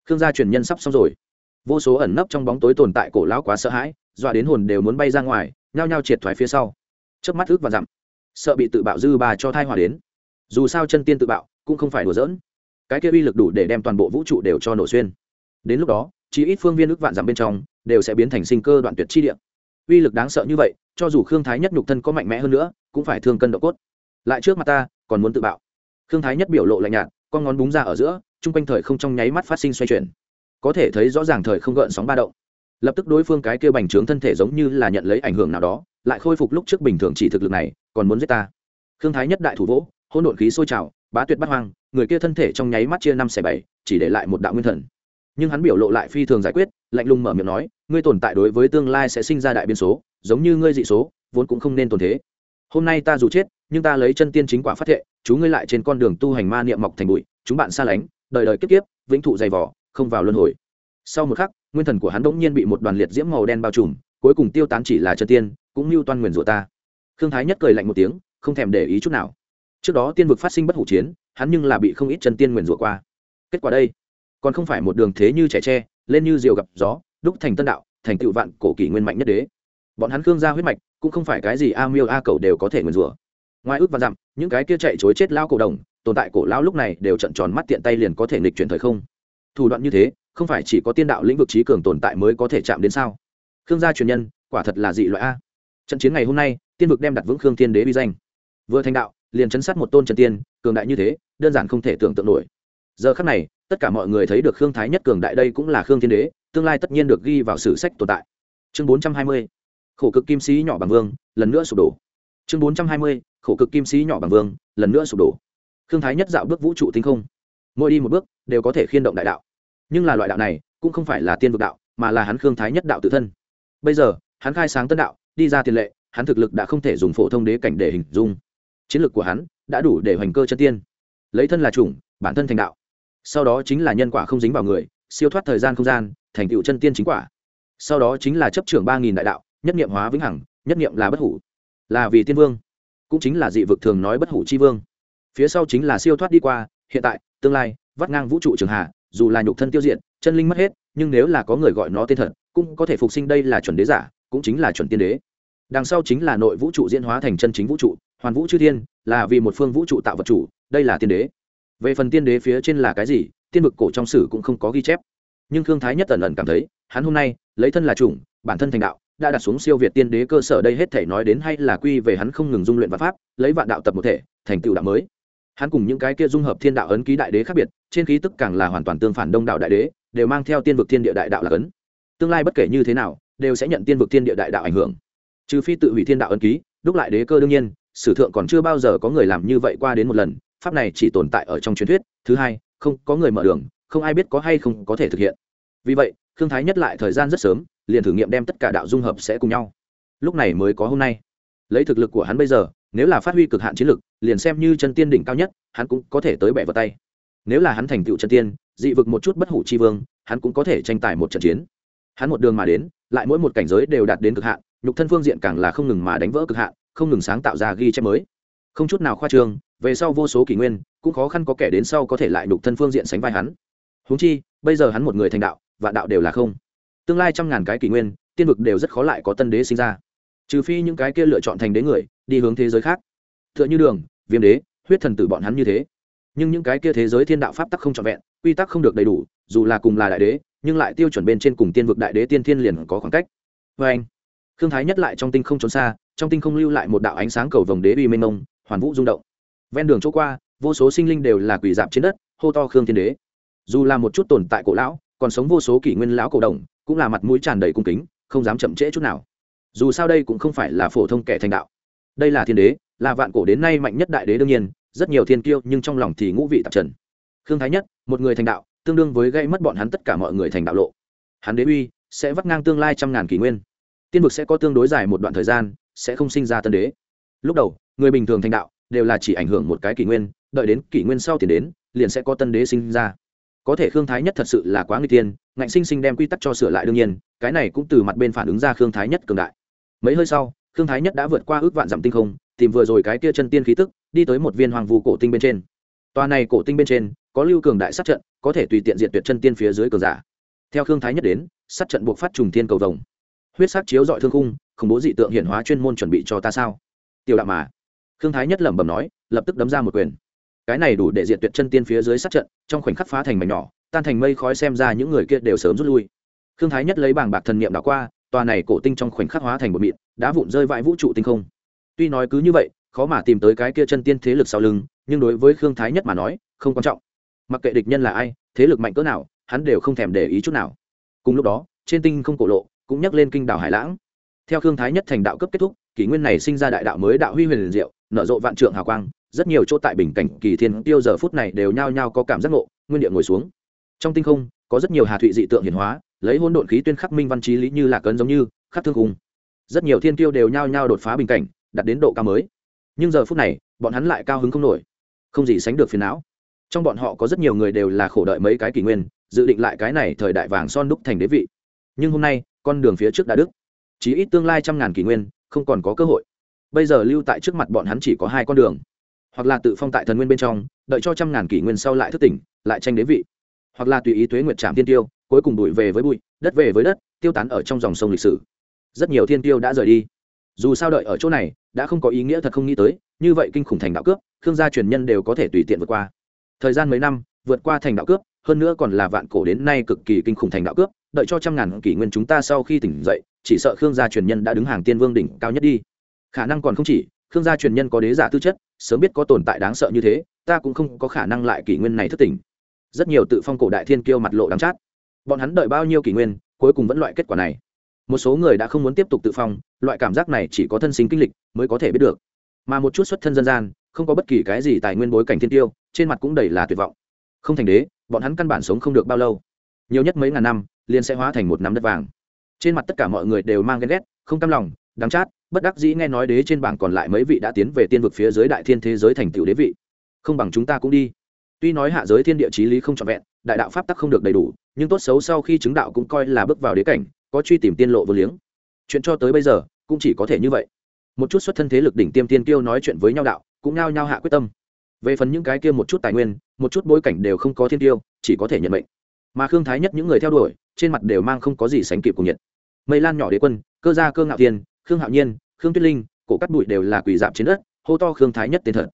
Khương gia truyền nhân sắp xong rồi. Vô số ẩn nấp trong bóng tối tồn tại cổ lão quá sợ hãi, dọa đến hồn đều muốn bay ra ngoài, nhao nhao triệt thoái phía sau. Trước mắt ước và dặm, sợ bị tự bạo dư bà cho thai hòa đến dù sao chân tiên tự bạo, cũng không phải đùa giỡn. Cái kia uy lực đủ để đem toàn bộ vũ trụ đều cho nổ xuyên. Đến lúc đó, chỉ ít phương viên ước vạn dặm bên trong, đều sẽ biến thành sinh cơ đoạn tuyệt chi địa. Uy lực đáng sợ như vậy, cho dù khương thái nhất nhục thân có mạnh mẽ hơn nữa, cũng phải thương cân độ cốt. Lại trước mặt ta, còn muốn tự bạo. Khương thái nhất biểu lộ lạnh nhạt, con ngón búng ra ở giữa, chung quanh thời không trong nháy mắt phát sinh xoay chuyển. Có thể thấy rõ ràng thời không gợn sóng ba động. Lập tức đối phương cái kia bành trướng thân thể giống như là nhận lấy ảnh hưởng nào đó, lại khôi phục lúc trước bình thường chỉ thực lực này, còn muốn giết ta. Khương thái nhất đại thủ vỗ hỗn độn khí sôi trào, bá tuyệt bắt hoang, người kia thân thể trong nháy mắt chia năm xẻ bảy, chỉ để lại một đạo nguyên thần. Nhưng hắn biểu lộ lại phi thường giải quyết, lạnh lùng mở miệng nói, ngươi tồn tại đối với tương lai sẽ sinh ra đại biến số, giống như ngươi dị số, vốn cũng không nên tồn thế. Hôm nay ta dù chết, nhưng ta lấy chân tiên chính quả phát thệ, chú ngươi lại trên con đường tu hành ma niệm mọc thành bụi, chúng bạn xa lánh, đời đời kiếp kiếp, vĩnh thụ dày vỏ không vào luân hồi. Sau một khắc, nguyên thần của hắn bỗng nhiên bị một đoàn liệt diễm màu đen bao trùm, cuối cùng tiêu tán chỉ là chân tiên, cũng mưu toan nguyền rủa ta. Khương thái nhất cười lạnh một tiếng, không thèm để ý chút nào trước đó tiên vực phát sinh bất hủ chiến, hắn nhưng là bị không ít chân tiên nguyền rủa qua. Kết quả đây, còn không phải một đường thế như trẻ tre, lên như diều gặp gió, đúc thành tân đạo, thành tựu vạn cổ kỷ nguyên mạnh nhất đế. Bọn hắn khương gia huyết mạch, cũng không phải cái gì a miêu a cầu đều có thể nguyền rủa. Ngoài ước và dặm, những cái kia chạy chối chết lao cổ đồng, tồn tại cổ lao lúc này đều trận tròn mắt tiện tay liền có thể nghịch chuyển thời không. Thủ đoạn như thế, không phải chỉ có tiên đạo lĩnh vực trí cường tồn tại mới có thể chạm đến sao? Khương gia truyền nhân, quả thật là dị loại a. Trận chiến ngày hôm nay, tiên vực đem đặt vững khương tiên đế bi danh. Vừa thành đạo liền chấn sát một tôn trần tiên, cường đại như thế, đơn giản không thể tưởng tượng nổi. Giờ khắc này, tất cả mọi người thấy được khương thái nhất cường đại đây cũng là khương thiên đế, tương lai tất nhiên được ghi vào sử sách tồn tại. Chương bốn trăm hai mươi, khổ cực kim sĩ nhỏ bằng vương, lần nữa sụp đổ. Chương bốn trăm hai mươi, khổ cực kim sĩ nhỏ bằng vương, lần nữa sụp đổ. Khương thái nhất dạo bước vũ trụ tinh không. Mỗi đi một bước, đều có thể khiên động đại đạo. Nhưng là loại đạo này, cũng không phải là tiên vực đạo, mà là hắn khương thái nhất đạo tự thân. Bây giờ, hắn khai sáng tân đạo, đi ra tiền lệ, hắn thực lực đã không thể dùng phổ thông đế cảnh để hình dung chiến lược của hắn đã đủ để hoành cơ chân tiên. Lấy thân là chủng, bản thân thành đạo. Sau đó chính là nhân quả không dính vào người, siêu thoát thời gian không gian, thành tựu chân tiên chính quả. Sau đó chính là chấp trưởng ba nghìn đại đạo, nhất nghiệm hóa vĩnh hằng, nhất nghiệm là bất hủ. Là vì tiên vương, cũng chính là dị vực thường nói bất hủ chi vương. Phía sau chính là siêu thoát đi qua, hiện tại, tương lai, vắt ngang vũ trụ trường hạ, dù là nhục thân tiêu diệt, chân linh mất hết, nhưng nếu là có người gọi nó tên thật, cũng có thể phục sinh đây là chuẩn đế giả, cũng chính là chuẩn tiên đế. Đằng sau chính là nội vũ trụ diễn hóa thành chân chính vũ trụ hoàn vũ chư thiên là vì một phương vũ trụ tạo vật chủ, đây là tiên đế. Về phần tiên đế phía trên là cái gì, tiên vực cổ trong sử cũng không có ghi chép. Nhưng Thương thái nhất tần ẩn cảm thấy, hắn hôm nay lấy thân là chủng, bản thân thành đạo, đã đặt xuống siêu việt tiên đế cơ sở đây hết thể nói đến hay là quy về hắn không ngừng dung luyện văn pháp, lấy vạn đạo tập một thể, thành tựu đạo mới. Hắn cùng những cái kia dung hợp thiên đạo ấn ký đại đế khác biệt, trên khí tức càng là hoàn toàn tương phản đông đạo đại đế, đều mang theo tiên vực thiên địa đại đạo là ấn tương lai bất kể như thế nào, đều sẽ nhận tiên vực thiên địa đại đạo ảnh hưởng. Trừ phi tự hủy thiên đạo ấn ký, đúc lại đế cơ đương nhiên sử thượng còn chưa bao giờ có người làm như vậy qua đến một lần, pháp này chỉ tồn tại ở trong truyền thuyết. Thứ hai, không có người mở đường, không ai biết có hay không có thể thực hiện. Vì vậy thương thái nhất lại thời gian rất sớm, liền thử nghiệm đem tất cả đạo dung hợp sẽ cùng nhau. Lúc này mới có hôm nay. Lấy thực lực của hắn bây giờ, nếu là phát huy cực hạn chiến lực, liền xem như chân tiên đỉnh cao nhất, hắn cũng có thể tới bẻ vào tay. Nếu là hắn thành tựu chân tiên, dị vực một chút bất hủ chi vương, hắn cũng có thể tranh tài một trận chiến. Hắn một đường mà đến, lại mỗi một cảnh giới đều đạt đến cực hạn, nhục thân phương diện càng là không ngừng mà đánh vỡ cực hạn không ngừng sáng tạo ra ghi chép mới. Không chút nào khoa trương, về sau vô số kỷ nguyên, cũng khó khăn có kẻ đến sau có thể lại đục thân phương diện sánh vai hắn. Húng chi, bây giờ hắn một người thành đạo và đạo đều là không. Tương lai trăm ngàn cái kỷ nguyên, tiên vực đều rất khó lại có tân đế sinh ra. Trừ phi những cái kia lựa chọn thành đế người, đi hướng thế giới khác. T h ư ợ n h ư đường, viêm đế, huyết thần tử bọn hắn như thế. Nhưng những cái kia thế giới thiên đạo pháp tắc không trọn vẹn, quy tắc không được đầy đủ, dù là cùng là đại đế, nhưng lại tiêu chuẩn bên trên cùng tiên vực đại đế tiên thiên liền có khoảng cách. Vâng. Vê anh thương thái nhất lại trong tinh không trốn xa trong tinh không lưu lại một đạo ánh sáng cầu vồng đế uy mênh mông, hoàn vũ rung động. Ven đường chỗ qua, vô số sinh linh đều là quỷ dạp trên đất, hô to khương thiên đế. Dù là một chút tồn tại cổ lão, còn sống vô số kỷ nguyên lão cổ đồng, cũng là mặt mũi tràn đầy cung kính, không dám chậm trễ chút nào. Dù sao đây cũng không phải là phổ thông kẻ thành đạo. Đây là thiên đế, là vạn cổ đến nay mạnh nhất đại đế đương nhiên, rất nhiều thiên kiêu nhưng trong lòng thì ngũ vị tạp trần. Khương thái nhất, một người thành đạo, tương đương với gây mất bọn hắn tất cả mọi người thành đạo lộ. Hắn đế uy sẽ vắt ngang tương lai trăm ngàn kỷ nguyên. Tiên vực sẽ có tương đối dài một đoạn thời gian sẽ không sinh ra tân đế. Lúc đầu, người bình thường thành đạo đều là chỉ ảnh hưởng một cái kỷ nguyên, đợi đến kỷ nguyên sau tiền đến, liền sẽ có tân đế sinh ra. Có thể khương thái nhất thật sự là quá nguy tiên ngạnh sinh sinh đem quy tắc cho sửa lại đương nhiên, cái này cũng từ mặt bên phản ứng ra khương thái nhất cường đại. Mấy hơi sau, khương thái nhất đã vượt qua ước vạn dặm tinh không, tìm vừa rồi cái kia chân tiên khí tức, đi tới một viên hoàng vu cổ tinh bên trên. Tòa này cổ tinh bên trên, có lưu cường đại sát trận, có thể tùy tiện diện tuyệt chân tiên phía dưới cường giả. Theo khương thái nhất đến, sát trận buộc phát trùng thiên cầu vồng. Huyết sát chiếu dọi thương khung khủng bố dị tượng hiển hóa chuyên môn chuẩn bị cho ta sao? Tiểu đạo mà khương thái nhất lẩm bẩm nói, lập tức đấm ra một quyền. Cái này đủ để diện tuyệt chân tiên phía dưới sát trận, trong khoảnh khắc phá thành mảnh nhỏ, tan thành mây khói xem ra những người kia đều sớm rút lui. Khương thái nhất lấy bảng bạc thần niệm đảo qua, tòa này cổ tinh trong khoảnh khắc hóa thành một mịn đã vụn rơi vãi vũ trụ tinh không. Tuy nói cứ như vậy, khó mà tìm tới cái kia chân tiên thế lực sau lưng, nhưng đối với khương thái nhất mà nói, không quan trọng. Mặc kệ địch nhân là ai, thế lực mạnh cỡ nào, hắn đều không thèm để ý chút nào. Cùng lúc đó, trên tinh không cổ lộ, cũng nhắc lên kinh đảo hải lãng theo khương thái nhất thành đạo cấp kết thúc, kỷ nguyên này sinh ra đại đạo mới đạo huy huyền liền diệu, nở rộ vạn trượng hào quang, rất nhiều chỗ tại bình cảnh kỳ thiên tiêu giờ phút này đều nhao nhao có cảm giác ngộ, nguyên địa ngồi xuống. Trong tinh không, có rất nhiều hà thụy dị tượng hiển hóa, lấy hôn độn khí tuyên khắc minh văn trí lý như là cấn giống như, khắc thương hùng. rất nhiều thiên tiêu đều nhao nhao đột phá bình cảnh đặt đến độ cao mới. Nhưng giờ phút này, bọn hắn lại cao hứng không nổi. Không gì sánh được phiền não. Trong bọn họ có rất nhiều người đều là khổ đợi mấy cái kỷ nguyên, dự định lại cái này thời đại vàng son đúc thành đế vị. Nhưng hôm nay, con đường phía trước đã đức chỉ ít tương lai trăm ngàn kỷ nguyên, không còn có cơ hội. Bây giờ lưu tại trước mặt bọn hắn chỉ có hai con đường. Hoặc là tự phong tại thần nguyên bên trong, đợi cho trăm ngàn kỷ nguyên sau lại thức tỉnh, lại tranh đế vị. Hoặc là tùy ý tuế nguyệt trạm tiên tiêu, cuối cùng bụi về với bụi, đất về với đất, tiêu tán ở trong dòng sông lịch sử. Rất nhiều thiên tiêu đã rời đi. Dù sao đợi ở chỗ này, đã không có ý nghĩa thật không nghĩ tới, như vậy kinh khủng thành đạo cướp, khương gia truyền nhân đều có thể tùy tiện vượt qua. Thời gian mấy năm, vượt qua thành đạo cướp, hơn nữa còn là vạn cổ đến nay cực kỳ kinh khủng thành đạo cướp, đợi cho trăm ngàn kỷ nguyên chúng ta sau khi tỉnh dậy chỉ sợ khương gia truyền nhân đã đứng hàng tiên vương đỉnh cao nhất đi. Khả năng còn không chỉ, khương gia truyền nhân có đế giả tư chất, sớm biết có tồn tại đáng sợ như thế, ta cũng không có khả năng lại kỷ nguyên này thất tỉnh rất nhiều tự phong cổ đại thiên kiêu mặt lộ đắng chát. Bọn hắn đợi bao nhiêu kỷ nguyên, cuối cùng vẫn loại kết quả này. Một số người đã không muốn tiếp tục tự phong, loại cảm giác này chỉ có thân sinh kinh lịch mới có thể biết được. Mà một chút xuất thân dân gian, không có bất kỳ cái gì tài nguyên bối cảnh thiên tiêu trên mặt cũng đầy là tuyệt vọng. Không thành đế, bọn hắn căn bản sống không được bao lâu. Nhiều nhất mấy ngàn năm, liền sẽ hóa thành một nắm đất vàng trên mặt tất cả mọi người đều mang ghen ghét, không cam lòng, đắng chát, bất đắc dĩ nghe nói đế trên bảng còn lại mấy vị đã tiến về tiên vực phía dưới đại thiên thế giới thành tựu đế vị. Không bằng chúng ta cũng đi. Tuy nói hạ giới thiên địa chí lý không trọn vẹn, đại đạo pháp tắc không được đầy đủ, nhưng tốt xấu sau khi chứng đạo cũng coi là bước vào đế cảnh, có truy tìm tiên lộ vô liếng. Chuyện cho tới bây giờ, cũng chỉ có thể như vậy. Một chút xuất thân thế lực đỉnh tiêm tiên kiêu nói chuyện với nhau đạo, cũng nao nhao hạ quyết tâm. Về phần những cái kia một chút tài nguyên, một chút bối cảnh đều không có thiên tiêu chỉ có thể nhận mệnh. Mà khương thái nhất những người theo đuổi, trên mặt đều mang không có gì sánh kịp cùng nhiệt mây lan nhỏ đế quân, cơ gia cơ ngạo thiên, khương hạo nhiên, khương tuyết linh, cổ cắt bụi đều là quỷ dạp trên đất, hô to khương thái nhất tên thật.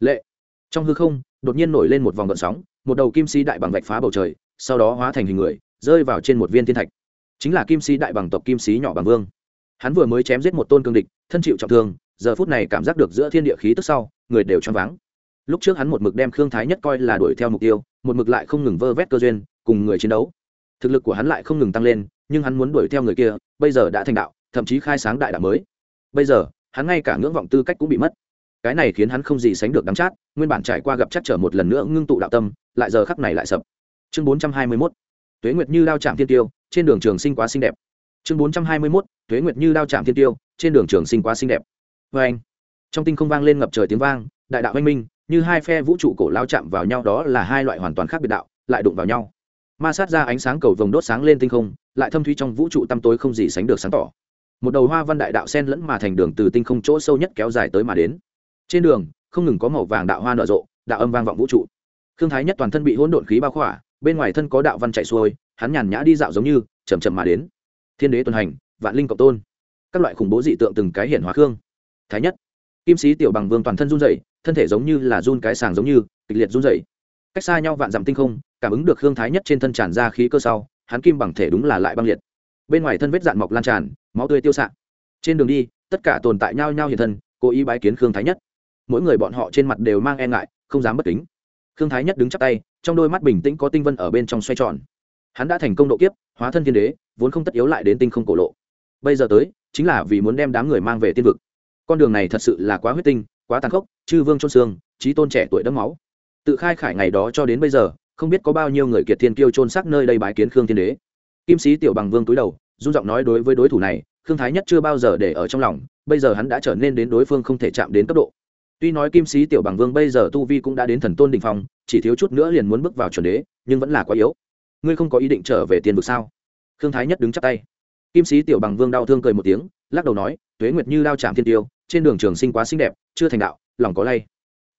Lệ. Trong hư không, đột nhiên nổi lên một vòng gợn sóng, một đầu kim sĩ đại bằng vạch phá bầu trời, sau đó hóa thành hình người, rơi vào trên một viên thiên thạch. Chính là kim sĩ đại bằng tộc kim sĩ nhỏ bằng vương. Hắn vừa mới chém giết một tôn cương địch, thân chịu trọng thương, giờ phút này cảm giác được giữa thiên địa khí tức sau, người đều choáng váng. Lúc trước hắn một mực đem khương thái nhất coi là đuổi theo mục tiêu, một mực lại không ngừng vơ vét cơ duyên, cùng người chiến đấu. Thực lực của hắn lại không ngừng tăng lên nhưng hắn muốn đuổi theo người kia, bây giờ đã thành đạo, thậm chí khai sáng đại đạo mới. Bây giờ, hắn ngay cả ngưỡng vọng tư cách cũng bị mất. Cái này khiến hắn không gì sánh được đắng chát, nguyên bản trải qua gặp chắc trở một lần nữa ngưng tụ đạo tâm, lại giờ khắc này lại sập. Chương bốn trăm hai mươi mốt, tuế nguyệt như đao chạm thiên tiêu, trên đường trường sinh quá xinh đẹp. Chương bốn trăm hai mươi mốt, tuế nguyệt như đao chạm thiên tiêu, trên đường trường sinh quá xinh đẹp. Vê anh, trong tinh không vang lên ngập trời tiếng vang, đại đạo oanh minh, như hai phe vũ trụ cổ lao chạm vào nhau, đó là hai loại hoàn toàn khác biệt đạo, lại đụng vào nhau. Ma sát ra ánh sáng cầu vồng đốt sáng lên tinh không lại thâm thuy trong vũ trụ tăm tối không gì sánh được sáng tỏ. Một đầu hoa văn đại đạo sen lẫn mà thành đường từ tinh không chỗ sâu nhất kéo dài tới mà đến. Trên đường, không ngừng có màu vàng đạo hoa nở rộ, đạo âm vang vọng vũ trụ. Thương thái nhất toàn thân bị hỗn độn khí bao khỏa, bên ngoài thân có đạo văn chạy xuôi, hắn nhàn nhã đi dạo giống như chầm chậm mà đến. Thiên đế tuần hành, vạn linh cộng tôn. Các loại khủng bố dị tượng từng cái hiển hóa khương thái nhất. Kim sĩ tiểu bằng vương toàn thân run rẩy, thân thể giống như là run cái sàng giống như, kịch liệt run rẩy. Cách xa nhau vạn dặm tinh không, cảm ứng được khương thái nhất trên thân tràn ra khí cơ sau hắn kim bằng thể đúng là lại băng liệt. Bên ngoài thân vết dạn mọc lan tràn, máu tươi tiêu s trên đường đi, tất cả tồn tại nhau nhau hiện thân, cố ý bái kiến khương thái nhất. Mỗi người bọn họ trên mặt đều mang e ngại, không dám bất kính. Khương thái nhất đứng chắp tay, trong đôi mắt bình tĩnh có tinh vân ở bên trong xoay tròn. Hắn đã thành công độ kiếp, hóa thân thiên đế, vốn không tất yếu lại đến tinh không cổ lộ. Bây giờ tới, chính là vì muốn đem đám người mang về tiên vực. Con đường này thật sự là quá huyết tinh, quá tàn khốc, chư vương trôn xương trí tôn trẻ tuổi đẫm máu. Tự khai khải ngày đó cho đến bây giờ không biết có bao nhiêu người kiệt thiên kiêu trôn xác nơi đây bái kiến khương thiên đế. Kim sĩ tiểu bằng vương túi đầu, run giọng nói đối với đối thủ này, khương thái nhất chưa bao giờ để ở trong lòng, bây giờ hắn đã trở nên đến đối phương không thể chạm đến cấp độ. Tuy nói kim sĩ tiểu bằng vương bây giờ tu vi cũng đã đến thần tôn đình phong, chỉ thiếu chút nữa liền muốn bước vào chuẩn đế, nhưng vẫn là quá yếu. Ngươi không có ý định trở về tiền vực sao? Khương thái nhất đứng chắp tay. Kim sĩ tiểu bằng vương đau thương cười một tiếng, lắc đầu nói, tuế nguyệt như đao chạm thiên tiêu, trên đường trường sinh quá xinh đẹp, chưa thành đạo, lòng có lay.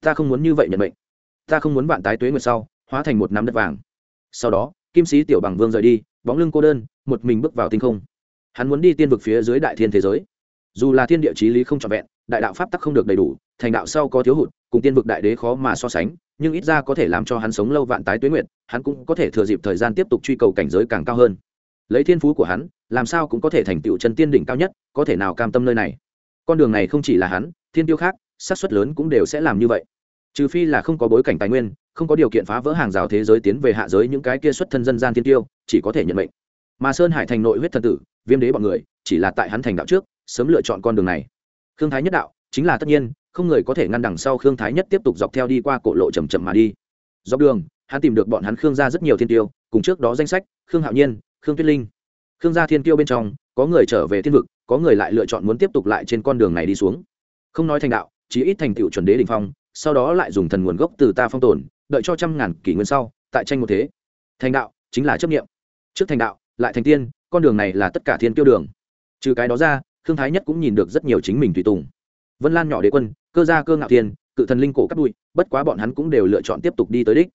Ta không muốn như vậy nhận mệnh. Ta không muốn bạn tái tuế nguyệt sau hóa thành một nắm đất vàng. Sau đó, kim sĩ tiểu bằng vương rời đi, bóng lưng cô đơn, một mình bước vào tinh không. Hắn muốn đi tiên vực phía dưới đại thiên thế giới. Dù là thiên địa chí lý không trọn vẹn, đại đạo pháp tắc không được đầy đủ, thành đạo sau có thiếu hụt, cùng tiên vực đại đế khó mà so sánh, nhưng ít ra có thể làm cho hắn sống lâu vạn tái tuế nguyệt, hắn cũng có thể thừa dịp thời gian tiếp tục truy cầu cảnh giới càng cao hơn. Lấy thiên phú của hắn, làm sao cũng có thể thành tựu chân tiên đỉnh cao nhất, có thể nào cam tâm nơi này. Con đường này không chỉ là hắn, thiên tiêu khác, xác suất lớn cũng đều sẽ làm như vậy trừ phi là không có bối cảnh tài nguyên, không có điều kiện phá vỡ hàng rào thế giới tiến về hạ giới những cái kia xuất thân dân gian thiên tiêu, chỉ có thể nhận mệnh. Mà sơn hải thành nội huyết thần tử, viêm đế bọn người, chỉ là tại hắn thành đạo trước, sớm lựa chọn con đường này. Khương thái nhất đạo, chính là tất nhiên, không người có thể ngăn đằng sau khương thái nhất tiếp tục dọc theo đi qua cổ lộ chầm chậm mà đi. Dọc đường, hắn tìm được bọn hắn khương gia rất nhiều thiên tiêu, cùng trước đó danh sách, khương hạo nhiên, khương tuyết linh. Khương gia thiên tiêu bên trong, có người trở về thiên vực, có người lại lựa chọn muốn tiếp tục lại trên con đường này đi xuống. Không nói thành đạo chỉ ít thành tựu chuẩn đế đình phong sau đó lại dùng thần nguồn gốc từ ta phong tồn, đợi cho trăm ngàn kỷ nguyên sau, tại tranh một thế. Thành đạo, chính là chấp nghiệm trước thành đạo, lại thành tiên, con đường này là tất cả thiên tiêu đường. Trừ cái đó ra thương thái nhất cũng nhìn được rất nhiều chính mình tùy tùng. Vân lan nhỏ đế quân, cơ gia cơ ngạo thiên, cự thần linh cổ cắt bụi, bất quá bọn hắn cũng đều lựa chọn tiếp tục đi tới đích.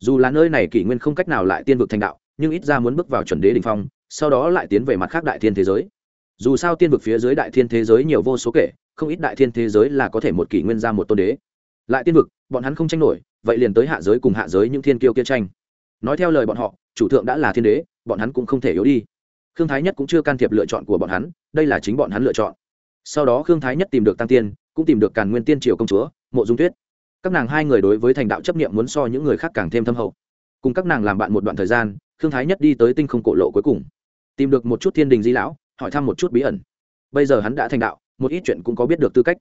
Dù là nơi này kỷ nguyên không cách nào lại tiên vực thành đạo, nhưng ít ra muốn bước vào chuẩn đế đình phong, sau đó lại tiến về mặt khác đại thiên thế giới. Dù sao tiên vực phía dưới đại thiên thế giới nhiều vô số kể, không ít đại thiên thế giới là có thể một kỷ nguyên ra một tôn đế lại tiên vực, bọn hắn không tranh nổi, vậy liền tới hạ giới cùng hạ giới những thiên kiêu kia tranh. Nói theo lời bọn họ, chủ thượng đã là thiên đế, bọn hắn cũng không thể yếu đi. Khương thái nhất cũng chưa can thiệp lựa chọn của bọn hắn, đây là chính bọn hắn lựa chọn. Sau đó khương thái nhất tìm được tăng tiên, cũng tìm được càn nguyên tiên triều công chúa, mộ dung tuyết. Các nàng hai người đối với thành đạo chấp nghiệm muốn so những người khác càng thêm thâm hậu. Cùng các nàng làm bạn một đoạn thời gian, khương thái nhất đi tới tinh không cổ lộ cuối cùng. Tìm được một chút thiên đình di lão, hỏi thăm một chút bí ẩn. Bây giờ hắn đã thành đạo, một ít chuyện cũng có biết được tư cách.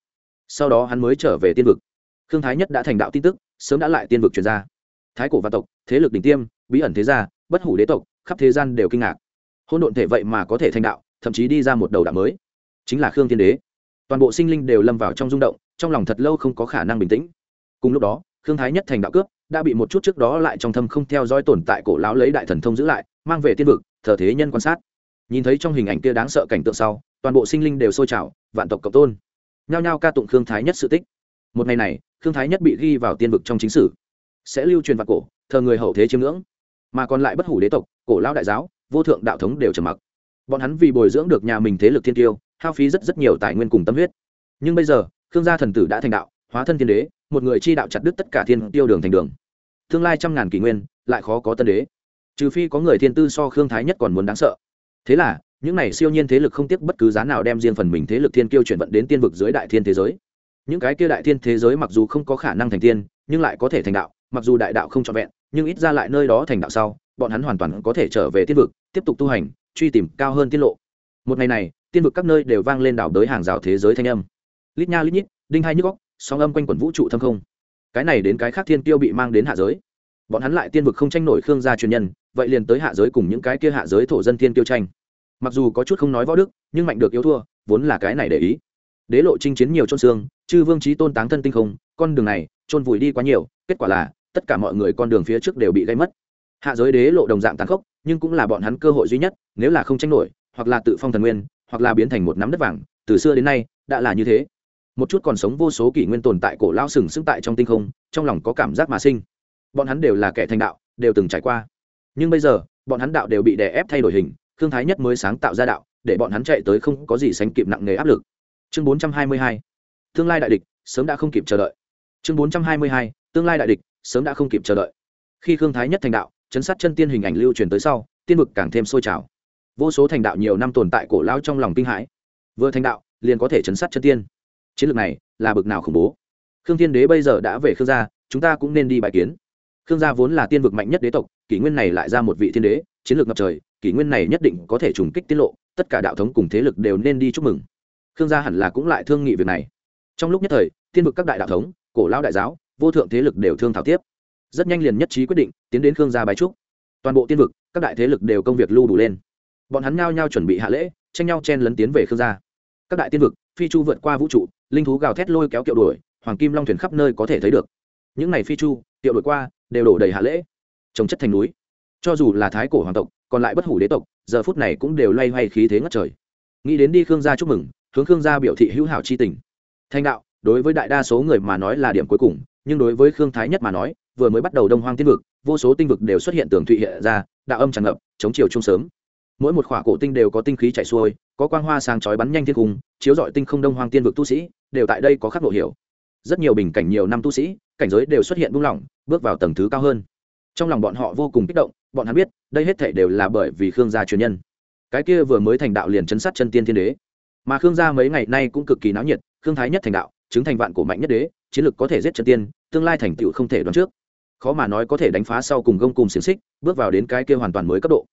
Sau đó hắn mới trở về tiên vực khương thái nhất đã thành đạo tin tức, sớm đã lại tiên vực truyền ra. Thái cổ và tộc, thế lực đỉnh tiêm, bí ẩn thế gia, bất hủ đế tộc, khắp thế gian đều kinh ngạc. Hôn độn thể vậy mà có thể thành đạo, thậm chí đi ra một đầu đạo mới. Chính là khương thiên đế. Toàn bộ sinh linh đều lâm vào trong rung động, trong lòng thật lâu không có khả năng bình tĩnh. Cùng lúc đó, khương thái nhất thành đạo cướp, đã bị một chút trước đó lại trong thâm không theo dõi tồn tại cổ lão lấy đại thần thông giữ lại, mang về tiên vực, thờ thế nhân quan sát. Nhìn thấy trong hình ảnh kia đáng sợ cảnh tượng sau, toàn bộ sinh linh đều sôi trào, vạn tộc cộng tôn. Nhao nhao ca tụng khương thái nhất sự tích. Một ngày này khương thái nhất bị ghi vào tiên vực trong chính sử, sẽ lưu truyền vào cổ, thờ người hậu thế chiêm ngưỡng, mà còn lại bất hủ đế tộc, cổ lão đại giáo, vô thượng đạo thống đều trầm mặc. Bọn hắn vì bồi dưỡng được nhà mình thế lực thiên tiêu, hao phí rất rất nhiều tài nguyên cùng tâm huyết. Nhưng bây giờ, khương gia thần tử đã thành đạo, hóa thân thiên đế, một người chi đạo chặt đứt tất cả thiên tiêu đường thành đường. Tương lai trăm ngàn kỷ nguyên, lại khó có tân đế. Trừ phi có người thiên tư so khương thái nhất còn muốn đáng sợ. Thế là, những này siêu nhiên thế lực không tiếc bất cứ giá nào đem riêng phần mình thế lực thiên kiêu chuyển vận đến tiên vực dưới đại thiên thế giới những cái kia đại thiên thế giới mặc dù không có khả năng thành tiên, nhưng lại có thể thành đạo, mặc dù đại đạo không trọn vẹn, nhưng ít ra lại nơi đó thành đạo sau, bọn hắn hoàn toàn có thể trở về tiên vực, tiếp tục tu hành, truy tìm cao hơn tiết lộ. Một ngày này, tiên vực các nơi đều vang lên đảo đới hàng rào thế giới thanh âm. Lít nha lít nhít, đinh hai nhức góc, sóng âm quanh quẩn vũ trụ thâm không. Cái này đến cái khác thiên tiêu bị mang đến hạ giới. Bọn hắn lại tiên vực không tranh nổi khương gia truyền nhân, vậy liền tới hạ giới cùng những cái kia hạ giới thổ dân thiên tiêu tranh. Mặc dù có chút không nói võ đức, nhưng mạnh được yếu thua, vốn là cái này để ý. Đế lộ chinh chiến nhiều trôn xương chư vương trí tôn táng thân tinh không, con đường này trôn vùi đi quá nhiều, kết quả là, tất cả mọi người con đường phía trước đều bị gây mất. Hạ giới đế lộ đồng dạng tàn khốc, nhưng cũng là bọn hắn cơ hội duy nhất, nếu là không tranh nổi, hoặc là tự phong thần nguyên, hoặc là biến thành một nắm đất vàng, từ xưa đến nay, đã là như thế. Một chút còn sống vô số kỷ nguyên tồn tại cổ lao sừng sững tại trong tinh không, trong lòng có cảm giác mà sinh. Bọn hắn đều là kẻ thành đạo, đều từng trải qua. Nhưng bây giờ, bọn hắn đạo đều bị đè ép thay đổi hình thương thái nhất mới sáng tạo ra đạo, để bọn hắn chạy tới không có gì sánh kịp nặng nề áp lực. Chương bốn trăm hai mươi hai tương lai đại địch, sớm đã không kịp chờ đợi. Chương bốn trăm hai mươi hai, tương lai đại địch, sớm đã không kịp chờ đợi. Khi khương thái nhất thành đạo, chấn sát chân tiên hình ảnh lưu truyền tới sau, tiên vực càng thêm sôi trào. Vô số thành đạo nhiều năm tồn tại cổ lao trong lòng kinh hãi. Vừa thành đạo, liền có thể chấn sát chân tiên. Chiến lược này là bực nào khủng bố. Khương thiên đế bây giờ đã về khương gia, chúng ta cũng nên đi bài kiến. Khương gia vốn là tiên vực mạnh nhất đế tộc, kỷ nguyên này lại ra một vị thiên đế, chiến lược ngập trời, kỷ nguyên này nhất định có thể trùng kích tiết lộ, tất cả đạo thống cùng thế lực đều nên đi chúc mừng. Khương gia hẳn là cũng lại thương nghị việc này trong lúc nhất thời tiên vực các đại đạo thống, cổ lao đại giáo, vô thượng thế lực đều thương thảo tiếp. Rất nhanh liền nhất trí quyết định, tiến đến khương gia bái trúc. Toàn bộ tiên vực, các đại thế lực đều công việc lưu đủ lên. Bọn hắn nhao nhao chuẩn bị hạ lễ, tranh nhau chen lấn tiến về khương gia. Các đại tiên vực, phi chu vượt qua vũ trụ, linh thú gào thét lôi kéo kiệu đuổi, hoàng kim long thuyền khắp nơi có thể thấy được. Những n à y phi chu, kiệu đuổi qua, đều đổ đầy hạ lễ. Trồng chất thành núi. Cho dù là thái cổ hoàng tộc, còn lại bất hủ đế tộc, giờ phút này cũng đều loay hoay khí thế ngất trời. Nghĩ đến đi khương gia chúc mừng, hướng khương gia biểu thị hữu hảo c h i tình thanh đạo, đối với đại đa số người mà nói là điểm cuối cùng, nhưng đối với khương thái nhất mà nói, vừa mới bắt đầu đông hoang tiên vực, vô số tinh vực đều xuất hiện tường thụy hiện ra, đạo âm tràn ngập, chống chiều chung sớm. Mỗi một khỏa cổ tinh đều có tinh khí chảy xuôi, có quang hoa sáng chói bắn nhanh thiên cung, chiếu dọi tinh không đông hoang tiên vực tu sĩ, đều tại đây có khắc độ hiểu. Rất nhiều bình cảnh nhiều năm tu sĩ, cảnh giới đều xuất hiện buông lỏng, bước vào tầng thứ cao hơn. Trong lòng bọn họ vô cùng kích động, bọn hắn biết, đây hết thể đều là bởi vì khương gia truyền nhân. Cái kia vừa mới thành đạo liền chấn sát chân tiên thiên đế. Mà khương gia mấy ngày nay cũng cực kỳ náo nhiệt khương thái nhất thành đạo, chứng thành vạn cổ mạnh nhất đế, chiến lược có thể giết chân tiên, tương lai thành tựu không thể đoán trước. Khó mà nói có thể đánh phá sau cùng gông cùng xiềng xích, bước vào đến cái kia hoàn toàn mới cấp độ.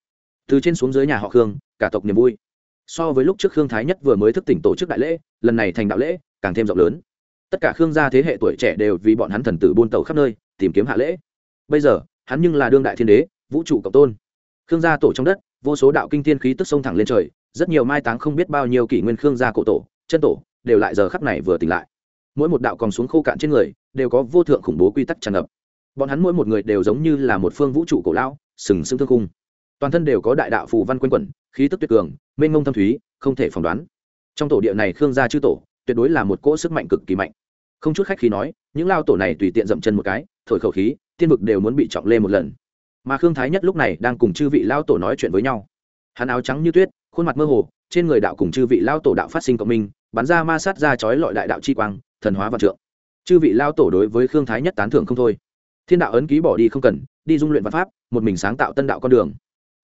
Từ trên xuống dưới nhà họ khương, cả tộc niềm vui. So với lúc trước khương thái nhất vừa mới thức tỉnh tổ chức đại lễ, lần này thành đạo lễ, càng thêm rộng lớn. Tất cả khương gia thế hệ tuổi trẻ đều vì bọn hắn thần tử buôn tàu khắp nơi, tìm kiếm hạ lễ. Bây giờ, hắn nhưng là đương đại thiên đế, vũ trụ cộng tôn. Khương gia tổ trong đất, vô số đạo kinh tiên khí tức sông thẳng lên trời, rất nhiều mai táng không biết bao nhiêu kỷ nguyên khương gia cổ tổ, chân tổ đều lại giờ khắp này vừa tỉnh lại. Mỗi một đạo còn xuống khô cạn trên người, đều có vô thượng khủng bố quy tắc tràn ngập. Bọn hắn mỗi một người đều giống như là một phương vũ trụ cổ lão, sừng sững thương cung toàn thân đều có đại đạo phù văn quanh quẩn, khí tức tuyệt cường, mênh ngông thâm thúy, không thể phỏng đoán. Trong tổ địa này khương gia chư tổ, tuyệt đối là một cỗ sức mạnh cực kỳ mạnh. Không chút khách khí nói, những lao tổ này tùy tiện dậm chân một cái, thổi khẩu khí, tiên vực đều muốn bị trọng lê một lần. Mà khương thái nhất lúc này đang cùng chư vị lao tổ nói chuyện với nhau. Hắn áo trắng như tuyết, khuôn mặt mơ hồ, trên người đạo cùng chư vị lao tổ đạo phát sinh cộng minh bắn ra ma sát ra chói lọi đại đạo chi quang, thần hóa và trượng. Chư vị lao tổ đối với khương thái nhất tán thưởng không thôi. Thiên đạo ấn ký bỏ đi không cần, đi dung luyện văn pháp, một mình sáng tạo tân đạo con đường.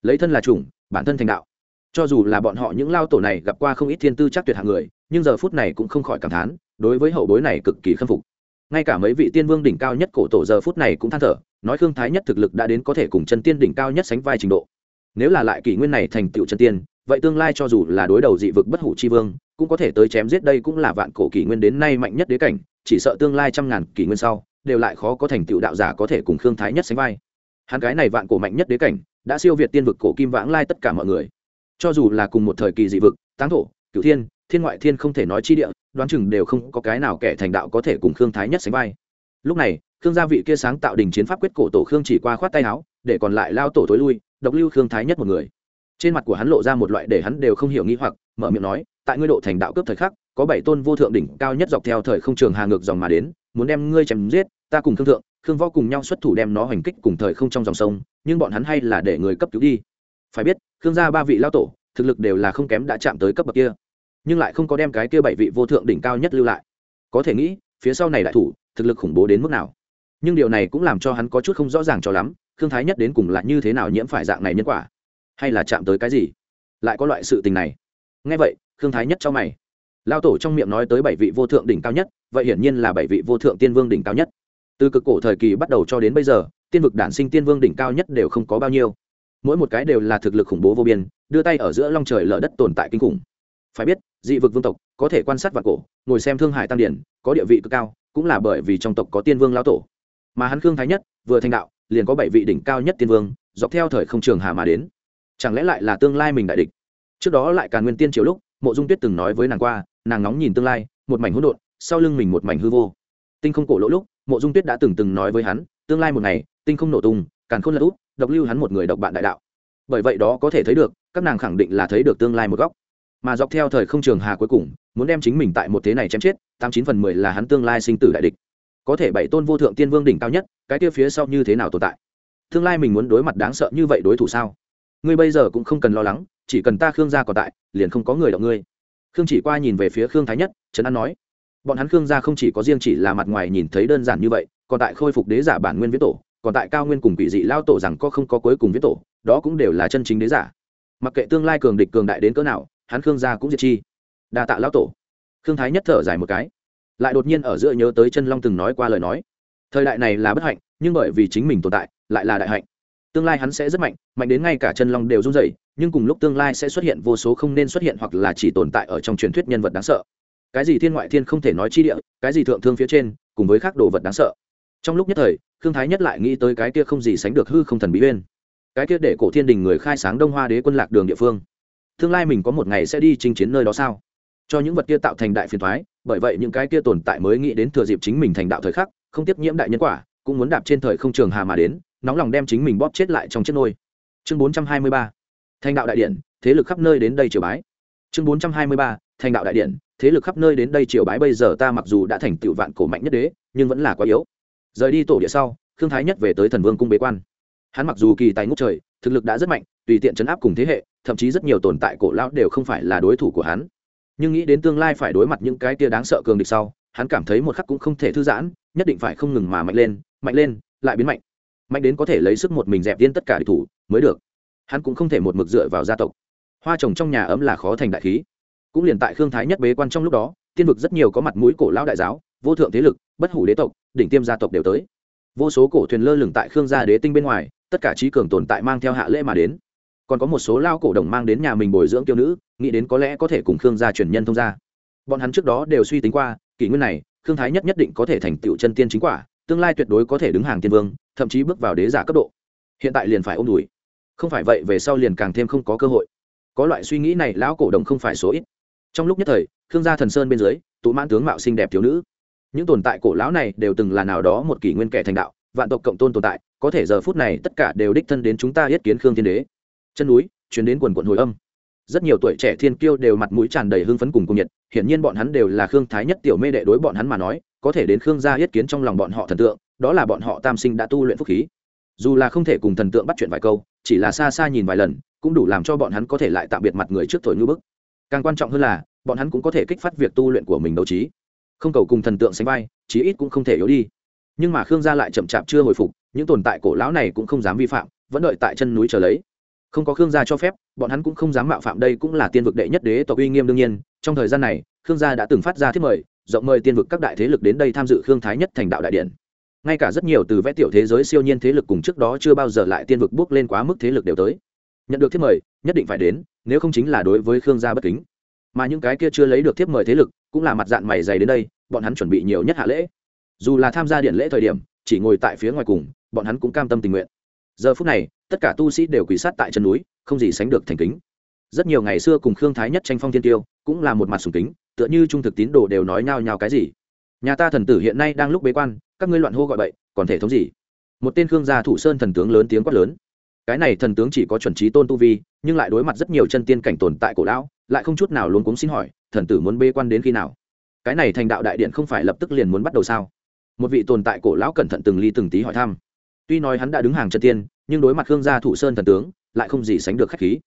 Lấy thân là chủng, bản thân thành đạo. Cho dù là bọn họ những lao tổ này gặp qua không ít thiên tư chắc tuyệt hạng người, nhưng giờ phút này cũng không khỏi cảm thán, đối với hậu bối này cực kỳ khâm phục. Ngay cả mấy vị tiên vương đỉnh cao nhất cổ tổ giờ phút này cũng than thở, nói khương thái nhất thực lực đã đến có thể cùng chân tiên đỉnh cao nhất sánh vai trình độ. Nếu là lại kỷ nguyên này thành tựu chân tiên, vậy tương lai cho dù là đối đầu dị vực bất hủ chi vương cũng có thể tới chém giết đây cũng là vạn cổ kỷ nguyên đến nay mạnh nhất đế cảnh, chỉ sợ tương lai trăm ngàn kỷ nguyên sau, đều lại khó có thành tựu đạo giả có thể cùng khương thái nhất sánh vai. Hắn cái này vạn cổ mạnh nhất đế cảnh, đã siêu việt tiên vực cổ kim vãng lai tất cả mọi người. Cho dù là cùng một thời kỳ dị vực, táng thổ, cửu thiên thiên ngoại thiên không thể nói chi địa, đoán chừng đều không có cái nào kẻ thành đạo có thể cùng khương thái nhất sánh vai. Lúc này, khương gia vị kia sáng tạo đình chiến pháp quyết cổ tổ khương chỉ qua khoát tay áo, để còn lại lao tổ tối lui, độc lưu khương thái nhất một người. Trên mặt của hắn lộ ra một loại để hắn đều không hiểu nghi hoặc, mở miệng nói tại ngươi độ thành đạo cấp thời khắc, có bảy tôn vô thượng đỉnh cao nhất dọc theo thời không trường hà ngược dòng mà đến, muốn đem ngươi chém giết, ta cùng thương thượng, khương võ cùng nhau xuất thủ đem nó hành kích cùng thời không trong dòng sông, nhưng bọn hắn hay là để người cấp cứu đi. Phải biết, khương gia ba vị lao tổ, thực lực đều là không kém đã chạm tới cấp bậc kia, nhưng lại không có đem cái kia bảy vị vô thượng đỉnh cao nhất lưu lại. Có thể nghĩ, phía sau này đại thủ, thực lực khủng bố đến mức nào. Nhưng điều này cũng làm cho hắn có chút không rõ ràng cho lắm, khương thái nhất đến cùng là như thế nào nhiễm phải dạng này nhân quả, hay là chạm tới cái gì? Lại có loại sự tình này. Ngay vậy khương thái nhất cho mày. Lao tổ trong miệng nói tới bảy vị vô thượng đỉnh cao nhất, vậy hiển nhiên là bảy vị vô thượng tiên vương đỉnh cao nhất. Từ cực cổ thời kỳ bắt đầu cho đến bây giờ, tiên vực đản sinh tiên vương đỉnh cao nhất đều không có bao nhiêu. Mỗi một cái đều là thực lực khủng bố vô biên, đưa tay ở giữa long trời lở đất tồn tại kinh khủng. Phải biết, dị vực vương tộc có thể quan sát vạn cổ, ngồi xem thương hải tam điển, có địa vị cực cao, cũng là bởi vì trong tộc có tiên vương lao tổ. Mà hắn khương thái nhất, vừa thành đạo, liền có bảy vị đỉnh cao nhất tiên vương, dọc theo thời không trường hà mà đến. Chẳng lẽ lại là tương lai mình đại địch? Trước đó lại càng nguyên tiên triều lúc mộ dung tuyết từng nói với nàng qua, nàng nóng nhìn tương lai, một mảnh hỗn độn, sau lưng mình một mảnh hư vô. Tinh không cổ lỗ lúc, mộ dung tuyết đã từng từng nói với hắn, tương lai một ngày, tinh không nổ tung càng khôn lật út độc lưu hắn một người độc bạn đại đạo. Bởi vậy đó có thể thấy được, các nàng khẳng định là thấy được tương lai một góc. Mà dọc theo thời không trường hà cuối cùng, muốn đem chính mình tại một thế này chém chết, tám chín phần mười là hắn tương lai sinh tử đại địch. Có thể bảy tôn vô thượng tiên vương đỉnh cao nhất, cái kia phía sau như thế nào tồn tại? Tương lai mình muốn đối mặt đáng sợ như vậy đối thủ sao? Ngươi bây giờ cũng không cần lo lắng, chỉ cần ta khương gia còn tại, liền không có người động ngươi. Khương chỉ qua nhìn về phía khương thái nhất, trấn an nói, bọn hắn khương gia không chỉ có riêng chỉ là mặt ngoài nhìn thấy đơn giản như vậy, còn tại khôi phục đế giả bản nguyên viết tổ, còn tại cao nguyên cùng quỷ dị lao tổ rằng có không có cuối cùng viết tổ, đó cũng đều là chân chính đế giả. Mặc kệ tương lai cường địch cường đại đến cỡ nào, hắn khương gia cũng diệt chi. Đa tạ lao tổ. Khương thái nhất thở dài một cái, lại đột nhiên ở giữa nhớ tới chân long từng nói qua lời nói, thời đại này là bất hạnh, nhưng bởi vì chính mình tồn tại, lại là đại hạnh tương lai hắn sẽ rất mạnh mạnh đến ngay cả chân long đều run dày nhưng cùng lúc tương lai sẽ xuất hiện vô số không nên xuất hiện hoặc là chỉ tồn tại ở trong truyền thuyết nhân vật đáng sợ. Cái gì thiên ngoại thiên không thể nói chi địa, cái gì thượng thương phía trên, cùng với các đồ vật đáng sợ. Trong lúc nhất thời, khương thái nhất lại nghĩ tới cái kia không gì sánh được hư không thần bí bên cái kia để cổ thiên đình người khai sáng đông hoa đế quân lạc đường địa phương. Tương lai mình có một ngày sẽ đi chinh chiến nơi đó sao? Cho những vật kia tạo thành đại phiền thoái bởi vậy những cái kia tồn tại mới nghĩ đến thừa dịp chính mình thành đạo thời khắc, không tiếp nhiễm đại nhân quả, cũng muốn đạp trên thời không trường hà mà đến nóng lòng đem chính mình bóp chết lại trong chiếc nôi. Chương bốn trăm hai mươi ba, thành đạo đại điện thế lực khắp nơi đến đây triều bái. Chương bốn trăm hai mươi ba, thành đạo đại điện thế lực khắp nơi đến đây triều bái bây giờ ta mặc dù đã thành tựu vạn cổ mạnh nhất đế, nhưng vẫn là quá yếu. Rời đi tổ địa sau, khương thái nhất về tới thần vương cung bế quan. Hắn mặc dù kỳ tài ngút trời, thực lực đã rất mạnh, tùy tiện chấn áp cùng thế hệ, thậm chí rất nhiều tồn tại cổ lão đều không phải là đối thủ của hắn. Nhưng nghĩ đến tương lai phải đối mặt những cái tia đáng sợ cường địch sau, hắn cảm thấy một khắc cũng không thể thư giãn, nhất định phải không ngừng mà mạnh lên mạnh lên, lại biến mạnh mạnh đến có thể lấy sức một mình dẹp viên tất cả địch thủ, mới được. Hắn cũng không thể một mực dựa vào gia tộc. Hoa trồng trong nhà ấm là khó thành đại khí. Cũng liền tại khương thái nhất bế quan trong lúc đó, tiên vực rất nhiều có mặt mũi cổ lão đại giáo, vô thượng thế lực, bất hủ đế tộc, đỉnh tiêm gia tộc đều tới. Vô số cổ thuyền lơ lửng tại khương gia đế tinh bên ngoài, tất cả trí cường tồn tại mang theo hạ lễ mà đến. Còn có một số lao cổ đồng mang đến nhà mình bồi dưỡng tiêu nữ, nghĩ đến có lẽ có thể cùng khương gia truyền nhân thông gia. Bọn hắn trước đó đều suy tính qua, kỷ nguyên này, khương thái nhất nhất định có thể thành tựu chân tiên chính quả tương lai tuyệt đối có thể đứng hàng tiên vương, thậm chí bước vào đế giả cấp độ. Hiện tại liền phải ôm đùi. Không phải vậy, về sau liền càng thêm không có cơ hội. Có loại suy nghĩ này, lão cổ đồng không phải số ít. Trong lúc nhất thời thương gia thần sơn bên dưới, tụ mãn tướng mạo xinh đẹp thiếu nữ. Những tồn tại cổ lão này đều từng là nào đó một kỷ nguyên kẻ thành đạo, vạn tộc cộng tôn tồn tại, có thể giờ phút này tất cả đều đích thân đến chúng ta yết kiến khương thiên đế. Chân núi chuyến đến quần quận hồi âm. Rất nhiều tuổi trẻ thiên kiêu đều mặt mũi tràn đầy hưng phấn cùng cung nhiệt, hiển nhiên bọn hắn đều là khương thái nhất tiểu mê đệ đối bọn hắn mà nói có thể đến khương gia yết kiến trong lòng bọn họ thần tượng, đó là bọn họ tam sinh đã tu luyện phúc khí. Dù là không thể cùng thần tượng bắt chuyện vài câu, chỉ là xa xa nhìn vài lần, cũng đủ làm cho bọn hắn có thể lại tạm biệt mặt người trước thổi ngư bức. Càng quan trọng hơn là, bọn hắn cũng có thể kích phát việc tu luyện của mình đấu trí. Không cầu cùng thần tượng sánh vai, chí ít cũng không thể yếu đi. Nhưng mà khương gia lại chậm chạp chưa hồi phục, những tồn tại cổ lão này cũng không dám vi phạm, vẫn đợi tại chân núi chờ lấy. Không có khương gia cho phép, bọn hắn cũng không dám mạo phạm đây cũng là tiên vực đệ nhất đế tộc uy nghiêm đương nhiên. Trong thời gian này, khương gia đã từng phát ra thiết mời rộng mời tiên vực các đại thế lực đến đây tham dự khương thái nhất thành đạo đại điện. Ngay cả rất nhiều từ vẽ tiểu thế giới siêu nhiên thế lực cùng trước đó chưa bao giờ lại tiên vực bước lên quá mức thế lực đều tới. Nhận được thiết mời, nhất định phải đến, nếu không chính là đối với khương gia bất kính. Mà những cái kia chưa lấy được thiết mời thế lực, cũng là mặt dạng mày dày đến đây, bọn hắn chuẩn bị nhiều nhất hạ lễ. Dù là tham gia điện lễ thời điểm, chỉ ngồi tại phía ngoài cùng, bọn hắn cũng cam tâm tình nguyện. Giờ phút này, tất cả tu sĩ đều quỳ sát tại chân núi, không gì sánh được thành kính. Rất nhiều ngày xưa cùng khương thái nhất tranh phong thiên tiêu, cũng là một mặt sùng kính tựa như trung thực tín đồ đều nói nhao nhao cái gì. Nhà ta thần tử hiện nay đang lúc bế quan, các ngươi loạn hô gọi bậy, còn thể thống gì? Một tên khương gia thủ sơn thần tướng lớn tiếng quát lớn. Cái này thần tướng chỉ có chuẩn trí tôn tu vi, nhưng lại đối mặt rất nhiều chân tiên cảnh tồn tại cổ lão, lại không chút nào luôn cúng xin hỏi, thần tử muốn bế quan đến khi nào? Cái này thành đạo đại điện không phải lập tức liền muốn bắt đầu sao? Một vị tồn tại cổ lão cẩn thận từng ly từng tí hỏi thăm. Tuy nói hắn đã đứng hàng chân tiên, nhưng đối mặt khương gia thủ sơn thần tướng, lại không gì sánh được khách khí.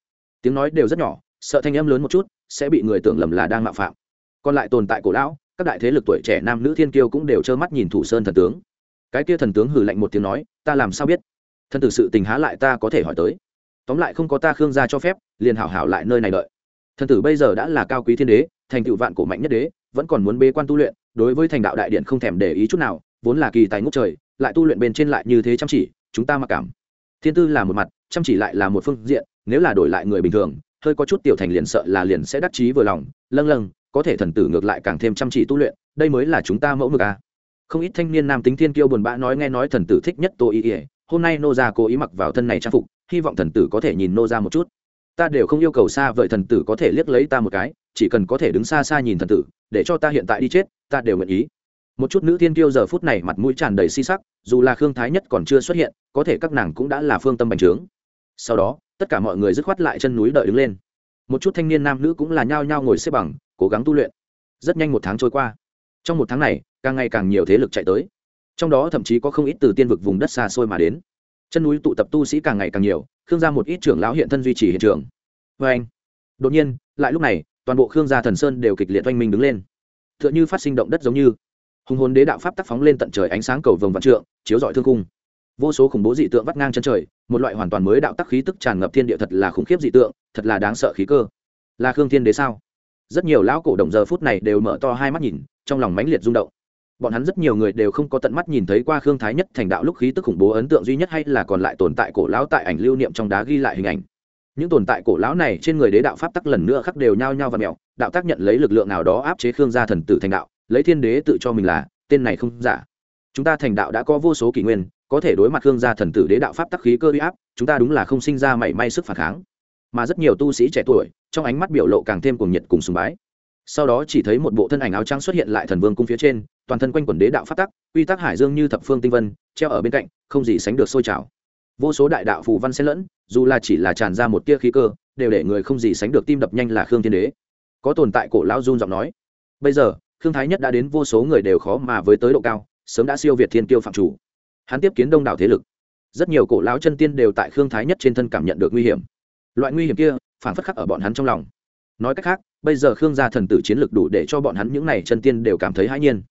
Tiếng nói đều rất nhỏ, sợ thanh âm lớn một chút, sẽ bị người tưởng lầm là đang mạo phạm còn lại tồn tại cổ lão, các đại thế lực tuổi trẻ nam nữ thiên kiêu cũng đều trơ mắt nhìn thủ sơn thần tướng. Cái kia thần tướng hừ lạnh một tiếng nói, ta làm sao biết? Thân tử sự tình há lại ta có thể hỏi tới. Tóm lại không có ta khương gia cho phép, liền hảo hảo lại nơi này đợi. Thần tử bây giờ đã là cao quý thiên đế, thành tựu vạn cổ mạnh nhất đế, vẫn còn muốn bế quan tu luyện, đối với thành đạo đại điện không thèm để ý chút nào, vốn là kỳ tài ngốc trời, lại tu luyện bên trên lại như thế chăm chỉ, chúng ta mặc cảm. Thiên tư là một mặt, chăm chỉ lại là một phương diện, nếu là đổi lại người bình thường, hơi có chút tiểu thành liền sợ là liền sẽ đắc chí vừa lòng, lâng lâng có thể thần tử ngược lại càng thêm chăm chỉ tu luyện, đây mới là chúng ta mẫu mực à. không ít thanh niên nam tính thiên kiêu buồn bã nói nghe nói thần tử thích nhất tô ý ỉa hôm nay nô gia cố ý mặc vào thân này trang phục, hy vọng thần tử có thể nhìn nô gia một chút. Ta đều không yêu cầu xa vời thần tử có thể liếc lấy ta một cái, chỉ cần có thể đứng xa xa nhìn thần tử, để cho ta hiện tại đi chết, ta đều nguyện ý. Một chút nữ thiên kiêu giờ phút này mặt mũi tràn đầy si sắc, dù là khương thái nhất còn chưa xuất hiện, có thể các nàng cũng đã là phương tâm bành trướng. Sau đó, tất cả mọi người dứt khoát lại chân núi đợi đứng lên một chút thanh niên nam nữ cũng là nhao nhao ngồi xếp bằng, cố gắng tu luyện. Rất nhanh một tháng trôi qua. Trong một tháng này, càng ngày càng nhiều thế lực chạy tới. Trong đó thậm chí có không ít từ tiên vực vùng đất xa xôi mà đến. Chân núi tụ tập tu sĩ càng ngày càng nhiều, khương gia một ít trưởng lão hiện thân duy trì hiện trường. Vê anh, đột nhiên, lại lúc này, toàn bộ khương gia thần sơn đều kịch liệt oanh minh đứng lên. T h ư ợ n h ư phát sinh động đất giống như. Hùng hồn đế đạo pháp tác phóng lên tận trời ánh sáng cầu vồng vạn trượng, chiếu dọi thương cung. Vô số khủng bố dị tượng vắt ngang chân trời một loại hoàn toàn mới đạo tắc khí tức tràn ngập thiên địa thật là khủng khiếp dị tượng, thật là đáng sợ khí cơ. Là khương thiên đế sao? Rất nhiều lão cổ đồng giờ phút này đều mở to hai mắt nhìn, trong lòng mãnh liệt rung động. Bọn hắn rất nhiều người đều không có tận mắt nhìn thấy qua khương thái nhất thành đạo lúc khí tức khủng bố ấn tượng duy nhất hay là còn lại tồn tại cổ lão tại ảnh lưu niệm trong đá ghi lại hình ảnh. Những tồn tại cổ lão này trên người đế đạo pháp tắc lần nữa khắc đều nhao nhao và mẹo đạo tác nhận lấy lực lượng nào đó áp chế khương gia thần tử thành đạo, lấy thiên đế tự cho mình là, tên này không giả. Chúng ta thành đạo đã có vô số kỷ nguyên có thể đối mặt khương gia thần tử đế đạo pháp tắc khí cơ uy áp, chúng ta đúng là không sinh ra mảy may sức phản kháng. Mà rất nhiều tu sĩ trẻ tuổi, trong ánh mắt biểu lộ càng thêm cuồng nhiệt cùng sùng bái. Sau đó chỉ thấy một bộ thân ảnh áo trắng xuất hiện lại thần vương cung phía trên, toàn thân quanh quần đế đạo pháp tắc uy tắc hải dương như thập phương tinh vân, treo ở bên cạnh, không gì sánh được sôi trào. Vô số đại đạo phù văn xen lẫn, dù là chỉ là tràn ra một tia khí cơ, đều để người không gì sánh được tim đập nhanh là khương thiên đế. Có tồn tại cổ lão run giọng nói, bây giờ, khương thái nhất đã đến vô số người đều khó mà với tới độ cao, sớm đã siêu việt thiên tiêu phạm chủ hắn tiếp kiến đông đảo thế lực. Rất nhiều cổ lão chân tiên đều tại khương thái nhất trên thân cảm nhận được nguy hiểm. Loại nguy hiểm kia, phản phất khắc ở bọn hắn trong lòng. Nói cách khác, bây giờ khương gia thần tử chiến lực đủ để cho bọn hắn những n à y chân tiên đều cảm thấy hãi nhiên.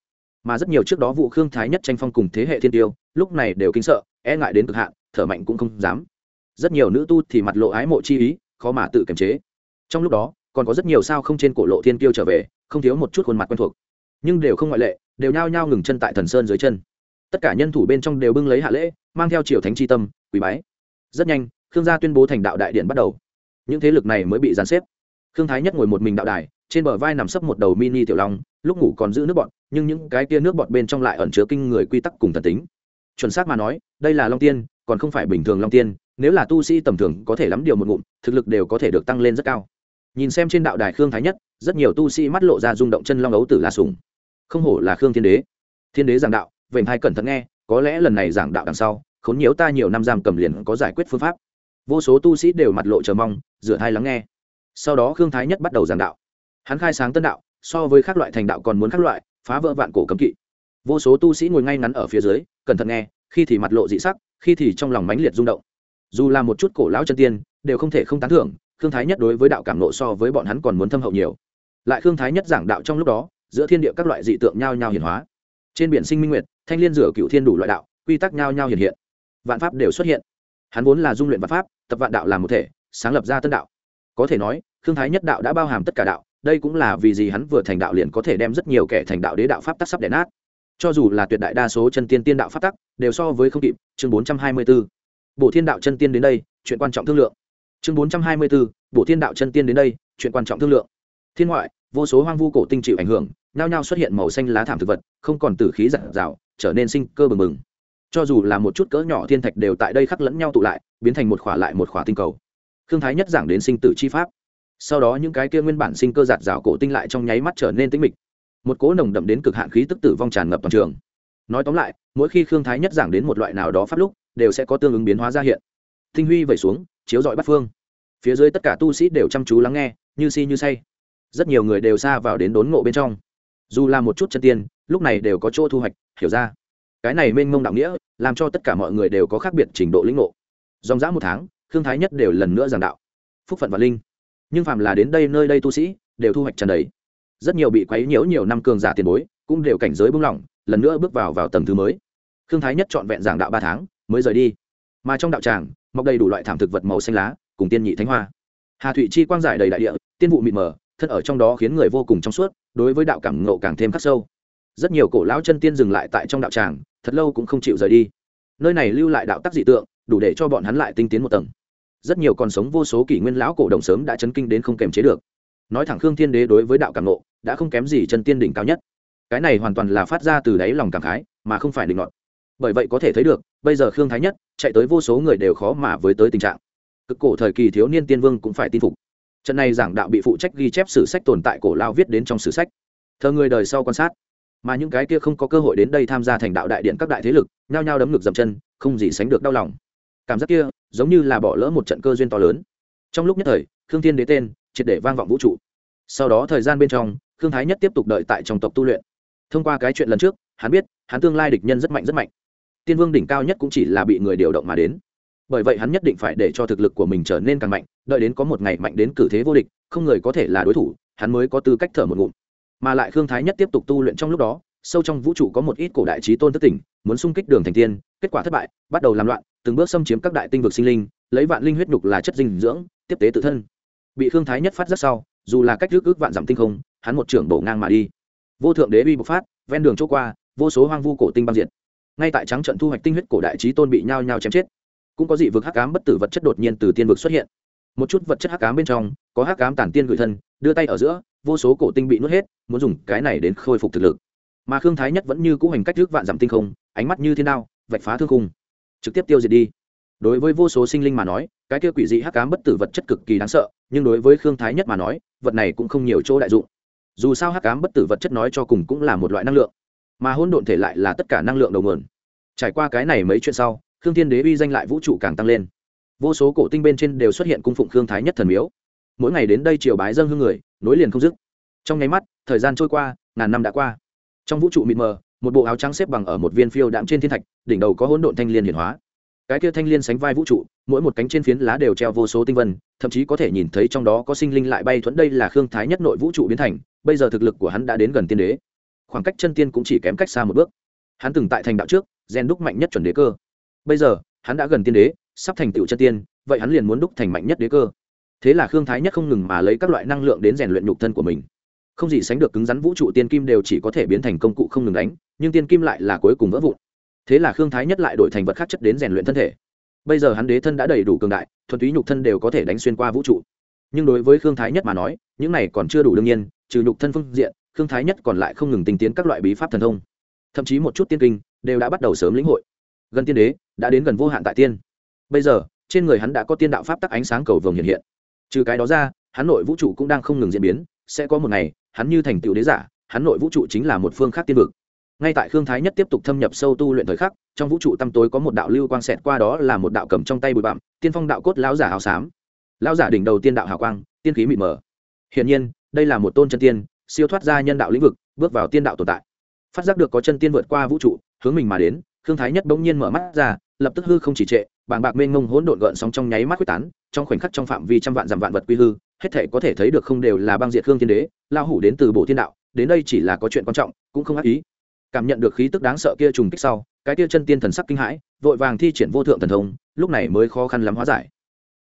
Mà rất nhiều trước đó vụ khương thái nhất tranh phong cùng thế hệ thiên tiêu, lúc này đều kinh sợ e ngại đến cực hạn, thở mạnh cũng không dám. Rất nhiều nữ tu thì mặt lộ ái mộ chi ý, khó mà tự kiềm chế. Trong lúc đó, còn có rất nhiều sao không trên cổ lộ thiên tiêu trở về, không thiếu một chút khuôn mặt quen thuộc. Nhưng đều không ngoại lệ, đều nhao nhao ngừng chân tại thần sơn dưới chân tất cả nhân thủ bên trong đều bưng lấy hạ lễ, mang theo triều thánh tri tâm quý bái. Rất nhanh, khương gia tuyên bố thành đạo đại điện bắt đầu. Những thế lực này mới bị giàn xếp. Khương thái nhất ngồi một mình đạo đài, trên bờ vai nằm sấp một đầu mini tiểu long, lúc ngủ còn giữ nước bọt, nhưng những cái kia nước bọt bên trong lại ẩn chứa kinh người quy tắc cùng thần tính. Chuẩn xác mà nói, đây là long tiên, còn không phải bình thường long tiên, nếu là tu sĩ tầm thường có thể lắm điều một ngụm, thực lực đều có thể được tăng lên rất cao. Nhìn xem trên đạo đài khương thái nhất, rất nhiều tu sĩ mắt lộ ra rung động chân long ấu tử la sùng không hổ là khương thiên đế. Thiên đế giảng đạo vậy hai cẩn thận nghe, có lẽ lần này giảng đạo đằng sau, khốn nhiễu ta nhiều năm giam cầm liền có giải quyết phương pháp. Vô số tu sĩ đều mặt lộ chờ mong dựa hai lắng nghe. Sau đó khương thái nhất bắt đầu giảng đạo. Hắn khai sáng tân đạo, so với các loại thành đạo còn muốn các loại, phá vỡ vạn cổ cấm kỵ. Vô số tu sĩ ngồi ngay ngắn ở phía dưới, cẩn thận nghe, khi thì mặt lộ dị sắc, khi thì trong lòng mãnh liệt rung động. Dù là một chút cổ lão chân tiên, đều không thể không tán thưởng, khương thái nhất đối với đạo cảm nộ so với bọn hắn còn muốn thâm hậu nhiều. Lại khương thái nhất giảng đạo trong lúc đó, giữa thiên địa các loại dị tượng nhao nhao hiển hóa. Trên biển sinh minh nguyệt thanh liên rửa cựu thiên đủ loại đạo, quy tắc nhao nhao hiện hiện. Vạn pháp đều xuất hiện. Hắn vốn là dung luyện vạn pháp, tập vạn đạo làm một thể, sáng lập ra tân đạo. Có thể nói thương thái nhất đạo đã bao hàm tất cả đạo, đây cũng là vì gì hắn vừa thành đạo liền có thể đem rất nhiều kẻ thành đạo đế đạo pháp tắc sắp đẻ nát. Cho dù là tuyệt đại đa số chân tiên tiên đạo pháp tắc, đều so với không kịp, chương bốn trăm hai mươi b ố bộ thiên đạo chân tiên đến đây, chuyện quan trọng thương lượng. Chương bốn trăm hai mươi b ố bộ thiên đạo chân tiên đến đây, chuyện quan trọng thương lượng. Thiên ngoại, vô số hoang vu cổ tinh chịu ảnh hưởng, nhao nhao xuất hiện màu xanh lá thảm thực vật, không còn tử khí giản rào trở nên sinh cơ bừng bừng. Cho dù là một chút cỡ nhỏ thiên thạch đều tại đây khắc lẫn nhau tụ lại, biến thành một khỏa lại một khỏa tinh cầu. Khương thái nhất giảng đến sinh tử chi pháp. Sau đó những cái kia nguyên bản sinh cơ giạt rào cổ tinh lại trong nháy mắt trở nên tĩnh mịch. Một cỗ nồng đậm đến cực hạn khí tức tử vong tràn ngập toàn trường. Nói tóm lại, mỗi khi khương thái nhất giảng đến một loại nào đó pháp lúc, đều sẽ có tương ứng biến hóa ra hiện. Tinh huy vẩy xuống, chiếu dọi bắt phương. Phía dưới tất cả tu sĩ đều chăm chú lắng nghe, như si như say. Rất nhiều người đều xa vào đến đốn ngộ bên trong. Dù là một chút chân tiên lúc này đều có chỗ thu hoạch, hiểu ra. Cái này mênh mông đạo nghĩa, làm cho tất cả mọi người đều có khác biệt trình độ lĩnh ngộ. Dòng dã một tháng thương thái nhất đều lần nữa giảng đạo. Phúc phận và linh. Nhưng phàm là đến đây nơi đây tu sĩ, đều thu hoạch tràn đầy. Rất nhiều bị quấy nhiễu nhiều năm cường giả tiền bối, cũng đều cảnh giới bung lỏng, lần nữa bước vào vào tầng thứ mới. Thương thái nhất trọn vẹn giảng đạo ba tháng, mới rời đi. Mà trong đạo tràng, mọc đầy đủ loại thảm thực vật màu xanh lá, cùng tiên nhị thánh hoa. Hà thụy chi quang giải đầy đại địa, tiên vụ mịt mờ thân ở trong đó khiến người vô cùng trong suốt, đối với đạo cảm ngộ càng thêm khắc sâu rất nhiều cổ lão chân tiên dừng lại tại trong đạo tràng, thật lâu cũng không chịu rời đi. Nơi này lưu lại đạo tác dị tượng, đủ để cho bọn hắn lại tinh tiến một tầng. Rất nhiều còn sống vô số kỷ nguyên lão cổ đồng sớm đã chấn kinh đến không kềm chế được. Nói thẳng khương thiên đế đối với đạo cảm nộ đã không kém gì chân tiên đỉnh cao nhất. Cái này hoàn toàn là phát ra từ đáy lòng cảm khái, mà không phải định luận. Bởi vậy có thể thấy được, bây giờ khương thái nhất chạy tới vô số người đều khó mà với tới tình trạng. Cực cổ thời kỳ thiếu niên tiên vương cũng phải tin phục. Trận này giảng đạo bị phụ trách ghi chép sử sách tồn tại cổ lao viết đến trong sử sách. Thờ người đời sau quan sát mà những cái kia không có cơ hội đến đây tham gia thành đạo đại điện các đại thế lực, nhao nhao đấm ngực dậm chân, không gì sánh được đau lòng. Cảm giác kia, giống như là bỏ lỡ một trận cơ duyên to lớn. Trong lúc nhất thời, khương thiên đế tên, triệt để vang vọng vũ trụ. Sau đó thời gian bên trong, khương thái nhất tiếp tục đợi tại trong tộc tu luyện. Thông qua cái chuyện lần trước, hắn biết, hắn tương lai địch nhân rất mạnh rất mạnh. Tiên vương đỉnh cao nhất cũng chỉ là bị người điều động mà đến. Bởi vậy hắn nhất định phải để cho thực lực của mình trở nên càng mạnh, đợi đến có một ngày mạnh đến cử thế vô địch, không người có thể là đối thủ, hắn mới có tư cách thở một ngụm mà lại khương thái nhất tiếp tục tu luyện trong lúc đó, sâu trong vũ trụ có một ít cổ đại trí tôn thất tỉnh, muốn xung kích đường thành tiên, kết quả thất bại, bắt đầu làm loạn, từng bước xâm chiếm các đại tinh vực sinh linh, lấy vạn linh huyết nhục là chất dinh dưỡng, tiếp tế tự thân. Bị khương thái nhất phát rất sau, dù là cách rước ước vạn dặm tinh không, hắn một trưởng bổ ngang mà đi. Vô thượng đế uy bộc phát, ven đường chỗ qua, vô số hoang vu cổ tinh băng diện ngay tại trắng trận thu hoạch tinh huyết cổ đại trí tôn bị nhao nhao chém chết. Cũng có dị vực hắc ám bất tử vật chất đột nhiên từ tiên vực xuất hiện một chút vật chất hắc ám bên trong, có hắc ám tản tiên gửi thân, đưa tay ở giữa, vô số cổ tinh bị nuốt hết, muốn dùng cái này đến khôi phục thực lực. Mà khương thái nhất vẫn như cũ hành cách trước vạn dặm tinh không, ánh mắt như thiên nào vạch phá thương khung. Trực tiếp tiêu diệt đi. Đối với vô số sinh linh mà nói, cái kia quỷ dị hắc ám bất tử vật chất cực kỳ đáng sợ, nhưng đối với khương thái nhất mà nói, vật này cũng không nhiều chỗ đại dụng. Dù sao hắc ám bất tử vật chất nói cho cùng cũng là một loại năng lượng, mà hỗn độn thể lại là tất cả năng lượng đầu nguồn. Trải qua cái này mấy chuyện sau, khương thiên đế uy danh lại vũ trụ càng tăng lên vô số cổ tinh bên trên đều xuất hiện cung phụng khương thái nhất thần miếu. Mỗi ngày đến đây triều bái dân hương người, nối liền không dứt. Trong nháy mắt, thời gian trôi qua, ngàn năm đã qua. Trong vũ trụ mịt mờ, một bộ áo trắng xếp bằng ở một viên phiêu đạm trên thiên thạch, đỉnh đầu có hỗn độn thanh liên hiển hóa. Cái kia thanh liên sánh vai vũ trụ, mỗi một cánh trên phiến lá đều treo vô số tinh vân, thậm chí có thể nhìn thấy trong đó có sinh linh lại bay thuẫn đây là khương thái nhất nội vũ trụ biến thành, bây giờ thực lực của hắn đã đến gần tiên đế. Khoảng cách chân tiên cũng chỉ kém cách xa một bước. Hắn từng tại thành đạo trước, gen đúc mạnh nhất chuẩn đế cơ. Bây giờ, hắn đã gần tiên đế sắp thành tựu chân tiên, vậy hắn liền muốn đúc thành mạnh nhất đế cơ. Thế là khương thái nhất không ngừng mà lấy các loại năng lượng đến rèn luyện nhục thân của mình. Không gì sánh được cứng rắn vũ trụ tiên kim đều chỉ có thể biến thành công cụ không ngừng đánh, nhưng tiên kim lại là cuối cùng vỡ vụn. Thế là khương thái nhất lại đổi thành vật khác chất đến rèn luyện thân thể. Bây giờ hắn đế thân đã đầy đủ cường đại, thuần túy nhục thân đều có thể đánh xuyên qua vũ trụ. Nhưng đối với khương thái nhất mà nói, những này còn chưa đủ đương nhiên, trừ nhục thân phương diện, khương thái nhất còn lại không ngừng tinh tiến các loại bí pháp thần thông. Thậm chí một chút tiên kinh đều đã bắt đầu sớm lĩnh hội. Gần tiên đế, đã đến gần vô hạn tại tiên bây giờ, trên người hắn đã có tiên đạo pháp tắc ánh sáng cầu vồng hiện hiện. Trừ cái đó ra, hắn nội vũ trụ cũng đang không ngừng diễn biến, sẽ có một ngày, hắn như thành tựu đế giả, hắn nội vũ trụ chính là một phương khác tiên vực. Ngay tại khương thái nhất tiếp tục thâm nhập sâu tu luyện thời khắc, trong vũ trụ tăm tối có một đạo lưu quang xẹt qua đó là một đạo cầm trong tay bụi bặm, tiên phong đạo cốt lão giả hào xám. Lão giả đỉnh đầu tiên đạo hào quang, tiên khí mịt mờ. Hiển nhiên, đây là một tôn chân tiên, siêu thoát ra nhân đạo lĩnh vực, bước vào tiên đạo tồn tại. Phát giác được có chân tiên vượt qua vũ trụ, hướng mình mà đến khương thái nhất bỗng nhiên mở mắt ra, lập tức hư không chỉ trệ, bàng bạc mênh mông hỗn độn gợn sóng trong nháy mắt quyết tán, trong khoảnh khắc trong phạm vi trăm vạn dặm vạn vật quy hư, hết thể có thể thấy được không đều là băng diệt khương thiên đế, lao hủ đến từ bộ thiên đạo, đến đây chỉ là có chuyện quan trọng, cũng không ác ý. Cảm nhận được khí tức đáng sợ kia trùng kích sau, cái kia chân tiên thần sắc kinh hãi, vội vàng thi triển vô thượng thần thông, lúc này mới khó khăn lắm hóa giải.